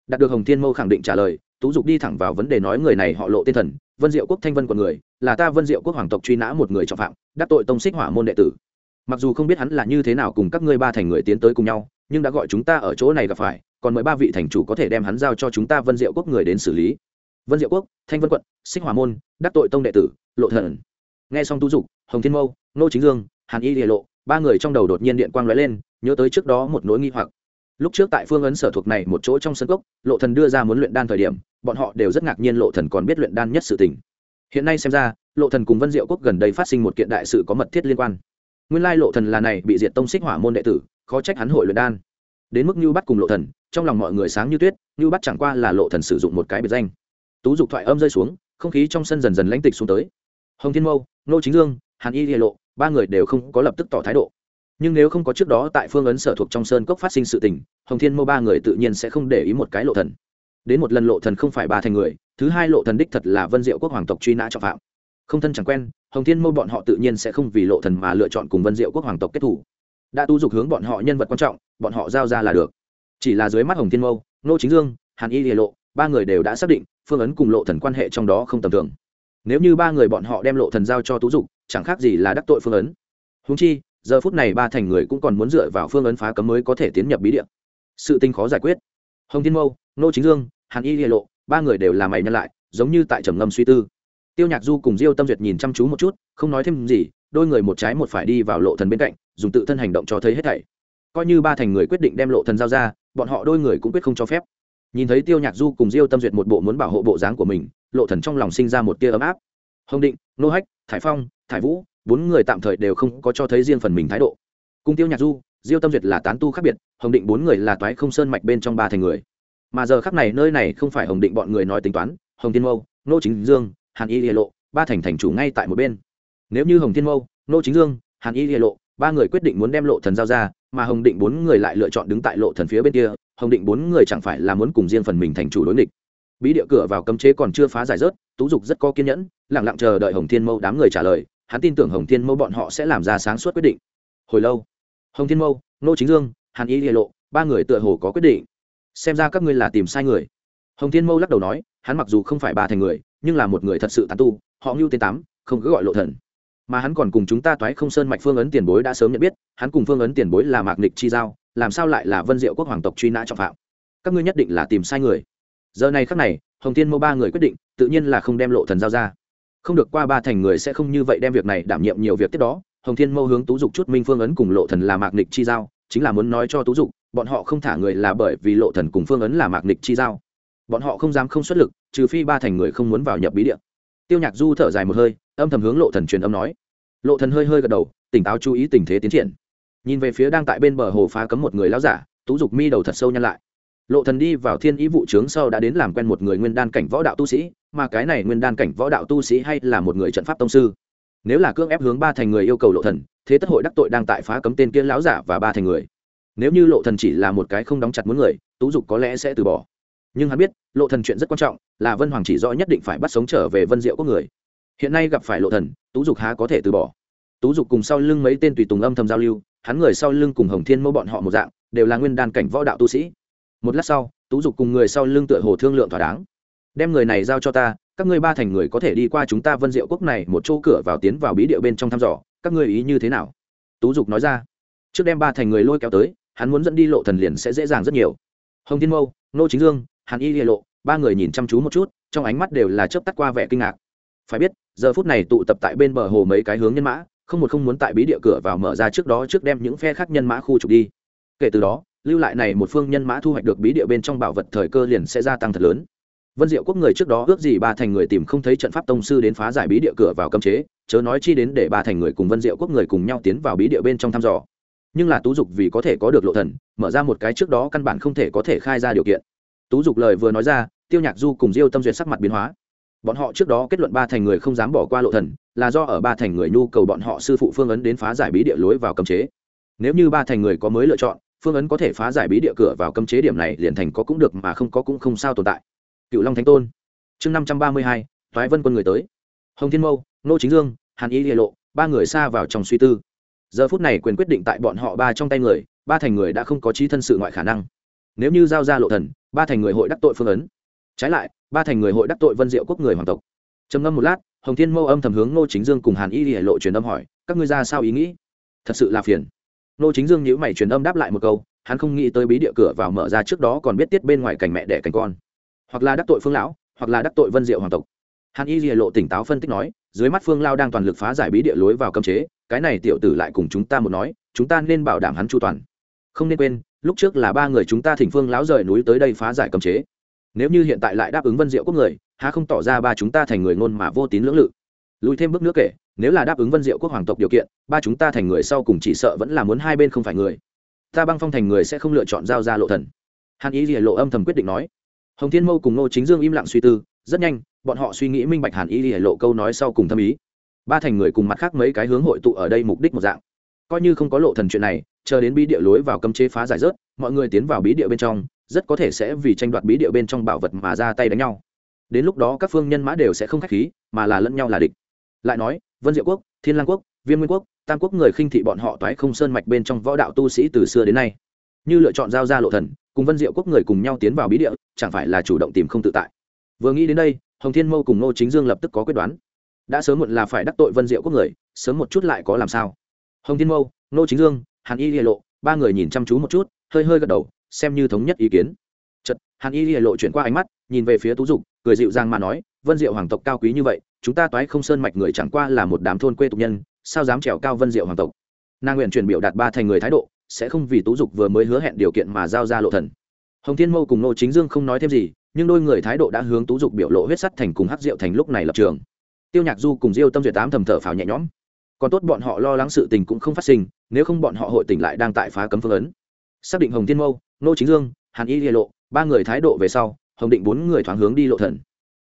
Đạt được hồng thiên mâu khẳng định trả lời tú dục đi thẳng vào vấn đề nói người này họ lộ tên thần, vân diệu quốc thanh vân của người, là ta vân diệu quốc hoàng tộc truy nã một người trọng phạm, đắc tội tông xích hỏa môn đệ tử. Mặc dù không biết hắn là như thế nào cùng các ngươi ba thành người tiến tới cùng nhau, nhưng đã gọi chúng ta ở chỗ này gặp phải, còn mời ba vị thành chủ có thể đem hắn giao cho chúng ta vân diệu quốc người đến xử lý. Vân diệu quốc, thanh vân quận, xích hỏa môn, đắc tội tông đệ tử, lộ thần. Nghe xong tú dục, hồng thiên mâu nô chính dương, hàn y địa lộ, ba người trong đầu đột nhiên điện quang lóe lên, nhớ tới trước đó một nỗi nghi hoặc lúc trước tại phương ấn sở thuộc này một chỗ trong sân cốc, lộ thần đưa ra muốn luyện đan thời điểm, bọn họ đều rất ngạc nhiên lộ thần còn biết luyện đan nhất sự tình. Hiện nay xem ra, lộ thần cùng vân diệu quốc gần đây phát sinh một kiện đại sự có mật thiết liên quan. Nguyên lai lộ thần là này bị diệt tông xích hỏa môn đệ tử, khó trách hắn hội luyện đan. Đến mức như bắt cùng lộ thần, trong lòng mọi người sáng như tuyết như bắt chẳng qua là lộ thần sử dụng một cái biệt danh. Tú dục thoại âm rơi xuống, không khí trong sân dần dần lãnh tịch xuống tới. Hồng thiên mâu, nô chính dương, hàn y địa lộ, ba người đều không có lập tức tỏ thái độ nhưng nếu không có trước đó tại phương ấn sở thuộc trong sơn cốc phát sinh sự tình, hồng thiên mâu ba người tự nhiên sẽ không để ý một cái lộ thần. Đến một lần lộ thần không phải ba thành người, thứ hai lộ thần đích thật là vân diệu quốc hoàng tộc truy nã trọng phạm. Không thân chẳng quen, hồng thiên mâu bọn họ tự nhiên sẽ không vì lộ thần mà lựa chọn cùng vân diệu quốc hoàng tộc kết thủ. Đã tu dục hướng bọn họ nhân vật quan trọng, bọn họ giao ra là được. Chỉ là dưới mắt hồng thiên mâu, nô chính dương, hàn y lộ, ba người đều đã xác định, phương ấn cùng lộ thần quan hệ trong đó không tầm thường. Nếu như ba người bọn họ đem lộ thần giao cho tú dục, chẳng khác gì là đắc tội phương ấn. Huống chi giờ phút này ba thành người cũng còn muốn dựa vào phương ấn phá cấm mới có thể tiến nhập bí địa. Sự tinh khó giải quyết. Hồng thiên mâu, nô chính dương, hàn y địa lộ, ba người đều là mày nhân lại, giống như tại trầm ngâm suy tư. Tiêu nhạc du cùng diêu tâm duyệt nhìn chăm chú một chút, không nói thêm gì, đôi người một trái một phải đi vào lộ thần bên cạnh, dùng tự thân hành động cho thấy hết thảy. Coi như ba thành người quyết định đem lộ thần giao ra, bọn họ đôi người cũng quyết không cho phép. Nhìn thấy tiêu nhạc du cùng diêu tâm duyệt một bộ muốn bảo hộ bộ dáng của mình, lộ thần trong lòng sinh ra một tia ấm áp. Hồng định, nô hách, thải phong, thải vũ bốn người tạm thời đều không có cho thấy riêng phần mình thái độ. Cung tiêu nhạc du, diêu tâm duyệt là tán tu khác biệt, hồng định bốn người là toái không sơn mạch bên trong ba thành người. Mà giờ khắc này nơi này không phải hồng định bọn người nói tính toán, hồng thiên mâu, nô chính dương, hàn y địa lộ, ba thành thành chủ ngay tại một bên. Nếu như hồng thiên mâu, nô chính dương, hàn y địa lộ, ba người quyết định muốn đem lộ thần giao ra, mà hồng định bốn người lại lựa chọn đứng tại lộ thần phía bên kia, hồng định bốn người chẳng phải là muốn cùng riêng phần mình thành chủ đối nghịch. Bí địa cửa vào cấm chế còn chưa phá giải rớt, tú dục rất có kiên nhẫn lẳng lặng chờ đợi hồng thiên mâu đám người trả lời hắn tin tưởng hồng thiên mâu bọn họ sẽ làm ra sáng suốt quyết định. Hồi lâu, hồng thiên mâu, nô chính dương, hàn y địa lộ, ba người tựa hồ có quyết định. Xem ra các ngươi là tìm sai người. Hồng thiên mâu lắc đầu nói, hắn mặc dù không phải ba thành người, nhưng là một người thật sự tán tu, họ ngưu tên tám, không cứ gọi lộ thần. Mà hắn còn cùng chúng ta toái không sơn mạch phương ấn tiền bối đã sớm nhận biết, hắn cùng phương ấn tiền bối là mạc nịch chi giao, làm sao lại là vân diệu quốc hoàng tộc truy nã trọng phạm? Các ngươi nhất định là tìm sai người. Giờ này khắc này, hồng thiên mâu ba người quyết định, tự nhiên là không đem lộ thần giao ra không được qua ba thành người sẽ không như vậy đem việc này đảm nhiệm nhiều việc tiếp đó. Hồng thiên mâu hướng tú dục chút minh phương ấn cùng lộ thần là mạc nịch chi giao, chính là muốn nói cho tú dục, bọn họ không thả người là bởi vì lộ thần cùng phương ấn là mạc nịch chi giao. Bọn họ không dám không xuất lực, trừ phi ba thành người không muốn vào nhập bí địa. Tiêu nhạc du thở dài một hơi, âm thầm hướng lộ thần truyền âm nói. Lộ thần hơi hơi gật đầu, tỉnh táo chú ý tình thế tiến triển. Nhìn về phía đang tại bên bờ hồ phá cấm một người lão giả, tú dục mi đầu thật sâu nhăn lại. Lộ thần đi vào thiên ý vụ trướng sau đã đến làm quen một người nguyên đan cảnh võ đạo tu sĩ mà cái này nguyên đan cảnh võ đạo tu sĩ hay là một người trận pháp tông sư. Nếu là cưỡng ép hướng ba thành người yêu cầu lộ thần, thế tất hội đắc tội đang tại phá cấm tên kia lão giả và ba thành người. Nếu như lộ thần chỉ là một cái không đóng chặt muốn người, tú dục có lẽ sẽ từ bỏ. Nhưng hắn biết, lộ thần chuyện rất quan trọng, là vân hoàng chỉ rõ nhất định phải bắt sống trở về vân diệu quốc người. Hiện nay gặp phải lộ thần, tú dục há có thể từ bỏ. Tú dục cùng sau lưng mấy tên tùy tùng âm thầm giao lưu, hắn người sau lưng cùng hồng thiên mẫu bọn họ một dạng, đều là nguyên đan cảnh võ đạo tu sĩ. Một lát sau, tú dục cùng người sau lưng tựa hồ thương lượng thỏa đáng đem người này giao cho ta, các ngươi ba thành người có thể đi qua chúng ta vân diệu quốc này một chỗ cửa vào tiến vào bí địa bên trong thăm dò, các ngươi ý như thế nào? Tú dục nói ra. Trước đem ba thành người lôi kéo tới, hắn muốn dẫn đi lộ thần liền sẽ dễ dàng rất nhiều. Hồng thiên mâu, nô chính dương, hàn y lộ, ba người nhìn chăm chú một chút, trong ánh mắt đều là chớp tắt qua vẻ kinh ngạc. Phải biết, giờ phút này tụ tập tại bên bờ hồ mấy cái hướng nhân mã, không một không muốn tại bí địa cửa vào mở ra trước đó trước đem những phe khác nhân mã khu trục đi. Kể từ đó, lưu lại này một phương nhân mã thu hoạch được bí địa bên trong bảo vật thời cơ liền sẽ gia tăng thật lớn vân diệu quốc người trước đó ước gì ba thành người tìm không thấy trận pháp tông sư đến phá giải bí địa cửa vào cấm chế, chớ nói chi đến để ba thành người cùng vân diệu quốc người cùng nhau tiến vào bí địa bên trong thăm dò. Nhưng là tú dục vì có thể có được lộ thần, mở ra một cái trước đó căn bản không thể có thể khai ra điều kiện. Tú dục lời vừa nói ra, tiêu nhạc du cùng diêu tâm duyệt sắc mặt biến hóa. Bọn họ trước đó kết luận ba thành người không dám bỏ qua lộ thần, là do ở ba thành người nhu cầu bọn họ sư phụ phương ấn đến phá giải bí địa lối vào cấm chế. Nếu như ba thành người có mới lựa chọn, phương ấn có thể phá giải bí địa cửa vào cấm chế điểm này liền thành có cũng được mà không có cũng không sao tồn tại cựu long thánh tôn. Chương năm trăm ba mươi hai thoái vân quân người tới. Hồng thiên mâu nô chính dương, hàn y lộ, ba người xa vào trong suy tư. Giờ phút này quyền quyết định tại bọn họ ba trong tay người, ba thành người đã không có trí thân sự ngoại khả năng. Nếu như giao ra lộ thần, ba thành người hội đắc tội phương ấn. Trái lại, ba thành người hội đắc tội vân diệu quốc người hoàng tộc. Trầm ngâm một lát, hồng thiên mâu âm thầm hướng Nô chính dương cùng hàn y lìa lộ truyền âm hỏi, các ngươi ra sao ý nghĩ? Thật sự là phiền. Nô chính dương nhữ mày truyền âm đáp lại một câu, hắn không nghĩ tới bí địa cửa vào mở ra trước đó còn biết tiết bên ngoài cảnh mẹ đẻ cảnh con hoặc là đắc tội phương lão, hoặc là đắc tội vân diệu hoàng tộc. Hàn y lìa lộ tỉnh táo phân tích nói, dưới mắt phương lao đang toàn lực phá giải bí địa lối vào cấm chế, cái này tiểu tử lại cùng chúng ta một nói, chúng ta nên bảo đảm hắn chu toàn. Không nên quên, lúc trước là ba người chúng ta thỉnh phương lão rời núi tới đây phá giải cấm chế. Nếu như hiện tại lại đáp ứng vân diệu quốc người, há không tỏ ra ba chúng ta thành người ngôn mà vô tín lưỡng lự. Lùi thêm bước nữa kể, nếu là đáp ứng vân diệu quốc hoàng tộc điều kiện, ba chúng ta thành người sau cùng chỉ sợ vẫn là muốn hai bên không phải người. Ta băng phong thành người sẽ không lựa chọn giao ra lộ thần. Hàn ý lìa lộ âm thầm quyết định nói hồng thiên mâu cùng nô chính dương im lặng suy tư, rất nhanh, bọn họ suy nghĩ minh bạch hàn Y để lộ câu nói sau cùng thâm ý. Ba thành người cùng mặt khác mấy cái hướng hội tụ ở đây mục đích một dạng. Coi như không có lộ thần chuyện này, chờ đến bí địa lối vào cấm chế phá giải rớt, mọi người tiến vào bí địa bên trong, rất có thể sẽ vì tranh đoạt bí địa bên trong bảo vật mà ra tay đánh nhau. Đến lúc đó các phương nhân mã đều sẽ không khách khí, mà là lẫn nhau là địch. Lại nói, vân diệu quốc, thiên lang quốc, viêm nguyên quốc, tam quốc người khinh thị bọn họ toái không sơn mạch bên trong võ đạo tu sĩ từ xưa đến nay. Như lựa chọn giao ra lộ thần cùng vân diệu quốc người cùng nhau tiến vào bí địa, chẳng phải là chủ động tìm không tự tại. Vừa nghĩ đến đây, hồng thiên mâu cùng ngô chính dương lập tức có quyết đoán. Đã sớm muộn là phải đắc tội vân diệu quốc người, sớm một chút lại có làm sao? Hồng thiên mâu, ngô chính dương, hàn y lìa lộ, ba người nhìn chăm chú một chút, hơi hơi gật đầu, xem như thống nhất ý kiến. Chật hàn y lìa lộ chuyển qua ánh mắt, nhìn về phía tú dục, cười dịu dàng mà nói, vân diệu hoàng tộc cao quý như vậy, chúng ta toái không sơn mạch người chẳng qua là một đám thôn quê tục nhân, sao dám trèo cao vân diệu hoàng tộc? Nàng nguyện chuyển biểu đạt ba thành người thái độ sẽ không vì tú dục vừa mới hứa hẹn điều kiện mà giao ra lộ thần. Hồng thiên mâu cùng nô chính dương không nói thêm gì, nhưng đôi người thái độ đã hướng tú dục biểu lộ huyết sắt thành cùng hắc diệu thành lúc này lập trường. Tiêu nhạc du cùng diêu tâm duyệt tám thầm thở phào nhẹ nhõm. Còn tốt bọn họ lo lắng sự tình cũng không phát sinh, nếu không bọn họ hội tỉnh lại đang tại phá cấm phương ấn. Xác định hồng thiên mâu, nô chính dương, hàn y lìa lộ, ba người thái độ về sau, hồng định bốn người thoáng hướng đi lộ thần.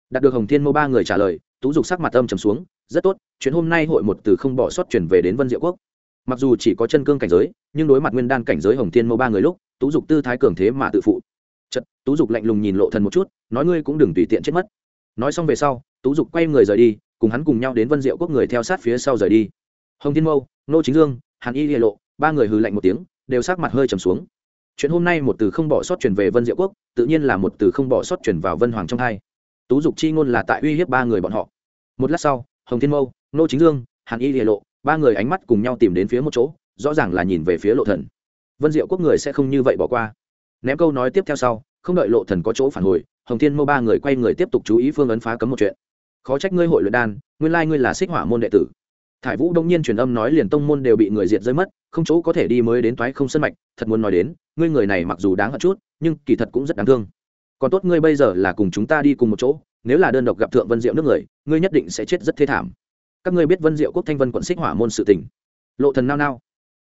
Đạt được hồng thiên mâu ba người trả lời, tú dục sắc mặt âm trầm xuống, rất tốt, chuyện hôm nay hội một từ không bỏ sót chuyển về đến vân diệu quốc mặc dù chỉ có chân cương cảnh giới, nhưng đối mặt nguyên đan cảnh giới hồng thiên mâu ba người lúc, tú dục tư thái cường thế mà tự phụ. Chật tú dục lạnh lùng nhìn lộ thần một chút, nói ngươi cũng đừng tùy tiện chết mất. Nói xong về sau, tú dục quay người rời đi, cùng hắn cùng nhau đến vân diệu quốc người theo sát phía sau rời đi. Hồng thiên mâu, nô chính dương, hàn y lìa lộ, ba người hừ lạnh một tiếng, đều sắc mặt hơi trầm xuống. Chuyện hôm nay một từ không bỏ sót chuyển về vân diệu quốc, tự nhiên là một từ không bỏ sót chuyển vào vân hoàng trong hai. Tú dục chi ngôn là tại uy hiếp ba người bọn họ. Một lát sau, hồng thiên mâu, nô chính dương, hàn y lìa lộ ba người ánh mắt cùng nhau tìm đến phía một chỗ, rõ ràng là nhìn về phía lộ thần. Vân diệu quốc người sẽ không như vậy bỏ qua. Ném câu nói tiếp theo sau, không đợi lộ thần có chỗ phản hồi, hồng thiên mâu ba người quay người tiếp tục chú ý phương ấn phá cấm một chuyện. Khó trách ngươi hội luyện đan, nguyên lai ngươi là xích hỏa môn đệ tử. Thải vũ đông nhiên truyền âm nói liền tông môn đều bị người diệt rơi mất, không chỗ có thể đi mới đến toái không sân mạch, thật muốn nói đến, ngươi người này mặc dù đáng hận chút, nhưng kỳ thật cũng rất đáng thương. Còn tốt ngươi bây giờ là cùng chúng ta đi cùng một chỗ, nếu là đơn độc gặp thượng vân diệu nước người, ngươi nhất định sẽ chết rất thê thảm các ngươi biết vân diệu quốc thanh vân quận xích hỏa môn sự tình. Lộ thần nao nao.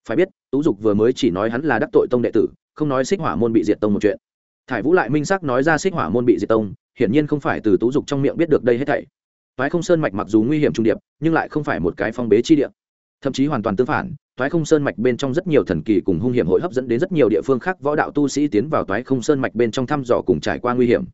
Phải biết, tú dục vừa mới chỉ nói hắn là đắc tội tông đệ tử, không nói xích hỏa môn bị diệt tông một chuyện. Thải vũ lại minh xác nói ra xích hỏa môn bị diệt tông, hiển nhiên không phải từ tú dục trong miệng biết được đây hết thảy. Thoái không sơn mạch mặc dù nguy hiểm trung điệp, nhưng lại không phải một cái phong bế chi địa. Thậm chí hoàn toàn tương phản thoái không sơn mạch bên trong rất nhiều thần kỳ cùng hung hiểm hội hấp dẫn đến rất nhiều địa phương khác võ đạo tu sĩ tiến vào thoái không sơn mạch bên trong thăm dò cùng trải qua nguy hiểm.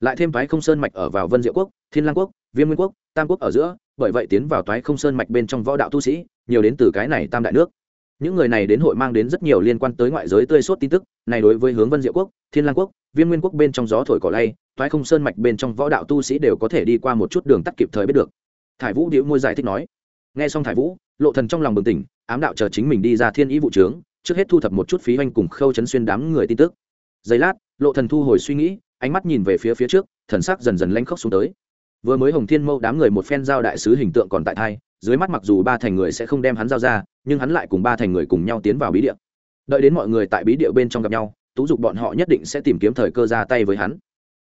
Lại thêm thoái không sơn mạch ở vào vân diệu quốc, thiên lang quốc, viêm nguyên quốc, tam quốc ở giữa bởi vậy tiến vào toái không sơn mạch bên trong võ đạo tu sĩ, nhiều đến từ cái này tam đại nước. Những người này đến hội mang đến rất nhiều liên quan tới ngoại giới tươi suốt tin tức, này đối với hướng vân diệu quốc, thiên lang quốc, viên nguyên quốc bên trong gió thổi cỏ lay, toái không sơn mạch bên trong võ đạo tu sĩ đều có thể đi qua một chút đường tắt kịp thời biết được. Thải vũ điệu môi giải thích nói, nghe xong thải vũ, lộ thần trong lòng bừng tỉnh, ám đạo chờ chính mình đi ra thiên ý vụ trướng, trước hết thu thập một chút phí hoanh cùng khâu chấn xuyên đám người tin tức. Giây lát, lộ thần thu hồi suy nghĩ, ánh mắt nhìn về phía phía trước, thần sắc dần dần lanh khóc xuống tới vừa mới hồng thiên mâu đám người một phen giao đại sứ hình tượng còn tại thai, dưới mắt mặc dù ba thành người sẽ không đem hắn giao ra, nhưng hắn lại cùng ba thành người cùng nhau tiến vào bí địa. Đợi đến mọi người tại bí địa bên trong gặp nhau, tú dục bọn họ nhất định sẽ tìm kiếm thời cơ ra tay với hắn.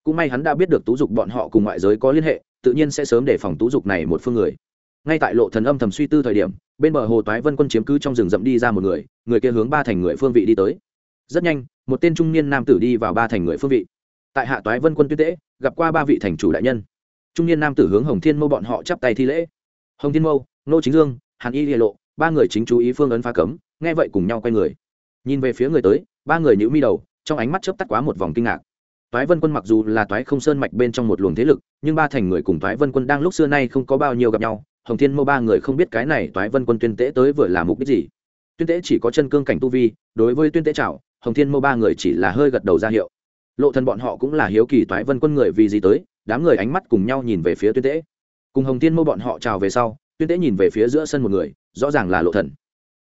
Cũng may hắn đã biết được tú dục bọn họ cùng ngoại giới có liên hệ, tự nhiên sẽ sớm đề phòng tú dục này một phương người. Ngay tại lộ thần âm thầm suy tư thời điểm, bên bờ hồ toái vân quân chiếm cứ trong rừng rậm đi ra một người người kia hướng ba thành người phương vị đi tới. Rất nhanh, một tên trung niên nam tử đi vào ba thành người phương vị. Tại hạ toái vân quân tuyết tễ gặp qua ba vị thành chủ đại nhân trung niên nam tử hướng hồng thiên mâu bọn họ chắp tay thi lễ. Hồng thiên mâu, nô chính dương, hàn y lìa lộ, ba người chính chú ý phương ấn phá cấm, nghe vậy cùng nhau quay người. Nhìn về phía người tới, ba người nhữ mi đầu, trong ánh mắt chớp tắt quá một vòng kinh ngạc. Toái vân quân mặc dù là toái không sơn mạch bên trong một luồng thế lực, nhưng ba thành người cùng toái vân quân đang lúc xưa nay không có bao nhiêu gặp nhau. Hồng thiên Mâu ba người không biết cái này toái vân quân tuyên tế tới vừa là mục đích gì. Tuyên tế chỉ có chân cương cảnh tu vi, đối với tuyên tế trảo, hồng thiên Mâu ba người chỉ là hơi gật đầu ra hiệu. Lộ thần bọn họ cũng là hiếu kỳ toái vân quân người vì gì tới đám người ánh mắt cùng nhau nhìn về phía tuyên tế cùng hồng thiên mô bọn họ chào về sau tuyên tế nhìn về phía giữa sân một người rõ ràng là lộ thần.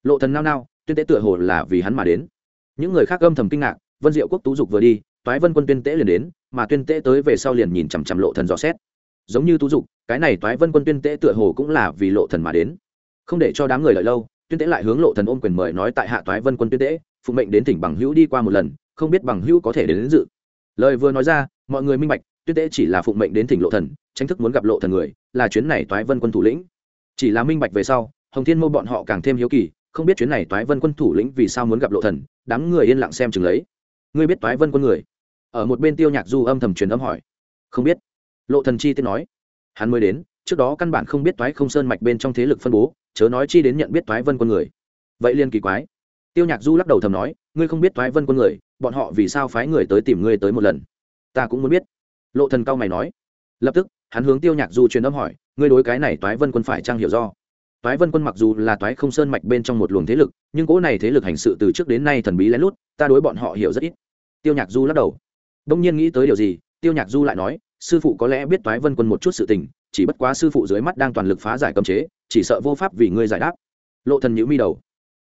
Lộ thần nao nao tuyên tế tựa hồ là vì hắn mà đến. Những người khác âm thầm kinh ngạc vân diệu quốc tú dục vừa đi toái vân quân tuyên tế liền đến mà tuyên tế tới về sau liền nhìn chằm chằm lộ thần dò xét. Giống như tú dục cái này toái vân quân tuyên tế tựa hồ cũng là vì lộ thần mà đến. Không để cho đám người lợi lâu tuyên tế lại hướng lộ thần ôm quyền mời nói tại hạ toái vân quân tuyên tế phụ mệnh đến tỉnh bằng hữu đi qua một lần không biết bằng hữu có thể đến, đến dự. Lời vừa nói ra mọi người minh bạch tuyết tế chỉ là phụng mệnh đến thỉnh lộ thần tranh thức muốn gặp lộ thần người, là chuyến này toái vân quân thủ lĩnh. Chỉ là minh bạch về sau, hồng thiên mô bọn họ càng thêm hiếu kỳ, không biết chuyến này toái vân quân thủ lĩnh vì sao muốn gặp lộ thần, đám người yên lặng xem chừng lấy. Ngươi biết toái vân quân người? Ở một bên tiêu nhạc du âm thầm truyền âm hỏi. Không biết. Lộ thần chi tiết nói. Hắn mới đến, trước đó căn bản không biết toái không sơn mạch bên trong thế lực phân bố, chớ nói chi đến nhận biết toái vân quân người. Vậy liên kỳ quái. Tiêu nhạc du lắc đầu thầm nói, ngươi không biết toái vân quân người, bọn họ vì sao phái người tới tìm ngươi tới một lần? Ta cũng muốn biết lộ thần cao mày nói. Lập tức, hắn hướng tiêu nhạc du truyền âm hỏi, ngươi đối cái này toái vân quân phải trang hiểu do? Toái vân quân mặc dù là toái không sơn mạch bên trong một luồng thế lực, nhưng cỗ này thế lực hành sự từ trước đến nay thần bí lén lút, ta đối bọn họ hiểu rất ít. Tiêu nhạc du lắc đầu. Đông nhiên nghĩ tới điều gì, tiêu nhạc du lại nói, sư phụ có lẽ biết toái vân quân một chút sự tình, chỉ bất quá sư phụ dưới mắt đang toàn lực phá giải cấm chế, chỉ sợ vô pháp vì ngươi giải đáp. Lộ thần nhữ mi đầu.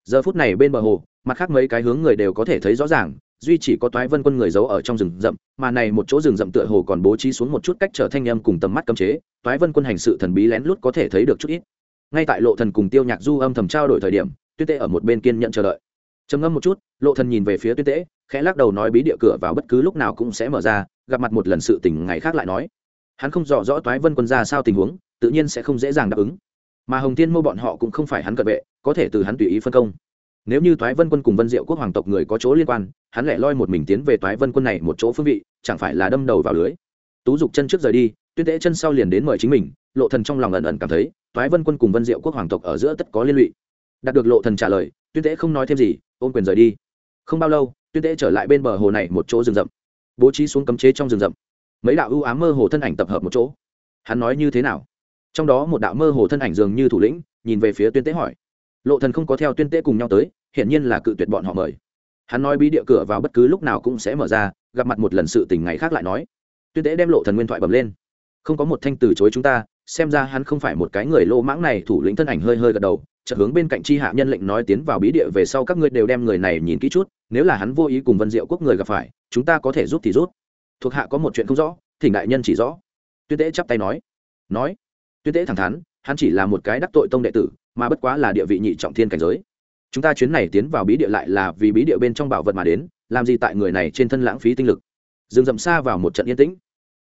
Giờ phút này bên bờ hồ, mặt khác mấy cái hướng người đều có thể thấy rõ ràng duy chỉ có toái vân quân người giấu ở trong rừng rậm, mà này một chỗ rừng rậm tựa hồ còn bố trí xuống một chút cách trở thanh âm cùng tầm mắt cấm chế, toái vân quân hành sự thần bí lén lút có thể thấy được chút ít. Ngay tại lộ thần cùng tiêu nhạc du âm thầm trao đổi thời điểm, tuyết tệ ở một bên kiên nhận chờ đợi. Trầm ngâm một chút, lộ thần nhìn về phía tuyết tệ khẽ lắc đầu nói bí địa cửa vào bất cứ lúc nào cũng sẽ mở ra, gặp mặt một lần sự tình ngày khác lại nói. Hắn không rõ rõ toái vân quân ra sao tình huống, tự nhiên sẽ không dễ dàng đáp ứng. Mà hồng thiên mô bọn họ cũng không phải hắn cận vệ, có thể từ hắn tùy ý phân công nếu như toái vân quân cùng vân diệu quốc hoàng tộc người có chỗ liên quan, hắn lẻ loi một mình tiến về toái vân quân này một chỗ phương vị, chẳng phải là đâm đầu vào lưới. Tú dục chân trước rời đi tuyên tễ chân sau liền đến mời chính mình, lộ thần trong lòng ẩn ẩn cảm thấy, toái vân quân cùng vân diệu quốc hoàng tộc ở giữa tất có liên lụy. Đạt được lộ thần trả lời tuyên tễ không nói thêm gì, ôm quyền rời đi. Không bao lâu tuyên tễ trở lại bên bờ hồ này một chỗ rừng rậm. Bố trí xuống cấm chế trong rừng rậm. Mấy đạo ưu ám mơ hồ thân ảnh tập hợp một chỗ. Hắn nói như thế nào? Trong đó một đạo mơ hồ thân ảnh dường như thủ lĩnh, nhìn về phía tuyên tế hỏi. Lộ thần không có theo tuyên tế cùng nhau tới hiển nhiên là cự tuyệt bọn họ mời. Hắn nói bí địa cửa vào bất cứ lúc nào cũng sẽ mở ra, gặp mặt một lần sự tình ngày khác lại nói. Tuyên tế đem lộ thần nguyên thoại bầm lên. Không có một thanh từ chối chúng ta, xem ra hắn không phải một cái người lô mãng này, thủ lĩnh thân ảnh hơi hơi gật đầu, chợt hướng bên cạnh chi hạ nhân lệnh nói tiến vào bí địa về sau các ngươi đều đem người này nhìn kỹ chút, nếu là hắn vô ý cùng vân diệu quốc người gặp phải, chúng ta có thể giúp thì rút thuộc hạ có một chuyện không rõ, thỉnh đại nhân chỉ rõ. Tuyên tế chắp tay nói. Nói. Tuyên tế thẳng thắn, hắn chỉ là một cái đắc tội tông đệ tử, mà bất quá là địa vị nhị trọng thiên cảnh giới chúng ta chuyến này tiến vào bí địa lại là vì bí địa bên trong bảo vật mà đến, làm gì tại người này trên thân lãng phí tinh lực. Dừng dậm xa vào một trận yên tĩnh.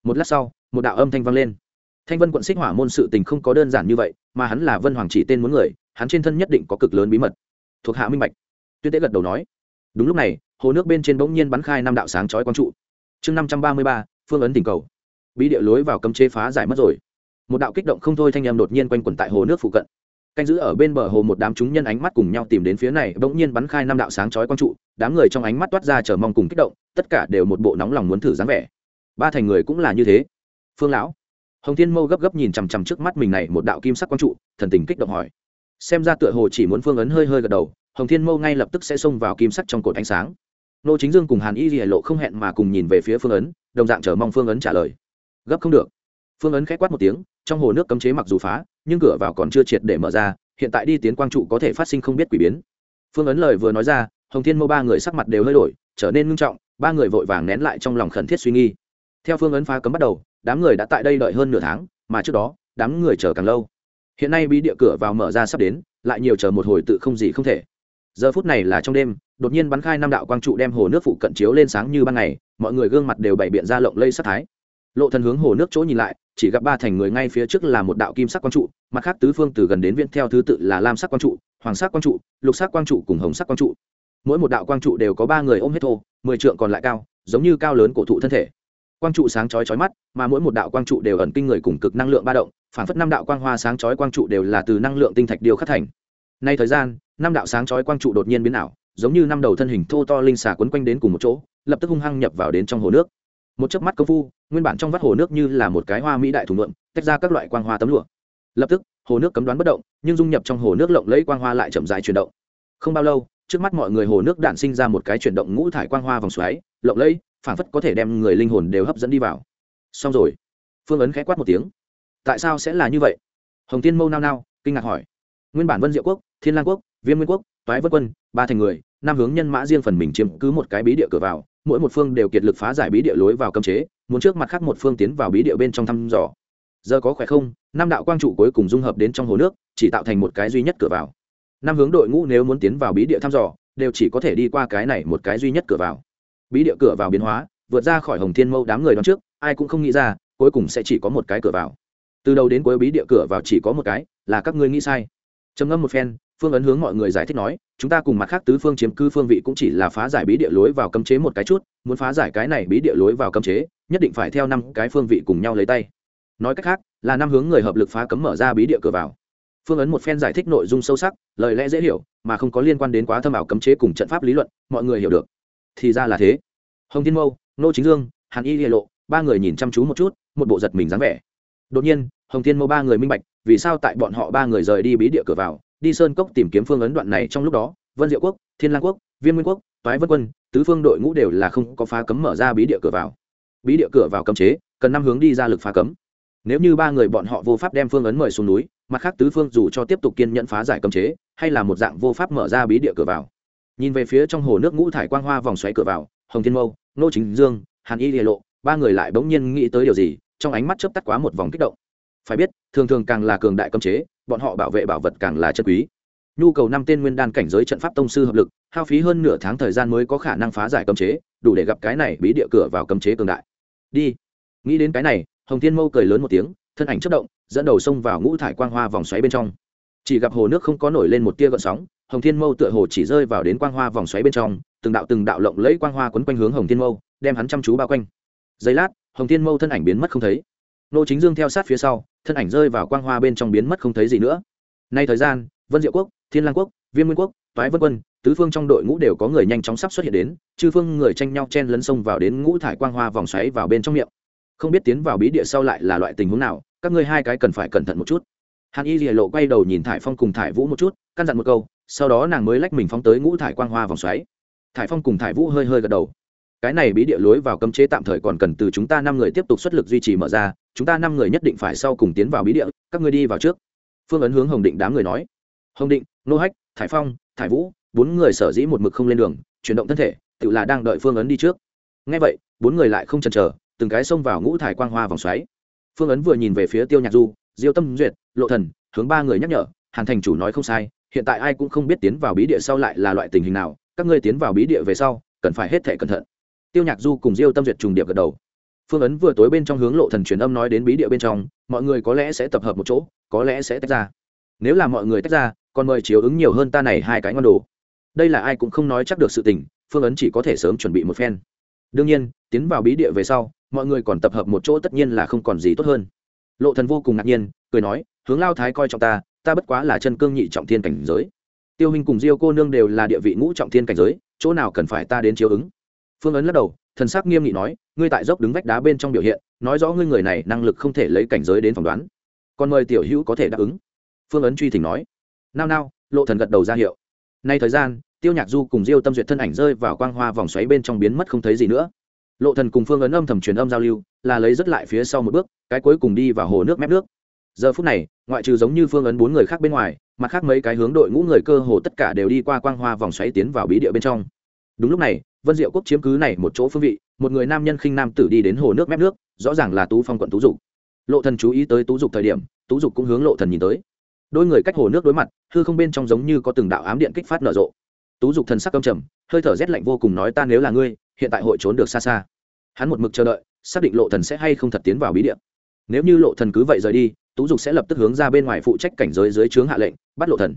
Một lát sau, một đạo âm thanh vang lên. Thanh vân quận xích hỏa môn sự tình không có đơn giản như vậy, mà hắn là vân hoàng chỉ tên muốn người, hắn trên thân nhất định có cực lớn bí mật. Thuộc hạ minh bạch. Tuyên tế gật đầu nói. Đúng lúc này, hồ nước bên trên bỗng nhiên bắn khai năm đạo sáng chói quang trụ. Chương năm trăm ba mươi ba, phương ấn tình cầu. Bí địa lối vào cấm chế phá giải mất rồi. Một đạo kích động không thôi thanh em đột nhiên quanh quẩn tại hồ nước phụ cận canh giữ ở bên bờ hồ một đám chúng nhân ánh mắt cùng nhau tìm đến phía này, bỗng nhiên bắn khai năm đạo sáng chói quang trụ, đám người trong ánh mắt toát ra chờ mong cùng kích động, tất cả đều một bộ nóng lòng muốn thử dáng vẻ. Ba thành người cũng là như thế. Phương lão, hồng thiên mâu gấp gấp nhìn chằm chằm trước mắt mình này một đạo kim sắc quang trụ, thần tình kích động hỏi. Xem ra tựa hồ chỉ muốn phương ấn hơi hơi gật đầu, hồng thiên mâu ngay lập tức sẽ xông vào kim sắc trong cột ánh sáng. Nô chính dương cùng hàn y hải lộ không hẹn mà cùng nhìn về phía phương ấn, đồng dạng chờ mong phương ấn trả lời. Gấp không được. Phương ấn k h á quát một tiếng, trong hồ nước cấm chế mặc dù phá nhưng cửa vào còn chưa triệt để mở ra, hiện tại đi tiến quang trụ có thể phát sinh không biết quỷ biến. Phương ấn lời vừa nói ra, hồng thiên mâu ba người sắc mặt đều hơi đổi, trở nên ngưng trọng, ba người vội vàng nén lại trong lòng khẩn thiết suy nghi theo phương ấn phá cấm bắt đầu, đám người đã tại đây đợi hơn nửa tháng, mà trước đó, đám người chờ càng lâu. Hiện nay bí địa cửa vào mở ra sắp đến, lại nhiều chờ một hồi tự không gì không thể. Giờ phút này là trong đêm, đột nhiên bắn khai năm đạo quang trụ đem hồ nước phụ cận chiếu lên sáng như ban ngày, mọi người gương mặt đều bày biện ra lộng lây sắc thái. Lộ thần hướng hồ nước chỗ nhìn lại chỉ gặp ba thành người ngay phía trước là một đạo kim sắc quang trụ, mặt khác tứ phương từ gần đến viễn theo thứ tự là lam sắc quang trụ, hoàng sắc quang trụ, lục sắc quang trụ cùng hồng sắc quang trụ. Mỗi một đạo quang trụ đều có ba người ôm hết thô, mười trượng còn lại cao, giống như cao lớn cổ thụ thân thể. Quang trụ sáng chói chói mắt, mà mỗi một đạo quang trụ đều ẩn kinh người cùng cực năng lượng ba động, phản phất năm đạo quang hoa sáng chói quang trụ đều là từ năng lượng tinh thạch điều khắc thành. Nay thời gian, năm đạo sáng chói quang trụ đột nhiên biến ảo, giống như năm đầu thân hình thô to linh xà quấn quanh đến cùng một chỗ, lập tức hung hăng nhập vào đến trong hồ nước. Một chớp mắt công phu nguyên bản trong vắt hồ nước như là một cái hoa mỹ đại thủ lượng tách ra các loại quang hoa tấm lụa. Lập tức, hồ nước cấm đoán bất động, nhưng dung nhập trong hồ nước lộng lẫy quang hoa lại chậm dài chuyển động. Không bao lâu, trước mắt mọi người hồ nước đản sinh ra một cái chuyển động ngũ thải quang hoa vòng xoáy, lộng lẫy, phảng phất có thể đem người linh hồn đều hấp dẫn đi vào. Xong rồi. Phương ấn khẽ quát một tiếng. Tại sao sẽ là như vậy? Hồng tiên mâu nao nao, kinh ngạc hỏi. Nguyên bản vân diệu quốc, thiên lang quốc, viêm nguyên quốc, toái vân quân, ba thành người Nam hướng nhân mã riêng phần mình chiếm cứ một cái bí địa cửa vào mỗi một phương đều kiệt lực phá giải bí địa lối vào cấm chế, muốn trước mặt khác một phương tiến vào bí địa bên trong thăm dò. Giờ có khỏe không? Năm đạo quang trụ cuối cùng dung hợp đến trong hồ nước, chỉ tạo thành một cái duy nhất cửa vào. Năm hướng đội ngũ nếu muốn tiến vào bí địa thăm dò, đều chỉ có thể đi qua cái này một cái duy nhất cửa vào. Bí địa cửa vào biến hóa, vượt ra khỏi hồng thiên mâu đám người đón trước, ai cũng không nghĩ ra, cuối cùng sẽ chỉ có một cái cửa vào. Từ đầu đến cuối bí địa cửa vào chỉ có một cái, là các ngươi nghĩ sai. Trầm ngâm một phen phương ấn hướng mọi người giải thích nói, chúng ta cùng mặt khác tứ phương chiếm cư phương vị cũng chỉ là phá giải bí địa lối vào cấm chế một cái chút, muốn phá giải cái này bí địa lối vào cấm chế, nhất định phải theo năm cái phương vị cùng nhau lấy tay. Nói cách khác, là năm hướng người hợp lực phá cấm mở ra bí địa cửa vào. Phương ấn một phen giải thích nội dung sâu sắc, lời lẽ dễ hiểu, mà không có liên quan đến quá thâm ảo cấm chế cùng trận pháp lý luận, mọi người hiểu được. Thì ra là thế. Hồng thiên mâu, nô chính dương, hàn y lìa lộ, ba người nhìn chăm chú một chút, một bộ giật mình dáng vẻ. Đột nhiên, hồng thiên mâu ba người minh bạch, vì sao tại bọn họ ba người rời đi bí địa cửa vào đi sơn cốc tìm kiếm phương ấn đoạn này trong lúc đó, vân diệu quốc, thiên lang quốc, viên nguyên quốc, toái vân quân, tứ phương đội ngũ đều là không có phá cấm mở ra bí địa cửa vào. Bí địa cửa vào cấm chế, cần năm hướng đi ra lực phá cấm. Nếu như ba người bọn họ vô pháp đem phương ấn mời xuống núi, mặt khác tứ phương dù cho tiếp tục kiên nhẫn phá giải cấm chế, hay là một dạng vô pháp mở ra bí địa cửa vào. Nhìn về phía trong hồ nước ngũ thải quang hoa vòng xoáy cửa vào, hồng thiên mâu, nô chính dương, hàn y địa lộ, ba người lại bỗng nhiên nghĩ tới điều gì, trong ánh mắt chớp tắt quá một vòng kích động phải biết, thường thường càng là cường đại cấm chế, bọn họ bảo vệ bảo vật càng là chân quý. Nhu cầu năm tên nguyên đan cảnh giới trận pháp tông sư hợp lực, hao phí hơn nửa tháng thời gian mới có khả năng phá giải cấm chế, đủ để gặp cái này bí địa cửa vào cấm chế cường đại. Đi. Nghĩ đến cái này, hồng thiên mâu cười lớn một tiếng, thân ảnh chất động, dẫn đầu xông vào ngũ thải quang hoa vòng xoáy bên trong. Chỉ gặp hồ nước không có nổi lên một tia gợn sóng, hồng thiên mâu tựa hồ chỉ rơi vào đến quang hoa vòng xoáy bên trong, từng đạo từng đạo lộng lẫy quang hoa quấn quanh hướng hồng thiên mâu, đem hắn chăm chú bao quanh. Giây lát, hồng thiên mâu thân ảnh biến mất không thấy nô chính dương theo sát phía sau, thân ảnh rơi vào quang hoa bên trong biến mất không thấy gì nữa. Nay thời gian, vân diệu quốc, thiên lang quốc, viêm nguyên quốc, toái vân quân, tứ phương trong đội ngũ đều có người nhanh chóng sắp xuất hiện đến, chư phương người tranh nhau chen lấn sông vào đến ngũ thải quang hoa vòng xoáy vào bên trong miệng. Không biết tiến vào bí địa sau lại là loại tình huống nào, các ngươi hai cái cần phải cẩn thận một chút. Hàn y lìa lộ quay đầu nhìn thải phong cùng thải vũ một chút, căn dặn một câu, sau đó nàng mới lách mình phóng tới ngũ thải quang hoa vòng xoáy. Thải phong cùng thải vũ hơi hơi gật đầu cái này bí địa lối vào cấm chế tạm thời còn cần từ chúng ta năm người tiếp tục xuất lực duy trì mở ra, chúng ta năm người nhất định phải sau cùng tiến vào bí địa, các ngươi đi vào trước. Phương ấn hướng hồng định đám người nói. Hồng định, nô hách, thải phong, thải vũ, bốn người sở dĩ một mực không lên đường, chuyển động thân thể, tự là đang đợi phương ấn đi trước. Ngay vậy, bốn người lại không chần chờ, từng cái xông vào ngũ thải quang hoa vòng xoáy. Phương ấn vừa nhìn về phía tiêu nhạc du, diêu tâm duyệt, lộ thần, hướng ba người nhắc nhở, hàn thành chủ nói không sai, hiện tại ai cũng không biết tiến vào bí địa sau lại là loại tình hình nào, các ngươi tiến vào bí địa về sau, cần phải hết thể cẩn thận tiêu nhạc du cùng diêu tâm duyệt trùng điệp gật đầu. Phương ấn vừa tối bên trong hướng lộ thần truyền âm nói đến bí địa bên trong, mọi người có lẽ sẽ tập hợp một chỗ, có lẽ sẽ tách ra. Nếu là mọi người tách ra, còn mời chiếu ứng nhiều hơn ta này hai cái ngon đồ. Đây là ai cũng không nói chắc được sự tình, phương ấn chỉ có thể sớm chuẩn bị một phen. Đương nhiên, tiến vào bí địa về sau, mọi người còn tập hợp một chỗ tất nhiên là không còn gì tốt hơn. Lộ thần vô cùng ngạc nhiên, cười nói, hướng lao thái coi trọng ta ta bất quá là chân cương nhị trọng thiên cảnh giới. Tiêu hình cùng diêu cô nương đều là địa vị ngũ trọng thiên cảnh giới, chỗ nào cần phải ta đến chiếu ứng? Phương ấn lắc đầu, thần sắc nghiêm nghị nói, ngươi tại dốc đứng vách đá bên trong biểu hiện, nói rõ ngươi người này năng lực không thể lấy cảnh giới đến phỏng đoán. Còn mời tiểu hữu có thể đáp ứng. Phương ấn truy thỉnh nói. Nao nao. Lộ thần gật đầu ra hiệu. Nay thời gian, tiêu nhạc du cùng diêu tâm duyệt thân ảnh rơi vào quang hoa vòng xoáy bên trong biến mất không thấy gì nữa. Lộ thần cùng phương ấn âm thầm truyền âm giao lưu, là lấy rất lại phía sau một bước, cái cuối cùng đi vào hồ nước mép nước. Giờ phút này, ngoại trừ giống như phương ấn bốn người khác bên ngoài, mặt khác mấy cái hướng đội ngũ người cơ hồ tất cả đều đi qua quang hoa vòng xoáy tiến vào bí địa bên trong. Đúng lúc này vân diệu quốc chiếm cứ này một chỗ phương vị, một người nam nhân khinh nam tử đi đến hồ nước mép nước, rõ ràng là tú phong quận tú dục. Lộ thần chú ý tới tú dục thời điểm, tú dục cũng hướng lộ thần nhìn tới. Đôi người cách hồ nước đối mặt, hư không bên trong giống như có từng đạo ám điện kích phát nở rộ. Tú dục thần sắc căm trầm, hơi thở rét lạnh vô cùng nói ta nếu là ngươi, hiện tại hội trốn được xa xa. Hắn một mực chờ đợi, xác định lộ thần sẽ hay không thật tiến vào bí địa. Nếu như lộ thần cứ vậy rời đi, tú dục sẽ lập tức hướng ra bên ngoài phụ trách cảnh giới dưới trướng hạ lệnh, bắt lộ thần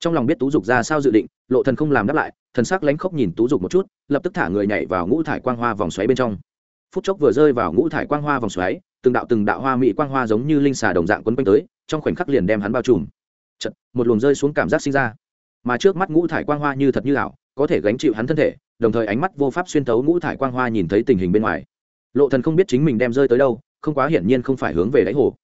trong lòng biết tú dục ra sao dự định lộ thần không làm đáp lại thần sắc lánh khóc nhìn tú dục một chút lập tức thả người nhảy vào ngũ thải quang hoa vòng xoáy bên trong. Phút chốc vừa rơi vào ngũ thải quang hoa vòng xoáy từng đạo từng đạo hoa mỹ quang hoa giống như linh xà đồng dạng quấn quanh tới trong khoảnh khắc liền đem hắn bao trùm. Chật, một luồng rơi xuống cảm giác sinh ra. Mà trước mắt ngũ thải quang hoa như thật như ảo có thể gánh chịu hắn thân thể đồng thời ánh mắt vô pháp xuyên thấu ngũ thải quang hoa nhìn thấy tình hình bên ngoài. Lộ thần không biết chính mình đem rơi tới đâu không quá hiển nhiên không phải hướng về đáy hồ.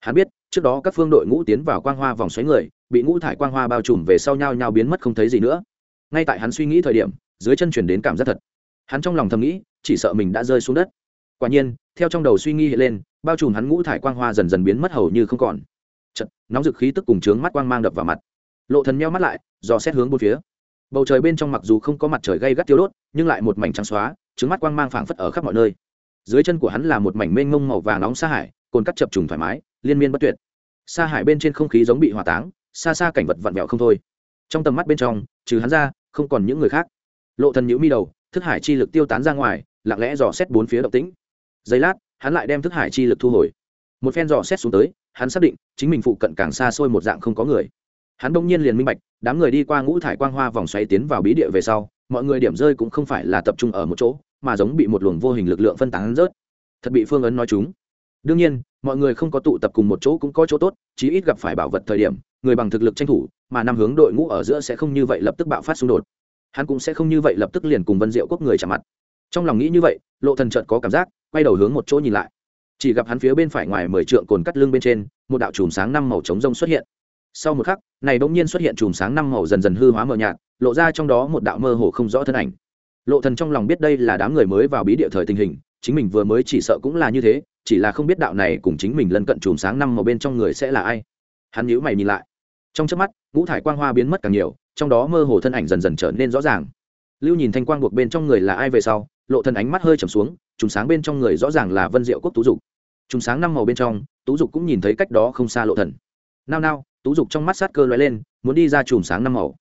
Hắn biết trước đó các phương đội ngũ tiến vào quang hoa vòng xoáy người bị ngũ thải quang hoa bao trùm về sau nhau nhau biến mất không thấy gì nữa. Ngay tại hắn suy nghĩ thời điểm dưới chân chuyển đến cảm giác thật. Hắn trong lòng thầm nghĩ chỉ sợ mình đã rơi xuống đất. Quả nhiên theo trong đầu suy nghĩ hiện lên bao trùm hắn ngũ thải quang hoa dần dần biến mất hầu như không còn. Chật, nóng dực khí tức cùng trướng mắt quang mang đập vào mặt. Lộ thần meo mắt lại dò xét hướng bốn phía. Bầu trời bên trong mặc dù không có mặt trời gay gắt tiêu đốt nhưng lại một mảnh trắng xóa trứng mắt quang mang phảng phất ở khắp mọi nơi. Dưới chân của hắn là một mảnh mênh mông màu vàng nóng xa hải cồn cắt chập trùng thoải mái liên miên bất tuyệt. Xa hải bên trên không khí giống bị hỏa táng, xa xa cảnh vật vặn vẹo không thôi. Trong tầm mắt bên trong, trừ hắn ra, không còn những người khác. Lộ thần nhũ mi đầu, thức hải chi lực tiêu tán ra ngoài, lặng lẽ dò xét bốn phía động tĩnh. Giây lát, hắn lại đem thức hải chi lực thu hồi. Một phen dò xét xuống tới, hắn xác định, chính mình phụ cận càng xa xôi một dạng không có người. Hắn đông nhiên liền minh bạch, đám người đi qua ngũ thải quang hoa vòng xoáy tiến vào bí địa về sau, mọi người điểm rơi cũng không phải là tập trung ở một chỗ, mà giống bị một luồng vô hình lực lượng phân tán rớt. Thật bị phương ấn nói chúng đương nhiên mọi người không có tụ tập cùng một chỗ cũng có chỗ tốt, chí ít gặp phải bảo vật thời điểm, người bằng thực lực tranh thủ, mà năm hướng đội ngũ ở giữa sẽ không như vậy lập tức bạo phát xung đột. Hắn cũng sẽ không như vậy lập tức liền cùng vân diệu quốc người chạm mặt. Trong lòng nghĩ như vậy, lộ thần chợt có cảm giác, quay đầu hướng một chỗ nhìn lại. Chỉ gặp hắn phía bên phải ngoài mười trượng cồn cắt lưng bên trên, một đạo chùm sáng năm màu trống rông xuất hiện. Sau một khắc, này bỗng nhiên xuất hiện chùm sáng năm màu dần dần hư hóa mờ nhạt, lộ ra trong đó một đạo mơ hồ không rõ thân ảnh. Lộ thần trong lòng biết đây là đám người mới vào bí địa thời tình hình, chính mình vừa mới chỉ sợ cũng là như thế chỉ là không biết đạo này cùng chính mình lân cận chùm sáng năm màu bên trong người sẽ là ai. Hắn nhíu mày nhìn lại. Trong trước mắt, ngũ thải quang hoa biến mất càng nhiều, trong đó mơ hồ thân ảnh dần dần trở nên rõ ràng. Lưu nhìn thanh quang buộc bên trong người là ai về sau, lộ thân ánh mắt hơi trầm xuống, chùm sáng bên trong người rõ ràng là vân diệu quốc tú dục. Chùm sáng năm màu bên trong, tú dục cũng nhìn thấy cách đó không xa lộ thần. Nao nao, tú dục trong mắt sát cơ lóe lên, muốn đi ra chùm sáng năm màu.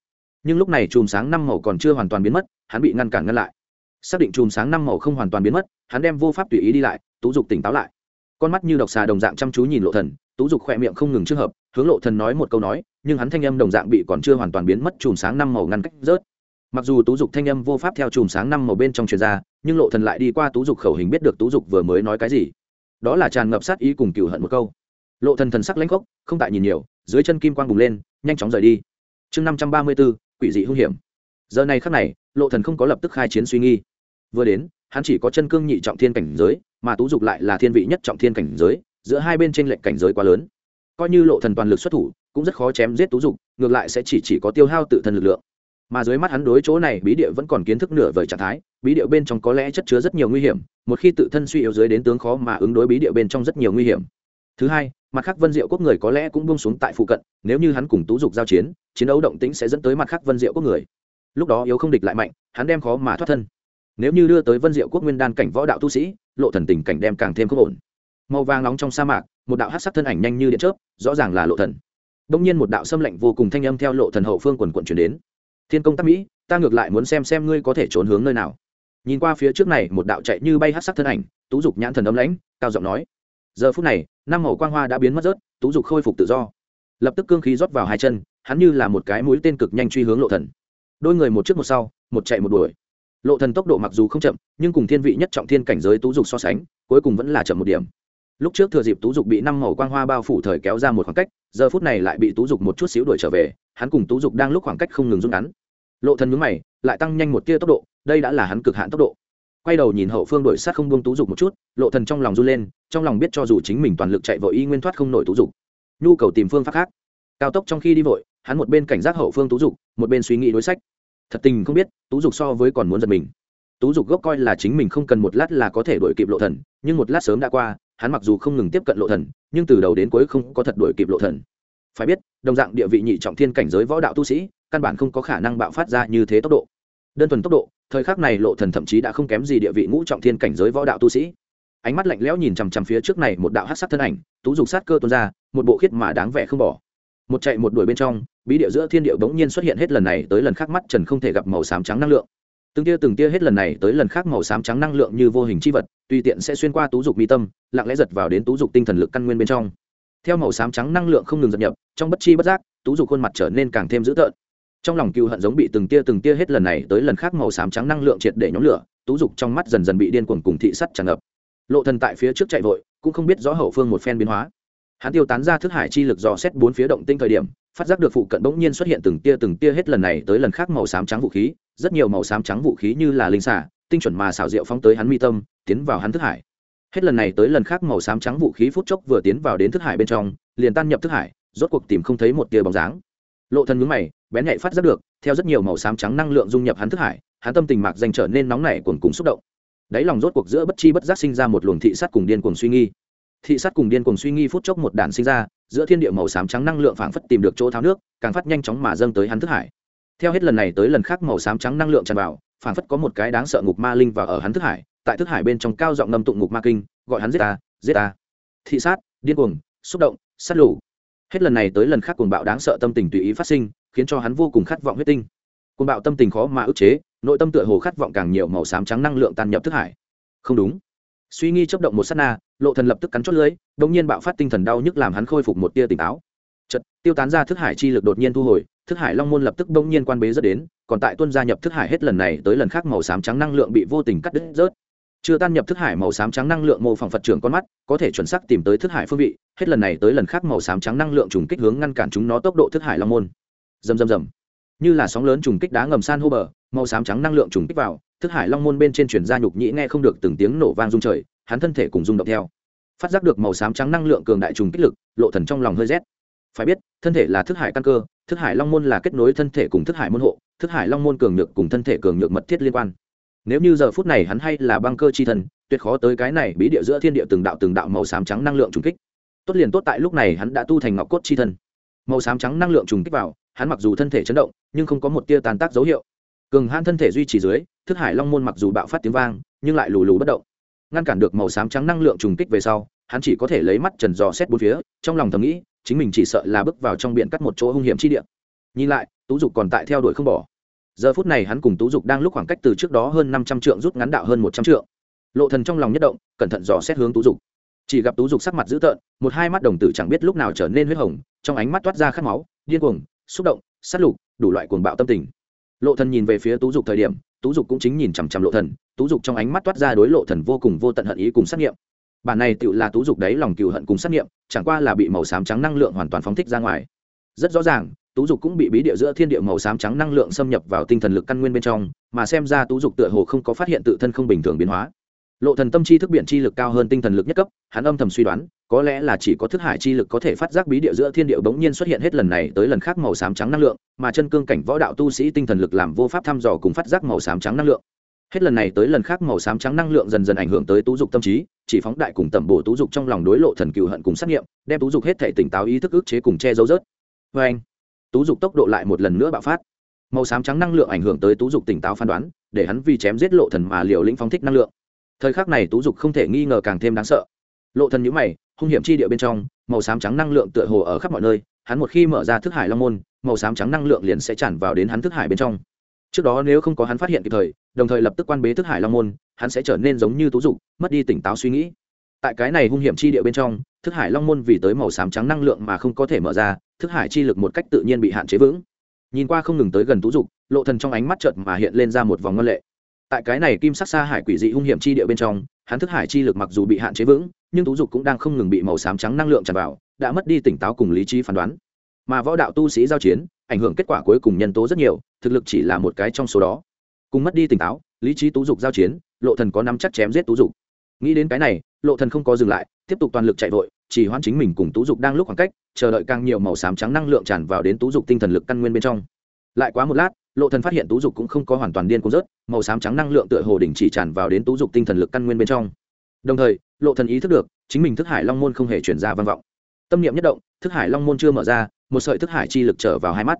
Nhưng lúc này chùm sáng năm màu còn chưa hoàn toàn biến mất, hắn bị ngăn cản ngăn lại xác định chùm sáng năm màu không hoàn toàn biến mất hắn đem vô pháp tùy ý đi lại tú dục tỉnh táo lại. Con mắt như độc xà đồng dạng chăm chú nhìn lộ thần tú dục khỏe miệng không ngừng trước hợp hướng lộ thần nói một câu nói nhưng hắn thanh âm đồng dạng bị còn chưa hoàn toàn biến mất chùm sáng năm màu ngăn cách rớt. Mặc dù tú dục thanh âm vô pháp theo chùm sáng năm màu bên trong truyền ra nhưng lộ thần lại đi qua tú dục khẩu hình biết được tú dục vừa mới nói cái gì. Đó là tràn ngập sát ý cùng cựu hận một câu. Lộ thần thần sắc lãnh khốc không tại nhìn nhiều dưới chân kim quang bùng lên nhanh chóng rời đi. Chương năm trăm ba mươi 534, quỷ dị hung hiểm. Giờ này khắc này lộ thần không có lập tức khai chiến suy nghi vừa đến, hắn chỉ có chân cương nhị trọng thiên cảnh giới, mà tú dục lại là thiên vị nhất trọng thiên cảnh giới, giữa hai bên trên lệnh cảnh giới quá lớn. Coi như lộ thần toàn lực xuất thủ, cũng rất khó chém giết tú dục, ngược lại sẽ chỉ chỉ có tiêu hao tự thân lực lượng. Mà dưới mắt hắn đối chỗ này, bí địa vẫn còn kiến thức nửa vời trạng thái, bí địa bên trong có lẽ chất chứa rất nhiều nguy hiểm, một khi tự thân suy yếu dưới đến tướng khó mà ứng đối bí địa bên trong rất nhiều nguy hiểm. Thứ hai, mặt khác vân diệu quốc người có lẽ cũng buông xuống tại phụ cận, nếu như hắn cùng tú dục giao chiến chiến đấu động tĩnh sẽ dẫn tới mặt khác vân diệu quốc người. Lúc đó yếu không địch lại mạnh, hắn đem khó mà thoát thân nếu như đưa tới vân diệu quốc nguyên đan cảnh võ đạo tu sĩ, lộ thần tình cảnh đem càng thêm không ổn. Màu vàng nóng trong sa mạc, một đạo hát sắc thân ảnh nhanh như điện chớp, rõ ràng là lộ thần. Đông nhiên một đạo xâm lạnh vô cùng thanh âm theo lộ thần hậu phương quần quận chuyển đến. Thiên công tác mỹ, ta ngược lại muốn xem xem ngươi có thể trốn hướng nơi nào. Nhìn qua phía trước này, một đạo chạy như bay hát sắc thân ảnh, tú dục nhãn thần âm lãnh, cao giọng nói. Giờ phút này, năm màu quang hoa đã biến mất rớt, tú dục khôi phục tự do. Lập tức cương khí rót vào hai chân, hắn như là một cái mũi tên cực nhanh truy hướng lộ thần. Đôi người một trước một sau, một chạy một đuổi lộ thần tốc độ mặc dù không chậm, nhưng cùng thiên vị nhất trọng thiên cảnh giới tú dục so sánh, cuối cùng vẫn là chậm một điểm. Lúc trước thừa dịp tú dục bị năm màu quang hoa bao phủ thời kéo ra một khoảng cách, giờ phút này lại bị tú dục một chút xíu đuổi trở về, hắn cùng tú dục đang lúc khoảng cách không ngừng rút ngắn. Lộ thần nhướng mày, lại tăng nhanh một tia tốc độ, đây đã là hắn cực hạn tốc độ. Quay đầu nhìn hậu phương đuổi sát không buông tú dục một chút, lộ thần trong lòng run lên, trong lòng biết cho dù chính mình toàn lực chạy vội y nguyên thoát không nổi tú dục. Nhu cầu tìm phương pháp khác. Cao tốc trong khi đi vội, hắn một bên cảnh giác hậu phương tú dục, một bên suy nghĩ đối sách thật tình không biết, tú dục so với còn muốn giật mình. Tú dục gốc coi là chính mình không cần một lát là có thể đuổi kịp lộ thần, nhưng một lát sớm đã qua, hắn mặc dù không ngừng tiếp cận lộ thần, nhưng từ đầu đến cuối không có thật đuổi kịp lộ thần. Phải biết, đồng dạng địa vị nhị trọng thiên cảnh giới võ đạo tu sĩ, căn bản không có khả năng bạo phát ra như thế tốc độ. Đơn thuần tốc độ, thời khắc này lộ thần thậm chí đã không kém gì địa vị ngũ trọng thiên cảnh giới võ đạo tu sĩ. Ánh mắt lạnh lẽo nhìn chằm chằm phía trước này một đạo hắc sát thân ảnh, tú dục sát cơ tuôn ra, một bộ khiết mà đáng vẻ không bỏ một chạy một đuổi bên trong, bí địa giữa thiên địa bỗng nhiên xuất hiện hết lần này tới lần khác mắt trần không thể gặp màu xám trắng năng lượng. Từng tia từng tia hết lần này tới lần khác màu xám trắng năng lượng như vô hình chi vật, tùy tiện sẽ xuyên qua tú dục mi tâm, lặng lẽ giật vào đến tú dục tinh thần lực căn nguyên bên trong. Theo màu xám trắng năng lượng không ngừng dập nhập, trong bất chi bất giác, tú dục khuôn mặt trở nên càng thêm dữ tợn. Trong lòng cựu hận giống bị từng tia từng tia hết lần này tới lần khác màu xám trắng năng lượng triệt để nhóm lửa, tú dục trong mắt dần dần bị điên cuồng cùng thị sắt tràn ngập. Lộ thần tại phía trước chạy vội, cũng không biết rõ hậu phương một phen biến hóa hắn tiêu tán ra thức hải chi lực dò xét bốn phía động tinh thời điểm, phát giác được phụ cận bỗng nhiên xuất hiện từng tia từng tia hết lần này tới lần khác màu xám trắng vũ khí, rất nhiều màu xám trắng vũ khí như là linh xả tinh chuẩn mà xảo diệu phóng tới hắn mi tâm, tiến vào hắn thức hải. Hết lần này tới lần khác màu xám trắng vũ khí phút chốc vừa tiến vào đến thức hải bên trong, liền tan nhập thức hải, rốt cuộc tìm không thấy một tia bóng dáng. Lộ thần nhướng mày, bén nhạy phát giác được, theo rất nhiều màu xám trắng năng lượng dung nhập hắn thức hải, hắn tâm tình mạc danh trở nên nóng nảy cuồn cùng xúc động. Đáy lòng rốt cuộc giữa bất chi bất giác sinh ra một luồng thị sát cùng điên cuồng suy nghi thị sát cùng điên cuồng suy nghi phút chốc một đàn sinh ra, giữa thiên địa màu xám trắng năng lượng phảng phất tìm được chỗ tháo nước, càng phát nhanh chóng mà dâng tới hắn thức hải. Theo hết lần này tới lần khác màu xám trắng năng lượng tràn vào, phảng phất có một cái đáng sợ ngục ma linh vào ở hắn thức hải, tại thức hải bên trong cao giọng ngâm tụng ngục ma kinh, gọi hắn giết ta giết ta. Thị sát, điên cuồng, xúc động, sát lũ hết lần này tới lần khác cuồng bạo đáng sợ tâm tình tùy ý phát sinh, khiến cho hắn vô cùng khát vọng huyết tinh. Cuồng bạo tâm tình khó mà ức chế, nội tâm tựa hồ khát vọng càng nhiều màu xám trắng năng lượng tan nhập thức hải. Không đúng suy nghi chấp động một sát na, lộ thần lập tức cắn chót n g nhiên bạo phát tinh thần đau nhức làm hắn khôi phục một tia tỉnh táo. Chật tiêu tán ra thức hải chi lực đột nhiên thu hồi, thức hải long môn lập tức đống nhiên quan bế rất đến, còn tại tuân gia nhập thức hải hết lần này tới lần khác màu xám trắng năng lượng bị vô tình cắt đứt rớt. Chưa tan nhập thức hải màu xám trắng năng lượng mô phỏng phật trưởng con mắt, có thể chuẩn xác tìm tới thức hải phương vị, hết lần này tới lần khác màu xám trắng năng lượng trùng kích hướng ngăn cản chúng nó tốc độ thức hải long môn. Rầm rầm rầm. Như là sóng lớn trùng kích đá ngầm san hô bờ, màu xám trắng năng lượng trùng kích vào thức hải long môn bên trên chuyển ra nhục nhĩ nghe không được từng tiếng nổ vang rung trời, hắn thân thể cùng rung động theo. Phát giác được màu xám trắng năng lượng cường đại trùng kích lực, lộ thần trong lòng hơi rét. Phải biết, thân thể là thức hải căn cơ, thức hải long môn là kết nối thân thể cùng thức hải môn hộ, thức hải long môn cường nhược cùng thân thể cường nhược mật thiết liên quan. Nếu như giờ phút này hắn hay là băng cơ chi thần, tuyệt khó tới cái này bí địa giữa thiên địa từng đạo từng đạo màu xám trắng năng lượng trùng kích. Tốt liền tốt tại lúc này hắn đã tu thành ngọc cốt chi thần. Màu xám trắng năng lượng trùng kích vào, hắn mặc dù thân thể chấn động, nhưng không có một tia tàn tác dấu hiệu cường han thân thể duy trì dưới, thức hải long môn mặc dù bạo phát tiếng vang, nhưng lại lù lù bất động. Ngăn cản được màu xám trắng năng lượng trùng kích về sau, hắn chỉ có thể lấy mắt trần dò xét bốn phía, trong lòng thầm nghĩ, chính mình chỉ sợ là bước vào trong biển cắt một chỗ hung hiểm chi địa. Nhìn lại, tú dục còn tại theo đuổi không bỏ. Giờ phút này hắn cùng tú dục đang lúc khoảng cách từ trước đó hơn năm trăm trượng rút ngắn đạo hơn một trăm trượng. Lộ thần trong lòng nhất động, cẩn thận dò xét hướng tú dục. Chỉ gặp tú dục sắc mặt dữ tợn, một hai mắt đồng tử chẳng biết lúc nào trở nên huyết hồng, trong ánh mắt toát ra khát máu, điên cuồng, xúc động, sát lục, đủ loại cuồng bạo tâm tình lộ thần nhìn về phía tú dục thời điểm, tú dục cũng chính nhìn chằm chằm lộ thần. Tú dục trong ánh mắt toát ra đối lộ thần vô cùng vô tận hận ý cùng sát nghiệm. Bản này tựu là tú dục đấy lòng cừu hận cùng sát nghiệm, chẳng qua là bị màu xám trắng năng lượng hoàn toàn phóng thích ra ngoài. Rất rõ ràng, tú dục cũng bị bí địa giữa thiên địa màu xám trắng năng lượng xâm nhập vào tinh thần lực căn nguyên bên trong, mà xem ra tú dục tựa hồ không có phát hiện tự thân không bình thường biến hóa lộ thần tâm chi thức biện chi lực cao hơn tinh thần lực nhất cấp, hắn âm thầm suy đoán, có lẽ là chỉ có thức hải chi lực có thể phát giác bí địa giữa thiên địa bỗng nhiên xuất hiện hết lần này tới lần khác màu xám trắng năng lượng, mà chân cương cảnh võ đạo tu sĩ tinh thần lực làm vô pháp thăm dò cùng phát giác màu xám trắng năng lượng. Hết lần này tới lần khác màu xám trắng năng lượng dần dần ảnh hưởng tới tú dục tâm trí, chỉ phóng đại cùng tẩm bổ tú dục trong lòng đối lộ thần cựu hận cùng xét nghiệm, đem tú dục hết thể tỉnh táo ý thức ức chế cùng che giấu rớt. Vê anh, tú dục tốc độ lại một lần nữa bạo phát. Màu xám trắng năng lượng ảnh hưởng tới tú dục tỉnh táo phán đoán, để hắn vì chém giết lộ thần mà liều lĩnh phóng thích năng lượng thời khắc này tú dục không thể nghi ngờ càng thêm đáng sợ. Lộ thần nhíu mày, hung hiểm chi địa bên trong, màu xám trắng năng lượng tựa hồ ở khắp mọi nơi, hắn một khi mở ra thức hải long môn, màu xám trắng năng lượng liền sẽ tràn vào đến hắn thức hải bên trong. Trước đó nếu không có hắn phát hiện kịp thời, đồng thời lập tức quan bế thức hải long môn, hắn sẽ trở nên giống như tú dục, mất đi tỉnh táo suy nghĩ. Tại cái này hung hiểm chi địa bên trong, thức hải long môn vì tới màu xám trắng năng lượng mà không có thể mở ra, thức hải chi lực một cách tự nhiên bị hạn chế vững. Nhìn qua không ngừng tới gần tú dục, lộ thần trong ánh mắt chợt mà hiện lên ra một vòng ngân lệ tại cái này kim sắc xa hải quỷ dị hung hiểm chi địa bên trong, hắn thức hải chi lực mặc dù bị hạn chế vững, nhưng tú dục cũng đang không ngừng bị màu xám trắng năng lượng tràn vào, đã mất đi tỉnh táo cùng lý trí phán đoán. Mà võ đạo tu sĩ giao chiến, ảnh hưởng kết quả cuối cùng nhân tố rất nhiều, thực lực chỉ là một cái trong số đó. Cùng mất đi tỉnh táo, lý trí tú dục giao chiến, lộ thần có nắm chắc chém giết tú dục. Nghĩ đến cái này, lộ thần không có dừng lại, tiếp tục toàn lực chạy vội, chỉ hoãn chính mình cùng tú dục đang lúc khoảng cách, chờ đợi càng nhiều màu xám trắng năng lượng tràn vào đến tú dục tinh thần lực căn nguyên bên trong. Lại quá một lát lộ thần phát hiện tú dục cũng không có hoàn toàn điên cuồng rớt, màu xám trắng năng lượng tựa hồ đỉnh chỉ tràn vào đến tú dục tinh thần lực căn nguyên bên trong. Đồng thời, lộ thần ý thức được, chính mình thức hải long môn không hề chuyển ra vang vọng. Tâm niệm nhất động, thức hải long môn chưa mở ra, một sợi thức hải chi lực trở vào hai mắt.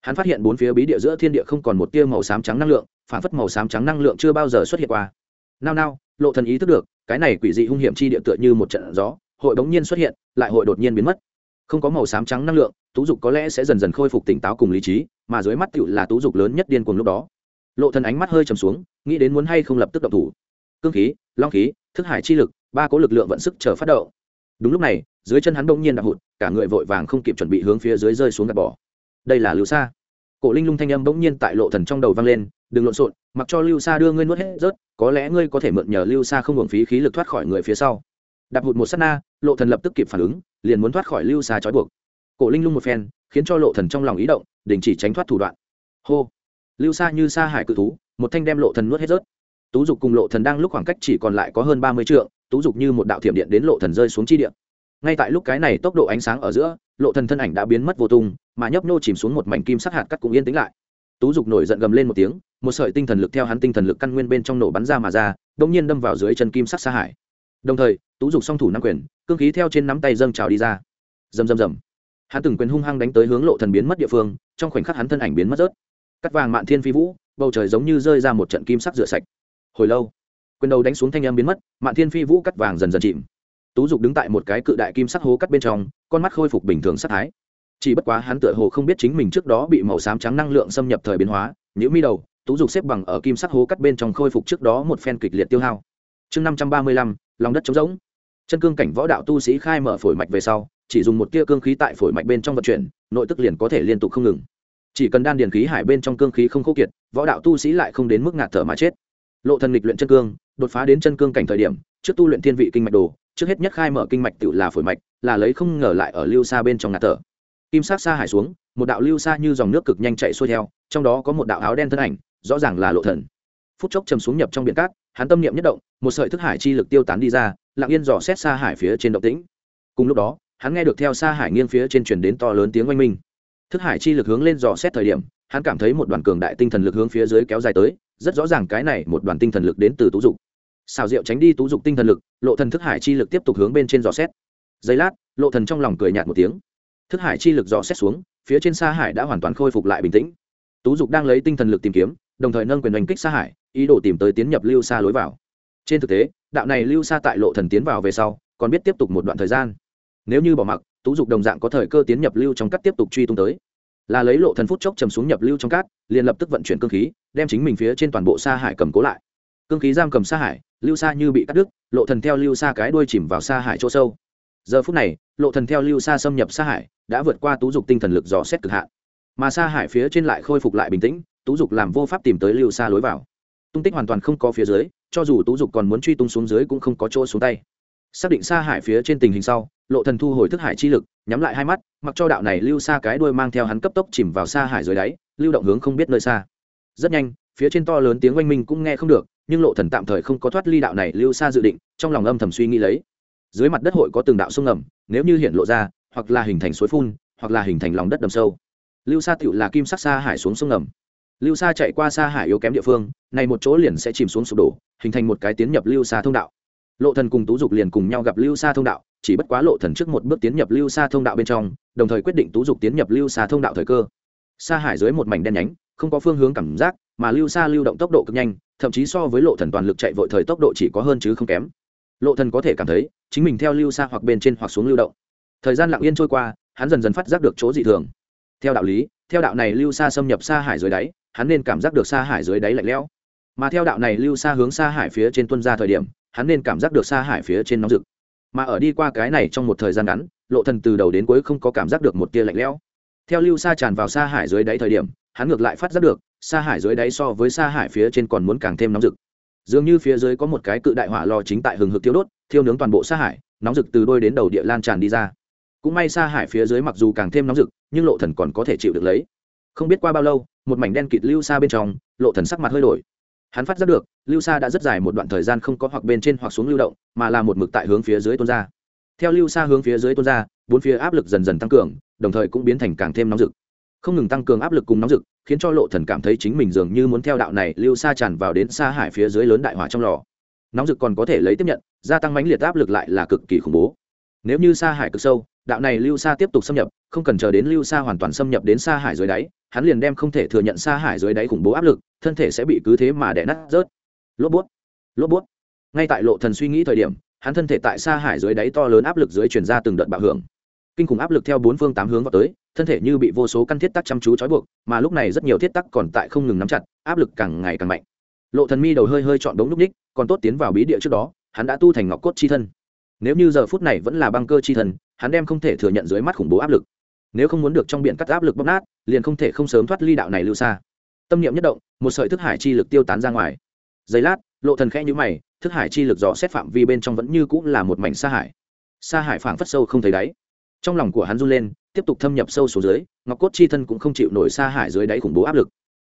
Hắn phát hiện bốn phía bí địa giữa thiên địa không còn một tia màu xám trắng năng lượng, phản phất màu xám trắng năng lượng chưa bao giờ xuất hiện qua. Nao nao, lộ thần ý thức được, cái này quỷ dị hung hiểm chi địa tựa như một trận gió, hội đống nhiên xuất hiện, lại hội đột nhiên biến mất. Không có màu xám trắng năng lượng, tú dục có lẽ sẽ dần dần khôi phục tỉnh táo cùng lý trí mà dưới mắt tựu là tú dục lớn nhất điên cuồng lúc đó. Lộ thần ánh mắt hơi trầm xuống, nghĩ đến muốn hay không lập tức động thủ. Cương khí, long khí, thức hải chi lực, ba cố lực lượng vận sức chờ phát động. Đúng lúc này, dưới chân hắn đột nhiên đạp hụt, cả người vội vàng không kịp chuẩn bị hướng phía dưới rơi xuống gạt bỏ. Đây là lưu xa cổ linh lung thanh âm bỗng nhiên tại lộ thần trong đầu vang lên, đừng lộn xộn, mặc cho lưu sa đưa ngươi nuốt hết rớt, có lẽ ngươi có thể mượn nhờ lưu sa không hưởng phí khí lực thoát khỏi người phía sau. Đạp hụt một sát na, lộ thần lập tức kịp phản ứng, liền muốn thoát khỏi lưu sa trói buộc. Cổ linh lung một phen, khiến cho lộ thần trong lòng ý động đình chỉ tránh thoát thủ đoạn. Hô. Lưu xa như xa hải cự thú, một thanh đem lộ thần nuốt hết rớt. Tú dục cùng lộ thần đang lúc khoảng cách chỉ còn lại có hơn ba mươi trượng, tú dục như một đạo thiểm điện đến lộ thần rơi xuống chi điện ngay tại lúc cái này tốc độ ánh sáng ở giữa, lộ thần thân ảnh đã biến mất vô tung, mà nhấp nô chìm xuống một mảnh kim sắc hạt cắt cũng yên tĩnh lại. Tú dục nổi giận gầm lên một tiếng, một sợi tinh thần lực theo hắn tinh thần lực căn nguyên bên trong nổ bắn ra mà ra, đột nhiên đâm vào dưới chân kim sắc xa hải. Đồng thời, tú dục song thủ nắm quyền, cương khí theo trên nắm tay dâng trào đi ra. Rầm rầm rầm hắn từng quyền hung hăng đánh tới hướng lộ thần biến mất địa phương, trong khoảnh khắc hắn thân ảnh biến mất rớt. Cắt vàng mạn thiên phi vũ, bầu trời giống như rơi ra một trận kim sắc rửa sạch. Hồi lâu, quyền đầu đánh xuống thanh em biến mất, mạn thiên phi vũ cắt vàng dần dần chìm. Tú dục đứng tại một cái cự đại kim sắc hố cắt bên trong, con mắt khôi phục bình thường sắc thái. Chỉ bất quá hắn tựa hồ không biết chính mình trước đó bị màu xám trắng năng lượng xâm nhập thời biến hóa những mi đầu, tú dục xếp bằng ở kim sắc hố cắt bên trong khôi phục trước đó một phen kịch liệt tiêu hao. Chương năm trăm ba mươi lăm, lòng đất trống rỗng. Chân cương cảnh võ đạo tu sĩ khai mở phổi mạch về sau chỉ dùng một tia cương khí tại phổi mạch bên trong vận chuyển, nội tức liền có thể liên tục không ngừng. Chỉ cần đan điền khí hải bên trong cương khí không khô kiệt, võ đạo tu sĩ lại không đến mức ngạt thở mà chết. Lộ thần nghịch luyện chân cương, đột phá đến chân cương cảnh thời điểm, trước tu luyện thiên vị kinh mạch đồ, trước hết nhất khai mở kinh mạch tự là phổi mạch, là lấy không ngờ lại ở lưu xa bên trong ngạt thở. Kim sắc xa hải xuống, một đạo lưu xa như dòng nước cực nhanh chạy xuôi theo, trong đó có một đạo áo đen thân ảnh, rõ ràng là lộ thần. Phút chốc trầm xuống nhập trong biển cát, hắn tâm niệm nhất động, một sợi thức hải chi lực tiêu tán đi ra, lặng yên dò xét xa hải phía trên động tĩnh. Cùng lúc đó hắn nghe được theo xa hải nghiêng phía trên truyền đến to lớn tiếng oanh minh. Thức hải chi lực hướng lên dò xét thời điểm, hắn cảm thấy một đoàn cường đại tinh thần lực hướng phía dưới kéo dài tới, rất rõ ràng cái này một đoàn tinh thần lực đến từ tú dục. Xào rượu tránh đi tú dục tinh thần lực, lộ thần thức hải chi lực tiếp tục hướng bên trên dò xét. Giây lát, lộ thần trong lòng cười nhạt một tiếng. Thức hải chi lực dò xét xuống, phía trên xa hải đã hoàn toàn khôi phục lại bình tĩnh. Tú dục đang lấy tinh thần lực tìm kiếm, đồng thời nâng quyền đánh kích xa hải, ý đồ tìm tới tiến nhập lưu xa lối vào. Trên thực tế, đạo này lưu xa tại lộ thần tiến vào về sau, còn biết tiếp tục một đoạn thời gian nếu như bỏ mặc, tú dục đồng dạng có thời cơ tiến nhập lưu trong cắt tiếp tục truy tung tới. Là lấy lộ thần phút chốc chầm xuống nhập lưu trong cát, liền lập tức vận chuyển cương khí, đem chính mình phía trên toàn bộ Sa hải cầm cố lại. Cương khí giam cầm Sa hải, lưu Sa như bị cắt đứt, lộ thần theo lưu Sa cái đuôi chìm vào Sa hải chỗ sâu. Giờ phút này, lộ thần theo lưu Sa xâm nhập Sa hải, đã vượt qua tú dục tinh thần lực dò xét cực hạn. Mà Sa hải phía trên lại khôi phục lại bình tĩnh, tú dục làm vô pháp tìm tới lưu Sa lối vào. Tung tích hoàn toàn không có phía dưới, cho dù tú dục còn muốn truy tung xuống dưới cũng không có chỗ xuống tay xác định xa hải phía trên tình hình sau, lộ thần thu hồi thức hải chi lực, nhắm lại hai mắt, mặc cho đạo này lưu xa cái đuôi mang theo hắn cấp tốc chìm vào xa hải dưới đáy, lưu động hướng không biết nơi xa. Rất nhanh, phía trên to lớn tiếng oanh minh cũng nghe không được, nhưng lộ thần tạm thời không có thoát ly đạo này lưu xa dự định, trong lòng âm thầm suy nghĩ lấy. Dưới mặt đất hội có từng đạo sông ngầm, nếu như hiện lộ ra, hoặc là hình thành suối phun, hoặc là hình thành lòng đất đầm sâu. Lưu xa tựu là kim sắc xa hải xuống sông ngầm. Lưu xa chạy qua xa hải yếu kém địa phương, này một chỗ liền sẽ chìm xuống sụp đổ, hình thành một cái tiến nhập lưu xa thông đạo lộ thần cùng tú dục liền cùng nhau gặp lưu sa thông đạo, chỉ bất quá lộ thần trước một bước tiến nhập lưu sa thông đạo bên trong, đồng thời quyết định tú dục tiến nhập lưu sa thông đạo thời cơ. Xa hải dưới một mảnh đen nhánh, không có phương hướng cảm giác, mà lưu sa lưu động tốc độ cực nhanh, thậm chí so với lộ thần toàn lực chạy vội thời tốc độ chỉ có hơn chứ không kém. Lộ thần có thể cảm thấy, chính mình theo lưu sa hoặc bên trên hoặc xuống lưu động. Thời gian lặng yên trôi qua, hắn dần dần phát giác được chỗ dị thường. Theo đạo lý, theo đạo này lưu sa xâm nhập xa hải dưới đáy, hắn nên cảm giác được xa hải dưới đáy lạnh lẽo. Mà theo đạo này lưu xa hướng xa hải phía trên tuân ra thời điểm hắn nên cảm giác được xa hải phía trên nóng rực. Mà ở đi qua cái này trong một thời gian ngắn, lộ thần từ đầu đến cuối không có cảm giác được một tia lạnh lẽo. Theo lưu xa tràn vào xa hải dưới đáy thời điểm, hắn ngược lại phát giác được, xa hải dưới đáy so với xa hải phía trên còn muốn càng thêm nóng rực. Dường như phía dưới có một cái cự đại hỏa lò chính tại hừng hực thiêu đốt, thiêu nướng toàn bộ xa hải, nóng rực từ đôi đến đầu địa lan tràn đi ra. Cũng may xa hải phía dưới mặc dù càng thêm nóng rực, nhưng lộ thần còn có thể chịu được lấy. Không biết qua bao lâu, một mảnh đen kịt lưu xa bên trong, lộ thần sắc mặt hơi đổi hắn phát giác được, lưu Sa đã rất dài một đoạn thời gian không có hoặc bên trên hoặc xuống lưu động, mà là một mực tại hướng phía dưới tuôn ra. Theo lưu Sa hướng phía dưới tuôn ra, bốn phía áp lực dần dần tăng cường, đồng thời cũng biến thành càng thêm nóng rực. Không ngừng tăng cường áp lực cùng nóng rực, khiến cho lộ thần cảm thấy chính mình dường như muốn theo đạo này lưu Sa tràn vào đến xa hải phía dưới lớn đại hỏa trong lò. Nóng rực còn có thể lấy tiếp nhận, gia tăng mãnh liệt áp lực lại là cực kỳ khủng bố. Nếu như xa hải cực sâu đạo này lưu xa tiếp tục xâm nhập, không cần chờ đến lưu xa hoàn toàn xâm nhập đến xa hải dưới đáy, hắn liền đem không thể thừa nhận xa hải dưới đáy khủng bố áp lực, thân thể sẽ bị cứ thế mà đẻ nát rớt. Lốp bút lốp bút. Ngay tại lộ thần suy nghĩ thời điểm, hắn thân thể tại xa hải dưới đáy to lớn áp lực dưới truyền ra từng đợt bạo hưởng. Kinh khủng áp lực theo bốn phương tám hướng vào tới, thân thể như bị vô số căn thiết tắc chăm chú trói buộc, mà lúc này rất nhiều thiết tắc còn tại không ngừng nắm chặt, áp lực càng ngày càng mạnh. Lộ thần mi đầu hơi hơi chọn đống lúc ních, còn tốt tiến vào bí địa trước đó, hắn đã tu thành ngọc cốt chi thân. Nếu như giờ phút này vẫn là băng cơ chi thân hắn đem không thể thừa nhận dưới mắt khủng bố áp lực. Nếu không muốn được trong biển cắt áp lực bóc nát, liền không thể không sớm thoát ly đạo này lưu xa. Tâm niệm nhất động, một sợi thức hải chi lực tiêu tán ra ngoài. Giây lát, lộ thần khẽ nhíu mày, thức hải chi lực dò xét phạm vi bên trong vẫn như cũng là một mảnh xa hải. Xa hải phảng phất sâu không thấy đáy. Trong lòng của hắn run lên, tiếp tục thâm nhập sâu xuống dưới, ngọc cốt chi thân cũng không chịu nổi xa hải dưới đáy khủng bố áp lực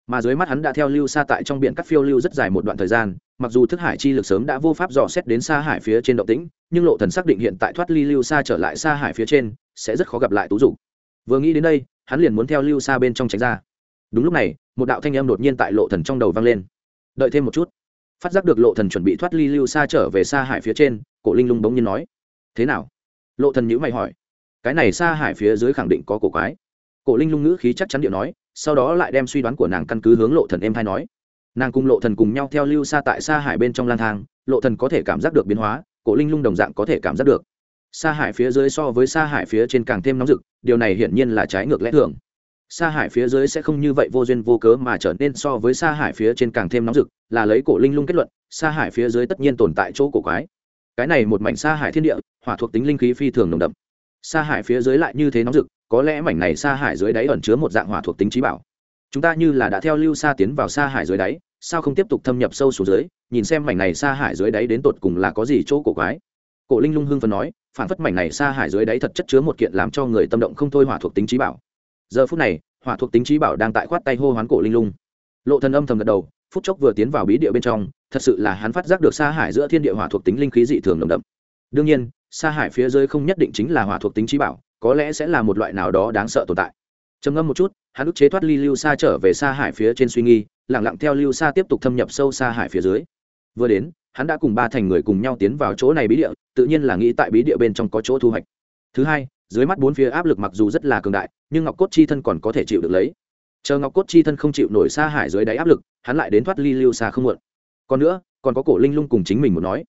mà dưới mắt hắn đã theo lưu xa tại trong biển cắt phiêu lưu rất dài một đoạn thời gian, mặc dù thức hải chi lực sớm đã vô pháp dò xét đến xa hải phía trên động tĩnh, nhưng lộ thần xác định hiện tại thoát ly lưu xa trở lại xa hải phía trên, sẽ rất khó gặp lại tú dục. Vừa nghĩ đến đây, hắn liền muốn theo lưu xa bên trong tránh ra. Đúng lúc này, một đạo thanh âm đột nhiên tại lộ thần trong đầu vang lên. Đợi thêm một chút. Phát giác được lộ thần chuẩn bị thoát ly lưu xa trở về xa hải phía trên, cổ linh lung bỗng nhiên nói, thế nào? Lộ thần nhíu mày hỏi, cái này xa hải phía dưới khẳng định có cổ quái. Cổ linh lung ngữ khí chắc chắn điệu nói sau đó lại đem suy đoán của nàng căn cứ hướng lộ thần em thay nói. Nàng cùng lộ thần cùng nhau theo lưu xa tại xa hải bên trong lang thang, lộ thần có thể cảm giác được biến hóa, cổ linh lung đồng dạng có thể cảm giác được. Xa hải phía dưới so với xa hải phía trên càng thêm nóng rực, điều này hiển nhiên là trái ngược lẽ thường. Xa hải phía dưới sẽ không như vậy vô duyên vô cớ mà trở nên so với xa hải phía trên càng thêm nóng rực, là lấy cổ linh lung kết luận xa hải phía dưới tất nhiên tồn tại chỗ cổ quái. Cái này một mảnh xa hải thiên địa, hỏa thuộc tính linh khí phi thường nồng đậm. Xa hải phía dưới lại như thế nóng rực có lẽ mảnh này xa hải dưới đáy ẩn chứa một dạng hỏa thuộc tính trí bảo. Chúng ta như là đã theo lưu xa tiến vào xa hải dưới đáy, sao không tiếp tục thâm nhập sâu xuống dưới, nhìn xem mảnh này xa hải dưới đáy đến tột cùng là có gì chỗ cổ quái? Cổ linh lung hưng phần nói, phản phất mảnh này xa hải dưới đáy thật chất chứa một kiện làm cho người tâm động không thôi hỏa thuộc tính trí bảo. Giờ phút này, hỏa thuộc tính trí bảo đang tại khoát tay hô hoán cổ linh lung. Lộ thần âm thầm gật đầu, phút chốc vừa tiến vào bí địa bên trong, thật sự là hắn phát giác được xa hải giữa thiên địa hỏa thuộc tính linh khí dị thường nồng đậm. Đương nhiên xa hải phía dưới không nhất định chính là hỏa thuộc tính trí bảo có lẽ sẽ là một loại nào đó đáng sợ tồn tại. Trầm ngâm một chút, hắn ức chế thoát ly lưu xa trở về xa hải phía trên suy nghi lẳng lặng theo lưu xa tiếp tục thâm nhập sâu xa hải phía dưới. Vừa đến, hắn đã cùng ba thành người cùng nhau tiến vào chỗ này bí địa, tự nhiên là nghĩ tại bí địa bên trong có chỗ thu hoạch. Thứ hai, dưới mắt bốn phía áp lực mặc dù rất là cường đại, nhưng ngọc cốt chi thân còn có thể chịu được lấy. Chờ ngọc cốt chi thân không chịu nổi xa hải dưới đáy áp lực, hắn lại đến thoát ly lưu xa không muộn. Còn nữa, còn có cổ linh lung cùng chính mình muốn nói.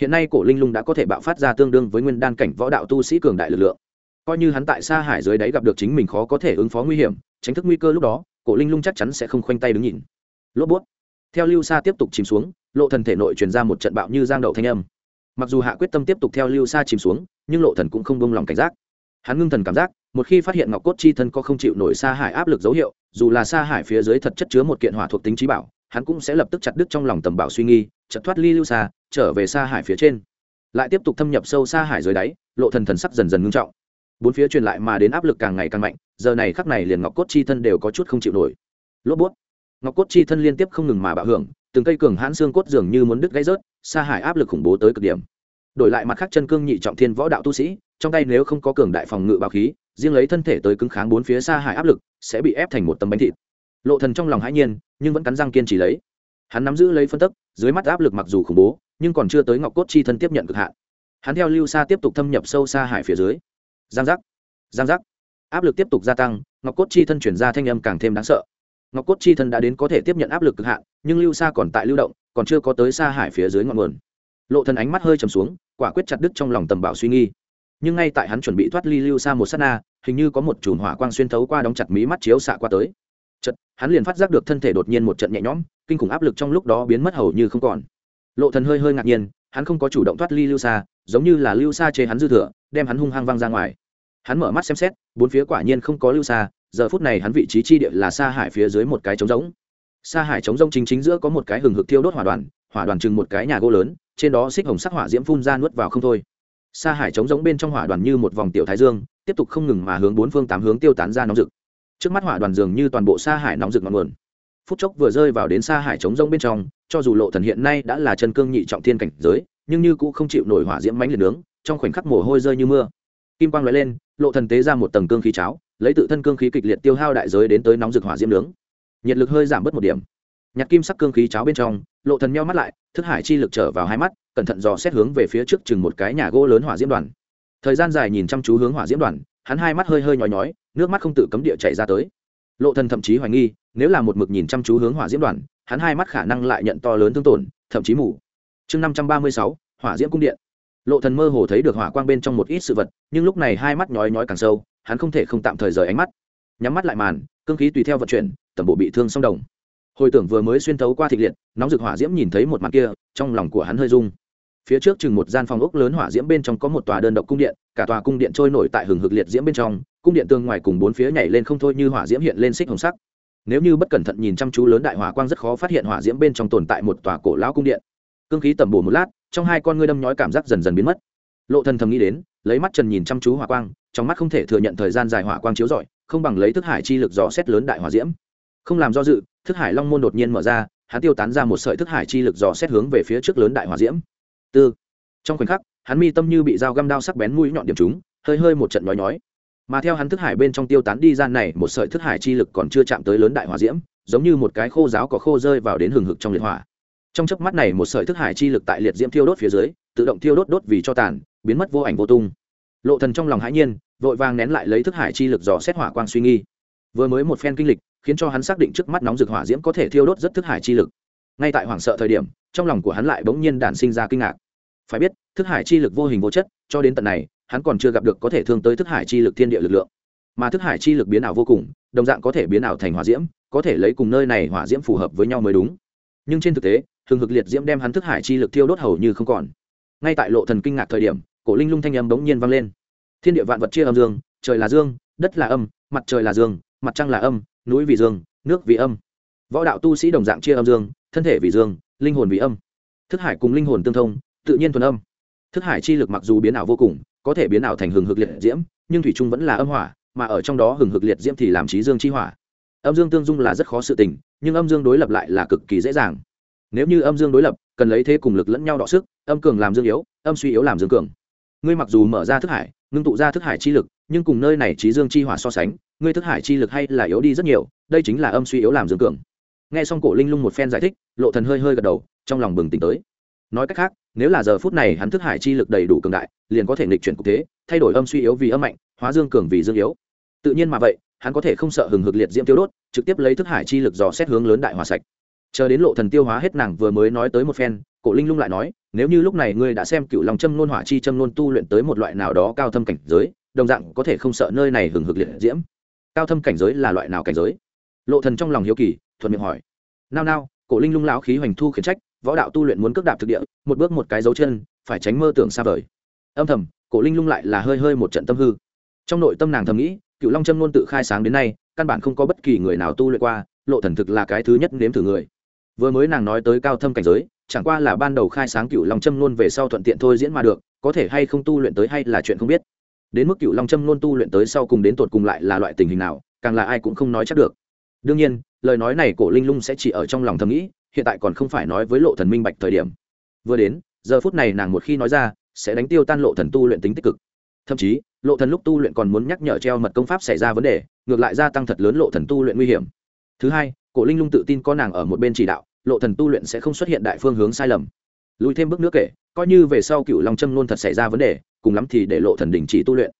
Hiện nay cổ linh lung đã có thể bạo phát ra tương đương với nguyên đan cảnh võ đạo tu sĩ cường đại lực lượng coi như hắn tại xa hải dưới đáy gặp được chính mình khó có thể ứng phó nguy hiểm, tránh thức nguy cơ lúc đó, cổ linh lung chắc chắn sẽ không khoanh tay đứng nhìn. Lốp bút. Theo lưu xa tiếp tục chìm xuống, lộ thần thể nội truyền ra một trận bạo như giang đậu thanh âm. Mặc dù hạ quyết tâm tiếp tục theo lưu xa chìm xuống, nhưng lộ thần cũng không buông lòng cảnh giác. Hắn ngưng thần cảm giác, một khi phát hiện ngọc cốt chi thân có không chịu nổi xa hải áp lực dấu hiệu, dù là xa hải phía dưới thật chất chứa một kiện hỏa thuộc tính trí bảo, hắn cũng sẽ lập tức chặt đứt trong lòng tầm bảo suy nghi chặt thoát ly lưu xa trở về xa hải phía trên. Lại tiếp tục thâm nhập sâu xa hải dưới đáy, lộ thần thần sắc dần dần ngưng trọng bốn phía truyền lại mà đến áp lực càng ngày càng mạnh, giờ này khắc này liền ngọc cốt chi thân đều có chút không chịu nổi. Lốp bút. Ngọc cốt chi thân liên tiếp không ngừng mà bạo hưởng, từng cây cường hãn xương cốt dường như muốn đứt gãy rớt xa hải áp lực khủng bố tới cực điểm. Đổi lại mặt khác chân cương nhị trọng thiên võ đạo tu sĩ, trong tay nếu không có cường đại phòng ngự bảo khí, riêng lấy thân thể tới cứng kháng bốn phía xa hải áp lực, sẽ bị ép thành một tấm bánh thịt. Lộ thần trong lòng hãi nhiên, nhưng vẫn cắn răng kiên trì lấy. Hắn nắm giữ lấy phân tức, dưới mắt áp lực mặc dù khủng bố, nhưng còn chưa tới ngọc cốt chi thân tiếp nhận cực hạn. Hắn theo lưu xa tiếp tục thâm nhập sâu xa hải phía dưới giang giác. Giang giác. Áp lực tiếp tục gia tăng, ngọc cốt chi thân chuyển ra thanh âm càng thêm đáng sợ. Ngọc cốt chi thân đã đến có thể tiếp nhận áp lực cực hạn, nhưng lưu xa còn tại lưu động, còn chưa có tới xa hải phía dưới ngọn nguồn. Lộ thần ánh mắt hơi trầm xuống, quả quyết chặt đứt trong lòng tầm bảo suy nghi nhưng ngay tại hắn chuẩn bị thoát ly lưu xa một sát na, hình như có một chùm hỏa quang xuyên thấu qua đóng chặt mí mắt chiếu xạ qua tới. Chật hắn liền phát giác được thân thể đột nhiên một trận nhẹ nhõm, kinh khủng áp lực trong lúc đó biến mất hầu như không còn. Lộ thần hơi hơi ngạc nhiên, hắn không có chủ động thoát ly lưu xa giống như là lưu xa chế hắn dư thừa đem hắn hung hăng văng ra ngoài. Hắn mở mắt xem xét, bốn phía quả nhiên không có lưu xa, giờ phút này hắn vị trí chi địa là xa hải phía dưới một cái trống rỗng. Xa hải trống rỗng chính chính giữa có một cái hừng hực thiêu đốt hỏa đoàn hỏa đoàn chừng một cái nhà gỗ lớn, trên đó xích hồng sắc hỏa diễm phun ra nuốt vào không thôi. Xa hải trống rỗng bên trong hỏa đoàn như một vòng tiểu thái dương, tiếp tục không ngừng mà hướng bốn phương tám hướng tiêu tán ra nóng rực. Trước mắt hỏa đoàn dường như toàn bộ xa hải nóng rực ngọn nguồn. Phút chốc vừa rơi vào đến xa hải trống rỗng bên trong, cho dù lộ thần hiện nay đã là chân cương nhị trọng thiên cảnh giới, nhưng như cũng không chịu nổi hỏa diễm mãnh liệt nướng trong khoảnh khắc mồ hôi rơi như mưa. Kim quang lóe lên, lộ thần tế ra một tầng cương khí cháo, lấy tự thân cương khí kịch liệt tiêu hao đại giới đến tới nóng rực hỏa diễm nướng. Nhiệt lực hơi giảm bớt một điểm. Nhặt kim sắc cương khí cháo bên trong, lộ thần meo mắt lại, thức hải chi lực trở vào hai mắt, cẩn thận dò xét hướng về phía trước chừng một cái nhà gỗ lớn hỏa diễm đoàn. Thời gian dài nhìn chăm chú hướng hỏa diễm đoàn, hắn hai mắt hơi hơi nhói nhói, nước mắt không tự cấm địa chảy ra tới. Lộ thần thậm chí hoài nghi, nếu là một mực nhìn chăm chú hướng hỏa diễm đoàn, hắn hai mắt khả năng lại nhận to lớn thương tổn, thậm chí mù. Chương năm trăm ba mươi sáu, hỏa diễm cung điện lộ thần mơ hồ thấy được hỏa quang bên trong một ít sự vật, nhưng lúc này hai mắt nhói nhói càng sâu, hắn không thể không tạm thời rời ánh mắt. Nhắm mắt lại màn, cương khí tùy theo vận chuyển, tầm bộ bị thương song đồng. Hồi tưởng vừa mới xuyên thấu qua thịt liệt, nóng rực hỏa diễm nhìn thấy một mặt kia, trong lòng của hắn hơi rung. Phía trước chừng một gian phòng ốc lớn hỏa diễm bên trong có một tòa đơn độc cung điện, cả tòa cung điện trôi nổi tại hừng hực liệt diễm bên trong, cung điện tương ngoài cùng bốn phía nhảy lên không thôi như hỏa diễm hiện lên xích hồng sắc. Nếu như bất cẩn thận nhìn chăm chú lớn đại hỏa quang rất khó phát hiện hỏa diễm bên trong tồn tại một tòa cổ lão cung điện. Cương khí tầm bổ một lát trong hai con ngươi đâm nhói cảm giác dần dần biến mất. Lộ thần thầm nghĩ đến, lấy mắt trần nhìn chăm chú hỏa quang, trong mắt không thể thừa nhận thời gian dài hỏa quang chiếu rọi, không bằng lấy thức hải chi lực dò xét lớn đại hỏa diễm. Không làm do dự, thức hải long môn đột nhiên mở ra, hắn tiêu tán ra một sợi thức hải chi lực dò xét hướng về phía trước lớn đại hỏa diễm. Tư. Trong khoảnh khắc, hắn mi tâm như bị dao găm đao sắc bén mũi nhọn điểm trúng, hơi hơi một trận nhói nhói. Mà theo hắn thức hải bên trong tiêu tán đi ra này, một sợi thức hải chi lực còn chưa chạm tới lớn đại hỏa diễm, giống như một cái khô giáo có khô rơi vào đến hừng hực trong liệt hỏa trong chớp mắt này một sợi thức hải chi lực tại liệt diễm thiêu đốt phía dưới, tự động thiêu đốt đốt vì cho tàn, biến mất vô ảnh vô tung. Lộ thần trong lòng hãi nhiên, vội vàng nén lại lấy thức hải chi lực dò xét hỏa quang suy nghi. Vừa mới một phen kinh lịch, khiến cho hắn xác định trước mắt nóng rực hỏa diễm có thể thiêu đốt rất thức hải chi lực. Ngay tại hoảng sợ thời điểm, trong lòng của hắn lại bỗng nhiên đản sinh ra kinh ngạc. Phải biết, thức hải chi lực vô hình vô chất, cho đến tận này, hắn còn chưa gặp được có thể thương tới thức hải chi lực thiên địa lực lượng. Mà thức hải chi lực biến ảo vô cùng, đồng dạng có thể biến ảo thành hỏa diễm, có thể lấy cùng nơi này hỏa diễm phù hợp với nhau mới đúng. Nhưng trên thực tế hừng hực liệt diễm đem hắn thức hải chi lực thiêu đốt hầu như không còn. Ngay tại lộ thần kinh ngạc thời điểm, cổ linh lung thanh âm bỗng nhiên vang lên. Thiên địa vạn vật chia âm dương, trời là dương, đất là âm, mặt trời là dương, mặt trăng là âm, núi vì dương, nước vì âm. Võ đạo tu sĩ đồng dạng chia âm dương, thân thể vì dương, linh hồn vì âm. Thức hải cùng linh hồn tương thông, tự nhiên thuần âm. Thức hải chi lực mặc dù biến ảo vô cùng, có thể biến ảo thành hừng hực liệt diễm, nhưng thủy trung vẫn là âm hỏa, mà ở trong đó hừng hực liệt diễm thì làm trí dương chi hỏa. Âm dương tương dung là rất khó sự tình, nhưng âm dương đối lập lại là cực kỳ dễ dàng nếu như âm dương đối lập, cần lấy thế cùng lực lẫn nhau đọ sức, âm cường làm dương yếu, âm suy yếu làm dương cường. Ngươi mặc dù mở ra thức hải, ngưng tụ ra thức hải chi lực, nhưng cùng nơi này trí dương chi hỏa so sánh, ngươi thức hải chi lực hay là yếu đi rất nhiều, đây chính là âm suy yếu làm dương cường. Nghe xong cổ linh lung một phen giải thích, lộ thần hơi hơi gật đầu, trong lòng bừng tỉnh tới. Nói cách khác, nếu là giờ phút này hắn thức hải chi lực đầy đủ cường đại, liền có thể nghịch chuyển cục thế, thay đổi âm suy yếu vì âm mạnh, hóa dương cường vì dương yếu. Tự nhiên mà vậy, hắn có thể không sợ hừng hực liệt diễm tiêu đốt, trực tiếp lấy thức hải chi lực dò xét hướng lớn đại hòa sạch chờ đến lộ thần tiêu hóa hết nàng vừa mới nói tới một phen, cổ linh lung lại nói, nếu như lúc này ngươi đã xem cựu lòng châm nôn hỏa chi châm nôn tu luyện tới một loại nào đó cao thâm cảnh giới, đồng dạng có thể không sợ nơi này hừng hực liệt diễm. Cao thâm cảnh giới là loại nào cảnh giới? Lộ thần trong lòng hiếu kỳ, thuận miệng hỏi. Nao nao, cổ linh lung lão khí hoành thu khiển trách, võ đạo tu luyện muốn cước đạp thực địa, một bước một cái dấu chân, phải tránh mơ tưởng xa vời. Âm thầm, cổ linh lung lại là hơi hơi một trận tâm hư. Trong nội tâm nàng thầm nghĩ cựu long châm nôn tự khai sáng đến nay, căn bản không có bất kỳ người nào tu luyện qua, lộ thần thực là cái thứ nhất nếm thử người vừa mới nàng nói tới cao thâm cảnh giới, chẳng qua là ban đầu khai sáng cựu long châm luôn về sau thuận tiện thôi diễn mà được, có thể hay không tu luyện tới hay là chuyện không biết. Đến mức cựu long châm luôn tu luyện tới sau cùng đến tột cùng lại là loại tình hình nào, càng là ai cũng không nói chắc được. Đương nhiên, lời nói này cổ linh lung sẽ chỉ ở trong lòng thầm nghĩ, hiện tại còn không phải nói với lộ thần minh bạch thời điểm. Vừa đến, giờ phút này nàng một khi nói ra, sẽ đánh tiêu tan lộ thần tu luyện tính tích cực. Thậm chí, lộ thần lúc tu luyện còn muốn nhắc nhở treo mật công pháp xảy ra vấn đề, ngược lại gia tăng thật lớn lộ thần tu luyện nguy hiểm. Thứ hai cổ linh lung tự tin có nàng ở một bên chỉ đạo, lộ thần tu luyện sẽ không xuất hiện đại phương hướng sai lầm. Lùi thêm bước nữa kể, coi như về sau cựu long châm luôn thật xảy ra vấn đề, cùng lắm thì để lộ thần đình chỉ tu luyện.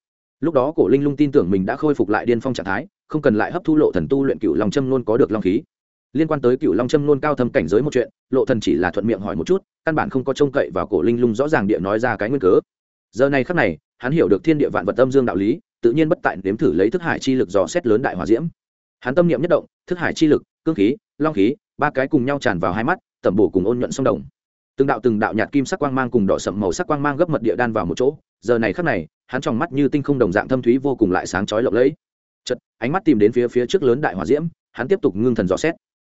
Lúc đó cổ linh lung tin tưởng mình đã khôi phục lại điên phong trạng thái, không cần lại hấp thu lộ thần tu luyện cựu long châm luôn có được long khí. Liên quan tới cựu long châm luôn cao thâm cảnh giới một chuyện, lộ thần chỉ là thuận miệng hỏi một chút, căn bản không có trông cậy vào cổ linh lung rõ ràng địa nói ra cái nguyên cớ. Giờ này khắc này, hắn hiểu được thiên địa vạn vật âm dương đạo lý, tự nhiên bất tại nếm thử lấy thức hải chi lực dò xét lớn đại hòa diễm. Hắn tâm niệm nhất động, thức hải chi lực cương khí, long khí, ba cái cùng nhau tràn vào hai mắt, tẩm bổ cùng ôn nhuận song đồng. Từng đạo từng đạo nhạt kim sắc quang mang cùng đỏ sậm màu sắc quang mang gấp mật địa đan vào một chỗ, giờ này khắc này, hắn trong mắt như tinh không đồng dạng thâm thúy vô cùng lại sáng chói lộng lẫy. Chật ánh mắt tìm đến phía phía trước lớn đại hòa diễm, hắn tiếp tục ngưng thần dò xét.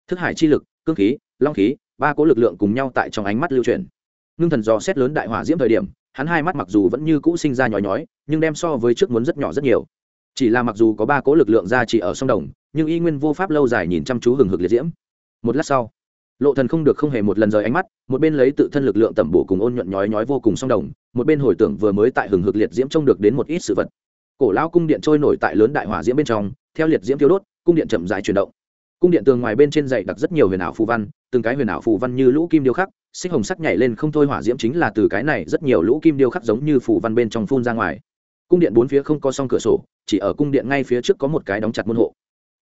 Thức hải chi lực, cương khí, long khí, ba cỗ lực lượng cùng nhau tại trong ánh mắt lưu truyền ngưng thần dò xét lớn đại hỏa diễm thời điểm, hắn hai mắt mặc dù vẫn như cũ sinh ra nhói nhói, nhưng đem so với trước muốn rất nhỏ rất nhiều. Chỉ là mặc dù có ba cỗ lực lượng ra chỉ ở sông đồng nhưng y nguyên vô pháp lâu dài nhìn chăm chú hừng hực liệt diễm. Một lát sau, lộ thần không được không hề một lần rời ánh mắt, một bên lấy tự thân lực lượng tẩm bổ cùng ôn nhuận nhói nhói vô cùng song đồng, một bên hồi tưởng vừa mới tại hừng hực liệt diễm trông được đến một ít sự vật. Cổ lão cung điện trôi nổi tại lớn đại hỏa diễm bên trong, theo liệt diễm thiếu đốt, cung điện chậm rãi chuyển động. Cung điện tường ngoài bên trên dày đặc rất nhiều huyền ảo phù văn, từng cái huyền ảo phù văn như lũ kim điêu khắc, xích hồng sắc nhảy lên không thôi hỏa diễm chính là từ cái này rất nhiều lũ kim điêu khắc giống như phù văn bên trong phun ra ngoài. Cung điện bốn phía không có song cửa sổ, chỉ ở cung điện ngay phía trước có một cái đóng chặt môn hộ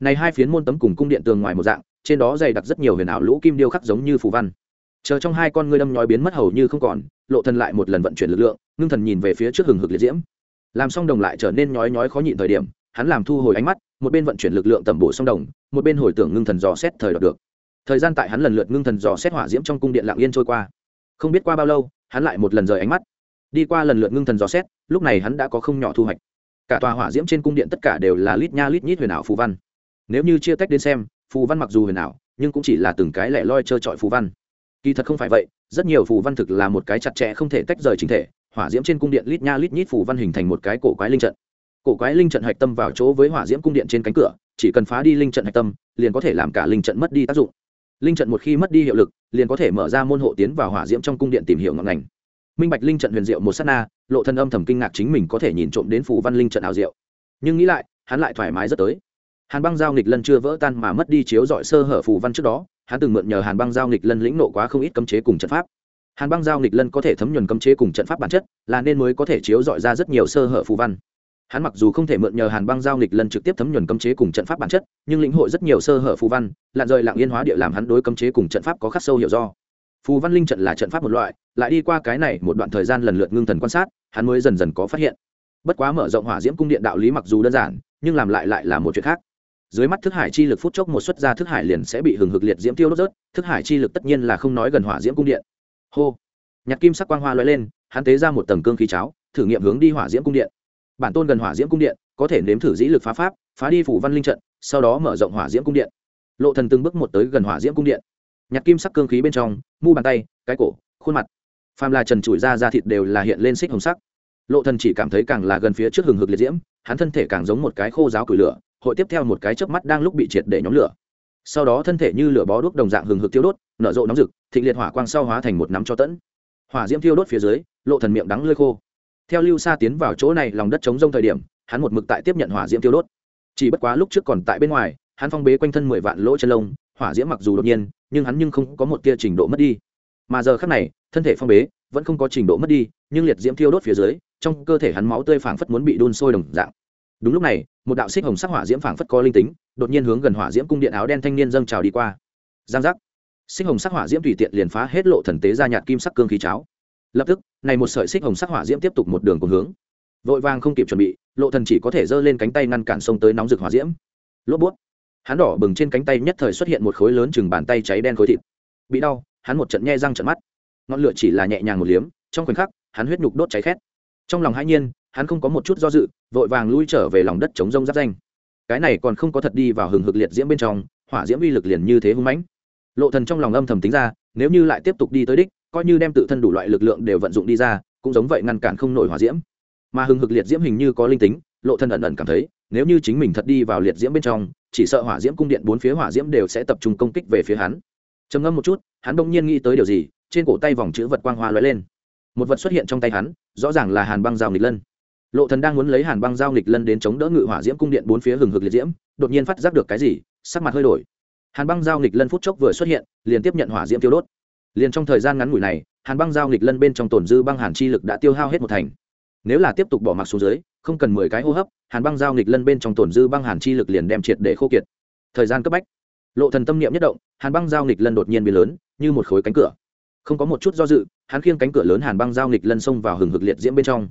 này hai phiến môn tấm cùng cung điện tường ngoài một dạng, trên đó dày đặc rất nhiều huyền ảo lũ kim điêu khắc giống như phù văn. Chờ trong hai con ngươi đâm nhói biến mất hầu như không còn, lộ thần lại một lần vận chuyển lực lượng, ngưng thần nhìn về phía trước hừng hực liệt diễm. Làm xong đồng lại trở nên nhói nhói khó nhịn thời điểm, hắn làm thu hồi ánh mắt, một bên vận chuyển lực lượng tầm bổ song đồng, một bên hồi tưởng ngưng thần dò xét thời đọc được. Thời gian tại hắn lần lượt ngưng thần dò xét hỏa diễm trong cung điện lạng yên trôi qua. Không biết qua bao lâu, hắn lại một lần rời ánh mắt. Đi qua lần lượt ngưng thần dò xét, lúc này hắn đã có không nhỏ thu hoạch. Cả tòa hỏa diễm trên cung điện tất cả đều là lít nha lít nhít huyền ảo phù văn nếu như chia tách đến xem, phù văn mặc dù huyền ảo, nhưng cũng chỉ là từng cái lẻ loi trơ trọi phù văn. Kỳ thật không phải vậy, rất nhiều phù văn thực là một cái chặt chẽ không thể tách rời chính thể, hỏa diễm trên cung điện lít nha lít nhít phù văn hình thành một cái cổ quái linh trận. Cổ quái linh trận hạch tâm vào chỗ với hỏa diễm cung điện trên cánh cửa, chỉ cần phá đi linh trận hạch tâm, liền có thể làm cả linh trận mất đi tác dụng. Linh trận một khi mất đi hiệu lực, liền có thể mở ra môn hộ tiến vào hỏa diễm trong cung điện tìm hiểu ngọn ngành. Minh bạch linh trận huyền diệu một s á t na, lộ thân âm thầm kinh ngạc chính mình có thể nhìn trộm đến phù văn linh trận ảo diệu. Nhưng nghĩ lại, hắn lại thoải mái rất tới hàn băng giao nghịch lân chưa vỡ tan mà mất đi chiếu dọi sơ hở phù văn trước đó, hắn từng mượn nhờ hàn băng giao nghịch lân lĩnh nộ quá không ít cấm chế cùng trận pháp. Hàn băng giao nghịch lân có thể thấm nhuần cấm chế cùng trận pháp bản chất, là nên mới có thể chiếu dọi ra rất nhiều sơ hở phù văn. Hắn mặc dù không thể mượn nhờ hàn băng giao nghịch lân trực tiếp thấm nhuần cấm chế cùng trận pháp bản chất, nhưng lĩnh hội rất nhiều sơ hở phù văn lặn rời lạng yên hóa địa làm hắn đối cấm chế cùng trận pháp có khắc sâu hiểu do. Phù văn linh trận là trận pháp một loại, lại đi qua cái này một đoạn thời gian lần lượt ngưng thần quan sát, hắn mới dần dần có phát hiện. Bất quá mở rộng hỏa diễm cung điện đạo lý mặc dù đơn giản, nhưng làm lại lại là một chuyện khác dưới mắt thức hải chi lực phút chốc một xuất ra thức hải liền sẽ bị hừng hực liệt diễm tiêu đốt rớt, thức hải chi lực tất nhiên là không nói gần hỏa diễm cung điện. Hô! Nhạc kim sắc quang hoa loay lên, hắn tế ra một tầng cương khí cháo, thử nghiệm hướng đi hỏa diễm cung điện. Bản tôn gần hỏa diễm cung điện, có thể nếm thử dĩ lực phá pháp, phá đi phủ văn linh trận, sau đó mở rộng hỏa diễm cung điện. Lộ thần từng bước một tới gần hỏa diễm cung điện. Nhạc kim sắc cương khí bên trong, mu bàn tay, cái cổ, khuôn mặt, phàm là trần trụi ra da thịt đều là hiện lên xích hồng sắc. Lộ thần chỉ cảm thấy càng là gần phía trước hừng hực liệt diễm, hắn thân thể càng giống một cái khô giáo củi lửa hội tiếp theo một cái chớp mắt đang lúc bị triệt để nhóm lửa. Sau đó thân thể như lửa bó đuốc đồng dạng hừng hực tiêu đốt, nở rộ nóng rực, thịnh liệt hỏa quang sau hóa thành một nắm cho tẫn. Hỏa diễm tiêu đốt phía dưới, lộ thần miệng đắng lưỡi khô. Theo lưu sa tiến vào chỗ này, lòng đất chống rông thời điểm, hắn một mực tại tiếp nhận hỏa diễm tiêu đốt. Chỉ bất quá lúc trước còn tại bên ngoài, hắn phong bế quanh thân mười vạn lỗ chân lông, hỏa diễm mặc dù đột nhiên, nhưng hắn nhưng không có một tia trình độ mất đi. Mà giờ khắc này, thân thể phong bế, vẫn không có trình độ mất đi, nhưng liệt diễm thiêu đốt phía dưới, trong cơ thể hắn máu tươi phảng phất muốn bị đun sôi đồng dạng đúng lúc này, một đạo xích hồng sắc hỏa diễm phảng phất có linh tính, đột nhiên hướng gần hỏa diễm cung điện áo đen thanh niên dâng trào đi qua. Giang giác. Xích hồng sắc hỏa diễm tùy tiện liền phá hết lộ thần tế ra nhạt kim sắc cương khí cháo. Lập tức, này một sợi xích hồng sắc hỏa diễm tiếp tục một đường cùng hướng. Vội vàng không kịp chuẩn bị, lộ thần chỉ có thể giơ lên cánh tay ngăn cản sông tới nóng rực hỏa diễm. Lốp bút. Hắn đỏ bừng trên cánh tay nhất thời xuất hiện một khối lớn chừng bàn tay cháy đen khối thịt. Bị đau, hắn một trận nhe răng trận mắt. Ngọn lửa chỉ là nhẹ nhàng một liếm, trong khoảnh khắc, hắn huyết nhục đốt cháy khét. Trong lòng hãi nhiên hắn không có một chút do dự, vội vàng lui trở về lòng đất chống rông giáp danh. Cái này còn không có thật đi vào hừng hực liệt diễm bên trong, hỏa diễm uy lực liền như thế hung mãnh. Lộ thần trong lòng âm thầm tính ra, nếu như lại tiếp tục đi tới đích, coi như đem tự thân đủ loại lực lượng đều vận dụng đi ra, cũng giống vậy ngăn cản không nổi hỏa diễm. Mà hừng hực liệt diễm hình như có linh tính, lộ thân ẩn ẩn cảm thấy, nếu như chính mình thật đi vào liệt diễm bên trong, chỉ sợ hỏa diễm cung điện bốn phía hỏa diễm đều sẽ tập trung công kích về phía hắn. Trầm ngâm một chút, hắn bỗng nhiên nghĩ tới điều gì, trên cổ tay vòng chữ vật quang hoa lóe lên. Một vật xuất hiện trong tay hắn, rõ ràng là hàn băng rào nghịch lân lộ thần đang muốn lấy hàn băng giao nghịch lân đến chống đỡ ngự hỏa diễm cung điện bốn phía hừng hực liệt diễm, đột nhiên phát giác được cái gì, sắc mặt hơi đổi. Hàn băng giao nghịch lân phút chốc vừa xuất hiện, liền tiếp nhận hỏa diễm tiêu đốt. Liền trong thời gian ngắn ngủi này, hàn băng giao nghịch lân bên trong tồn dư băng hàn chi lực đã tiêu hao hết một thành. Nếu là tiếp tục bỏ mặc xuống dưới, không cần mười cái hô hấp, hàn băng giao nghịch lân bên trong tồn dư băng hàn chi lực liền đem triệt để khô kiệt. Thời gian cấp bách, lộ thần tâm niệm nhất động, hàn băng giao nghịch lân đột nhiên biến lớn, như một khối cánh cửa. Không có một chút do dự, hắn khiêng cánh cửa lớn hàn băng giao nghịch lân xông vào hừng hực liệt diễm bên trong.